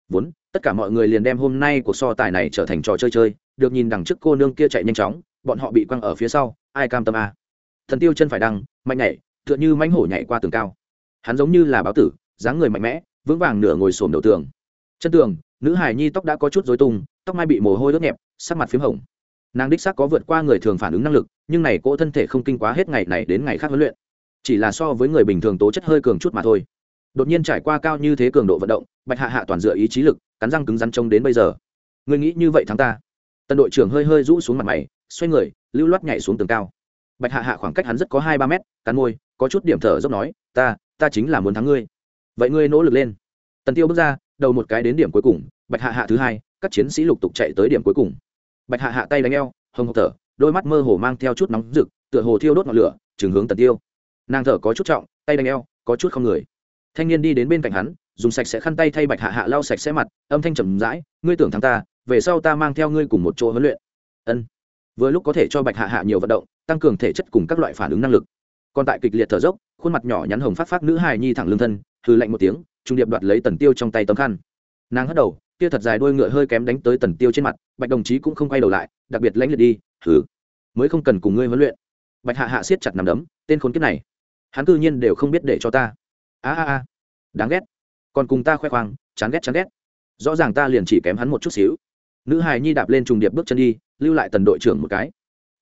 Vốn, tất cả mọi người liền đem hôm nay cuộc so tài này trở thành trò chơi chơi, được nhìn đằng trước cô nương kia chạy nhanh chóng, bọn họ bị quăng ở phía sau, ai cam tâm à. thần tiêu chân phải đăng, mạnh nhảy, tựa như mánh hổ nhảy qua tường cao. Hắn giống như là báo tử, dáng người mạnh mẽ, vững vàng nửa ngồi xổm đầu tường. Chân tường nữ hải nhi tóc đã có chút dối tung, tóc mai bị mồ hôi đốt nhẹp, sắc mặt p h í m hồng. Nàng đích xác có vượt qua người thường phản ứng năng lực, nhưng này cỗ thân thể không kinh quá hết ngày này đến ngày khác huấn luyện. Chỉ là so với người bình thường tố chất hơi cường chút mà thôi. Đột nhiên trải qua cao như thế cường độ vận động, bạch hạ hạ toàn dựa ý chí lực, cắn răng cứng rắn trông đến bây giờ. Người nghĩ như vậy thắng ta. Tân đội trưởng hơi hơi rũ xuống mặt mày, xoay người, lưu loát nhảy xuống tường cao. Bạch hạ hạ khoảng cách hắn rất có hai ba mét, cắn môi, có chút điểm thở dốc nói, ta ta chính là muốn thắng ngươi. Vậy ngươi nỗ lực lên. Tần tiêu bước ra đầu một cái đến điểm cuối cùng, bạch hạ hạ thứ hai, các chiến sĩ lục tục chạy tới điểm cuối cùng. Bạch hạ hạ tay đánh eo, hồng hộc thở, đôi mắt mơ hồ mang theo chút nóng rực, tựa hồ thiêu đốt ngọn lửa chừng hướng tần tiêu. Nàng thở có chút trọng, tay đánh eo, có chút không người. Thanh niên đi đến bên cạnh hắn, dùng sạch sẽ khăn tay thay bạch hạ hạ lau sạch sẽ mặt, âm thanh trầm rãi, ngươi tưởng thắng ta, về sau ta mang theo ngươi cùng một chỗ huấn luyện. Ân. Vừa lúc có thể cho bạch hạ hạ nhiều vận động, tăng cường thể chất cùng các loại phản ứng năng lực. Còn tại kịch liệt thở dốc, khuôn mặt nhỏ nhắn hồng phát phát nữ hài nhi thẳng lương thân hư lạnh một tiếng trung điệp đoạt lấy tần tiêu trong tay tấm khăn. Nàng hất đầu, kia thật dài đuôi ngựa hơi kém đánh tới tần tiêu trên mặt, bạch đồng chí cũng không quay đầu lại, đặc biệt lãnh liệt đi thử mới không cần cùng ngươi huấn luyện. Bạch hạ hạ siết chặt nằm đấm, tên khốn kiếp này, hắn cư nhiên đều không biết để cho ta. A a a, đáng ghét. Còn cùng ta khoe khoang, chán ghét chán ghét. Rõ ràng ta liền chỉ kém hắn một chút xíu. Nữ hài nhi đạp lên trùng điệp bước chân đi, lưu lại tần đội trưởng một cái.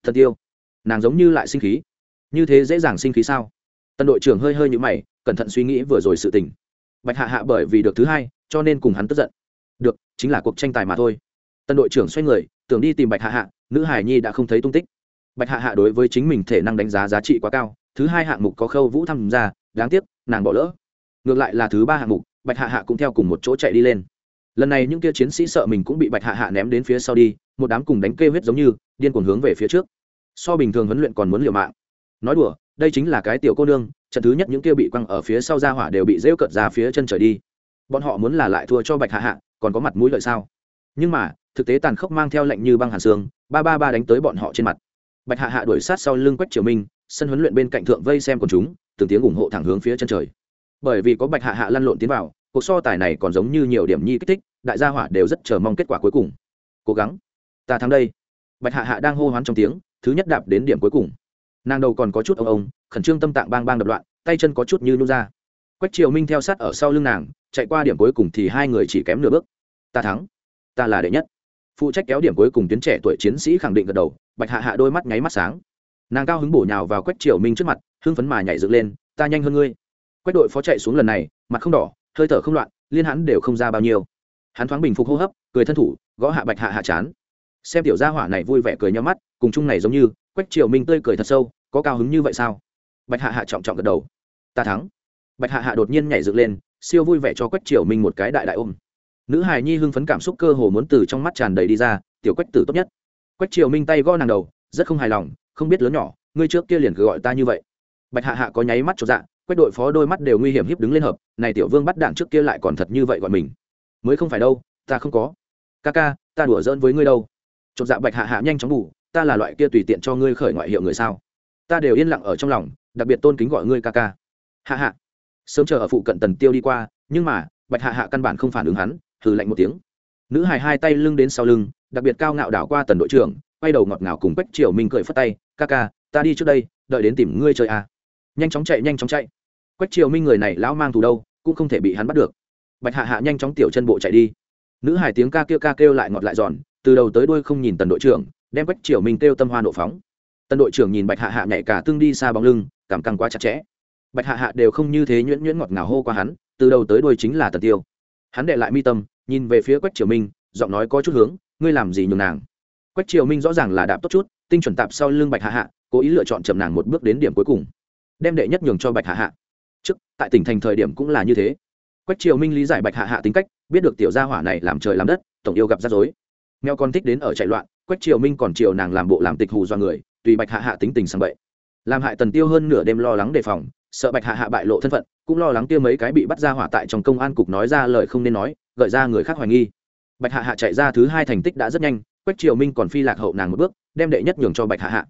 Thần tiêu, nàng giống như lại sinh khí. Như thế dễ dàng sinh khí sao? Tần đội trưởng hơi hơi như mày, cẩn thận suy nghĩ vừa rồi sự tình bạch hạ hạ bởi vì được thứ hai, cho nên cùng hắn tức giận. Được, chính là cuộc tranh tài mà thôi. Tân đội trưởng xoay người, tưởng đi tìm bạch hạ hạ, nữ hải nhi đã không thấy tung tích. Bạch hạ hạ đối với chính mình thể năng đánh giá giá trị quá cao, thứ hai hạng mục có khâu vũ tham gia, đáng tiếc, nàng bỏ lỡ. Ngược lại là thứ ba hạng mục, bạch hạ hạ cũng theo cùng một chỗ chạy đi lên. Lần này những kia chiến sĩ sợ mình cũng bị bạch hạ hạ ném đến phía sau đi, một đám cùng đánh kê huyết giống như, điên cuồng hướng về phía trước. So bình thường huấn luyện còn muốn liều mạng. Nói đùa, đây chính là cái tiểu cô nương trận thứ nhất những kia bị quăng ở phía sau ra hỏa đều bị rêu cợt ra phía chân trời đi. Bọn họ muốn là lại thua cho bạch hạ hạ, còn có mặt mũi lợi sao? Nhưng mà, thực tế tàn khốc mang theo lệnh như băng hàn xương, ba ba ba đánh tới bọn họ trên mặt. Bạch hạ hạ đuổi sát sau lưng quách triều minh, sân huấn luyện bên cạnh thượng vây xem quần chúng, từng tiếng ủng hộ thẳng hướng phía chân trời. Bởi vì có bạch hạ hạ lăn lộn tiến vào, cuộc so tài này còn giống như nhiều điểm nhi kích thích, đại gia hỏa đều rất chờ mong kết quả cuối cùng. Cố gắng, ta thắng đây. Bạch hạ hạ đang hô hoán trong tiếng, thứ nhất đạp đến điểm cuối cùng nàng đầu còn có chút ông ông, khẩn trương tâm tạng bang bang đập loạn, tay chân có chút như nung ra. Quách triều minh theo sát ở sau lưng nàng, chạy qua điểm cuối cùng thì hai người chỉ kém nửa bước. Ta thắng, ta là đệ nhất. Phụ trách kéo điểm cuối cùng tuyến trẻ tuổi chiến sĩ khẳng định gật đầu, bạch hạ hạ đôi mắt nháy mắt sáng. Nàng cao hứng bổ nhào vào quách triều minh trước mặt, hưng phấn mà nhảy dựng lên, ta nhanh hơn ngươi. Quách đội phó chạy xuống lần này, mặt không đỏ, hơi thở không loạn, liên hắn đều không ra bao nhiêu. Hắn thoáng bình phục hô hấp, cười thân thủ, gõ hạ bạch hạ hạ chán. Xem tiểu gia hỏa này vui vẻ cười nhau mắt, cùng chung này giống như quách triều minh tươi cười thật sâu, có cao hứng như vậy sao? Bạch hạ hạ trọng trọng gật đầu. Ta thắng. Bạch hạ hạ đột nhiên nhảy dựng lên, siêu vui vẻ cho quách triều minh một cái đại đại ôm. Nữ hài nhi hưng phấn cảm xúc cơ hồ muốn từ trong mắt tràn đầy đi ra, tiểu quách tử tốt nhất. Quách triều minh tay gõ nàng đầu, rất không hài lòng, không biết lớn nhỏ, ngươi trước kia liền cứ gọi ta như vậy. Bạch hạ hạ có nháy mắt cho dạ quách đội phó đôi mắt đều nguy hiểm hiếp đứng lên hợp, này tiểu vương bắt đạn trước kia lại còn thật như vậy gọi mình. Mới không phải đâu, ta không có. Ca ca, ta đùa giỡn với ngươi đâu. Chột dạ bạch hạ hạ nhanh chóng ngủ ta là loại kia tùy tiện cho ngươi khởi ngoại hiệu người sao? Ta đều yên lặng ở trong lòng, đặc biệt tôn kính gọi ngươi ca ca. Hạ hạ. Sớm chờ ở phụ cận tần tiêu đi qua, nhưng mà, bạch hạ hạ căn bản không phản ứng hắn, hừ lạnh một tiếng. Nữ hài hai tay lưng đến sau lưng, đặc biệt cao ngạo đảo qua tần đội trưởng, quay đầu ngọt ngào cùng quách triều minh cười phất tay, ca ca, ta đi trước đây, đợi đến tìm ngươi chơi à. nhanh chóng chạy, nhanh chóng chạy. Quách triều minh người này lão mang thù đâu, cũng không thể bị hắn bắt được. Bạch hạ hạ nhanh chóng tiểu chân bộ chạy đi. Nữ hải tiếng ca kêu ca kêu lại ngọt lại giòn, từ đầu tới đuôi không nhìn tần đội trưởng đem quách triều minh kêu tâm hoa nộ phóng. Tần đội trưởng nhìn bạch hạ hạ nhảy cả tương đi xa bóng lưng, cảm căng quá chặt chẽ. Bạch hạ hạ đều không như thế nhuyễn nhuyễn ngọt ngào hô qua hắn, từ đầu tới đuôi chính là tần tiêu. Hắn đệ lại mi tâm, nhìn về phía quách triều minh, giọng nói có chút hướng, ngươi làm gì nhường nàng? Quách triều minh rõ ràng là đạp tốt chút, tinh chuẩn tạp sau lưng bạch hạ hạ, cố ý lựa chọn chậm nàng một bước đến điểm cuối cùng. Đem đệ nhất nhường cho bạch hạ hạ. Trước, tại tỉnh thành thời điểm cũng là như thế. Quách triều minh lý giải bạch hạ hạ tính cách, biết được tiểu gia hỏa này làm trời làm đất, tổng yêu gặp rắc rối. Mèo con thích đến ở chạy loạn quách triều minh còn triều nàng làm bộ làm tịch hù do người, tùy bạch hạ hạ tính tình sang bậy. Làm hại tần tiêu hơn nửa đêm lo lắng đề phòng, sợ bạch hạ hạ bại lộ thân phận, cũng lo lắng tiêu mấy cái bị bắt ra hỏa tại trong công an cục nói ra lời không nên nói, gợi ra người khác hoài nghi. Bạch hạ hạ chạy ra thứ hai thành tích đã rất nhanh, quách triều minh còn phi lạc hậu nàng một bước, đem đệ nhất nhường cho bạch hạ hạ.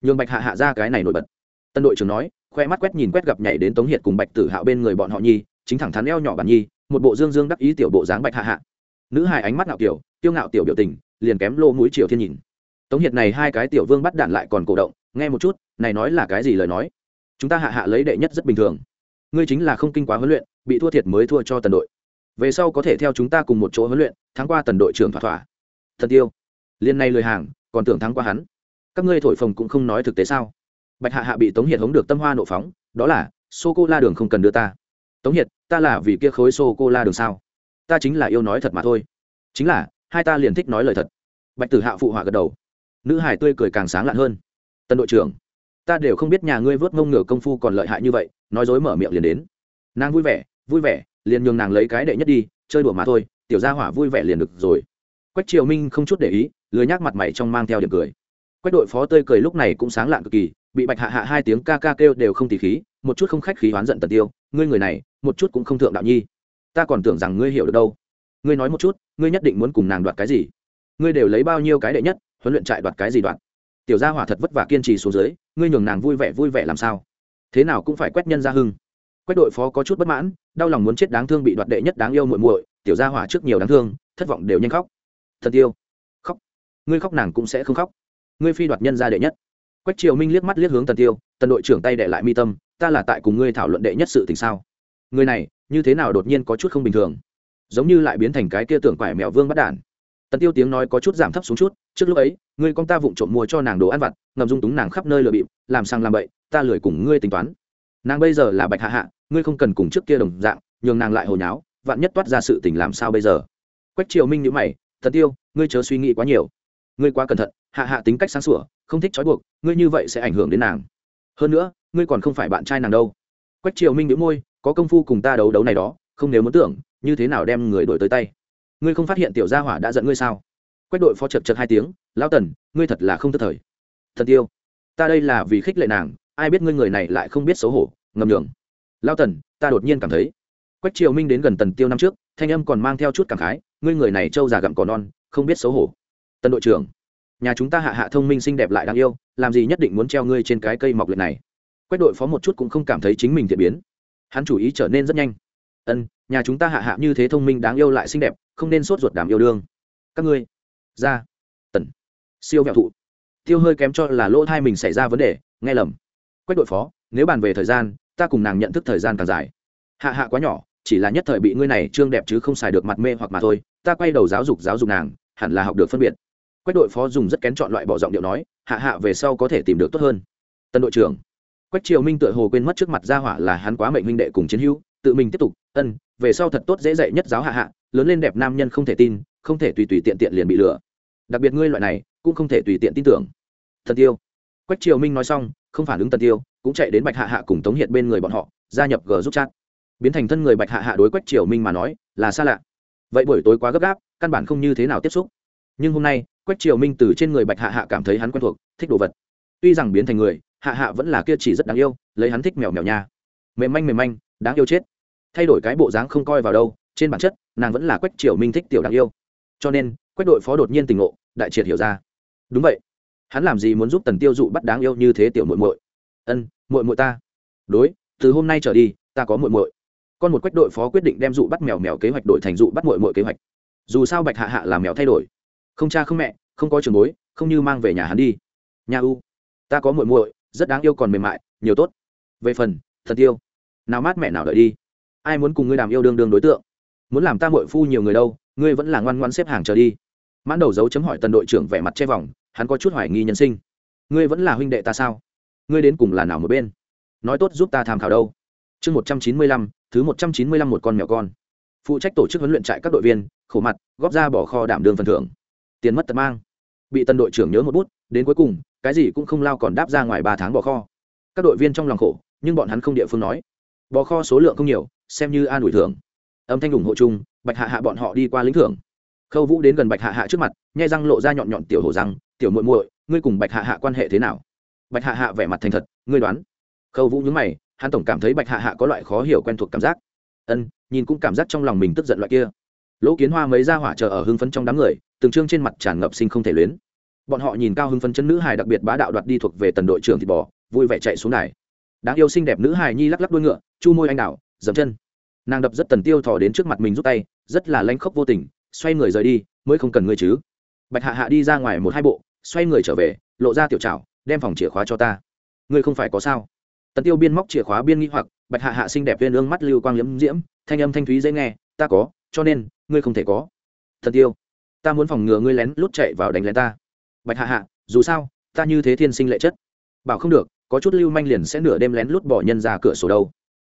Nhường bạch hạ hạ ra cái này nổi bật. Tân đội trưởng nói, khoe mắt quét nhìn quét gặp nhảy đến tống hiệt cùng bạch tử hạo bên người bọn họ nhi, chính thẳng thắn eo nhỏ bản nhi, một bộ dương dương đắc ý tiểu bộ dáng bạch hạ hạ. Nữ hài ánh mắt ngạo kiểu tiêu ngạo tiểu biểu tình liền kém lô mũi triều thiên nhìn. Tống hiệt này hai cái tiểu vương bắt đạn lại còn cổ động, nghe một chút, này nói là cái gì lời nói? Chúng ta hạ hạ lấy đệ nhất rất bình thường. Ngươi chính là không kinh quá huấn luyện, bị thua thiệt mới thua cho tần đội. Về sau có thể theo chúng ta cùng một chỗ huấn luyện, thắng qua tần đội trưởng thỏa thỏa. Thần tiêu, liên này lời hàng, còn tưởng thắng qua hắn. Các ngươi thổi phồng cũng không nói thực tế sao? Bạch hạ hạ bị tống hiệt hống được tâm hoa nộ phóng, đó là sô cô la đường không cần đưa ta. Tống hiệt, ta là vì kia khối sô cô la đường sao? Ta chính là yêu nói thật mà thôi. Chính là hai ta liền thích nói lời thật. Bạch tử hạ phụ họa gật đầu. Nữ hải tươi cười càng sáng lạn hơn. Tân đội trưởng, ta đều không biết nhà ngươi vớt ngông ngửa công phu còn lợi hại như vậy, nói dối mở miệng liền đến. Nàng vui vẻ vui vẻ, liền nhường nàng lấy cái đệ nhất đi, chơi đùa mà thôi, tiểu gia hỏa vui vẻ liền được rồi. Quách triều minh không chút để ý, lười nhác mặt mày trong mang theo điểm cười. Quách đội phó tươi cười lúc này cũng sáng lạn cực kỳ, bị bạch hạ hạ hai tiếng ca ca kêu đều không tỉ khí, một chút không khách khí oán giận tần tiêu, ngươi người này, một chút cũng không thượng đạo nhi. Ta còn tưởng rằng ngươi hiểu được đâu ngươi nói một chút ngươi nhất định muốn cùng nàng đoạt cái gì? Ngươi đều lấy bao nhiêu cái đệ nhất huấn luyện trại đoạt cái gì đoạt? Tiểu gia hỏa thật vất vả kiên trì xuống dưới ngươi nhường nàng vui vẻ vui vẻ làm sao? Thế nào cũng phải quét nhân ra hưng. Quét đội phó có chút bất mãn đau lòng muốn chết đáng thương bị đoạt đệ nhất đáng yêu muội muội tiểu gia hỏa trước nhiều đáng thương thất vọng đều nhanh khóc. Thật yêu, khóc. Ngươi khóc nàng cũng sẽ không khóc. Ngươi phi đoạt nhân ra đệ nhất. Quách triều minh liếc mắt liếc hướng tần tiêu tần đội trưởng tay đệ lại mi tâm ta là tại cùng ngươi thảo luận đệ nhất sự tình sao? Người này như thế nào đột nhiên có chút không bình thường? Giống như lại biến thành cái kia tưởng quải mèo vương bắt đản tần tiêu tiếng nói có chút giảm thấp xuống chút, trước lúc ấy, ngươi con ta vụng trộm mua cho nàng đồ ăn vặt ngầm dung túng nàng khắp nơi lừa bịp, làm sang làm bậy, ta lười cùng ngươi tính toán. Nàng bây giờ là bạch hạ hạ, ngươi không cần cùng trước kia đồng dạng, nhường nàng lại hồi nháo, vạn nhất toát ra sự tình làm sao bây giờ? Quách triều minh nhữ mày, tần tiêu, ngươi chớ suy nghĩ quá nhiều. Ngươi quá cẩn thận, hạ hạ tính cách sáng sủa, không thích trói buộc, ngươi như vậy sẽ ảnh hưởng đến nàng. Hơn nữa, ngươi còn không phải bạn trai nàng đâu. Quách triều minh nhữ môi, có công phu cùng ta đấu đấu này đó, không nếu muốn tưởng như thế nào đem người đổi tới tay? Ngươi không phát hiện tiểu gia hỏa đã giận ngươi sao? Quách đội phó chật chật hai tiếng, lão tần, ngươi thật là không thất thời. Thần tiêu, ta đây là vì khích lệ nàng, ai biết ngươi người này lại không biết xấu hổ, ngầm đường. Lão tần, ta đột nhiên cảm thấy. Quách triều minh đến gần tần tiêu năm trước, thanh âm còn mang theo chút cảm khái, ngươi người này trâu già gặm cỏ non, không biết xấu hổ. Tân đội trưởng, nhà chúng ta hạ hạ thông minh xinh đẹp lại đáng yêu, làm gì nhất định muốn treo ngươi trên cái cây mọc luyện này? Quách đội phó một chút cũng không cảm thấy chính mình thiện biến. Hắn chủ ý trở nên rất nhanh ân, nhà chúng ta hạ hạ như thế thông minh đáng yêu lại xinh đẹp, không nên sốt ruột đảm yêu đương. Các ngươi, ra, tần. Siêu vẹo thụ. Tiêu hơi kém cho là lỗ thai mình xảy ra vấn đề, nghe lầm. Quách đội phó, nếu bàn về thời gian, ta cùng nàng nhận thức thời gian càng dài. Hạ hạ quá nhỏ, chỉ là nhất thời bị ngươi này trương đẹp chứ không xài được mặt mê hoặc mà thôi, ta quay đầu giáo dục giáo dục nàng, hẳn là học được phân biệt. Quách đội phó dùng rất kén chọn loại bỏ giọng điệu nói, hạ hạ về sau có thể tìm được tốt hơn. Tân đội trưởng, quách triều minh tựa hồ quên mất trước mặt gia hỏa là hắn quá mệnh huynh đệ cùng chiến hữu tự mình tiếp tục, ân, về sau thật tốt dễ dạy nhất giáo hạ hạ, lớn lên đẹp nam nhân không thể tin, không thể tùy tùy tiện tiện liền bị lừa. Đặc biệt ngươi loại này, cũng không thể tùy tiện tin tưởng. Thần tiêu. Quách triều minh nói xong, không phản ứng tần tiêu, cũng chạy đến bạch hạ hạ cùng tống hiện bên người bọn họ, gia nhập g giúp chat. Biến thành thân người bạch hạ hạ đối quách triều minh mà nói, là xa lạ. Vậy buổi tối quá gấp gáp, căn bản không như thế nào tiếp xúc. Nhưng hôm nay, quách triều minh từ trên người bạch hạ hạ cảm thấy hắn quen thuộc, thích đồ vật. Tuy rằng biến thành người, hạ hạ vẫn là kia chỉ rất đáng yêu, lấy hắn thích mèo mèo nha. Mềm manh mềm manh, đáng yêu chết thay đổi cái bộ dáng không coi vào đâu, trên bản chất, nàng vẫn là quách triều minh thích tiểu đáng yêu. Cho nên, quách đội phó đột nhiên tình ngộ, đại triệt hiểu ra. Đúng vậy. Hắn làm gì muốn giúp tần tiêu dụ bắt đáng yêu như thế tiểu muội muội? Ân, muội muội ta. Đối, từ hôm nay trở đi, ta có muội muội. Con một quách đội phó quyết định đem dụ bắt mèo mèo kế hoạch đổi thành dụ bắt muội muội kế hoạch. Dù sao bạch hạ hạ làm mèo thay đổi. Không cha không mẹ, không có trường bối, không như mang về nhà hắn đi. Nhà u, ta có muội muội, rất đáng yêu còn mềm mại, nhiều tốt. Về phần thật tiêu, nào mát mẹ nào đợi đi ai muốn cùng ngươi đàm yêu đương đương đối tượng? Muốn làm ta mội phu nhiều người đâu, ngươi vẫn là ngoan ngoan xếp hàng chờ đi. Mãn đầu dấu chấm hỏi tần đội trưởng vẻ mặt che vòng, hắn có chút hoài nghi nhân sinh. Ngươi vẫn là huynh đệ ta sao? Ngươi đến cùng là nào một bên? Nói tốt giúp ta tham khảo đâu. Chương một trăm chín mươi lăm, thứ một trăm chín mươi lăm một con mèo con. Phụ trách tổ chức huấn luyện trại các đội viên, khổ mặt, góp ra bỏ kho đảm đương phần thưởng. Tiền mất tật mang. Bị tân đội trưởng nhớ một bút, đến cuối cùng, cái gì cũng không lao còn đáp ra ngoài ba tháng bỏ kho. Các đội viên trong lòng khổ, nhưng bọn hắn không địa phương nói. Bỏ kho số lượng không nhiều xem như an ủi thưởng. Âm thanh ủng hộ chung, bạch hạ hạ bọn họ đi qua lĩnh thưởng. Khâu vũ đến gần bạch hạ hạ trước mặt, nhai răng lộ ra nhọn nhọn tiểu hổ răng, tiểu muội muội, ngươi cùng bạch hạ hạ quan hệ thế nào? Bạch hạ hạ vẻ mặt thành thật, ngươi đoán. Khâu vũ nhướng mày, hắn tổng cảm thấy bạch hạ hạ có loại khó hiểu quen thuộc cảm giác. Ân, nhìn cũng cảm giác trong lòng mình tức giận loại kia. Lỗ kiến hoa mấy ra hỏa chờ ở hưng phấn trong đám người, từng trương trên mặt tràn ngập sinh không thể luyến. Bọn họ nhìn cao hưng phấn chân nữ hài đặc biệt bá đạo đoạt đi thuộc về tần đội trưởng thịt bò, vui vẻ chạy xuống này đáng yêu xinh đẹp nữ hài nhi lắc lắc đuôi ngựa, chu môi anh đào dậm chân. Nàng đập rất tần tiêu thò đến trước mặt mình rút tay, rất là lanh khóc vô tình, xoay người rời đi, mới không cần ngươi chứ. Bạch hạ hạ đi ra ngoài một hai bộ, xoay người trở về, lộ ra tiểu trảo, đem phòng chìa khóa cho ta. Ngươi không phải có sao? Tần tiêu biên móc chìa khóa biên nghĩ hoặc, bạch hạ hạ xinh đẹp viên ương mắt lưu quang liễm diễm, thanh âm thanh thúy dễ nghe, ta có, cho nên, ngươi không thể có. Thần tiêu, ta muốn phòng ngừa ngươi lén lút chạy vào đánh lén ta. Bạch hạ hạ, dù sao, ta như thế thiên sinh lệ chất. Bảo không được, có chút lưu manh liền sẽ nửa đêm lén lút bỏ nhân ra cửa sổ đâu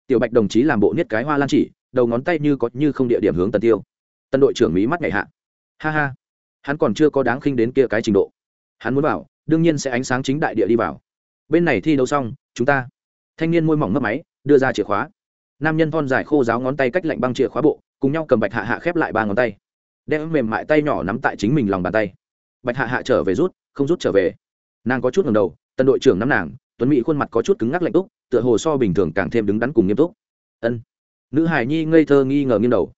tiểu bạch đồng chí làm bộ niết cái hoa lan chỉ, đầu ngón tay như có như không địa điểm hướng tần tiêu. Tân đội trưởng mỹ mắt ngày hạ. Ha ha, hắn còn chưa có đáng khinh đến kia cái trình độ. Hắn muốn bảo đương nhiên sẽ ánh sáng chính đại địa đi vào. Bên này thi đấu xong, chúng ta. Thanh niên môi mỏng mất máy, đưa ra chìa khóa. Nam nhân thon dài khô giáo ngón tay cách lạnh băng chìa khóa bộ, cùng nhau cầm bạch hạ hạ khép lại ba ngón tay. Đem mềm mại tay nhỏ nắm tại chính mình lòng bàn tay. Bạch hạ hạ trở về rút, không rút trở về. Nàng có chút ngầm đầu tân đội trưởng nắm nàng, tuấn mỹ khuôn mặt có chút cứng ngắc lạnh túc tựa hồ so bình thường càng thêm đứng đắn cùng nghiêm túc. Ân. Nữ hải nhi ngây thơ nghi ngờ nghiêng đầu.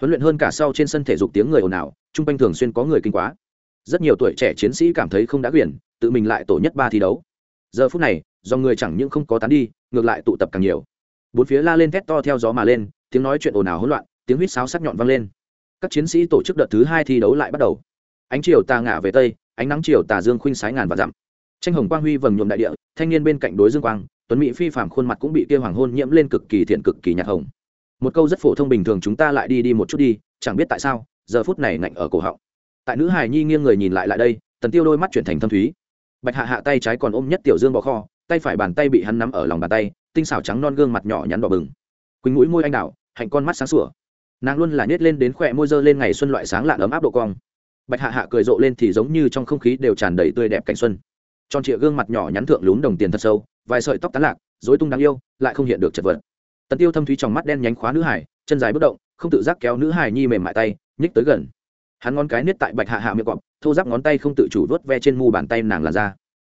Huấn luyện hơn cả sau trên sân thể dục tiếng người ồn ào chung quanh thường xuyên có người kinh quá. Rất nhiều tuổi trẻ chiến sĩ cảm thấy không đã quyền, tự mình lại tổ nhất ba thi đấu. Giờ phút này do người chẳng những không có tán đi, ngược lại tụ tập càng nhiều. Bốn phía la lên thét to theo gió mà lên, tiếng nói chuyện ồn ào hỗn loạn, tiếng huýt sáo sắc nhọn vang lên. Các chiến sĩ tổ chức đợt thứ hai thi đấu lại bắt đầu. Ánh chiều tà ngả về tây, ánh nắng chiều tà dương khuynh sái ngàn và dặm. Tranh hồng quang huy vầng nhuộm đại địa, thanh niên bên cạnh đối dương quang tuấn mỹ phi phàm khuôn mặt cũng bị kia hoàng hôn nhiễm lên cực kỳ thiện cực kỳ nhạt hồng. Một câu rất phổ thông bình thường chúng ta lại đi đi một chút đi, chẳng biết tại sao, giờ phút này ngạnh ở cổ họng. Tại nữ hài nhi nghiêng người nhìn lại lại đây, tần tiêu đôi mắt chuyển thành thâm thúy. Bạch hạ hạ tay trái còn ôm nhất tiểu dương bò kho, tay phải bàn tay bị hắn nắm ở lòng bàn tay, tinh xảo trắng non gương mặt nhỏ nhắn đỏ bừng. Quỳnh mũi môi anh đào, hạnh con mắt sáng sủa. Nàng luôn là nhét lên đến khỏe môi dơ lên ngày xuân loại sáng lạ ấm áp độ cong. Bạch hạ hạ cười rộ lên thì giống như trong không khí đều tràn đầy tươi đẹp cảnh xuân. Tròn trịa gương mặt nhỏ nhắn thượng lún đồng tiền thật sâu vài sợi tóc tán lạc dối tung đáng yêu, lại không hiện được chật vật. Tần tiêu thâm thúy trong mắt đen nhánh khóa nữ hải, chân dài bất động, không tự giác kéo nữ hải nhi mềm mại tay, nhích tới gần. Hắn ngón cái niết tại bạch hạ hạ miệng cọp, thô giáp ngón tay không tự chủ vớt ve trên mu bàn tay nàng là ra.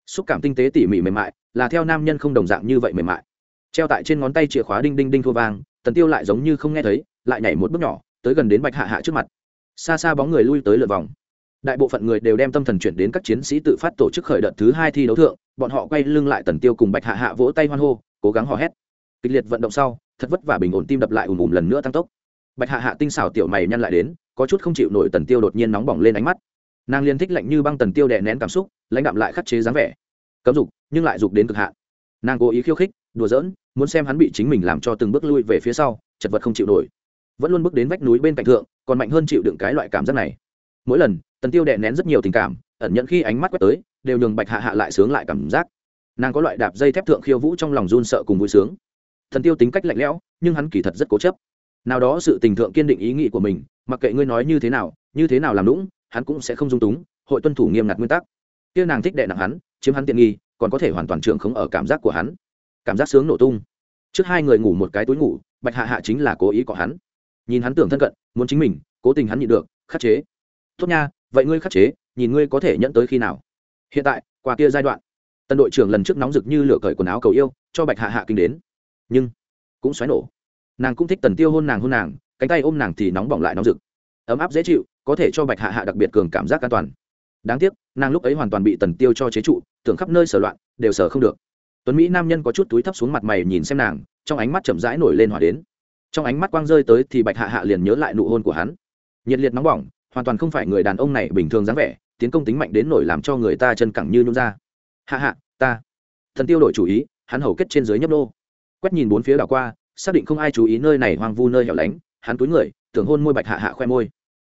Xúc cảm tinh tế tỉ mỉ mềm mại, là theo nam nhân không đồng dạng như vậy mềm mại. Treo tại trên ngón tay chìa khóa đinh đinh đinh thua vang, tần tiêu lại giống như không nghe thấy, lại nhảy một bước nhỏ, tới gần đến bạch hạ hạ trước mặt. Xa xa bóng người lui tới lượt vòng đại bộ phận người đều đem tâm thần chuyển đến các chiến sĩ tự phát tổ chức khởi đợt thứ hai thi đấu thượng, bọn họ quay lưng lại tần tiêu cùng bạch hạ hạ vỗ tay hoan hô, cố gắng hò hét. Kịch liệt vận động sau, thật vất vả bình ổn tim đập lại ùm ùm lần nữa tăng tốc. Bạch hạ hạ tinh xảo tiểu mày nhăn lại đến, có chút không chịu nổi tần tiêu đột nhiên nóng bỏng lên ánh mắt. Nàng liên thích lạnh như băng tần tiêu đè nén cảm xúc, lãnh đạm lại khắc chế dáng vẻ. Cấm dục, nhưng lại dục đến cực hạn. Nàng cố ý khiêu khích, đùa giỡn, muốn xem hắn bị chính mình làm cho từng bước lui về phía sau, chật vật không chịu nổi. Vẫn luôn bước đến vách núi bên cạnh thượng, còn mạnh hơn chịu đựng cái loại cảm giác này mỗi lần, tần tiêu đè nén rất nhiều tình cảm, ẩn nhận khi ánh mắt quét tới, đều nhường bạch hạ hạ lại sướng lại cảm giác. Nàng có loại đạp dây thép thượng khiêu vũ trong lòng run sợ cùng vui sướng. Thần tiêu tính cách lạnh lẽo, nhưng hắn kỳ thật rất cố chấp. Nào đó sự tình thượng kiên định ý nghĩ của mình, mặc kệ ngươi nói như thế nào, như thế nào làm lũng hắn cũng sẽ không dung túng, hội tuân thủ nghiêm ngặt nguyên tắc. Kia nàng thích đệ nặng hắn, chiếm hắn tiện nghi, còn có thể hoàn toàn trưởng không ở cảm giác của hắn. Cảm giác sướng nổ tung. Trước hai người ngủ một cái túi ngủ, bạch hạ hạ chính là cố ý có hắn. Nhìn hắn tưởng thân cận, muốn chính mình, cố tình hắn nhịn được, khắc chế tốt nha, vậy ngươi khắc chế, nhìn ngươi có thể nhận tới khi nào. Hiện tại, qua kia giai đoạn, tân đội trưởng lần trước nóng rực như lửa cởi quần áo cầu yêu, cho bạch hạ hạ kinh đến. Nhưng, cũng xoáy nổ. Nàng cũng thích tần tiêu hôn nàng hôn nàng, cánh tay ôm nàng thì nóng bỏng lại nóng rực. Ấm áp dễ chịu, có thể cho bạch hạ hạ đặc biệt cường cảm giác an toàn. Đáng tiếc, nàng lúc ấy hoàn toàn bị tần tiêu cho chế trụ, tưởng khắp nơi sở loạn, đều sở không được. Tuấn mỹ nam nhân có chút túi thấp xuống mặt mày nhìn xem nàng, trong ánh mắt chậm rãi nổi lên hỏa đến. Trong ánh mắt quang rơi tới thì bạch hạ hạ liền nhớ lại nụ hôn của hắn. Nhiệt liệt nóng bỏng hoàn toàn không phải người đàn ông này bình thường dáng vẻ, tiến công tính mạnh đến nổi làm cho người ta chân cẳng như nhún ra. Hạ hạ, ta. Thần tiêu đổi chủ ý, hắn hầu kết trên dưới nhấp nô. Quét nhìn bốn phía đảo qua, xác định không ai chú ý nơi này hoang vu nơi hẻo lánh, hắn túi người, tưởng hôn môi bạch hạ hạ khoe môi.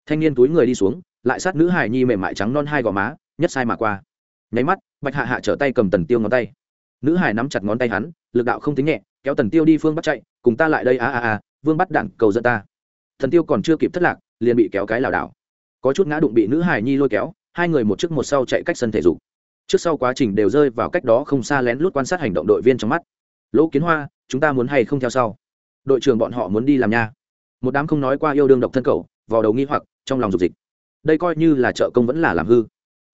Thanh niên túi người đi xuống, lại sát nữ hài nhi mềm mại trắng non hai gò má, nhất sai mà qua. Nháy mắt, bạch hạ hạ trở tay cầm tần tiêu ngón tay. Nữ hài nắm chặt ngón tay hắn, lực đạo không tính nhẹ, kéo tần tiêu đi phương bắt chạy, cùng ta lại đây, a a a, vương bắt đạn cầu dẫn ta. Thần tiêu còn chưa kịp thất lạc, liền bị kéo cái lảo đảo có chút ngã đụng bị nữ hài nhi lôi kéo, hai người một trước một sau chạy cách sân thể dục. Trước sau quá trình đều rơi vào cách đó không xa lén lút quan sát hành động đội viên trong mắt. Lỗ kiến hoa, chúng ta muốn hay không theo sau? Đội trưởng bọn họ muốn đi làm nha. Một đám không nói qua yêu đương độc thân cầu vào đầu nghi hoặc, trong lòng dục dịch. Đây coi như là trợ công vẫn là làm hư.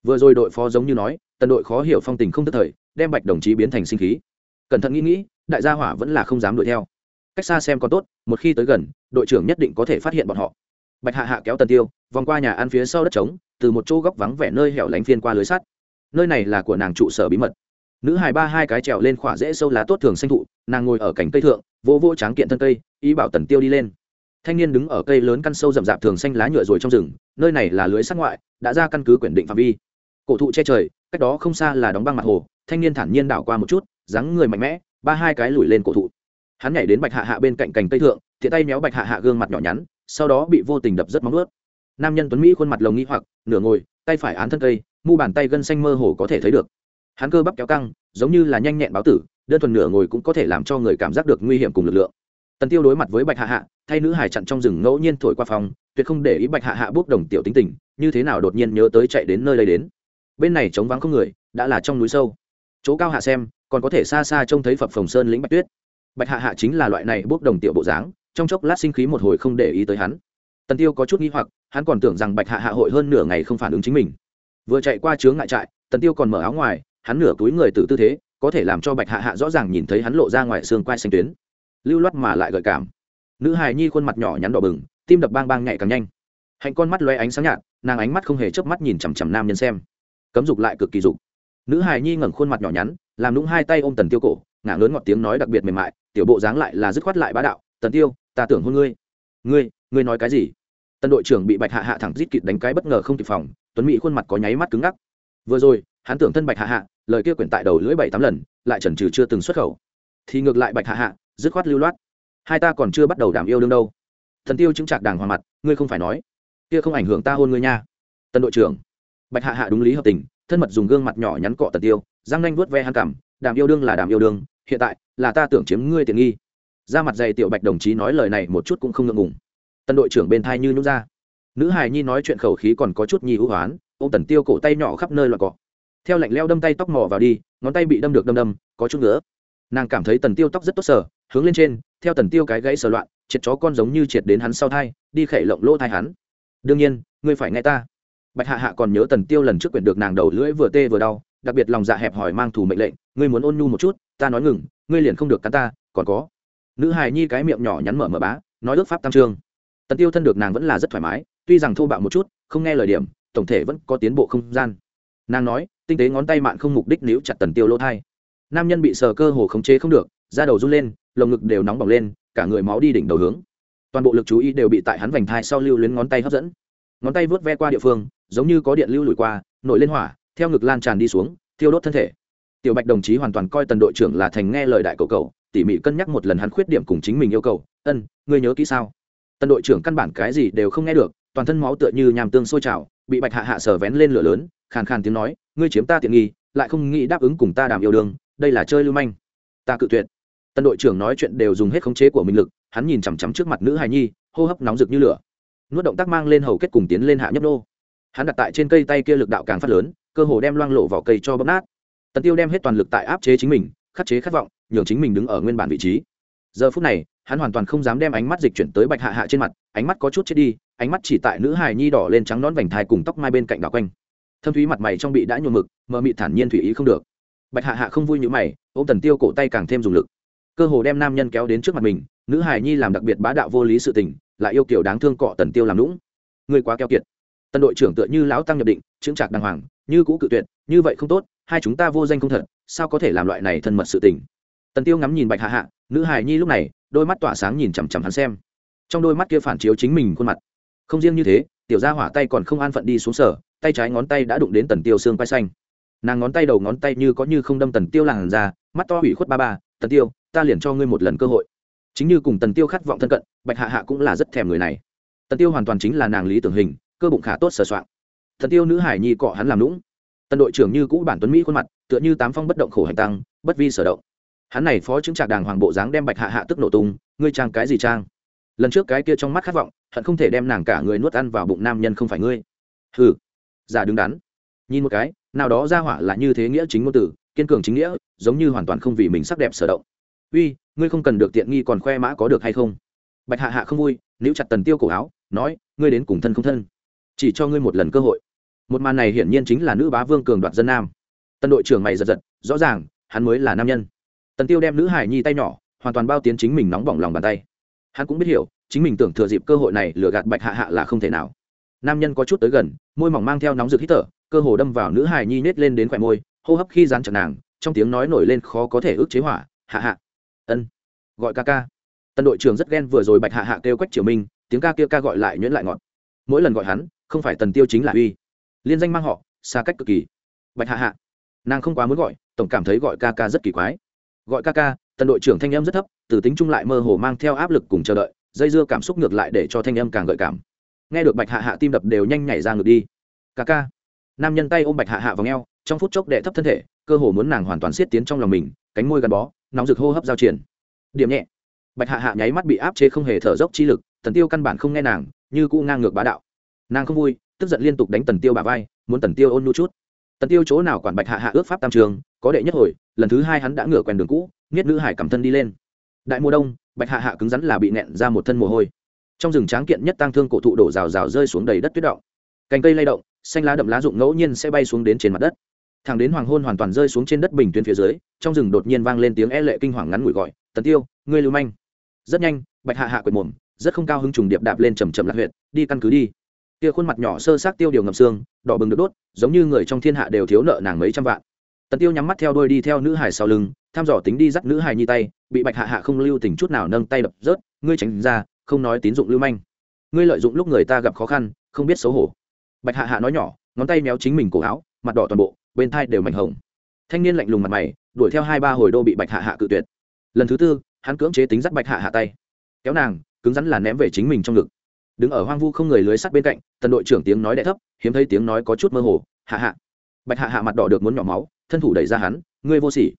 Vừa rồi đội phó giống như nói, tần đội khó hiểu phong tình không tức thời, đem bạch đồng chí biến thành sinh khí. Cẩn thận nghĩ nghĩ, đại gia hỏa vẫn là không dám đuổi theo. Cách xa xem còn tốt, một khi tới gần, đội trưởng nhất định có thể phát hiện bọn họ bạch hạ hạ kéo tần tiêu, vòng qua nhà ăn phía sau đất trống, từ một chỗ góc vắng vẻ nơi hẻo lánh phiên qua lưới sắt. Nơi này là của nàng trụ sở bí mật. Nữ hài ba hai cái trèo lên khỏa dễ sâu lá tốt thường xanh thụ, nàng ngồi ở cành cây thượng, vô vô tráng kiện thân cây, ý bảo tần tiêu đi lên. Thanh niên đứng ở cây lớn căn sâu rậm rạp thường xanh lá nhựa rồi trong rừng, nơi này là lưới sát ngoại, đã ra căn cứ quyển định phạm vi. Cổ thụ che trời, cách đó không xa là đóng băng mặt hồ, thanh niên thản nhiên đảo qua một chút, dáng người mạnh mẽ, ba hai cái lùi lên cổ thụ. Hắn nhảy đến bạch hạ hạ bên cạnh cành cây thượng thiện tay méo bạch hạ hạ gương mặt nhỏ nhắn sau đó bị vô tình đập rất móng ướt. Nam nhân tuấn mỹ khuôn mặt lồng nghĩ hoặc, nửa ngồi, tay phải án thân cây, mu bàn tay gân xanh mơ hồ có thể thấy được. Hắn cơ bắp kéo căng, giống như là nhanh nhẹn báo tử, đơn thuần nửa ngồi cũng có thể làm cho người cảm giác được nguy hiểm cùng lực lượng. Tần tiêu đối mặt với bạch hạ hạ, thay nữ hải chặn trong rừng ngẫu nhiên thổi qua phòng, tuyệt không để ý bạch hạ hạ bước đồng tiểu tính tình, như thế nào đột nhiên nhớ tới chạy đến nơi đây đến. Bên này trống vắng không người, đã là trong núi sâu. Chỗ cao hạ xem, còn có thể xa xa trông thấy phập phồng sơn lĩnh bạch tuyết. Bạch hạ hạ chính là loại này bước đồng tiểu bộ dáng trong chốc lát sinh khí một hồi không để ý tới hắn. Tần tiêu có chút nghi hoặc, hắn còn tưởng rằng bạch hạ hạ hội hơn nửa ngày không phản ứng chính mình. Vừa chạy qua chướng ngại trại, tần tiêu còn mở áo ngoài, hắn nửa túi người từ tư thế, có thể làm cho bạch hạ hạ rõ ràng nhìn thấy hắn lộ ra ngoài xương quai xanh tuyến. Lưu loát mà lại gợi cảm. Nữ hài nhi khuôn mặt nhỏ nhắn đỏ bừng, tim đập bang bang nhạy càng nhanh. Hạnh con mắt loe ánh sáng nhạt, nàng ánh mắt không hề chớp mắt nhìn chằm chằm nam nhân xem. Cấm dục lại cực kỳ dục. Nữ hài nhi ngẩng khuôn mặt nhỏ nhắn, làm đúng hai tay ôm tần tiêu cổ, ngả lớn ngọt tiếng nói đặc biệt mềm mại, tiểu bộ dáng lại là dứt khoát lại bá đạo, tần tiêu ta tưởng hôn ngươi. Ngươi ngươi nói cái gì? Tần đội trưởng bị bạch hạ hạ thẳng rít kịt đánh cái bất ngờ không kịp phòng, tuấn mỹ khuôn mặt có nháy mắt cứng ngắc. Vừa rồi, hắn tưởng thân bạch hạ hạ, lời kia quyển tại đầu lưỡi bảy tám lần, lại chần trừ chưa từng xuất khẩu. Thì ngược lại bạch hạ hạ, dứt khoát lưu loát. Hai ta còn chưa bắt đầu đảm yêu đương đâu. Thần tiêu chứng trạc đàng hoàng mặt, ngươi không phải nói. Kia không ảnh hưởng ta hôn ngươi nha. Tân đội trưởng. Bạch hạ hạ đúng lý hợp tình, thân mật dùng gương mặt nhỏ nhắn cọ tần tiêu giang nanh vuốt ve hăng cảm đàm yêu đương là đàm yêu đương, hiện tại là ta tưởng chiếm ngươi tiện nghi ra mặt dày tiểu bạch đồng chí nói lời này một chút cũng không ngượng ngùng. Tân đội trưởng bên thai như nhúng ra. Nữ hài nhi nói chuyện khẩu khí còn có chút nhi hữu hoán ô tần tiêu cổ tay nhỏ khắp nơi loạt cọ. Theo lạnh leo đâm tay tóc mò vào đi, ngón tay bị đâm được đâm đâm, có chút nữa nàng cảm thấy tần tiêu tóc rất tốt sở hướng lên trên, theo tần tiêu cái gãy sờ loạn, triệt chó con giống như triệt đến hắn sau thai, đi khẩy lộng lỗ thai hắn. Đương nhiên, ngươi phải nghe ta. Bạch hạ hạ còn nhớ tần tiêu lần trước quyển được nàng đầu lưỡi vừa tê vừa đau, đặc biệt lòng dạ hẹp hỏi mang thủ mệnh lệnh, ngươi muốn ôn nhu một chút, ta nói ngừng, ngươi liền không được cắn ta, còn có nữ hài nhi cái miệng nhỏ nhắn mở mở bá, nói ước pháp tam trương tần tiêu thân được nàng vẫn là rất thoải mái, tuy rằng thô bạo một chút, không nghe lời điểm, tổng thể vẫn có tiến bộ không gian. Nàng nói, tinh tế ngón tay mạn không mục đích níu chặt tần tiêu lỗ thai. Nam nhân bị sờ cơ hồ khống chế không được, da đầu run lên, lồng ngực đều nóng bỏng lên, cả người máu đi đỉnh đầu hướng. Toàn bộ lực chú ý đều bị tại hắn vành thai sau lưu luyến ngón tay hấp dẫn. Ngón tay vớt ve qua địa phương, giống như có điện lưu lùi qua, nổi lên hỏa, theo ngực lan tràn đi xuống, thiêu đốt thân thể. Tiểu bạch đồng chí hoàn toàn coi tần đội trưởng là thành nghe lời đại cầu cầu tỉ mỉ cân nhắc một lần hắn khuyết điểm cùng chính mình yêu cầu. Ân, ngươi nhớ kỹ sao? Tân đội trưởng căn bản cái gì đều không nghe được, toàn thân máu tựa như nhàm tương sôi trào, bị bạch hạ hạ sờ vén lên lửa lớn, khàn khàn tiếng nói, ngươi chiếm ta tiện nghi, lại không nghĩ đáp ứng cùng ta đàm yêu đương, đây là chơi lưu manh. Ta cự tuyệt. Tân đội trưởng nói chuyện đều dùng hết khống chế của mình lực, hắn nhìn chằm chằm trước mặt nữ hài nhi, hô hấp nóng rực như lửa. Nuốt động tác mang lên hầu kết cùng tiến lên hạ nhấp nô. Hắn đặt tại trên cây tay kia lực đạo càng phát lớn, cơ hồ đem loang lộ vào cây cho bấm nát. Tần tiêu đem hết toàn lực tại áp chế chính mình, khắc chế khát vọng nhường chính mình đứng ở nguyên bản vị trí. Giờ phút này, hắn hoàn toàn không dám đem ánh mắt dịch chuyển tới bạch hạ hạ trên mặt, ánh mắt có chút chết đi, ánh mắt chỉ tại nữ hài nhi đỏ lên trắng nón vành thai cùng tóc mai bên cạnh đảo quanh. Thâm thúy mặt mày trong bị đã nhuộm mực, mờ mị thản nhiên thủy ý không được. Bạch hạ hạ không vui như mày ô m tần tiêu cổ tay càng thêm dùng lực. Cơ hồ đem nam nhân kéo đến trước mặt mình, nữ hài nhi làm đặc biệt bá đạo vô lý sự tình, lại yêu kiểu đáng thương cọ tần tiêu làm lũng người quá keo kiệt. Tân đội trưởng tựa như lão tăng nhập định, chững chạc đàng hoàng, như cũ cự tuyệt, như vậy không tốt, hai chúng ta vô danh không thật, sao có thể làm loại này thân mật sự tình? Tần tiêu ngắm nhìn bạch hạ hạ, nữ hài nhi lúc này, đôi mắt tỏa sáng nhìn chằm chằm hắn xem. Trong đôi mắt kia phản chiếu chính mình khuôn mặt. Không riêng như thế, tiểu gia hỏa tay còn không an phận đi xuống sở, tay trái ngón tay đã đụng đến tần tiêu xương quay xanh. Nàng ngón tay đầu ngón tay như có như không đâm tần tiêu làng ra, mắt to hủy khuất ba ba, tần tiêu, ta liền cho ngươi một lần cơ hội. Chính như cùng tần tiêu khát vọng thân cận, bạch hạ hạ cũng là rất thèm người này. Tần tiêu hoàn toàn chính là nàng lý tưởng hình, cơ bụng khả tốt sờ soạn tần tiêu nữ hải nhi cọ hắn làm lũng tần đội trưởng như cũ bản tuấn mỹ khuôn mặt, tựa như tám phong bất động khổ hành tăng, bất vi sở động hắn này phó chứng trạc đàng hoàng bộ dáng đem bạch hạ hạ tức nổ tung, ngươi trang cái gì trang? Lần trước cái kia trong mắt khát vọng, hận không thể đem nàng cả người nuốt ăn vào bụng nam nhân không phải ngươi. Hừ, giả đứng đắn. Nhìn một cái, nào đó ra hỏa là như thế nghĩa chính ngôn từ, kiên cường chính nghĩa, giống như hoàn toàn không vì mình sắc đẹp sở động. Uy, ngươi không cần được tiện nghi còn khoe mã có được hay không? Bạch hạ hạ không vui, níu chặt tần tiêu cổ áo, nói, ngươi đến cùng thân không thân, chỉ cho ngươi một lần cơ hội. Một màn này hiển nhiên chính là nữ bá vương cường đoạt dân nam. Tân đội trưởng mày giật giật, rõ ràng, hắn mới là nam nhân tần tiêu đem nữ hải nhi tay nhỏ, hoàn toàn bao tiến chính mình nóng bỏng lòng bàn tay. Hắn cũng biết hiểu, chính mình tưởng thừa dịp cơ hội này lừa gạt bạch hạ hạ là không thể nào. Nam nhân có chút tới gần, môi mỏng mang theo nóng rực hít thở, cơ hồ đâm vào nữ hài nhi nết lên đến khỏe môi, hô hấp khi dán chặt nàng, trong tiếng nói nổi lên khó có thể ức chế hỏa, hạ hạ, ân, gọi ca ca. Tân đội trưởng rất ghen vừa rồi bạch hạ hạ kêu quách triều minh, tiếng ca kia ca gọi lại nhuyễn lại ngọt. Mỗi lần gọi hắn, không phải tần tiêu chính là uy. Liên danh mang họ, xa cách cực kỳ. Bạch hạ hạ, nàng không quá muốn gọi, tổng cảm thấy gọi ca ca rất kỳ quái gọi ca ca, tần đội trưởng thanh em rất thấp, từ tính trung lại mơ hồ mang theo áp lực cùng chờ đợi, dây dưa cảm xúc ngược lại để cho thanh em càng gợi cảm. Nghe được bạch hạ hạ tim đập đều nhanh nhảy ra ngược đi. Ca ca. Nam nhân tay ôm bạch hạ hạ vào ngheo trong phút chốc đệ thấp thân thể, cơ hồ muốn nàng hoàn toàn siết tiến trong lòng mình, cánh môi gắn bó, nóng rực hô hấp giao triển. Điểm nhẹ. Bạch hạ hạ nháy mắt bị áp chế không hề thở dốc chi lực, tần tiêu căn bản không nghe nàng, như cũ ngang ngược bá đạo. Nàng không vui, tức giận liên tục đánh tần tiêu bà vai, muốn tần tiêu ôn nhu chút tần tiêu chỗ nào quản bạch hạ hạ ước pháp tam trường, có đệ nhất hồi, lần thứ hai hắn đã ngửa quen đường cũ nghiết nữ hải cầm thân đi lên. Đại mùa đông, bạch hạ hạ cứng rắn là bị nẹn ra một thân mồ hôi. Trong rừng tráng kiện nhất tăng thương cổ thụ đổ rào rào rơi xuống đầy đất tuyết động. Cành cây lay động, xanh lá đậm lá rụng ngẫu nhiên sẽ bay xuống đến trên mặt đất. Thẳng đến hoàng hôn hoàn toàn rơi xuống trên đất bình tuyến phía dưới, trong rừng đột nhiên vang lên tiếng e lệ kinh hoàng ngắn ngủi gọi, tần tiêu, ngươi lưu manh. Rất nhanh, bạch hạ hạ quệt mồm, rất không cao hứng trùng điệp đạp lên chầm chậm lạc huyện đi căn cứ đi kia khuôn mặt nhỏ sơ sát tiêu điều ngầm xương, đỏ bừng được đốt, giống như người trong thiên hạ đều thiếu nợ nàng mấy trăm vạn. Tần tiêu nhắm mắt theo đôi đi theo nữ hải sau lưng thăm dò tính đi dắt nữ hải nhi tay, bị bạch hạ hạ không lưu tình chút nào nâng tay đập rớt, ngươi tránh ra, không nói tín dụng lưu manh. Ngươi lợi dụng lúc người ta gặp khó khăn, không biết xấu hổ. Bạch hạ hạ nói nhỏ, ngón tay méo chính mình cổ áo, mặt đỏ toàn bộ, bên thai đều mảnh hồng. Thanh niên lạnh lùng mặt mày, đuổi theo hai ba hồi đô bị bạch hạ hạ cự tuyệt. Lần thứ tư, hắn cưỡng chế tính dắt bạch hạ hạ tay. Kéo nàng, cứng rắn là ném về chính mình trong ngực đứng ở hoang vu không người lưới sắt bên cạnh, tần đội trưởng tiếng nói đ thấp, hiếm thấy tiếng nói có chút mơ hồ, hạ hạ. Bạch hạ hạ mặt đỏ được muốn nhỏ máu, thân thủ đẩy ra hắn, ngươi vô sỉ.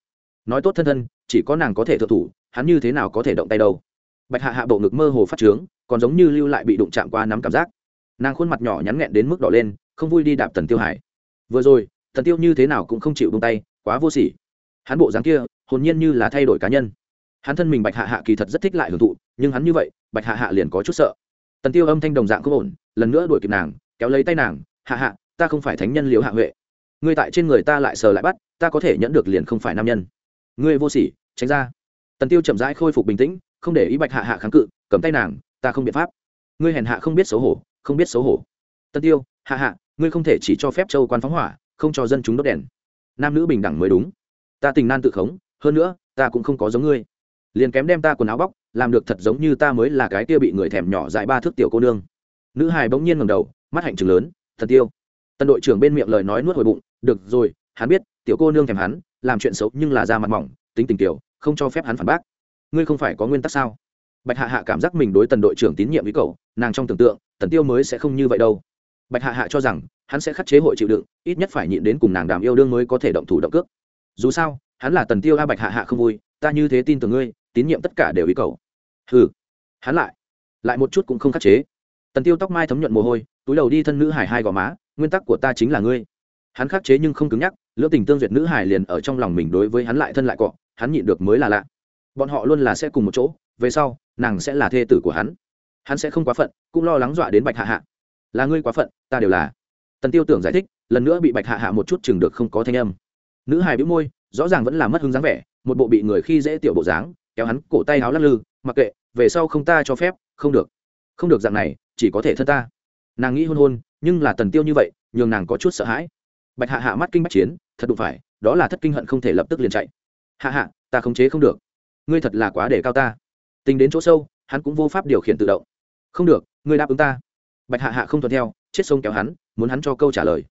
Nói tốt thân thân, chỉ có nàng có thể thượng thủ, hắn như thế nào có thể động tay đâu? Bạch hạ hạ bộ ngực mơ hồ phát trướng, còn giống như lưu lại bị đụng chạm qua nắm cảm giác. Nàng khuôn mặt nhỏ nhắn nghẹn đến mức đỏ lên, không vui đi đạp tần tiêu hải. Vừa rồi thần tiêu như thế nào cũng không chịu bông tay, quá vô sỉ. Hắn bộ dáng kia, hồn nhiên như là thay đổi cá nhân. Hắn thân mình bạch hạ hạ kỳ thật rất thích lại hưởng thụ, nhưng hắn như vậy, bạch hạ hạ liền có chút sợ tần tiêu âm thanh đồng dạng không ổn, lần nữa đuổi kịp nàng, kéo lấy tay nàng, hạ hạ, ta không phải thánh nhân liễu hạ huệ. Ngươi tại trên người ta lại sờ lại bắt, ta có thể nhẫn được liền không phải nam nhân. Ngươi vô sỉ, tránh ra. Tần tiêu chậm rãi khôi phục bình tĩnh, không để ý bạch hạ hạ kháng cự, cầm tay nàng, ta không biện pháp. Ngươi hèn hạ không biết xấu hổ, không biết xấu hổ. Tần tiêu, hạ hạ, ngươi không thể chỉ cho phép châu quan phóng hỏa, không cho dân chúng đốt đèn. Nam nữ bình đẳng mới đúng. Ta tình nan tự khống, hơn nữa, ta cũng không có giống ngươi. Liền kém đem ta quần áo bóc làm được thật giống như ta mới là cái kia bị người thèm nhỏ dại ba thước tiểu cô nương. Nữ hài bỗng nhiên ngầm đầu, mắt hạnh trừng lớn, thần tiêu. Tân đội trưởng bên miệng lời nói nuốt hồi bụng, được rồi, hắn biết, tiểu cô nương thèm hắn, làm chuyện xấu nhưng là da mặt mỏng, tính tình tiểu, không cho phép hắn phản bác. Ngươi không phải có nguyên tắc sao? Bạch hạ hạ cảm giác mình đối tần đội trưởng tín nhiệm với cậu, nàng trong tưởng tượng, tần tiêu mới sẽ không như vậy đâu. Bạch hạ hạ cho rằng, hắn sẽ khắc chế hội chịu đựng, ít nhất phải nhịn đến cùng nàng đàm yêu đương mới có thể động thủ động cước. Dù sao, hắn là tần tiêu a bạch hạ hạ không vui, ta như thế tin tưởng ngươi tín nhiệm tất cả đều ý cầu. Hừ. Hắn lại lại một chút cũng không khắc chế. Tần tiêu tóc mai thấm nhuận mồ hôi, túi đầu đi thân nữ hải hai gò má, nguyên tắc của ta chính là ngươi. Hắn khắc chế nhưng không cứng nhắc, lưỡng tình tương duyệt nữ hải liền ở trong lòng mình đối với hắn lại thân lại cọ, hắn nhịn được mới là lạ. Bọn họ luôn là sẽ cùng một chỗ, về sau, nàng sẽ là thê tử của hắn. Hắn sẽ không quá phận, cũng lo lắng dọa đến bạch hạ hạ. Là ngươi quá phận, ta đều là. Tần tiêu tưởng giải thích, lần nữa bị bạch hạ hạ một chút chừng được không có thanh âm. Nữ hài bĩu môi, rõ ràng vẫn là mất hứng dáng vẻ, một bộ bị người khi dễ tiểu bộ dáng kéo hắn cổ tay áo lắc lư, mặc kệ, về sau không ta cho phép, không được. Không được dạng này, chỉ có thể thân ta. Nàng nghĩ hôn hôn, nhưng là tần tiêu như vậy, nhường nàng có chút sợ hãi. Bạch hạ hạ mắt kinh bách chiến, thật đụng phải, đó là thất kinh hận không thể lập tức liền chạy. Hạ hạ, ta khống chế không được. Ngươi thật là quá để cao ta. Tính đến chỗ sâu, hắn cũng vô pháp điều khiển tự động. Không được, ngươi đáp ứng ta. Bạch hạ hạ không thuận theo, chết sông kéo hắn, muốn hắn cho câu trả lời.